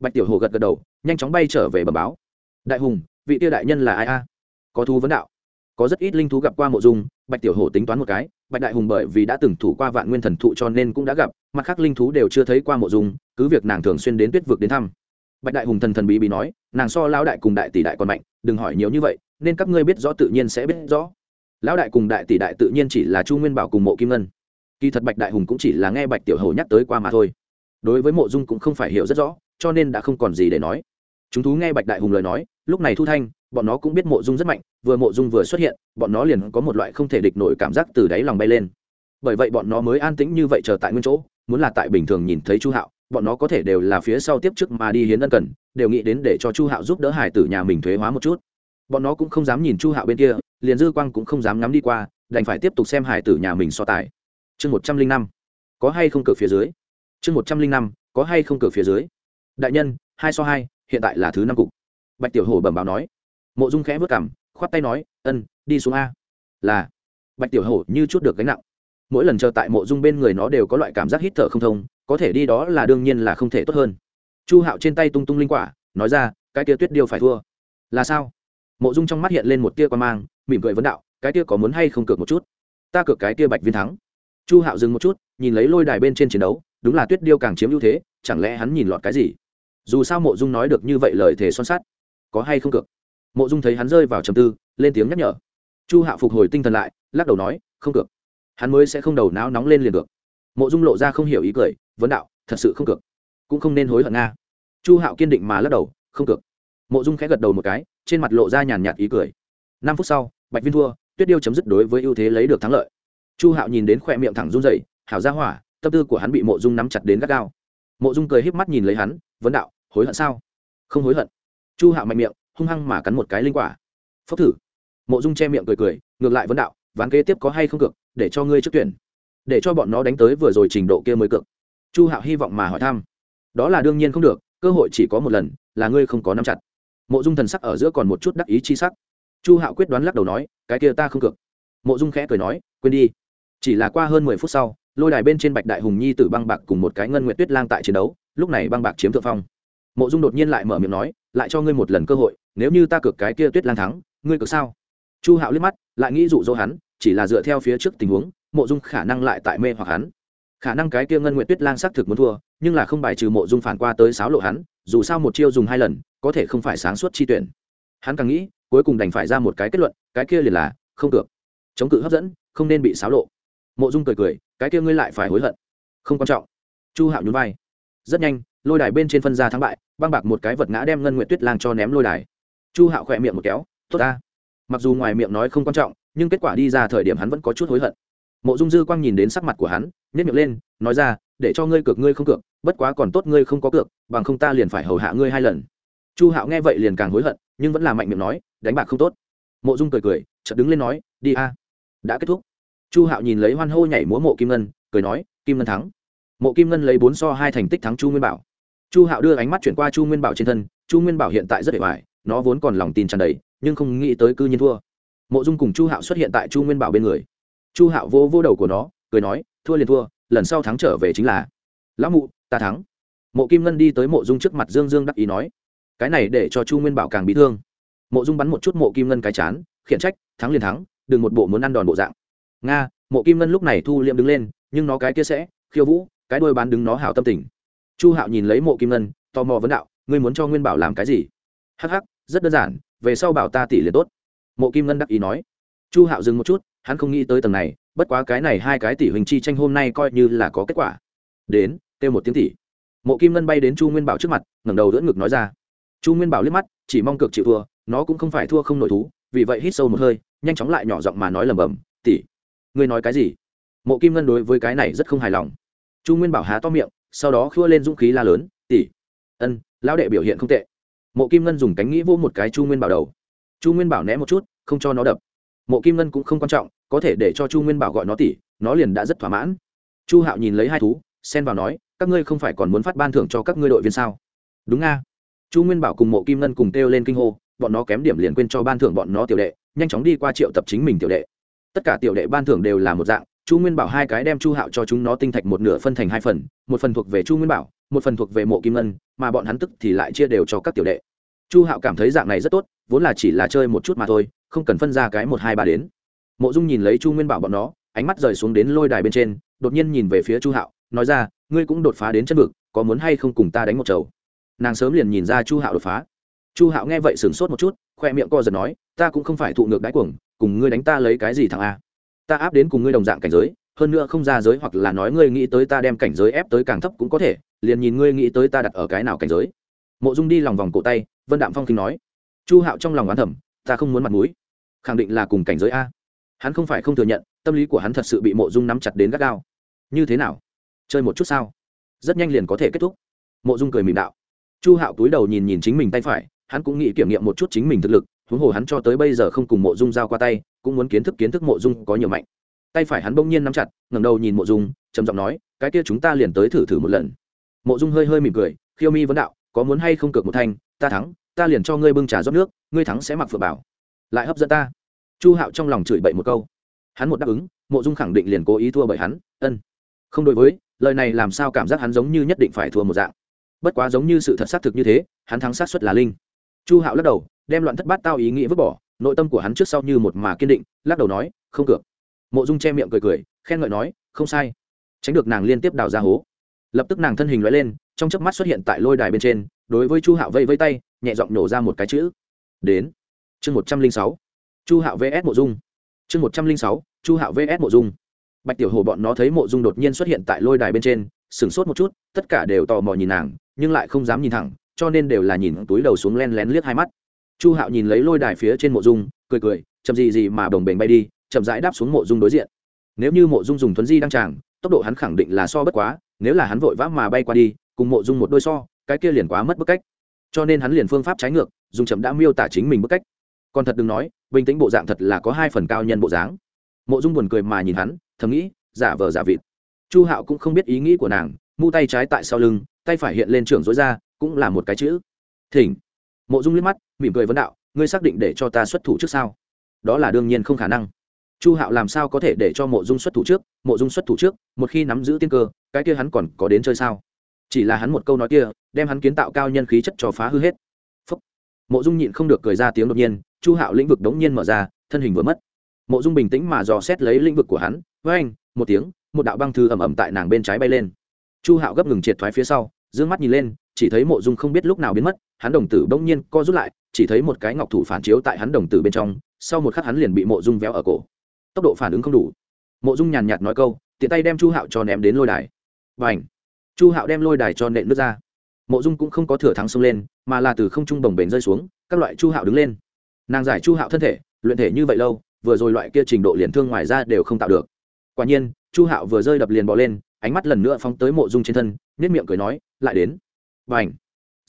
Bạch tiểu hổ gật gật đầu, nhanh chóng bay trở về bờ báo. Đại hùng vị tiêu đại nhân là ai a? Có thú vấn đạo. Có rất ít linh thú gặp qua mộ dung, bạch tiểu hổ tính toán một cái, bạch đại hùng bởi vì đã từng thủ qua vạn nguyên thần thụ cho nên cũng đã gặp, mặt khác linh thú đều chưa thấy qua mộ dung, cứ việc nàng thường xuyên đến tuyết vực đến thăm. Bạch đại hùng thần thần bí bí nói, nàng so lão đại cùng đại tỷ đại còn mạnh, đừng hỏi nhiều như vậy, nên các ngươi biết rõ tự nhiên sẽ biết rõ. Lão đại cùng đại tỷ đại tự nhiên chỉ là chu nguyên bảo cùng mộ kim ngân. Kỳ thật bạch đại hùng cũng chỉ là nghe bạch tiểu hầu nhắc tới qua mà thôi. Đối với mộ dung cũng không phải hiểu rất rõ, cho nên đã không còn gì để nói. Chúng thú nghe bạch đại hùng lời nói lúc này thu thanh, bọn nó cũng biết mộ dung rất mạnh, vừa mộ dung vừa xuất hiện, bọn nó liền có một loại không thể địch nổi cảm giác từ đáy lòng bay lên. Bởi vậy bọn nó mới an tĩnh như vậy chờ tại nguyên chỗ, muốn là tại bình thường nhìn thấy chu hạo, bọn nó có thể đều là phía sau tiếp trước mà đi hiến ân cần, đều nghĩ đến để cho chu hạo giúp đỡ hải tử nhà mình thuế hóa một chút. Bọn nó cũng không dám nhìn chu hạo bên kia, liền dư quang cũng không dám ngắm đi qua, đành phải tiếp tục xem hải tử nhà mình so tài. Chương một trăm linh năm, có hay không cửa phía dưới? Chương một trăm linh năm, có hay không cửa phía dưới? Đại nhân, hai so hai, hiện tại là thứ năm cục bạch tiểu Hổ bẩm báo nói. Mộ dung khẽ vớt cảm khoát tay nói, ân, đi xuống a. Là. Bạch tiểu hổ như chút được gánh nặng. Mỗi lần chờ tại mộ dung bên người nó đều có loại cảm giác hít thở không thông, có thể đi đó là đương nhiên là không thể tốt hơn. Chu hạo trên tay tung tung linh quả, nói ra, cái tia tuyết điêu phải thua. Là sao? Mộ dung trong mắt hiện lên một tia quan mang, mỉm cười vấn đạo, cái tia có muốn hay không cược một chút? Ta cược cái tia bạch viên thắng. Chu hạo dừng một chút, nhìn lấy lôi đài bên trên chiến đấu, đúng là tuyết điêu càng chiếm ưu thế, chẳng lẽ hắn nhìn lọt cái gì? Dù sao mộ dung nói được như vậy lời thề son sắt có hay không cược? Mộ dung thấy hắn rơi vào trầm tư, lên tiếng nhắc nhở. Chu hạo phục hồi tinh thần lại, lắc đầu nói, không cược. Hắn mới sẽ không đầu não nóng lên liền được. Mộ dung lộ ra không hiểu ý cười, vấn đạo, thật sự không cược. Cũng không nên hối hận nga. Chu hạo kiên định mà lắc đầu, không cược. Mộ dung khẽ gật đầu một cái, trên mặt lộ ra nhàn nhạt ý cười. Năm phút sau, bạch viên thua, tuyết điêu chấm dứt đối với ưu thế lấy được thắng lợi. Chu hạo nhìn đến khoe miệng thẳng run dậy hảo ra hỏa, tâm tư của hắn bị mộ dung nắm chặt đến gắt gao. Mộ dung cười híp mắt nhìn lấy hắn, vấn đạo, hối hận sao? Không hối hận chu hạo mạnh miệng hung hăng mà cắn một cái linh quả. Phốc thử. Mộ dung che miệng cười cười ngược lại vấn đạo ván kế tiếp có hay không cược, để cho ngươi trước tuyển. Để cho bọn nó đánh tới vừa rồi trình độ kia mới cược. chu hạo hy vọng mà hỏi thăm. Đó là đương nhiên không được cơ hội chỉ có một lần là ngươi không có nắm chặt. Mộ dung thần sắc ở giữa còn một chút đắc ý chi sắc. Chu hạo quyết đoán lắc đầu nói cái kia ta không cược. mộ dung khẽ cười nói quên đi. Chỉ là qua hơn mười phút sau lôi đài bên trên bạch đại hùng nhi tử băng bạc cùng một cái ngân nguyện tuyết lang tại chiến đấu lúc này băng bạc chiếm thượng phong. Mộ dung đột nhiên lại mở miệng nói lại cho ngươi một lần cơ hội, nếu như ta cược cái kia tuyết Lan thắng, ngươi cược sao? Chu hạo liếc mắt, lại nghĩ dụ dỗ hắn, chỉ là dựa theo phía trước tình huống, mộ dung khả năng lại tại mê hoặc hắn. Khả năng cái kia ngân nguyện tuyết Lan xác thực muốn thua, nhưng là không bài trừ mộ dung phản qua tới sáo lộ hắn, dù sao một chiêu dùng hai lần, có thể không phải sáng suốt chi tuyển. Hắn càng nghĩ, cuối cùng đành phải ra một cái kết luận, cái kia liền là, không được. Chống cự hấp dẫn, không nên bị xáo lộ. Mộ dung cười cười, cái kia ngươi lại phải hối hận. Không quan trọng. Chu hạo nhún vai. Rất nhanh lôi đài bên trên phân ra thắng bại, băng bạc một cái vật ngã đem ngân nguyện tuyết lang cho ném lôi đài. Chu hạo khỏe miệng một kéo, tốt ta. Mặc dù ngoài miệng nói không quan trọng, nhưng kết quả đi ra thời điểm hắn vẫn có chút hối hận. Mộ dung dư quang nhìn đến sắc mặt của hắn nhét miệng lên, nói ra, để cho ngươi cược, ngươi không cược, bất quá còn tốt ngươi không có cược, bằng không ta liền phải hầu hạ ngươi hai lần. Chu hạo nghe vậy liền càng hối hận, nhưng vẫn là mạnh miệng nói, đánh bạc không tốt. Mộ dung cười cười, chợt đứng lên nói, đi a, đã kết thúc. Chu hạo nhìn lấy hoan hô nhảy múa mộ kim ngân, cười nói, kim ngân thắng. Mộ kim ngân lấy bốn so hai thành tích thắng chu nguyên bảo chu hạo đưa ánh mắt chuyển qua chu nguyên bảo trên thân, chu nguyên bảo hiện tại rất hệ hoại nó vốn còn lòng tin tràn đầy, nhưng không nghĩ tới cư nhiên thua. Mộ dung cùng chu hạo xuất hiện tại chu nguyên bảo bên người. Chu hạo vô vô đầu của nó, cười nói, thua liền thua, lần sau thắng trở về chính là lão mụ, ta thắng. Mộ kim ngân đi tới mộ dung trước mặt dương dương đắc ý nói, cái này để cho chu nguyên bảo càng bị thương. Mộ dung bắn một chút mộ kim ngân cái chán, khiển trách, thắng liền thắng, đừng một bộ muốn ăn đòn bộ dạng. Nga, mộ kim ngân lúc này thu liệm đứng lên, nhưng nó cái kia sẽ, khiêu vũ, cái đôi bán đứng nó hảo tâm tình chu hạo nhìn lấy mộ kim ngân, tò mò vấn đạo, ngươi muốn cho nguyên bảo làm cái gì? Hh rất đơn giản, về sau bảo ta tỷ liền tốt. Mộ kim ngân đắc ý nói. Chu hạo dừng một chút, hắn không nghĩ tới tầng này, bất quá cái này hai cái tỷ huỳnh chi tranh hôm nay coi như là có kết quả. Đến, kêu một tiếng tỷ. Mộ kim ngân bay đến chu nguyên bảo trước mặt, ngẩng đầu đỡ ngực nói ra. Chu nguyên bảo liếc mắt, chỉ mong cực chịu thua, nó cũng không phải thua không nội thú, vì vậy hít sâu một hơi, nhanh chóng lại nhỏ giọng mà nói lầm bầm tỷ, ngươi nói cái gì? Mộ kim ngân đối với cái này rất không hài lòng. Chu nguyên bảo há to miệng sau đó khua lên dũng khí la lớn, tỷ, ân, lão đệ biểu hiện không tệ. Mộ kim ngân dùng cánh nghĩ vô một cái chu nguyên bảo đầu. Chu nguyên bảo né một chút, không cho nó đập. Mộ kim ngân cũng không quan trọng, có thể để cho chu nguyên bảo gọi nó tỷ, nó liền đã rất thỏa mãn. Chu hạo nhìn lấy hai thú, xen vào nói, các ngươi không phải còn muốn phát ban thưởng cho các ngươi đội viên sao? Đúng nga. Chu nguyên bảo cùng mộ kim ngân cùng kêu lên kinh hô, bọn nó kém điểm liền quên cho ban thưởng bọn nó tiểu đệ, nhanh chóng đi qua triệu tập chính mình tiểu đệ. Tất cả tiểu đệ ban thưởng đều là một dạng chu nguyên bảo hai cái đem chu hạo cho chúng nó tinh thạch một nửa phân thành hai phần, một phần thuộc về chu nguyên bảo, một phần thuộc về mộ kim ngân, mà bọn hắn tức thì lại chia đều cho các tiểu đệ. Chu hạo cảm thấy dạng này rất tốt, vốn là chỉ là chơi một chút mà thôi, không cần phân ra cái một hai ba đến. Mộ dung nhìn lấy chu nguyên bảo bọn nó, ánh mắt rời xuống đến lôi đài bên trên, đột nhiên nhìn về phía chu hạo, nói ra, ngươi cũng đột phá đến chân vực, có muốn hay không cùng ta đánh một chầu? Nàng sớm liền nhìn ra chu hạo đột phá. Chu hạo nghe vậy sửng sốt một chút, khoe miệng co giật nói, ta cũng không phải thụ ngược đáy cuồng, cùng ngươi đánh ta lấy cái gì thằng a? Ta áp đến cùng ngươi đồng dạng cảnh giới, hơn nữa không ra giới hoặc là nói ngươi nghĩ tới ta đem cảnh giới ép tới càng thấp cũng có thể, liền nhìn ngươi nghĩ tới ta đặt ở cái nào cảnh giới. Mộ dung đi lòng vòng cổ tay, vân đạm phong kinh nói, chu hạo trong lòng oán thẩm ta không muốn mặt mũi, khẳng định là cùng cảnh giới a. Hắn không phải không thừa nhận, tâm lý của hắn thật sự bị mộ dung nắm chặt đến gắt gao. Như thế nào? Chơi một chút sao? Rất nhanh liền có thể kết thúc. Mộ dung cười mỉm đạo. Chu hạo túi đầu nhìn nhìn chính mình tay phải, hắn cũng nghĩ kiểm nghiệm một chút chính mình thực lực, huống hồ hắn cho tới bây giờ không cùng mộ dung giao qua tay cũng muốn kiến thức kiến thức mộ dung có nhiều mạnh. Tay phải hắn bỗng nhiên nắm chặt, ngẩng đầu nhìn mộ dung, trầm giọng nói, cái kia chúng ta liền tới thử thử một lần. Mộ dung hơi hơi mỉm cười, khiêu mi vấn đạo, có muốn hay không cược một thanh? Ta thắng, ta liền cho ngươi bưng trà rót nước, ngươi thắng sẽ mặc phượng bảo. Lại hấp dẫn ta. Chu hạo trong lòng chửi bậy một câu. Hắn một đáp ứng, mộ dung khẳng định liền cố ý thua bởi hắn, ân. Không đối với, lời này làm sao cảm giác hắn giống như nhất định phải thua một dạng. Bất quá giống như sự thật xác thực như thế, hắn thắng sát xuất là linh. Chu hạo lắc đầu, đem loạn thất bát tao ý nghĩ vứt bỏ nội tâm của hắn trước sau như một mà kiên định, lắc đầu nói, không cược mộ dung che miệng cười cười, khen ngợi nói, không sai. Tránh được nàng liên tiếp đào ra hố. Lập tức nàng thân hình loại lên, trong chớp mắt xuất hiện tại lôi đài bên trên, đối với chu hạo vây vây tay, nhẹ giọng nổ ra một cái chữ. Đến. Chương một trăm linh sáu. Chu hạo vs. Mộ dung. Chương một trăm linh sáu. Chu hạo vs. Mộ dung. Bạch tiểu hồ bọn nó thấy mộ dung đột nhiên xuất hiện tại lôi đài bên trên, sửng sốt một chút, tất cả đều tò mò nhìn nàng, nhưng lại không dám nhìn thẳng, cho nên đều là nhìn túi đầu xuống len lén liếc hai mắt chu hạo nhìn lấy lôi đài phía trên mộ dung, cười cười, chậm gì gì mà bồng bềnh bay đi, chậm rãi đáp xuống mộ dung đối diện. Nếu như mộ dung dùng thuấn di đăng tràng, tốc độ hắn khẳng định là so bất quá, nếu là hắn vội vã mà bay qua đi, cùng mộ dung một đôi so, cái kia liền quá mất bức cách. Cho nên hắn liền phương pháp trái ngược, dùng chậm đã miêu tả chính mình bức cách. Còn thật đừng nói, bình tĩnh bộ dạng thật là có hai phần cao nhân bộ dáng. Mộ dung buồn cười mà nhìn hắn, thầm nghĩ, giả vờ giả vịt. Chu hạo cũng không biết ý nghĩ của nàng, mu tay trái tại sau lưng, tay phải hiện lên trưởng dối ra, cũng là một cái chữ. Thỉnh mộ dung liếc mắt, mỉm cười vấn đạo, ngươi xác định để cho ta xuất thủ trước sao? Đó là đương nhiên không khả năng. Chu hạo làm sao có thể để cho mộ dung xuất thủ trước? Mộ dung xuất thủ trước, một khi nắm giữ tiên cơ, cái kia hắn còn có đến chơi sao? Chỉ là hắn một câu nói kia, đem hắn kiến tạo cao nhân khí chất cho phá hư hết. Phúc. mộ dung nhịn không được cười ra tiếng đột nhiên, chu hạo lĩnh vực đống nhiên mở ra, thân hình vừa mất. Mộ dung bình tĩnh mà dò xét lấy lĩnh vực của hắn với anh một tiếng, một đạo băng thư ầm ầm tại nàng bên trái bay lên. Chu hạo gấp ngừng triệt thoái phía sau d ư ơ n g mắt nhìn lên, chỉ thấy mộ dung không biết lúc nào biến mất hắn đồng tử bỗng nhiên co rút lại, chỉ thấy một cái ngọc thủ phản chiếu tại hắn đồng tử bên trong, sau một khắc hắn liền bị mộ dung véo ở cổ. Tốc độ phản ứng không đủ. Mộ dung nhàn nhạt nói câu, tiện tay đem chu hạo cho ném đến lôi đài. Và ảnh chu hạo đem lôi đài cho nện nước ra. Mộ dung cũng không có thừa thắng xông lên, mà là từ không trung bồng bềnh rơi xuống, các loại chu hạo đứng lên. Nàng giải chu hạo thân thể, luyện thể như vậy lâu, vừa rồi loại kia trình độ liền thương ngoài ra đều không tạo được. Quả nhiên, chu hạo vừa rơi đập liền bỏ lên, ánh mắt lần nữa phóng tới mộ dung trên thân nết miệng cười nói, lại đến. Và ảnh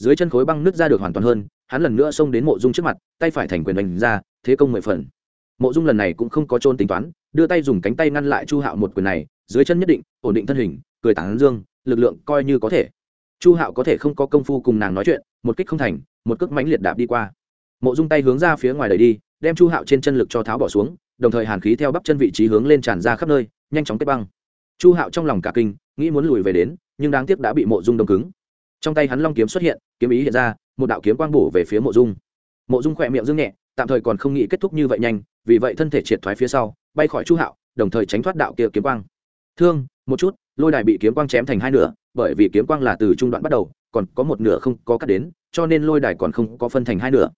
dưới chân khối băng nứt ra được hoàn toàn hơn, hắn lần nữa xông đến mộ dung trước mặt, tay phải thành quyền đánh ra, thế công mười phần. Mộ dung lần này cũng không có trôn tính toán, đưa tay dùng cánh tay ngăn lại chu hạo một quyền này, dưới chân nhất định, ổn định thân hình, cười tản dương, lực lượng coi như có thể. Chu hạo có thể không có công phu cùng nàng nói chuyện, một kích không thành, một cước mãnh liệt đạp đi qua. Mộ dung tay hướng ra phía ngoài đẩy đi, đem chu hạo trên chân lực cho tháo bỏ xuống, đồng thời hàn khí theo bắp chân vị trí hướng lên tràn ra khắp nơi, nhanh chóng kết băng. Chu hạo trong lòng cả kinh, nghĩ muốn lùi về đến, nhưng đáng tiếc đã bị mộ dung đông cứng. Trong tay hắn long kiếm xuất hiện kiếm ý hiện ra, một đạo kiếm quang bổ về phía mộ dung. Mộ dung khỏe miệng dương nhẹ, tạm thời còn không nghĩ kết thúc như vậy nhanh, vì vậy thân thể triệt thoái phía sau, bay khỏi chu hạo, đồng thời tránh thoát đạo kia kiếm quang. Thương, một chút, lôi đài bị kiếm quang chém thành hai nửa, bởi vì kiếm quang là từ trung đoạn bắt đầu, còn có một nửa không có cắt đến, cho nên lôi đài còn không có phân thành hai nửa.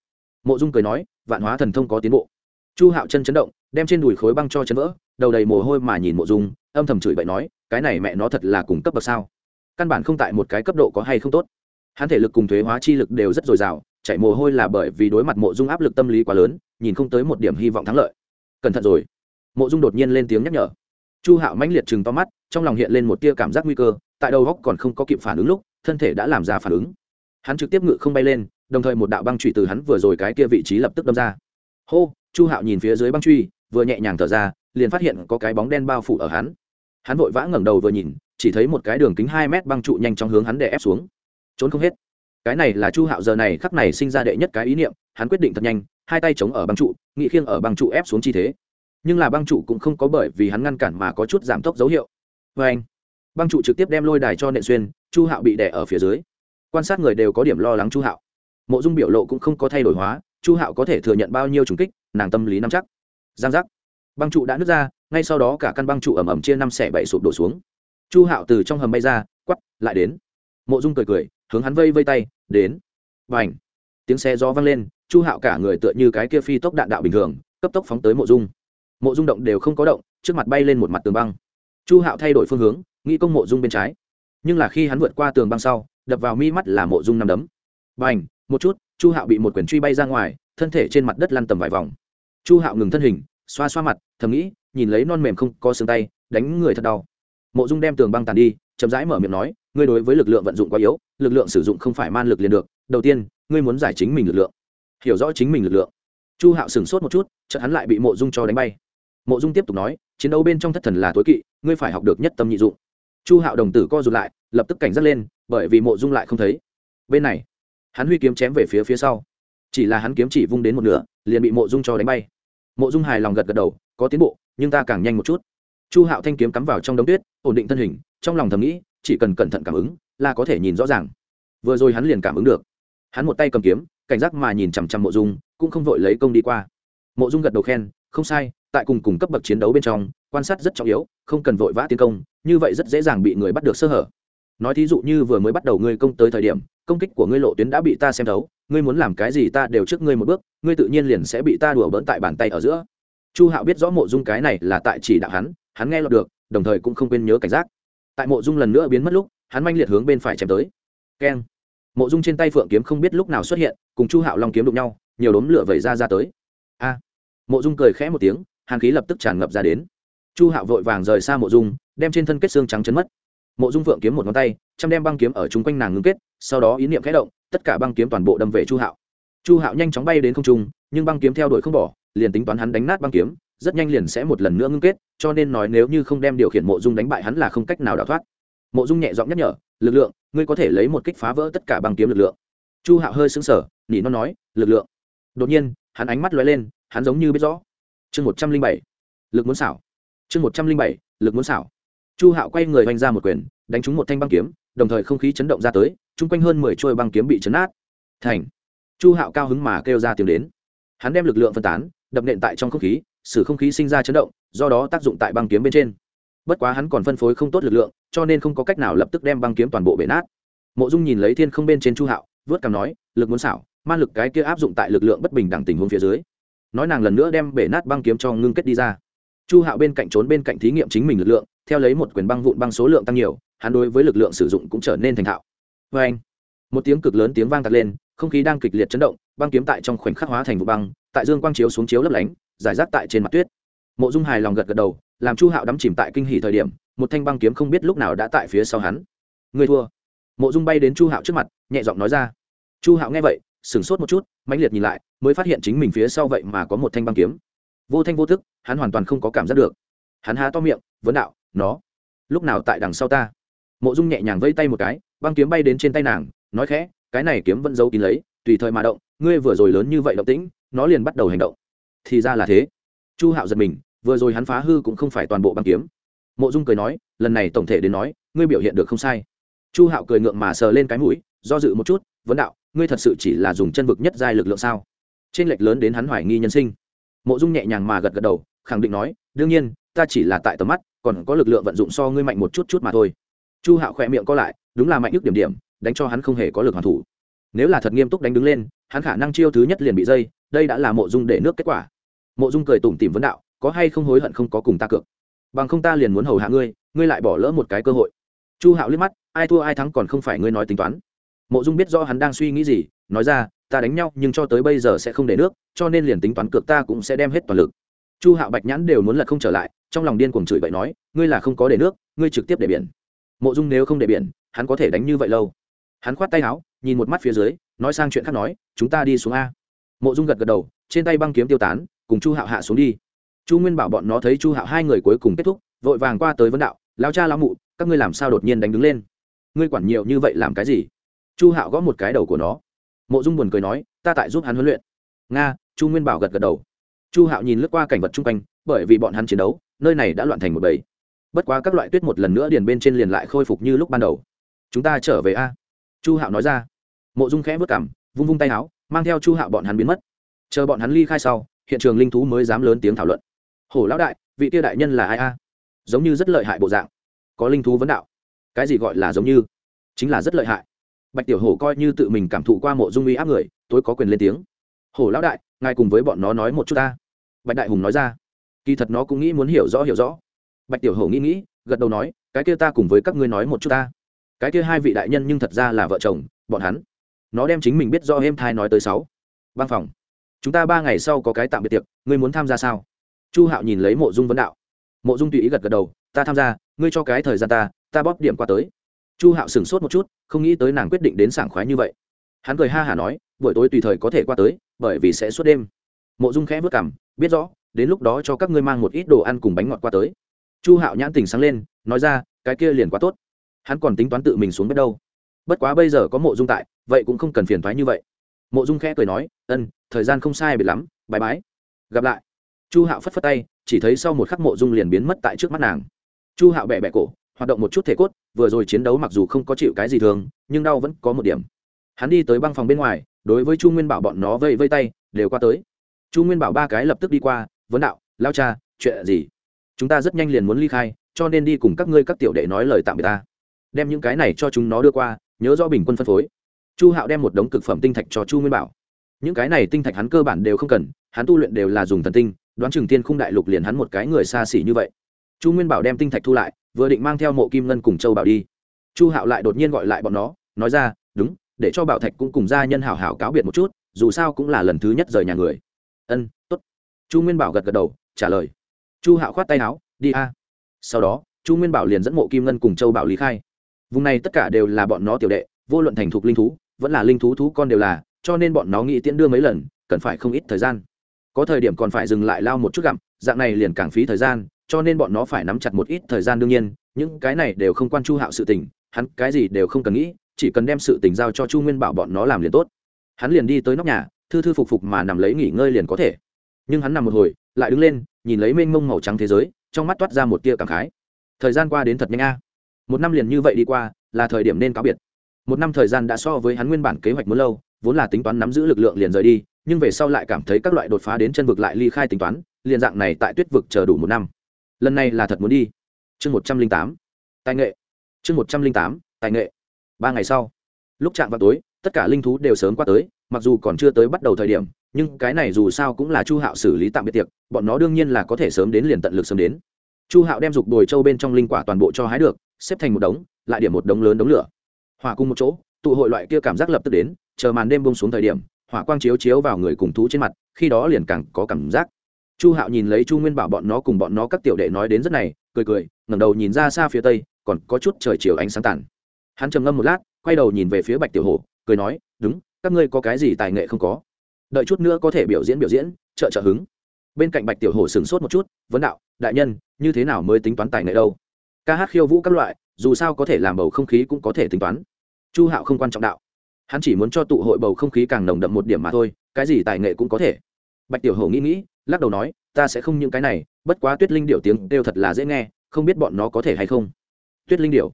Mộ dung cười nói, vạn hóa thần thông có tiến bộ. Chu hạo chân chấn động, đem trên đùi khối băng cho chấn vỡ, đầu đầy mồ hôi mà nhìn mộ dung, âm thầm chửi bậy nói, cái này mẹ nó thật là cùng cấp bậc sao? Căn bản không tại một cái cấp độ có hay không tốt hắn thể lực cùng thuế hóa chi lực đều rất dồi dào chạy mồ hôi là bởi vì đối mặt mộ dung áp lực tâm lý quá lớn, nhìn không tới một điểm hy vọng thắng lợi. Cẩn thận rồi. Mộ dung đột nhiên lên tiếng nhắc nhở. Chu hạo mãnh liệt chừng to mắt, trong lòng hiện lên một tia cảm giác nguy cơ, tại đầu góc còn không có kịp phản ứng lúc, thân thể đã làm ra phản ứng. Hắn trực tiếp ngự không bay lên, đồng thời một đạo băng truy từ hắn vừa rồi cái kia vị trí lập tức đâm ra. Hô, chu hạo nhìn phía dưới băng truy vừa nhẹ nhàng thở ra, liền phát hiện có cái bóng đen bao phủ ở hắn. Hắn vội vã ngẩng đầu vừa nhìn, chỉ thấy một cái đường kính hai mét băng trụ nhanh chóng hướng hắn để ép xuống trốn không hết. Cái này là chu hạo giờ này khắc này sinh ra đệ nhất cái ý niệm, hắn quyết định thật nhanh, hai tay chống ở băng trụ, nghị khiêng ở băng trụ ép xuống chi thế. Nhưng là băng trụ cũng không có bởi vì hắn ngăn cản mà có chút giảm tốc dấu hiệu. Vê anh, băng trụ trực tiếp đem lôi đài cho nện xuyên, chu hạo bị đẻ ở phía dưới. Quan sát người đều có điểm lo lắng chu hạo. Mộ dung biểu lộ cũng không có thay đổi hóa, chu hạo có thể thừa nhận bao nhiêu trùng kích, nàng tâm lý nắm chắc. Giang giác. Băng trụ đã nứt ra, ngay sau đó cả căn băng trụ ẩm ẩm chia năm xẻ bảy sụp đổ xuống. Chu hạo từ trong hầm bay ra quắp lại đến. Mộ dung cười cười hướng hắn vây vây tay, đến. Và ảnh tiếng xe gió vang lên, chu hạo cả người tựa như cái kia phi tốc đạn đạo bình thường, cấp tốc phóng tới mộ dung. Mộ dung động đều không có động, trước mặt bay lên một mặt tường băng. Chu hạo thay đổi phương hướng, nghĩ công mộ dung bên trái. Nhưng là khi hắn vượt qua tường băng sau, đập vào mi mắt là mộ dung nằm đấm. Và ảnh một chút, chu hạo bị một quyển truy bay ra ngoài, thân thể trên mặt đất lăn tầm vài vòng. Chu hạo ngừng thân hình, xoa xoa mặt, thầm nghĩ, nhìn lấy non mềm không có xương tay, đánh người thật đau. Mộ dung đem tường băng tàn đi, chậm rãi mở miệng nói ngươi đối với lực lượng vận dụng quá yếu, lực lượng sử dụng không phải man lực liền được, đầu tiên, ngươi muốn giải chính mình lực lượng. Hiểu rõ chính mình lực lượng. Chu hạo sửng sốt một chút, chợt hắn lại bị mộ dung cho đánh bay. Mộ dung tiếp tục nói, chiến đấu bên trong thất thần là tối kỵ, ngươi phải học được nhất tâm nhị dụng. Chu hạo đồng tử co rụt lại, lập tức cảnh giác lên, bởi vì mộ dung lại không thấy. Bên này, hắn huy kiếm chém về phía phía sau. Chỉ là hắn kiếm chỉ vung đến một nửa, liền bị mộ dung cho đánh bay. Mộ dung hài lòng gật gật đầu, có tiến bộ, nhưng ta càng nhanh một chút. Chu hạo thanh kiếm cắm vào trong đống tuyết, ổn định thân hình, trong lòng thầm nghĩ chỉ cần cẩn thận cảm ứng, là có thể nhìn rõ ràng. Vừa rồi hắn liền cảm ứng được. Hắn một tay cầm kiếm, cảnh giác mà nhìn chằm chằm mộ dung, cũng không vội lấy công đi qua. Mộ dung gật đầu khen, không sai, tại cùng cùng cấp bậc chiến đấu bên trong, quan sát rất trọng yếu, không cần vội vã tiến công, như vậy rất dễ dàng bị người bắt được sơ hở. Nói thí dụ như vừa mới bắt đầu ngươi công tới thời điểm, công kích của ngươi lộ tuyến đã bị ta xem thấu, ngươi muốn làm cái gì ta đều trước ngươi một bước, ngươi tự nhiên liền sẽ bị ta đùa bỡn tại bàn tay ở giữa. Chu hạo biết rõ mộ dung cái này là tại chỉ đạo hắn hắn nghe lọt được, đồng thời cũng không quên nhớ cảnh giác tại mộ dung lần nữa biến mất lúc, hắn manh liệt hướng bên phải chém tới. Keng. Mộ dung trên tay phượng kiếm không biết lúc nào xuất hiện, cùng chu hạo long kiếm đụng nhau, nhiều đốm lửa vẩy ra ra tới. A. Mộ dung cười khẽ một tiếng, hàn khí lập tức tràn ngập ra đến. Chu hạo vội vàng rời xa mộ dung, đem trên thân kết xương trắng chấn mất. Mộ dung phượng kiếm một ngón tay, chăm đem băng kiếm ở chung quanh nàng ngưng kết, sau đó ý niệm khẽ động, tất cả băng kiếm toàn bộ đâm về chu hạo. Chu hạo nhanh chóng bay đến không trung, nhưng băng kiếm theo đuổi không bỏ, liền tính toán hắn đánh nát băng kiếm rất nhanh liền sẽ một lần nữa ngưng kết, cho nên nói nếu như không đem điều khiển mộ dung đánh bại hắn là không cách nào đào thoát. Mộ dung nhẹ giọng nhắc nhở, lực lượng, ngươi có thể lấy một kích phá vỡ tất cả bằng kiếm lực lượng. Chu hạo hơi sững sờ, nỉ nó nói, lực lượng. Đột nhiên, hắn ánh mắt lóe lên, hắn giống như biết rõ. Chương một trăm linh bảy, lực muốn xảo. Chương một trăm linh bảy, lực muốn xảo. Chu hạo quay người oanh ra một quyền, đánh trúng một thanh băng kiếm, đồng thời không khí chấn động ra tới, chung quanh hơn mười trôi băng kiếm bị chấn át. Thành. Chu hạo cao hứng mà kêu ra tiếng đến. Hắn đem lực lượng phân tán, đập nện tại trong không khí sử không khí sinh ra chấn động, do đó tác dụng tại băng kiếm bên trên. Bất quá hắn còn phân phối không tốt lực lượng, cho nên không có cách nào lập tức đem băng kiếm toàn bộ bể nát. Mộ dung nhìn lấy thiên không bên trên chu hạo, vớt cằm nói, lực muốn xảo man lực cái kia áp dụng tại lực lượng bất bình đẳng tình huống phía dưới. Nói nàng lần nữa đem bể nát băng kiếm cho ngưng kết đi ra. Chu hạo bên cạnh trốn bên cạnh thí nghiệm chính mình lực lượng, theo lấy một quyền băng vụn băng số lượng tăng nhiều, hắn đối với lực lượng sử dụng cũng trở nên thành thạo. Vê anh một tiếng cực lớn tiếng vang tạt lên, không khí đang kịch liệt chấn động, băng kiếm tại trong khoảnh khắc hóa thành vụ băng, tại dương quang chiếu xuống chiếu lấp lánh giải rác tại trên mặt tuyết. Mộ dung hài lòng gật gật đầu, làm chu hạo đắm chìm tại kinh hỉ thời điểm, một thanh băng kiếm không biết lúc nào đã tại phía sau hắn. Người thua. Mộ dung bay đến chu hạo trước mặt, nhẹ giọng nói ra. Chu hạo nghe vậy, sửng sốt một chút, mãnh liệt nhìn lại, mới phát hiện chính mình phía sau vậy mà có một thanh băng kiếm. Vô thanh vô thức hắn hoàn toàn không có cảm giác được. Hắn há to miệng, vấn đạo, nó, lúc nào tại đằng sau ta? Mộ dung nhẹ nhàng vây tay một cái, băng kiếm bay đến trên tay nàng, nói khẽ, cái này kiếm vẫn giấu kín lấy, tùy thời mà động, ngươi vừa rồi lớn như vậy động tĩnh, nó liền bắt đầu hành động thì ra là thế. Chu hạo giật mình, vừa rồi hắn phá hư cũng không phải toàn bộ băng kiếm. Mộ dung cười nói, lần này tổng thể đến nói, ngươi biểu hiện được không sai. Chu hạo cười ngượng mà sờ lên cái mũi, do dự một chút, vấn đạo, ngươi thật sự chỉ là dùng chân vực nhất giai lực lượng sao? Trên lệch lớn đến hắn hoài nghi nhân sinh. Mộ dung nhẹ nhàng mà gật gật đầu, khẳng định nói, đương nhiên, ta chỉ là tại tầm mắt, còn có lực lượng vận dụng so ngươi mạnh một chút chút mà thôi. Chu hạo khỏe miệng co lại, đúng là mạnh nhất điểm điểm, đánh cho hắn không hề có lực hoàn thủ. Nếu là thật nghiêm túc đánh đứng lên, hắn khả năng chiêu thứ nhất liền bị dây, đây đã là mộ dung để nước kết quả mộ dung cười tủm tìm vấn đạo, có hay không hối hận không có cùng ta cược? Bằng không ta liền muốn hầu hạ ngươi ngươi lại bỏ lỡ một cái cơ hội. Chu hạo liếc mắt, ai thua ai thắng còn không phải ngươi nói tính toán. Mộ dung biết rõ hắn đang suy nghĩ gì, nói ra, ta đánh nhau nhưng cho tới bây giờ sẽ không để nước, cho nên liền tính toán cược ta cũng sẽ đem hết toàn lực. Chu hạo bạch nhãn đều muốn lật không trở lại, trong lòng điên cuồng chửi bậy nói, ngươi là không có để nước, ngươi trực tiếp để biển. Mộ dung nếu không để biển, hắn có thể đánh như vậy lâu. Hắn khoát tay áo, nhìn một mắt phía dưới, nói sang chuyện khác nói, chúng ta đi xuống a. Mộ dung gật gật đầu, trên tay băng kiếm tiêu tán cùng chu hạo hạ xuống đi. Chu nguyên bảo bọn nó thấy chu hạo hai người cuối cùng kết thúc, vội vàng qua tới vấn đạo lao cha lao mụ, các ngươi làm sao đột nhiên đánh đứng lên? Ngươi quản nhiều như vậy làm cái gì? Chu hạo gõ một cái đầu của nó. Mộ dung buồn cười nói, ta tại giúp hắn huấn luyện. Nga, chu nguyên bảo gật gật đầu. Chu hạo nhìn lướt qua cảnh vật chung quanh, bởi vì bọn hắn chiến đấu, nơi này đã loạn thành một bầy. Bất quá các loại tuyết một lần nữa điền bên trên liền lại khôi phục như lúc ban đầu. Chúng ta trở về a. Chu hạo nói ra. Mộ dung khẽ vất cảm vung vung tay áo, mang theo chu hạo bọn hắn biến mất. Chờ bọn hắn ly khai sau hiện trường linh thú mới dám lớn tiếng thảo luận. Hổ lão đại, vị tia đại nhân là ai a? Giống như rất lợi hại bộ dạng. Có linh thú vấn đạo. Cái gì gọi là giống như? Chính là rất lợi hại. Bạch tiểu hổ coi như tự mình cảm thụ qua mộ dung uy áp người, tối có quyền lên tiếng. Hổ lão đại, ngài cùng với bọn nó nói một chút ta. Bạch đại hùng nói ra. Kỳ thật nó cũng nghĩ muốn hiểu rõ hiểu rõ. Bạch tiểu hổ nghĩ nghĩ, gật đầu nói, cái kia ta cùng với các ngươi nói một chút ta. Cái kia hai vị đại nhân nhưng thật ra là vợ chồng, bọn hắn. Nó đem chính mình biết do êm thai nói tới sáu. Băng phòng chúng ta ba ngày sau có cái tạm biệt tiệc, ngươi muốn tham gia sao? Chu hạo nhìn lấy mộ dung vấn đạo. Mộ dung tùy ý gật gật đầu, ta tham gia, ngươi cho cái thời gian ta ta bóp điểm qua tới. Chu hạo sửng sốt một chút, không nghĩ tới nàng quyết định đến sảng khoái như vậy. Hắn cười ha hả nói, buổi tối tùy thời có thể qua tới, bởi vì sẽ suốt đêm. Mộ dung khẽ vất cảm biết rõ, đến lúc đó cho các ngươi mang một ít đồ ăn cùng bánh ngọt qua tới. Chu hạo nhãn tình sáng lên, nói ra, cái kia liền quá tốt. Hắn còn tính toán tự mình xuống biết đâu. Bất quá bây giờ có mộ dung tại, vậy cũng không cần phiền thoái như vậy mộ dung khẽ cười nói, ân, thời gian không sai biệt lắm bãi bái. Gặp lại, chu hạo phất phất tay, chỉ thấy sau một khắc mộ dung liền biến mất tại trước mắt nàng. Chu hạo bẹ bẹ cổ, hoạt động một chút thể cốt, vừa rồi chiến đấu mặc dù không có chịu cái gì thường, nhưng đau vẫn có một điểm. Hắn đi tới băng phòng bên ngoài, đối với chu nguyên bảo bọn nó vây vây tay, đều qua tới. Chu nguyên bảo ba cái lập tức đi qua, vấn đạo, lao cha, chuyện gì? Chúng ta rất nhanh liền muốn ly khai, cho nên đi cùng các ngươi các tiểu đệ nói lời tạm biệt ta. Đem những cái này cho chúng nó đưa qua, nhớ rõ bình quân phân phối chu hạo đem một đống cực phẩm tinh thạch cho chu nguyên bảo. Những cái này tinh thạch hắn cơ bản đều không cần, hắn tu luyện đều là dùng thần tinh, đoán chừng tiên khung đại lục liền hắn một cái người xa xỉ như vậy. Chu nguyên bảo đem tinh thạch thu lại, vừa định mang theo mộ kim ngân cùng châu bảo đi. Chu hạo lại đột nhiên gọi lại bọn nó, nói ra, đúng, để cho bảo thạch cũng cùng gia nhân hảo hảo cáo biệt một chút, dù sao cũng là lần thứ nhất rời nhà người. Ân t ố t chu nguyên bảo gật gật đầu, trả lời. Chu hạo khoát tay áo, đi a. Sau đó, chu nguyên bảo liền dẫn mộ kim ngân cùng châu bảo lý khai. Vùng này tất cả đều là bọn nó tiểu đệ, vô luận thành thục linh thú vẫn là linh thú thú con đều là, cho nên bọn nó nghĩ tiễn đưa mấy lần, cần phải không ít thời gian. Có thời điểm còn phải dừng lại lao một chút gặm, dạng này liền càng phí thời gian, cho nên bọn nó phải nắm chặt một ít thời gian đương nhiên, những cái này đều không quan chu hạo sự tình, hắn cái gì đều không cần nghĩ, chỉ cần đem sự tình giao cho chu nguyên bảo bọn nó làm liền tốt. Hắn liền đi tới nóc nhà, thư thư phục phục mà nằm lấy nghỉ ngơi liền có thể. Nhưng hắn nằm một hồi, lại đứng lên, nhìn lấy mênh mông màu trắng thế giới, trong mắt toát ra một tia cảm khái. Thời gian qua đến thật nhanh a. Một năm liền như vậy đi qua, là thời điểm nên cáo biệt một năm thời gian đã so với hắn nguyên bản kế hoạch muốn lâu, vốn là tính toán nắm giữ lực lượng liền rời đi, nhưng về sau lại cảm thấy các loại đột phá đến chân vực lại ly khai tính toán, liền dạng này tại tuyết vực chờ đủ một năm. Lần này là thật muốn đi. Chương một trăm linh tám. Tài nghệ. Chương một trăm linh tám. Tài nghệ. Ba ngày sau, lúc chạm vào tối, tất cả linh thú đều sớm qua tới, mặc dù còn chưa tới bắt đầu thời điểm, nhưng cái này dù sao cũng là chu hạo xử lý tạm biệt tiệc, bọn nó đương nhiên là có thể sớm đến liền tận lực sớm đến. Chu hạo đem dục đồi châu bên trong linh quả toàn bộ cho hái được, xếp thành một đống, lại điểm một đống lớn đống lửa hỏa cùng một chỗ, tụ hội loại kia cảm giác lập tức đến, chờ màn đêm bông xuống thời điểm, hỏa quang chiếu chiếu vào người cùng thú trên mặt, khi đó liền càng có cảm giác. Chu hạo nhìn lấy chu nguyên bảo bọn nó cùng bọn nó các tiểu đệ nói đến rất này, cười cười, ngẩng đầu nhìn ra xa phía tây, còn có chút trời chiều ánh sáng tàn. Hắn trầm ngâm một lát, quay đầu nhìn về phía bạch tiểu hổ, cười nói, đúng, các ngươi có cái gì tài nghệ không có? Đợi chút nữa có thể biểu diễn biểu diễn, trợ trợ hứng. Bên cạnh bạch tiểu hổ sửng sốt một chút, vấn đạo, đại nhân, như thế nào mới tính toán tài nghệ đâu? Ca hát khiêu vũ các loại, dù sao có thể làm bầu không khí cũng có thể tính toán chu hạo không quan trọng đạo. Hắn chỉ muốn cho tụ hội bầu không khí càng nồng đậm một điểm mà thôi, cái gì tài nghệ cũng có thể. Bạch tiểu hổ nghĩ nghĩ, lắc đầu nói, ta sẽ không những cái này, bất quá tuyết linh điệu tiếng đều thật là dễ nghe, không biết bọn nó có thể hay không? Tuyết linh điệu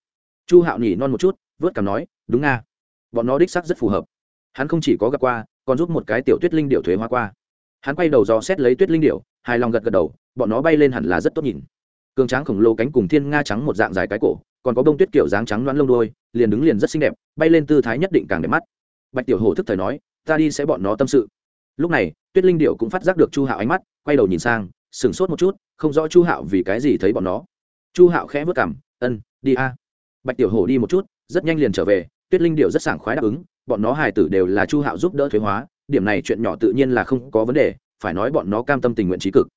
chu hạo nhỉ non một chút, vớt cảm nói, đúng nga. Bọn nó đích sắc rất phù hợp. Hắn không chỉ có gặp qua, còn giúp một cái tiểu tuyết linh điệu thuế hoa qua. Hắn quay đầu dò xét lấy tuyết linh điệu hài lòng gật gật đầu, bọn nó bay lên hẳn là rất tốt nhìn. Cường tráng khổng lồ cánh cùng thiên nga trắng một dạng dài cái cổ còn có bông tuyết kiểu dáng trắng loãng lông đuôi liền đứng liền rất xinh đẹp, bay lên tư thái nhất định càng đẹp mắt. Bạch tiểu hổ thức thời nói, ta đi sẽ bọn nó tâm sự. Lúc này, tuyết linh điệu cũng phát giác được chu hạo ánh mắt, quay đầu nhìn sang, sửng sốt một chút, không rõ chu hạo vì cái gì thấy bọn nó. Chu hạo khẽ vất cảm ân, đi a. Bạch tiểu hổ đi một chút, rất nhanh liền trở về, tuyết linh điệu rất sảng khoái đáp ứng, bọn nó hài tử đều là chu hạo giúp đỡ thuế hóa, điểm này chuyện nhỏ tự nhiên là không có vấn đề, phải nói bọn nó cam tâm tình nguyện trí cực.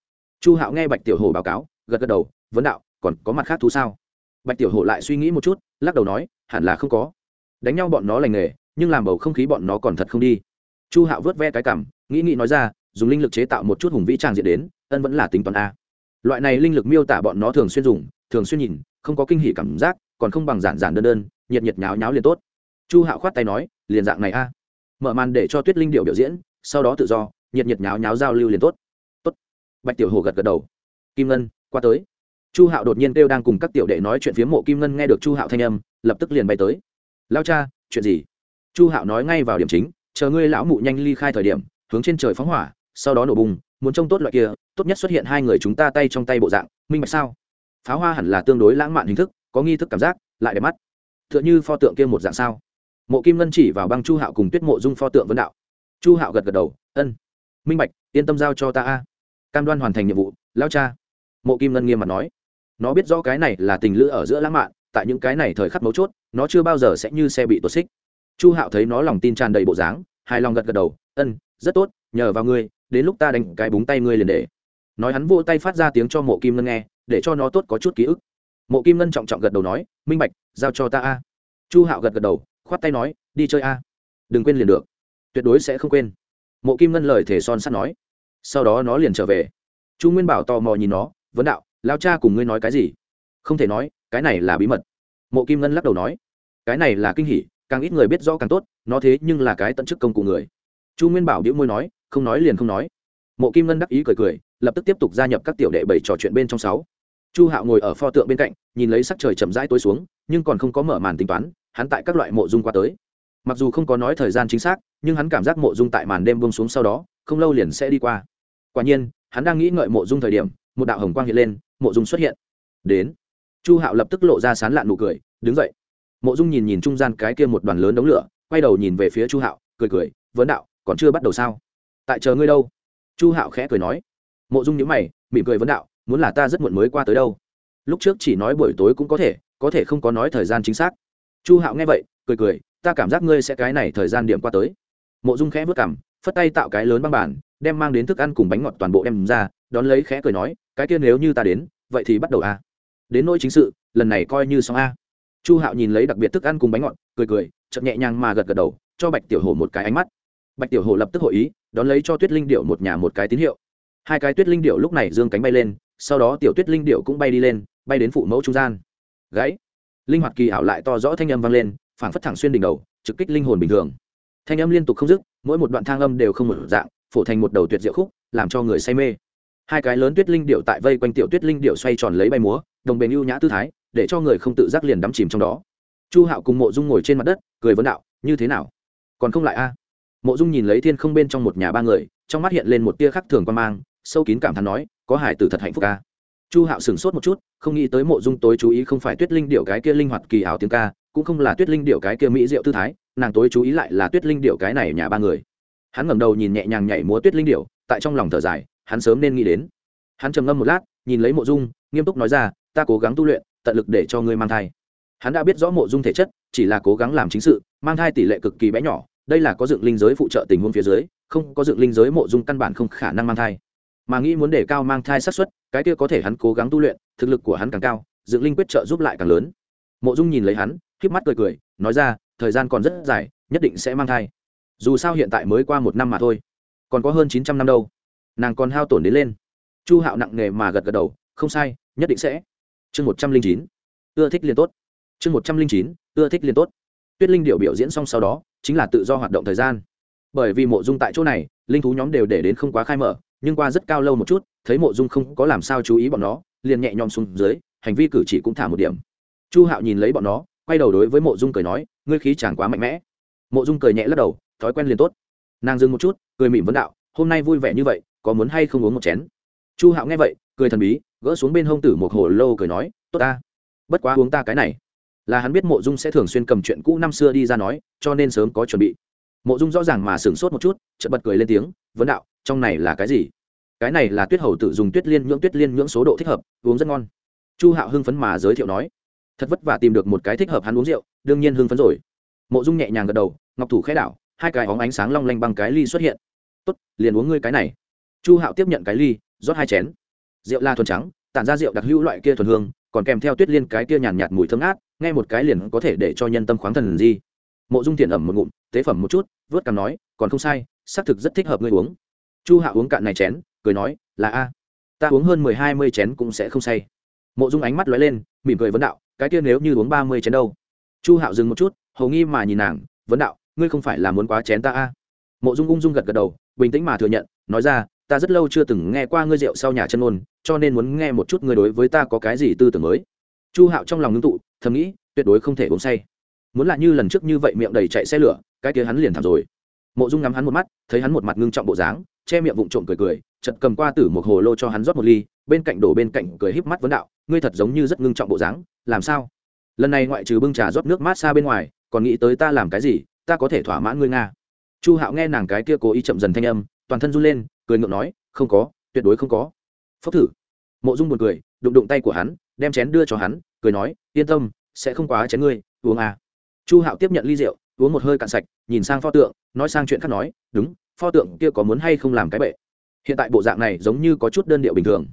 Chu hạo nghe bạch tiểu hổ báo cáo, gật gật đầu, vấn đạo, còn có mặt khác thú sao? Bạch tiểu hổ lại suy nghĩ một chút, lắc đầu nói, hẳn là không có. Đánh nhau bọn nó lành nghề, nhưng làm bầu không khí bọn nó còn thật không đi. Chu hạo vớt ve cái cảm, nghĩ nghĩ nói ra, dùng linh lực chế tạo một chút hùng vĩ tràng diện đến, ân vẫn là tính toán a. Loại này linh lực miêu tả bọn nó thường xuyên dùng, thường xuyên nhìn, không có kinh hỉ cảm giác, còn không bằng giản giản đơn đơn, nhiệt nhiệt nháo nháo liền tốt. Chu hạo khoát tay nói, liền dạng này a. Mở màn để cho tuyết linh điệu biểu diễn, sau đó tự do, nhiệt nhiệt nháo nháo giao lưu liền tốt. Tốt. Bạch tiểu hồ gật gật đầu. Kim ngân, qua tới chu hạo đột nhiên kêu đang cùng các tiểu đệ nói chuyện phía mộ kim ngân nghe được chu hạo thanh âm, lập tức liền bay tới. Lao cha, chuyện gì? Chu hạo nói ngay vào điểm chính, chờ ngươi lão mụ nhanh ly khai thời điểm, hướng trên trời phóng hỏa, sau đó nổ bùng, muốn trông tốt loại kia, tốt nhất xuất hiện hai người chúng ta tay trong tay bộ dạng, minh bạch sao? Pháo hoa hẳn là tương đối lãng mạn hình thức, có nghi thức cảm giác, lại đẹp mắt. T h ư ợ n h ư pho tượng kia một dạng sao? Mộ kim ngân chỉ vào băng chu hạo cùng tuyết mộ dung pho tượng vân đạo. Chu hạo gật gật đầu, ân, minh bạch, yên tâm giao cho ta a. Cam đoan hoàn thành nhiệm vụ lao cha. Mộ kim ngân nghiêm mặt nói nó biết rõ cái này là tình lữ ở giữa lãng mạn, tại những cái này thời khắc mấu chốt, nó chưa bao giờ sẽ như xe bị tuột xích. Chu hạo thấy nó lòng tin tràn đầy bộ dáng, hài lòng gật gật đầu, ân, rất tốt, nhờ vào ngươi, đến lúc ta đánh cái búng tay ngươi liền để. Nói hắn vô tay phát ra tiếng cho mộ kim ngân nghe, để cho nó tốt có chút ký ức. Mộ kim ngân trọng trọng gật đầu nói, minh bạch, giao cho ta a. Chu hạo gật gật đầu, khoát tay nói, đi chơi a. Đừng quên liền được. Tuyệt đối sẽ không quên. Mộ kim ngân lời thể son sắt nói. Sau đó nó liền trở về. Chu nguyên bảo tò mò nhìn nó, vấn đạo lao cha cùng ngươi nói cái gì? Không thể nói, cái này là bí mật. Mộ kim ngân lắc đầu nói, cái này là kinh hỉ, càng ít người biết rõ càng tốt, nó thế nhưng là cái tận chức công cụ người. Chu nguyên bảo đĩu môi nói, không nói liền không nói. Mộ kim ngân đắc ý cười cười, lập tức tiếp tục gia nhập các tiểu đệ bảy trò chuyện bên trong sáu. Chu hạo ngồi ở pho tượng bên cạnh, nhìn lấy sắc trời chậm rãi tối xuống, nhưng còn không có mở màn tính toán, hắn tại các loại mộ dung qua tới. Mặc dù không có nói thời gian chính xác, nhưng hắn cảm giác mộ dung tại màn đêm bông xuống sau đó, không lâu liền sẽ đi qua. Quả nhiên, hắn đang nghĩ ngợi mộ dung thời điểm một đạo hồng quang hiện lên, mộ dung xuất hiện. Đến. Chu hạo lập tức lộ ra sán lạn nụ cười, đứng dậy. Mộ dung nhìn nhìn trung gian cái kia một đoàn lớn đống lửa, quay đầu nhìn về phía chu hạo, cười cười, vấn đạo, còn chưa bắt đầu sao? Tại chờ ngươi đâu? Chu hạo khẽ cười nói. Mộ dung nhữ mày, mỉm cười vấn đạo, muốn là ta rất muộn mới qua tới đâu? Lúc trước chỉ nói buổi tối cũng có thể có thể không có nói thời gian chính xác. Chu hạo nghe vậy, cười cười, ta cảm giác ngươi sẽ cái này thời gian điểm qua tới. Mộ dung khẽ vất cảm phất tay tạo cái lớn băng bản đem mang đến thức ăn cùng bánh ngọt toàn bộ đem ra, đón lấy khẽ cười nói, cái kia nếu như ta đến, vậy thì bắt đầu a. Đến nỗi chính sự, lần này coi như xong a. Chu hạo nhìn lấy đặc biệt thức ăn cùng bánh ngọt, cười cười chậm nhẹ nhàng mà gật gật đầu, cho bạch tiểu hổ một cái ánh mắt. Bạch tiểu hổ lập tức hội ý, đón lấy cho tuyết linh điệu một nhà một cái tín hiệu. Hai cái tuyết linh điệu lúc này dương cánh bay lên, sau đó tiểu tuyết linh điệu cũng bay đi lên, bay đến phụ mẫu trung gian. Gãy. Linh hoạt kỳ ảo lại to rõ thanh âm vang lên, phảng phất thẳng xuyên đỉnh đầu, trực kích linh hồn bình thường. Thanh âm liên tục không dứt, mỗi một đoạn thang âm đều không một dạng phổ thành một đầu tuyệt diệu khúc, làm cho người say mê. Hai cái lớn tuyết linh điệu tại vây quanh tiểu tuyết linh điệu xoay tròn lấy bay múa, đồng bền ưu nhã tư thái, để cho người không tự giác liền đắm chìm trong đó. Chu hạo cùng mộ dung ngồi trên mặt đất, cười vấn đạo, như thế nào? Còn không lại a? Mộ dung nhìn lấy thiên không bên trong một nhà ba người, trong mắt hiện lên một tia khắc thường quan mang, sâu kín cảm thán nói, có hải tử thật hạnh phúc ca chu hạo sửng sốt một chút, không nghĩ tới mộ dung tối chú ý không phải tuyết linh điệu cái kia linh hoạt kỳ ảo tiếng ca, cũng không là tuyết linh điệu cái kia mỹ diệu tư thái, nàng tối chú ý lại là tuyết linh điệu cái này nhà ba người hắn ngẩng đầu nhìn nhẹ nhàng nhảy múa tuyết linh điểu, tại trong lòng thở dài hắn sớm nên nghĩ đến. Hắn trầm ngâm một lát nhìn lấy mộ dung nghiêm túc nói ra ta cố gắng tu luyện tận lực để cho ngươi mang thai. Hắn đã biết rõ mộ dung thể chất chỉ là cố gắng làm chính sự mang thai tỷ lệ cực kỳ bé nhỏ đây là có dựng linh giới phụ trợ tình huống phía dưới không có dựng linh giới mộ dung căn bản không khả năng mang thai. Mà nghĩ muốn để cao mang thai xác suất cái kia có thể hắn cố gắng tu luyện thực lực của hắn càng cao dựng linh quyết trợ giúp lại càng lớn. Mộ dung nhìn lấy hắn k mắt cười cười nói ra thời gian còn rất dài nhất định sẽ mang thai dù sao hiện tại mới qua một năm mà thôi. Còn có hơn chín trăm năm đâu. Nàng còn hao tổn đến lên. Chu hạo nặng nề mà gật gật đầu, không sai, nhất định sẽ. Chương một trăm linh chín, ưa thích liên tốt. Chương một trăm linh chín, ưa thích liên tốt. Tuyết linh điệu biểu diễn xong sau đó, chính là tự do hoạt động thời gian. Bởi vì mộ dung tại chỗ này, linh thú nhóm đều để đến không quá khai mở, nhưng qua rất cao lâu một chút, thấy mộ dung không có làm sao chú ý bọn nó, liền nhẹ nhõm xuống dưới, hành vi cử chỉ cũng thả một điểm. Chu hạo nhìn lấy bọn nó, quay đầu đối với mộ dung cười nói, ngươi khí chẳng quá mạnh mẽ. Mộ dung cười nhẹ lắc đầu thói quen liền tốt. Nàng dừng một chút, cười mỉm vấn đạo, hôm nay vui vẻ như vậy, có muốn hay không uống một chén? Chu hạo nghe vậy, cười thần bí, gỡ xuống bên hông tử một hồ lô cười nói, tốt ta, bất quá uống ta cái này. Là hắn biết mộ dung sẽ thường xuyên cầm chuyện cũ năm xưa đi ra nói, cho nên sớm có chuẩn bị. Mộ dung rõ ràng mà sửng sốt một chút, chợt bật cười lên tiếng, vấn đạo, trong này là cái gì? Cái này là tuyết hầu tự dùng tuyết liên nhưỡng, tuyết liên nhưỡng số độ thích hợp, uống rất ngon. Chu hạo hưng phấn mà giới thiệu nói, thật vất vả tìm được một cái thích hợp hắn uống rượu, đương nhiên hưng phấn rồi. Mộ dung nhẹ nhàng gật đầu, ngọc thủ khẽ đảo hai cái óng ánh sáng long lanh bằng cái ly xuất hiện. Tốt, liền uống ngươi cái này. Chu hạo tiếp nhận cái ly, rót hai chén. Rượu la thuần trắng, tản ra rượu đặc hữu loại kia thuần hương, còn kèm theo tuyết liên cái kia nhàn nhạt mùi thơm ngát, nghe một cái liền có thể để cho nhân tâm khoáng thần gì mộ dung thiện ẩm một ngụm, tế phẩm một chút, vớt cằm nói, còn không sai, xác thực rất thích hợp ngươi uống. Chu hạ uống cạn này chén, cười nói, là a, ta uống hơn mười hai mươi chén cũng sẽ không say. Mộ dung ánh mắt lóe lên, mỉm cười vấn đạo, cái kia nếu như uống ba mươi chén đâu? Chu hạo dừng một chút, hầu nghi mà nhìn nàng, vấn đạo ngươi không phải là muốn quá chén ta a? Mộ dung ung dung gật gật đầu, bình tĩnh mà thừa nhận, nói ra, ta rất lâu chưa từng nghe qua ngươi rượu sau nhà chân ôn cho nên muốn nghe một chút ngươi đối với ta có cái gì tư tưởng mới. Chu hạo trong lòng ngưng tụ, thầm nghĩ, tuyệt đối không thể uống say. Muốn là như lần trước như vậy miệng đầy chạy xe lửa, cái kia hắn liền thảm rồi. Mộ dung ngắm hắn một mắt, thấy hắn một mặt ngưng trọng bộ dáng, che miệng vụng trộm cười cười chật cầm qua tử một hồ lô cho hắn rót một ly, bên cạnh đổ bên cạnh cười híp mắt vấn đạo, ngươi thật giống như rất ngưng trọng bộ dáng, làm sao? Lần này ngoại trừ bưng trà rót nước mát xa bên ngoài, còn nghĩ tới ta làm cái gì? Ta có thể thỏa mãn ngươi nga. Chu hạo nghe nàng cái kia cố ý chậm dần thanh âm, toàn thân run lên, cười ngượng nói, không có, tuyệt đối không có. Phốc thử. Mộ dung buồn cười, đụng đụng tay của hắn, đem chén đưa cho hắn, cười nói, yên tâm, sẽ không quá chén ngươi, uống à. chu hạo tiếp nhận ly rượu, uống một hơi cạn sạch, nhìn sang pho tượng, nói sang chuyện khác nói, đúng, pho tượng kia có muốn hay không làm cái bệ. Hiện tại bộ dạng này giống như có chút đơn điệu bình thường.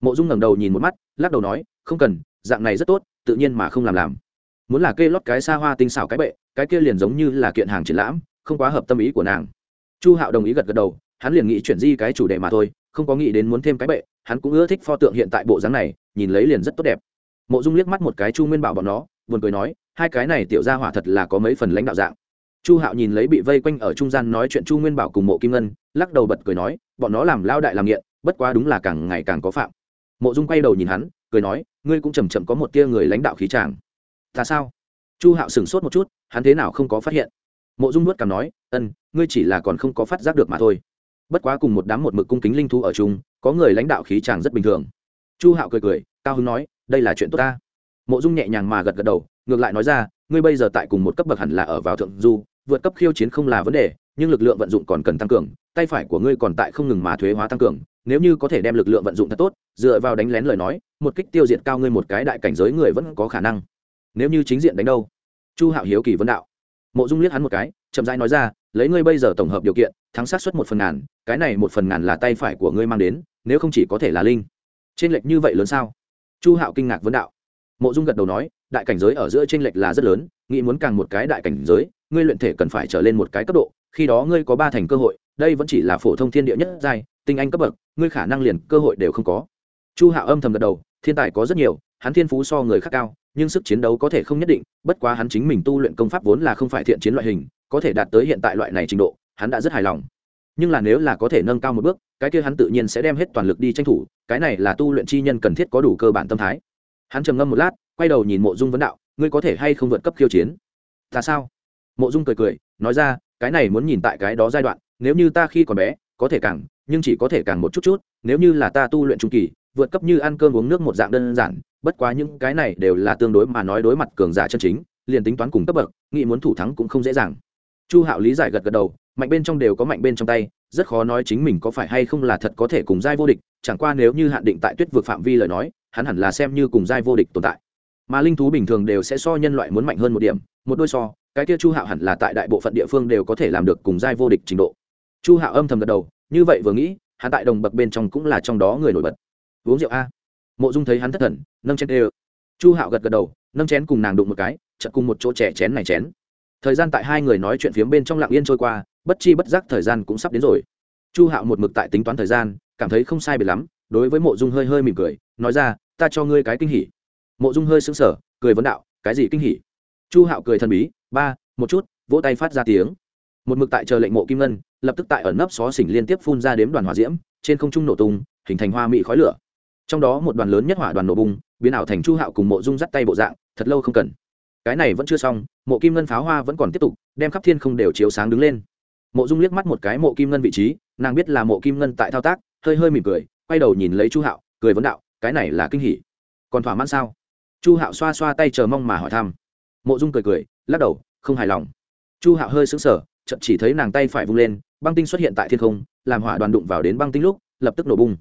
Mộ dung ngẩng đầu nhìn một mắt, lắc đầu nói, không cần, dạng này rất tốt, tự nhiên mà không làm làm muốn là kê lót cái xa hoa tinh xảo cái bệ, cái kia liền giống như là kiện hàng triển lãm, không quá hợp tâm ý của nàng. Chu hạo đồng ý gật gật đầu, hắn liền nghĩ chuyển di cái chủ đề mà thôi, không có nghĩ đến muốn thêm cái bệ, hắn cũng ưa thích pho tượng hiện tại bộ dáng này, nhìn lấy liền rất tốt đẹp. Mộ dung liếc mắt một cái chu nguyên bảo bọn nó, buồn cười nói, hai cái này tiểu ra hỏa thật là có mấy phần lãnh đạo dạng. Chu hạo nhìn lấy bị vây quanh ở trung gian nói chuyện chu nguyên bảo cùng mộ kim ngân, lắc đầu bật cười nói, bọn nó làm lao đại làm nghiện, bất quá đúng là càng ngày càng có phạm. Mộ dung quay đầu nhìn hắn, cười nói, ngươi cũng chầm chậm có một tia người lãnh đạo khí tràng ta sao? Chu hạo sửng sốt một chút, hắn thế nào không có phát hiện? Mộ dung nuốt cảm nói, ân, ngươi chỉ là còn không có phát giác được mà thôi. Bất quá cùng một đám một mực cung kính linh thu ở chung, có người lãnh đạo khí chàng rất bình thường. Chu hạo cười cười, cao hưng nói, đây là chuyện tốt ta. Mộ dung nhẹ nhàng mà gật gật đầu, ngược lại nói ra, ngươi bây giờ tại cùng một cấp bậc hẳn là ở vào thượng du, vượt cấp khiêu chiến không là vấn đề, nhưng lực lượng vận dụng còn cần tăng cường, tay phải của ngươi còn tại không ngừng mà thuế hóa tăng cường, nếu như có thể đem lực lượng vận dụng thật tốt, dựa vào đánh lén lời nói, một kích tiêu diệt cao ngươi một cái đại cảnh giới người vẫn có khả năng nếu như chính diện đánh đâu? Chu hạo hiếu kỳ vấn đạo. Mộ dung liếc hắn một cái, chậm rãi nói ra, lấy ngươi bây giờ tổng hợp điều kiện, thắng sát suất một phần ngàn, cái này một phần ngàn là tay phải của ngươi mang đến, nếu không chỉ có thể là linh. Trên lệch như vậy lớn sao? Chu hạo kinh ngạc vấn đạo. Mộ dung gật đầu nói, đại cảnh giới ở giữa trên lệch là rất lớn, nghĩ muốn càng một cái đại cảnh giới, ngươi luyện thể cần phải trở lên một cái cấp độ, khi đó ngươi có ba thành cơ hội, đây vẫn chỉ là phổ thông thiên địa nhất giai, tinh anh cấp bậc, ngươi khả năng liền cơ hội đều không có. Chu hạo âm thầm gật đầu, thiên tài có rất nhiều, hắn thiên phú so người khác cao nhưng sức chiến đấu có thể không nhất định, bất quá hắn chính mình tu luyện công pháp vốn là không phải thiện chiến loại hình, có thể đạt tới hiện tại loại này trình độ, hắn đã rất hài lòng. Nhưng là nếu là có thể nâng cao một bước, cái kia hắn tự nhiên sẽ đem hết toàn lực đi tranh thủ, cái này là tu luyện chi nhân cần thiết có đủ cơ bản tâm thái. Hắn trầm ngâm một lát, quay đầu nhìn mộ dung vấn đạo, ngươi có thể hay không vượt cấp khiêu chiến? Ta sao? Mộ dung cười cười, nói ra, cái này muốn nhìn tại cái đó giai đoạn, nếu như ta khi còn bé, có thể càng, nhưng chỉ có thể càng một chút chút, nếu như là ta tu luyện trung kỳ, vượt cấp như ăn cơm uống nước một dạng đơn giản bất quá những cái này đều là tương đối mà nói đối mặt cường giả chân chính, liền tính toán cùng cấp bậc, nghĩ muốn thủ thắng cũng không dễ dàng. Chu hạo lý giải gật gật đầu, mạnh bên trong đều có mạnh bên trong tay, rất khó nói chính mình có phải hay không là thật có thể cùng giai vô địch, chẳng qua nếu như hạn định tại tuyết vượt phạm vi lời nói, hắn hẳn là xem như cùng giai vô địch tồn tại. Mà linh thú bình thường đều sẽ so nhân loại muốn mạnh hơn một điểm, một đôi so, cái kia chu hạo hẳn là tại đại bộ phận địa phương đều có thể làm được cùng giai vô địch trình độ. Chu hạo âm thầm gật đầu, như vậy vừa nghĩ, hắn tại đồng bậc bên trong cũng là trong đó người nổi bật. Uống rượu a mộ dung thấy hắn thất thần, nâng chén tê chu hạo gật gật đầu, nâng chén cùng nàng đụng một cái, chợt cùng một chỗ trẻ chén này chén. Thời gian tại hai người nói chuyện phiếm bên trong lặng yên trôi qua, bất chi bất giác thời gian cũng sắp đến rồi. Chu hạo một mực tại tính toán thời gian, cảm thấy không sai biệt lắm, đối với mộ dung hơi hơi mỉm cười, nói ra, ta cho ngươi cái kinh hỉ. Mộ dung hơi sững sờ, cười vấn đạo, cái gì kinh hỉ? Chu hạo cười thần bí, ba, một chút, vỗ tay phát ra tiếng. Một mực tại chờ lệnh mộ kim ngân, lập tức tại ẩn nấp xó xỉnh liên tiếp phun ra đếm đoàn hỏa diễm, trên không trung nổ tung, hình thành hoa mỹ khói lửa trong đó một đoàn lớn nhất hỏa đoàn nổ bùng, biến ảo thành chu hạo cùng mộ dung dắt tay bộ dạng, thật lâu không cần. Cái này vẫn chưa xong, mộ kim ngân pháo hoa vẫn còn tiếp tục, đem khắp thiên không đều chiếu sáng đứng lên. Mộ dung liếc mắt một cái mộ kim ngân vị trí, nàng biết là mộ kim ngân tại thao tác, hơi hơi mỉm cười, quay đầu nhìn lấy chu hạo, cười vấn đạo, cái này là kinh hỉ. Còn thỏa mãn sao? Chu hạo xoa xoa tay chờ mong mà hỏi thăm. Mộ dung cười cười, lắc đầu, không hài lòng. Chu hạo hơi sững sờ chậm chỉ thấy nàng tay phải vung lên, băng tinh xuất hiện tại thiên không, làm hỏa đoàn đụng vào đến băng tinh lúc, lập tức nổ bung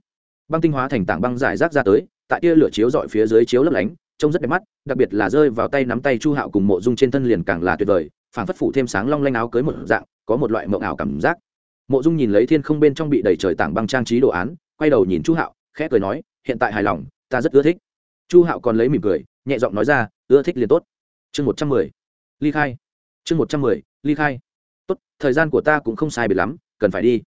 băng tinh hóa thành tảng băng giải rác ra tới, tại tia lửa chiếu dọi phía dưới chiếu lấp lánh, trông rất đẹp mắt, đặc biệt là rơi vào tay nắm tay chu hạo cùng mộ dung trên thân liền càng là tuyệt vời, phảng phất phủ thêm sáng long lanh áo cưới một dạng, có một loại mộng ảo cảm giác. Mộ dung nhìn lấy thiên không bên trong bị đầy trời tảng băng trang trí đồ án, quay đầu nhìn chu hạo, khẽ cười nói, hiện tại hài lòng, ta rất ưa thích. Chu hạo còn lấy mỉm cười, nhẹ giọng nói ra, ưa thích liền tốt. Chương một trăm mười, ly khai. Chương một trăm mười, ly khai. Tốt, thời gian của ta cũng không sai biệt lắm, cần phải đi.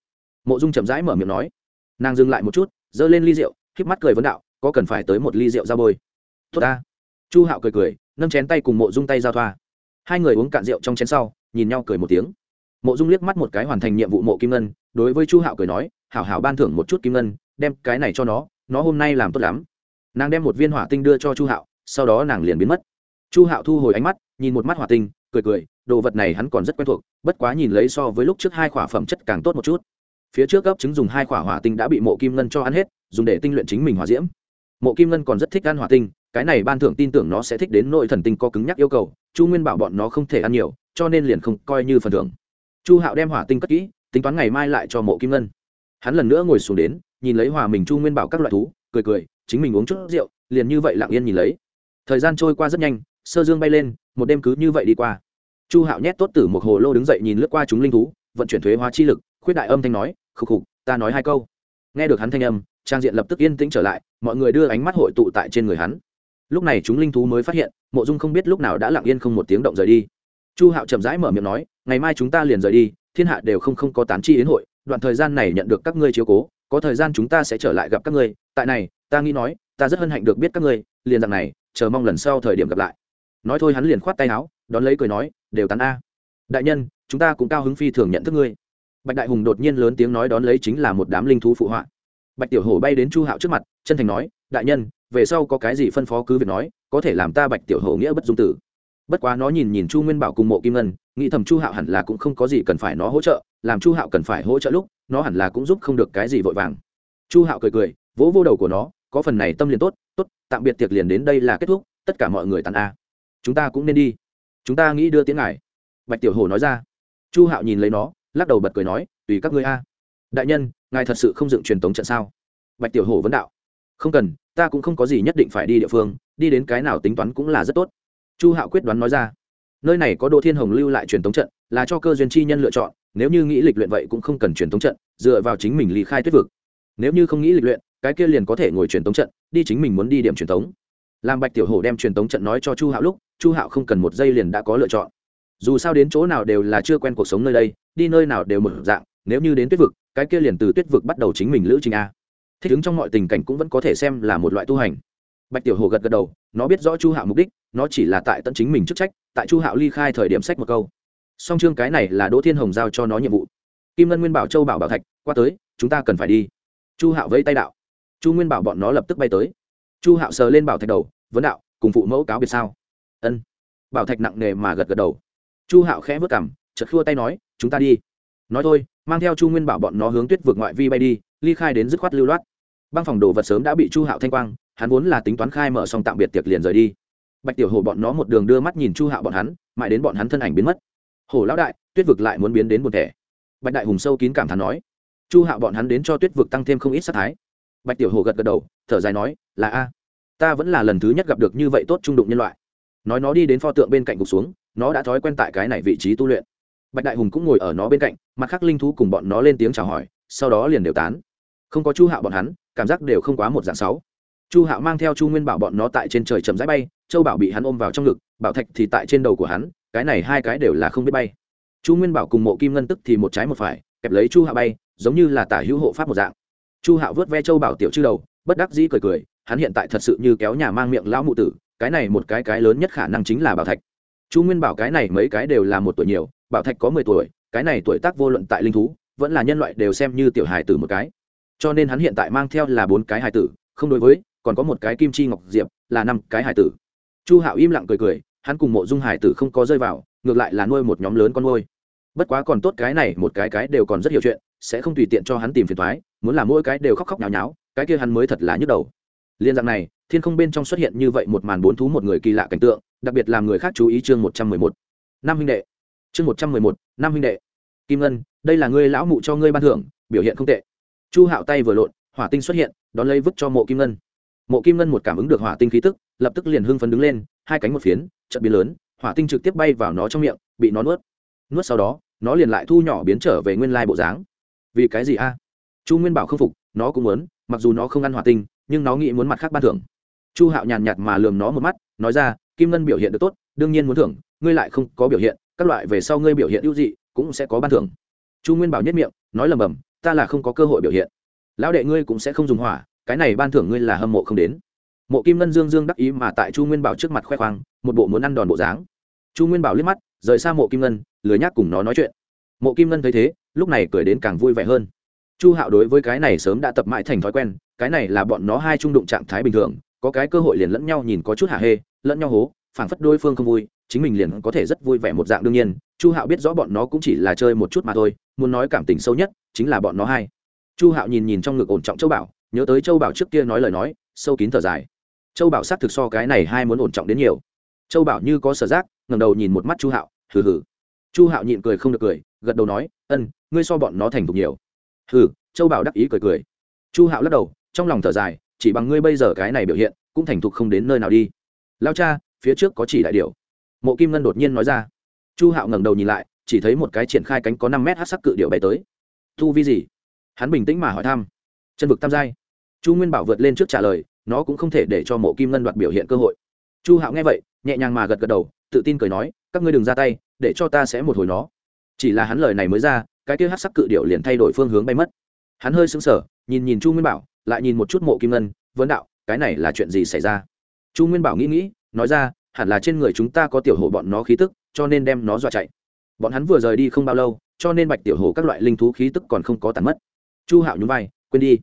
Mộ dung chậm rãi mở miệng nói. Nàng dừng lại một chút giơ lên ly rượu híp mắt cười vấn đạo, có cần phải tới một ly rượu ra bôi? Tốt ta. Chu hạo cười cười, nâng chén tay cùng mộ dung tay giao thoa. Hai người uống cạn rượu trong chén sau, nhìn nhau cười một tiếng. Mộ dung liếc mắt một cái hoàn thành nhiệm vụ mộ kim ngân, đối với chu hạo cười nói, hảo hảo ban thưởng một chút kim ngân, đem cái này cho nó nó hôm nay làm tốt lắm. Nàng đem một viên hỏa tinh đưa cho chu hạo, sau đó nàng liền biến mất. Chu hạo thu hồi ánh mắt, nhìn một mắt hỏa tinh, cười cười, đồ vật này hắn còn rất quen thuộc, bất quá nhìn lấy so với lúc trước hai khỏa phẩm chất càng tốt một chút phía trước gấp chứng dùng hai quả hỏa tinh đã bị mộ kim ngân cho ăn hết, dùng để tinh luyện chính mình hỏa diễm. Mộ kim ngân còn rất thích ăn hỏa tinh, cái này ban thưởng tin tưởng nó sẽ thích đến nội thần tinh có cứng nhắc yêu cầu, chu nguyên bảo bọn nó không thể ăn nhiều, cho nên liền không coi như phần thưởng. Chu hạo đem hỏa tinh cất kỹ, tính toán ngày mai lại cho mộ kim ngân. Hắn lần nữa ngồi xuống đến, nhìn lấy hòa mình chu nguyên bảo các loại thú, cười cười, chính mình uống chút rượu, liền như vậy lặng yên nhìn lấy. Thời gian trôi qua rất nhanh, sơ dương bay lên, một đêm cứ như vậy đi qua. Chu hạo nhét tốt tử một hồ lô đứng dậy nhìn lướt qua chúng linh thú, vận chuyển thuế hóa chi lực, khuyết đại âm thanh nói khục khục, ta nói hai câu. Nghe được hắn thanh âm, trang diện lập tức yên tĩnh trở lại, mọi người đưa ánh mắt hội tụ tại trên người hắn. Lúc này chúng linh thú mới phát hiện, mộ dung không biết lúc nào đã lặng yên không một tiếng động rời đi. Chu hạo chậm rãi mở miệng nói, ngày mai chúng ta liền rời đi, thiên hạ đều không không có tán chi yến hội, đoạn thời gian này nhận được các ngươi chiếu cố, có thời gian chúng ta sẽ trở lại gặp các ngươi. Tại này, ta nghĩ nói, ta rất hân hạnh được biết các ngươi, liền rằng này, chờ mong lần sau thời điểm gặp lại. Nói thôi hắn liền khoát tay áo, đón lấy cười nói, đều tán a. Đại nhân, chúng ta cũng cao hứng phi thường nhận thức ngươi bạch đại hùng đột nhiên lớn tiếng nói đón lấy chính là một đám linh thú phụ họa. Bạch tiểu hổ bay đến chu hạo trước mặt, chân thành nói, đại nhân, về sau có cái gì phân phó cứ việc nói, có thể làm ta bạch tiểu hổ nghĩa bất dung tử. Bất quá nó nhìn nhìn chu nguyên bảo cùng mộ kim ngân, nghĩ thầm chu hạo hẳn là cũng không có gì cần phải nó hỗ trợ, làm chu hạo cần phải hỗ trợ lúc, nó hẳn là cũng giúp không được cái gì vội vàng. Chu hạo cười cười, vỗ vô đầu của nó, có phần này tâm liền tốt tốt, tạm biệt tiệc liền đến đây là kết thúc, tất cả mọi người tàn a. Chúng ta cũng nên đi. Chúng ta nghĩ đưa tiếng ngài. Bạch tiểu Hổ nói ra. Chu hạo nhìn lấy nó lắc đầu bật cười nói, tùy các ngươi a. Đại nhân, ngài thật sự không dựng truyền tống trận sao? Bạch tiểu hổ vấn đạo, không cần, ta cũng không có gì nhất định phải đi địa phương, đi đến cái nào tính toán cũng là rất tốt. Chu hạo quyết đoán nói ra, nơi này có đỗ thiên hồng lưu lại truyền tống trận, là cho cơ duyên chi nhân lựa chọn, nếu như nghĩ lịch luyện vậy cũng không cần truyền tống trận, dựa vào chính mình lý khai tuyết vực. Nếu như không nghĩ lịch luyện, cái kia liền có thể ngồi truyền tống trận, đi chính mình muốn đi điểm truyền tống. Làm bạch tiểu hổ đem truyền tống trận nói cho chu hạo lúc, chu hạo không cần một giây liền đã có lựa chọn dù sao đến chỗ nào đều là chưa quen cuộc sống nơi đây, đi nơi nào đều một dạng, nếu như đến tuyết vực, cái kia liền từ tuyết vực bắt đầu chính mình lữ trình a. Thích ứng trong mọi tình cảnh cũng vẫn có thể xem là một loại tu hành. Bạch tiểu hồ gật gật đầu, nó biết rõ chu hạo mục đích, nó chỉ là tại tận chính mình chức trách, tại chu hạo ly khai thời điểm sách một câu. Song chương cái này là đỗ thiên hồng giao cho nó nhiệm vụ. Kim ngân nguyên bảo châu bảo bảo thạch, qua tới, chúng ta cần phải đi. Chu hạo vẫy tay đạo. Chu nguyên bảo bọn nó lập tức bay tới. Chu hạo sờ lên bảo thạch đầu, vấn đạo, cùng phụ mẫu cáo biệt sao? Ân. Bảo thạch nặng nề mà gật gật đầu chu hạo khẽ vớt cảm chật khua tay nói, chúng ta đi. Nói thôi, mang theo chu nguyên bảo bọn nó hướng tuyết vượt ngoại vi bay đi, ly khai đến dứt khoát lưu loát. Băng phòng đồ vật sớm đã bị chu hạo thanh quang, hắn vốn là tính toán khai mở xong tạm biệt tiệc liền rời đi. Bạch tiểu hồ bọn nó một đường đưa mắt nhìn chu hạo bọn hắn, mãi đến bọn hắn thân ảnh biến mất. Hồ lão đại, tuyết vực lại muốn biến đến một thẻ. Bạch đại hùng sâu kín cảm thán nói. Chu hạo bọn hắn đến cho tuyết vực tăng thêm không ít sắc thái. Bạch tiểu hồ gật gật đầu, thở dài nói, là a, ta vẫn là lần thứ nhất gặp được như vậy tốt trung đụng nhân loại. Nói nó đi đến pho tượng bên cạnh gục xuống nó đã thói quen tại cái này vị trí tu luyện. Bạch đại hùng cũng ngồi ở nó bên cạnh, mặt khác linh thú cùng bọn nó lên tiếng chào hỏi, sau đó liền đều tán. Không có chu hạo bọn hắn, cảm giác đều không quá một dạng sáu. Chu hạo mang theo chu nguyên bảo bọn nó tại trên trời chậm rãi bay, châu bảo bị hắn ôm vào trong ngực, bảo thạch thì tại trên đầu của hắn, cái này hai cái đều là không biết bay. Chu nguyên bảo cùng mộ kim ngân tức thì một trái một phải, kẹp lấy chu hạo bay, giống như là tả hữu hộ pháp một dạng. Chu hạo vớt ve châu bảo tiểu chư đầu, bất đắc dĩ cười cười, hắn hiện tại thật sự như kéo nhà mang miệng lão mụ tử, cái này một cái cái lớn nhất khả năng chính là bảo thạch chu nguyên bảo cái này mấy cái đều là một tuổi nhiều, bảo thạch có mười tuổi, cái này tuổi tác vô luận tại linh thú, vẫn là nhân loại đều xem như tiểu hài tử một cái. Cho nên hắn hiện tại mang theo là bốn cái hài tử, không đối với, còn có một cái kim chi ngọc diệp, là năm cái hài tử. Chu hạo im lặng cười cười, hắn cùng mộ dung hài tử không có rơi vào, ngược lại là nuôi một nhóm lớn con nuôi. Bất quá còn tốt cái này một cái cái đều còn rất hiểu chuyện, sẽ không tùy tiện cho hắn tìm phiền thoái muốn làm mỗi cái đều khóc khóc nhào nháo, cái kia hắn mới thật là nhức đầu. Liên dạng này, thiên không bên trong xuất hiện như vậy một màn bốn thú một người kỳ lạ cảnh tượng đặc biệt làm người khác chú ý chương một trăm mười một. Năm huynh đệ. Chương một trăm mười một năm huynh đệ. Kim ngân, đây là ngươi lão mụ cho ngươi ban thưởng, biểu hiện không tệ. Chu hạo tay vừa lộn, hỏa tinh xuất hiện, đón lấy vứt cho mộ kim ngân. Mộ kim ngân một cảm ứng được hỏa tinh khí tức, lập tức liền hưng phấn đứng lên, hai cánh một phiến trận biến lớn, hỏa tinh trực tiếp bay vào nó trong miệng, bị nó nuốt. Nuốt sau đó, nó liền lại thu nhỏ biến trở về nguyên lai bộ dáng. Vì cái gì a? Chu nguyên bảo không phục, nó cũng muốn, mặc dù nó không ăn hỏa tinh, nhưng nó nghĩ muốn mặt khác ban thưởng. Chu hạo nhàn nhạt mà lườm nó một mắt, nói ra kim ngân biểu hiện được tốt, đương nhiên muốn thưởng, ngươi lại không có biểu hiện, các loại về sau ngươi biểu hiện ưu dị, cũng sẽ có ban thưởng. Chu nguyên bảo nhất miệng, nói lầm bầm, ta là không có cơ hội biểu hiện. Lão đệ ngươi cũng sẽ không dùng hỏa, cái này ban thưởng ngươi là hâm mộ không đến. Mộ kim ngân dương dương đắc ý mà tại chu nguyên bảo trước mặt khoe khoang, một bộ muốn ăn đòn bộ dáng. Chu nguyên bảo liếc mắt, rời xa mộ kim ngân, lười nhác cùng nó nói chuyện. Mộ kim ngân thấy thế, lúc này cười đến càng vui vẻ hơn. Chu hạo đối với cái này sớm đã tập mãi thành thói quen, cái này là bọn nó hai trung đụng trạng thái bình thường, có cái cơ hội liền lẫn nhau nhìn có chút hạ hê lẫn nhau hố, phảng phất đối phương không vui, chính mình liền có thể rất vui vẻ một dạng đương nhiên. Chu hạo biết rõ bọn nó cũng chỉ là chơi một chút mà thôi, muốn nói cảm tình sâu nhất chính là bọn nó hai. Chu hạo nhìn nhìn trong ngực ổn trọng châu bảo, nhớ tới châu bảo trước kia nói lời nói, sâu kín thở dài. Châu bảo xác thực so cái này hai muốn ổn trọng đến nhiều. Châu bảo như có sở giác ngầm đầu nhìn một mắt chu hạo, hừ hừ. Chu hạo nhịn cười không được cười, gật đầu nói, ân, ngươi so bọn nó thành thục nhiều. Hừ, châu bảo đắc ý cười cười. Chu hạo lắc đầu, trong lòng thở dài, chỉ bằng ngươi bây giờ cái này biểu hiện, cũng thành thục không đến nơi nào đi lao cha, phía trước có chỉ đại điều mộ kim ngân đột nhiên nói ra. Chu hạo ngẩng đầu nhìn lại, chỉ thấy một cái triển khai cánh có năm mét hát sắc cự điệu bay tới. Thu vi gì? Hắn bình tĩnh mà hỏi thăm. Chân vực tam giai. Chu nguyên bảo vượt lên trước trả lời, nó cũng không thể để cho mộ kim ngân đoạt biểu hiện cơ hội. Chu hạo nghe vậy, nhẹ nhàng mà gật gật đầu, tự tin cười nói, các ngươi đừng ra tay, để cho ta sẽ một hồi nó. Chỉ là hắn lời này mới ra, cái kia hát sắc cự điệu liền thay đổi phương hướng bay mất. Hắn hơi sững sờ, nhìn nhìn chu nguyên bảo, lại nhìn một chút mộ kim ngân vấn đạo, cái này là chuyện gì xảy ra? Chu nguyên bảo nghĩ nghĩ, nói ra, hẳn là trên người chúng ta có tiểu hổ bọn nó khí tức, cho nên đem nó dọa chạy. Bọn hắn vừa rời đi không bao lâu, cho nên bạch tiểu hổ các loại linh thú khí tức còn không có tàn mất. Chu hạo nhún vai, quên đi.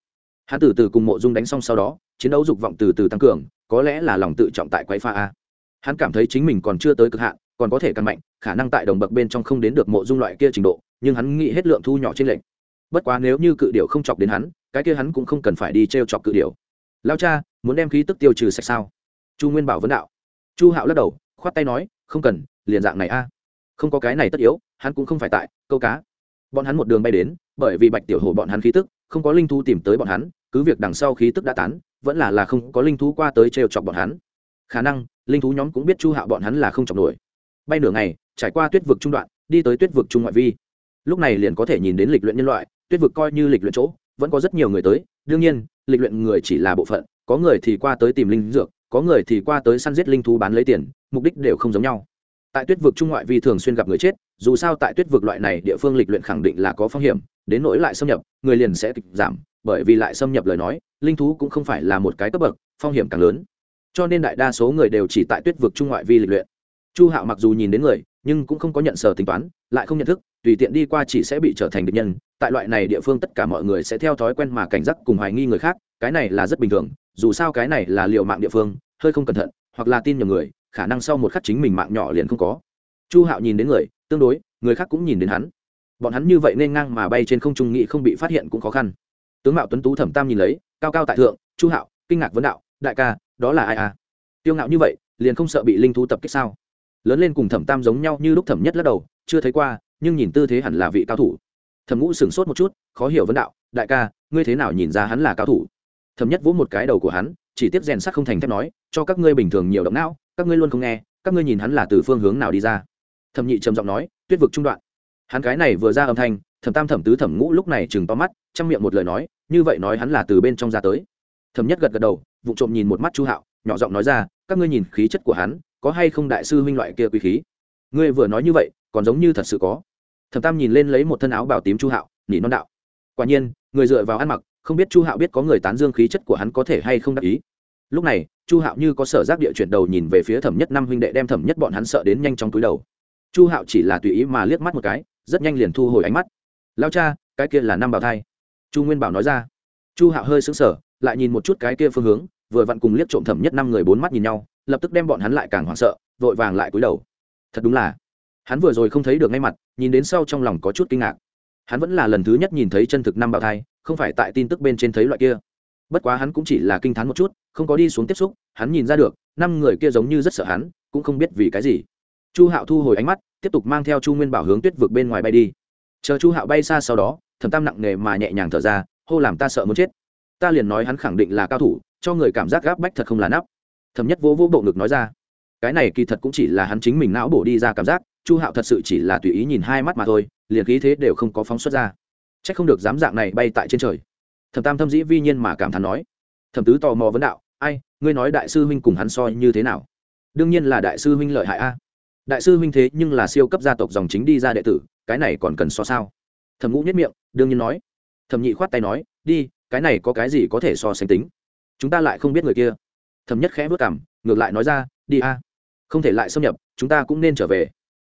Hắn từ từ cùng mộ dung đánh xong sau đó, chiến đấu dục vọng từ từ tăng cường, có lẽ là lòng tự trọng tại quái pha a. Hắn cảm thấy chính mình còn chưa tới cực hạn, còn có thể căn mạnh, khả năng tại đồng bậc bên trong không đến được mộ dung loại kia trình độ, nhưng hắn nghĩ hết lượng thu nhỏ trên lệnh. Bất quá nếu như cự điệu không chọc đến hắn, cái kia hắn cũng không cần phải đi t r e o chọc cự điệu lao cha, muốn đem khí tức tiêu trừ sạch sao? Chu nguyên bảo vấn đạo. Chu hạo lắc đầu, khoát tay nói, không cần, liền dạng này a. Không có cái này tất yếu, hắn cũng không phải tại câu cá. Bọn hắn một đường bay đến, bởi vì bạch tiểu hổ bọn hắn khí tức, không có linh thú tìm tới bọn hắn, cứ việc đằng sau khí tức đã tán, vẫn là là không có linh thú qua tới trêu chọc bọn hắn. Khả năng, linh thú nhóm cũng biết chu hạo bọn hắn là không chọc nổi. Bay nửa ngày, trải qua tuyết vực trung đoạn, đi tới tuyết vực trung ngoại vi. Lúc này liền có thể nhìn đến lịch luyện nhân loại, tuyết vực coi như lịch luyện chỗ, vẫn có rất nhiều người tới. Đương nhiên, lịch luyện người chỉ là bộ phận, có người thì qua tới tìm linh dược có người thì qua tới săn giết linh thú bán lấy tiền, mục đích đều không giống nhau. Tại tuyết vực trung ngoại vi thường xuyên gặp người chết, dù sao tại tuyết vực loại này địa phương lịch luyện khẳng định là có phong hiểm, đến nỗi lại xâm nhập, người liền sẽ kịch giảm, bởi vì lại xâm nhập lời nói, linh thú cũng không phải là một cái cấp bậc, phong hiểm càng lớn. Cho nên đại đa số người đều chỉ tại tuyết vực trung ngoại vi lịch luyện. Chu hạo mặc dù nhìn đến người, nhưng cũng không có nhận sở tính toán, lại không nhận thức, tùy tiện đi qua chỉ sẽ bị trở thành địch nhân. Tại loại này địa phương tất cả mọi người sẽ theo thói quen mà cảnh giác cùng hoài nghi người khác, cái này là rất bình thường dù sao cái này là liệu mạng địa phương, hơi không cẩn thận, hoặc là tin nhầm người, khả năng sau một khắc chính mình mạng nhỏ liền không có. Chu hạo nhìn đến người, tương đối, người khác cũng nhìn đến hắn. Bọn hắn như vậy nên ngang mà bay trên không trung nghị không bị phát hiện cũng khó khăn. Tướng mạo tuấn tú thẩm tam nhìn lấy, cao cao tại thượng, chu hạo, kinh ngạc vấn đạo, đại ca, đó là ai à? Tiêu ngạo như vậy, liền không sợ bị linh thú tập kích sao? Lớn lên cùng thẩm tam giống nhau như lúc thẩm nhất lắc đầu, chưa thấy qua, nhưng nhìn tư thế hẳn là vị cao thủ. Thẩm ngũ sửng sốt một chút, khó hiểu vấn đạo, đại ca, ngươi thế nào nhìn ra hắn là cao thủ? Thẩm nhất vỗ một cái đầu của hắn, chỉ tiếp rèn sắc không thành thép nói, cho các ngươi bình thường nhiều động não, các ngươi luôn không nghe, các ngươi nhìn hắn là từ phương hướng nào đi ra. Thẩm nhị trầm giọng nói, tuyết vực trung đoạn. Hắn cái này vừa ra âm thanh, thẩm tam thẩm tứ thẩm ngũ lúc này chừng to mắt, chăm miệng một lời nói, như vậy nói hắn là từ bên trong ra tới. Thẩm nhất gật gật đầu, vụ trộm nhìn một mắt chu hạo, nhỏ giọng nói ra, các ngươi nhìn khí chất của hắn, có hay không đại sư huynh loại kia quý khí? Ngươi vừa nói như vậy, còn giống như thật sự có. Thẩm tam nhìn lên lấy một thân áo bảo tím chu hạo, nỉ non đạo, quả nhiên, người dựa vào ăn mặc không biết chu hạo biết có người tán dương khí chất của hắn có thể hay không đắc ý. Lúc này, chu hạo như có sở giác địa chuyển đầu nhìn về phía thẩm nhất năm huynh đệ đem thẩm nhất bọn hắn sợ đến nhanh trong túi đầu. Chu hạo chỉ là tùy ý mà liếc mắt một cái, rất nhanh liền thu hồi ánh mắt. Lao cha, cái kia là năm bảo thai. Chu nguyên bảo nói ra. Chu hạo hơi sững sờ, lại nhìn một chút cái kia phương hướng, vừa vặn cùng liếc trộm thẩm nhất năm người bốn mắt nhìn nhau, lập tức đem bọn hắn lại càng hoảng sợ, vội vàng lại cúi đầu. Thật đúng là, hắn vừa rồi không thấy được ngay mặt, nhìn đến sau trong lòng có chút kinh ngạc. Hắn vẫn là lần thứ nhất nhìn thấy chân thực năm bảo thai không phải tại tin tức bên trên thấy loại kia. Bất quá hắn cũng chỉ là kinh t h á n một chút, không có đi xuống tiếp xúc, hắn nhìn ra được, năm người kia giống như rất sợ hắn, cũng không biết vì cái gì. Chu hạo thu hồi ánh mắt, tiếp tục mang theo chu nguyên bảo hướng tuyết vực bên ngoài bay đi. Chờ chu hạo bay xa sau đó thầm tam nặng nề mà nhẹ nhàng thở ra, hô làm ta sợ muốn chết. Ta liền nói hắn khẳng định là cao thủ, cho người cảm giác gáp bách thật không là nắp. Thầm nhất vỗ vỗ bộ ngực nói ra. Cái này kỳ thật cũng chỉ là hắn chính mình não bổ đi ra cảm giác, chu hạo thật sự chỉ là tùy ý nhìn hai mắt mà thôi, liền khí thế đều không có phóng xuất ra c h ắ c không được dám dạng này bay tại trên trời. Thẩm tam thâm dĩ vi nhiên mà cảm thán nói. Thẩm tứ tò mò vấn đạo, ai, ngươi nói đại sư huynh cùng hắn so như thế nào? Đương nhiên là đại sư huynh lợi hại a. Đại sư huynh thế nhưng là siêu cấp gia tộc dòng chính đi ra đệ tử, cái này còn cần so sao? Thẩm ngũ nhất miệng, đương nhiên nói. Thẩm nhị khoát tay nói, đi, cái này có cái gì có thể so sánh tính? Chúng ta lại không biết người kia. Thẩm nhất khẽ vất cảm ngược lại nói ra, đi a, không thể lại xâm nhập, chúng ta cũng nên trở về.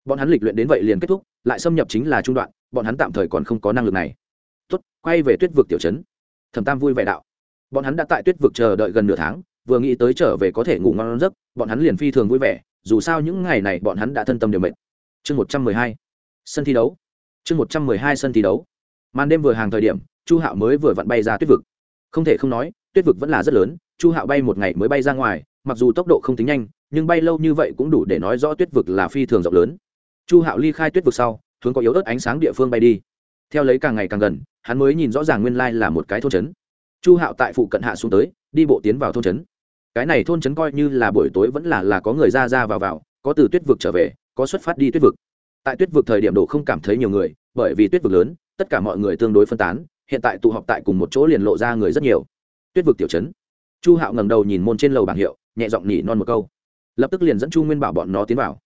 Bọn hắn lịch luyện đến vậy liền kết thúc, lại xâm nhập chính là trung đoạn bọn hắn tạm thời còn không có năng lực này. Tốt, quay về tuyết vực tiểu trấn. Thẩm tam vui vẻ đạo. Bọn hắn đã tại tuyết vực chờ đợi gần nửa tháng, vừa nghĩ tới trở về có thể ngủ ngon giấc, bọn hắn liền phi thường vui vẻ, dù sao những ngày này bọn hắn đã thân tâm đều mệt. Chương một trăm mười hai. Sân thi đấu. Chương một trăm mười hai sân thi đấu. Màn đêm vừa hàng thời điểm, chu hạo mới vừa vặn bay ra tuyết vực. Không thể không nói, tuyết vực vẫn là rất lớn, chu hạo bay một ngày mới bay ra ngoài, mặc dù tốc độ không tính nhanh, nhưng bay lâu như vậy cũng đủ để nói rõ tuyết vực là phi thường rộng lớn. Chu hạo ly khai tuyết vực sau hướng có yếu ớt ánh sáng địa phương bay đi. Theo lấy càng ngày càng gần, hắn mới nhìn rõ ràng nguyên lai là một cái thôn trấn. Chu hạo tại phụ cận hạ xuống tới, đi bộ tiến vào thôn trấn. Cái này thôn trấn coi như là buổi tối vẫn là là có người ra ra vào vào, có từ tuyết vực trở về, có xuất phát đi tuyết vực. Tại tuyết vực thời điểm độ không cảm thấy nhiều người, bởi vì tuyết vực lớn, tất cả mọi người tương đối phân tán, hiện tại tụ họp tại cùng một chỗ liền lộ ra người rất nhiều. Tuyết vực tiểu trấn. Chu hạo ngẩng đầu nhìn môn trên lầu bảng hiệu, nhẹ giọng nhỉ non một câu. Lập tức liền dẫn chu nguyên bảo bọn nó tiến vào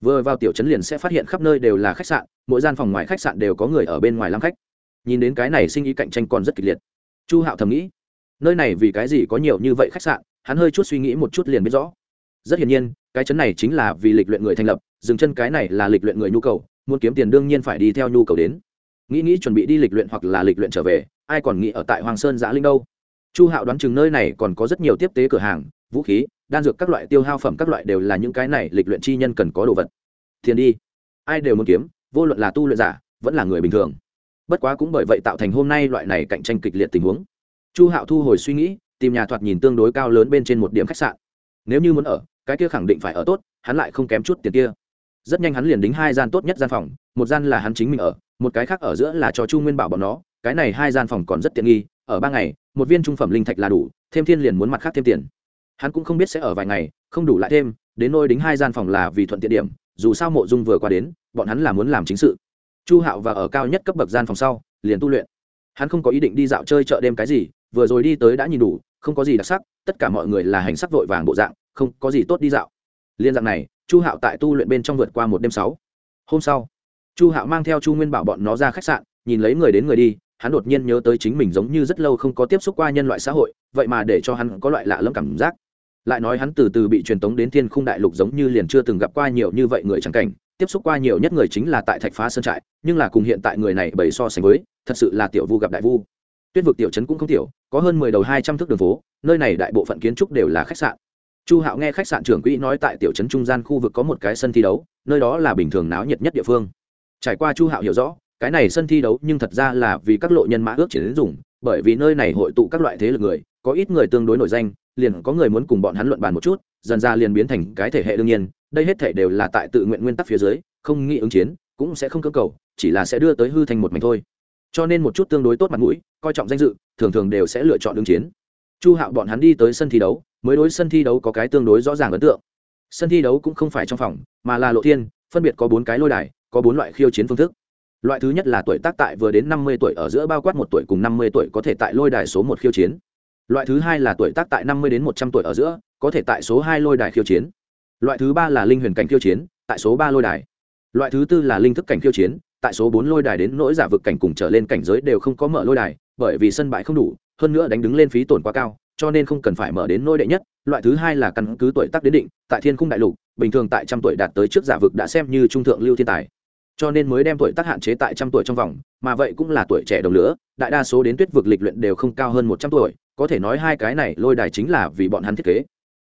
vừa vào tiểu trấn liền sẽ phát hiện khắp nơi đều là khách sạn, mỗi gian phòng ngoài khách sạn đều có người ở bên ngoài làm khách. Nhìn đến cái này sinh ý cạnh tranh còn rất kịch liệt. Chu hạo thầm nghĩ, nơi này vì cái gì có nhiều như vậy khách sạn, hắn hơi chút suy nghĩ một chút liền biết rõ. Rất hiển nhiên, cái chấn này chính là vì lịch luyện người thành lập, dừng chân cái này là lịch luyện người nhu cầu, muốn kiếm tiền đương nhiên phải đi theo nhu cầu đến. Nghĩ nghĩ chuẩn bị đi lịch luyện hoặc là lịch luyện trở về, ai còn nghĩ ở tại hoàng sơn giã linh đâu? Chu hạo đoán chừng nơi này còn có rất nhiều tiếp tế cửa hàng vũ khí, đan dược các loại tiêu hao phẩm các loại đều là những cái này lịch luyện chi nhân cần có đồ vật. Thiền đi. Ai đều muốn kiếm, vô luận là tu luyện giả, vẫn là người bình thường. Bất quá cũng bởi vậy tạo thành hôm nay loại này cạnh tranh kịch liệt tình huống. Chu hạo thu hồi suy nghĩ, tìm nhà thoạt nhìn tương đối cao lớn bên trên một điểm khách sạn. Nếu như muốn ở, cái kia khẳng định phải ở tốt, hắn lại không kém chút tiền kia. Rất nhanh hắn liền đính hai gian tốt nhất gian phòng, một gian là hắn chính mình ở, một cái khác ở giữa là cho chu nguyên bảo bọn nó, cái này hai gian phòng còn rất tiện nghi, ở ba ngày, một viên trung phẩm linh thạch là đủ, thêm thiên liền muốn mặt khác thêm tiền hắn cũng không biết sẽ ở vài ngày, không đủ lại thêm, đến nôi đính hai gian phòng là vì thuận tiện điểm, dù sao mộ dung vừa qua đến, bọn hắn là muốn làm chính sự. Chu hạo và ở cao nhất cấp bậc gian phòng sau, liền tu luyện. Hắn không có ý định đi dạo chơi chợ đêm cái gì, vừa rồi đi tới đã nhìn đủ, không có gì đặc sắc, tất cả mọi người là hành sắc vội vàng bộ dạng, không có gì tốt đi dạo. Liên dạng này, chu hạo tại tu luyện bên trong vượt qua một đêm sáu. Hôm sau, chu hạo mang theo chu nguyên bảo bọn nó ra khách sạn, nhìn lấy người đến người đi, hắn đột nhiên nhớ tới chính mình giống như rất lâu không có tiếp xúc qua nhân loại xã hội, vậy mà để cho hắn có loại lạ lẫm cảm giác lại nói hắn từ từ bị truyền tống đến thiên khung đại lục giống như liền chưa từng gặp qua nhiều như vậy người trắng cảnh, tiếp xúc qua nhiều nhất người chính là tại thạch phá sơn trại, nhưng là cùng hiện tại người này bày so sánh với, thật sự là tiểu vu gặp đại vu. Tuyết vực tiểu trấn cũng không tiểu, có hơn mười đầu hai trăm thước đường phố, nơi này đại bộ phận kiến trúc đều là khách sạn. Chu hạo nghe khách sạn trưởng quỹ nói tại tiểu trấn trung gian khu vực có một cái sân thi đấu, nơi đó là bình thường náo nhiệt nhất địa phương. Trải qua chu hạo hiểu rõ, cái này sân thi đấu nhưng thật ra là vì các lộ nhân mã ước chỉ đến dùng, bởi vì nơi này hội tụ các loại thế lực người, có ít người tương đối nổi danh liền có người muốn cùng bọn hắn luận bàn một chút, dần ra liền biến thành cái thể hệ đương nhiên, đây hết thể đều là tại tự nguyện nguyên tắc phía dưới, không nghĩ ứng chiến, cũng sẽ không cơ cầu, chỉ là sẽ đưa tới hư thành một mảnh thôi. Cho nên một chút tương đối tốt mặt mũi, coi trọng danh dự, thường thường đều sẽ lựa chọn ứng chiến. Chu hạo bọn hắn đi tới sân thi đấu, mới đối sân thi đấu có cái tương đối rõ ràng ấn tượng. Sân thi đấu cũng không phải trong phòng, mà là lộ thiên, phân biệt có bốn cái lôi đài, có bốn loại khiêu chiến phương thức. Loại thứ nhất là tuổi tác tại vừa đến năm mươi tuổi ở giữa bao quát một tuổi cùng năm mươi tuổi có thể tại lôi đài số một khiêu chiến loại thứ hai là tuổi tác tại năm mươi đến một trăm tuổi ở giữa, có thể tại số hai lôi đài khiêu chiến. Loại thứ ba là linh huyền cảnh khiêu chiến, tại số ba lôi đài. Loại thứ tư là linh thức cảnh khiêu chiến, tại số bốn lôi đài đến nỗi giả vực cảnh cùng trở lên cảnh giới đều không có mở lôi đài, bởi vì sân bãi không đủ, hơn nữa đánh đứng lên phí tổn quá cao, cho nên không cần phải mở đến nôi đệ nhất. Loại thứ hai là căn cứ tuổi tác đến định, tại thiên khung đại lục, bình thường tại trăm tuổi đạt tới trước giả vực đã xem như trung thượng lưu thiên tài. Cho nên mới đem tuổi tác hạn chế tại trăm tuổi trong vòng, mà vậy cũng là tuổi trẻ đồng lứa đại đa số đến tuyết vực lịch luyện đều không cao hơn một trăm tuổi có thể nói hai cái này lôi đài chính là vì bọn hắn thiết kế.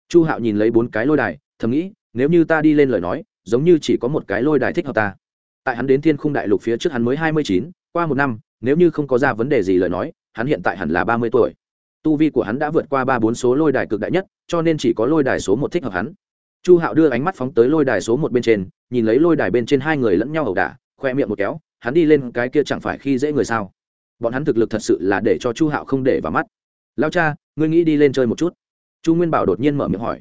Chu hạo nhìn lấy bốn cái lôi đài, thầm nghĩ, nếu như ta đi lên lời nói, giống như chỉ có một cái lôi đài thích hợp ta. Tại hắn đến thiên khung đại lục phía trước hắn mới hai mươi chín, qua một năm, nếu như không có ra vấn đề gì lời nói, hắn hiện tại hẳn là ba mươi tuổi. Tu vi của hắn đã vượt qua ba bốn số lôi đài cực đại nhất, cho nên chỉ có lôi đài số một thích hợp hắn. Chu hạo đưa ánh mắt phóng tới lôi đài số một bên trên, nhìn lấy lôi đài bên trên hai người lẫn nhau ẩu đả, khoe miệng một kéo, hắn đi lên cái kia chẳng phải khi dễ người sao? Bọn hắn thực lực thật sự là để cho chu hạo không để vào mắt lao cha, ngươi nghĩ đi lên chơi một chút. Chu nguyên bảo đột nhiên mở miệng hỏi.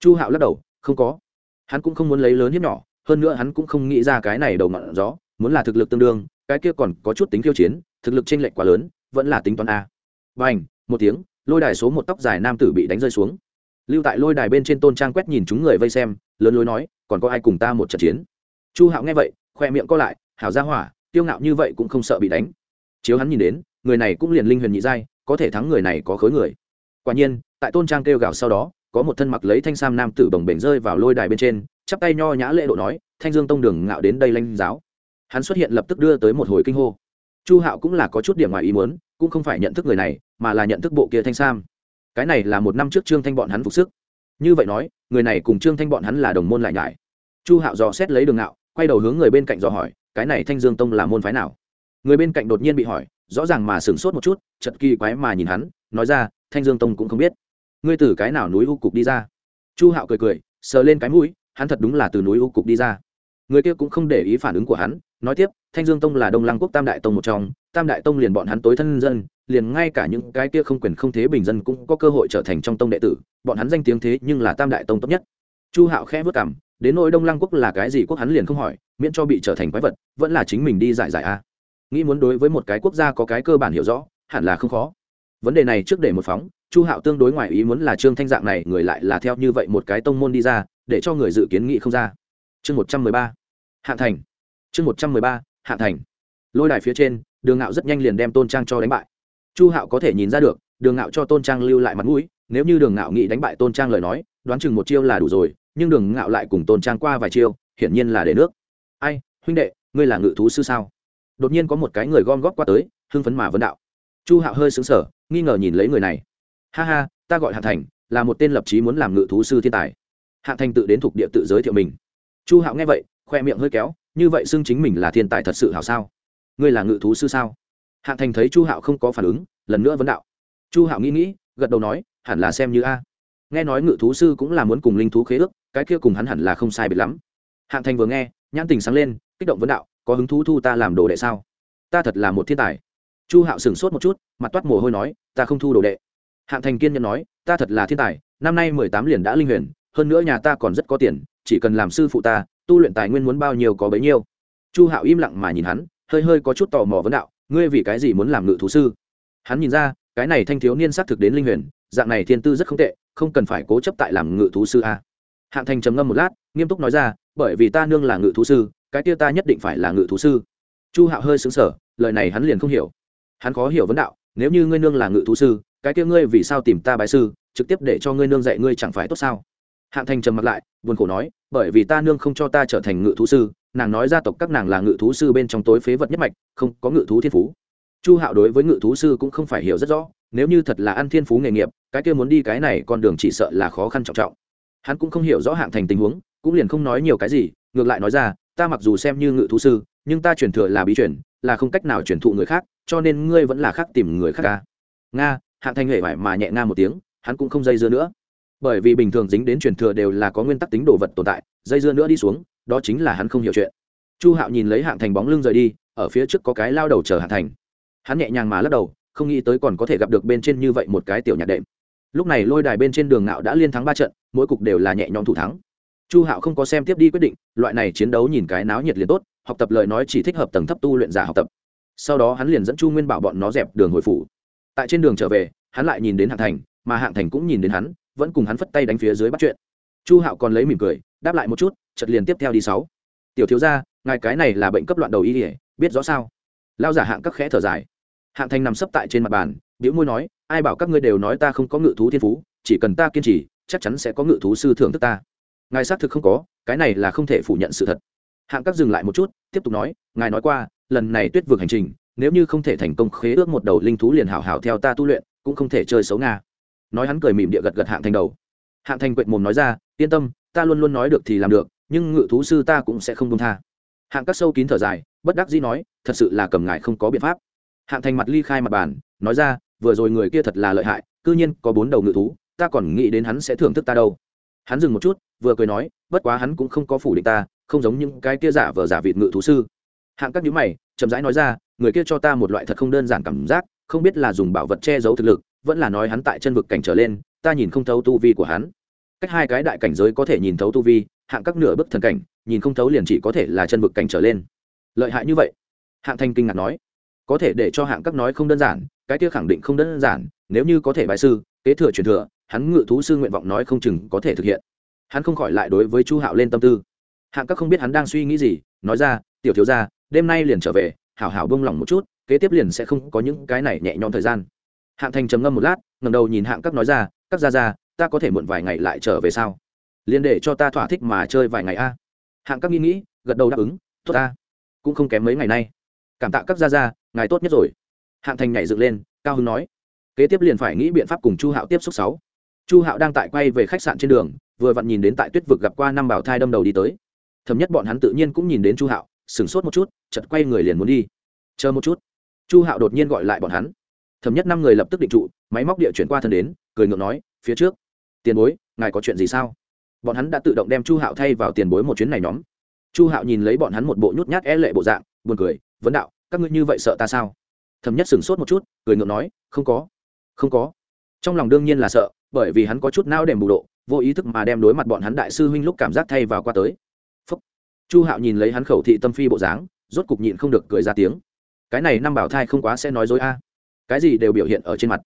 Chu hạo lắc đầu, không có. Hắn cũng không muốn lấy lớn hiếp nhỏ, hơn nữa hắn cũng không nghĩ ra cái này đầu ngọn gió, muốn là thực lực tương đương, cái kia còn có chút tính khiêu chiến, thực lực chênh lệch quá lớn, vẫn là tính toán a. Và ảnh một tiếng, lôi đài số một tóc dài nam tử bị đánh rơi xuống. Lưu tại lôi đài bên trên tôn trang quét nhìn chúng người vây xem, lớn lối nói, còn có ai cùng ta một trận chiến? Chu hạo nghe vậy, khoe miệng co lại, hảo ra hỏa tiêu ngạo như vậy cũng không sợ bị đánh. Chiếu hắn nhìn đến, người này cũng liền linh huyền nhị giai có thể thắng người này có khối người. Quả nhiên, tại tôn trang kêu gào sau đó, có một thân mặc lấy thanh sam nam tử bồng bềnh rơi vào lôi đài bên trên, chắp tay nho nhã lễ độ nói, thanh dương tông đường ngạo đến đây lanh giáo. Hắn xuất hiện lập tức đưa tới một hồi kinh hô. Chu hạo cũng là có chút điểm ngoài ý muốn, cũng không phải nhận thức người này, mà là nhận thức bộ kia thanh sam. Cái này là một năm trước trương thanh bọn hắn phục sức. Như vậy nói, người này cùng trương thanh bọn hắn là đồng môn lại nhải. Chu hạo dò xét lấy đường ngạo, quay đầu hướng người bên cạnh dò hỏi, cái này thanh dương tông là môn phái nào? Người bên cạnh đột nhiên bị hỏi rõ ràng mà sửng sốt một chút chật kỳ quái mà nhìn hắn, nói ra, thanh dương tông cũng không biết. Ngươi từ cái nào núi u cục đi ra? Chu hạo cười cười, sờ lên cái mũi, hắn thật đúng là từ núi u cục đi ra. Người kia cũng không để ý phản ứng của hắn, nói tiếp, thanh dương tông là đông lăng quốc tam đại tông một trong, tam đại tông liền bọn hắn tối thân dân, liền ngay cả những cái kia không quyền không thế bình dân cũng có cơ hội trở thành trong tông đệ tử, bọn hắn danh tiếng thế nhưng là tam đại tông tốt nhất. Chu hạo khẽ vất cảm đến nỗi đông lăng quốc là cái gì quốc hắn liền không hỏi, miễn cho bị trở thành quái vật, vẫn là chính mình đi giải giải a nghĩ muốn đối với một cái quốc gia có cái cơ bản hiểu rõ, hẳn là không khó. Vấn đề này trước để một phóng, chu hạo tương đối ngoài ý muốn là trương thanh dạng này, người lại là theo như vậy một cái tông môn đi ra, để cho người dự kiến nghị không ra. Chương một trăm mười ba, hạng thành. Chương một trăm mười ba, hạng thành. Lôi đài phía trên, đường ngạo rất nhanh liền đem tôn trang cho đánh bại. Chu hạo có thể nhìn ra được, đường ngạo cho tôn trang lưu lại mặt mũi, nếu như đường ngạo nghị đánh bại tôn trang lời nói, đoán chừng một chiêu là đủ rồi, nhưng đường ngạo lại cùng tôn trang qua vài chiêu, hiển nhiên là để nước. Ai, huynh đệ, ngươi là ngự thú sư sao? Đột nhiên có một cái người gom góp qua tới, hưng phấn mà vấn đạo. Chu hạo hơi xứng sở nghi ngờ nhìn lấy người này. Ha ha, ta gọi hạng thành, là một tên lập trí muốn làm ngự thú sư thiên tài. Hạng thành tự đến thuộc địa tự giới thiệu mình. Chu hạo nghe vậy, khoe miệng hơi kéo, như vậy xưng chính mình là thiên tài thật sự hảo sao? Ngươi là ngự thú sư sao? Hạng thành thấy chu hạo không có phản ứng, lần nữa vấn đạo. Chu hạo nghĩ nghĩ, gật đầu nói, hẳn là xem như a. Nghe nói ngự thú sư cũng là muốn cùng linh thú khế ước, cái kia cùng hắn hẳn là không sai biệt lắm. Hạng thành vừa nghe, nhãn tình sáng lên, kích động vấn đạo có hứng thú thu ta làm đồ đệ sao? Ta thật là một thiên tài. Chu hạo sửng sốt một chút, mặt toát mồ hôi nói, ta không thu đồ đệ. Hạng thành kiên nhân nói, ta thật là thiên tài, năm nay mười tám liền đã linh huyền, hơn nữa nhà ta còn rất có tiền, chỉ cần làm sư phụ ta, tu luyện tài nguyên muốn bao nhiêu có bấy nhiêu. Chu hạo im lặng mà nhìn hắn, hơi hơi có chút tò mò vấn đạo, ngươi vì cái gì muốn làm ngự thú sư? Hắn nhìn ra, cái này thanh thiếu niên xác thực đến linh huyền, dạng này thiên tư rất không tệ, không cần phải cố chấp tại làm ngự thú sư a. Hạng thành trầm ngâm một lát, nghiêm túc nói ra, bởi vì ta nương là ngự thú sư cái kia ta nhất định phải là ngự thú sư. Chu hạo hơi xứng sở lời này hắn liền không hiểu. Hắn khó hiểu vấn đạo, nếu như ngươi nương là ngự thú sư, cái kia ngươi vì sao tìm ta bái sư, trực tiếp để cho ngươi nương dạy ngươi chẳng phải tốt sao? Hạng thành trầm mặt lại, buồn khổ nói, bởi vì ta nương không cho ta trở thành ngự thú sư, nàng nói gia tộc các nàng là ngự thú sư bên trong tối phế vật nhất mạch, không có ngự thú thiên phú. Chu hạo đối với ngự thú sư cũng không phải hiểu rất rõ, nếu như thật là ăn thiên phú nghề nghiệp, cái kia muốn đi cái này con đường chỉ sợ là khó khăn trọng trọng. Hắn cũng không hiểu rõ hạng thành tình huống, cũng liền không nói nhiều cái gì, ngược lại nói ra ta mặc dù xem như ngự thú sư, nhưng ta truyền thừa là bí truyền, là không cách nào truyền thụ người khác, cho nên ngươi vẫn là khác tìm người khác ca. Nga, hạng thanh hệ vải mà nhẹ nga một tiếng, hắn cũng không dây dưa nữa. Bởi vì bình thường dính đến truyền thừa đều là có nguyên tắc tính đồ vật tồn tại, dây dưa nữa đi xuống, đó chính là hắn không hiểu chuyện. Chu hạo nhìn lấy hạng thành bóng lưng rời đi, ở phía trước có cái lao đầu chờ hạng thành. Hắn nhẹ nhàng mà lắc đầu, không nghĩ tới còn có thể gặp được bên trên như vậy một cái tiểu nhạc đệm. Lúc này lôi đài bên trên đường ngạo đã liên thắng ba trận, mỗi cục đều là nhẹ nhõm thủ thắng chu hạo không có xem tiếp đi quyết định, loại này chiến đấu nhìn cái náo nhiệt liền tốt, học tập lời nói chỉ thích hợp tầng thấp tu luyện giả học tập. Sau đó hắn liền dẫn chu nguyên bảo bọn nó dẹp đường hồi phủ. Tại trên đường trở về, hắn lại nhìn đến hạng thành, mà hạng thành cũng nhìn đến hắn, vẫn cùng hắn phất tay đánh phía dưới bắt chuyện. Chu hạo còn lấy mỉm cười, đáp lại một chút chật liền tiếp theo đi sáu. Tiểu thiếu gia, ngài cái này là bệnh cấp loạn đầu y ỉa biết rõ sao? Lao giả hạng các khẽ thở dài. Hạng thành nằm sấp tại trên mặt bàn biểu môi nói, ai bảo các ngươi đều nói ta không có ngự thú thiên phú, chỉ cần ta kiên trì, chắc chắn sẽ có ngự thú sư thưởng thức ta ngài xác thực không có, cái này là không thể phủ nhận sự thật. Hạng các dừng lại một chút, tiếp tục nói, ngài nói qua, lần này tuyết vượt hành trình, nếu như không thể thành công khế ước một đầu linh thú liền hảo hảo theo ta tu luyện, cũng không thể chơi xấu nga. Nói hắn cười mỉm địa gật gật hạng thành đầu. Hạng thành quệt mồm nói ra, yên tâm, ta luôn luôn nói được thì làm được, nhưng ngự thú sư ta cũng sẽ không công tha. Hạng các sâu kín thở dài, bất đắc dĩ nói, thật sự là cầm ngài không có biện pháp. Hạng thành mặt ly khai mặt bàn, nói ra, vừa rồi người kia thật là lợi hại c ư nhiên có bốn đầu ngự thú, ta còn nghĩ đến hắn sẽ thưởng thức ta đâu hắn dừng một chút, vừa cười nói, bất quá hắn cũng không có phủ định ta, không giống những cái kia giả vờ giả vịt ngự thú sư. Hạng các nhữ mày, chậm rãi nói ra, người kia cho ta một loại thật không đơn giản cảm giác, không biết là dùng bảo vật che giấu thực lực, vẫn là nói hắn tại chân vực cảnh trở lên, ta nhìn không thấu tu vi của hắn. Cách hai cái đại cảnh giới có thể nhìn thấu tu vi, hạng các nửa bức thần cảnh, nhìn không thấu liền chỉ có thể là chân vực cảnh trở lên. Lợi hại như vậy? Hạng thanh kinh ngạc nói. Có thể để cho hạng các nói không đơn giản, cái kia khẳng định không đơn giản, nếu như có thể bài sư, kế thừa truyền thừa hắn ngự thú sư nguyện vọng nói không chừng có thể thực hiện. Hắn không khỏi lại đối với chu hạo lên tâm tư. Hạng các không biết hắn đang suy nghĩ gì, nói ra, tiểu thiếu ra đêm nay liền trở về, hảo hảo bông lỏng một chút, kế tiếp liền sẽ không có những cái này nhẹ nhõm thời gian. Hạng thành trầm ngâm một lát ngầm đầu nhìn hạng các nói ra, các ra ra ta có thể muộn vài ngày lại trở về sao? Liền để cho ta thỏa thích mà chơi vài ngày a. Hạng các nghĩ nghĩ, gật đầu đáp ứng, tốt ta, cũng không kém mấy ngày nay. Cảm tạ các gia gia, ngài tốt nhất rồi. Hạng thành nhảy dựng lên, cao hưng nói, kế tiếp liền phải nghĩ biện pháp cùng chu hạo tiếp xúc sáu chu hạo đang tại quay về khách sạn trên đường, vừa vặn nhìn đến tại tuyết vực gặp qua năm bảo thai đâm đầu đi tới. Thầm nhất bọn hắn tự nhiên cũng nhìn đến chu hạo, sửng sốt một chút chật quay người liền muốn đi. Chờ một chút. Chu hạo đột nhiên gọi lại bọn hắn. Thầm nhất năm người lập tức định trụ, máy móc địa chuyển qua thân đến, cười ngượng nói, phía trước, tiền bối, ngài có chuyện gì sao? Bọn hắn đã tự động đem chu hạo thay vào tiền bối một chuyến này nhóm. Chu hạo nhìn lấy bọn hắn một bộ nhút nhát é lệ bộ dạng, buồn cười, vấn đạo, các ngươi như vậy sợ ta sao? Thầm nhất sửng sốt một chút, cười ngượng nói, không có không có. Trong lòng đương nhiên là sợ bởi vì hắn có chút nao đềm bù độ, vô ý thức mà đem đối mặt bọn hắn đại sư huynh lúc cảm giác thay vào qua tới. Phúc. chu hạo nhìn lấy hắn khẩu thị tâm phi bộ dáng, rốt cục nhịn không được cười ra tiếng. Cái này năm bảo thai không quá sẽ nói dối a. Cái gì đều biểu hiện ở trên mặt.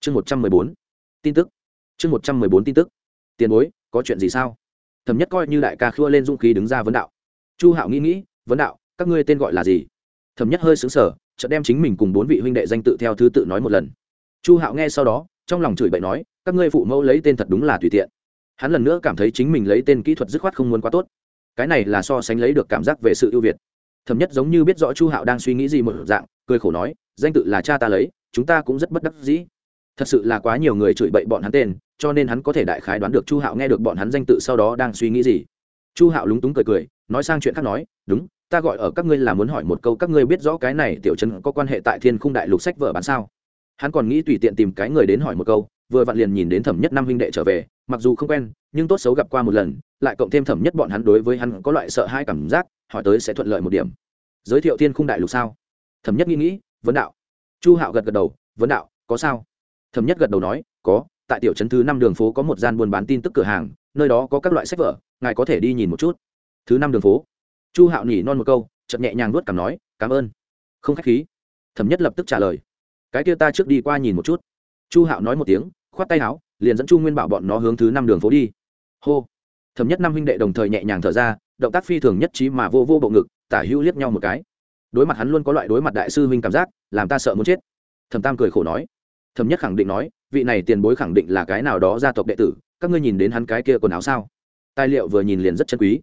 Chương một trăm mười bốn. Tin tức. Chương một trăm mười bốn tin tức. Tiền bối, có chuyện gì sao? Thẩm nhất coi như đại ca khua lên dũng khí đứng ra vấn đạo. Chu hạo nghĩ nghĩ, vấn đạo, các ngươi tên gọi là gì? Thẩm nhất hơi xứng sở chợt đem chính mình cùng bốn vị huynh đệ danh tự theo thứ tự nói một lần. Chu hạo nghe sau đó trong lòng chửi bậy nói, các ngươi phụ mẫu lấy tên thật đúng là tùy tiện. Hắn lần nữa cảm thấy chính mình lấy tên kỹ thuật dứt khoát không muốn quá tốt. Cái này là so sánh lấy được cảm giác về sự ưu việt. Thẩm nhất giống như biết rõ chu hạo đang suy nghĩ gì một dạng, cười khổ nói, danh tự là cha ta lấy, chúng ta cũng rất bất đắc dĩ. Thật sự là quá nhiều người chửi bậy bọn hắn tên, cho nên hắn có thể đại khái đoán được chu hạo nghe được bọn hắn danh tự sau đó đang suy nghĩ gì. Chu hạo lúng túng cười cười, nói sang chuyện khác nói, đúng, ta gọi ở các ngươi là muốn hỏi một câu, các ngươi biết rõ cái này tiểu trấn có quan hệ tại thiên khung đại lục sách vở bán sao? Hắn còn nghĩ tùy tiện tìm cái người đến hỏi một câu, vừa vặn liền nhìn đến thẩm nhất năm huynh đệ trở về, mặc dù không quen, nhưng tốt xấu gặp qua một lần, lại cộng thêm thẩm nhất bọn hắn đối với hắn có loại sợ hai cảm giác, hỏi tới sẽ thuận lợi một điểm. Giới thiệu thiên khung đại lục sao? Thẩm nhất nghĩ nghĩ, vấn đạo. Chu hạo gật gật đầu, vấn đạo, có sao? Thẩm nhất gật đầu nói, có, tại tiểu trấn thứ năm đường phố có một gian buôn bán tin tức cửa hàng, nơi đó có các loại sách vở, ngài có thể đi nhìn một chút. Thứ năm đường phố. Chu hạo nhỉ non một câu chậm nhẹ nhàng nuốt cảm nói, cảm ơn. Không khách khí. Thẩm nhất lập tức trả lời cái kia ta trước đi qua nhìn một chút. Chu hạo nói một tiếng, khoát tay áo, liền dẫn chu nguyên bảo bọn nó hướng thứ năm đường phố đi. Hô. Thẩm nhất năm huynh đệ đồng thời nhẹ nhàng thở ra, động tác phi thường nhất trí mà vô vô bộ ngực, tả hữu liếc nhau một cái. Đối mặt hắn luôn có loại đối mặt đại sư huynh cảm giác, làm ta sợ muốn chết. Thẩm tam cười khổ nói. Thẩm nhất khẳng định nói, vị này tiền bối khẳng định là cái nào đó gia tộc đệ tử, các ngươi nhìn đến hắn cái kia quần áo sao? Tài liệu vừa nhìn liền rất chân quý.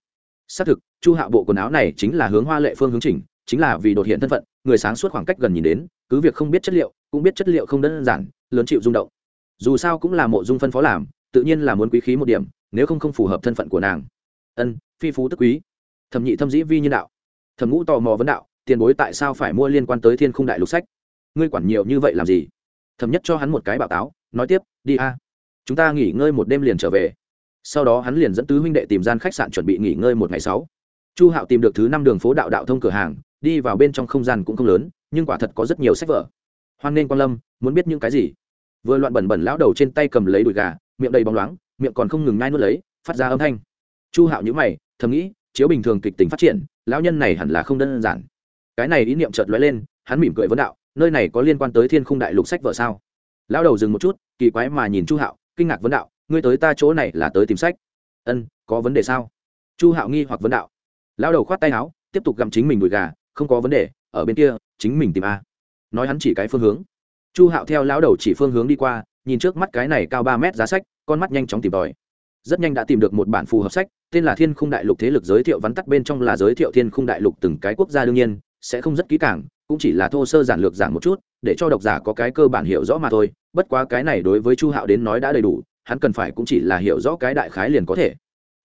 Xác thực, chu hạ bộ quần áo này chính là hướng hoa lệ phương hướng chỉnh, chính là vì đột hiện thân phận, người sáng suốt khoảng cách gần nhìn đến, cứ việc không biết chất liệu cũng biết chất liệu không đơn giản, lớn chịu rung động. Dù sao cũng là mộ dung phân phó làm, tự nhiên là muốn quý khí một điểm, nếu không không phù hợp thân phận của nàng. Ân, phi phú tức quý. Thẩm nhị thâm dĩ vi nhân đạo. Thẩm ngũ tò mò vấn đạo, tiền bối tại sao phải mua liên quan tới thiên không đại lục sách? Ngươi quản nhiều như vậy làm gì? Thẩm nhất cho hắn một cái bảo táo, nói tiếp, đi a. Chúng ta nghỉ ngơi một đêm liền trở về. Sau đó hắn liền dẫn tứ huynh đệ tìm gian khách sạn chuẩn bị nghỉ ngơi một ngày sáu. Chu hạo tìm được thứ năm đường phố đạo đạo thông cửa hàng, đi vào bên trong không gian cũng không lớn, nhưng quả thật có rất nhiều sách vở hoan nên quan lâm, muốn biết những cái gì? Vừa loạn bẩn bẩn lão đầu trên tay cầm lấy đùi gà, miệng đầy bóng loáng, miệng còn không ngừng ngai nuốt lấy, phát ra âm thanh. Chu hạo nhữ mày, thầm nghĩ, chiếu bình thường kịch tính phát triển, lão nhân này hẳn là không đơn giản. Cái này ý niệm chợt lóe lên, hắn mỉm cười vấn đạo, nơi này có liên quan tới thiên khung đại lục sách vở sao? Lão đầu dừng một chút, kỳ quái mà nhìn chu hạo, kinh ngạc vấn đạo, ngươi tới ta chỗ này là tới tìm sách. Ân, có vấn đề sao? Chu hạo nghi hoặc vấn đạo. Lão đầu khoát tay áo, tiếp tục gặm chính mình đùi gà, không có vấn đề, ở bên kia, chính mình tìm a nói hắn chỉ cái phương hướng. Chu hạo theo lão đầu chỉ phương hướng đi qua, nhìn trước mắt cái này cao ba mét giá sách, con mắt nhanh chóng tìm tòi. Rất nhanh đã tìm được một bản phù hợp sách, tên là thiên khung đại lục thế lực giới thiệu vắn tắt bên trong là giới thiệu thiên khung đại lục từng cái quốc gia đương nhiên, sẽ không rất kỹ càng, cũng chỉ là thô sơ giản lược giảng một chút, để cho độc giả có cái cơ bản hiểu rõ mà thôi. Bất quá cái này đối với chu hạo đến nói đã đầy đủ, hắn cần phải cũng chỉ là hiểu rõ cái đại khái liền có thể.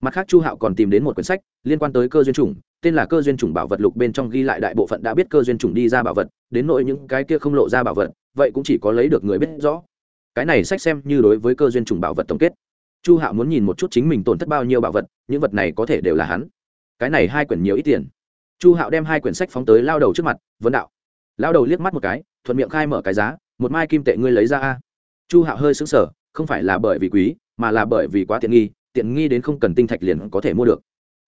Mặt khác chu hạo còn tìm đến một quyển sách liên quan tới cơ duyên chủng tên là cơ duyên chủng bảo vật lục bên trong ghi lại đại bộ phận đã biết cơ duyên chủng đi ra bảo vật, đến nội những cái kia không lộ ra bảo vật, vậy cũng chỉ có lấy được người biết rõ. Cái này sách xem như đối với cơ duyên chủng bảo vật tổng kết. Chu hạo muốn nhìn một chút chính mình tổn thất bao nhiêu bảo vật, những vật này có thể đều là hắn. Cái này hai quyển nhiều ít tiền. Chu hạo đem hai quyển sách phóng tới lao đầu trước mặt vấn đạo. Lao đầu liếc mắt một cái, thuận miệng khai mở cái giá, một mai kim tệ ngươi lấy ra a. Chu hạo hơi xứng sở không phải là bởi vì quý, mà là bởi vì quá tiện nghi tiện nghi đến không cần tinh thạch liền có thể mua được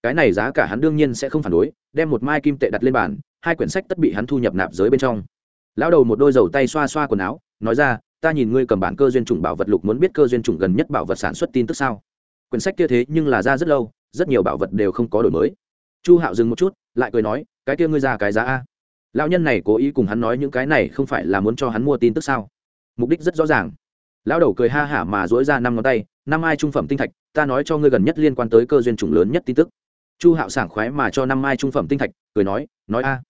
cái này giá cả hắn đương nhiên sẽ không phản đối, đem một mai kim tệ đặt lên bàn, hai quyển sách tất bị hắn thu nhập nạp giới bên trong. Lão đầu một đôi dầu tay xoa xoa quần áo, nói ra, ta nhìn ngươi cầm bản cơ duyên chủng bảo vật lục muốn biết cơ duyên chủng gần nhất bảo vật sản xuất tin tức sao? Quyển sách kia thế nhưng là ra rất lâu, rất nhiều bảo vật đều không có đổi mới. Chu hạo dừng một chút, lại cười nói, cái kia ngươi ra cái giá a? Lão nhân này cố ý cùng hắn nói những cái này không phải là muốn cho hắn mua tin tức sao? Mục đích rất rõ ràng. Lão đầu cười ha hả mà dỗi ra năm ngón tay, năm ai trung phẩm tinh thạch, ta nói cho ngươi gần nhất liên quan tới cơ duyên chủng lớn nhất tin tức chu hạo sảng khoái mà cho năm mai trung phẩm tinh thạch, cười nói nói a,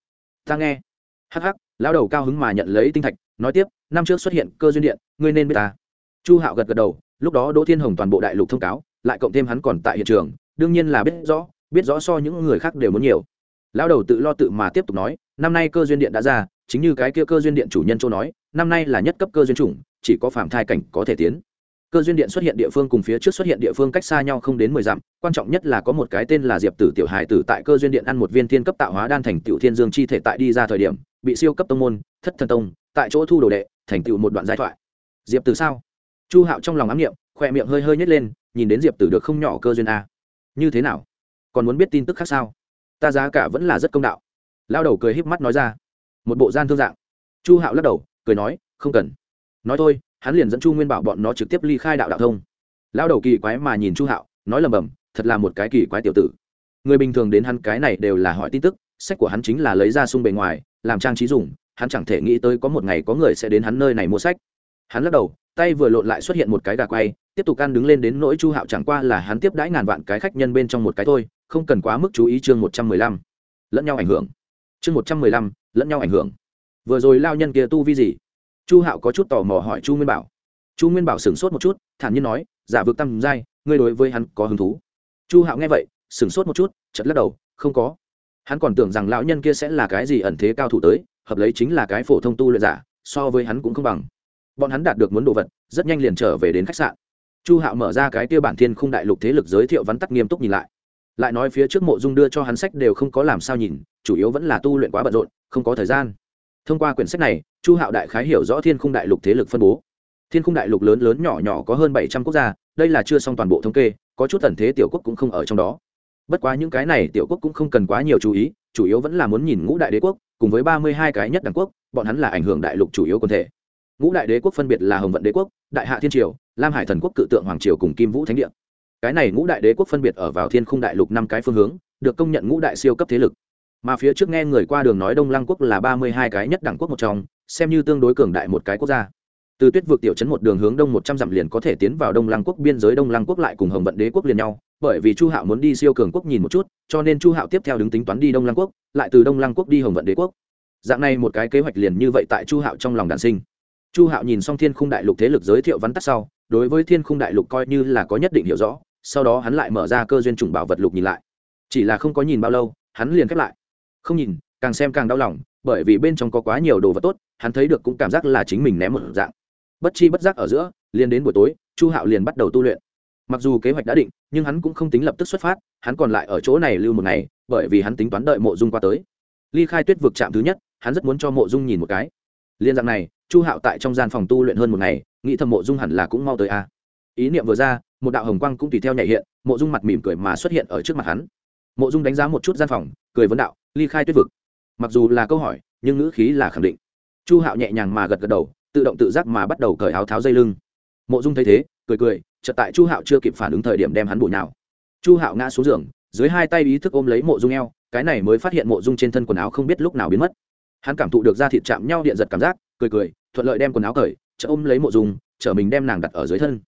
ta nghe. Hắc hắc, lão đầu cao hứng mà nhận lấy tinh thạch, nói tiếp, năm trước xuất hiện cơ duyên điện, ngươi nên biết ta. Chu hạo gật gật đầu, lúc đó đỗ thiên hồng toàn bộ đại lục thông cáo, lại cộng thêm hắn còn tại hiện trường, đương nhiên là biết rõ biết rõ so những người khác đều muốn nhiều. Lão đầu tự lo tự mà tiếp tục nói, năm nay cơ duyên điện đã ra, chính như cái kia cơ duyên điện chủ nhân châu nói, năm nay là nhất cấp cơ duyên chủng, chỉ có phạm thai cảnh có thể tiến cơ duyên điện xuất hiện địa phương cùng phía trước xuất hiện địa phương cách xa nhau không đến mười dặm, quan trọng nhất là có một cái tên là diệp tử tiểu hài tử tại cơ duyên điện ăn một viên thiên cấp tạo hóa đan thành tiểu thiên dương chi thể tại đi ra thời điểm, bị siêu cấp tông môn, thất thần tông, tại chỗ thu đồ đệ, thành tựu một đoạn giai thoại. Diệp tử sao? Chu hạo trong lòng ám nghiệm khỏe miệng hơi hơi nhét lên, nhìn đến diệp tử được không nhỏ cơ duyên a. Như thế nào? Còn muốn biết tin tức khác sao? Ta giá cả vẫn là rất công đạo. Lao đầu cười híp mắt nói ra. Một bộ gian thương dạng. Chu hạo lắc đầu, cười nói, không cần. Nói thôi hắn liền dẫn chu nguyên bảo bọn nó trực tiếp ly khai đạo đạo thông lao đầu kỳ quái mà nhìn chu hạo nói lầm bầm, thật là một cái kỳ quái tiểu tử. người bình thường đến hắn cái này đều là hỏi tin tức, sách của hắn chính là lấy ra sung bề ngoài, làm trang trí dùng, hắn chẳng thể nghĩ tới có một ngày có người sẽ đến hắn nơi này mua sách. hắn lắc đầu, tay vừa lộn lại xuất hiện một cái gà quay, tiếp tục ăn đứng lên đến nỗi chu hạo chẳng qua là hắn tiếp đãi ngàn vạn cái khách nhân bên trong một cái thôi, không cần quá mức chú ý chương một trăm mười lăm. lẫn nhau ảnh hưởng. chương một trăm mười lăm, lẫn nhau ảnh hưởng. vừa rồi lao nhân kia tu vi gì? Chu hạo có chút tò mò hỏi chu nguyên bảo. Chu nguyên bảo sửng sốt một chút, thản nhiên nói, giả vực tam giai, ngươi đối với hắn có hứng thú? Chu hạo nghe vậy, sửng sốt một chút chật lắc đầu, không có. Hắn còn tưởng rằng lão nhân kia sẽ là cái gì ẩn thế cao thủ tới, hợp lấy chính là cái phổ thông tu luyện giả, so với hắn cũng không bằng. Bọn hắn đạt được muốn đồ vật, rất nhanh liền trở về đến khách sạn. Chu hạo mở ra cái tiêu bản thiên khung đại lục thế lực giới thiệu vắn tắt nghiêm túc nhìn lại. Lại nói phía trước mộ dung đưa cho hắn sách đều không có làm sao nhìn, chủ yếu vẫn là tu luyện quá bận rộn, không có thời gian thông qua quyển sách này, chu hạo đại khái hiểu rõ thiên khung đại lục thế lực phân bố. Thiên khung đại lục lớn lớn nhỏ nhỏ có hơn bảy trăm quốc gia, đây là chưa xong toàn bộ thống kê, có chút tần thế tiểu quốc cũng không ở trong đó. Bất quá những cái này tiểu quốc cũng không cần quá nhiều chú ý, chủ yếu vẫn là muốn nhìn ngũ đại đế quốc, cùng với ba mươi hai cái nhất đẳng quốc, bọn hắn là ảnh hưởng đại lục chủ yếu quân thể. Ngũ đại đế quốc phân biệt là hồng vận đế quốc, đại hạ thiên triều, lam hải thần quốc cự tượng hoàng triều cùng kim vũ thánh địa. Cái này ngũ đại đế quốc phân biệt ở vào thiên khung đại lục năm cái phương hướng, được công nhận ngũ đại siêu cấp thế lực mà phía trước nghe người qua đường nói đông lăng quốc là ba mươi hai cái nhất đẳng quốc một trong, xem như tương đối cường đại một cái quốc gia. Từ tuyết vượt tiểu trấn một đường hướng đông một trăm dặm liền có thể tiến vào đông lăng quốc, biên giới đông lăng quốc lại cùng hồng vận đế quốc liền nhau, bởi vì chu hạo muốn đi siêu cường quốc nhìn một chút, cho nên chu hạo tiếp theo đứng tính toán đi đông lăng quốc, lại từ đông lăng quốc đi hồng vận đế quốc. Dạng này một cái kế hoạch liền như vậy tại chu hạo trong lòng đàn sinh. Chu hạo nhìn xong thiên khung đại lục thế lực giới thiệu vắn tắt sau, đối với thiên khung đại lục coi như là có nhất định hiểu rõ, sau đó hắn lại mở ra cơ duyên chủng bảo vật lục nhìn lại. Chỉ là không có nhìn bao lâu, hắn liền khép lại không nhìn, càng xem càng đau lòng, bởi vì bên trong có quá nhiều đồ vật tốt, hắn thấy được cũng cảm giác là chính mình ném một dạng. Bất chi bất giác ở giữa, liền đến buổi tối, chu hạo liền bắt đầu tu luyện. Mặc dù kế hoạch đã định, nhưng hắn cũng không tính lập tức xuất phát, hắn còn lại ở chỗ này lưu một ngày, bởi vì hắn tính toán đợi mộ dung qua tới. Ly khai tuyết vực trạm thứ nhất, hắn rất muốn cho mộ dung nhìn một cái. Liên dạng này, chu hạo tại trong gian phòng tu luyện hơn một ngày, nghĩ thầm mộ dung hẳn là cũng mau tới a ý niệm vừa ra, một đạo hồng quang cũng tùy theo nhảy hiện, mộ dung mặt mỉm cười mà xuất hiện ở trước mặt hắn mộ dung đánh giá một chút gian phòng, cười vấn đạo, ly khai tuyết vực. Mặc dù là câu hỏi, nhưng ngữ khí là khẳng định. Chu hạo nhẹ nhàng mà gật gật đầu, tự động tự giác mà bắt đầu cởi áo tháo dây lưng. Mộ dung thấy thế, cười cười, chợt tại chu hạo chưa kịp phản ứng thời điểm đem hắn bụi nào chu hạo ngã xuống giường, dưới hai tay ý thức ôm lấy mộ dung eo, cái này mới phát hiện mộ dung trên thân quần áo không biết lúc nào biến mất. Hắn cảm thụ được da thịt chạm nhau điện giật cảm giác, cười cười, thuận lợi đem quần áo cởi chợ ôm lấy mộ dung, chở mình đem nàng đặt ở dưới thân.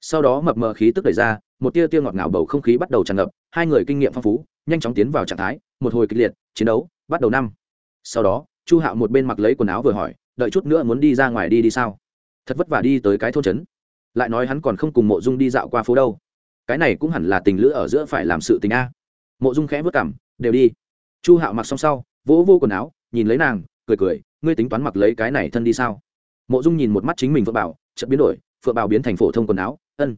Sau đó mập mờ khí tức đẩy ra, một tia tia ngọt ngào bầu không khí bắt đầu tràn ngập, hai người kinh nghiệm phong phú nhanh chóng tiến vào trạng thái, một hồi kịch liệt, chiến đấu, bắt đầu năm. Sau đó, chu hạo một bên mặc lấy quần áo vừa hỏi, đợi chút nữa muốn đi ra ngoài đi đi sao? Thật vất vả đi tới cái thôn trấn. Lại nói hắn còn không cùng mộ dung đi dạo qua phố đâu. Cái này cũng hẳn là tình lữ ở giữa phải làm sự tình a. Mộ dung khẽ vất cảm đều đi. Chu hạo mặc xong sau, vỗ vô quần áo, nhìn lấy nàng, cười cười, ngươi tính toán mặc lấy cái này thân đi sao? Mộ dung nhìn một mắt chính mình phượng bảo, chợt biến đổi, phượng bảo biến thành phổ thông quần áo, ân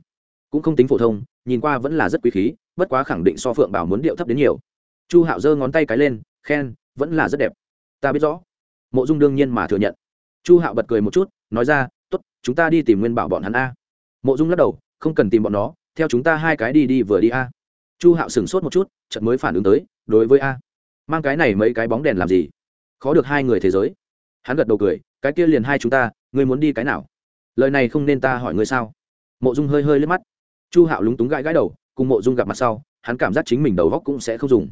cũng không tính phổ thông, nhìn qua vẫn là rất quý khí, bất quá khẳng định so phượng bảo muốn điệu thấp đến nhiều. Chu hạo giơ ngón tay cái lên, khen, vẫn là rất đẹp. Ta biết rõ. Mộ dung đương nhiên mà thừa nhận. Chu hạo bật cười một chút, nói ra t ố t chúng ta đi tìm nguyên bảo bọn hắn a. Mộ dung lắc đầu, không cần tìm bọn nó, theo chúng ta hai cái đi đi vừa đi a. Chu hạo sửng sốt một chút, chợt mới phản ứng tới, đối với a, mang cái này mấy cái bóng đèn làm gì? Khó được hai người thế giới. Hắn gật đầu cười, cái kia liền hai chúng ta, ngươi muốn đi cái nào? Lời này không nên ta hỏi ngươi sao? Mộ dung hơi hơi lên mắt chu hạo lúng túng gãi gãi đầu, cùng mộ dung gặp mặt sau, hắn cảm giác chính mình đầu góc cũng sẽ không dùng.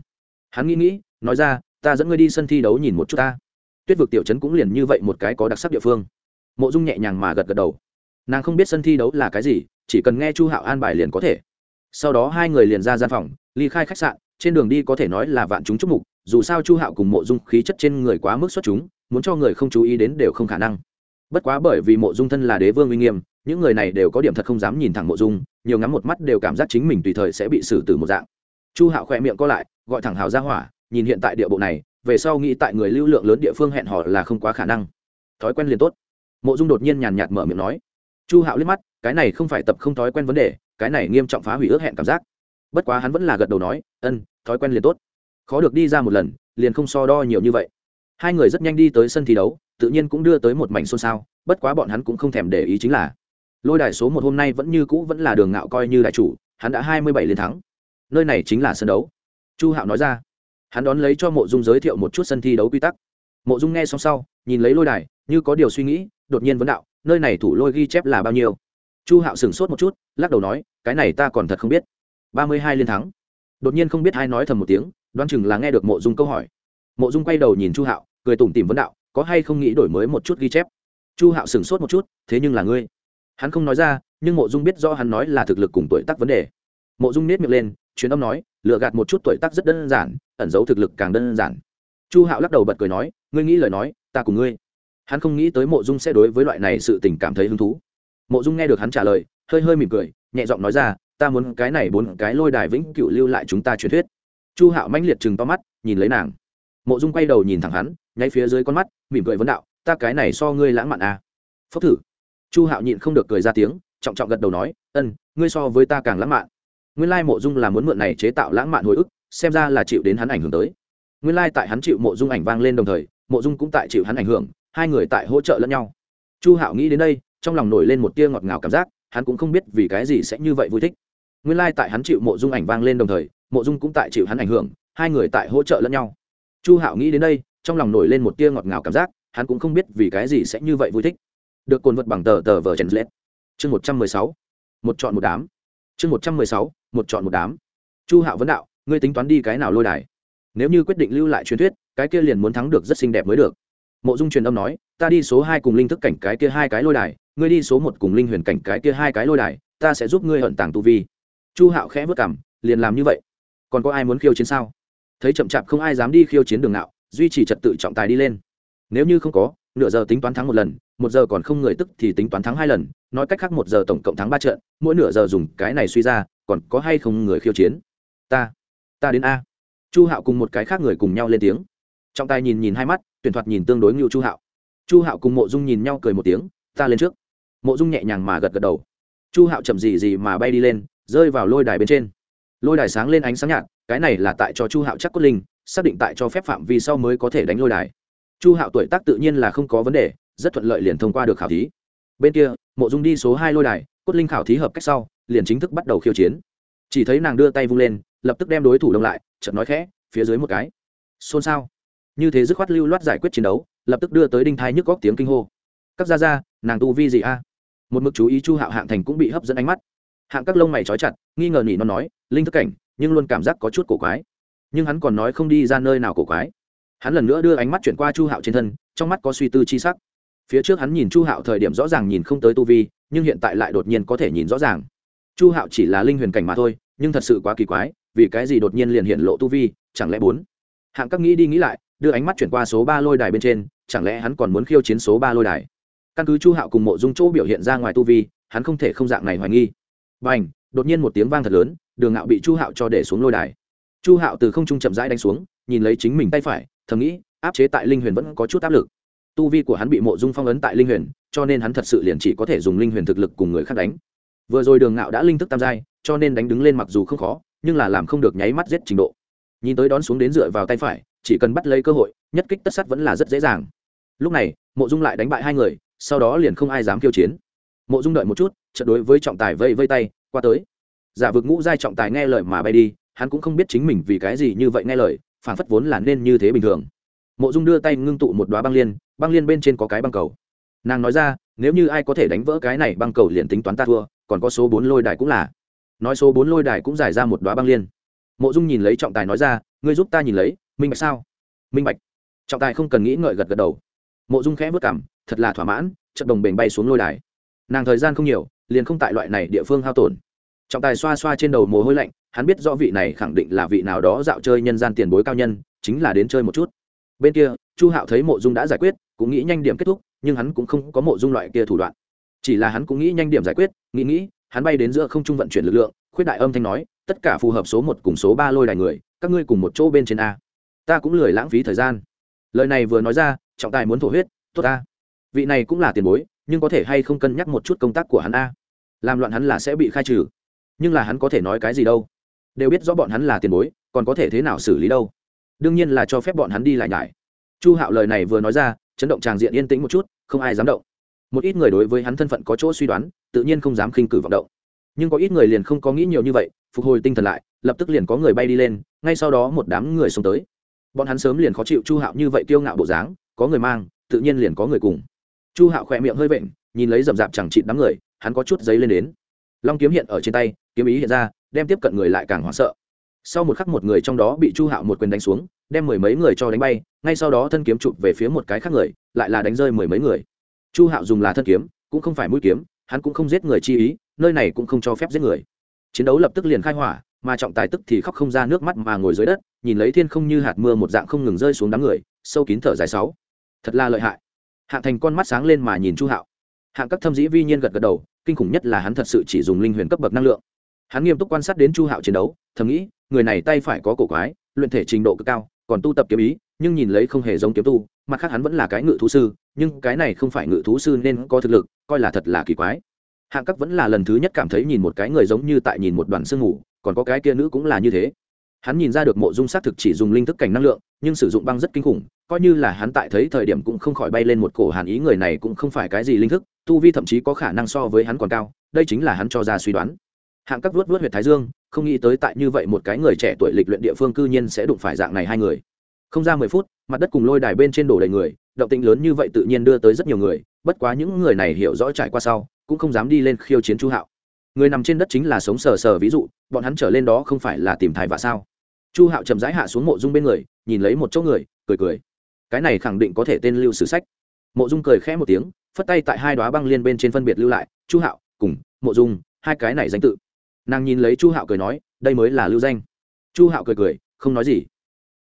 Hắn nghĩ nghĩ, nói ra, ta dẫn ngươi đi sân thi đấu nhìn một chút ta. Tuyết vực tiểu trấn cũng liền như vậy một cái có đặc sắc địa phương. Mộ dung nhẹ nhàng mà gật gật đầu. Nàng không biết sân thi đấu là cái gì, chỉ cần nghe chu hạo an bài liền có thể. Sau đó hai người liền ra gian phòng, ly khai khách sạn, trên đường đi có thể nói là vạn chúng chúc mục, dù sao chu hạo cùng mộ dung khí chất trên người quá mức xuất chúng, muốn cho người không chú ý đến đều không khả năng. Bất quá bởi vì mộ dung thân là đế vương uy nghiêm những người này đều có điểm thật không dám nhìn thẳng mộ dung, nhiều ngắm một mắt đều cảm giác chính mình tùy thời sẽ bị xử tử một dạng. Chu hạo khỏe miệng co lại, gọi thẳng hào ra hỏa, nhìn hiện tại địa bộ này, về sau nghĩ tại người lưu lượng lớn địa phương hẹn hò là không quá khả năng. Thói quen liền tốt. Mộ dung đột nhiên nhàn nhạt mở miệng nói. Chu hạo liếc mắt, cái này không phải tập không thói quen vấn đề, cái này nghiêm trọng phá hủy ước hẹn cảm giác. Bất quá hắn vẫn là gật đầu nói, ân, thói quen liền tốt. Khó được đi ra một lần, liền không so đo nhiều như vậy. Hai người rất nhanh đi tới sân thi đấu, tự nhiên cũng đưa tới một mảnh xôn xao, bất quá bọn hắn cũng không thèm để ý chính là lôi đài số một hôm nay vẫn như cũ vẫn là đường ngạo coi như đại chủ, hắn đã hai mươi bảy liên thắng. Nơi này chính là sân đấu. Chu hạo nói ra. Hắn đón lấy cho mộ dung giới thiệu một chút sân thi đấu quy tắc. Mộ dung nghe xong sau, nhìn lấy lôi đài, như có điều suy nghĩ, đột nhiên vấn đạo, nơi này thủ lôi ghi chép là bao nhiêu? Chu hạo sửng sốt một chút, lắc đầu nói, cái này ta còn thật không biết. Ba mươi hai liên thắng. Đột nhiên không biết ai nói thầm một tiếng, đoán chừng là nghe được mộ dung câu hỏi. Mộ dung quay đầu nhìn chu hạo, cười tủm tìm vấn đạo, có hay không nghĩ đổi mới một chút ghi chép? Chu hạo sửng sốt một chút, thế nhưng là ngươi hắn không nói ra, nhưng mộ dung biết do hắn nói là thực lực cùng tuổi tác vấn đề. Mộ dung nết miệng lên chuyến âm nói lựa gạt một chút tuổi tác rất đơn giản, ẩn giấu thực lực càng đơn giản. Chu hạo lắc đầu bật cười nói, ngươi nghĩ lời nói, ta cùng ngươi. Hắn không nghĩ tới mộ dung sẽ đối với loại này sự tình cảm thấy hứng thú. Mộ dung nghe được hắn trả lời, hơi hơi mỉm cười, nhẹ giọng nói ra, ta muốn cái này bốn cái lôi đài vĩnh cựu lưu lại chúng ta truyền thuyết. Chu hạo mãnh liệt chừng to mắt, nhìn lấy nàng. Mộ dung quay đầu nhìn thẳng hắn, nháy phía dưới con mắt, mỉm cười vấn đạo, ta cái này so ngươi lãng mạn à. phốc thử chu hạo nhịn không được cười ra tiếng, trọng trọng gật đầu nói, ân, ngươi so với ta càng lãng mạn. Nguyên lai mộ dung là muốn mượn này chế tạo lãng mạn hồi ức, xem ra là chịu đến hắn ảnh hưởng tới. Nguyên Lai tại hắn chịu mộ dung ảnh vang lên đồng thời, mộ dung cũng tại chịu hắn ảnh hưởng, hai người tại hỗ trợ lẫn nhau. Chu hạo nghĩ đến đây, trong lòng nổi lên một tia ngọt ngào cảm giác, hắn cũng không biết vì cái gì sẽ như vậy vui thích. Nguyên Lai tại hắn chịu mộ dung ảnh vang lên đồng thời, mộ dung cũng tại chịu hắn ảnh hưởng, hai người tại hỗ trợ lẫn nhau. Chu hạo nghĩ đến đây, trong lòng nổi lên một tia ngọt ngào cảm giác, hắn cũng không biết vì cái gì sẽ như vậy vui thích được cồn vật bằng tờ tờ vờ chèn lết. Chương một trăm mười sáu, một chọn một đám. Chương một trăm mười sáu, một chọn một đám. Chu hạo vấn đạo, ngươi tính toán đi cái nào lôi đài? Nếu như quyết định lưu lại truyền thuyết, cái kia liền muốn thắng được rất xinh đẹp mới được. Mộ dung truyền âm nói, ta đi số hai cùng linh thức cảnh cái kia hai cái lôi đài, ngươi đi số một cùng linh huyền cảnh cái kia hai cái lôi đài, ta sẽ giúp ngươi hận tàng tu vi. Chu hạo khẽ vất cảm, liền làm như vậy. Còn có ai muốn khiêu chiến sao? Thấy chậm chạp không ai dám đi khiêu chiến đường nào, duy trì trật tự trọng tài đi lên. Nếu như không có nửa giờ tính toán thắng một lần, một giờ còn không người tức thì tính toán thắng hai lần, nói cách khác một giờ tổng cộng thắng ba trận, mỗi nửa giờ dùng cái này suy ra, còn có hay không người khiêu chiến? Ta ta đến a. Chu hạo cùng một cái khác người cùng nhau lên tiếng. Trọng tài nhìn nhìn hai mắt, tuyển thoạt nhìn tương đối ngưu chu hạo. Chu hạo cùng mộ dung nhìn nhau cười một tiếng, ta lên trước. Mộ dung nhẹ nhàng mà gật gật đầu. Chu hạo chậm gì gì mà bay đi lên, rơi vào lôi đài bên trên. Lôi đài sáng lên ánh sáng nhạt, cái này là tại cho chu hạo chắc cốt linh, xác định tại cho phép phạm vi sau mới có thể đánh lôi đài chu hạo tuổi tác tự nhiên là không có vấn đề, rất thuận lợi liền thông qua được khảo thí. Bên kia, mộ dung đi số hai lôi đài, cốt linh khảo thí hợp cách sau, liền chính thức bắt đầu khiêu chiến. Chỉ thấy nàng đưa tay vung lên, lập tức đem đối thủ đông lại, chợt nói khẽ, phía dưới một cái. Xôn xao. Như thế dứt khoát lưu loát giải quyết chiến đấu, lập tức đưa tới đinh thái nhức góc tiếng kinh hô. Các gia gia, nàng tu vi gì a? Một mực chú ý chu hạo hạng thành cũng bị hấp dẫn ánh mắt. Hạng các lông mày trói chặt, nghi ngờ nỉ nó nói, linh thức cảnh, nhưng luôn cảm giác có chút cổ quái. Nhưng hắn còn nói không đi ra nơi nào cổ quái hắn lần nữa đưa ánh mắt chuyển qua chu hạo trên thân, trong mắt có suy tư chi sắc. Phía trước hắn nhìn chu hạo thời điểm rõ ràng nhìn không tới tu vi, nhưng hiện tại lại đột nhiên có thể nhìn rõ ràng. Chu hạo chỉ là linh huyền cảnh mà thôi, nhưng thật sự quá kỳ quái, vì cái gì đột nhiên liền hiện lộ tu vi, chẳng lẽ bốn? Hạng các nghĩ đi nghĩ lại, đưa ánh mắt chuyển qua số ba lôi đài bên trên, chẳng lẽ hắn còn muốn khiêu chiến số ba lôi đài? Căn cứ chu hạo cùng mộ dung chỗ biểu hiện ra ngoài tu vi, hắn không thể không dạng này hoài nghi. B à n h đột nhiên một tiếng vang thật lớn, đường ngạo bị chu hạo cho để xuống lôi đài. Chu hạo từ không trung chậm rãi đánh xuống, nhìn lấy chính mình tay phải thầm nghĩ, áp chế tại linh huyền vẫn có chút áp lực. Tu vi của hắn bị mộ dung phong ấn tại linh huyền, cho nên hắn thật sự liền chỉ có thể dùng linh huyền thực lực cùng người khác đánh. Vừa rồi đường ngạo đã linh thức tam giai, cho nên đánh đứng lên mặc dù không khó, nhưng là làm không được nháy mắt giết trình độ. Nhìn tới đón xuống đến dựa vào tay phải, chỉ cần bắt lấy cơ hội, nhất kích tất sát vẫn là rất dễ dàng. Lúc này, mộ dung lại đánh bại hai người, sau đó liền không ai dám khiêu chiến. Mộ dung đợi một chút trận đối với trọng tài vây vây tay, qua tới. Giả vực ngũ giai trọng tài nghe lời mà bay đi, hắn cũng không biết chính mình vì cái gì như vậy nghe lời phản phất vốn là nên như thế bình thường. Mộ dung đưa tay ngưng tụ một đoá băng liên băng liên bên trên có cái băng cầu. Nàng nói ra, nếu như ai có thể đánh vỡ cái này băng cầu liền tính toán ta thua, còn có số bốn lôi đài cũng là. Nói số bốn lôi đài cũng giải ra một đoá băng liên. Mộ dung nhìn lấy trọng tài nói ra, ngươi giúp ta nhìn lấy, minh bạch sao? Minh bạch. Trọng tài không cần nghĩ ngợi gật gật đầu. Mộ dung khẽ vất cảm thật là thỏa mãn trận đồng bềnh bay xuống lôi đài. Nàng thời gian không nhiều, liền không tại loại này địa phương hao tổn trọng tài xoa xoa trên đầu mồ hôi lạnh, hắn biết rõ vị này khẳng định là vị nào đó dạo chơi nhân gian tiền bối cao nhân, chính là đến chơi một chút. Bên kia, chu hạo thấy mộ dung đã giải quyết, cũng nghĩ nhanh điểm kết thúc, nhưng hắn cũng không có mộ dung loại kia thủ đoạn. Chỉ là hắn cũng nghĩ nhanh điểm giải quyết, nghĩ nghĩ, hắn bay đến giữa không trung vận chuyển lực lượng, khuyết đại âm thanh nói, tất cả phù hợp số một cùng số ba lôi đài người, các ngươi cùng một chỗ bên trên a. Ta cũng lười lãng phí thời gian. Lời này vừa nói ra, trọng tài muốn thổ huyết, tốt ta vị này cũng là tiền bối, nhưng có thể hay không cân nhắc một chút công tác của hắn a? Làm loạn hắn là sẽ bị khai trừ nhưng là hắn có thể nói cái gì đâu. Đều biết rõ bọn hắn là tiền bối, còn có thể thế nào xử lý đâu. Đương nhiên là cho phép bọn hắn đi lại nhải. Chu hạo lời này vừa nói ra, chấn động tràng diện yên tĩnh một chút, không ai dám động. Một ít người đối với hắn thân phận có chỗ suy đoán, tự nhiên không dám khinh cử vọng động. Nhưng có ít người liền không có nghĩ nhiều như vậy, phục hồi tinh thần lại, lập tức liền có người bay đi lên, ngay sau đó một đám người xông tới. Bọn hắn sớm liền khó chịu chu hạo như vậy kiêu ngạo bộ dáng, có người mang, tự nhiên liền có người cùng. Chu hạo khỏe miệng hơi vện, nhìn lấy rậm rạp chẳng chịt đám người, hắn có chút giấy lên đến. Long kiếm hiện ở trên tay kiếm ý hiện ra, đem tiếp cận người lại càng hoảng sợ. Sau một khắc một người trong đó bị chu hạo một quyền đánh xuống, đem mười mấy người cho đánh bay, ngay sau đó thân kiếm chụp về phía một cái khác người, lại là đánh rơi mười mấy người. Chu hạo dùng là thân kiếm, cũng không phải mũi kiếm, hắn cũng không giết người chi ý, nơi này cũng không cho phép giết người. Chiến đấu lập tức liền khai hỏa, mà trọng tài tức thì khóc không ra nước mắt mà ngồi dưới đất, nhìn lấy thiên không như hạt mưa một dạng không ngừng rơi xuống đám người, sâu kín thở dài sáu. Thật là lợi hại. Hạng thành con mắt sáng lên mà nhìn chu hạo. Hạng các thâm dĩ vi nhiên gật gật đầu, kinh khủng nhất là hắn thật sự chỉ dùng linh huyền cấp bậc năng lượng hắn nghiêm túc quan sát đến chu hạo chiến đấu, thầm nghĩ, người này tay phải có cổ quái, luyện thể trình độ cực cao, còn tu tập kiếm ý, nhưng nhìn lấy không hề giống kiếm tu, mặt khác hắn vẫn là cái ngự thú sư, nhưng cái này không phải ngự thú sư nên có thực lực, coi là thật là kỳ quái. Hạng cấp vẫn là lần thứ nhất cảm thấy nhìn một cái người giống như tại nhìn một đoàn sương ngủ còn có cái kia nữ cũng là như thế. Hắn nhìn ra được mộ dung xác thực chỉ dùng linh thức cảnh năng lượng, nhưng sử dụng băng rất kinh khủng, coi như là hắn tại thấy thời điểm cũng không khỏi bay lên một cổ hàn ý, người này cũng không phải cái gì linh thức, tu vi thậm chí có khả năng so với hắn còn cao, đây chính là hắn cho ra suy đoán hạng các vuốt vuốt huyệt thái dương, không nghĩ tới tại như vậy một cái người trẻ tuổi lịch luyện địa phương cư nhiên sẽ đụng phải dạng này hai người. Không ra mười phút, mặt đất cùng lôi đài bên trên đổ đầy người, động tĩnh lớn như vậy tự nhiên đưa tới rất nhiều người, bất quá những người này hiểu rõ trải qua sau, cũng không dám đi lên khiêu chiến chu hạo. Người nằm trên đất chính là sống sờ sờ, ví dụ, bọn hắn trở lên đó không phải là tìm thai và sao? Chu hạo chậm rãi hạ xuống mộ dung bên người, nhìn lấy một chỗ người, cười cười. Cái này khẳng định có thể tên lưu sử sách. Mộ dung cười khẽ một tiếng, phất tay tại hai đoá băng liên bên trên phân biệt lưu lại, chu hạo, cùng, mộ dung, hai cái này danh tự nàng nhìn lấy chu hạo cười nói, đây mới là lưu danh. chu hạo cười cười, không nói gì.